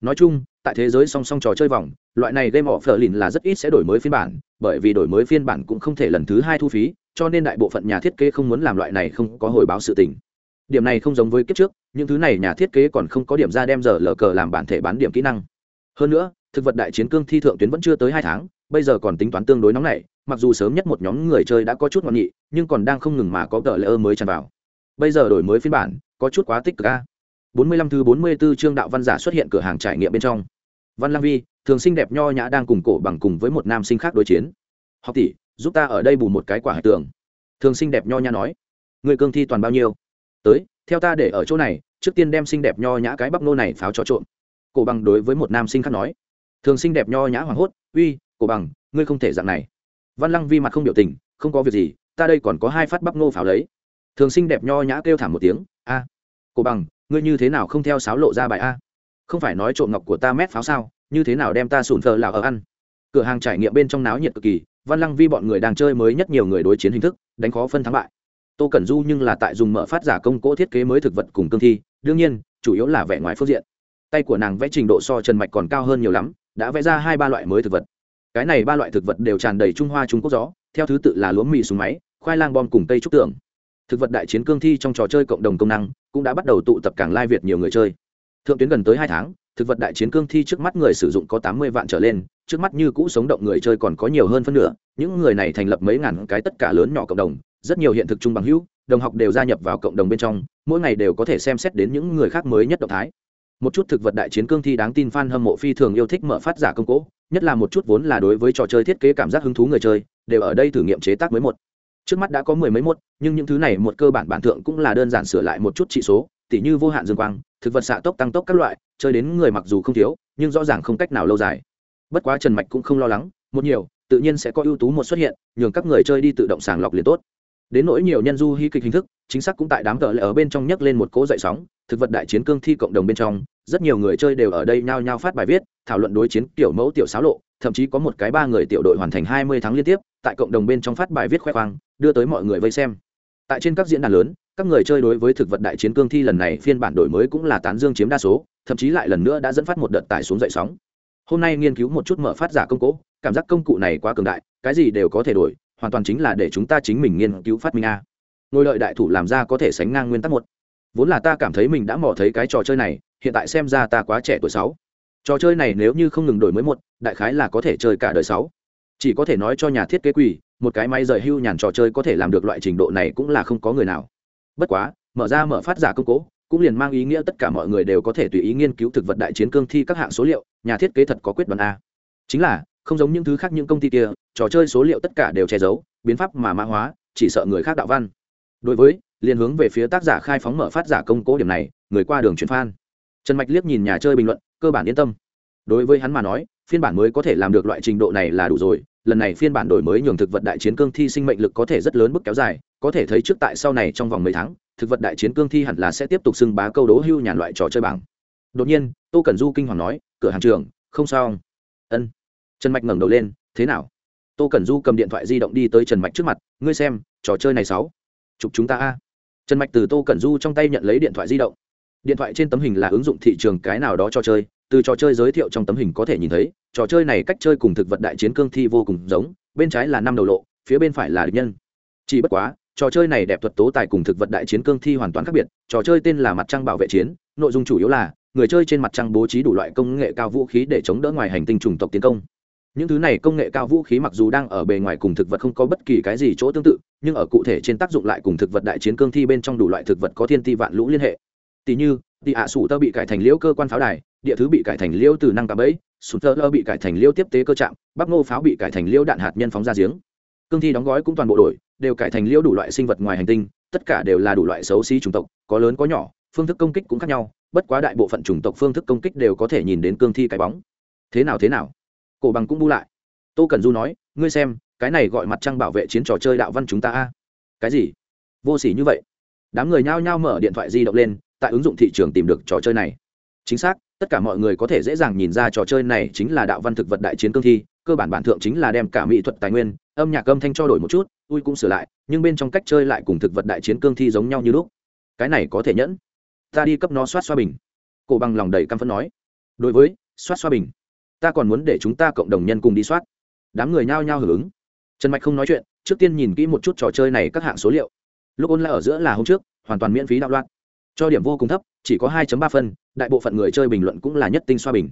Nói chung, tại thế giới song song trò chơi vòng, loại này game of lin là rất ít sẽ đổi mới phiên bản, bởi vì đổi mới phiên bản cũng không thể lần thứ hai thu phí, cho nên đại bộ phận nhà thiết kế không muốn làm loại này không có hồi báo sự tình. Điểm này không giống với kiếp trước, những thứ này nhà thiết kế còn không có điểm ra đem giờ lờ cờ làm bản thể bán điểm kỹ năng. Hơn nữa, thực vật đại chiến cương thi thượng tuyến vẫn chưa tới hai tháng bây giờ còn tính toán tương đối nóng nảy mặc dù sớm nhất một nhóm người chơi đã có chút ngoạn nghị nhưng còn đang không ngừng mà có tờ lễ ơ mới tràn vào. Bây giờ đổi mới phiên bản, có chút quá tích cực a. Bốn mươi lăm thứ bốn mươi 44 chương đạo văn giả xuất hiện cửa hàng trải nghiệm bên trong. Văn lang vi, thường xinh đẹp nho nhã đang cùng cổ bằng cùng với một nam sinh khác đối chiến. Học tỷ, giúp ta ở đây bù một cái quả hải tường. Thường xinh đẹp nho nhã nói. Người cương thi toàn bao nhiêu? Tới, theo ta để ở chỗ này, trước tiên đem xinh đẹp nho nhã cái bắp nô này pháo cho trộm. Cổ bằng đối với một nam sinh khác nói. Thường xinh đẹp nho nhã hoảng hốt, uy cổ bằng, ngươi không thể dạng này. Văn lăng vi mặt không biểu tình, không có việc gì, ta đây còn có hai phát bắp nô pháo lấy. Thường Sinh đẹp nho nhã kêu thảm một tiếng, a, cổ bằng, ngươi như thế nào không theo sáo lộ ra bài a? Không phải nói trộm ngọc của ta mét pháo sao, như thế nào đem ta sùn thờ lào ở ăn? Cửa hàng trải nghiệm bên trong náo nhiệt cực kỳ, văn lăng vi bọn người đang chơi mới nhất nhiều người đối chiến hình thức, đánh khó phân thắng bại. Tô cẩn du nhưng là tại dùng mở phát giả công cỗ thiết kế mới thực vật cùng cương thi, đương nhiên, chủ yếu là vẽ ngoài phương diện. Tay của nàng vẽ trình độ so trần mạch còn cao hơn nhiều lắm, đã vẽ ra hai ba loại mới thực vật cái này ba loại thực vật đều tràn đầy trung hoa trung quốc gió, theo thứ tự là lúa mì súng máy, khoai lang bom cùng tây trúc tưởng thực vật đại chiến cương thi trong trò chơi cộng đồng công năng cũng đã bắt đầu tụ tập càng lai việt nhiều người chơi. Thượng tuyến gần tới hai tháng, thực vật đại chiến cương thi trước mắt người sử dụng có tám mươi vạn trở lên, trước mắt như cũ sống động người chơi còn có nhiều hơn phân nửa, những người này thành lập mấy ngàn cái tất cả lớn nhỏ cộng đồng, rất nhiều hiện thực chung bằng hữu, đồng học đều gia nhập vào cộng đồng bên trong, mỗi ngày đều có thể xem xét đến những người khác mới nhất động thái. Một chút thực vật đại chiến cương thi đáng tin fan hâm mộ phi thường yêu thích mở phát giả công cố nhất là một chút vốn là đối với trò chơi thiết kế cảm giác hứng thú người chơi, đều ở đây thử nghiệm chế tác mới một. Trước mắt đã có mười mấy một, nhưng những thứ này một cơ bản bản thượng cũng là đơn giản sửa lại một chút trị số, tỉ như vô hạn dương quang, thực vật xạ tốc tăng tốc các loại, chơi đến người mặc dù không thiếu, nhưng rõ ràng không cách nào lâu dài. Bất quá trần mạch cũng không lo lắng, một nhiều, tự nhiên sẽ có ưu tú một xuất hiện, nhường các người chơi đi tự động sàng lọc liền tốt. Đến nỗi nhiều nhân du hy kịch hình thức, chính xác cũng tại đám tờ lệ ở bên trong nhấc lên một cỗ dậy sóng, thực vật đại chiến cương thi cộng đồng bên trong rất nhiều người chơi đều ở đây nhao nhao phát bài viết, thảo luận đối chiến tiểu mẫu tiểu xáo lộ, thậm chí có một cái ba người tiểu đội hoàn thành hai mươi tháng liên tiếp, tại cộng đồng bên trong phát bài viết khoe khoang, đưa tới mọi người vây xem. Tại trên các diễn đàn lớn, các người chơi đối với thực vật đại chiến cương thi lần này phiên bản đổi mới cũng là tán dương chiếm đa số, thậm chí lại lần nữa đã dẫn phát một đợt tải xuống dậy sóng. Hôm nay nghiên cứu một chút mở phát giả công cố, cảm giác công cụ này quá cường đại, cái gì đều có thể đổi, hoàn toàn chính là để chúng ta chính mình nghiên cứu phát minh a. Ngôi lợi đại thủ làm ra có thể sánh ngang nguyên tắc một. Vốn là ta cảm thấy mình đã mò thấy cái trò chơi này hiện tại xem ra ta quá trẻ tuổi sáu. Trò chơi này nếu như không ngừng đổi mới một, đại khái là có thể chơi cả đời sáu. Chỉ có thể nói cho nhà thiết kế quỷ, một cái máy rời hưu nhàn trò chơi có thể làm được loại trình độ này cũng là không có người nào. Bất quá, mở ra mở phát giả công cố, cũng liền mang ý nghĩa tất cả mọi người đều có thể tùy ý nghiên cứu thực vật đại chiến cương thi các hạng số liệu, nhà thiết kế thật có quyết đoán a. Chính là, không giống những thứ khác những công ty kia, trò chơi số liệu tất cả đều che giấu, biến pháp mà mã hóa, chỉ sợ người khác đạo văn. Đối với, liền hướng về phía tác giả khai phóng mở phát giả công cố điểm này, người qua đường chuyển phan trần mạch liếc nhìn nhà chơi bình luận, cơ bản yên tâm. Đối với hắn mà nói, phiên bản mới có thể làm được loại trình độ này là đủ rồi, lần này phiên bản đổi mới nhường thực vật đại chiến cương thi sinh mệnh lực có thể rất lớn bước kéo dài, có thể thấy trước tại sau này trong vòng mấy tháng, thực vật đại chiến cương thi hẳn là sẽ tiếp tục xưng bá câu đố hưu nhàn loại trò chơi bảng. Đột nhiên, tô cẩn du kinh hoàng nói, cửa hàng trường không sao. Ân. Trần mạch ngẩng đầu lên, thế nào? Tô cẩn du cầm điện thoại di động đi tới trần mạch trước mặt, ngươi xem, trò chơi này sáu, chụp chúng ta a. Trần mạch từ tô cẩn du trong tay nhận lấy điện thoại di động điện thoại trên tấm hình là ứng dụng thị trường cái nào đó cho chơi, từ trò chơi giới thiệu trong tấm hình có thể nhìn thấy, trò chơi này cách chơi cùng thực vật đại chiến cương thi vô cùng giống, bên trái là năm đầu lộ, phía bên phải là địch nhân. Chỉ bất quá, trò chơi này đẹp thuật tố tài cùng thực vật đại chiến cương thi hoàn toàn khác biệt, trò chơi tên là mặt trăng bảo vệ chiến, nội dung chủ yếu là, người chơi trên mặt trăng bố trí đủ loại công nghệ cao vũ khí để chống đỡ ngoài hành tinh chủng tộc tiến công. Những thứ này công nghệ cao vũ khí mặc dù đang ở bề ngoài cùng thực vật không có bất kỳ cái gì chỗ tương tự, nhưng ở cụ thể trên tác dụng lại cùng thực vật đại chiến cương thi bên trong đủ loại thực vật có thiên ti vạn lũ liên hệ tỷ như tỷ ạ sủ tơ bị cải thành liễu cơ quan pháo đài, địa thứ bị cải thành liễu từ năng cạm bẫy, sủ tơ lơ bị cải thành liễu tiếp tế cơ trạm, bắp ngô pháo bị cải thành liễu đạn hạt nhân phóng ra giếng. Cương thi đóng gói cũng toàn bộ đổi, đều cải thành liễu đủ loại sinh vật ngoài hành tinh, tất cả đều là đủ loại xấu xí chủng tộc, có lớn có nhỏ, phương thức công kích cũng khác nhau, bất quá đại bộ phận chủng tộc phương thức công kích đều có thể nhìn đến cương thi cái bóng. Thế nào thế nào? Cổ bằng cũng bu lại. Tô cần du nói, ngươi xem, cái này gọi mặt trăng bảo vệ chiến trò chơi đạo văn chúng ta a. Cái gì? Vô s ỉ như vậy. Đám người nhao nhao mở điện thoại di động lên tại ứng dụng thị trường tìm được trò chơi này. Chính xác, tất cả mọi người có thể dễ dàng nhìn ra trò chơi này chính là đạo văn thực vật đại chiến cương thi, cơ bản bản thượng chính là đem cả mỹ thuật tài nguyên, âm nhạc âm thanh cho đổi một chút, ui cũng sửa lại, nhưng bên trong cách chơi lại cùng thực vật đại chiến cương thi giống nhau như lúc. Cái này có thể nhẫn. Ta đi cấp nó soát xoa bình. Cổ bằng lòng đầy căm phẫn nói. Đối với, soát xoa bình. Ta còn muốn để chúng ta cộng đồng nhân cùng đi soát. Đám người nhao nhao hưởng ứng. Trần mạch không nói chuyện, trước tiên nhìn kỹ một chút trò chơi này các hạng số liệu. Lúc ôn lại ở giữa là hôm trước, hoàn toàn miễn phí đạo loạn cho điểm vô cùng thấp, chỉ có 2 ba phân, đại bộ phận người chơi bình luận cũng là nhất tinh xoa bình.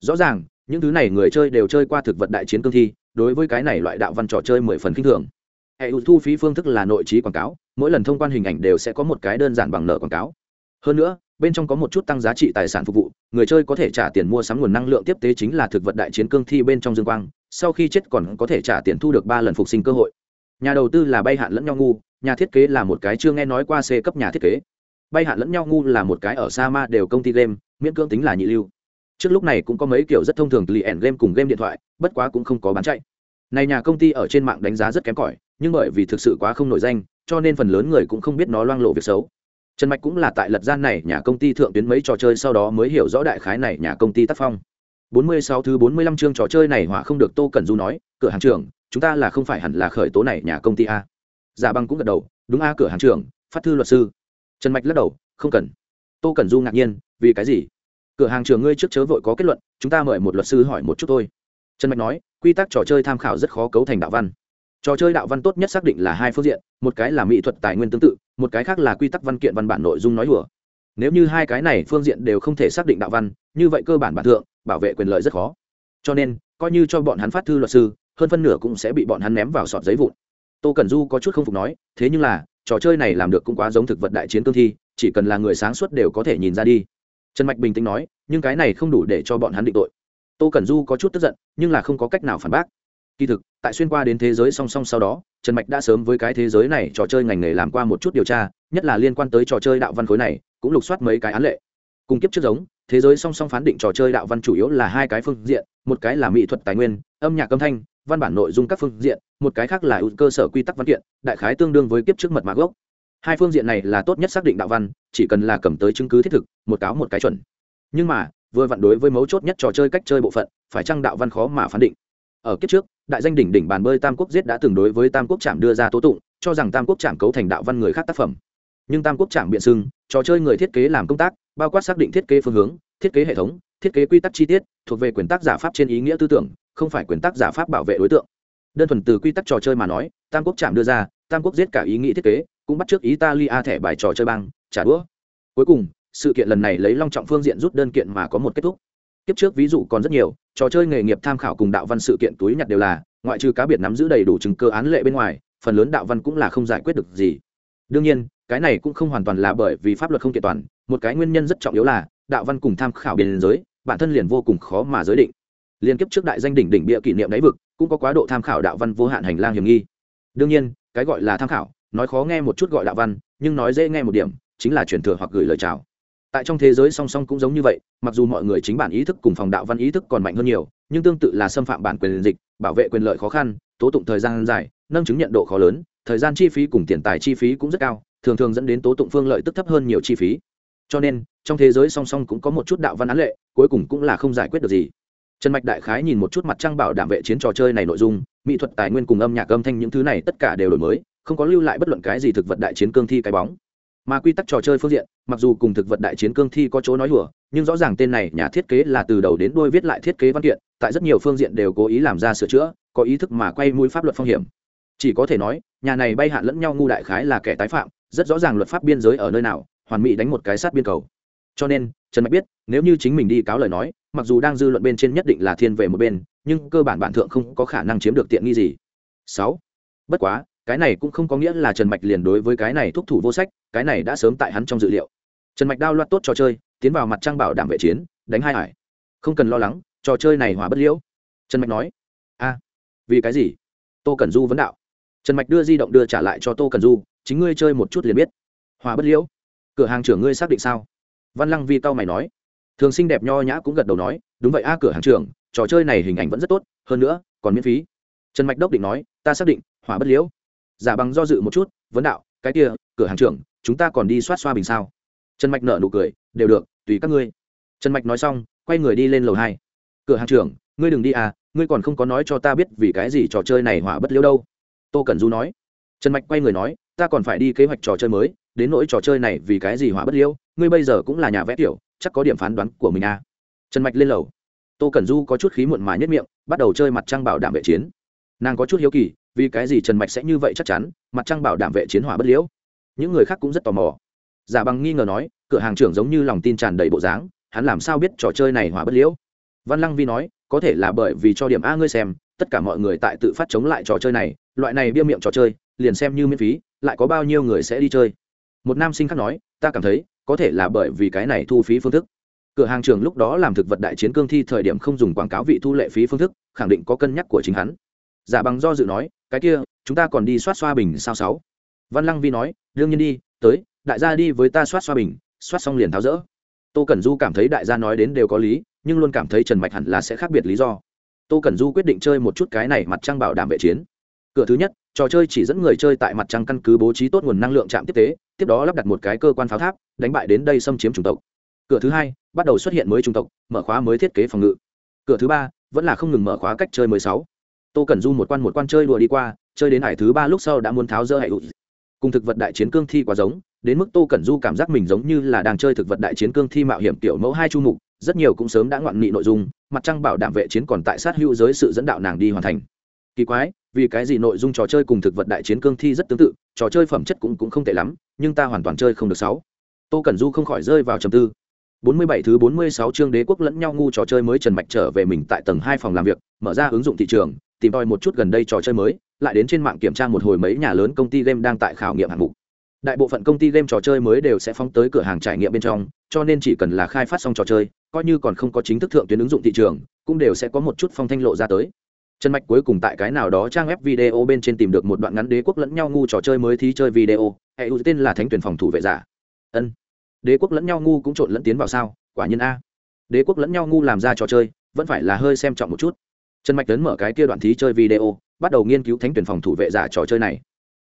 Rõ ràng, những thứ này người chơi đều chơi qua thực vật đại chiến cương thi, đối với cái này loại đạo văn trò chơi mười phần kinh thường. Hệ thu phí phương thức là nội trí quảng cáo, mỗi lần thông quan hình ảnh đều sẽ có một cái đơn giản bằng nợ quảng cáo. Hơn nữa, bên trong có một chút tăng giá trị tài sản phục vụ, người chơi có thể trả tiền mua sắm nguồn năng lượng tiếp tế chính là thực vật đại chiến cương thi bên trong dương quang, sau khi chết còn có thể trả tiền thu được ba lần phục sinh cơ hội. Nhà đầu tư là bay hạn lẫn nhau ngu, nhà thiết kế là một cái chưa nghe nói qua c cấp nhà thiết kế bay hạn lẫn nhau ngu là một cái ở sa ma đều công ty game, miễn cưỡng tính là nhị lưu. Trước lúc này cũng có mấy kiểu rất thông thường lì ẻn game cùng game điện thoại, bất quá cũng không có bán chạy. Này nhà công ty ở trên mạng đánh giá rất kém cỏi, nhưng bởi vì thực sự quá không nổi danh, cho nên phần lớn người cũng không biết nó loang lộ việc xấu. Trần mạch cũng là tại lật gian này nhà công ty thượng tuyến mấy trò chơi sau đó mới hiểu rõ đại khái này nhà công ty tác phong. 46 thứ 45 chương trò chơi này hỏa không được tô cẩn du nói, cửa hàng trưởng, chúng ta là không phải hẳn là khởi tố này nhà công ty a. Giả băng cũng gật đầu, đúng a, cửa hàng trưởng, phát thư luật sư trần mạch lắc đầu, không cần. Tô cẩn du ngạc nhiên, vì cái gì? Cửa hàng trường ngươi trước chớ vội có kết luận, chúng ta mời một luật sư hỏi một chút thôi. Trần mạch nói, quy tắc trò chơi tham khảo rất khó cấu thành đạo văn. Trò chơi đạo văn tốt nhất xác định là hai phương diện, một cái là mỹ thuật tài nguyên tương tự, một cái khác là quy tắc văn kiện văn bản nội dung nói đùa. Nếu như hai cái này phương diện đều không thể xác định đạo văn, như vậy cơ bản bản thượng, bảo vệ quyền lợi rất khó. Cho nên, coi như cho bọn hắn phát thư luật sư, hơn phân nửa cũng sẽ bị bọn hắn ném vào sọt giấy vụn. Tô cẩn du có chút không phục nói, thế nhưng là trò chơi này làm được cũng quá giống thực vật đại chiến cương thi, chỉ cần là người sáng suốt đều có thể nhìn ra đi. Trần mạch bình tĩnh nói, nhưng cái này không đủ để cho bọn hắn định tội. Tô cẩn du có chút tức giận, nhưng là không có cách nào phản bác. Kỳ thực, tại xuyên qua đến thế giới song song sau đó, trần mạch đã sớm với cái thế giới này trò chơi ngành nghề làm qua một chút điều tra, nhất là liên quan tới trò chơi đạo văn khối này, cũng lục soát mấy cái án lệ. Cùng kiếp trước giống, thế giới song song phán định trò chơi đạo văn chủ yếu là hai cái phương diện, một cái là mỹ thuật tài nguyên, âm nhạc âm thanh văn bản nội dung các phương diện, một cái khác là cơ sở quy tắc văn kiện, đại khái tương đương với kiếp trước mật mã gốc. Hai phương diện này là tốt nhất xác định đạo văn, chỉ cần là cầm tới chứng cứ thiết thực, một cáo một cái chuẩn. Nhưng mà, vừa vặn đối với mấu chốt nhất trò chơi cách chơi bộ phận, phải chăng đạo văn khó mà phán định. Ở kiếp trước, đại danh đỉnh đỉnh bàn bơi tam quốc giết đã từng đối với tam quốc trạm đưa ra tố tụng, cho rằng tam quốc trạm cấu thành đạo văn người khác tác phẩm. Nhưng tam quốc trạm biện xưng, trò chơi người thiết kế làm công tác, bao quát xác định thiết kế phương hướng, thiết kế hệ thống, thiết kế quy tắc chi tiết, thuộc về quyền tác giả pháp trên ý nghĩa tư tưởng không phải quyền tác giả pháp bảo vệ đối tượng. Đơn thuần từ quy tắc trò chơi mà nói, tam quốc chạm đưa ra, tam quốc giết cả ý nghĩ thiết kế, cũng bắt t r ư ớ c italia thẻ bài trò chơi băng trả đũa. Cuối cùng, sự kiện lần này lấy long trọng phương diện rút đơn kiện mà có một kết thúc. Kiếp trước ví dụ còn rất nhiều, trò chơi nghề nghiệp tham khảo cùng đạo văn sự kiện túi nhặt đều là, ngoại trừ cá biệt nắm giữ đầy đủ chứng cơ án lệ bên ngoài, phần lớn đạo văn cũng là không giải quyết được gì. Đương nhiên, cái này cũng không hoàn toàn là bởi vì pháp luật không kiện toàn, một cái nguyên nhân rất trọng yếu là, đạo văn cùng tham khảo biên giới, bản thân liền vô cùng khó mà giới định liên kiếp trước đại danh đỉnh đỉnh bịa kỷ niệm đáy vực, cũng có quá độ tham khảo đạo văn vô hạn hành lang hiểm nghi. Đương nhiên, cái gọi là tham khảo, nói khó nghe một chút gọi đạo văn, nhưng nói dễ nghe một điểm, chính là truyền thừa hoặc gửi lời chào. Tại trong thế giới song song cũng giống như vậy, mặc dù mọi người chính bản ý thức cùng phòng đạo văn ý thức còn mạnh hơn nhiều, nhưng tương tự là xâm phạm bản quyền dịch, bảo vệ quyền lợi khó khăn, tố tụng thời gian dài, nâng chứng nhận độ khó lớn, thời gian chi phí cùng tiền tài chi phí cũng rất cao, thường thường dẫn đến tố tụng phương lợi tức thấp hơn nhiều chi phí. Cho nên, trong thế giới song song cũng có một chút đạo văn án lệ, cuối cùng cũng là không giải quyết được gì trần mạch đại khái nhìn một chút mặt trăng bảo đảm vệ chiến trò chơi này nội dung mỹ thuật tài nguyên cùng âm nhạc âm thanh những thứ này tất cả đều đổi mới không có lưu lại bất luận cái gì thực vật đại chiến cương thi cái bóng. Mà quy tắc trò chơi phương diện mặc dù cùng thực vật đại chiến cương thi có chỗ nói hùa, nhưng rõ ràng tên này nhà thiết kế là từ đầu đến đuôi viết lại thiết kế văn kiện tại rất nhiều phương diện đều cố ý làm ra sửa chữa có ý thức mà quay mũi pháp luật phong hiểm. Chỉ có thể nói nhà này bay hạn lẫn nhau ngu đại khái là kẻ tái phạm rất rõ ràng luật pháp biên giới ở nơi nào hoàn mỹ đánh một cái sát biên cầu cho nên, trần mạch biết, nếu như chính mình đi cáo lời nói, mặc dù đang dư luận bên trên nhất định là thiên về một bên, nhưng cơ bản bản thượng không có khả năng chiếm được tiện nghi gì. Sáu. Bất quá, cái này cũng không có nghĩa là trần mạch liền đối với cái này thúc thủ vô sách, cái này đã sớm tại hắn trong dự liệu. Trần mạch đao loạt tốt trò chơi, tiến vào mặt trăng bảo đảm vệ chiến, đánh hai hải. Không cần lo lắng, trò chơi này hòa bất liễu. Trần mạch nói. A, vì cái gì? Tô cần du vấn đạo. Trần mạch đưa di động đưa trả lại cho tô cần du, chính ngươi chơi một chút liền biết. Hòa bất liễu. Cửa hàng trưởng ngươi xác định sao? Văn lăng vi cao mày nói. Thường xinh đẹp nho nhã cũng gật đầu nói, đúng vậy a, cửa hàng trưởng, trò chơi này hình ảnh vẫn rất tốt, hơn nữa, còn miễn phí. Trần mạch đốc định nói, ta xác định, hỏa bất liễu. Giả bằng do dự một chút, vấn đạo, cái kia, cửa hàng trưởng, chúng ta còn đi soát xoa bình sao? Trần mạch nợ nụ cười, đều được, tùy các ngươi. Trần mạch nói xong, quay người đi lên lầu hai. Cửa hàng trưởng, ngươi đừng đi à ngươi còn không có nói cho ta biết vì cái gì trò chơi này hỏa bất liễu đâu. Tô cẩn du nói. Trần mạch quay người nói, ta còn phải đi kế hoạch trò chơi mới, đến nỗi trò chơi này vì cái gì hỏa bất liễu ngươi bây giờ cũng là nhà vẽ tiểu, chắc có điểm phán đoán của mình à. Trần mạch lên lầu. Tô cẩn du có chút khí muộn mà nhất miệng, bắt đầu chơi mặt trăng bảo đảm vệ chiến. Nàng có chút hiếu kỳ, vì cái gì trần mạch sẽ như vậy chắc chắn, mặt trăng bảo đảm vệ chiến hỏa bất liễu. Những người khác cũng rất tò mò. Giả bằng nghi ngờ nói, cửa hàng trưởng giống như lòng tin tràn đầy bộ dáng, hắn làm sao biết trò chơi này hỏa bất liễu? Văn lăng vi nói, có thể là bởi vì cho điểm a ngươi xem, tất cả mọi người tại tự phát chống lại trò chơi này, loại này bia miệng trò chơi, liền xem như miễn phí, lại có bao nhiêu người sẽ đi chơi. Một nam sinh khác nói, ta cảm thấy có thể là bởi vì cái này thu phí phương thức. Cửa hàng trường lúc đó làm thực vật đại chiến cương thi thời điểm không dùng quảng cáo vị thu lệ phí phương thức, khẳng định có cân nhắc của chính hắn. Giả bằng do dự nói, cái kia, chúng ta còn đi soát xoa bình sao sáu? Văn lăng vi nói, đương nhiên đi, tới, đại gia đi với ta soát xoa bình, soát xong liền tháo rỡ. Tô cẩn du cảm thấy đại gia nói đến đều có lý, nhưng luôn cảm thấy trần mạch hẳn là sẽ khác biệt lý do. Tô cẩn du quyết định chơi một chút cái này mặt trăng bảo đảm vệ chiến cửa thứ nhất, trò chơi chỉ dẫn người chơi tại mặt trăng căn cứ bố trí tốt nguồn năng lượng trạm tiếp tế, tiếp đó lắp đặt một cái cơ quan pháo tháp, đánh bại đến đây xâm chiếm chủng tộc. Cửa thứ hai, bắt đầu xuất hiện mới chủng tộc, mở khóa mới thiết kế phòng ngự. Cửa thứ ba, vẫn là không ngừng mở khóa cách chơi mới sáu. Tô cẩn du một quan một quan chơi đùa đi qua, chơi đến hải thứ ba lúc sau đã muốn tháo dỡ hệ hụt cùng thực vật đại chiến cương thi quá giống, đến mức tô cẩn du cảm giác mình giống như là đang chơi thực vật đại chiến cương thi mạo hiểm tiểu mẫu hai chu mục, rất nhiều cũng sớm đã ngoạn nghị nội dung, mặt trăng bảo đảm vệ chiến còn tại sát hữu giới sự dẫn đạo nàng đi hoàn thành. Kỳ quái vì cái gì nội dung trò chơi cùng thực vật đại chiến cương thi rất tương tự trò chơi phẩm chất cũng cũng không tệ lắm nhưng ta hoàn toàn chơi không được sáu tô cẩn du không khỏi rơi vào trầm tư 47 thứ 46 chương đế quốc lẫn nhau ngu trò chơi mới Trần Mạch trở về mình tại tầng 2 phòng làm việc, mở ra ứng dụng thị trường, tìm tòi một chút gần đây trò chơi mới, lại đến trên mạng kiểm tra một hồi mấy nhà lớn công ty game đang tại khảo nghiệm hạng mục. Đại bộ phận công ty game trò chơi mới đều sẽ phóng tới cửa hàng trải nghiệm bên trong, cho nên chỉ cần là khai phát xong trò chơi, coi như còn không có chính thức thượng tuyến ứng dụng thị trường, cũng đều sẽ có một chút phong thanh lộ ra tới. Trần Mạch cuối cùng tại cái nào đó trang web video bên trên tìm được một đoạn ngắn đế quốc lẫn nhau ngu trò chơi mới thí chơi video, hệ ưu tên là Thánh tuyển phòng thủ vệ giả. Ân. Đế quốc lẫn nhau ngu cũng trộn lẫn tiến vào sao? Quả nhiên a. Đế quốc lẫn nhau ngu làm ra trò chơi vẫn phải là hơi xem trọng một chút. Trần mạch lớn mở cái kia đoạn thí chơi video bắt đầu nghiên cứu thánh tuyển phòng thủ vệ giả trò chơi này.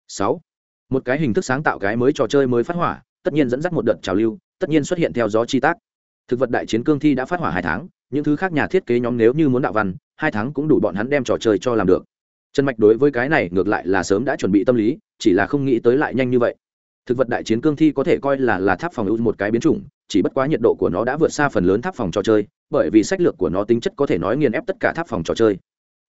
Sáu. Một cái hình thức sáng tạo cái mới trò chơi mới phát hỏa tất nhiên dẫn dắt một đợt trào lưu tất nhiên xuất hiện theo gió chi tác. Thực vật đại chiến cương thi đã phát hỏa hai tháng những thứ khác nhà thiết kế nhóm nếu như muốn đạo văn hai tháng cũng đủ bọn hắn đem trò chơi cho làm được. Trần mạch đối với cái này ngược lại là sớm đã chuẩn bị tâm lý, chỉ là không nghĩ tới lại nhanh như vậy. Thực vật đại chiến cương thi có thể coi là là tháp phòng ưu một cái biến chủng, chỉ bất quá nhiệt độ của nó đã vượt xa phần lớn tháp phòng trò chơi, bởi vì sách lược của nó tính chất có thể nói nghiền ép tất cả tháp phòng trò chơi.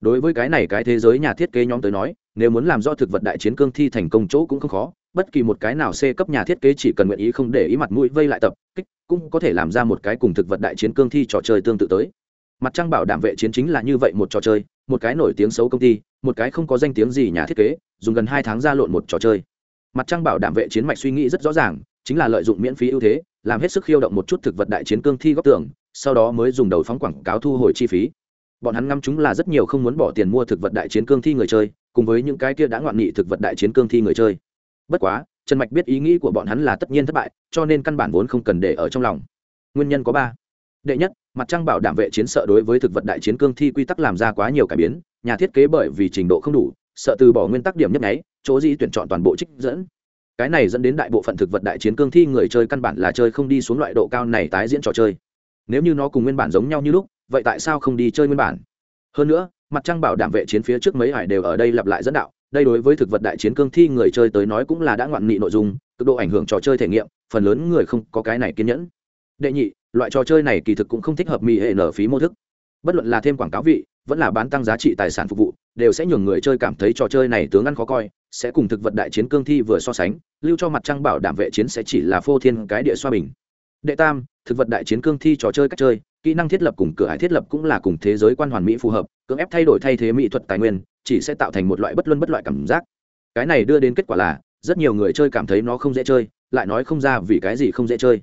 Đối với cái này cái thế giới nhà thiết kế nhóm tới nói, nếu muốn làm do thực vật đại chiến cương thi thành công chỗ cũng không khó, bất kỳ một cái nào c cấp nhà thiết kế chỉ cần nguyện ý không để ý mặt mũi vây lại tập, kích, cũng có thể làm ra một cái cùng thực vật đại chiến cương thi trò chơi tương tự tới mặt trăng bảo đảm vệ chiến chính là như vậy một trò chơi, một cái nổi tiếng xấu công ty, một cái không có danh tiếng gì nhà thiết kế, dùng gần hai tháng ra lộn một trò chơi. Mặt trăng bảo đảm vệ chiến mạch suy nghĩ rất rõ ràng, chính là lợi dụng miễn phí ưu thế, làm hết sức khiêu động một chút thực vật đại chiến cương thi góc tường, sau đó mới dùng đầu phóng quảng cáo thu hồi chi phí. Bọn hắn ngắm chúng là rất nhiều không muốn bỏ tiền mua thực vật đại chiến cương thi người chơi, cùng với những cái kia đã ngoạn nghị thực vật đại chiến cương thi người chơi. Bất quá, trần mạch biết ý nghĩ của bọn hắn là tất nhiên thất bại, cho nên căn bản vốn không cần để ở trong lòng. Nguyên nhân có ba. Đệ nhất mặt trăng bảo đảm vệ chiến sợ đối với thực vật đại chiến cương thi quy tắc làm ra quá nhiều cải biến, nhà thiết kế bởi vì trình độ không đủ, sợ từ bỏ nguyên tắc điểm nhấp nháy, chỗ dĩ tuyển chọn toàn bộ trích dẫn. Cái này dẫn đến đại bộ phận thực vật đại chiến cương thi người chơi căn bản là chơi không đi xuống loại độ cao này tái diễn trò chơi. Nếu như nó cùng nguyên bản giống nhau như lúc, vậy tại sao không đi chơi nguyên bản? Hơn nữa, mặt trăng bảo đảm vệ chiến phía trước mấy hải đều ở đây lặp lại dẫn đạo, đây đối với thực vật đại chiến cương thi người chơi tới nói cũng là đã ngoạn nghị nội dung, cực độ ảnh hưởng trò chơi thể nghiệm, phần lớn người không có cái này kiên nhẫn. Đệ nhị loại trò chơi này kỳ thực cũng không thích hợp mỹ hệ nở phí mô thức. Bất luận là thêm quảng cáo vị, vẫn là bán tăng giá trị tài sản phục vụ, đều sẽ nhường người chơi cảm thấy trò chơi này tướng ăn khó coi, sẽ cùng thực vật đại chiến cương thi vừa so sánh, lưu cho mặt trăng bảo đảm vệ chiến sẽ chỉ là phô thiên cái địa xoa bình. Đệ tam, thực vật đại chiến cương thi trò chơi cách chơi, kỹ năng thiết lập cùng cửa hải thiết lập cũng là cùng thế giới quan hoàn mỹ phù hợp, cưỡng ép thay đổi thay thế mỹ thuật tài nguyên, chỉ sẽ tạo thành một loại bất luân bất loại cảm giác. Cái này đưa đến kết quả là, rất nhiều người chơi cảm thấy nó không dễ chơi, lại nói không ra vì cái gì không dễ chơi.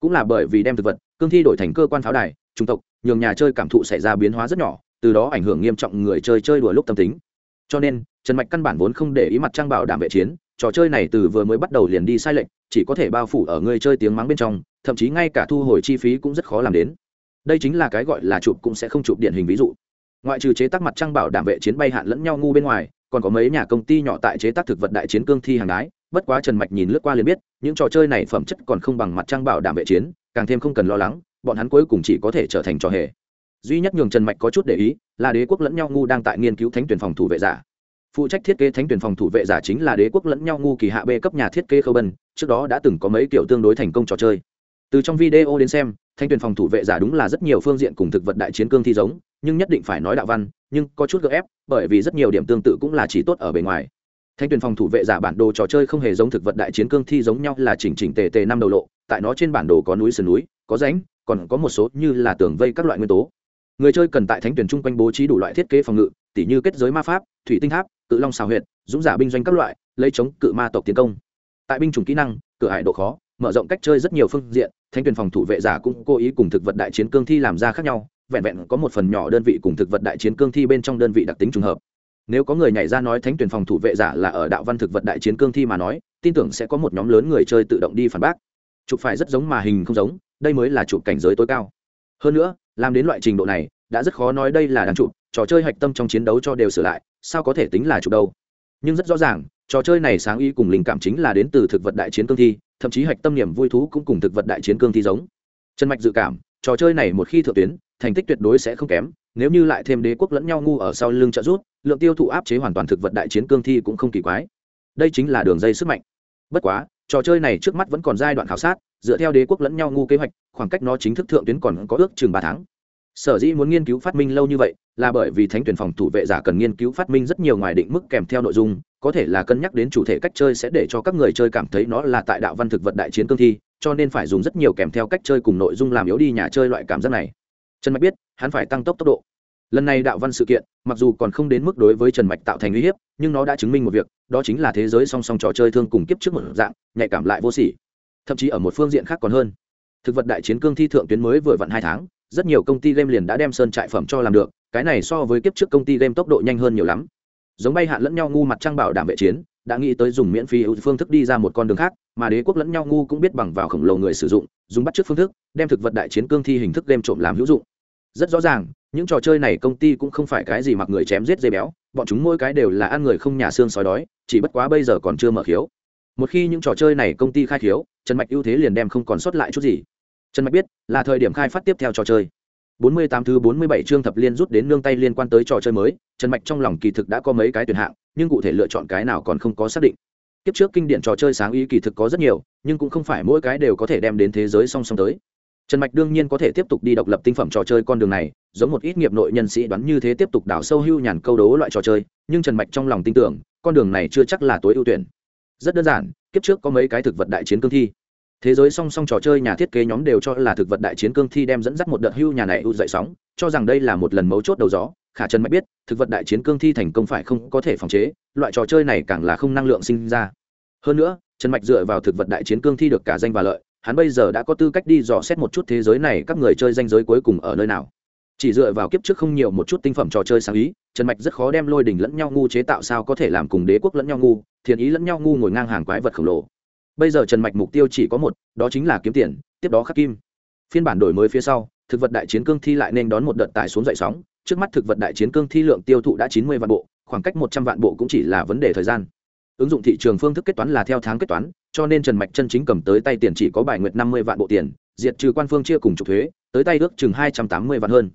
Cũng là bởi vì đem thực vật cương thi đổi thành cơ quan pháo đài trung tộc, nhường nhà chơi cảm thụ xảy ra biến hóa rất nhỏ, từ đó ảnh hưởng nghiêm trọng người chơi chơi đùa lúc tâm tính. Cho nên, trần mạch căn bản vốn không để ý mặt trang bảo đảm vệ chiến, trò chơi này từ vừa mới bắt đầu liền đi sai lệch, chỉ có thể bao phủ ở người chơi tiếng mắng bên trong, thậm chí ngay cả thu hồi chi phí cũng rất khó làm đến. Đây chính là cái gọi là chụp cũng sẽ không chụp điển hình ví dụ. Ngoại trừ chế tác mặt trăng bảo đảm vệ chiến bay hạn lẫn nhau ngu bên ngoài, còn có mấy nhà công ty nhỏ tại chế tác thực vật đại chiến cương thi hàng đái, bất quá trần mạch nhìn lướt qua liền biết, những trò chơi này phẩm chất còn không bằng mặt trăng bảo đảm vệ chiến càng thêm không cần lo lắng, bọn hắn cuối cùng chỉ có thể trở thành trò hề. Duy nhất nhường trần mạch có chút để ý, là đế quốc lẫn nhau ngu đang tại nghiên cứu thánh tuyển phòng thủ vệ giả. Phụ trách thiết kế thánh tuyển phòng thủ vệ giả chính là đế quốc lẫn nhau ngu kỳ hạ b cấp nhà thiết kế khâu bân, trước đó đã từng có mấy kiểu tương đối thành công trò chơi. Từ trong video đến xem thanh tuyển phòng thủ vệ giả đúng là rất nhiều phương diện cùng thực vật đại chiến cương thi giống, nhưng nhất định phải nói đạo văn, nhưng có chút gợ ép, bởi vì rất nhiều điểm tương tự cũng là chỉ tốt ở bề ngoài. Thanh tuyển phòng thủ vệ giả bản đồ trò chơi không hề giống thực vật đại chiến cương thi giống nhau là chỉnh chỉnh tề tề năm đầu lộ tại nó trên bản đồ có núi sườn núi, có rãnh, còn có một số như là tường vây các loại nguyên tố. Người chơi cần tại thánh tuyển chung quanh bố trí đủ loại thiết kế phòng ngự, tỉ như kết giới ma pháp, thủy tinh tháp, cự long xào huyệt, dũng giả binh doanh các loại, lấy chống cự ma tộc tiến công. Tại binh chủng kỹ năng, cửa hải độ khó, mở rộng cách chơi rất nhiều phương diện thanh tuyển phòng thủ vệ giả cũng cố ý cùng thực vật đại chiến cương thi làm ra khác nhau, vẹn vẹn có một phần nhỏ đơn vị cùng thực vật đại chiến cương thi bên trong đơn vị đặc tính trùng hợp. Nếu có người nhảy ra nói thánh tuyển phòng thủ vệ giả là ở đạo văn thực vật đại chiến cương thi mà nói, tin tưởng sẽ có một nhóm lớn người chơi tự động đi phản bác chụp phải rất giống mà hình không giống, đây mới là chụp cảnh giới tối cao. Hơn nữa, làm đến loại trình độ này, đã rất khó nói đây là đáng chụp, trò chơi hạch tâm trong chiến đấu cho đều sửa lại, sao có thể tính là chụp đâu. Nhưng rất rõ ràng, trò chơi này sáng ý cùng linh cảm chính là đến từ thực vật đại chiến cương thi, thậm chí hạch tâm niềm vui thú cũng cùng thực vật đại chiến cương thi giống. Trần mạch dự cảm, trò chơi này một khi thượng tuyến, thành tích tuyệt đối sẽ không kém, nếu như lại thêm đế quốc lẫn nhau ngu ở sau lưng trợ rút lượng tiêu thụ áp chế hoàn toàn thực vật đại chiến cương thi cũng không kỳ quái. Đây chính là đường dây sức mạnh. Bất quá trò chơi này trước mắt vẫn còn giai đoạn khảo sát, dựa theo đế quốc lẫn nhau ngu kế hoạch, khoảng cách nó chính thức thượng tuyến còn có ước chừng ba tháng. Sở dĩ muốn nghiên cứu phát minh lâu như vậy là bởi vì thánh tuyển phòng thủ vệ giả cần nghiên cứu phát minh rất nhiều ngoài định mức kèm theo nội dung, có thể là cân nhắc đến chủ thể cách chơi sẽ để cho các người chơi cảm thấy nó là tại đạo văn thực vật đại chiến cương thi, cho nên phải dùng rất nhiều kèm theo cách chơi cùng nội dung làm yếu đi nhà chơi loại cảm giác này. Trần mạch biết, hắn phải tăng tốc tốc độ lần này đạo văn sự kiện, mặc dù còn không đến mức đối với trần mạch tạo thành uy hiếp, nhưng nó đã chứng minh một việc, đó chính là thế giới song song trò chơi thương cùng kiếp trước một dạng, nhạy cảm lại vô sỉ. Thậm chí ở một phương diện khác còn hơn. Thực vật đại chiến cương thi thượng tuyến mới vừa vặn hai tháng, rất nhiều công ty game liền đã đem sơn trại phẩm cho làm được, cái này so với kiếp trước công ty game tốc độ nhanh hơn nhiều lắm. Giống bay hạn lẫn nhau ngu mặt trăng bảo đảm vệ chiến, đã nghĩ tới dùng miễn phí phương thức đi ra một con đường khác, mà đế quốc lẫn nhau ngu cũng biết bằng vào khổng lồ người sử dụng, dùng bắt chước phương thức, đem thực vật đại chiến cương thi hình thức game trộm làm hữu dụng. Rất rõ ràng những trò chơi này công ty cũng không phải cái gì mặc người chém giết dây béo bọn chúng mỗi cái đều là ăn người không nhà xương sói đói chỉ bất quá bây giờ còn chưa mở khiếu một khi những trò chơi này công ty khai khiếu trần mạch ưu thế liền đem không còn sót lại chút gì trần mạch biết là thời điểm khai phát tiếp theo trò chơi 48 thứ 47 chương thập liên rút đến nương tay liên quan tới trò chơi mới, Trần Mạch trong lòng kỳ thực đã có mấy cái tuyển hạng, nhưng cụ thể lựa chọn cái nào còn không có xác định. Kiếp trước kinh điển trò chơi sáng ý kỳ thực có rất nhiều, nhưng cũng không phải mỗi cái đều có thể đem đến thế giới song song tới. Trần Mạch đương nhiên có thể tiếp tục đi độc lập tinh phẩm trò chơi con đường này, giống một ít nghiệp nội nhân sĩ đoán như thế tiếp tục đào sâu hưu nhàn câu đố loại trò chơi, nhưng Trần Mạch trong lòng tin tưởng, con đường này chưa chắc là tối ưu tuyển. Rất đơn giản, kiếp trước có mấy cái thực vật đại chiến cương thi. Thế giới song song trò chơi nhà thiết kế nhóm đều cho là thực vật đại chiến cương thi đem dẫn dắt một đợt hưu nhà này ưu dậy sóng cho rằng đây là một lần mấu chốt đầu gió. Khả trần mạch biết thực vật đại chiến cương thi thành công phải không có thể phòng chế loại trò chơi này càng là không năng lượng sinh ra. Hơn nữa trần mạch dựa vào thực vật đại chiến cương thi được cả danh và lợi hắn bây giờ đã có tư cách đi dò xét một chút thế giới này các người chơi danh giới cuối cùng ở nơi nào. Chỉ dựa vào kiếp trước không nhiều một chút tinh phẩm trò chơi sáng ý, trần mạch rất khó đem lôi đình lẫn nhau ngu chế tạo sao có thể làm cùng đế quốc lẫn nhau ngu thiền ý lẫn nhau ngu ngồi ngang hàng quái vật khổng lồ. Bây giờ trần mạch mục tiêu chỉ có một, đó chính là kiếm tiền, tiếp đó khắc kim. Phiên bản đổi mới phía sau, thực vật đại chiến cương thi lại nên đón một đợt tải xuống dậy sóng. Trước mắt thực vật đại chiến cương thi lượng tiêu thụ đã chín mươi vạn bộ, khoảng cách một trăm vạn bộ cũng chỉ là vấn đề thời gian ứng dụng thị trường phương thức kết toán là theo tháng kết toán, cho nên trần mạch chân chính cầm tới tay tiền chỉ có bài nguyệt năm mươi vạn bộ tiền, diệt trừ quan phương chia cùng trục thuế, tới tay ước chừng hai trăm tám mươi vạn hơn.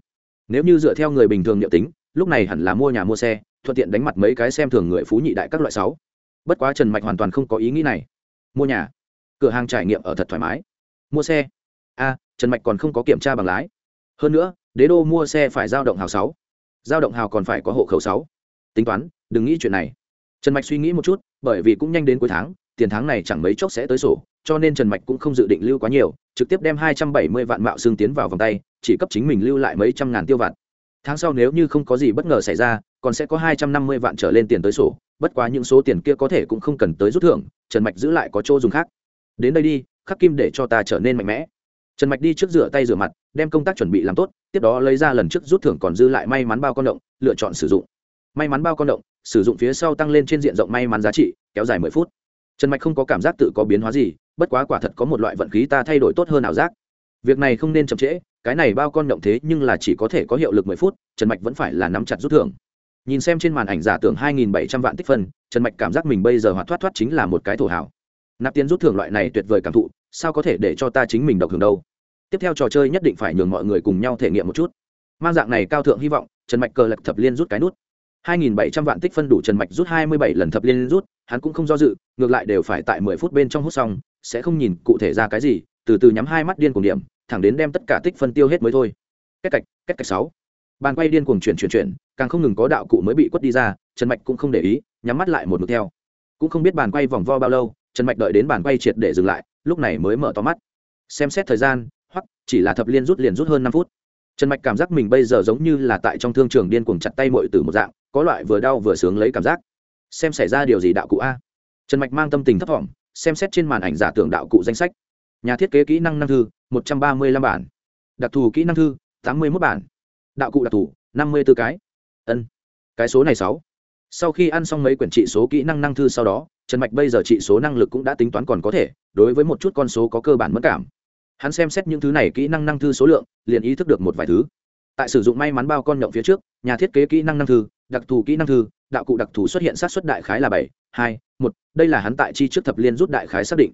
Nếu như dựa theo người bình thường liệu tính, lúc này hẳn là mua nhà mua xe, thuận tiện đánh mặt mấy cái xem thường người phú nhị đại các loại sáu. Bất quá trần mạch hoàn toàn không có ý nghĩ này. Mua nhà, cửa hàng trải nghiệm ở thật thoải mái. Mua xe, a, trần mạch còn không có kiểm tra bằng lái. Hơn nữa, đế đô mua xe phải giao động hào sáu. Giao động hào còn phải có hộ khẩu sáu. Tính toán, đừng nghĩ chuyện này trần mạch suy nghĩ một chút, bởi vì cũng nhanh đến cuối tháng, tiền tháng này chẳng mấy chốc sẽ tới sổ, cho nên trần mạch cũng không dự định lưu quá nhiều, trực tiếp đem hai trăm bảy mươi vạn mạo xương tiến vào vòng tay, chỉ cấp chính mình lưu lại mấy trăm ngàn tiêu vạn tháng sau nếu như không có gì bất ngờ xảy ra, còn sẽ có hai trăm năm mươi vạn trở lên tiền tới sổ, bất quá những số tiền kia có thể cũng không cần tới rút thưởng, trần mạch giữ lại có chỗ dùng khác. Đến đây đi, khắc kim để cho ta trở nên mạnh mẽ. Trần mạch đi trước rửa tay rửa mặt, đem công tác chuẩn bị làm tốt, tiếp đó lấy ra lần trước rút thưởng còn dư lại may mắn bao con động, lựa chọn sử dụng. May mắn bao con động sử dụng phía sau tăng lên trên diện rộng may mắn giá trị, kéo dài mười phút. Trần mạch không có cảm giác tự có biến hóa gì, bất quá quả thật có một loại vận khí ta thay đổi tốt hơn ảo giác. Việc này không nên chậm trễ, cái này bao con động thế nhưng là chỉ có thể có hiệu lực mười phút, trần mạch vẫn phải là nắm chặt rút thưởng. Nhìn xem trên màn ảnh giả tưởng hai nghìn bảy trăm vạn tích phân, trần mạch cảm giác mình bây giờ hoạt thoát thoát chính là một cái thổ hảo. Nạp tiền rút thưởng loại này tuyệt vời cảm thụ, sao có thể để cho ta chính mình độc hưởng đâu? Tiếp theo trò chơi nhất định phải nhường mọi người cùng nhau thể nghiệm một chút. Mang dạng này cao thượng hy vọng, trần mạch cờ lạch thập liên rút cái nút. 2.700 vạn tích phân đủ Trần Mạch rút 27 lần thập liên rút, hắn cũng không do dự, ngược lại đều phải tại 10 phút bên trong hút xong, sẽ không nhìn cụ thể ra cái gì, từ từ nhắm hai mắt điên cuồng điểm, thẳng đến đem tất cả tích phân tiêu hết mới thôi. Kết cạch, kết cạch 6. Bàn quay điên cuồng chuyển chuyển chuyển, càng không ngừng có đạo cụ mới bị quất đi ra, Trần Mạch cũng không để ý, nhắm mắt lại một mực theo. Cũng không biết bàn quay vòng vo bao lâu, Trần Mạch đợi đến bàn quay triệt để dừng lại, lúc này mới mở to mắt. Xem xét thời gian, hoặc chỉ là thập liên rút liền rút hơn 5 phút. Trần Mạch cảm giác mình bây giờ giống như là tại trong thương trường điên cuồng chặt tay muội tử một dạng, có loại vừa đau vừa sướng lấy cảm giác. Xem xảy ra điều gì đạo cụ a. Trần mạch mang tâm tình thấp t xem xét trên màn ảnh giả tưởng đạo cụ danh sách. Nhà thiết kế kỹ năng năng thư, một trăm ba mươi lăm bản. Đặc thù kỹ năng thư, tám mươi mốt bản. Đạo cụ đặc thù, năm mươi b ố cái. Ân. Cái số này sáu. Sau khi ăn xong mấy quyển trị số kỹ năng năng thư sau đó, trần mạch bây giờ trị số năng lực cũng đã tính toán còn có thể, đối với một chút con số có cơ bản mất cảm. Hắn xem xét những thứ này kỹ năng năng thư số lượng, liền ý thức được một vài thứ. Tại sử dụng may mắn bao con nhậu phía trước, nhà thiết kế kỹ năng năng thư đặc thù kỹ năng thư, đạo cụ đặc thù xuất hiện sát xuất đại khái là bảy, hai, một, đây là hắn tại chi trước thập liên rút đại khái xác định.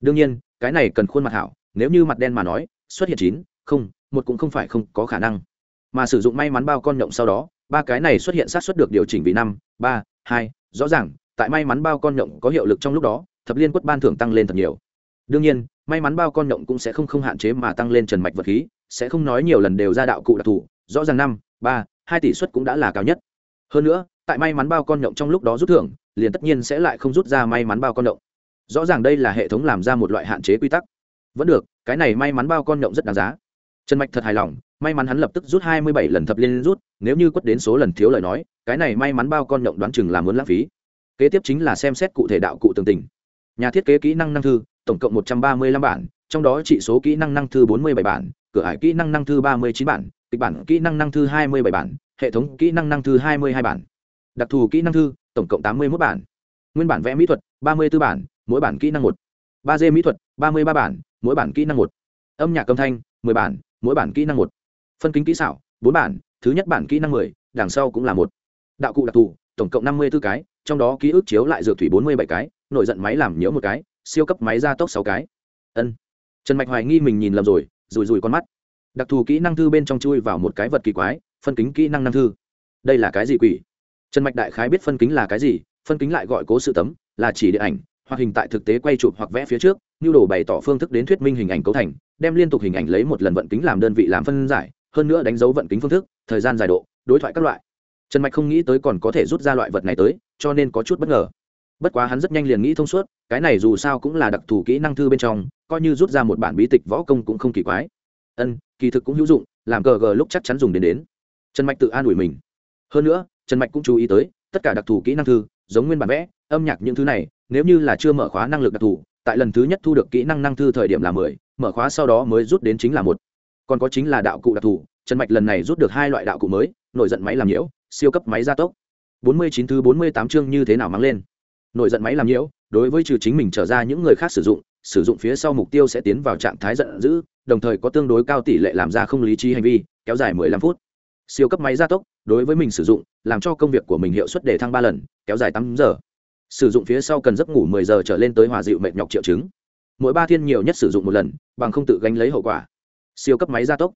Đương nhiên, cái này cần khuôn mặt hảo, nếu như mặt đen mà nói, xuất hiện chín, không, một cũng không phải không có khả năng. Mà sử dụng may mắn bao con nhộng sau đó, ba cái này xuất hiện sát xuất được điều chỉnh vì năm, ba, hai, rõ ràng, tại may mắn bao con nhộng có hiệu lực trong lúc đó, thập liên quất ban thưởng tăng lên thật nhiều. Đương nhiên, may mắn bao con nhộng cũng sẽ không không hạn chế mà tăng lên trần mạch vật khí, sẽ không nói nhiều lần đều ra đạo cụ đặc thù, rõ ràng năm, ba, hai tỷ suất cũng đã là cao nhất hơn nữa, tại may mắn bao con nhộng trong lúc đó rút thưởng, liền tất nhiên sẽ lại không rút ra may mắn bao con nhộng. Rõ ràng đây là hệ thống làm ra một loại hạn chế quy tắc. Vẫn được, cái này may mắn bao con nhộng rất đáng giá. Trần mạch thật hài lòng, may mắn hắn lập tức rút hai mươi bảy lần thập liên rút, nếu như quất đến số lần thiếu lời nói, cái này may mắn bao con nhộng đoán chừng là muốn lãng phí. Kế tiếp chính là xem xét cụ thể đạo cụ tường tình. Nhà thiết kế kỹ năng năng thư, tổng cộng một trăm ba mươi lăm bản, trong đó trị số kỹ năng năng thư bốn mươi bảy bản, cửa hải kỹ năng năng thư ba mươi chín bản kịch bản kỹ năng năng thư hai mươi bảy bản, hệ thống kỹ năng năng thư hai mươi hai bản. Đặc thù kỹ năng thư, tổng cộng tám mươi một bản. Nguyên bản vẽ mỹ thuật, ba mươi b ố bản, mỗi bản kỹ năng một. ba d mỹ thuật, ba mươi ba bản, mỗi bản kỹ năng một. Âm nhạc âm thanh, mười bản, mỗi bản kỹ năng một. Phân kính kỹ xảo, bốn bản, thứ nhất bản kỹ năng mười, đằng sau cũng là một. Đạo cụ đặc thù, tổng cộng năm mươi b ố cái, trong đó ký ức chiếu lại dược thủy bốn mươi bảy cái, nội giận máy làm nhiễu một cái, siêu cấp máy gia tốc sáu cái. Ân. Trần mạch hoài nghi mình nhìn lầm rồi rùi rùi con mắt đặc thù kỹ năng thư bên trong chui vào một cái vật kỳ quái, phân kính kỹ năng năng thư. Đây là cái gì quỷ? Trần mạch đại khái biết phân kính là cái gì, phân kính lại gọi cố sự tấm, là chỉ điện ảnh hoặc hình tại thực tế quay chụp hoặc vẽ phía trước, nhu đồ bày tỏ phương thức đến thuyết minh hình ảnh cấu thành, đem liên tục hình ảnh lấy một lần vận kính làm đơn vị làm phân giải, hơn nữa đánh dấu vận kính phương thức, thời gian dài độ, đối thoại các loại. Trần mạch không nghĩ tới còn có thể rút ra loại vật này tới, cho nên có chút bất ngờ. Bất quá hắn rất nhanh liền nghĩ thông suốt, cái này dù sao cũng là đặc thù kỹ năng thư bên trong, coi như rút ra một bản bí tịch võ công cũng không kỳ quái ân, kỳ thực cũng hữu dụng, làm cờ gờ lúc chắc chắn dùng đến đến. Trần mạch tự an ủi mình. Hơn nữa, trần mạch cũng chú ý tới, tất cả đặc thù kỹ năng thư, giống nguyên bản vẽ, âm nhạc những thứ này, nếu như là chưa mở khóa năng lực đặc thù, tại lần thứ nhất thu được kỹ năng năng thư thời điểm là mười, mở khóa sau đó mới rút đến chính là một. Còn có chính là đạo cụ đặc thù, trần mạch lần này rút được hai loại đạo cụ mới nổi giận máy làm nhiễu, siêu cấp máy gia tốc. Bốn mươi chín thứ bốn mươi tám chương như thế nào mang lên? Nổi giận máy làm nhiễu, đối với trừ chính mình trở ra những người khác sử dụng sử dụng phía sau mục tiêu sẽ tiến vào trạng thái giận dữ, đồng thời có tương đối cao tỷ lệ làm ra không lý trí hành vi, kéo dài mười lăm phút. Siêu cấp máy gia tốc, đối với mình sử dụng, làm cho công việc của mình hiệu suất để thăng ba lần, kéo dài tám giờ. Sử dụng phía sau cần giấc ngủ mười giờ trở lên tới hòa dịu mệt nhọc triệu chứng. Mỗi ba thiên nhiều nhất sử dụng một lần, bằng không tự gánh lấy hậu quả. Siêu cấp máy gia tốc,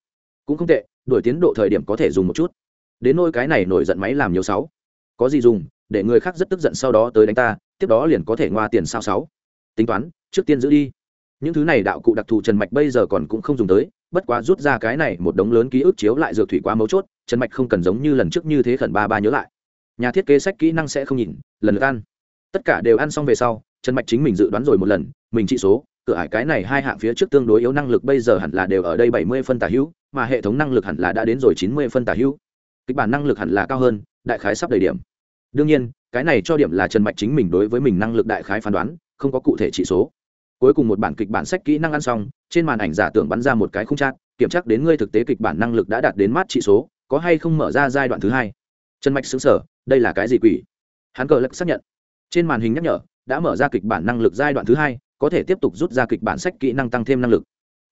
cũng không tệ, đổi tiến độ thời điểm có thể dùng một chút. Đến nôi cái này nổi giận máy làm nhiều sáu. Có gì dùng, để người khác rất tức giận sau đó tới đánh ta, tiếp đó liền có thể ngoa tiền sao sáu tính toán, trước tiên giữ đi. Những thứ này đạo cụ đặc thù trần mạch bây giờ còn cũng không dùng tới, bất quá rút ra cái này một đống lớn ký ức chiếu lại dược thủy quá mấu chốt, trần mạch không cần giống như lần trước như thế khẩn ba ba nhớ lại. Nhà thiết kế sách kỹ năng sẽ không nhìn, lần lượt ăn. Tất cả đều ăn xong về sau, trần mạch chính mình dự đoán rồi một lần, mình trị số, cửa ải cái này hai hạng phía trước tương đối yếu năng lực bây giờ hẳn là đều ở đây bảy mươi phân tả hữu, mà hệ thống năng lực hẳn là đã đến rồi chín mươi phân tả hữu. Kịch bản năng lực hẳn là cao hơn, đại khái sắp đầy điểm. Đương nhiên, cái này cho điểm là trần mạch chính mình đối với mình năng lực đại khái phán đoán không có cụ thể chỉ số. Cuối cùng một bản kịch bản sách kỹ năng ăn xong, trên màn ảnh giả tưởng bắn ra một cái không chát, kiểm tra đến ngươi thực tế kịch bản năng lực đã đạt đến mát trị số, có hay không mở ra giai đoạn thứ hai. Trần mạch xứng sở đây là cái gì quỷ? Hắn cờ lực xác nhận. Trên màn hình nhắc nhở, đã mở ra kịch bản năng lực giai đoạn thứ hai, có thể tiếp tục rút ra kịch bản sách kỹ năng tăng thêm năng lực.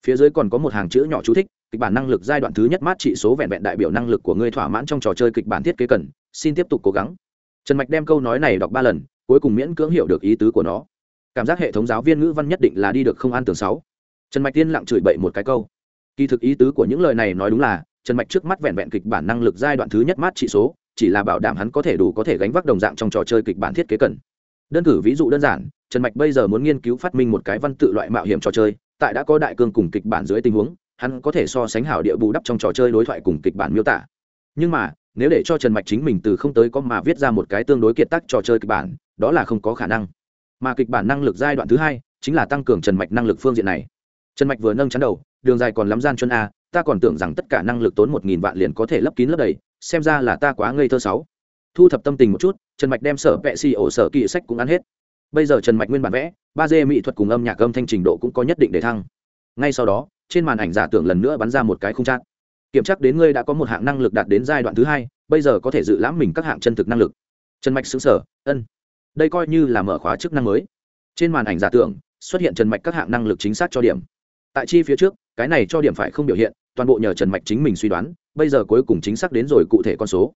Phía dưới còn có một hàng chữ nhỏ chú thích, kịch bản năng lực giai đoạn thứ nhất mát trị số vẹn vẹn đại biểu năng lực của ngươi thỏa mãn trong trò chơi kịch bản thiết kế cần, xin tiếp tục cố gắng. Trần mạch đem câu nói này đọc ba lần, cuối cùng miễn cưỡng hiểu được ý tứ của nó cảm giác hệ thống giáo viên ngữ văn nhất định là đi được không an tường sáu. Trần mạch tiên lặng chửi bậy một cái câu. Kỳ thực ý tứ của những lời này nói đúng là, trần mạch trước mắt vẹn vẹn kịch bản năng lực giai đoạn thứ nhất mát trị số, chỉ là bảo đảm hắn có thể đủ có thể gánh vác đồng dạng trong trò chơi kịch bản thiết kế cần. Đơn cử ví dụ đơn giản, trần mạch bây giờ muốn nghiên cứu phát minh một cái văn tự loại mạo hiểm trò chơi, tại đã có đại cương cùng kịch bản dưới tình huống, hắn có thể so sánh hảo địa bù đắp trong trò chơi đối thoại cùng kịch bản miêu tả. Nhưng mà, nếu để cho trần mạch chính mình từ không tới có mà viết ra một cái tương đối kiệt tác trò chơi kịch bản, đó là không có khả năng mà kịch bản năng lực giai đoạn thứ hai chính là tăng cường trần mạch năng lực phương diện này. Trần mạch vừa nâng chắn đầu, đường dài còn lắm gian chân a, ta còn tưởng rằng tất cả năng lực tốn một nghìn vạn liền có thể lấp kín lấp đầy, xem ra là ta quá ngây thơ sáu. Thu thập tâm tình một chút, trần mạch đem sở vệ xì ổ sở kỵ sách cũng ăn hết. Bây giờ trần mạch nguyên bản vẽ, ba d mỹ thuật cùng âm nhạc âm thanh trình độ cũng có nhất định để thăng. Ngay sau đó, trên màn ảnh giả tưởng lần nữa bắn ra một cái không trát kiểm tra đến ngươi đã có một hạng năng lực đạt đến giai đoạn thứ hai, bây giờ có thể dự lãm mình các hạng chân thực năng lực. Trần mạch xứng sở ân đây coi như là mở khóa chức năng mới. Trên màn ảnh giả tưởng, xuất hiện trần mạch các hạng năng lực chính xác cho điểm. Tại chi phía trước, cái này cho điểm phải không biểu hiện, toàn bộ nhờ trần mạch chính mình suy đoán, bây giờ cuối cùng chính xác đến rồi cụ thể con số.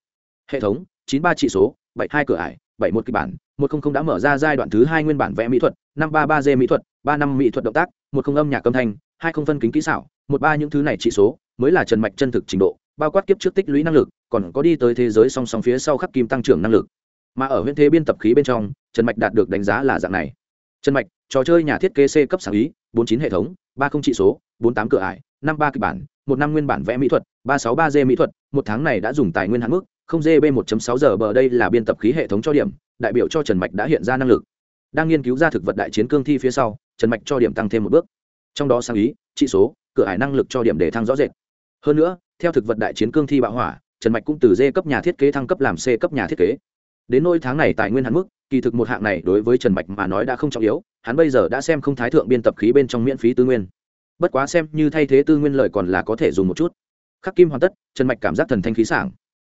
Hệ thống, chín ba trị số, bảy hai cửa ải, bảy một kịch bản, một không không đã mở ra giai đoạn thứ hai nguyên bản vẽ mỹ thuật, năm ba ba d mỹ thuật, ba năm mỹ thuật động tác, một không âm nhạc âm thanh, hai không phân kính kỹ xảo, một ba những thứ này trị số, mới là trần mạch chân thực trình độ, bao quát kiếp trước tích lũy năng lực, còn có đi tới thế giới song song phía sau khắc kim tăng trưởng năng lực mà ở huyện thế biên tập khí bên trong, trần mạch đạt được đánh giá là dạng này. Trần mạch, trò chơi nhà thiết kế c cấp sáng ý, bốn chín hệ thống, ba không trị số, bốn tám cửa ải, năm ba kịch bản, một năm nguyên bản vẽ mỹ thuật, ba sáu ba d mỹ thuật, một tháng này đã dùng tài nguyên hạn mức, không gb một sáu giờ bờ đây là biên tập khí hệ thống cho điểm, đại biểu cho trần mạch đã hiện ra năng lực. Đang nghiên cứu ra thực vật đại chiến cương thi phía sau, trần mạch cho điểm tăng thêm một bước. Trong đó sáng ý, trị số, cửa ải năng lực cho điểm để thăng rõ rệt. Hơn nữa, theo thực vật đại chiến cương thi bạo hỏa, trần mạch cũng từ d cấp nhà thiết kế thăng cấp làm c cấp nhà thiết kế đến nôi tháng này tài nguyên hạn mức, kỳ thực một hạng này đối với trần mạch mà nói đã không trọng yếu, hắn bây giờ đã xem không thái thượng biên tập khí bên trong miễn phí tư nguyên. Bất quá xem như thay thế tư nguyên lợi còn là có thể dùng một chút. Khắc kim hoàn tất, trần mạch cảm giác thần thanh khí sảng.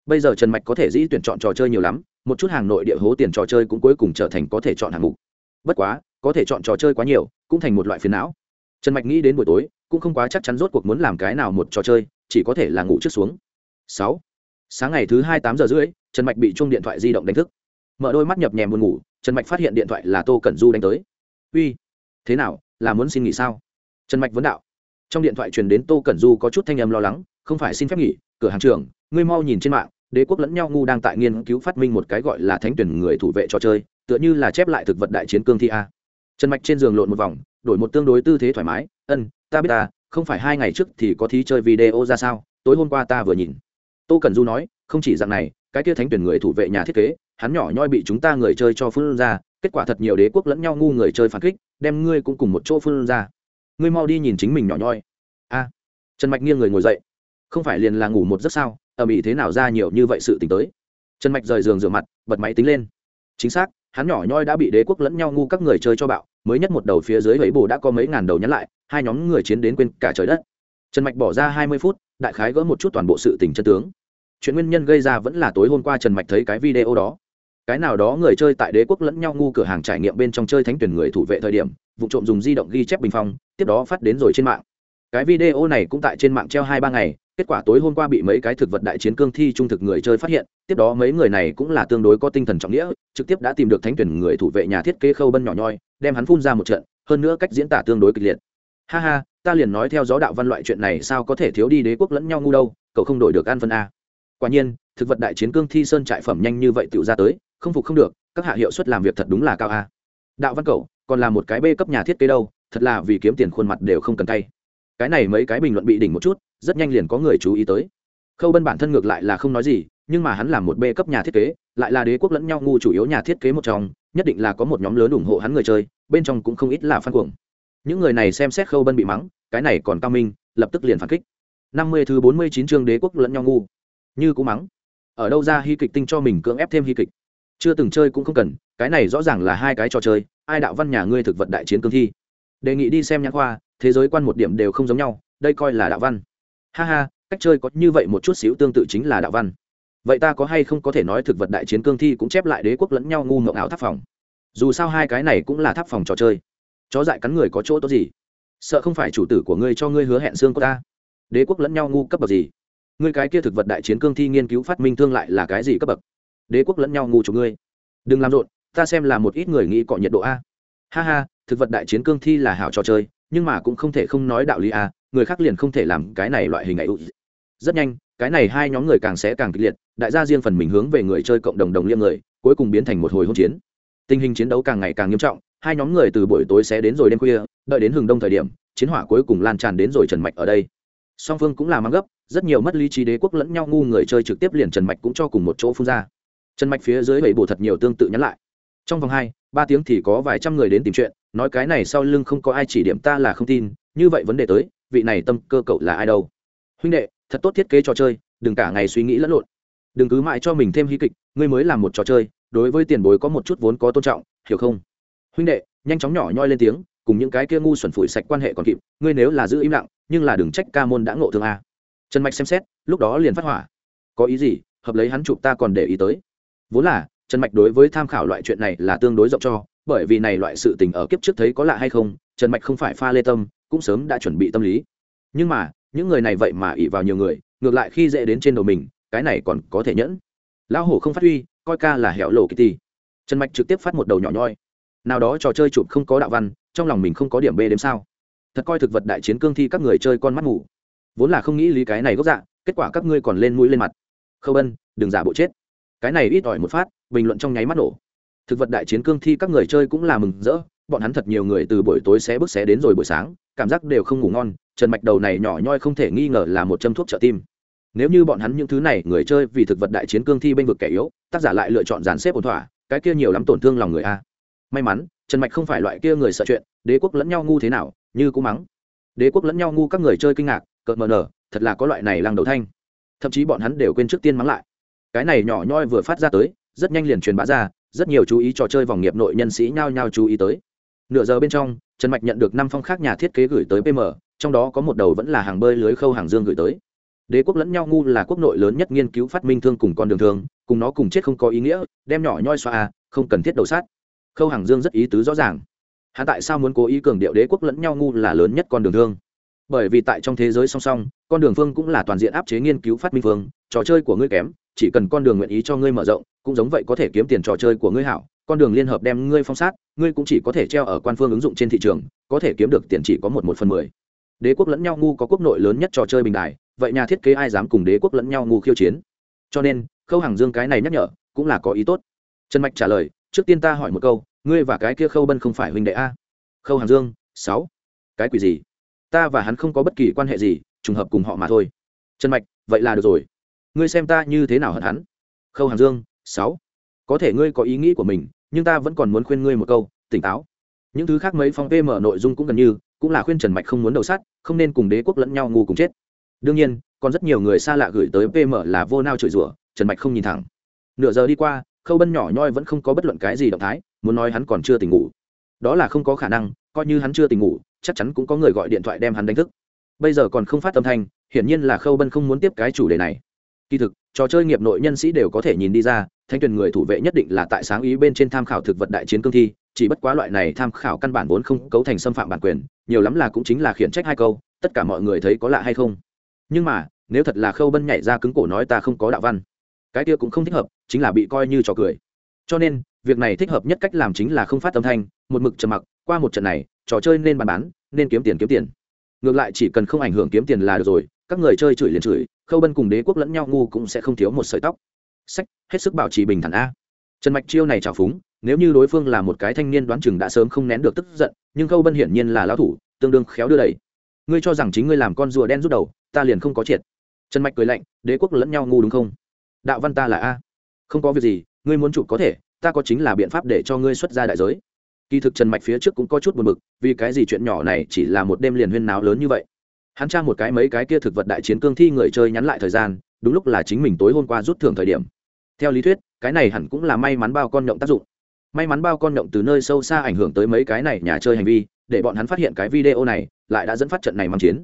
Bây giờ trần mạch có thể dĩ tuyển chọn trò chơi nhiều lắm, một chút hàng nội địa hố tiền trò chơi cũng cuối cùng trở thành có thể chọn hạng mục. Bất quá, có thể chọn trò chơi quá nhiều, cũng thành một loại phiền não. Trần mạch nghĩ đến buổi tối, cũng không quá chắc chắn rốt cuộc muốn làm cái nào một trò chơi, chỉ có thể là ngủ trước xuống. Sáu. Sáng ngày thứ hai tám giờ rưỡi trần mạch bị chuông điện thoại di động đánh thức. Mở đôi mắt nhập nhèm buồn ngủ, trần mạch phát hiện điện thoại là tô cẩn du đánh tới. Uy, thế nào, là muốn xin nghỉ sao? Trần mạch vấn đạo. Trong điện thoại truyền đến tô cẩn du có chút thanh âm lo lắng, không phải xin phép nghỉ, cửa hàng trưởng, ngươi mau nhìn trên mạng, đế quốc lẫn nhau ngu đang tại nghiên cứu phát minh một cái gọi là thánh tuyển người thủ vệ trò chơi, tựa như là chép lại thực vật đại chiến cương thi a. Trần mạch trên giường lộn một vòng, đổi một tương đối tư thế thoải mái, ân, ta biết ta, không phải hai ngày trước thì có thí chơi video ra sao, tối hôm qua ta vừa nhìn. Tô Cẩn du nói, không chỉ dạng này cái kia thánh tuyển người thủ vệ nhà thiết kế, hắn nhỏ nhoi bị chúng ta người chơi cho phương ra, kết quả thật nhiều đế quốc lẫn nhau ngu người chơi phản kích, đem ngươi cũng cùng một chỗ phương ra. Ngươi mau đi nhìn chính mình nhỏ nhoi. A, trần mạch nghiêng người ngồi dậy. Không phải liền là ngủ một giấc sao, ầm ĩ thế nào ra nhiều như vậy sự t ì n h tới. Trần mạch rời giường rửa mặt, bật máy tính lên. Chính xác, hắn nhỏ nhoi đã bị đế quốc lẫn nhau ngu các người chơi cho bạo, mới nhất một đầu phía dưới lấy bồ đã có mấy ngàn đầu nhắn lại, hai nhóm người chiến đến quên cả trời đất. Trần mạch bỏ ra hai mươi phút, đại khái gỡ một chút toàn bộ sự tình chân tướng chuyện nguyên nhân gây ra vẫn là tối hôm qua trần mạch thấy cái video đó. Cái nào đó người chơi tại đế quốc lẫn nhau ngu cửa hàng trải nghiệm bên trong chơi thánh tuyển người thủ vệ thời điểm, vụ trộm dùng di động ghi chép bình phong, tiếp đó phát đến rồi trên mạng. Cái video này cũng tại trên mạng treo hai ba ngày, kết quả tối hôm qua bị mấy cái thực vật đại chiến cương thi trung thực người chơi phát hiện, tiếp đó mấy người này cũng là tương đối có tinh thần trọng nghĩa, trực tiếp đã tìm được thánh tuyển người thủ vệ nhà thiết kế khâu bân nhỏ nhoi, đem hắn phun ra một trận, hơn nữa cách diễn tả tương đối kịch liệt. Ha ha, ta liền nói theo gió đạo văn loại chuyện này sao có thể thiếu đi đế quốc lẫn nhau ngu đâu, cậu không đổi được an phân a quả nhiên, thực vật đại chiến cương thi sơn trại phẩm nhanh như vậy tự ra tới, không phục không được, các hạ hiệu suất làm việc thật đúng là cao a. Đạo văn cậu còn là một cái bê cấp nhà thiết kế đâu, thật là vì kiếm tiền khuôn mặt đều không cần tay cái này mấy cái bình luận bị đỉnh một chút, rất nhanh liền có người chú ý tới. Khâu bân bản thân ngược lại là không nói gì, nhưng mà hắn là một bê cấp nhà thiết kế, lại là đế quốc lẫn nhau ngu chủ yếu nhà thiết kế một trong, nhất định là có một nhóm lớn ủng hộ hắn người chơi, bên trong cũng không ít là phan cuồng. Những người này xem xét khâu bân bị mắng, cái này còn cao minh, lập tức liền phản kích. Năm mươi thứ bốn mươi chín chương đế quốc lẫn nhau ngu như cũng mắng. Ở đâu ra hy kịch tinh cho mình cưỡng ép thêm hy kịch? Chưa từng chơi cũng không cần, cái này rõ ràng là hai cái trò chơi, ai đạo văn nhà ngươi thực vật đại chiến cương thi. Đề nghị đi xem nhãn khoa, thế giới quan một điểm đều không giống nhau, đây coi là đạo văn. Ha ha, cách chơi có như vậy một chút xíu tương tự chính là đạo văn. Vậy ta có hay không có thể nói thực vật đại chiến cương thi cũng chép lại đế quốc lẫn nhau ngu ngộng áo tháp phòng? Dù sao hai cái này cũng là tháp phòng trò chơi. Chó dại cắn người có chỗ tốt gì? Sợ không phải chủ tử của ngươi cho ngươi hứa hẹn xương của ta. Đế quốc lẫn nhau ngu cấp bậc gì? Ngươi cái kia thực vật đại chiến cương thi nghiên cứu phát minh thương lại là cái gì cấp bậc? Đế quốc lẫn nhau ngu chủ ngươi. Đừng làm rộn, ta xem là một ít người nghĩ cọ nhiệt độ a. Ha ha, thực vật đại chiến cương thi là hảo trò chơi, nhưng mà cũng không thể không nói đạo lý a, người khác liền không thể làm cái này loại hình ấy. Rất nhanh, cái này hai nhóm người càng sẽ càng kịch liệt, đại gia riêng phần mình hướng về người chơi cộng đồng đồng liêm người, cuối cùng biến thành một hồi hỗn chiến. Tình hình chiến đấu càng ngày càng nghiêm trọng, hai nhóm người từ buổi tối sẽ đến rồi đêm khuya, đợi đến hừng đông thời điểm, chiến hỏa cuối cùng lan tràn đến rồi trần mạch ở đây. Song phương cũng là mang gấp rất nhiều mất lý trí đế quốc lẫn nhau ngu người chơi trực tiếp liền trần mạch cũng cho cùng một chỗ phun ra. Trần mạch phía dưới bảy bổ thật nhiều tương tự nhắn lại. Trong vòng hai, ba tiếng thì có vài trăm người đến tìm chuyện, nói cái này sau lưng không có ai chỉ điểm ta là không tin, như vậy vấn đề tới, vị này tâm cơ cậu là ai đâu? Huynh đệ, thật tốt thiết kế trò chơi, đừng cả ngày suy nghĩ lẫn lộn. Đừng cứ mãi cho mình thêm hí kịch, ngươi mới làm một trò chơi, đối với tiền bối có một chút vốn có tôn trọng, hiểu không? Huynh đệ, nhanh chóng nhỏ nhoi lên tiếng, cùng những cái kia ngu xuẩn phủi sạch quan hệ còn kịp, ngươi nếu là giữ im lặng, nhưng là đừng trách ca môn đã ngộ thương a trần mạch xem xét, lúc đó liền phát hỏa. Có ý gì, hợp lấy hắn chụp ta còn để ý tới. Vốn là, trần mạch đối với tham khảo loại chuyện này là tương đối rộng cho, bởi vì này loại sự tình ở kiếp trước thấy có lạ hay không, trần mạch không phải pha lê tâm, cũng sớm đã chuẩn bị tâm lý. Nhưng mà, những người này vậy mà ỉ vào nhiều người, ngược lại khi dễ đến trên đầu mình, cái này còn có thể nhẫn. Lão hổ không phát huy, coi ca là hẻo lộ kitty trần mạch trực tiếp phát một đầu nhỏ nhoi. Nào đó trò chơi chụp không có đạo văn, trong lòng mình không có điểm b đếm sao. Thật coi thực vật đại chiến cương thi các người chơi con mắt ngủ vốn là không nghĩ lý cái này gốc dạ kết quả các ngươi còn lên mũi lên mặt. Khâu ân đừng giả bộ chết. Cái này ít ỏi một phát, bình luận trong nháy mắt nổ. Thực vật đại chiến cương thi các người chơi cũng là mừng rỡ, bọn hắn thật nhiều người từ buổi tối xé bước xé đến rồi buổi sáng, cảm giác đều không ngủ ngon, trần mạch đầu này nhỏ nhoi không thể nghi ngờ là một châm thuốc trợ tim. Nếu như bọn hắn những thứ này người chơi vì thực vật đại chiến cương thi bênh vực kẻ yếu, tác giả lại lựa chọn dàn xếp ổn thỏa, cái kia nhiều lắm tổn thương lòng người a. May mắn, trần mạch không phải loại kia người sợ chuyện, đế quốc lẫn nhau ngu thế nào, như cũng mắng. Đế quốc lẫn nhau ngu các người chơi kinh ngạc cợt mờ nở thật là có loại này lăng đầu thanh. Thậm chí bọn hắn đều quên trước tiên mắng lại. Cái này nhỏ nhoi vừa phát ra tới, rất nhanh liền truyền bá ra, rất nhiều chú ý trò chơi vòng nghiệp nội nhân sĩ nhao nhao chú ý tới. Nửa giờ bên trong, trần mạch nhận được năm phong khác nhà thiết kế gửi tới pm trong đó có một đầu vẫn là hàng bơi lưới khâu hàng dương gửi tới. Đế quốc lẫn nhau ngu là quốc nội lớn nhất nghiên cứu phát minh thương cùng con đường thương cùng nó cùng chết không có ý nghĩa, đem nhỏ nhoi xoa không cần thiết đầu sát. Khâu hàng dương rất ý tứ rõ ràng. Hắn tại sao muốn cố ý cường điệu đế quốc lẫn nhau ngu là lớn nhất con đường thương bởi vì tại trong thế giới song song, con đường phương cũng là toàn diện áp chế nghiên cứu phát minh phương, trò chơi của ngươi kém, chỉ cần con đường nguyện ý cho ngươi mở rộng, cũng giống vậy có thể kiếm tiền trò chơi của ngươi hảo, con đường liên hợp đem ngươi phong sát, ngươi cũng chỉ có thể treo ở quan phương ứng dụng trên thị trường, có thể kiếm được tiền chỉ có một một phần mười. Đế quốc lẫn nhau ngu có quốc nội lớn nhất trò chơi bình đài, vậy nhà thiết kế ai dám cùng đế quốc lẫn nhau ngu khiêu chiến? Cho nên, khâu hàng dương cái này nhắc nhở, cũng là có ý tốt. Trần mạch trả lời, trước tiên ta hỏi một câu, ngươi và cái kia khâu bân không phải huynh đệ a? Khâu hàng dương, sáu. Cái quỷ gì? Ta và hắn không có bất kỳ quan hệ gì, trùng hợp cùng họ mà thôi. Trần mạch, vậy là được rồi. Ngươi xem ta như thế nào hận hắn. Khâu hàm dương, sáu. Có thể ngươi có ý nghĩ của mình, nhưng ta vẫn còn muốn khuyên ngươi một câu, tỉnh táo. Những thứ khác mấy phong pm nội dung cũng gần như, cũng là khuyên trần mạch không muốn đầu sát không nên cùng đế quốc lẫn nhau ngu cùng chết. Đương nhiên, còn rất nhiều người xa lạ gửi tới pm là vô nao chửi rủa, trần mạch không nhìn thẳng. Nửa giờ đi qua, khâu bân nhỏ nhoi vẫn không có bất luận cái gì động thái, muốn nói hắn còn chưa tỉnh ngủ đó là không có khả năng, coi như hắn chưa tỉnh ngủ, chắc chắn cũng có người gọi điện thoại đem hắn đánh thức. Bây giờ còn không phát âm thanh, hiển nhiên là khâu bân không muốn tiếp cái chủ đề này. Kỳ thực, trò chơi nghiệp nội nhân sĩ đều có thể nhìn đi ra thanh tuyển người thủ vệ nhất định là tại sáng ý bên trên tham khảo thực vật đại chiến cương thi, chỉ bất quá loại này tham khảo căn bản vốn không cấu thành xâm phạm bản quyền, nhiều lắm là cũng chính là khiển trách hai câu, tất cả mọi người thấy có lạ hay không. Nhưng mà, nếu thật là khâu bân nhảy ra cứng cổ nói ta không có đạo văn, cái kia cũng không thích hợp, chính là bị coi như trò cười. Cho nên việc này thích hợp nhất cách làm chính là không phát âm thanh, một mực trầm mặc, qua một trận này, trò chơi nên bàn bán, nên kiếm tiền kiếm tiền. Ngược lại chỉ cần không ảnh hưởng kiếm tiền là được rồi, các người chơi chửi liền chửi, khâu bân cùng đế quốc lẫn nhau ngu cũng sẽ không thiếu một sợi tóc. Sách, hết sức bảo trì bình thản a. Trần mạch chiêu này trào phúng, nếu như đối phương là một cái thanh niên đoán chừng đã sớm không nén được tức giận, nhưng khâu bân hiển nhiên là lão thủ, tương đương khéo đưa đẩy. Ngươi cho rằng chính ngươi làm con rùa đen rút đầu, ta liền không có triệt. Trần mạch cười lạnh, đế quốc lẫn nhau ngu đúng không? Đạo văn ta là a. Không có việc gì, ngươi muốn chụp có thể ta có chính là biện pháp để cho ngươi xuất ra đại giới. Kỳ thực trần mạch phía trước cũng có chút buồn b ự c vì cái gì chuyện nhỏ này chỉ là một đêm liền huyên náo lớn như vậy. Hắn tra một cái mấy cái kia thực vật đại chiến cương thi người chơi nhắn lại thời gian, đúng lúc là chính mình tối hôm qua rút thưởng thời điểm. Theo lý thuyết, cái này hẳn cũng là may mắn bao con nhộng tác dụng. May mắn bao con nhộng từ nơi sâu xa ảnh hưởng tới mấy cái này nhà chơi hành vi, để bọn hắn phát hiện cái video này, lại đã dẫn phát trận này mang chiến.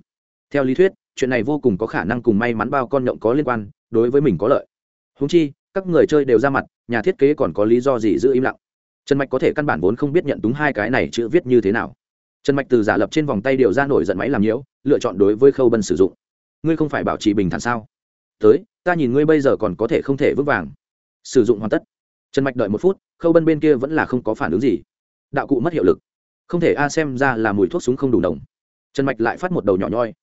Theo lý thuyết, chuyện này vô cùng có khả năng cùng may mắn bao con nhộng có liên quan, đối với mình có lợi. Húng chi các người chơi đều ra mặt, nhà thiết kế còn có lý do gì giữ im lặng? Trần mạch có thể căn bản vốn không biết nhận đúng hai cái này chữ viết như thế nào. Trần mạch từ giả lập trên vòng tay điều ra nổi giận máy làm nhiễu, lựa chọn đối với khâu bân sử dụng. Ngươi không phải bảo trì bình thản sao? Tới, ta nhìn ngươi bây giờ còn có thể không thể vững vàng. Sử dụng hoàn tất. Trần mạch đợi một phút, khâu bân bên kia vẫn là không có phản ứng gì. Đạo cụ mất hiệu lực. Không thể a xem ra là mùi thuốc súng không đủ đồng trần mạch lại phát một đầu nhỏ nhoi.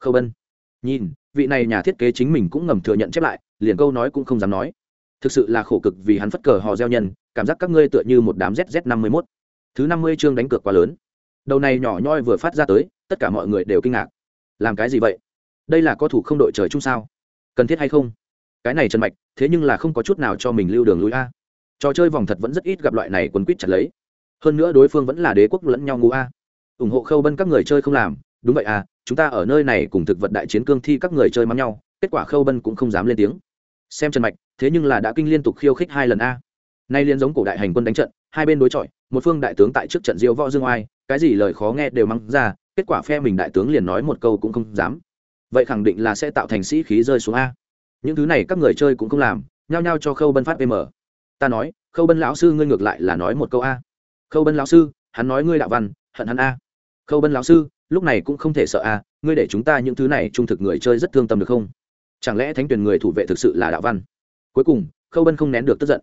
Khâu bân, nhìn, vị này nhà thiết kế chính mình cũng ngầm thừa nhận chép lại, liền câu nói cũng không dám nói thực sự là khổ cực vì hắn phất cờ hò gieo nhân, cảm giác các ngươi tựa như một đám zz năm mươi mốt. Thứ năm mươi chương đánh cược quá lớn. Đầu này nhỏ nhoi vừa phát ra tới, tất cả mọi người đều kinh ngạc. Làm cái gì vậy? Đây là có thủ không đội trời chung sao? Cần thiết hay không? Cái này trần mạch, thế nhưng là không có chút nào cho mình lưu đường lối a. Trò chơi vòng thật vẫn rất ít gặp loại này quấn quýt chặt lấy. Hơn nữa đối phương vẫn là đế quốc lẫn nhau ngũ a. Ủng hộ khâu bân các người chơi không làm. Đúng vậy à chúng ta ở nơi này cùng thực vật đại chiến cương thi các người chơi mắng nhau, kết quả khâu bân cũng không dám lên tiếng xem trần mạch, thế nhưng là đã kinh liên tục khiêu khích hai lần a. Nay liên giống cổ đại hành quân đánh trận, hai bên đối chọi, một phương đại tướng tại trước trận diêu võ dương oai, cái gì lời khó nghe đều mắng ra, kết quả phe mình đại tướng liền nói một câu cũng không dám. Vậy khẳng định là sẽ tạo thành sĩ khí rơi xuống a. Những thứ này các người chơi cũng không làm, nhao nhao cho khâu bân phát pm ta nói, khâu bân lão sư ngươi ngược lại là nói một câu a. Khâu bân lão sư, hắn nói ngươi đạo văn, hận hắn a. Khâu bân lão sư, lúc này cũng không thể sợ a, ngươi để chúng ta những thứ này trung thực người chơi rất thương tâm được không? Chẳng lẽ thánh tuyển người thủ vệ thực sự là đạo văn? Cuối cùng, khâu bân không nén được tức giận.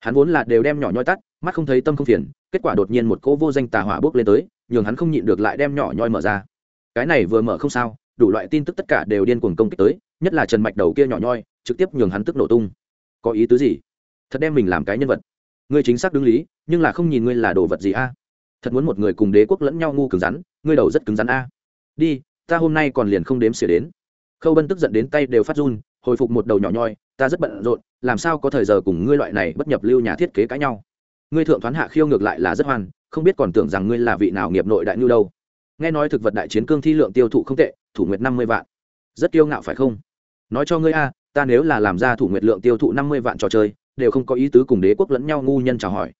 Hắn vốn là đều đem nhỏ nhoi tắt, mắt không thấy tâm không phiền, kết quả đột nhiên một cỗ vô danh tà hỏa bước lên tới, nhường hắn không nhịn được lại đem nhỏ nhoi mở ra. Cái này vừa mở không sao, đủ loại tin tức tất cả đều điên cuồng công kích tới, nhất là trần mạch đầu kia nhỏ nhoi, trực tiếp nhường hắn tức nổ tung. Có ý tứ gì? Thật đem mình làm cái nhân vật. Ngươi chính xác đứng lý, nhưng là không nhìn ngươi là đồ vật gì a? Thật muốn một người cùng đế quốc lẫn nhau ngu cứng rắn, ngươi đầu rất cứng rắn a. Đi, ta hôm nay còn liền không đếm xỉa đến khâu bân tức giận đến tay đều phát run, hồi phục một đầu nhỏ nhoi, ta rất bận rộn, làm sao có thời giờ cùng ngươi loại này bất nhập lưu nhà thiết kế cãi nhau? Ngươi thượng thoán hạ khiêu ngược lại là rất hoan, không biết còn tưởng rằng ngươi là vị nào nghiệp nội đại ngưu đâu. Nghe nói thực vật đại chiến cương thi lượng tiêu thụ không tệ, thủ nguyệt năm mươi vạn. Rất kiêu ngạo phải không? Nói cho ngươi a, ta nếu là làm ra thủ nguyệt lượng tiêu thụ năm mươi vạn trò chơi, đều không có ý tứ cùng đế quốc lẫn nhau ngu nhân chào hỏi.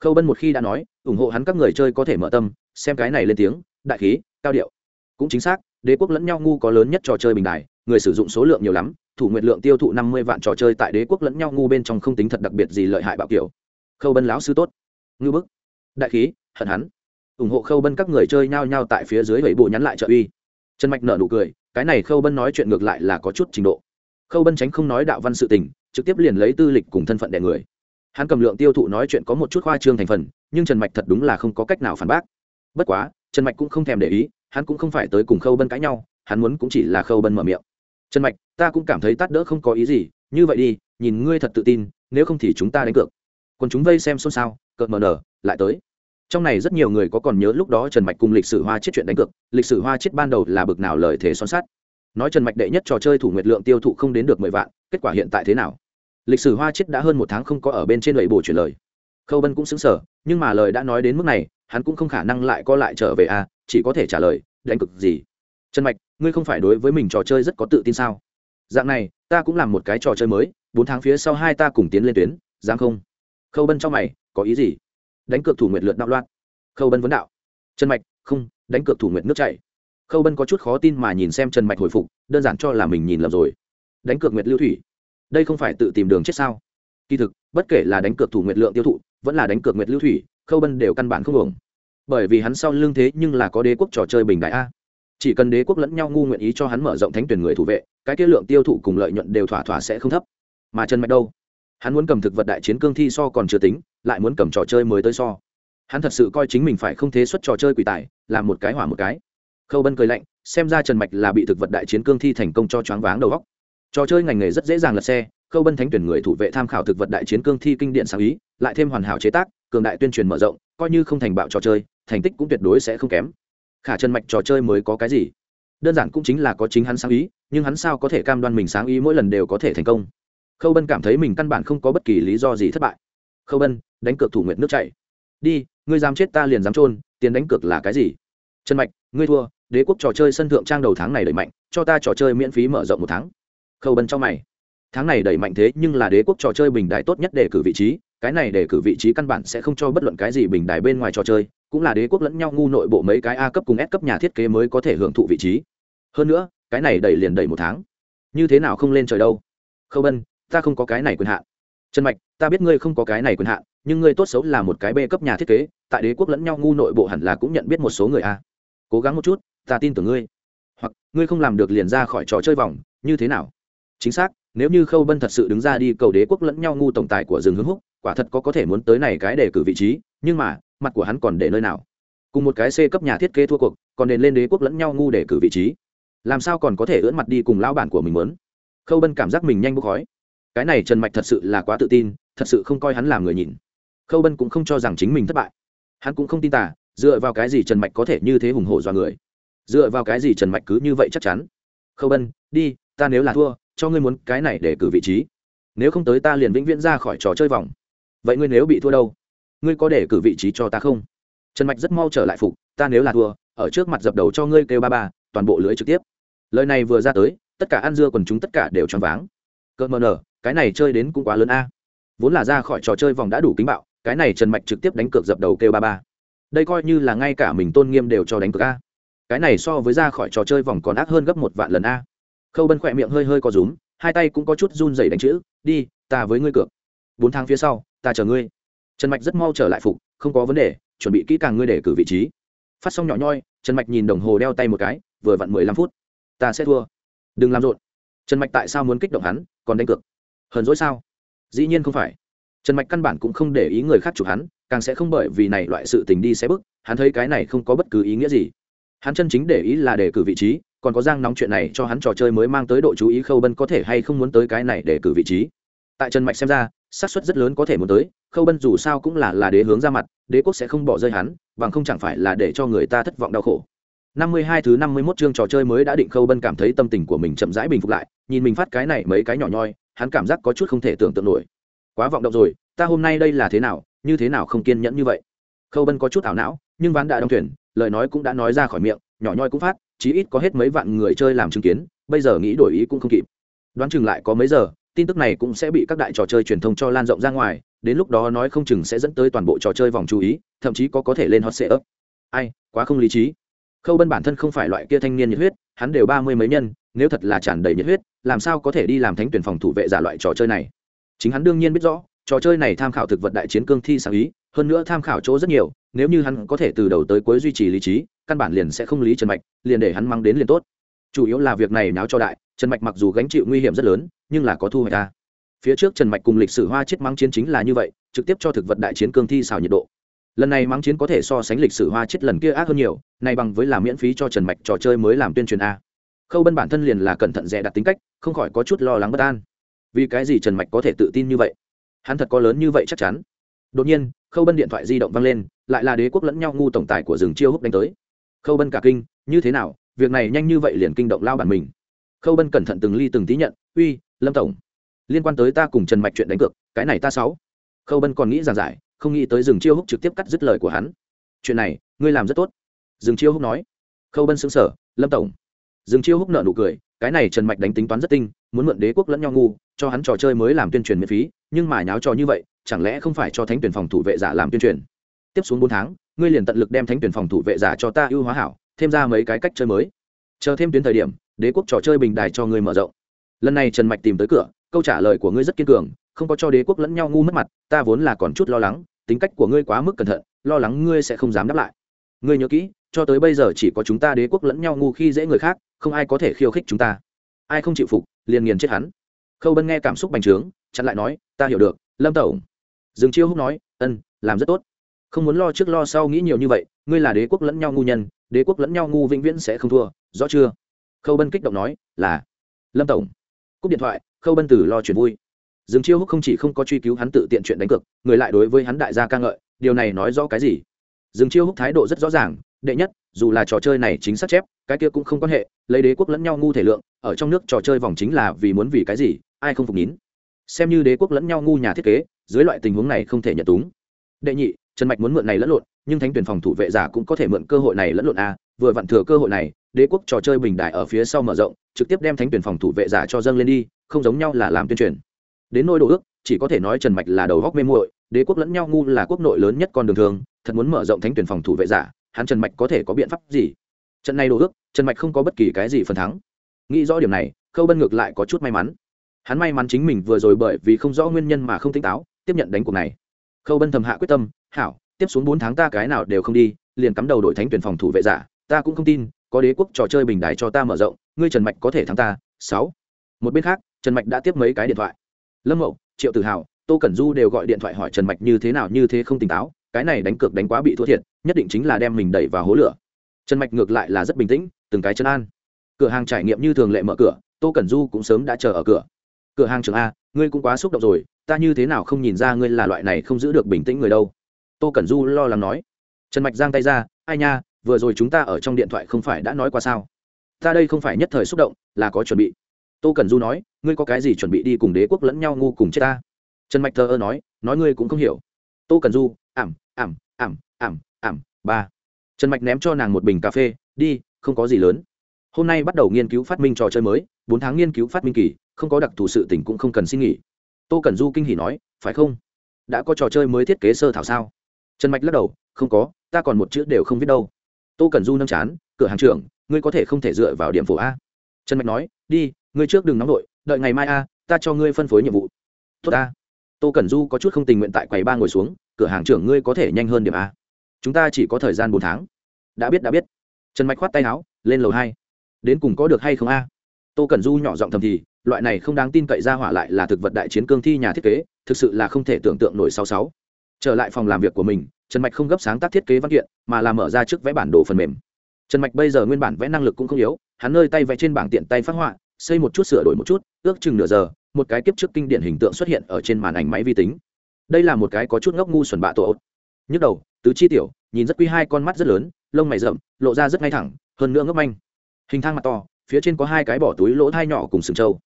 Khâu bân một khi đã nói, ủng hộ hắn các người chơi có thể mở tâm, xem cái này lên tiếng, đại khí, cao điệu. Cũng chính xác đế quốc lẫn nhau ngu có lớn nhất trò chơi bình đài, người sử dụng số lượng nhiều lắm, thủ nguyệt lượng tiêu thụ năm mươi vạn trò chơi tại đế quốc lẫn nhau ngu bên trong không tính thật đặc biệt gì lợi hại bạo kiểu. Khâu bân lão sư tốt. Ngư bức. Đại khí, hận hắn. Ủng hộ khâu bân các người chơi nhao nhao tại phía dưới bảy bộ nhắn lại trợ uy. Trần mạch nở nụ cười, cái này khâu bân nói chuyện ngược lại là có chút trình độ. Khâu bân tránh không nói đạo văn sự tình, trực tiếp liền lấy tư lịch cùng thân phận đẻ người. Hắn cầm lượng tiêu thụ nói chuyện có một chút khoa trương thành phần, nhưng trần mạch thật đúng là không có cách nào phản bác. Bất quá, trần mạch cũng không thèm để ý hắn cũng không phải tới cùng khâu bân cãi nhau hắn muốn cũng chỉ là khâu bân mở miệng. Trần mạch ta cũng cảm thấy tát đỡ không có ý gì như vậy đi nhìn ngươi thật tự tin nếu không thì chúng ta đánh cược. Còn chúng vây xem xôn xao cợt mờ nở lại tới. Trong này rất nhiều người có còn nhớ lúc đó trần mạch cùng lịch sử hoa chết chuyện đánh cược lịch sử hoa chết ban đầu là bực nào lời thế son sắt. Nói trần mạch đệ nhất trò chơi thủ nguyệt lượng tiêu thụ không đến được mười vạn kết quả hiện tại thế nào? Lịch sử hoa chết đã hơn một tháng không có ở bên trên lầy bổ chuyển lời. Khâu bân cũng xứng sở nhưng mà lời đã nói đến mức này hắn cũng không khả năng lại co lại trở về a à, chỉ có thể trả lời, đánh cực gì? Trần mạch, ngươi không phải đối với mình trò chơi rất có tự tin sao? Dạng này, ta cũng làm một cái trò chơi mới, bốn tháng phía sau hai ta cùng tiến lên tuyến, dám không? Khâu bân trong mày, có ý gì? Đánh cược thủ nguyệt lượt đạo loạn. Khâu bân vấn đạo. Trần mạch, không, đánh cược thủ nguyệt nước chảy. Khâu bân có chút khó tin mà nhìn xem trần mạch hồi phục, đơn giản cho là mình nhìn lầm rồi. Đánh cược nguyệt lưu thủy. Đây không phải tự tìm đường chết sao? Kỳ thực, bất kể là đánh cược thủ nguyệt lượng tiêu thụ, vẫn là đánh cược nguyệt lưu thủy, khâu bân đều căn bản không hưởng bởi vì hắn sau lưng thế nhưng là có đế quốc trò chơi bình đại a. Chỉ cần đế quốc lẫn nhau ngu nguyện ý cho hắn mở rộng thánh tuyển người thủ vệ, cái kết lượng tiêu thụ cùng lợi nhuận đều thỏa thỏa sẽ không thấp. Mà trần mạch đâu? Hắn muốn cầm thực vật đại chiến cương thi so còn chưa tính, lại muốn cầm trò chơi mới tới so. Hắn thật sự coi chính mình phải không thế xuất trò chơi quỷ tài, làm một cái hỏa một cái. Khâu bân cười lạnh, xem ra trần mạch là bị thực vật đại chiến cương thi thành công cho choáng váng đầu góc trò chơi ngành nghề rất dễ dàng lật xe, khâu bân thánh tuyển người thủ vệ tham khảo thực vật đại chiến cương thi kinh điện sáng ý lại thêm hoàn hảo chế tác, cường đại tuyên truyền mở rộng, coi như không thành bạo trò chơi, thành tích cũng tuyệt đối sẽ không kém. Khả chân mạch trò chơi mới có cái gì? Đơn giản cũng chính là có chính hắn sáng ý, nhưng hắn sao có thể cam đoan mình sáng ý mỗi lần đều có thể thành công? Khâu bân cảm thấy mình căn bản không có bất kỳ lý do gì thất bại. Khâu bân, đánh cược thủ nguyện nước chảy. Đi, ngươi dám chết ta liền dám trôn tiền đánh cược là cái gì? Trần mạch, ngươi thua, đế quốc trò chơi sân thượng trang đầu tháng này đẩy mạnh, cho ta trò chơi miễn phí mở rộng một tháng. Khâu bân trong mày. Tháng này đẩy mạnh thế nhưng là đế quốc trò chơi bình đại tốt nhất để cử vị trí cái này để cử vị trí căn bản sẽ không cho bất luận cái gì bình đại bên ngoài trò chơi, cũng là đế quốc lẫn nhau ngu nội bộ mấy cái a cấp cùng s cấp nhà thiết kế mới có thể hưởng thụ vị trí. Hơn nữa, cái này đẩy liền đẩy một tháng. Như thế nào không lên trời đâu? Khâu bân, ta không có cái này quyền hạn. Trần mạch, ta biết ngươi không có cái này quyền hạn, nhưng ngươi tốt xấu là một cái b cấp nhà thiết kế, tại đế quốc lẫn nhau ngu nội bộ hẳn là cũng nhận biết một số người a. Cố gắng một chút, ta tin tưởng ngươi. Hoặc, ngươi không làm được liền ra khỏi trò chơi vòng, như thế nào? Chính xác nếu như khâu bân thật sự đứng ra đi cầu đế quốc lẫn nhau ngu tổng tài của rừng hướng húc, quả thật có có thể muốn tới này cái để cử vị trí, nhưng mà, mặt của hắn còn để nơi nào? Cùng một cái c cấp nhà thiết kế thua cuộc, còn đền lên đế quốc lẫn nhau ngu để cử vị trí. Làm sao còn có thể ưỡn mặt đi cùng lao bản của mình muốn? Khâu bân cảm giác mình nhanh bốc khói. Cái này trần mạch thật sự là quá tự tin, thật sự không coi hắn làm người nhìn. Khâu bân cũng không cho rằng chính mình thất bại. Hắn cũng không tin tả dựa vào cái gì trần mạch có thể như thế hùng hổ do người? Dựa vào cái gì trần mạch cứ như vậy chắc chắn? Khâu bân, đi, ta nếu là thua cho ngươi muốn cái này để cử vị trí. Nếu không tới ta liền vĩnh viễn ra khỏi trò chơi vòng. Vậy ngươi nếu bị thua đâu? Ngươi có để cử vị trí cho ta không? Trần mạch rất mau trở lại phục, ta nếu là thua, ở trước mặt dập đầu cho ngươi kêu ba ba, toàn bộ lưới trực tiếp. Lời này vừa ra tới, tất cả ăn dưa còn chúng tất cả đều choáng váng. Cơn mờ nở, cái này chơi đến cũng quá lớn a. Vốn là ra khỏi trò chơi vòng đã đủ kính bạo, cái này trần mạch trực tiếp đánh cược dập đầu kêu ba ba. Đây coi như là ngay cả mình tôn nghiêm đều cho đánh cược a. Cái này so với ra khỏi trò chơi vòng còn ác hơn gấp một vạn lần a khâu bân khỏe miệng hơi hơi có rúm, hai tay cũng có chút run dày đánh chữ, đi, ta với ngươi cược. Bốn tháng phía sau, ta chờ ngươi. Trần mạch rất mau trở lại phục, không có vấn đề, chuẩn bị kỹ càng ngươi để cử vị trí. Phát xong nhỏ nhoi, trần mạch nhìn đồng hồ đeo tay một cái, vừa vặn mười lăm phút. Ta sẽ thua. Đừng làm rộn. Trần mạch tại sao muốn kích động hắn, còn đánh cược. Hờn dỗi sao? Dĩ nhiên không phải. Trần mạch căn bản cũng không để ý người khác chụp hắn, càng sẽ không bởi vì này loại sự tình đi sẽ bức, hắn thấy cái này không có bất cứ ý nghĩa gì. Hắn chân chính để ý là đề cử vị trí còn có giang nóng chuyện này cho hắn trò chơi mới mang tới độ chú ý khâu bân có thể hay không muốn tới cái này để cử vị trí. Tại trần mạch xem ra, xác suất rất lớn có thể muốn tới, khâu bân dù sao cũng là là đế hướng ra mặt, đế quốc sẽ không bỏ rơi hắn, bằng không chẳng phải là để cho người ta thất vọng đau khổ. Năm mươi hai thứ năm mươi 51 chương trò chơi mới đã định khâu bân cảm thấy tâm tình của mình chậm rãi bình phục lại, nhìn mình phát cái này mấy cái nhỏ nhoi, hắn cảm giác có chút không thể tưởng tượng nổi. Quá vọng động rồi, ta hôm nay đây là thế nào, như thế nào không kiên nhẫn như vậy? Khâu bân có chút ảo não, nhưng ván đã đóng thuyền, lời nói cũng đã nói ra khỏi miệng, nhỏ nhoi cũng phát chí ít có hết mấy vạn người chơi làm chứng kiến, bây giờ nghĩ đổi ý cũng không kịp. Đoán chừng lại có mấy giờ, tin tức này cũng sẽ bị các đại trò chơi truyền thông cho lan rộng ra ngoài, đến lúc đó nói không chừng sẽ dẫn tới toàn bộ trò chơi vòng chú ý, thậm chí có có thể lên hot sệ ấp ai, quá không lý trí. Khâu bân bản thân không phải loại kia thanh niên nhiệt huyết, hắn đều ba mươi mấy nhân, nếu thật là tràn đầy nhiệt huyết, làm sao có thể đi làm thánh tuyển phòng thủ vệ giả loại trò chơi này? Chính hắn đương nhiên biết rõ, trò chơi này tham khảo thực vật đại chiến cương thi sáng ý, hơn nữa tham khảo chỗ rất nhiều, nếu như hắn có thể từ đầu tới cuối duy trì lý trí căn bản liền sẽ không lý trần mạch, liền để hắn mang đến liền tốt. Chủ yếu là việc này náo cho đại, trần mạch mặc dù gánh chịu nguy hiểm rất lớn, nhưng là có thu hoạch ta phía trước trần mạch cùng lịch sử hoa chết mắng chiến chính là như vậy, trực tiếp cho thực vật đại chiến cương thi xào nhiệt độ. Lần này mắng chiến có thể so sánh lịch sử hoa chết lần kia ác hơn nhiều nay bằng với làm miễn phí cho trần mạch trò chơi mới làm tuyên truyền a. Khâu bân bản thân liền là cẩn thận dè đặt tính cách, không khỏi có chút lo lắng bất an. Vì cái gì trần mạch có thể tự tin như vậy? Hắn thật có lớn như vậy chắc chắn. Đột nhiên, khâu bân điện thoại di động vang lên, lại là đế quốc lẫn nhau ngu tổng tài của rừng chiêu húc đánh tới khâu bân cả kinh, như thế nào, việc này nhanh như vậy liền kinh động lao bản mình. Khâu bân cẩn thận từng ly từng tí nhận, uy, lâm tổng, liên quan tới ta cùng trần mạch chuyện đánh cược, cái này ta sáu. Khâu bân còn nghĩ giảng giải, không nghĩ tới rừng chiêu húc trực tiếp cắt dứt lời của hắn. Chuyện này, ngươi làm rất tốt. Rừng chiêu húc nói. Khâu bân xứng sở lâm tổng. Rừng chiêu húc nợ nụ cười, cái này trần mạch đánh tính toán rất tinh, muốn mượn đế quốc lẫn nhau ngu, cho hắn trò chơi mới làm tuyên truyền miễn phí, nhưng mà nháo trò như vậy, chẳng lẽ không phải cho thánh tuyển phòng thủ vệ giả làm tuyên truyền? Tiếp xuống bốn tháng ngươi liền tận lực đem thánh tuyển phòng thủ vệ giả cho ta ưu hóa hảo, thêm ra mấy cái cách chơi mới. Chờ thêm tuyến thời điểm, đế quốc trò chơi bình đài cho ngươi mở rộng. Lần này trần mạch tìm tới cửa, câu trả lời của ngươi rất kiên cường, không có cho đế quốc lẫn nhau ngu mất mặt, ta vốn là còn chút lo lắng, tính cách của ngươi quá mức cẩn thận, lo lắng ngươi sẽ không dám đáp lại. Ngươi nhớ kỹ, cho tới bây giờ chỉ có chúng ta đế quốc lẫn nhau ngu khi dễ người khác, không ai có thể khiêu khích chúng ta. Ai không chịu phục, liền nghiền chết hắn. Khâu bân nghe cảm xúc bành trướng, chặn lại nói, ta hiểu được, lâm tổng. Dương chiêu húc nói, ân, làm rất tốt không muốn lo trước lo sau nghĩ nhiều như vậy, ngươi là đế quốc lẫn nhau ngu nhân, đế quốc lẫn nhau ngu vĩnh viễn sẽ không thua, rõ chưa? Khâu bân kích động nói, là. Lâm tổng. Cúp điện thoại, khâu bân tử lo chuyện vui. Dương chiêu húc không chỉ không có truy cứu hắn tự tiện chuyện đánh cược, người lại đối với hắn đại gia ca ngợi, điều này nói rõ cái gì? Dương chiêu húc thái độ rất rõ ràng, đệ nhất, dù là trò chơi này chính xác chép, cái kia cũng không quan hệ, lấy đế quốc lẫn nhau ngu thể lượng, ở trong nước trò chơi vòng chính là vì muốn vì cái gì, ai không phục nín. Xem như đế quốc lẫn nhau ngu nhà thiết kế, dưới loại tình huống này không thể nhận túng. Đệ nhị trần mạch muốn mượn này lẫn lộn, nhưng thánh tuyển phòng thủ vệ giả cũng có thể mượn cơ hội này lẫn lộn a, vừa vặn thừa cơ hội này, đế quốc trò chơi bình đại ở phía sau mở rộng, trực tiếp đem thánh tuyển phòng thủ vệ giả cho dâng lên đi, không giống nhau là làm tuyên truyền. Đến nôi đồ ước, chỉ có thể nói trần mạch là đầu góc mê muội, đế quốc lẫn nhau ngu là quốc nội lớn nhất con đường thường, thật muốn mở rộng thánh tuyển phòng thủ vệ giả, hắn trần mạch có thể có biện pháp gì? Trận này đồ ước, trần mạch không có bất kỳ cái gì phần thắng. Nghĩ rõ điểm này, khâu bân ngược lại có chút may mắn. Hắn may mắn chính mình vừa rồi bởi vì không rõ nguyên nhân mà không tỉnh táo, tiếp nhận đánh cuộc này khâu bân thầm hạ quyết tâm, hảo, tiếp xuống bốn tháng ta cái nào đều không đi, liền cắm đầu đội thánh tuyển phòng thủ vệ giả, ta cũng không tin, có đế quốc trò chơi bình đài cho ta mở rộng, ngươi trần mạch có thể thắng ta. Sáu. Một bên khác, trần mạch đã tiếp mấy cái điện thoại. Lâm mậu, triệu tự hào tô cẩn du đều gọi điện thoại hỏi trần mạch như thế nào, như thế không tỉnh táo, cái này đánh cược đánh quá bị thua thiệt, nhất định chính là đem mình đẩy vào hố lửa. Trần mạch ngược lại là rất bình tĩnh, từng cái chân an. Cửa hàng trải nghiệm như thường lệ mở cửa, tô cẩn du cũng sớm đã chờ ở cửa. Cửa hàng trường a, ngươi cũng quá xúc động rồi ta như thế nào không nhìn ra ngươi là loại này không giữ được bình tĩnh người đâu? Tô cẩn du lo lắng nói. Trần mạch giang tay ra, ai nha, vừa rồi chúng ta ở trong điện thoại không phải đã nói qua sao? Ta đây không phải nhất thời xúc động, là có chuẩn bị. Tô cẩn du nói, ngươi có cái gì chuẩn bị đi cùng đế quốc lẫn nhau ngu cùng chết ta? Trần mạch thờ ơ nói nói ngươi cũng không hiểu. Tô cẩn du, ảm ảm ảm ảm ảm, ba. Trần mạch ném cho nàng một bình cà phê, đi, không có gì lớn. Hôm nay bắt đầu nghiên cứu phát minh trò chơi mới, bốn tháng nghiên cứu phát minh kỳ, không có đặc thù sự tỉnh cũng không cần xin nghỉ tô cẩn du kinh hỉ nói, phải không? Đã có trò chơi mới thiết kế sơ thảo sao? Trần mạch lắc đầu, không có, ta còn một chữ đều không viết đâu. Tô cẩn du nâng chán, cửa hàng trưởng, ngươi có thể không thể dựa vào điểm phổ a. Trần mạch nói, đi, ngươi trước đừng nóng đội đợi ngày mai a, ta cho ngươi phân phối nhiệm vụ. Tốt a. Tô cẩn du có chút không tình nguyện tại quầy ba ngồi xuống, cửa hàng trưởng ngươi có thể nhanh hơn điểm a. Chúng ta chỉ có thời gian bốn tháng. Đã biết đã biết. Trần mạch khoát tay áo, lên lầu hai. Đến cùng có được hay không a? Tô cần du nhỏ giọng thầm thì, loại này không đáng tin cậy ra hỏa lại là thực vật đại chiến cương thi nhà thiết kế, thực sự là không thể tưởng tượng nổi sáu sáu. Trở lại phòng làm việc của mình, trần mạch không gấp sáng tác thiết kế văn kiện, mà là mở ra trước vẽ bản đồ phần mềm. Trần mạch bây giờ nguyên bản vẽ năng lực cũng không yếu, hắn nơi tay vẽ trên bảng tiện tay phát họa, xây một chút sửa đổi một chút, ước chừng nửa giờ, một cái kiếp trước kinh điển hình tượng xuất hiện ở trên màn ảnh máy vi tính. Đây là một cái có chút ngốc ngu xuẩn bạ tổ. Ốt nhức đầu, tứ chi tiểu, nhìn rất quy hai con mắt rất lớn, lông mày rậm, lộ ra rất ngay thẳng, hơn nữa ngốc manh. Hình thang mặt to phía trên có hai cái bỏ túi lỗ thai nhỏ cùng sừng trâu.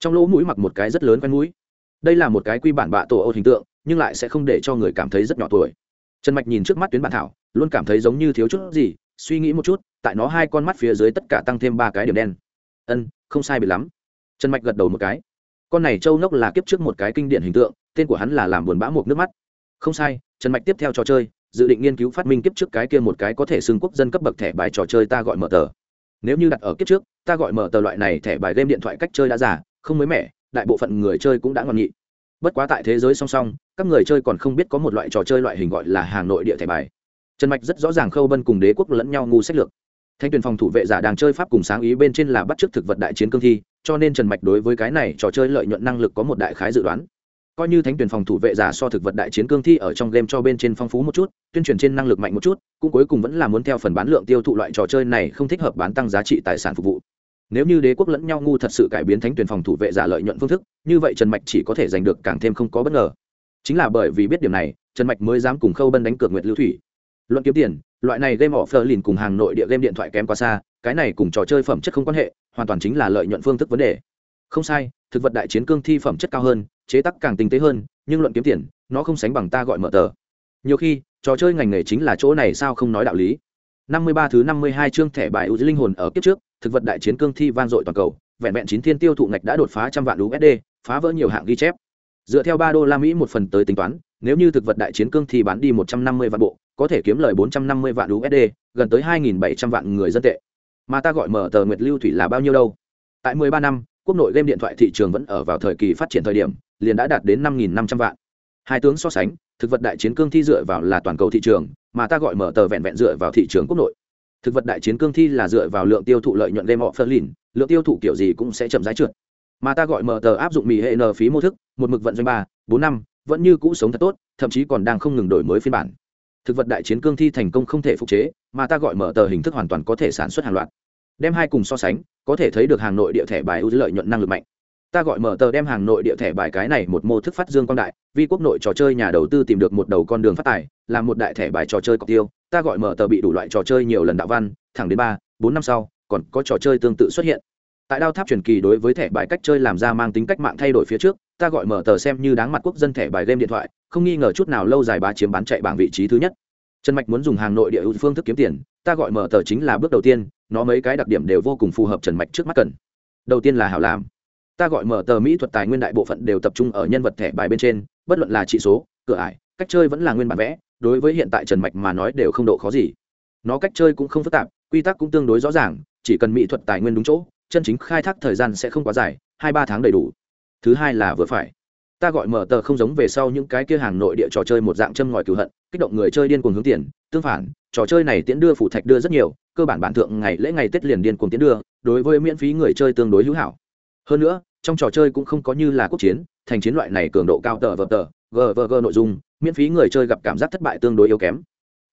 Trong lỗ mũi mặc một cái rất lớn quen mũi. Đây là một cái quy bản bạ tổ ốt hình tượng, nhưng lại sẽ không để cho người cảm thấy rất nhỏ tuổi. Trần mạch nhìn trước mắt tuyến bản thảo, luôn cảm thấy giống như thiếu chút gì, suy nghĩ một chút, tại nó hai con mắt phía dưới tất cả tăng thêm ba cái điểm đen. Ân, không sai bị lắm. Trần mạch gật đầu một cái. Con này châu nốc là kiếp trước một cái kinh điển hình tượng, tên của hắn là làm buồn bã một nước mắt. Không sai, trần mạch tiếp theo trò chơi, dự định nghiên cứu phát minh kiếp trước cái kia một cái có thể xưng quốc dân cấp bậc thẻ bài trò chơi ta gọi mở tờ nếu như đặt ở kiếp trước, ta gọi mở tờ loại này thẻ bài game điện thoại cách chơi đã giả không mới mẻ, đại bộ phận người chơi cũng đã ngon nhị. Bất quá tại thế giới song song, các người chơi còn không biết có một loại trò chơi loại hình gọi là hàng nội địa thẻ bài. Trần mạch rất rõ ràng khâu bân cùng đế quốc lẫn nhau ngu sách lược. Thanh tuyển phòng thủ vệ giả đang chơi pháp cùng sáng ý bên trên là bắt t r ư ớ c thực vật đại chiến cương thi, cho nên trần mạch đối với cái này trò chơi lợi nhuận năng lực có một đại khái dự đoán coi như thánh tuyển phòng thủ vệ giả so thực vật đại chiến cương thi ở trong game cho bên trên phong phú một chút, tuyên truyền trên năng lực mạnh một chút, cũng cuối cùng vẫn là muốn theo phần bán lượng tiêu thụ loại trò chơi này không thích hợp bán tăng giá trị tài sản phục vụ. Nếu như đế quốc lẫn nhau ngu thật sự cải biến thánh tuyển phòng thủ vệ giả lợi nhuận phương thức, như vậy trần mạch chỉ có thể giành được càng thêm không có bất ngờ. Chính là bởi vì biết điểm này, trần mạch mới dám cùng khâu bân đánh cược nguyệt lưu thủy. Luận kiếm tiền, loại này game offer lìn cùng hàng nội địa game điện thoại kém quá xa, cái này cùng trò chơi phẩm chất không quan hệ, hoàn toàn chính là lợi nhuận phương thức vấn đề. Không sai, thực vật đại chiến cương thi phẩm chất cao hơn chế tắc càng tinh tế hơn, nhưng luận kiếm tiền, nó không sánh bằng ta gọi mở tờ. Nhiều khi, trò chơi ngành nghề chính là chỗ này sao không nói đạo lý. Năm mươi ba thứ năm mươi hai chương thẻ bài ưu linh hồn ở kiếp trước, thực vật đại chiến cương thi vang dội toàn cầu, vẹn vẹn chín thiên tiêu thụ ngạch đã đột phá trăm vạn usd phá vỡ nhiều hạng ghi chép. Dựa theo ba đô la mỹ một phần tới tính toán, nếu như thực vật đại chiến cương thi bán đi một trăm năm mươi vạn bộ, có thể kiếm lời bốn trăm năm mươi vạn usd gần tới hai nghìn bảy trăm vạn người dân tệ. Mà ta gọi mở tờ nguyệt lưu thủy là bao nhiêu đâu? Tại mười ba năm, quốc nội game điện thoại thị trường vẫn ở vào thời kỳ phát triển thời điểm liền đã đạt đến năm nghìn năm trăm vạn. Hai tướng so sánh, thực vật đại chiến cương thi dựa vào là toàn cầu thị trường, mà ta gọi mở tờ vẹn vẹn dựa vào thị trường quốc nội. Thực vật đại chiến cương thi là dựa vào lượng tiêu thụ lợi nhuận game offer lìn lượng tiêu thụ kiểu gì cũng sẽ chậm rãi trượt. Mà ta gọi mở tờ áp dụng mỹ hệ n phí mô thức, một mực vận doanh ba, bốn năm, vẫn như cũ sống thật tốt, thậm chí còn đang không ngừng đổi mới phiên bản. Thực vật đại chiến cương thi thành công không thể phục chế, mà ta gọi mở tờ hình thức hoàn toàn có thể sản xuất hàng loạt. Đem hai cùng so sánh, có thể thấy được hàng nội địa thẻ bài ưu lợi nhuận năng lực mạnh ta gọi mở tờ đem hàng nội địa thẻ bài cái này một mô thức phát dương quang đại vì quốc nội trò chơi nhà đầu tư tìm được một đầu con đường phát tài, là một đại thẻ bài trò chơi cọc tiêu, ta gọi mở tờ bị đủ loại trò chơi nhiều lần đạo văn, thẳng đến ba, bốn năm sau, còn có trò chơi tương tự xuất hiện. Tại đao tháp truyền kỳ đối với thẻ bài cách chơi làm ra mang tính cách mạng thay đổi phía trước, ta gọi mở tờ xem như đáng mặt quốc dân thẻ bài game điện thoại, không nghi ngờ chút nào lâu dài bá chiếm bán chạy bảng vị trí thứ nhất. Trần mạch muốn dùng hàng nội địa phương thức kiếm tiền, ta gọi mở tờ chính là bước đầu tiên, nó mấy cái đặc điểm đều vô cùng phù hợp trần mạch trước mắt cần. Đầu tiên là hảo làm ta gọi mở tờ mỹ thuật tài nguyên đại bộ phận đều tập trung ở nhân vật thẻ bài bên trên, bất luận là trị số, cửa ải, cách chơi vẫn là nguyên bản vẽ, đối với hiện tại trần mạch mà nói đều không độ khó gì. Nó cách chơi cũng không phức tạp, quy tắc cũng tương đối rõ ràng, chỉ cần mỹ thuật tài nguyên đúng chỗ, chân chính khai thác thời gian sẽ không quá dài, hai ba tháng đầy đủ. Thứ hai là vừa phải. Ta gọi mở tờ không giống về sau những cái kia hàng nội địa trò chơi một dạng châm ngòi cửu hận, kích động người chơi điên cuồng hướng tiền, tương phản, trò chơi này tiễn đưa phủ thạch đưa rất nhiều, cơ bản bản thượng ngày lễ ngày tết liền điên cuồng tiễn đưa, đối với miễn phí người chơi tương đối hữu hảo. Hơn nữa trong trò chơi cũng không có như là quốc chiến, thành chiến loại này cường độ cao tờ vờ tờ gvg nội dung, miễn phí người chơi gặp cảm giác thất bại tương đối yếu kém.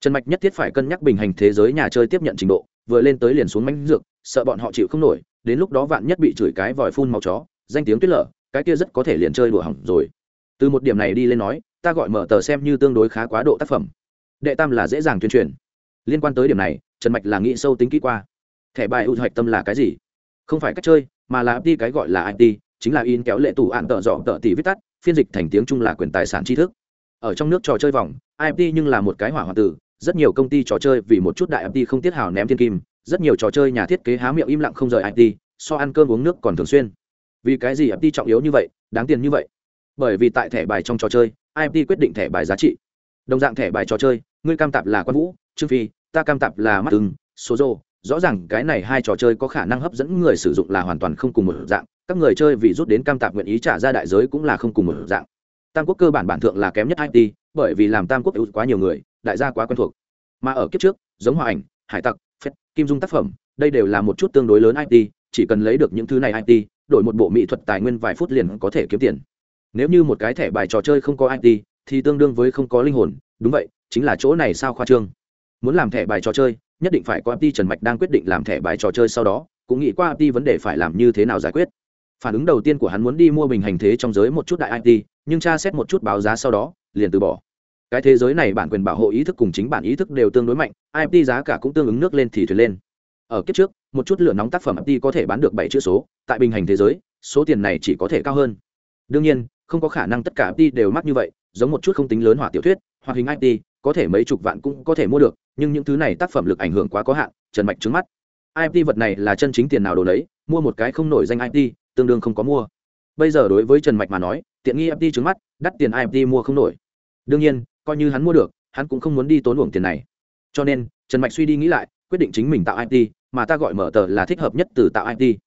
Trần mạch nhất thiết phải cân nhắc bình hành thế giới nhà chơi tiếp nhận trình độ, vừa lên tới liền xuống mánh dược, sợ bọn họ chịu không nổi, đến lúc đó vạn nhất bị chửi cái vòi phun màu chó, danh tiếng tuyết lở, cái kia rất có thể liền chơi đùa hỏng rồi. Từ một điểm này đi lên nói, ta gọi mở tờ xem như tương đối khá quá độ tác phẩm. Đệ tam là dễ dàng tuyên truyền. Liên quan tới điểm này, trần mạch là nghĩ sâu tính kỹ qua. Thẻ bài ưu hoạch tâm là cái gì? Không phải cách chơi, mà là đi cái gọi là it chính là in kéo lệ tủ ạn tợ dọ tợ tỷ viết tắt, phiên dịch thành tiếng trung là quyền tài sản tri thức. Ở trong nước trò chơi vòng it nhưng là một cái hỏa hoạn tử, rất nhiều công ty trò chơi vì một chút đại it không tiết hào ném thiên kim, rất nhiều trò chơi nhà thiết kế há miệng im lặng không rời it so ăn cơm uống nước còn thường xuyên. Vì cái gì it trọng yếu như vậy, đáng tiền như vậy? Bởi vì tại thẻ bài trong trò chơi it quyết định thẻ bài giá trị. Đồng dạng thẻ bài trò chơi, ngươi cam tạp là quan vũ, trương phi, ta cam tạp là mắt từng số rô rõ ràng cái này hai trò chơi có khả năng hấp dẫn người sử dụng là hoàn toàn không cùng một dạng, các người chơi vì rút đến cam tạp nguyện ý trả ra đại giới cũng là không cùng một dạng. Tam quốc cơ bản bản thượng là kém nhất it bởi vì làm tam quốc ưu quá nhiều người, đại gia quá quen thuộc. Mà ở kiếp trước, giống hòa ảnh, hải tặc phép kim dung tác phẩm, đây đều là một chút tương đối lớn it chỉ cần lấy được những thứ này it đổi một bộ mỹ thuật tài nguyên vài phút liền có thể kiếm tiền. Nếu như một cái thẻ bài trò chơi không có it thì tương đương với không có linh hồn, đúng vậy, chính là chỗ này sao khoa trương. Muốn làm thẻ bài trò chơi nhất định phải có apti trần mạch đang quyết định làm thẻ bài trò chơi sau đó, cũng nghĩ qua apti vấn đề phải làm như thế nào giải quyết. Phản ứng đầu tiên của hắn muốn đi mua bình hành thế trong giới một chút đại it nhưng tra xét một chút báo giá sau đó, liền từ bỏ. Cái thế giới này bản quyền bảo hộ ý thức cùng chính bản ý thức đều tương đối mạnh it giá cả cũng tương ứng nước lên thì thuyền lên. Ở kiếp trước, một chút lửa nóng tác phẩm it có thể bán được bảy chữ số, tại bình hành thế giới, số tiền này chỉ có thể cao hơn. Đương nhiên, không có khả năng tất cả it đều mắc như vậy, giống một chút không tính lớn hỏa tiểu thuyết hoặc hình it có thể mấy chục vạn cũng có thể mua được nhưng những thứ này tác phẩm lực ảnh hưởng quá có hạn trần mạch trứng mắt. IP vật này là chân chính tiền nào đồ đấy mua một cái không nổi danh IP, tương đương không có mua. Bây giờ đối với trần mạch mà nói tiện nghi IP trứng mắt đắt tiền IP mua không nổi. Đương nhiên coi như hắn mua được hắn cũng không muốn đi tốn uổng tiền này. Cho nên trần mạch suy đi nghĩ lại quyết định chính mình tạo IP, mà ta gọi mở tờ là thích hợp nhất từ tạo IP.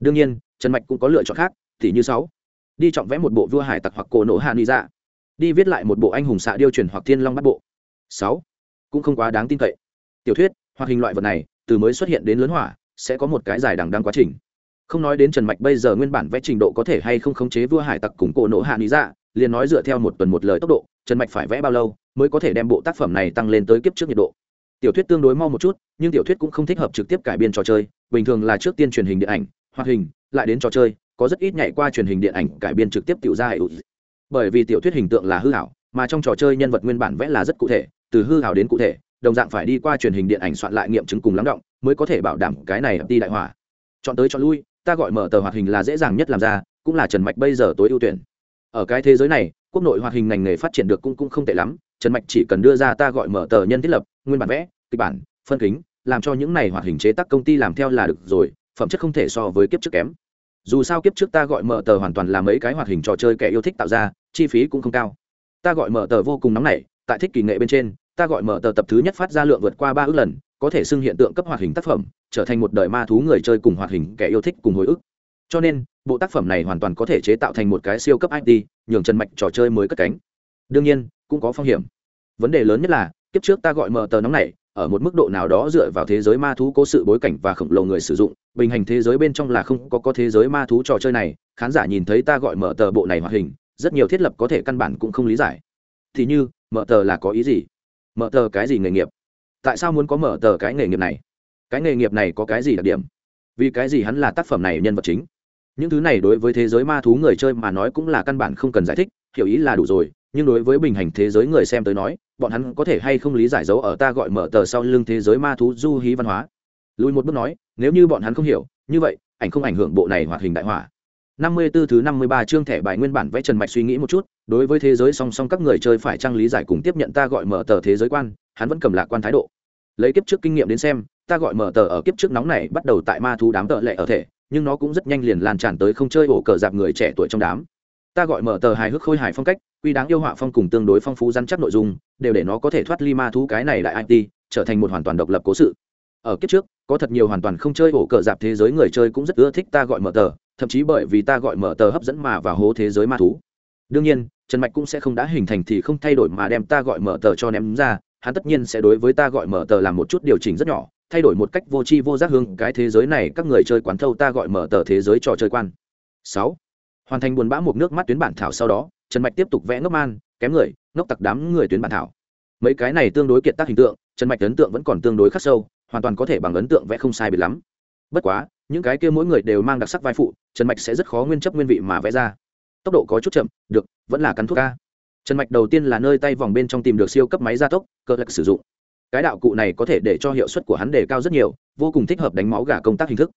đương nhiên trần mạch cũng có lựa chọn khác thì như sáu. Đi chọn vẽ một bộ vua hải tặc hoặc cổ nổ hạ ni dạ. Đi viết lại một bộ anh hùng xạ điêu truyền hoặc thiên long bắt bộ. Sáu cũng không quá đáng tin cậy. Tiểu thuyết, hoặc hình loại vật này, từ mới xuất hiện đến lớn hỏa, sẽ có một cái dài đằng đăng quá trình. Không nói đến trần mạch bây giờ nguyên bản vẽ trình độ có thể hay không khống chế vua hải tặc cùng cổ nổ hạ lý dạ liền nói dựa theo một tuần một lời tốc độ, trần mạch phải vẽ bao lâu mới có thể đem bộ tác phẩm này tăng lên tới kiếp trước nhiệt độ. Tiểu thuyết tương đối mau một chút, nhưng tiểu thuyết cũng không thích hợp trực tiếp cải biên trò chơi, bình thường là trước tiên truyền hình điện ảnh, hoạt hình, lại đến trò chơi, có rất ít nhảy qua truyền hình điện ảnh cải biên trực tiếp tiểu ra hệ bởi vì tiểu thuyết hình tượng là hư hảo mà trong trò chơi nhân vật nguyên bản vẽ là rất cụ thể từ hư hảo đến cụ thể đồng dạng phải đi qua truyền hình điện ảnh soạn lại nghiệm chứng cùng lắng động mới có thể bảo đảm cái này đi đại hỏa. Chọn tới chọn lui ta gọi mở tờ hoạt hình là dễ dàng nhất làm ra cũng là trần mạch bây giờ tối ưu tuyển. Ở cái thế giới này quốc nội hoạt hình ngành nghề phát triển được cũng, cũng không tệ lắm trần mạch chỉ cần đưa ra ta gọi mở tờ nhân thiết lập nguyên bản vẽ kịch bản phân kính làm cho những này hoạt hình chế tác công ty làm theo là được rồi phẩm chất không thể so với kiếp trước kém. Dù sao kiếp trước ta gọi mở tờ hoàn toàn là mấy cái hoạt hình trò chơi kẻ yêu thích tạo ra chi phí cũng không cao. Ta gọi mở tờ vô cùng nóng nảy tại thích kỳ nghệ bên trên ta gọi mở tờ tập thứ nhất phát ra lượng vượt qua ba ước lần, có thể xưng hiện tượng cấp hoạt hình tác phẩm, trở thành một đời ma thú người chơi cùng hoạt hình kẻ yêu thích cùng hồi ức. Cho nên, bộ tác phẩm này hoàn toàn có thể chế tạo thành một cái siêu cấp it nhường trần mạch trò chơi mới cất cánh. Đương nhiên, cũng có phong hiểm. Vấn đề lớn nhất là, kiếp trước ta gọi mở tờ nóng này, ở một mức độ nào đó dựa vào thế giới ma thú cố sự bối cảnh và khổng lồ người sử dụng, bình hành thế giới bên trong là không có có thế giới ma thú trò chơi này, khán giả nhìn thấy ta gọi mở tờ bộ này hoạt hình, rất nhiều thiết lập có thể căn bản cũng không lý giải. Thì như, mở tờ là có ý gì? Mở tờ cái gì nghề nghiệp? Tại sao muốn có mở tờ cái nghề nghiệp này? Cái nghề nghiệp này có cái gì đặc điểm? Vì cái gì hắn là tác phẩm này nhân vật chính? Những thứ này đối với thế giới ma thú người chơi mà nói cũng là căn bản không cần giải thích, hiểu ý là đủ rồi, nhưng đối với bình hành thế giới người xem tới nói, bọn hắn có thể hay không lý giải dấu ở ta gọi mở tờ sau lưng thế giới ma thú du hí văn hóa. Lùi một bước nói, nếu như bọn hắn không hiểu, như vậy, ảnh không ảnh hưởng bộ này hoạt hình đại hỏa năm mươi 54 thứ năm mươi ba chương thẻ bài nguyên bản vẽ Trần Mạch suy nghĩ một chút, đối với thế giới song song các người chơi phải trang lý giải cùng tiếp nhận ta gọi mở tờ thế giới quan, hắn vẫn cầm lạc quan thái độ. Lấy kiếp trước kinh nghiệm đến xem ta gọi mở tờ ở kiếp trước nóng này bắt đầu tại ma thú đám tợ lệ ở thể nhưng nó cũng rất nhanh liền lan tràn tới không chơi ổ cờ dạp người trẻ tuổi trong đám. Ta gọi mở tờ hài hước khôi hài phong cách quy đáng yêu họa phong cùng tương đối phong phú rắn chắc nội dung đều để nó có thể thoát ly ma thú cái này lại it trở thành một hoàn toàn độc lập cố sự. Ở kiếp trước có thật nhiều hoàn toàn không chơi ổ cờ dạp thế giới người chơi cũng rất ưa thích ta gọi mở tờ thậm chí bởi vì ta gọi mở tờ hấp dẫn mà vào hố thế giới ma thú. Đương nhiên, trần mạch cũng sẽ không đã hình thành thì không thay đổi mà đem ta gọi mở tờ cho ném ra, hắn tất nhiên sẽ đối với ta gọi mở tờ làm một chút điều chỉnh rất nhỏ, thay đổi một cách vô tri vô giác hương cái thế giới này, các người chơi quán thâu ta gọi mở tờ thế giới trò chơi quan. Sáu. Hoàn thành buồn bã một nước mắt tuyến bản thảo sau đó, trần mạch tiếp tục vẽ ngốc man, kém người, ngốc tặc đám người tuyến bản thảo. Mấy cái này tương đối kiệt tác hình tượng, trần mạch ấn tượng vẫn còn tương đối khắc sâu, hoàn toàn có thể bằng ấn tượng vẽ không sai biệt lắm. Bất quá những cái kia mỗi người đều mang đặc sắc vai phụ, trần mạch sẽ rất khó nguyên chấp nguyên vị mà vẽ ra. Tốc độ có chút chậm, được, vẫn là cắn thuốc ca. Trần mạch đầu tiên là nơi tay vòng bên trong tìm được siêu cấp máy gia tốc, cơ lực sử dụng. Cái đạo cụ này có thể để cho hiệu suất của hắn đề cao rất nhiều, vô cùng thích hợp đánh máu gà công tác hình thức.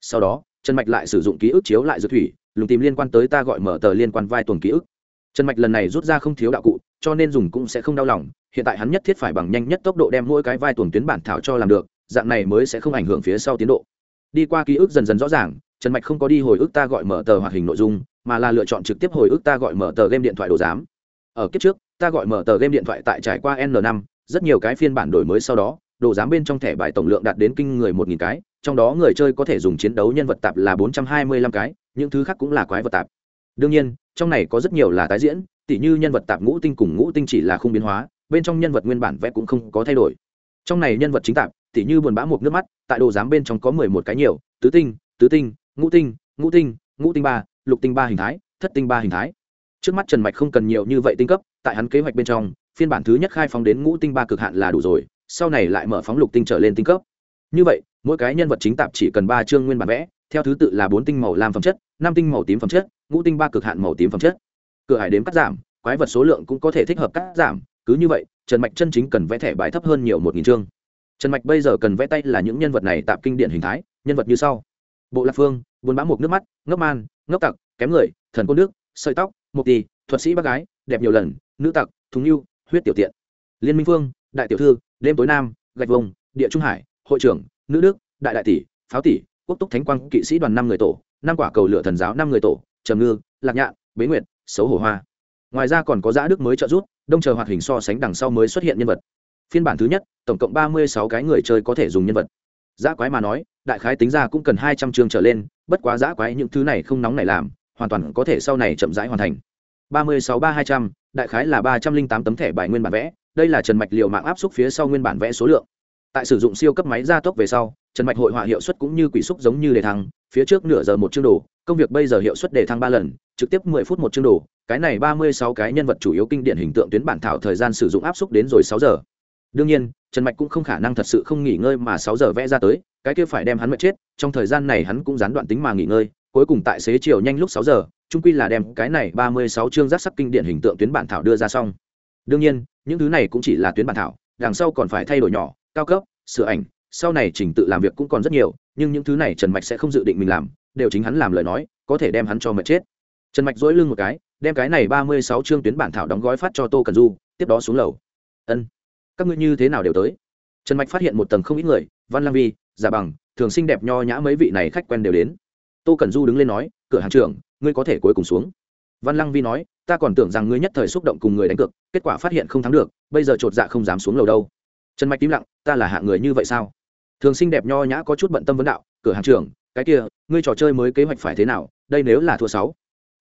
Sau đó, trần mạch lại sử dụng ký ức chiếu lại dược thủy, lùng tìm liên quan tới ta gọi mở tờ liên quan vai tuần ký ức. Trần mạch lần này rút ra không thiếu đạo cụ, cho nên dùng cũng sẽ không đau lòng, hiện tại hắn nhất thiết phải bằng nhanh nhất tốc độ đem mỗi cái vai tuần tuyến bản thảo cho làm được, dạng này mới sẽ không ảnh hưởng phía sau tiến độ đi qua ký ức dần dần rõ ràng, trần mạch không có đi hồi ức ta gọi mở tờ hoạt hình nội dung, mà là lựa chọn trực tiếp hồi ức ta gọi mở tờ game điện thoại đồ giám. Ở kiếp trước, ta gọi mở tờ game điện thoại tại trải qua n 5 rất nhiều cái phiên bản đổi mới sau đó, đồ giám bên trong thẻ bài tổng lượng đạt đến kinh người một nghìn cái, trong đó người chơi có thể dùng chiến đấu nhân vật tạp là bốn trăm hai mươi lăm cái, những thứ khác cũng là quái vật tạp. Đương nhiên, trong này có rất nhiều là tái diễn, tỉ như nhân vật tạp ngũ tinh cùng ngũ tinh chỉ là không biến hóa, bên trong nhân vật nguyên bản vẽ cũng không có thay đổi. Trong này nhân vật chính tạp tỉ như buồn bã một nước mắt, tại đồ giám bên trong có mười một cái nhiều, tứ tinh tứ tinh, ngũ tinh ngũ tinh ngũ tinh ba, lục tinh ba hình thái, thất tinh ba hình thái. Trước mắt trần mạch không cần nhiều như vậy tinh cấp, tại hắn kế hoạch bên trong, phiên bản thứ nhất khai phóng đến ngũ tinh ba cực hạn là đủ rồi, sau này lại mở phóng lục tinh trở lên tinh cấp. Như vậy, mỗi cái nhân vật chính tạp chỉ cần ba chương nguyên bản vẽ, theo thứ tự là bốn tinh màu lam phẩm chất, năm tinh màu tím phẩm chất, ngũ tinh ba cực hạn màu tím phẩm chất. Cửa hải đếm cắt giảm, quái vật số lượng cũng có thể thích hợp cắt giảm, cứ như vậy, trần mạch chân chính cần vẽ thẻ bài thấp hơn nhiều một nghìn chương trần mạch bây giờ cần vẽ tay là những nhân vật này tạp kinh điển hình thái, nhân vật như sau. Bộ lạc phương, buôn bã Mục nước mắt, ngốc man, ngốc tặc, kém người, thần côn nước, sợi tóc mục tì thuật sĩ bác gái, đẹp nhiều lần, nữ tặc, thúng yêu huyết tiểu tiện. Liên minh phương, đại tiểu thư, đêm tối nam, gạch vùng, địa trung hải, hội trưởng, nữ đức, đại đại tỷ, pháo tỷ, quốc túc thánh quang, kỵ sĩ đoàn năm người tổ, năm quả cầu lửa thần giáo năm người tổ, trầm ngư, lạc nhạn, bế nguyệt, xấu hổ hoa. Ngoài ra còn có giã đức mới trợ rút đông chờ hoạt hình so sánh đằng sau mới xuất hiện nhân vật phiên bản thứ nhất, tổng cộng ba mươi sáu cái người chơi có thể dùng nhân vật. Giã quái mà nói, đại khái tính ra cũng cần hai trăm chương trở lên, bất quá giã quái những thứ này không nóng này làm, hoàn toàn có thể sau này chậm rãi hoàn thành. ba mươi sáu ba hai trăm, đại khái là ba trăm linh tám tấm thẻ bài nguyên bản vẽ, đây là trần mạch liều mạng áp xúc phía sau nguyên bản vẽ số lượng. Tại sử dụng siêu cấp máy gia tốc về sau, trần mạch hội họa hiệu suất cũng như quỷ xúc giống như đề thăng, phía trước nửa giờ một chương đồ, công việc bây giờ hiệu suất đề thăng ba lần, trực tiếp mười phút một chương đồ, cái này ba mươi sáu cái nhân vật chủ yếu kinh điển hình tượng tuyến bản thảo thời gian sử dụng áp xúc đến rồi sáu giờ đương nhiên, trần mạch cũng không khả năng thật sự không nghỉ ngơi mà sáu giờ vẽ ra tới, cái kia phải đem hắn mệt chết, trong thời gian này hắn cũng gián đoạn tính mà nghỉ ngơi, cuối cùng tại xế chiều nhanh lúc sáu giờ trung quy là đem cái này ba mươi sáu chương giác sắc kinh điển hình tượng tuyến bản thảo đưa ra xong. Đương nhiên, những thứ này cũng chỉ là tuyến bản thảo, đằng sau còn phải thay đổi nhỏ, cao cấp, sửa ảnh, sau này trình tự làm việc cũng còn rất nhiều, nhưng những thứ này trần mạch sẽ không dự định mình làm, đều chính hắn làm lời nói, có thể đem hắn cho mệt chết. Trần mạch dỗi lưng một cái, đem cái này ba mươi sáu chương tuyến bản thảo đóng gói phát cho tô cần du, tiếp đó xuống lầu. Ân các ngươi như thế nào đều tới. Trần mạch phát hiện một tầng không ít người, văn lang vi, giả bằng, thường xinh đẹp nho nhã mấy vị này khách quen đều đến. Tô cần du đứng lên nói, cửa hàng trưởng, ngươi có thể cuối cùng xuống. Văn lăng vi nói, ta còn tưởng rằng ngươi nhất thời xúc động cùng người đánh cược, kết quả phát hiện không thắng được, bây giờ chột dạ không dám xuống lầu đâu. Trần mạch im lặng, ta là hạng người như vậy sao? Thường xinh đẹp nho nhã có chút bận tâm vấn đạo, cửa hàng trưởng, cái kia, ngươi trò chơi mới kế hoạch phải thế nào, đây nếu là thua sáu?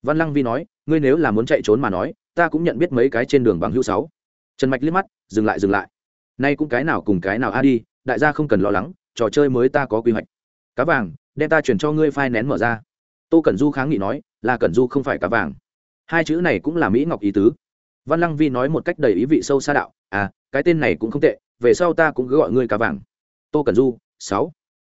Văn lăng vi nói, ngươi nếu là muốn chạy trốn mà nói, ta cũng nhận biết mấy cái trên đường bằng hữu sáu trần mạch liếc mắt, dừng lại dừng lại. Nay cũng cái nào cùng cái nào a đi, đại gia không cần lo lắng, trò chơi mới ta có quy hoạch. Cá vàng, đem ta chuyển cho ngươi phai nén mở ra. Tô cẩn du kháng nghị nói, là cẩn du không phải cá vàng. Hai chữ này cũng là mỹ ngọc ý tứ. Văn lăng vi nói một cách đầy ý vị sâu xa đạo à cái tên này cũng không tệ, về sau ta cũng cứ gọi ngươi cá vàng. Tô cẩn du, sáu.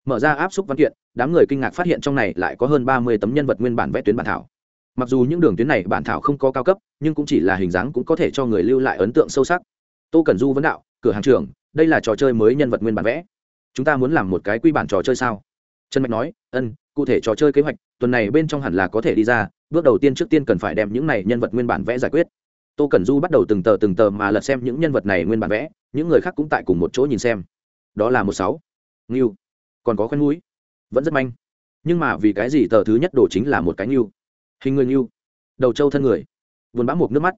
Mở ra áp xúc văn kiện, đám người kinh ngạc phát hiện trong này lại có hơn ba mươi tấm nhân vật nguyên bản vẽ tuyến bản thảo mặc dù những đường tuyến này bản thảo không có cao cấp, nhưng cũng chỉ là hình dáng cũng có thể cho người lưu lại ấn tượng sâu sắc. Tô cẩn du vấn đạo, cửa hàng trưởng, đây là trò chơi mới nhân vật nguyên bản vẽ. Chúng ta muốn làm một cái quy bản trò chơi sao? Trần mạch nói, ân, cụ thể trò chơi kế hoạch, tuần này bên trong hẳn là có thể đi ra, bước đầu tiên trước tiên cần phải đem những này nhân vật nguyên bản vẽ giải quyết. Tô cẩn du bắt đầu từng tờ từng tờ mà lật xem những nhân vật này nguyên bản vẽ, những người khác cũng tại cùng một chỗ nhìn xem. Đó là một sáu. Ngưu. Còn có khoen mũi. Vẫn rất manh. Nhưng mà vì cái gì tờ thứ nhất đổ chính là một cái ngưu? Hình người yêu đầu trâu thân người, vườn bã một nước mắt.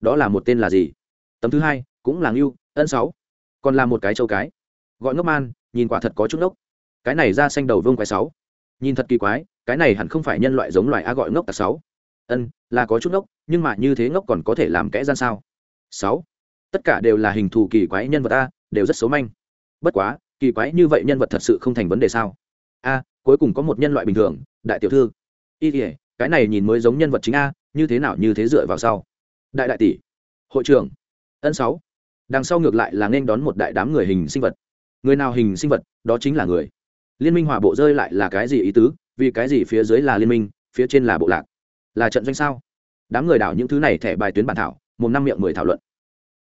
Đó là một tên là gì? Tấm thứ hai, cũng là ngưu, ân sáu. Còn là một cái châu cái. Gọi ngốc man, nhìn quả thật có chút ngốc. Cái này ra xanh đầu vương quái sáu. Nhìn thật kỳ quái, cái này hẳn không phải nhân loại giống loài a gọi ngốc tạc sáu. Ân, là có chút ngốc, nhưng mà như thế ngốc còn có thể làm kẽ gian sao? Sáu. Tất cả đều là hình thù kỳ quái nhân vật a, đều rất xấu manh. Bất quá, kỳ quái như vậy nhân vật thật sự không thành vấn đề sao? A, cuối cùng có một nhân loại bình thường, đại tiểu thư. Y thể cái này nhìn mới giống nhân vật chính a, như thế nào như thế dựa vào sau. Đại đại tỷ, hội trưởng, ân sáu. Đằng sau ngược lại là nên đón một đại đám người hình sinh vật. Người nào hình sinh vật, đó chính là người. Liên minh hòa bộ rơi lại là cái gì ý tứ, vì cái gì phía dưới là liên minh, phía trên là bộ lạc? Là trận doanh sao? Đám người đảo những thứ này thẻ bài tuyến bản thảo một năm miệng mười thảo luận.